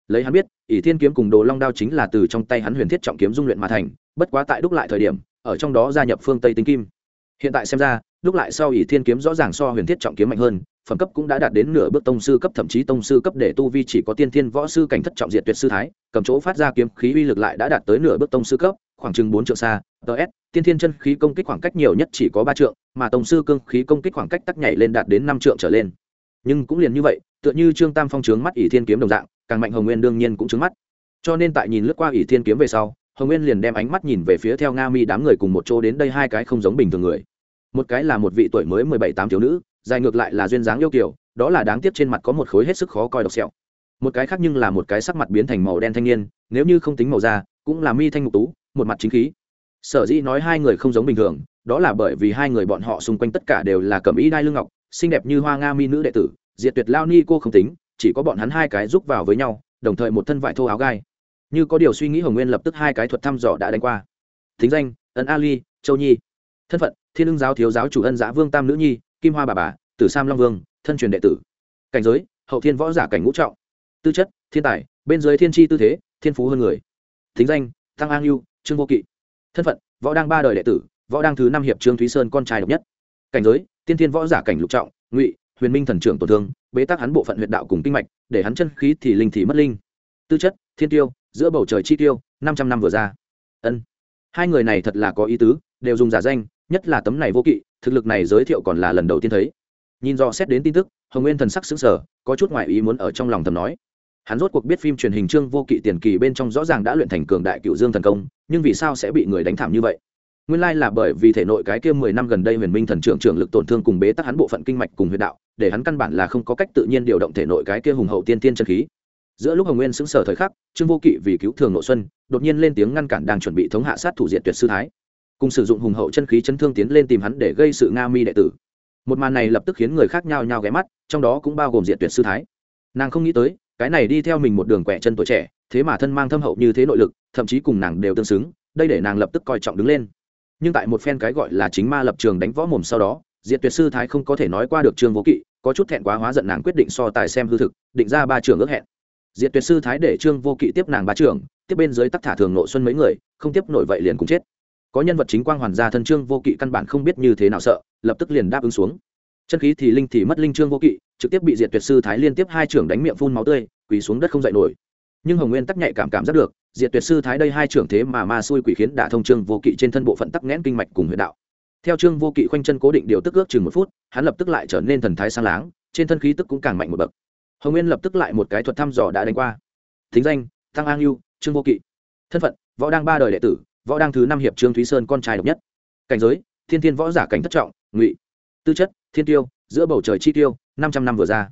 Lấy hắn biết, ỷ thiên kiếm cùng đồ long đao chính là từ trong tay hắn huyền thiết trọng kiếm dung luyện mà thành, bất quá tại đúc lại thời điểm, ở trong đó gia nhập phương tây tinh kim. Hiện tại xem ra, đúc lại sau ỷ thiên kiếm rõ ràng so huyền thiết trọng kiếm mạnh hơn phẩm cấp cũng đã đạt đến nửa bước tông sư cấp, thậm chí tông sư cấp để tu vi chỉ có tiên thiên võ sư cảnh thất trọng diệt tuyệt sư thái, cầm chỗ phát ra kiếm khí uy lực lại đã đạt tới nửa bước tông sư cấp, khoảng chừng bốn trượng xa ts tiên thiên chân khí công kích khoảng cách nhiều nhất chỉ có ba trượng, mà tông sư cương khí công kích khoảng cách tắc nhảy lên đạt đến năm trượng trở lên. Nhưng cũng liền như vậy, tựa như trương tam phong trướng mắt ỷ thiên kiếm đồng dạng, càng mạnh hồng nguyên đương nhiên cũng trướng mắt. Cho nên tại nhìn lướt qua ỷ thiên kiếm về sau, hồng nguyên liền đem ánh mắt nhìn về phía theo nga mi đám người cùng một chỗ đến đây hai cái không giống bình thường người. Một cái là một vị tuổi mới mười bảy tám thiếu nữ dài ngược lại là duyên dáng yêu kiểu đó là đáng tiếc trên mặt có một khối hết sức khó coi độc sẹo. Một cái khác nhưng là một cái sắc mặt biến thành màu đen thanh niên, nếu như không tính màu da, cũng là mi thanh ngục tú, một mặt chính khí. Sở dĩ nói hai người không giống bình thường, đó là bởi vì hai người bọn họ xung quanh tất cả đều là cẩm ý đai lương ngọc, xinh đẹp như hoa nga mi nữ đệ tử, diệt tuyệt lao ni cô không tính, chỉ có bọn hắn hai cái giúp vào với nhau, đồng thời một thân vải thô áo gai. Như có điều suy nghĩ hồng nguyên lập tức hai cái thuật thăm dò đã đánh qua. Thính danh ấn ali châu nhi. Thân phận, thiên ưng giáo thiếu giáo chủ ân giã vương tam nữ nhi kim hoa bà bà, tử sam long vương, thân truyền đệ tử. Cảnh giới, hậu thiên võ giả cảnh ngũ trọng. Tư chất, thiên tài, bên dưới thiên tri tư thế, thiên phú hơn người. Thính danh, tăng an yêu trương vô kỵ. Thân phận, võ đang ba đời đệ tử, võ đang thứ năm hiệp trương thúy sơn con trai độc nhất. Cảnh giới, tiên thiên võ giả cảnh lục trọng, ngụy, huyền minh thần trưởng tổn thương, bế tắc hắn bộ phận huyện đạo cùng kinh mạch, để hắn chân khí thì linh thì mất linh. Tư chất, thiên tiêu, giữa bầu trời chi tiêu, năm trăm năm vừa ra. Ân. Hai người này thật là có ý tứ, đều dùng giả danh nhất là tấm này vô kỵ, thực lực này giới thiệu còn là lần đầu tiên thấy. Nhìn do xét đến tin tức, hồng nguyên thần sắc xứng sở có chút ngoại ý muốn ở trong lòng thầm nói. Hắn rốt cuộc biết phim truyền hình trương vô kỵ tiền kỳ bên trong rõ ràng đã luyện thành cường đại cựu dương thần công, nhưng vì sao sẽ bị người đánh thảm như vậy? Nguyên lai là bởi vì thể nội cái kia mười năm gần đây huyền minh thần trưởng trưởng lực tổn thương cùng bế tắc hắn bộ phận kinh mạch cùng huyền đạo, để hắn căn bản là không có cách tự nhiên điều động thể nội cái kia hùng hậu tiên tiên chân khí. Giữa lúc hồng nguyên xứng sở thời khắc, trương vô kỵ vì cứu thường nội xuân, đột nhiên lên tiếng ngăn cản đang chuẩn bị thống hạ sát thủ diện tuyệt sư thái cùng sử dụng hùng hậu chân khí chấn thương tiến lên tìm hắn để gây sự nga mi đệ tử. Một màn này lập tức khiến người khác nhao nhao ghé mắt, trong đó cũng bao gồm diện tuyệt sư thái. Nàng không nghĩ tới, cái này đi theo mình một đường quẹ chân tuổi trẻ, thế mà thân mang thâm hậu như thế nội lực, thậm chí cùng nàng đều tương xứng, đây để nàng lập tức coi trọng đứng lên. Nhưng tại một phen cái gọi là chính ma lập trường đánh võ mồm sau đó diện tuyệt sư thái không có thể nói qua được trương vô kỵ, có chút thẹn quá hóa giận nàng quyết định so tài xem hư thực, định ra ba trường ước hẹn. Diện tuyệt sư thái để trương vô kỵ tiếp nàng ba trường, tiếp bên dưới tắc thả thường nội xuân mấy người, không tiếp nổi vậy liền cũng chết có nhân vật chính quang hoàn gia thân trương vô kỵ căn bản không biết như thế nào sợ, lập tức liền đáp ứng xuống. Chân khí thì linh thì mất linh trương vô kỵ, trực tiếp bị diệt tuyệt sư thái liên tiếp hai trưởng đánh miệng phun máu tươi, quỳ xuống đất không dậy nổi. Nhưng hồng nguyên tắc nhạy cảm cảm giác được, diệt tuyệt sư thái đây hai trưởng thế mà ma xui quỷ khiến đả thông trương vô kỵ trên thân bộ phận tắc nghẽn kinh mạch cùng huyệt đạo. Theo trương vô kỵ khoanh chân cố định điều tức ước chừng một phút, hắn lập tức lại trở nên thần thái sang láng, trên thân khí tức cũng càng mạnh một bậc. Hồng nguyên lập tức lại một cái thuật thăm dò đã đánh qua. Thính danh tăng an yêu trương vô kỵ. Thân phận, võ đang ba đời đệ tử võ đang thứ năm hiệp trương thúy sơn con trai độc nhất cảnh giới thiên thiên võ giả cảnh thất trọng ngụy tư chất thiên tiêu giữa bầu trời chi tiêu năm trăm năm vừa ra